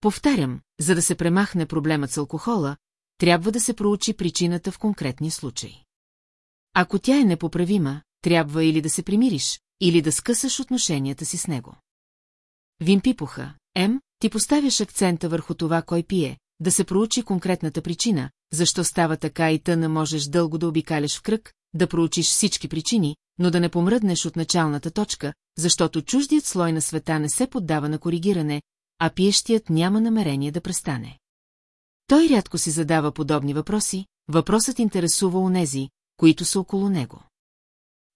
S1: Повтарям, за да се премахне проблемът с алкохола, трябва да се проучи причината в конкретния случай. Ако тя е непоправима, трябва или да се примириш, или да скъсаш отношенията си с него. Вин пипоха, М, ти поставяш акцента върху това кой пие, да се проучи конкретната причина, защо става така и тъна можеш дълго да обикаляш в кръг, да проучиш всички причини, но да не помръднеш от началната точка, защото чуждият слой на света не се поддава на коригиране, а пиещият няма намерение да престане. Той рядко си задава подобни въпроси, въпросът интересува нези, които са около него.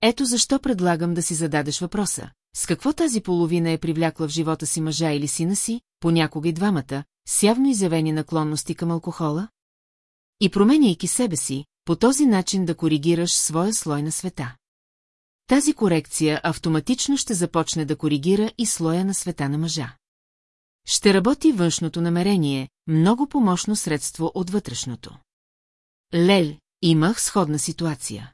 S1: Ето защо предлагам да си зададеш въпроса. С какво тази половина е привлякла в живота си мъжа или сина си, понякога и двамата, с явно изявени наклонности към алкохола? И променяйки себе си, по този начин да коригираш своя слой на света. Тази корекция автоматично ще започне да коригира и слоя на света на мъжа. Ще работи външното намерение, много помощно средство от вътрешното. Лель, имах сходна ситуация.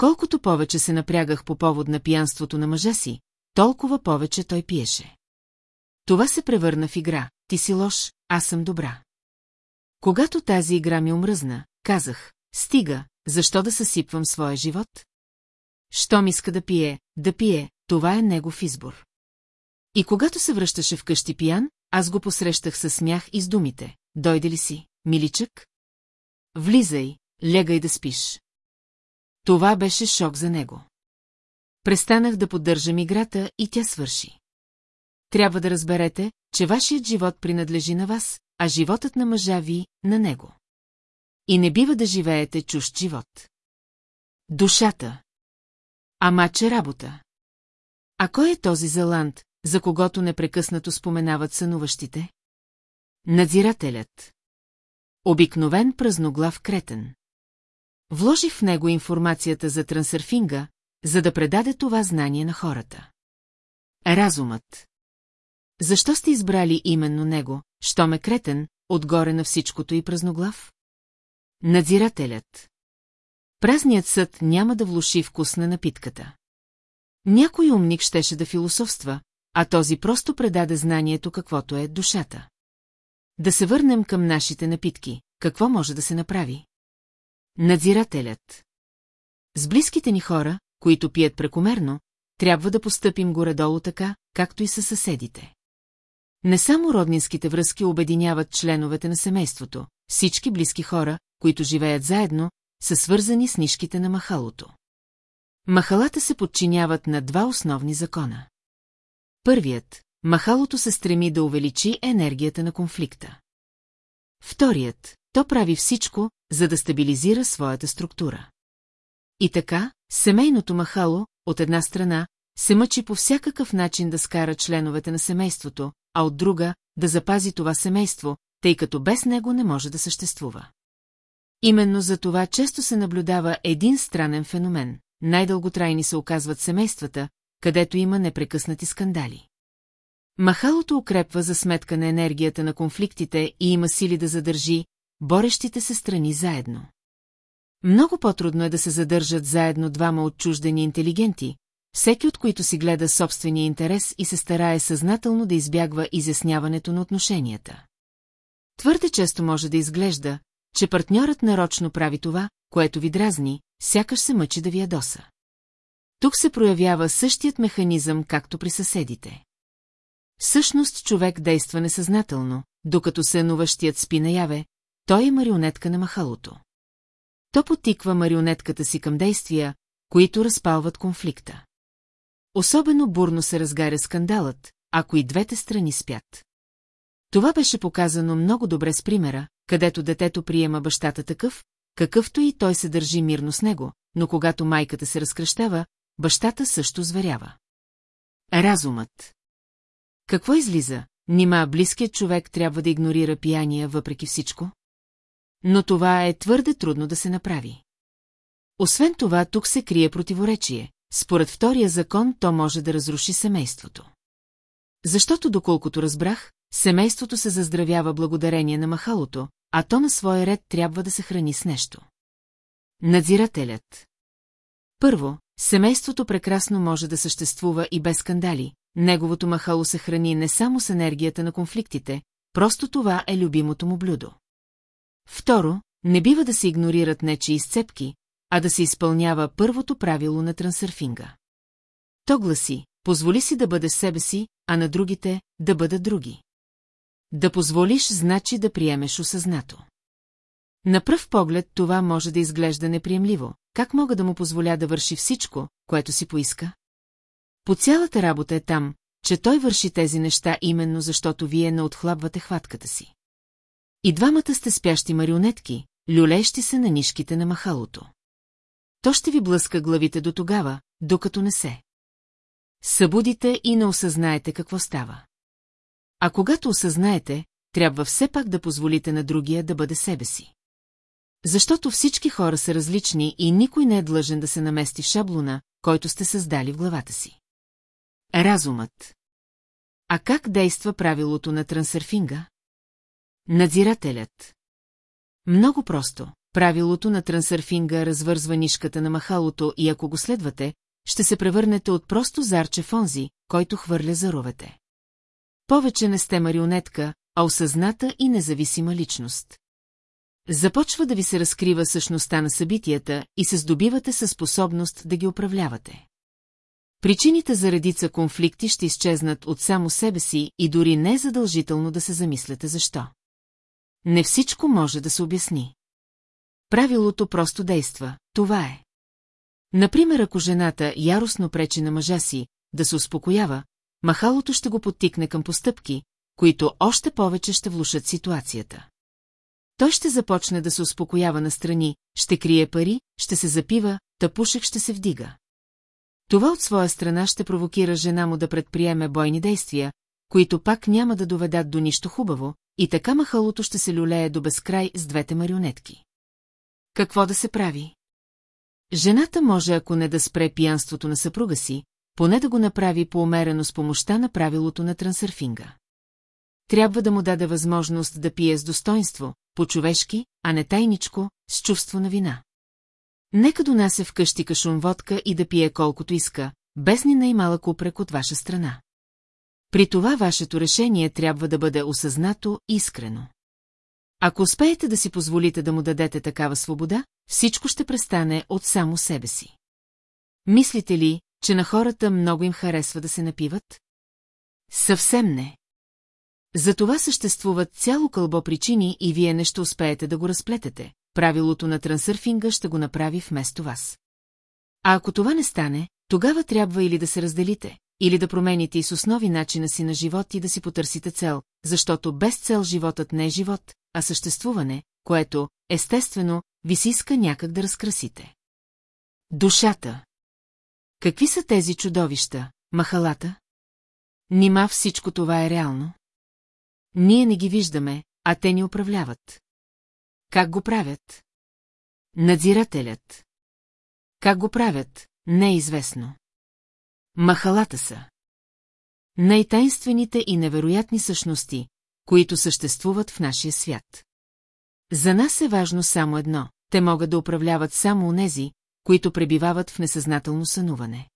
S1: Колкото повече се напрягах по повод на пиянството на мъжа си, толкова повече той пиеше. Това се превърна в игра. Ти си лош, аз съм добра. Когато тази игра ми омръзна, казах, стига, защо да съсипвам своя живот? Щом иска да пие, да пие, това е негов избор. И когато се връщаше вкъщи пиян, аз го посрещах със смях и с думите. Дойде ли си, миличък? Влизай, легай да спиш. Това беше шок за него. Престанах да поддържам играта и тя свърши. Трябва да разберете, че вашият живот принадлежи на вас, а животът на мъжа ви – на него. И не бива да живеете чужд живот. Душата. Ама че работа. А кой е този залант, за когото непрекъснато споменават сънуващите? Надзирателят. Обикновен празноглав кретен. Вложих в него информацията за трансърфинга, за да предаде това знание на хората. Разумът. Защо сте избрали именно него, що ме кретен, отгоре на всичкото и празноглав? Надзирателят. Празният съд няма да влуши вкус на напитката. Някой умник щеше да философства, а този просто предаде знанието каквото е душата. Да се върнем към нашите напитки. Какво може да се направи? Надзирателят. С близките ни хора, които пият прекомерно, трябва да постъпим горе-долу така, както и със съседите. Не само роднинските връзки обединяват членовете на семейството, всички близки хора, които живеят заедно, са свързани с нишките на махалото. Махалата се подчиняват на два основни закона. Първият – махалото се стреми да увеличи енергията на конфликта. Вторият то прави всичко, за да стабилизира своята структура. И така, семейното махало, от една страна, се мъчи по всякакъв начин да скара членовете на семейството, а от друга – да запази това семейство, тъй като без него не може да съществува. Именно за това често се наблюдава един странен феномен. Най-дълготрайни се оказват семействата, където има непрекъснати скандали. Махалото укрепва за сметка на енергията на конфликтите и има сили да задържи борещите се страни заедно. Много по-трудно е да се задържат заедно двама отчуждени интелигенти, всеки от които си гледа собствения интерес и се старае съзнателно да избягва изясняването на отношенията. Твърде често може да изглежда, че партньорът нарочно прави това, което ви дразни, сякаш се мъчи да ви ядоса. Тук се проявява същият механизъм, както при съседите. Всъщност човек действа несъзнателно, докато сънуващият спи наяве, той е марионетка на махалото. То потиква марионетката си към действия, които разпалват конфликта. Особено бурно се разгаря скандалът, ако и двете страни спят. Това беше показано много добре с примера, където детето приема бащата такъв, какъвто и той се държи мирно с него, но когато майката се разкръщава, бащата също зверява. Разумът Какво излиза? Нима близкият човек трябва да игнорира пияния въпреки всичко? Но това е твърде трудно да се направи. Освен това, тук се крие противоречие. Според втория закон, то може да разруши семейството. Защото, доколкото разбрах, семейството се заздравява благодарение на махалото, а то на своя ред трябва да се храни с нещо. Надзирателят Първо, семейството прекрасно може да съществува и без скандали, неговото махало се храни не само с енергията на конфликтите, просто това е любимото му блюдо. Второ, не бива да се игнорират нечи изцепки, а да се изпълнява първото правило на трансърфинга. То гласи, позволи си да бъдеш себе си, а на другите да бъдат други. Да позволиш значи да приемеш осъзнато. На пръв поглед това може да изглежда неприемливо. Как мога да му позволя да върши всичко, което си поиска? По цялата работа е там, че той върши тези неща именно защото вие не отхлабвате хватката си. И двамата сте спящи марионетки, люлещи се на нишките на махалото. То ще ви блъска главите до тогава, докато не се. Събудите и не осъзнаете какво става. А когато осъзнаете, трябва все пак да позволите на другия да бъде себе си. Защото всички хора са различни и никой не е длъжен да се намести в шаблона, който сте създали в главата си. Разумът. А как действа правилото на трансърфинга? Надзирателят. Много просто. Правилото на трансърфинга развързва нишката на махалото и ако го следвате, ще се превърнете от просто зарче в онзи, който хвърля заровете. Повече не сте марионетка, а осъзната и независима личност. Започва да ви се разкрива същността на събитията и се здобивате със способност да ги управлявате. Причините за редица конфликти ще изчезнат от само себе си и дори не е задължително да се замисляте защо. Не всичко може да се обясни. Правилото просто действа, това е. Например, ако жената яростно пречи на мъжа си да се успокоява, махалото ще го подтикне към постъпки, които още повече ще влушат ситуацията. Той ще започне да се успокоява на страни, ще крие пари, ще се запива, тъпушек ще се вдига. Това от своя страна ще провокира жена му да предприеме бойни действия, които пак няма да доведат до нищо хубаво, и така махалото ще се люлее до безкрай с двете марионетки. Какво да се прави? Жената може, ако не да спре пиянството на съпруга си, поне да го направи поумерено с помощта на правилото на трансърфинга. Трябва да му даде възможност да пие с достоинство, по-човешки, а не тайничко, с чувство на вина. Нека донася вкъщи кашун водка и да пие колкото иска, без ни най-малък упрек от ваша страна. При това вашето решение трябва да бъде осъзнато искрено. Ако успеете да си позволите да му дадете такава свобода, всичко ще престане от само себе си. Мислите ли, че на хората много им харесва да се напиват? Съвсем не. За това съществуват цяло кълбо причини и вие не ще успеете да го разплетете. Правилото на трансърфинга ще го направи вместо вас. А ако това не стане, тогава трябва или да се разделите, или да промените и с основи начина си на живот и да си потърсите цел, защото без цел животът не е живот, а съществуване, което, естествено, ви си иска някак да разкрасите. Душата Какви са тези чудовища, махалата? Нима всичко това е реално? Ние не ги виждаме, а те ни управляват. Как го правят? Надзирателят. Как го правят, не е известно. Махалата са. Най-тайнствените и невероятни същности, които съществуват в нашия свят. За нас е важно само едно – те могат да управляват само онези, които пребивават в несъзнателно сънуване.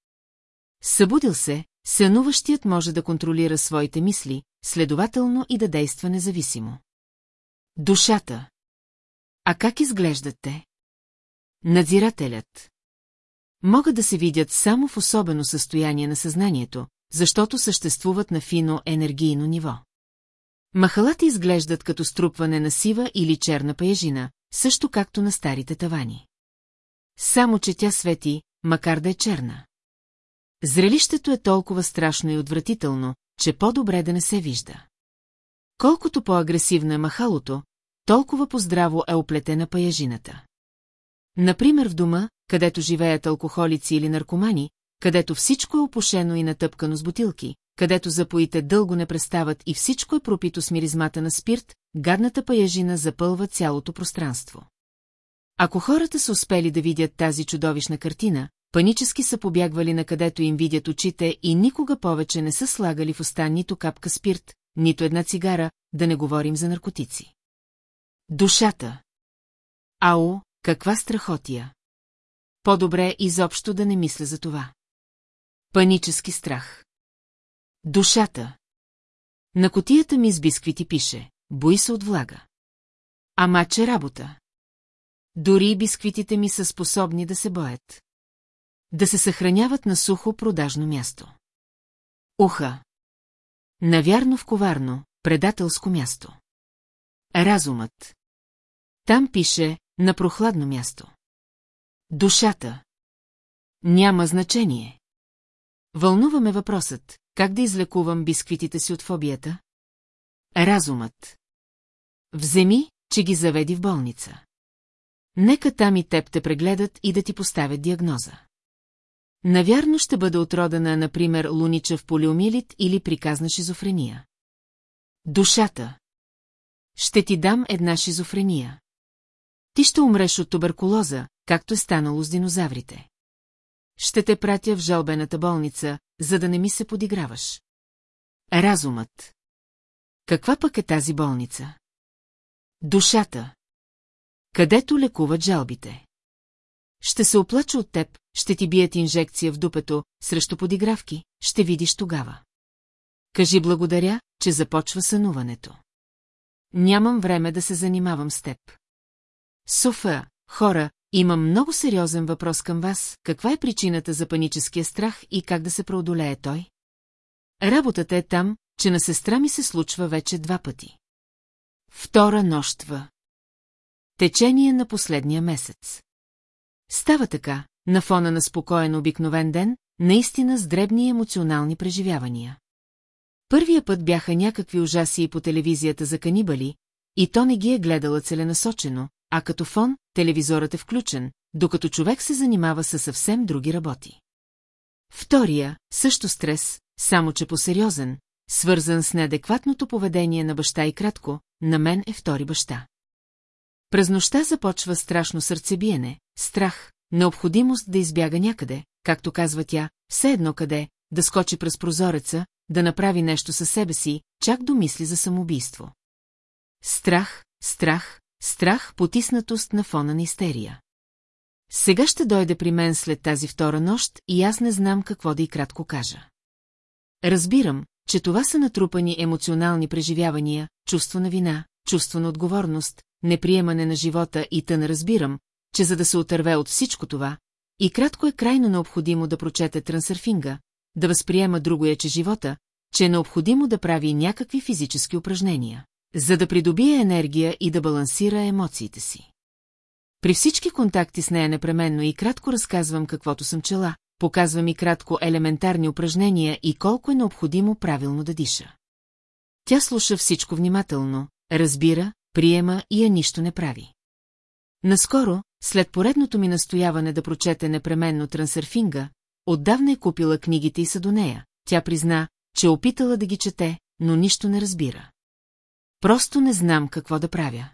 S1: Събудил се, сънуващият може да контролира своите мисли, следователно и да действа независимо. Душата. А как изглеждат те? Надзирателят могат да се видят само в особено състояние на съзнанието, защото съществуват на фино енергийно ниво. Махалата изглеждат като струпване на сива или черна паежина, също както на старите тавани. Само, че тя свети, макар да е черна. Зрелището е толкова страшно и отвратително, че по-добре да не се вижда. Колкото по-агресивно е махалото, толкова по-здраво е оплетена паяжината. Например в дома, където живеят алкохолици или наркомани, където всичко е опушено и натъпкано с бутилки, където запоите дълго не престават и всичко е пропито с миризмата на спирт, гадната паяжина запълва цялото пространство. Ако хората са успели да видят тази чудовищна картина, панически са побягвали на където им видят очите и никога повече не са слагали в уста нито капка спирт, нито една цигара, да не говорим за наркотици. Душата. Ао, каква страхотия! По-добре изобщо да не мисля за това. Панически страх. Душата. На котията ми с бисквити пише, бои се от влага. Ама че работа. Дори бисквитите ми са способни да се боят. Да се съхраняват на сухо продажно място. Уха. Навярно в коварно, предателско място. Разумът. Там пише на прохладно място. Душата. Няма значение. Вълнуваме въпросът, как да излекувам бисквитите си от фобията? Разумът. Вземи, че ги заведи в болница. Нека там и теб те прегледат и да ти поставят диагноза. Навярно ще бъде отродена, например, луничев полиомилит или приказна шизофрения. Душата. Ще ти дам една шизофрения. Ти ще умреш от туберкулоза, както е станало с динозаврите. Ще те пратя в жалбената болница, за да не ми се подиграваш. Разумът. Каква пък е тази болница? Душата. Където лекуват жалбите. Ще се оплача от теб, ще ти бият инжекция в дупето, срещу подигравки, ще видиш тогава. Кажи благодаря, че започва сънуването. Нямам време да се занимавам с теб. Софа, хора, имам много сериозен въпрос към вас. Каква е причината за паническия страх и как да се преодолее той? Работата е там, че на сестра ми се случва вече два пъти. Втора нощва. Течение на последния месец. Става така, на фона на спокоен обикновен ден, наистина с дребни емоционални преживявания. Първия път бяха някакви ужаси и по телевизията за канибали, и то не ги е гледала целенасочено, а като фон, телевизорът е включен, докато човек се занимава със съвсем други работи. Втория, също стрес, само че по-сериозен, свързан с неадекватното поведение на баща и кратко, на мен е втори баща. През нощта започва страшно сърцебиене, страх, необходимост да избяга някъде, както казва тя, все едно къде, да скочи през прозореца, да направи нещо със себе си, чак домисли за самоубийство. Страх, страх, Страх, потиснатост на фона на истерия. Сега ще дойде при мен след тази втора нощ и аз не знам какво да и кратко кажа. Разбирам, че това са натрупани емоционални преживявания, чувство на вина, чувство на отговорност, неприемане на живота и тън разбирам, че за да се отърве от всичко това, и кратко е крайно необходимо да прочете трансърфинга, да възприема другое, че живота, че е необходимо да прави някакви физически упражнения. За да придобие енергия и да балансира емоциите си. При всички контакти с нея непременно и кратко разказвам каквото съм чела, показвам и кратко елементарни упражнения и колко е необходимо правилно да диша. Тя слуша всичко внимателно, разбира, приема и я нищо не прави. Наскоро, след поредното ми настояване да прочете непременно трансърфинга, отдавна е купила книгите и са до нея. Тя призна, че е опитала да ги чете, но нищо не разбира. Просто не знам какво да правя.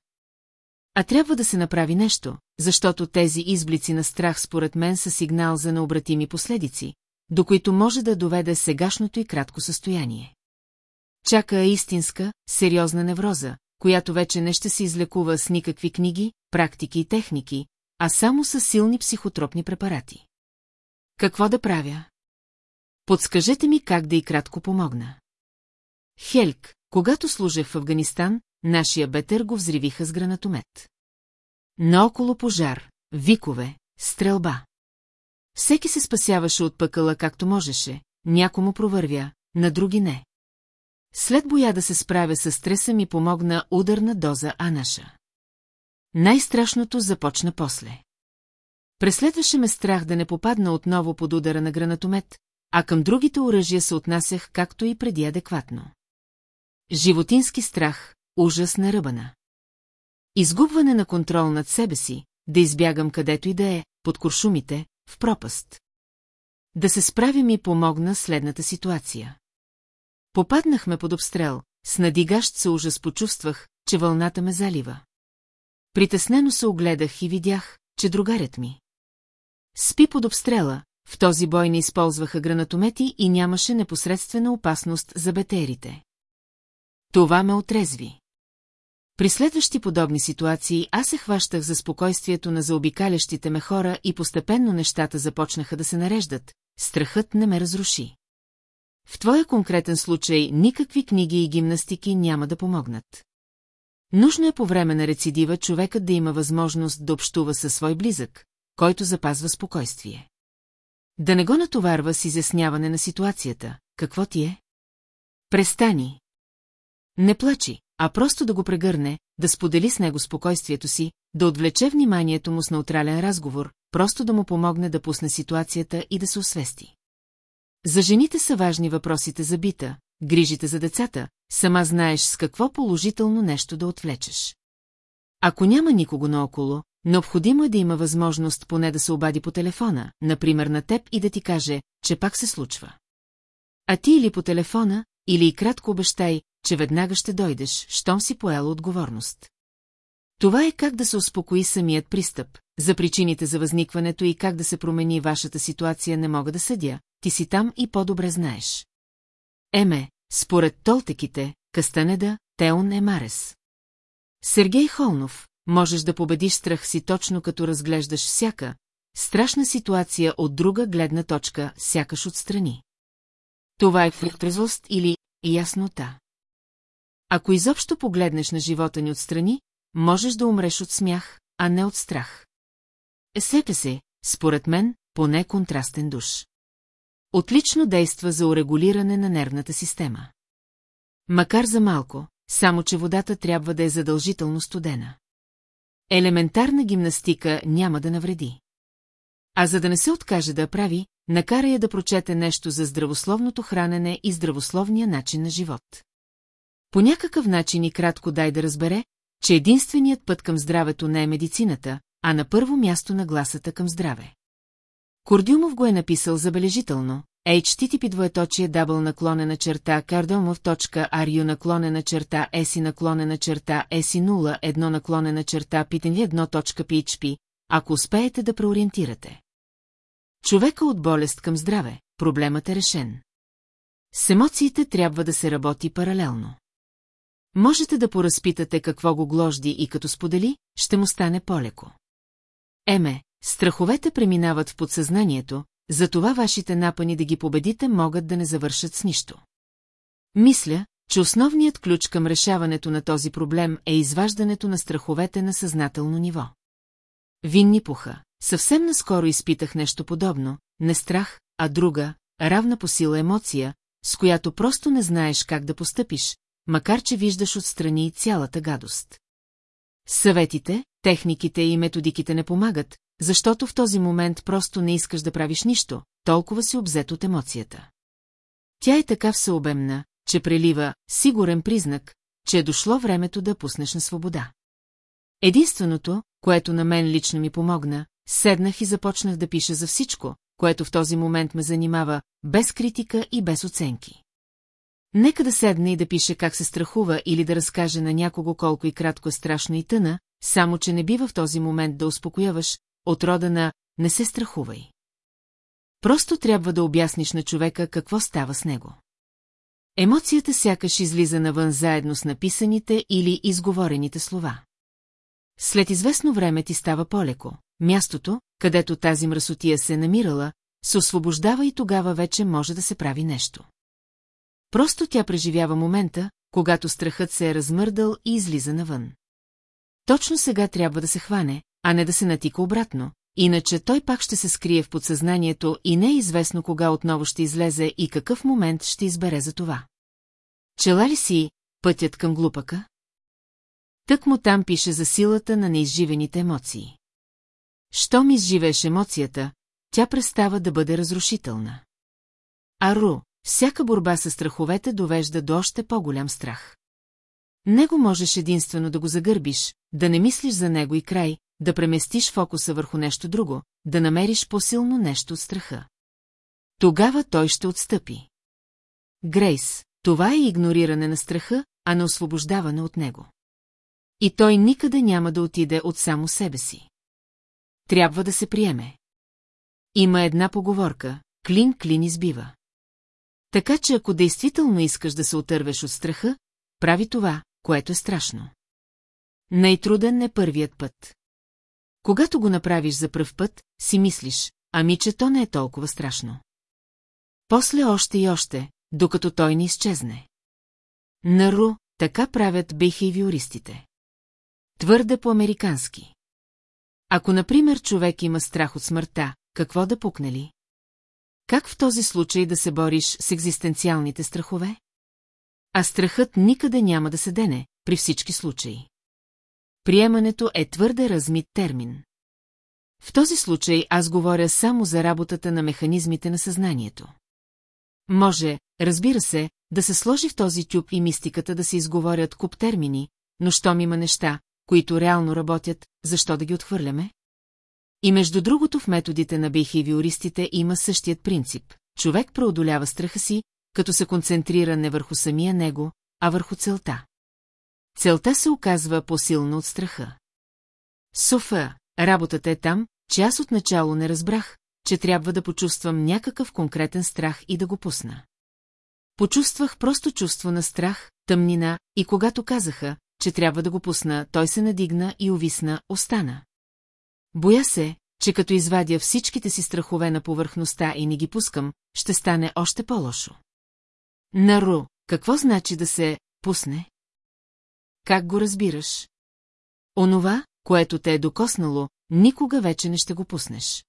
S1: А трябва да се направи нещо, защото тези изблици на страх според мен са сигнал за необратими последици, до които може да доведе сегашното и кратко състояние. Чака е истинска, сериозна невроза, която вече не ще се излекува с никакви книги, практики и техники, а само с силни психотропни препарати. Какво да правя? Подскажете ми как да и кратко помогна. Хелк. Когато служех в Афганистан, нашия бетер го взривиха с гранатомет. Наоколо пожар, викове, стрелба. Всеки се спасяваше от пъкъла както можеше, някому провървя, на други не. След боя да се справя с стреса ми помогна ударна доза Анаша. Най-страшното започна после. Преследваше ме страх да не попадна отново под удара на гранатомет, а към другите оръжия се отнасях както и преди адекватно. Животински страх, ужас на ръбана. Изгубване на контрол над себе си, да избягам където и да е, под куршумите, в пропаст. Да се справя ми помогна следната ситуация. Попаднахме под обстрел, с надигащ се ужас почувствах, че вълната ме залива. Притеснено се огледах и видях, че другарят ми. Спи под обстрела, в този бой не използваха гранатомети и нямаше непосредствена опасност за бетерите. Това ме отрезви. При следващи подобни ситуации аз се хващах за спокойствието на заобикалящите ме хора и постепенно нещата започнаха да се нареждат, страхът не ме разруши. В твоя конкретен случай никакви книги и гимнастики няма да помогнат. Нужно е по време на рецидива човекът да има възможност да общува със свой близък, който запазва спокойствие. Да не го натоварва с изясняване на ситуацията, какво ти е? Престани. Не плачи, а просто да го прегърне, да сподели с него спокойствието си, да отвлече вниманието му с неутрален разговор, просто да му помогне да пусне ситуацията и да се освести. За жените са важни въпросите за бита, грижите за децата, сама знаеш с какво положително нещо да отвлечеш. Ако няма никого наоколо, необходимо е да има възможност поне да се обади по телефона, например на теб и да ти каже, че пак се случва. А ти или по телефона, или и кратко обещай, че веднага ще дойдеш, щом си поела отговорност. Това е как да се успокои самият пристъп, за причините за възникването и как да се промени вашата ситуация не мога да съдя, ти си там и по-добре знаеш. Еме, според толтеките, Кастанеда, Теон е Марес. Сергей Холнов, можеш да победиш страх си точно като разглеждаш всяка, страшна ситуация от друга гледна точка, сякаш отстрани. Това е фруктозлост или яснота. Ако изобщо погледнеш на живота ни отстрани, можеш да умреш от смях, а не от страх. Есете се, според мен, поне контрастен душ. Отлично действа за урегулиране на нервната система. Макар за малко, само че водата трябва да е задължително студена. Елементарна гимнастика няма да навреди. А за да не се откаже да я прави, накара я да прочете нещо за здравословното хранене и здравословния начин на живот. По някакъв начин и кратко дай да разбере, че единственият път към здравето не е медицината, а на първо място на гласата към здраве. Кордюмов го е написал забележително, http двоеточие дабл наклонена черта точка арю наклонена черта еси наклонена черта СИ0, едно наклонена черта едно точка PHP, ако успеете да преориентирате. Човека от болест към здраве, проблемът е решен. С емоциите трябва да се работи паралелно. Можете да поразпитате какво го гложди и като сподели, ще му стане по-леко. Еме, страховете преминават в подсъзнанието, затова вашите напани да ги победите могат да не завършат с нищо. Мисля, че основният ключ към решаването на този проблем е изваждането на страховете на съзнателно ниво. Винни пуха. Съвсем наскоро изпитах нещо подобно, не страх, а друга, равна по сила емоция, с която просто не знаеш как да постъпиш, макар че виждаш отстрани и цялата гадост. Съветите, техниките и методиките не помагат, защото в този момент просто не искаш да правиш нищо, толкова си обзет от емоцията. Тя е така всеобемна, че прелива сигурен признак, че е дошло времето да пуснеш на свобода. Единственото, което на мен лично ми помогна, седнах и започнах да пиша за всичко, което в този момент ме занимава, без критика и без оценки. Нека да седне и да пише как се страхува или да разкаже на някого колко и кратко е страшно и тъна, само че не бива в този момент да успокояваш, от рода на «не се страхувай». Просто трябва да обясниш на човека какво става с него. Емоцията сякаш излиза навън заедно с написаните или изговорените слова. След известно време ти става по-леко. Мястото, където тази мръсотия се е намирала, се освобождава и тогава вече може да се прави нещо. Просто тя преживява момента, когато страхът се е размърдал и излиза навън. Точно сега трябва да се хване, а не да се натика обратно, иначе той пак ще се скрие в подсъзнанието и не е известно кога отново ще излезе и какъв момент ще избере за това. Чела ли си пътят към глупака? Тък му там пише за силата на неизживените емоции. Щом изживееш емоцията, тя престава да бъде разрушителна. Ару, всяка борба с страховете довежда до още по-голям страх. Него можеш единствено да го загърбиш, да не мислиш за него и край, да преместиш фокуса върху нещо друго, да намериш по-силно нещо от страха. Тогава той ще отстъпи. Грейс, това е игнориране на страха, а не освобождаване от него. И той никъде няма да отиде от само себе си. Трябва да се приеме. Има една поговорка – клин клин избива. Така че ако действително искаш да се отървеш от страха, прави това, което е страшно. Най-труден е първият път. Когато го направиш за пръв път, си мислиш, ами че то не е толкова страшно. После още и още, докато той не изчезне. Нару, така правят бихейвиористите. Твърде по-американски. Ако, например, човек има страх от смъртта, какво да пукне ли? Как в този случай да се бориш с екзистенциалните страхове? А страхът никъде няма да се дене, при всички случаи. Приемането е твърде размит термин. В този случай аз говоря само за работата на механизмите на съзнанието. Може, разбира се, да се сложи в този тюб и мистиката да се изговорят куп термини, но щом има неща, които реално работят, защо да ги отхвърляме? И между другото в методите на бихевиористите има същият принцип. Човек преодолява страха си, като се концентрира не върху самия него, а върху целта. Целта се оказва по-силна от страха. Софа, работата е там, че аз отначало не разбрах, че трябва да почувствам някакъв конкретен страх и да го пусна. Почувствах просто чувство на страх, тъмнина, и когато казаха, че трябва да го пусна, той се надигна и увисна, остана. Боя се, че като извадя всичките си страхове на повърхността и не ги пускам, ще стане още по-лошо. Нару, какво значи да се пусне? Как го разбираш? Онова, което те е докоснало, никога вече не ще го пуснеш.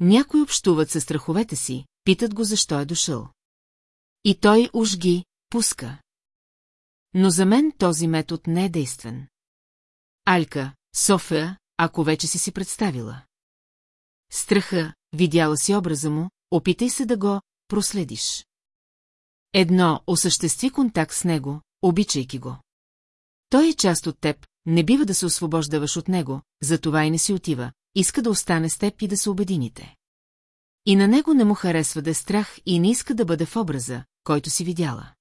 S1: Някои общуват със страховете си, питат го защо е дошъл. И той уж ги пуска. Но за мен този метод не е действен. Алька, София, ако вече си си представила. Страха, видяла си образа му, опитай се да го проследиш. Едно, осъществи контакт с него, обичайки го. Той е част от теб, не бива да се освобождаваш от него, затова и не си отива, иска да остане с теб и да се обедините. И на него не му харесва да е страх и не иска да бъде в образа, който си видяла.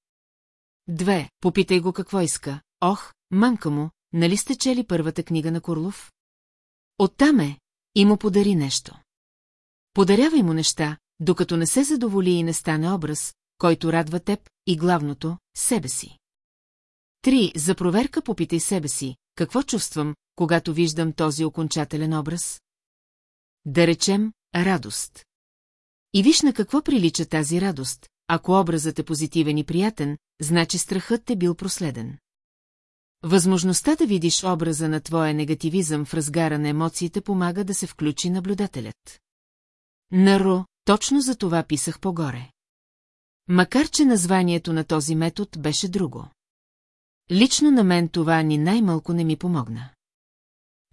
S1: Две, попитай го какво иска. Ох, мамка му, нали сте чели първата книга на Курлов? Оттаме и му подари нещо. Подарявай му неща, докато не се задоволи и не стане образ, който радва теб и главното – себе си. Три За проверка попитай себе си, какво чувствам, когато виждам този окончателен образ? Да речем радост. И виж на какво прилича тази радост, ако образът е позитивен и приятен, значи страхът е бил проследен. Възможността да видиш образа на твоя негативизъм в разгара на емоциите помага да се включи наблюдателят. Наро, точно за това писах погоре. Макар, че названието на този метод беше друго. Лично на мен това ни най-малко не ми помогна.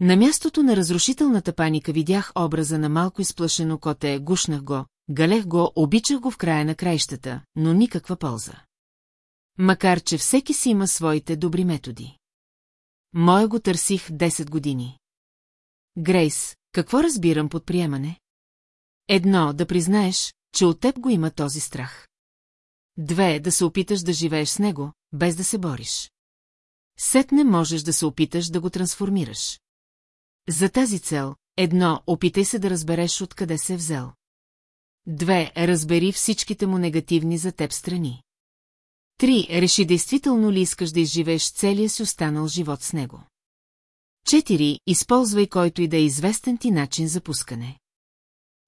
S1: На мястото на разрушителната паника видях образа на малко изплашено коте, гушнах го, галех го, обичах го в края на краищата, но никаква полза. Макар, че всеки си има своите добри методи. Моя го търсих 10 години. Грейс, какво разбирам под приемане? Едно, да признаеш, че от теб го има този страх. Две, да се опиташ да живееш с него, без да се бориш. Сетне можеш да се опиташ да го трансформираш. За тази цел, едно, опитай се да разбереш откъде се е взел. Две, разбери всичките му негативни за теб страни. Три, реши действително ли искаш да изживееш целия си останал живот с него. Четири, използвай който и да е известен ти начин за пускане.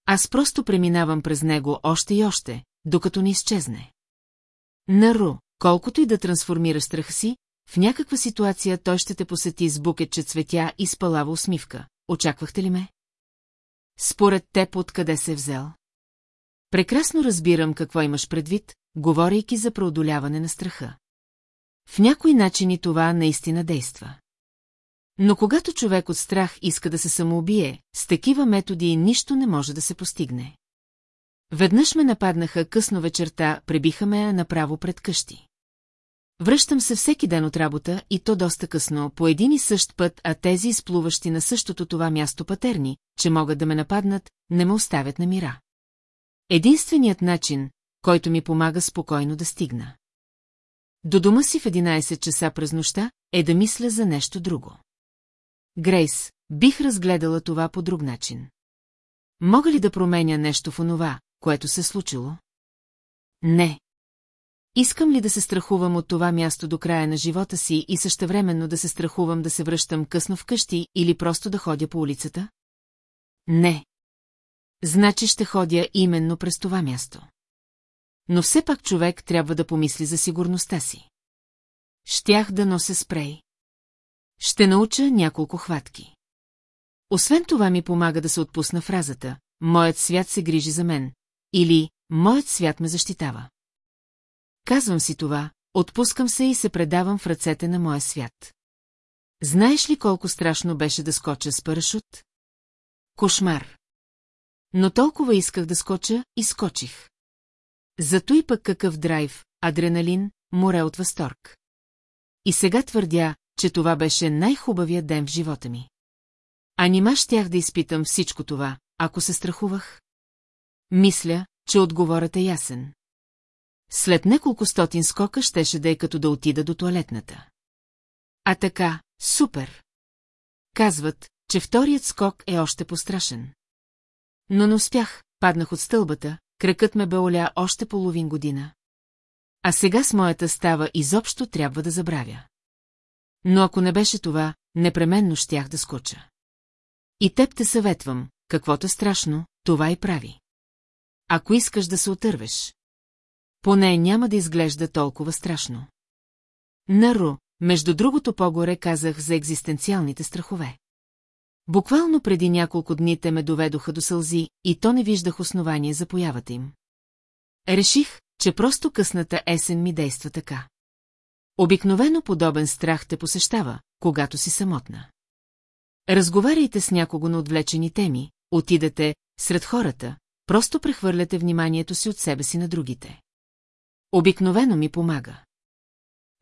S1: Аз просто преминавам през него още и още, докато не изчезне. Нару, колкото и да трансформира страха си, в някаква ситуация той ще те посети с букетче цветя и спалава усмивка. Очаквахте ли ме? Според теб откъде се е взел? Прекрасно разбирам какво имаш предвид, говорейки за преодоляване на страха. В някои начини това наистина действа. Но когато човек от страх иска да се самоубие, с такива методи нищо не може да се постигне. Веднъж ме нападнаха късно вечерта, пребиха ме направо пред къщи. Връщам се всеки ден от работа и то доста късно, по един и същ път, а тези изплуващи на същото това място патерни, че могат да ме нападнат, не ме оставят на мира. Единственият начин, който ми помага спокойно да стигна. До дома си в 11 часа през нощта е да мисля за нещо друго. Грейс, бих разгледала това по друг начин. Мога ли да променя нещо в онова, което се случило? Не. Искам ли да се страхувам от това място до края на живота си и същевременно да се страхувам да се връщам късно вкъщи или просто да ходя по улицата? Не. Значи ще ходя именно през това място. Но все пак човек трябва да помисли за сигурността си. Щях да нося спрей. Ще науча няколко хватки. Освен това ми помага да се отпусна фразата «Моят свят се грижи за мен» или «Моят свят ме защитава». Казвам си това, отпускам се и се предавам в ръцете на моя свят. Знаеш ли колко страшно беше да скоча с парашут? Кошмар! Но толкова исках да скоча и скочих. Зато и пък какъв драйв, адреналин, море от възторг. И сега твърдя, че това беше най-хубавия ден в живота ми. А нима щях да изпитам всичко това, ако се страхувах? Мисля, че отговорът е ясен. След няколко стотин скока щеше да е като да отида до туалетната. А така, супер! Казват, че вторият скок е още пострашен. Но не успях, паднах от стълбата, кракът ме бе оля още половин година. А сега с моята става изобщо трябва да забравя. Но ако не беше това, непременно щях да скоча. И теб те съветвам, каквото е страшно, това и прави. Ако искаш да се отървеш. Поне няма да изглежда толкова страшно. Наро, между другото погоре казах за екзистенциалните страхове. Буквално преди няколко дни те ме доведоха до сълзи и то не виждах основание за появата им. Реших, че просто късната есен ми действа така. Обикновено подобен страх те посещава, когато си самотна. Разговаряйте с някого на отвлечени теми, отидете сред хората, просто прехвърляте вниманието си от себе си на другите. Обикновено ми помага.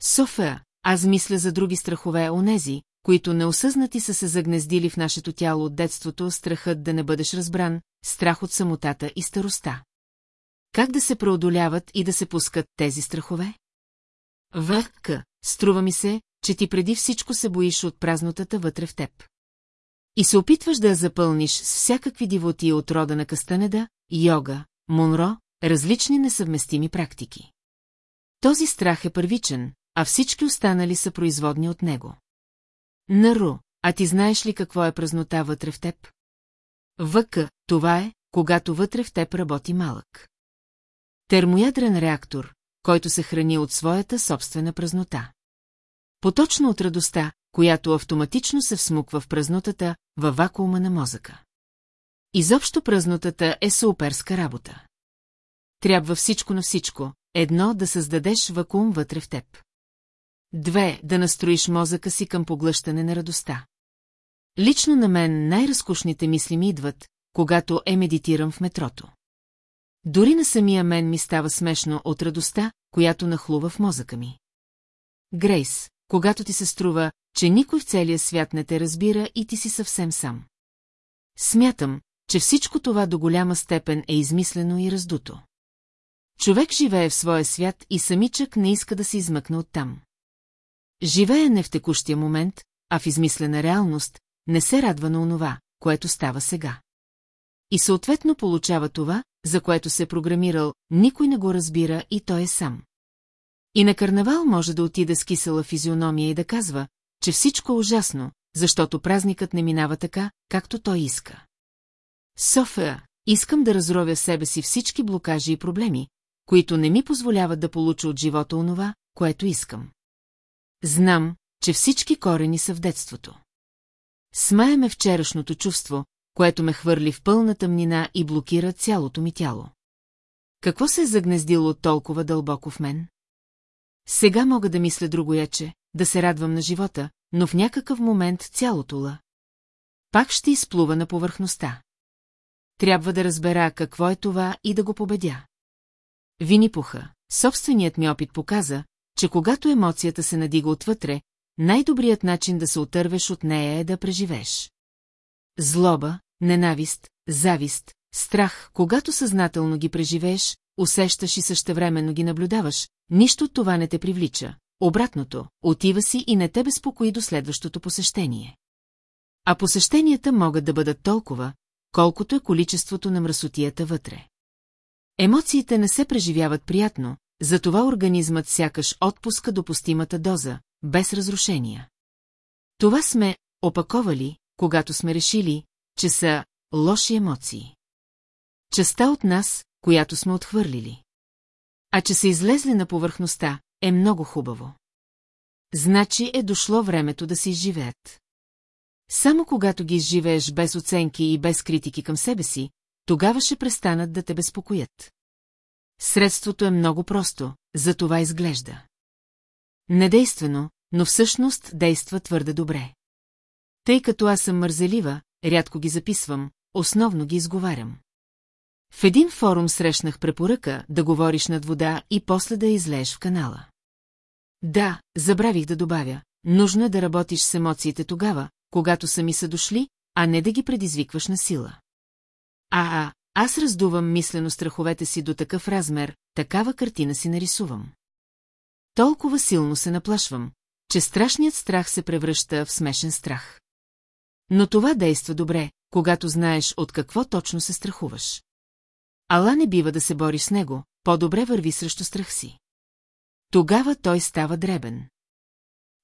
S1: София, аз мисля за други страхове онези, които неосъзнати са се загнездили в нашето тяло от детството, страхът да не бъдеш разбран, страх от самотата и староста. Как да се преодоляват и да се пускат тези страхове? ВК, струва ми се, че ти преди всичко се боиш от празнотата вътре в теб. И се опитваш да я запълниш с всякакви дивоти от рода на Кастанеда, йога, Монро, различни несъвместими практики. Този страх е първичен, а всички останали са производни от него. Наро, а ти знаеш ли какво е празнота вътре в теб? ВК, това е, когато вътре в теб работи малък. Термоядрен реактор, който се храни от своята собствена празнота. Поточно от радостта, която автоматично се всмуква в празнотата, във вакуума на мозъка. Изобщо празнотата е суперска работа. Трябва всичко на всичко, едно да създадеш вакуум вътре в теб. Две, да настроиш мозъка си към поглъщане на радостта. Лично на мен най-разкушните мисли ми идват, когато е медитирам в метрото. Дори на самия мен ми става смешно от радостта, която нахлува в мозъка ми. Грейс, когато ти се струва, че никой в целия свят не те разбира и ти си съвсем сам. Смятам, че всичко това до голяма степен е измислено и раздуто. Човек живее в своя свят и самичък не иска да се измъкне оттам. Живее не в текущия момент, а в измислена реалност, не се радва на онова, което става сега. И съответно получава това, за което се е програмирал, никой не го разбира и той е сам. И на карнавал може да отида с кисела физиономия и да казва, че всичко е ужасно, защото празникът не минава така, както той иска. София, искам да разровя в себе си всички блокажи и проблеми, които не ми позволяват да получа от живота онова, което искам. Знам, че всички корени са в детството. Смаяме вчерашното чувство, което ме хвърли в пълна тъмнина и блокира цялото ми тяло. Какво се е загнездило толкова дълбоко в мен? Сега мога да мисля другояче, да се радвам на живота, но в някакъв момент цялото ла. Пак ще изплува на повърхността. Трябва да разбера какво е това и да го победя. Винипуха, собственият ми опит показа, че когато емоцията се надига отвътре, най-добрият начин да се отървеш от нея е да преживееш. Злоба, ненавист, завист, страх, когато съзнателно ги преживееш, усещаш и същевременно ги наблюдаваш, нищо от това не те привлича. Обратното, отива си и не те безпокои до следващото посещение. А посещенията могат да бъдат толкова, колкото е количеството на мръсотията вътре. Емоциите не се преживяват приятно, затова организмът сякаш отпуска допустимата доза, без разрушения. Това сме опаковали, когато сме решили, че са лоши емоции. Частта от нас, която сме отхвърлили. А че са излезли на повърхността, е много хубаво. Значи е дошло времето да се изживеят. Само когато ги изживееш без оценки и без критики към себе си, тогава ще престанат да те безпокоят. Средството е много просто, за това изглежда. Недействено, но всъщност действа твърде добре. Тъй като аз съм мързелива, рядко ги записвам, основно ги изговарям. В един форум срещнах препоръка да говориш над вода и после да излееш в канала. Да, забравих да добавя, нужно е да работиш с емоциите тогава, когато сами са дошли, а не да ги предизвикваш на сила. А, а, аз раздувам мислено страховете си до такъв размер, такава картина си нарисувам. Толкова силно се наплашвам, че страшният страх се превръща в смешен страх. Но това действа добре, когато знаеш от какво точно се страхуваш. Ала не бива да се бори с него, по-добре върви срещу страх си. Тогава той става дребен.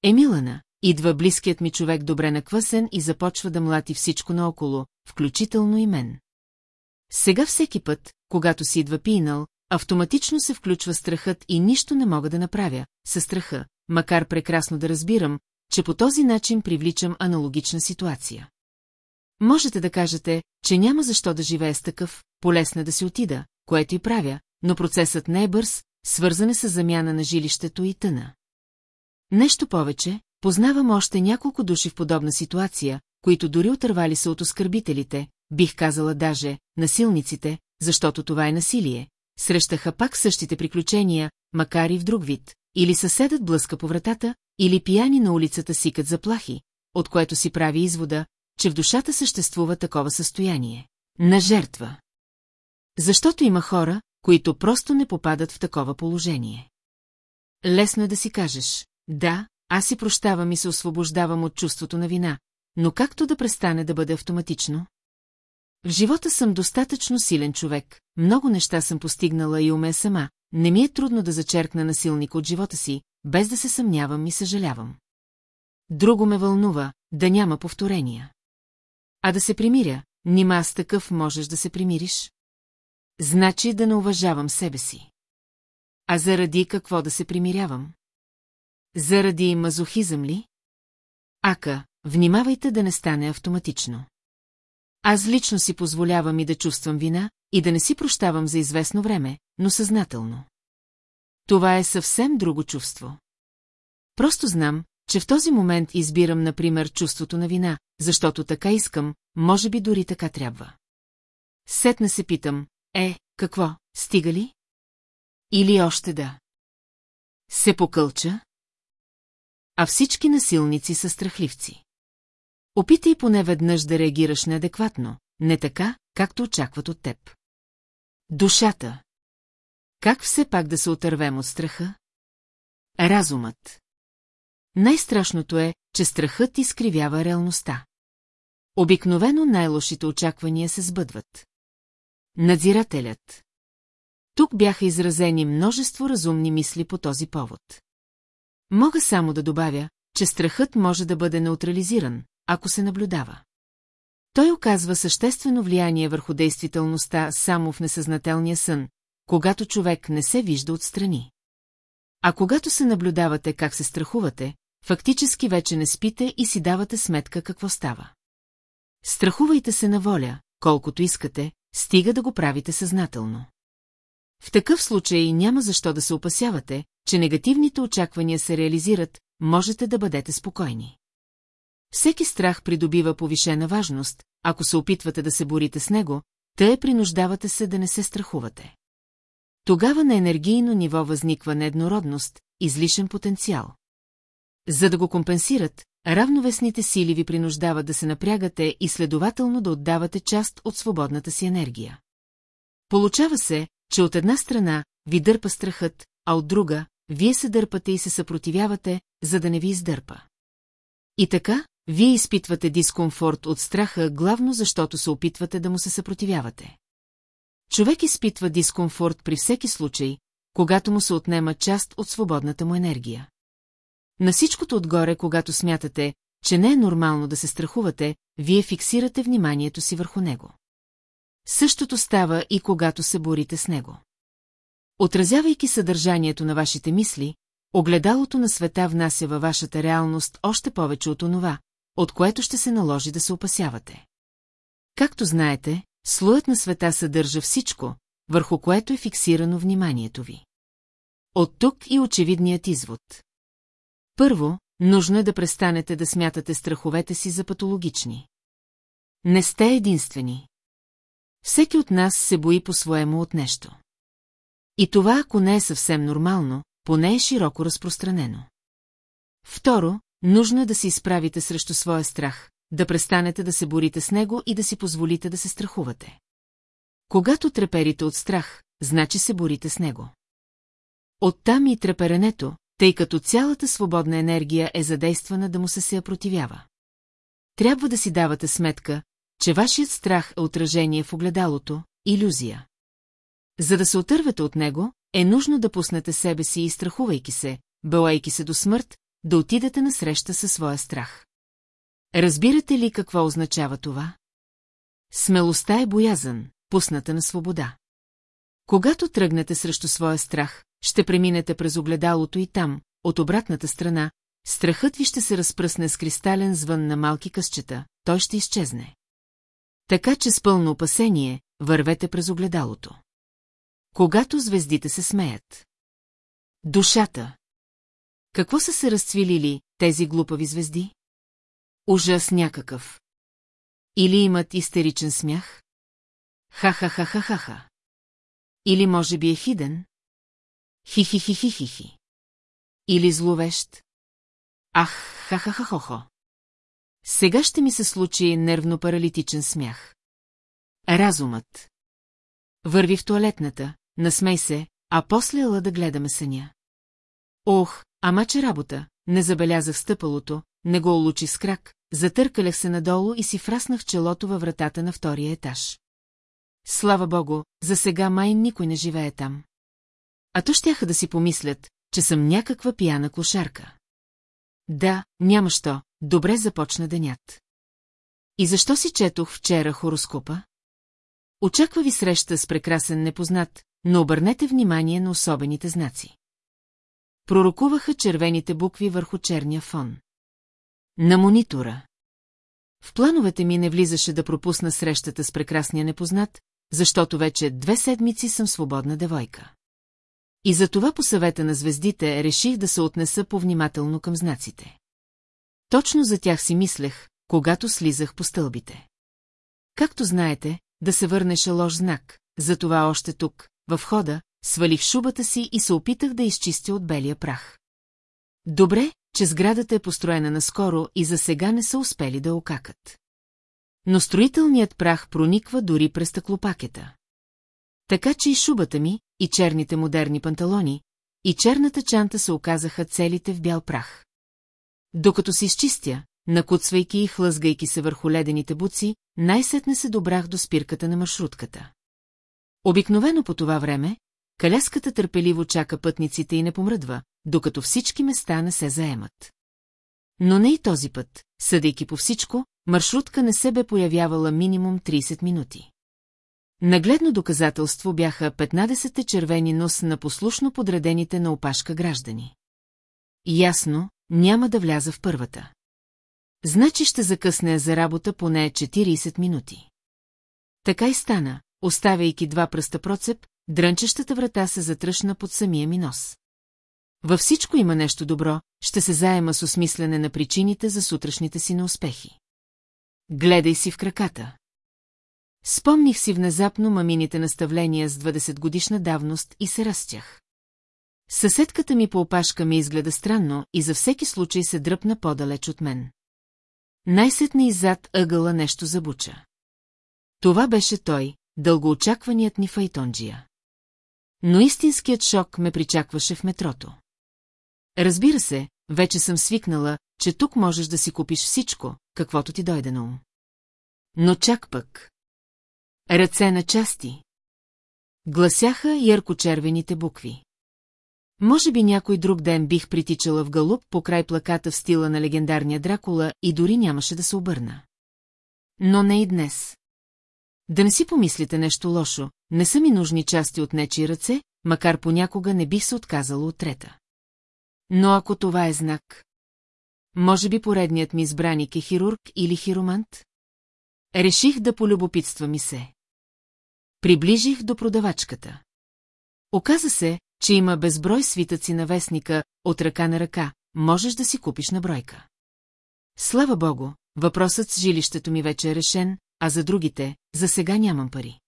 S1: Емилана, идва близкият ми човек добре наквасен и започва да млати всичко наоколо, включително и мен. Сега всеки път, когато си идва пинал, автоматично се включва страхът и нищо не мога да направя, със страха, макар прекрасно да разбирам, че по този начин привличам аналогична ситуация. Можете да кажете, че няма защо да живее с такъв, полезна да си отида, което и правя, но процесът не е бърз, свързане с замяна на жилището и тъна. Нещо повече, познавам още няколко души в подобна ситуация, които дори отървали се от оскърбителите, бих казала даже, насилниците, защото това е насилие, срещаха пак същите приключения, макар и в друг вид, или съседът блъска по вратата, или пияни на улицата сикат заплахи, от което си прави извода, че в душата съществува такова състояние. На жертва. Защото има хора, които просто не попадат в такова положение. Лесно е да си кажеш, да, аз си прощавам и се освобождавам от чувството на вина, но както да престане да бъде автоматично? В живота съм достатъчно силен човек, много неща съм постигнала и уме сама, не ми е трудно да зачеркна насилник от живота си, без да се съмнявам и съжалявам. Друго ме вълнува, да няма повторения. А да се примиря, нима с такъв можеш да се примириш? Значи да не уважавам себе си. А заради какво да се примирявам? Заради мазохизъм ли? Ака, внимавайте да не стане автоматично. Аз лично си позволявам и да чувствам вина, и да не си прощавам за известно време, но съзнателно. Това е съвсем друго чувство. Просто знам, че в този момент избирам, например, чувството на вина, защото така искам, може би дори така трябва. Сетна се питам, е, какво, стига ли? Или още да. Се покълча? А всички насилници са страхливци. Опитай поне веднъж да реагираш неадекватно, не така, както очакват от теб. Душата. Как все пак да се отървем от страха? Разумът. Най-страшното е, че страхът изкривява реалността. Обикновено най-лошите очаквания се сбъдват. Надзирателят. Тук бяха изразени множество разумни мисли по този повод. Мога само да добавя, че страхът може да бъде неутрализиран, ако се наблюдава. Той оказва съществено влияние върху действителността само в несъзнателния сън, когато човек не се вижда отстрани. А когато се наблюдавате как се страхувате, фактически вече не спите и си давате сметка какво става. Страхувайте се на воля, колкото искате, стига да го правите съзнателно. В такъв случай няма защо да се опасявате, че негативните очаквания се реализират, можете да бъдете спокойни. Всеки страх придобива повишена важност, ако се опитвате да се борите с него, тъй принуждавате се да не се страхувате. Тогава на енергийно ниво възниква нееднородност, излишен потенциал. За да го компенсират, равновесните сили ви принуждават да се напрягате и следователно да отдавате част от свободната си енергия. Получава се, че от една страна ви дърпа страхът, а от друга вие се дърпате и се съпротивявате, за да не ви издърпа. И така, вие изпитвате дискомфорт от страха, главно защото се опитвате да му се съпротивявате. Човек изпитва дискомфорт при всеки случай, когато му се отнема част от свободната му енергия. На всичкото отгоре, когато смятате, че не е нормално да се страхувате, вие фиксирате вниманието си върху него. Същото става и когато се борите с него. Отразявайки съдържанието на вашите мисли, огледалото на света внася във вашата реалност още повече от онова, от което ще се наложи да се опасявате. Както знаете, слоят на света съдържа всичко, върху което е фиксирано вниманието ви. От тук и очевидният извод. Първо, нужно е да престанете да смятате страховете си за патологични. Не сте единствени. Всеки от нас се бои по-своему от нещо. И това, ако не е съвсем нормално, поне е широко разпространено. Второ, Нужно е да се изправите срещу своя страх, да престанете да се борите с него и да си позволите да се страхувате. Когато треперите от страх, значи се борите с него. Оттам и треперенето, тъй като цялата свободна енергия е задействана да му се се противява. Трябва да си давате сметка, че вашият страх е отражение в огледалото, иллюзия. За да се отървете от него, е нужно да пуснете себе си и страхувайки се, бълайки се до смърт, да отидете на среща със своя страх. Разбирате ли какво означава това? Смелостта е боязън, пусната на свобода. Когато тръгнете срещу своя страх, ще преминете през огледалото и там, от обратната страна, страхът ви ще се разпръсне с кристален звън на малки късчета, той ще изчезне. Така че с пълно опасение вървете през огледалото. Когато звездите се смеят. Душата. Какво са се разцвилили тези глупави звезди? Ужас някакъв. Или имат истеричен смях? Ха-ха-ха-ха-ха-ха. Или може би е хиден? Хи-хи-хи-хи-хи-хи. Или зловещ? Ах, ха-ха-ха-хо-хо. Сега ще ми се случи нервно-паралитичен смях. Разумът. Върви в туалетната, насмей се, а после ела да гледаме съня. Ох, Ама че работа, не забелязах стъпалото, не го улучи с крак, затъркалях се надолу и си фраснах челото във вратата на втория етаж. Слава богу, за сега май никой не живее там. А то щяха да си помислят, че съм някаква пияна клошарка. Да, няма що, добре започна денят. И защо си четох вчера хороскопа? Очаква ви среща с прекрасен непознат, но обърнете внимание на особените знаци. Пророкуваха червените букви върху черния фон. На монитора. В плановете ми не влизаше да пропусна срещата с прекрасния непознат, защото вече две седмици съм свободна девойка. И за това по съвета на звездите реших да се отнеса повнимателно към знаците. Точно за тях си мислех, когато слизах по стълбите. Както знаете, да се върнеше лош знак, затова още тук, във входа, свалих шубата си и се опитах да изчистя от белия прах. Добре, че сградата е построена наскоро и за сега не са успели да окакат. Но строителният прах прониква дори през стъклопакета. Така че и шубата ми, и черните модерни панталони, и черната чанта се оказаха целите в бял прах. Докато се изчистя, накуцвайки и хлъзгайки се върху ледените буци, най-сетне се добрах до спирката на маршрутката. Обикновено по това време, Каляската търпеливо чака пътниците и не помръдва, докато всички места не се заемат. Но не и този път, съдейки по всичко, маршрутка не се бе появявала минимум 30 минути. Нагледно доказателство бяха 15-те червени нос на послушно подредените на опашка граждани. Ясно, няма да вляза в първата. Значи ще закъсне за работа поне 40 минути. Така и стана, оставяйки два пръста процеп, дрънчещата врата се затръшна под самия ми нос. Във всичко има нещо добро, ще се заема с осмислене на причините за сутрешните си неуспехи. Гледай си в краката. Спомних си внезапно мамините наставления с 20 годишна давност и се разтях. Съседката ми по опашка ми изгледа странно и за всеки случай се дръпна по-далеч от мен. Най-сетне иззад ъгъла нещо забуча. Това беше той, дългоочакваният ни файтонджия. Но истинският шок ме причакваше в метрото. Разбира се, вече съм свикнала, че тук можеш да си купиш всичко, каквото ти дойде на ум. Но чак пък. Ръце на части. Гласяха яркочервените букви. Може би някой друг ден бих притичала в галуп по край плаката в стила на легендарния Дракула и дори нямаше да се обърна. Но не и днес. Да не си помислите нещо лошо, не са ми нужни части от нечи ръце, макар понякога не бих се отказала от трета. Но ако това е знак... Може би поредният ми избраник е хирург или хиромант? Реших да полюбопитства ми се. Приближих до продавачката. Оказа се, че има безброй свитъци на вестника, от ръка на ръка, можеш да си купиш на бройка. Слава богу, въпросът с жилището ми вече е решен, а за другите, за сега нямам пари.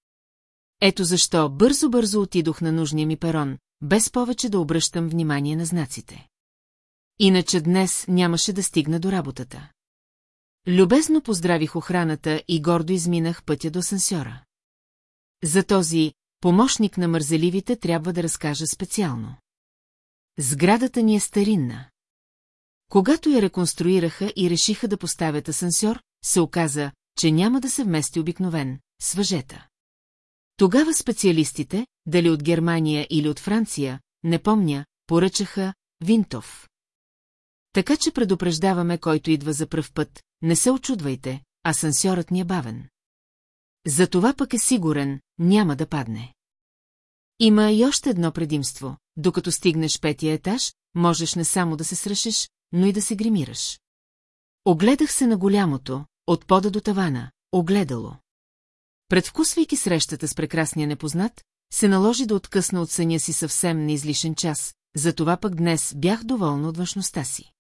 S1: Ето защо бързо-бързо отидох на нужния ми перон, без повече да обръщам внимание на знаците. Иначе днес нямаше да стигна до работата. Любезно поздравих охраната и гордо изминах пътя до сансьора. За този помощник на мързеливите трябва да разкажа специално. Сградата ни е старинна. Когато я реконструираха и решиха да поставят асансьор, се оказа, че няма да се вмести обикновен, с въжета. Тогава специалистите, дали от Германия или от Франция, не помня, поръчаха Винтов. Така че предупреждаваме, който идва за пръв път, не се очудвайте, асансьорът ни е бавен. Затова пък е сигурен, няма да падне. Има и още едно предимство. Докато стигнеш петия етаж, можеш не само да се сръшиш, но и да се гримираш. Огледах се на голямото, от пода до тавана, огледало. Предвкусвайки срещата с прекрасния непознат, се наложи да откъсна от съня си съвсем неизлишен час, затова пък днес бях доволна от външността си.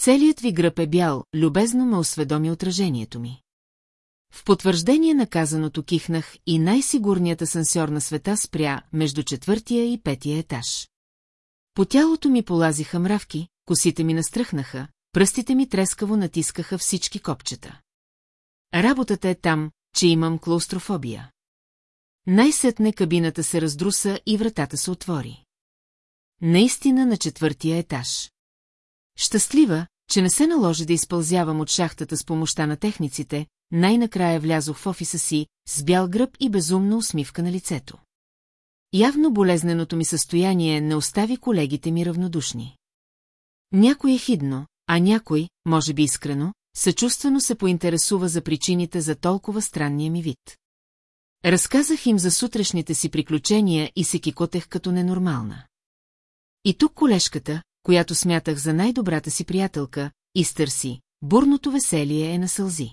S1: Целият ви гръб е бял, любезно ме осведоми отражението ми. В потвърждение на казаното кихнах и най-сигурният асансьор на света спря между четвъртия и петия етаж. По тялото ми полазиха мравки, косите ми настръхнаха, пръстите ми трескаво натискаха всички копчета. Работата е там, че имам клаустрофобия. Най-сетне кабината се раздруса и вратата се отвори. Наистина на четвъртия етаж. Щастлива, че не се наложи да изпълзявам от шахтата с помощта на техниците, най-накрая влязох в офиса си с бял гръб и безумна усмивка на лицето. Явно болезненото ми състояние не остави колегите ми равнодушни. Някой е хидно, а някой, може би искрено, съчувствено се поинтересува за причините за толкова странния ми вид. Разказах им за сутрешните си приключения и се кикотех като ненормална. И тук колешката, която смятах за най-добрата си приятелка, изтърси, бурното веселие е на сълзи.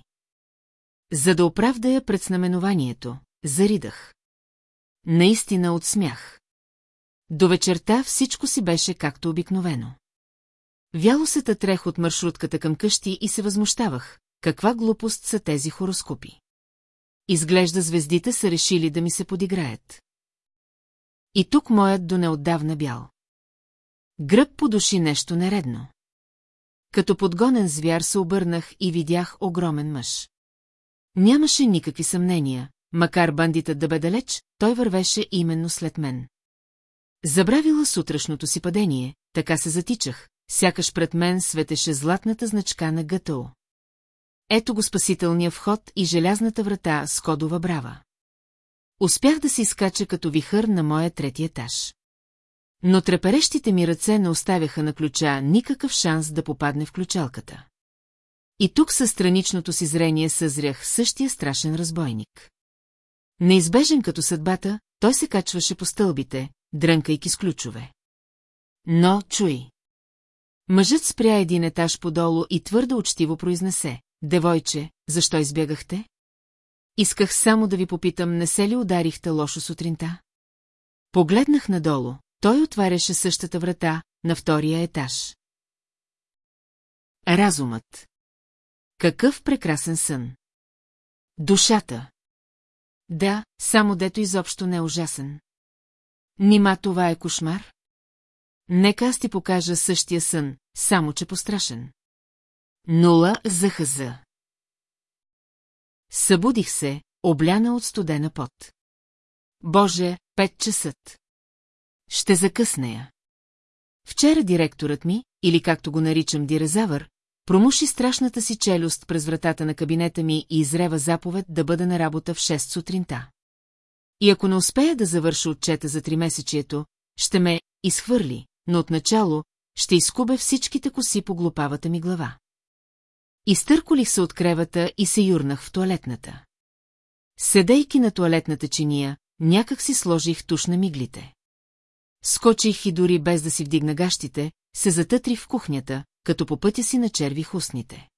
S1: За да оправдая пред знаменованието, заридах. Наистина отсмях. До вечерта всичко си беше както обикновено. Вяло се тътрех от маршрутката към къщи и се възмущавах. Каква глупост са тези хороскопи? Изглежда звездите са решили да ми се подиграят. И тук моят до неотдавна бял. Гръб подуши нещо нередно. Като подгонен звяр се обърнах и видях огромен мъж. Нямаше никакви съмнения, макар бандитът да бе далеч, той вървеше именно след мен. Забравила сутрешното си падение, така се затичах, сякаш пред мен светеше златната значка на ГТО. Ето го спасителния вход и желязната врата с кодова брава. Успях да се изкача като вихър на моя трети етаж. Но треперещите ми ръце не оставяха на ключа никакъв шанс да попадне в ключалката. И тук със страничното си зрение съзрях същия страшен разбойник. Неизбежен като съдбата, той се качваше по стълбите, дрънкайки с ключове. Но чуй. Мъжът спря един етаж подолу и твърдо учтиво произнесе. Девойче, защо избягахте? Исках само да ви попитам, не се ли ударихте лошо сутринта? Погледнах надолу. Той отваряше същата врата, на втория етаж. Разумът. Какъв прекрасен сън. Душата. Да, само дето изобщо не е ужасен. Нима това е кошмар? Нека аз ти покажа същия сън, само че пострашен. Нула за хъза. Събудих се, обляна от студена пот. Боже, пет часът. Ще закъснея. Вчера директорът ми, или както го наричам Дирезавър, промуши страшната си челюст през вратата на кабинета ми и изрева заповед да бъда на работа в 6 сутринта. И ако не успея да завърша отчета за тримесечието, ще ме изхвърли, но отначало, ще изкубе всичките коси по глупавата ми глава. Изтърколих се от кревата и се юрнах в туалетната. Седейки на туалетната чиния, някак си сложих туш на миглите. Скочих и дори без да си вдигна гащите, се затътрих в кухнята, като по пътя си начервих устните.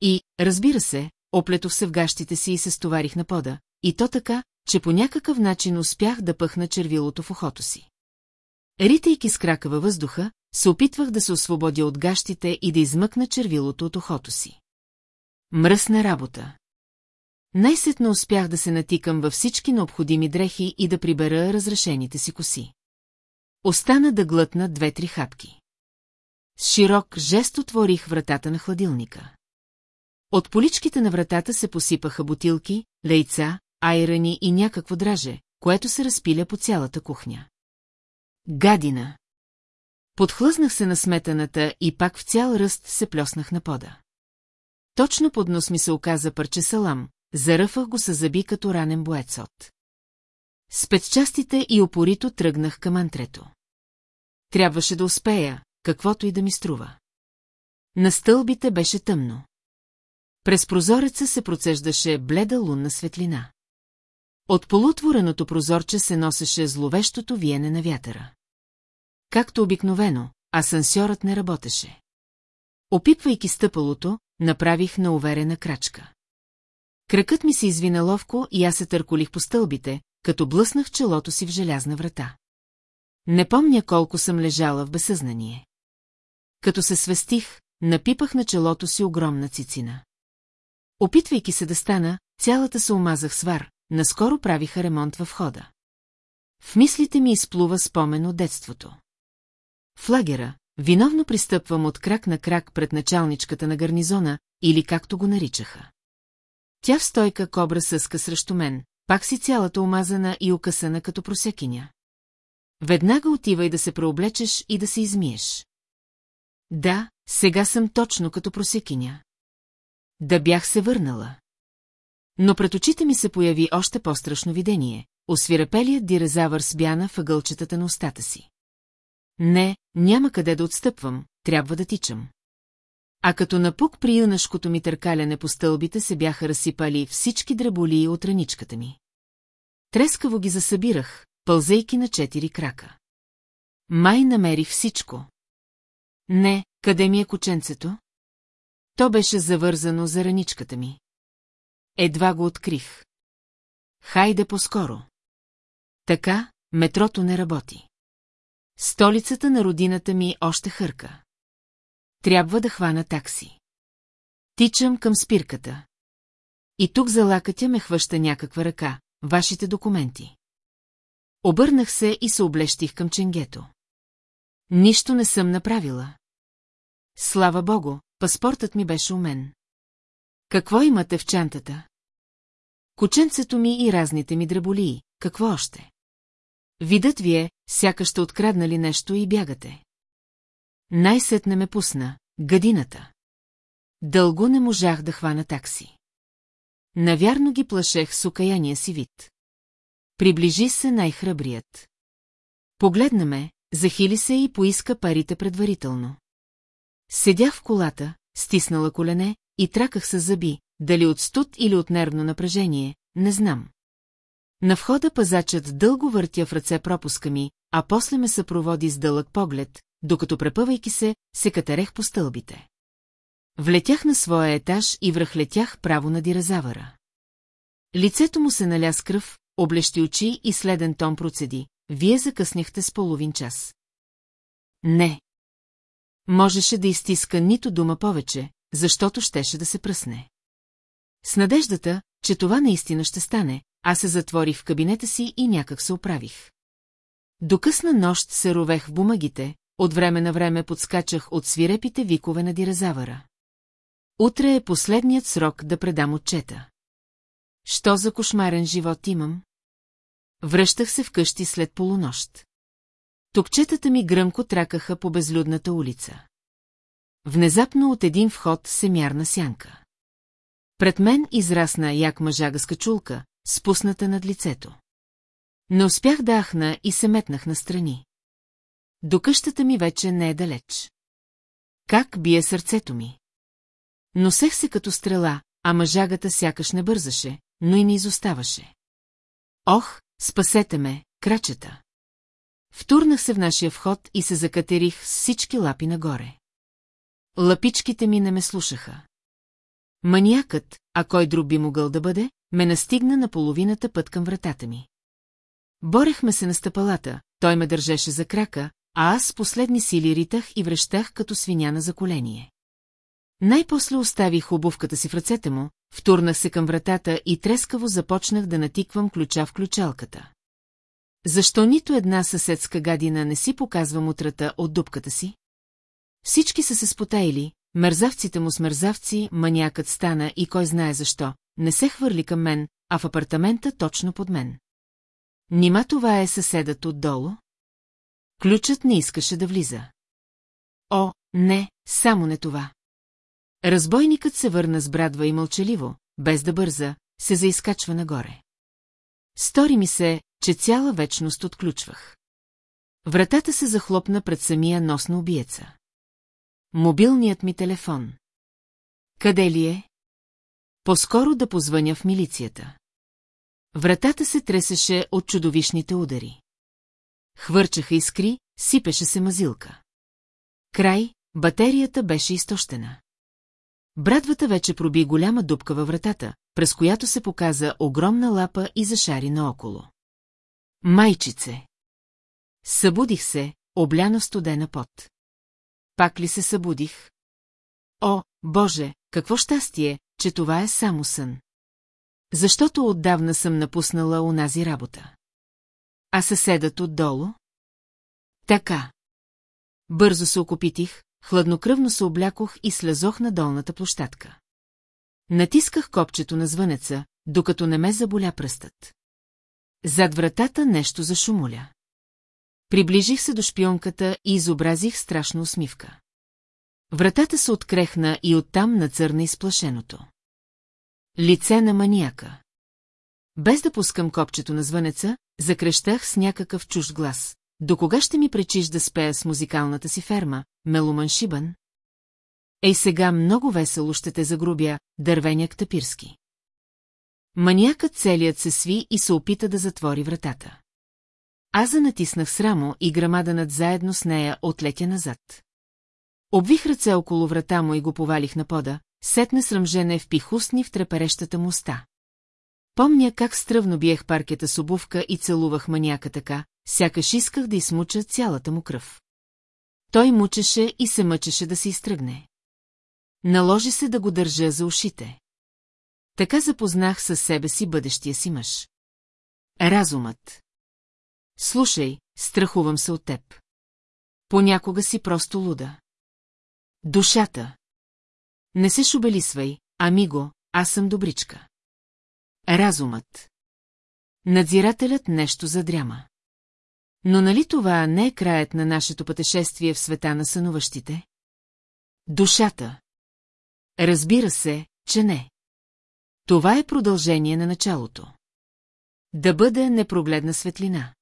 S1: И, разбира се, оплетох се в гащите си и се стоварих на пода, и то така, че по някакъв начин успях да пъхна червилото в ухото си. Ритайки с крака във въздуха, се опитвах да се освободя от гащите и да измъкна червилото от ухото си. Мръсна работа. Най-сетно успях да се натикам във всички необходими дрехи и да прибера разрешените си коси. Остана да глътна две-три хапки. С широк жест отворих вратата на хладилника. От поличките на вратата се посипаха бутилки, лейца, айрани и някакво драже, което се разпиля по цялата кухня. Гадина! Подхлъзнах се на сметаната и пак в цял ръст се плеснах на пода. Точно под нос ми се оказа парче салам, заръфах го със зъби като ранен боецот. Спецчастите и опорито тръгнах към антрето. Трябваше да успея, каквото и да ми струва. На стълбите беше тъмно. През прозореца се процеждаше бледа лунна светлина. От полутвореното прозорче се носеше зловещото виене на вятъра. Както обикновено, асансьорът не работеше. Опитвайки стъпалото, направих уверена крачка. Кракът ми се извина ловко и аз се търколих по стълбите, като блъснах челото си в желязна врата. Не помня колко съм лежала в безсъзнание. Като се свестих, напипах на челото си огромна цицина. Опитвайки се да стана, цялата се омазах свар, наскоро правиха ремонт във входа. В мислите ми изплува спомен от детството. В лагера, виновно пристъпвам от крак на крак пред началничката на гарнизона, или както го наричаха. Тя в стойка кобра съска срещу мен, пак си цялата омазана и окъсана като просекиня. Веднага отивай да се преоблечеш и да се измиеш. Да, сега съм точно като просекиня. Да бях се върнала. Но пред очите ми се появи още по-страшно видение. Освирапелият дирезавър сбяна въгълчетата на устата си. Не, няма къде да отстъпвам, трябва да тичам. А като напук при юнашкото ми търкаляне по стълбите се бяха разсипали всички дреболи от раничката ми. Трескаво ги засъбирах, пълзейки на четири крака. Май намерих всичко. Не, къде ми е кученцето? То беше завързано за раничката ми. Едва го открих. Хайде по-скоро. Така, метрото не работи. Столицата на родината ми още хърка. Трябва да хвана такси. Тичам към спирката. И тук за лакътя ме хваща някаква ръка, вашите документи. Обърнах се и се облещих към ченгето. Нищо не съм направила. Слава богу, паспортът ми беше у мен. Какво имате в чантата? Кученцето ми и разните ми дреболии, какво още? Видът ви е, сякаш ще откраднали нещо и бягате. Най-сетне ме пусна, гадината. Дълго не можах да хвана такси. Навярно ги плашех с окаяния си вид. Приближи се най-храбрият. Погледна ме, захили се и поиска парите предварително. Седях в колата, стиснала колене, и траках с зъби, дали от студ или от нервно напрежение, не знам. На входа пазачът дълго въртя в ръце пропуска ми, а после ме съпроводи с дълъг поглед, докато препъвайки се, се катерех по стълбите. Влетях на своя етаж и връхлетях право на диразавъра. Лицето му се наля с кръв, облещи очи и следен тон процеди. Вие закъсняхте с половин час. Не. Можеше да изтиска нито дума повече, защото щеше да се пръсне. С надеждата, че това наистина ще стане, аз се затворих в кабинета си и някак се оправих. До късна нощ се ровех в бумагите, от време на време подскачах от свирепите викове на диразавара. Утре е последният срок да предам отчета. Що за кошмарен живот имам? Връщах се вкъщи след полунощ. Токчетата ми гръмко тракаха по безлюдната улица. Внезапно от един вход се мярна сянка. Пред мен израсна як мъжага с качулка, спусната над лицето. Не успях да ахна и се метнах настрани. До къщата ми вече не е далеч. Как бие сърцето ми? Носех се като стрела, а мъжагата сякаш не бързаше, но и не изоставаше. Ох, спасете ме, крачета! Втурнах се в нашия вход и се закатерих с всички лапи нагоре. Лапичките ми не ме слушаха. Маниакът, а кой друг би могъл да бъде, ме настигна на половината път към вратата ми. Борехме се на стъпалата, той ме държеше за крака, а аз последни сили ритах и връщах като свиня на заколение. Най-после оставих обувката си в ръцете му, втурнах се към вратата и трескаво започнах да натиквам ключа в ключалката. Защо нито една съседска гадина не си показва мутрата от дупката си? Всички са се спотейли, мързавците му с мързавци, маниакът стана и кой знае защо, не се хвърли към мен, а в апартамента точно под мен. Нима това е съседът отдолу? Ключът не искаше да влиза. О, не, само не това. Разбойникът се върна с брадва и мълчаливо, без да бърза, се заискачва нагоре. Стори ми се, че цяла вечност отключвах. Вратата се захлопна пред самия нос на убиеца. Мобилният ми телефон. Къде ли е? По-скоро да позвъня в милицията. Вратата се тресеше от чудовищните удари. Хвърчаха искри, сипеше се мазилка. Край, батерията беше изтощена. Брадвата вече проби голяма дупка във вратата, през която се показа огромна лапа и зашари наоколо. Майчице! Събудих се, обляна студена пот. Пак ли се събудих? О, Боже, какво щастие, че това е само сън. Защото отдавна съм напуснала унази работа. А съседът отдолу? Така. Бързо се окопитих, хладнокръвно се облякох и слязох на долната площадка. Натисках копчето на звънеца, докато не ме заболя пръстът. Зад вратата нещо зашумоля. Приближих се до шпионката и изобразих страшна усмивка. Вратата се открехна и оттам нацърна изплашеното. Лице на маниака. Без да пускам копчето на звънеца, закрещах с някакъв чужд глас. До кога ще ми пречиш да спея с музикалната си ферма, меломан Шибан? Ей сега много весело ще те загрубя, дървеняк тапирски. Маниакът целият се сви и се опита да затвори вратата. Аз натиснах срамо и грамаданът заедно с нея отлетя назад. Обвих ръце около врата му и го повалих на пода, сетне срамжене в пихусни в треперещата му уста. Помня как стръвно биех паркета с обувка и целувах маняка така, сякаш исках да измуча цялата му кръв. Той мучеше и се мъчеше да се изтръгне. Наложи се да го държа за ушите. Така запознах със себе си бъдещия си мъж. Разумът. Слушай, страхувам се от теб. Понякога си просто луда. Душата. Не се шубелисвай, ами го, аз съм добричка. Разумът. Надзирателят нещо задряма. Но нали това не е краят на нашето пътешествие в света на сънуващите? Душата. Разбира се, че не. Това е продължение на началото. Да бъде непрогледна светлина.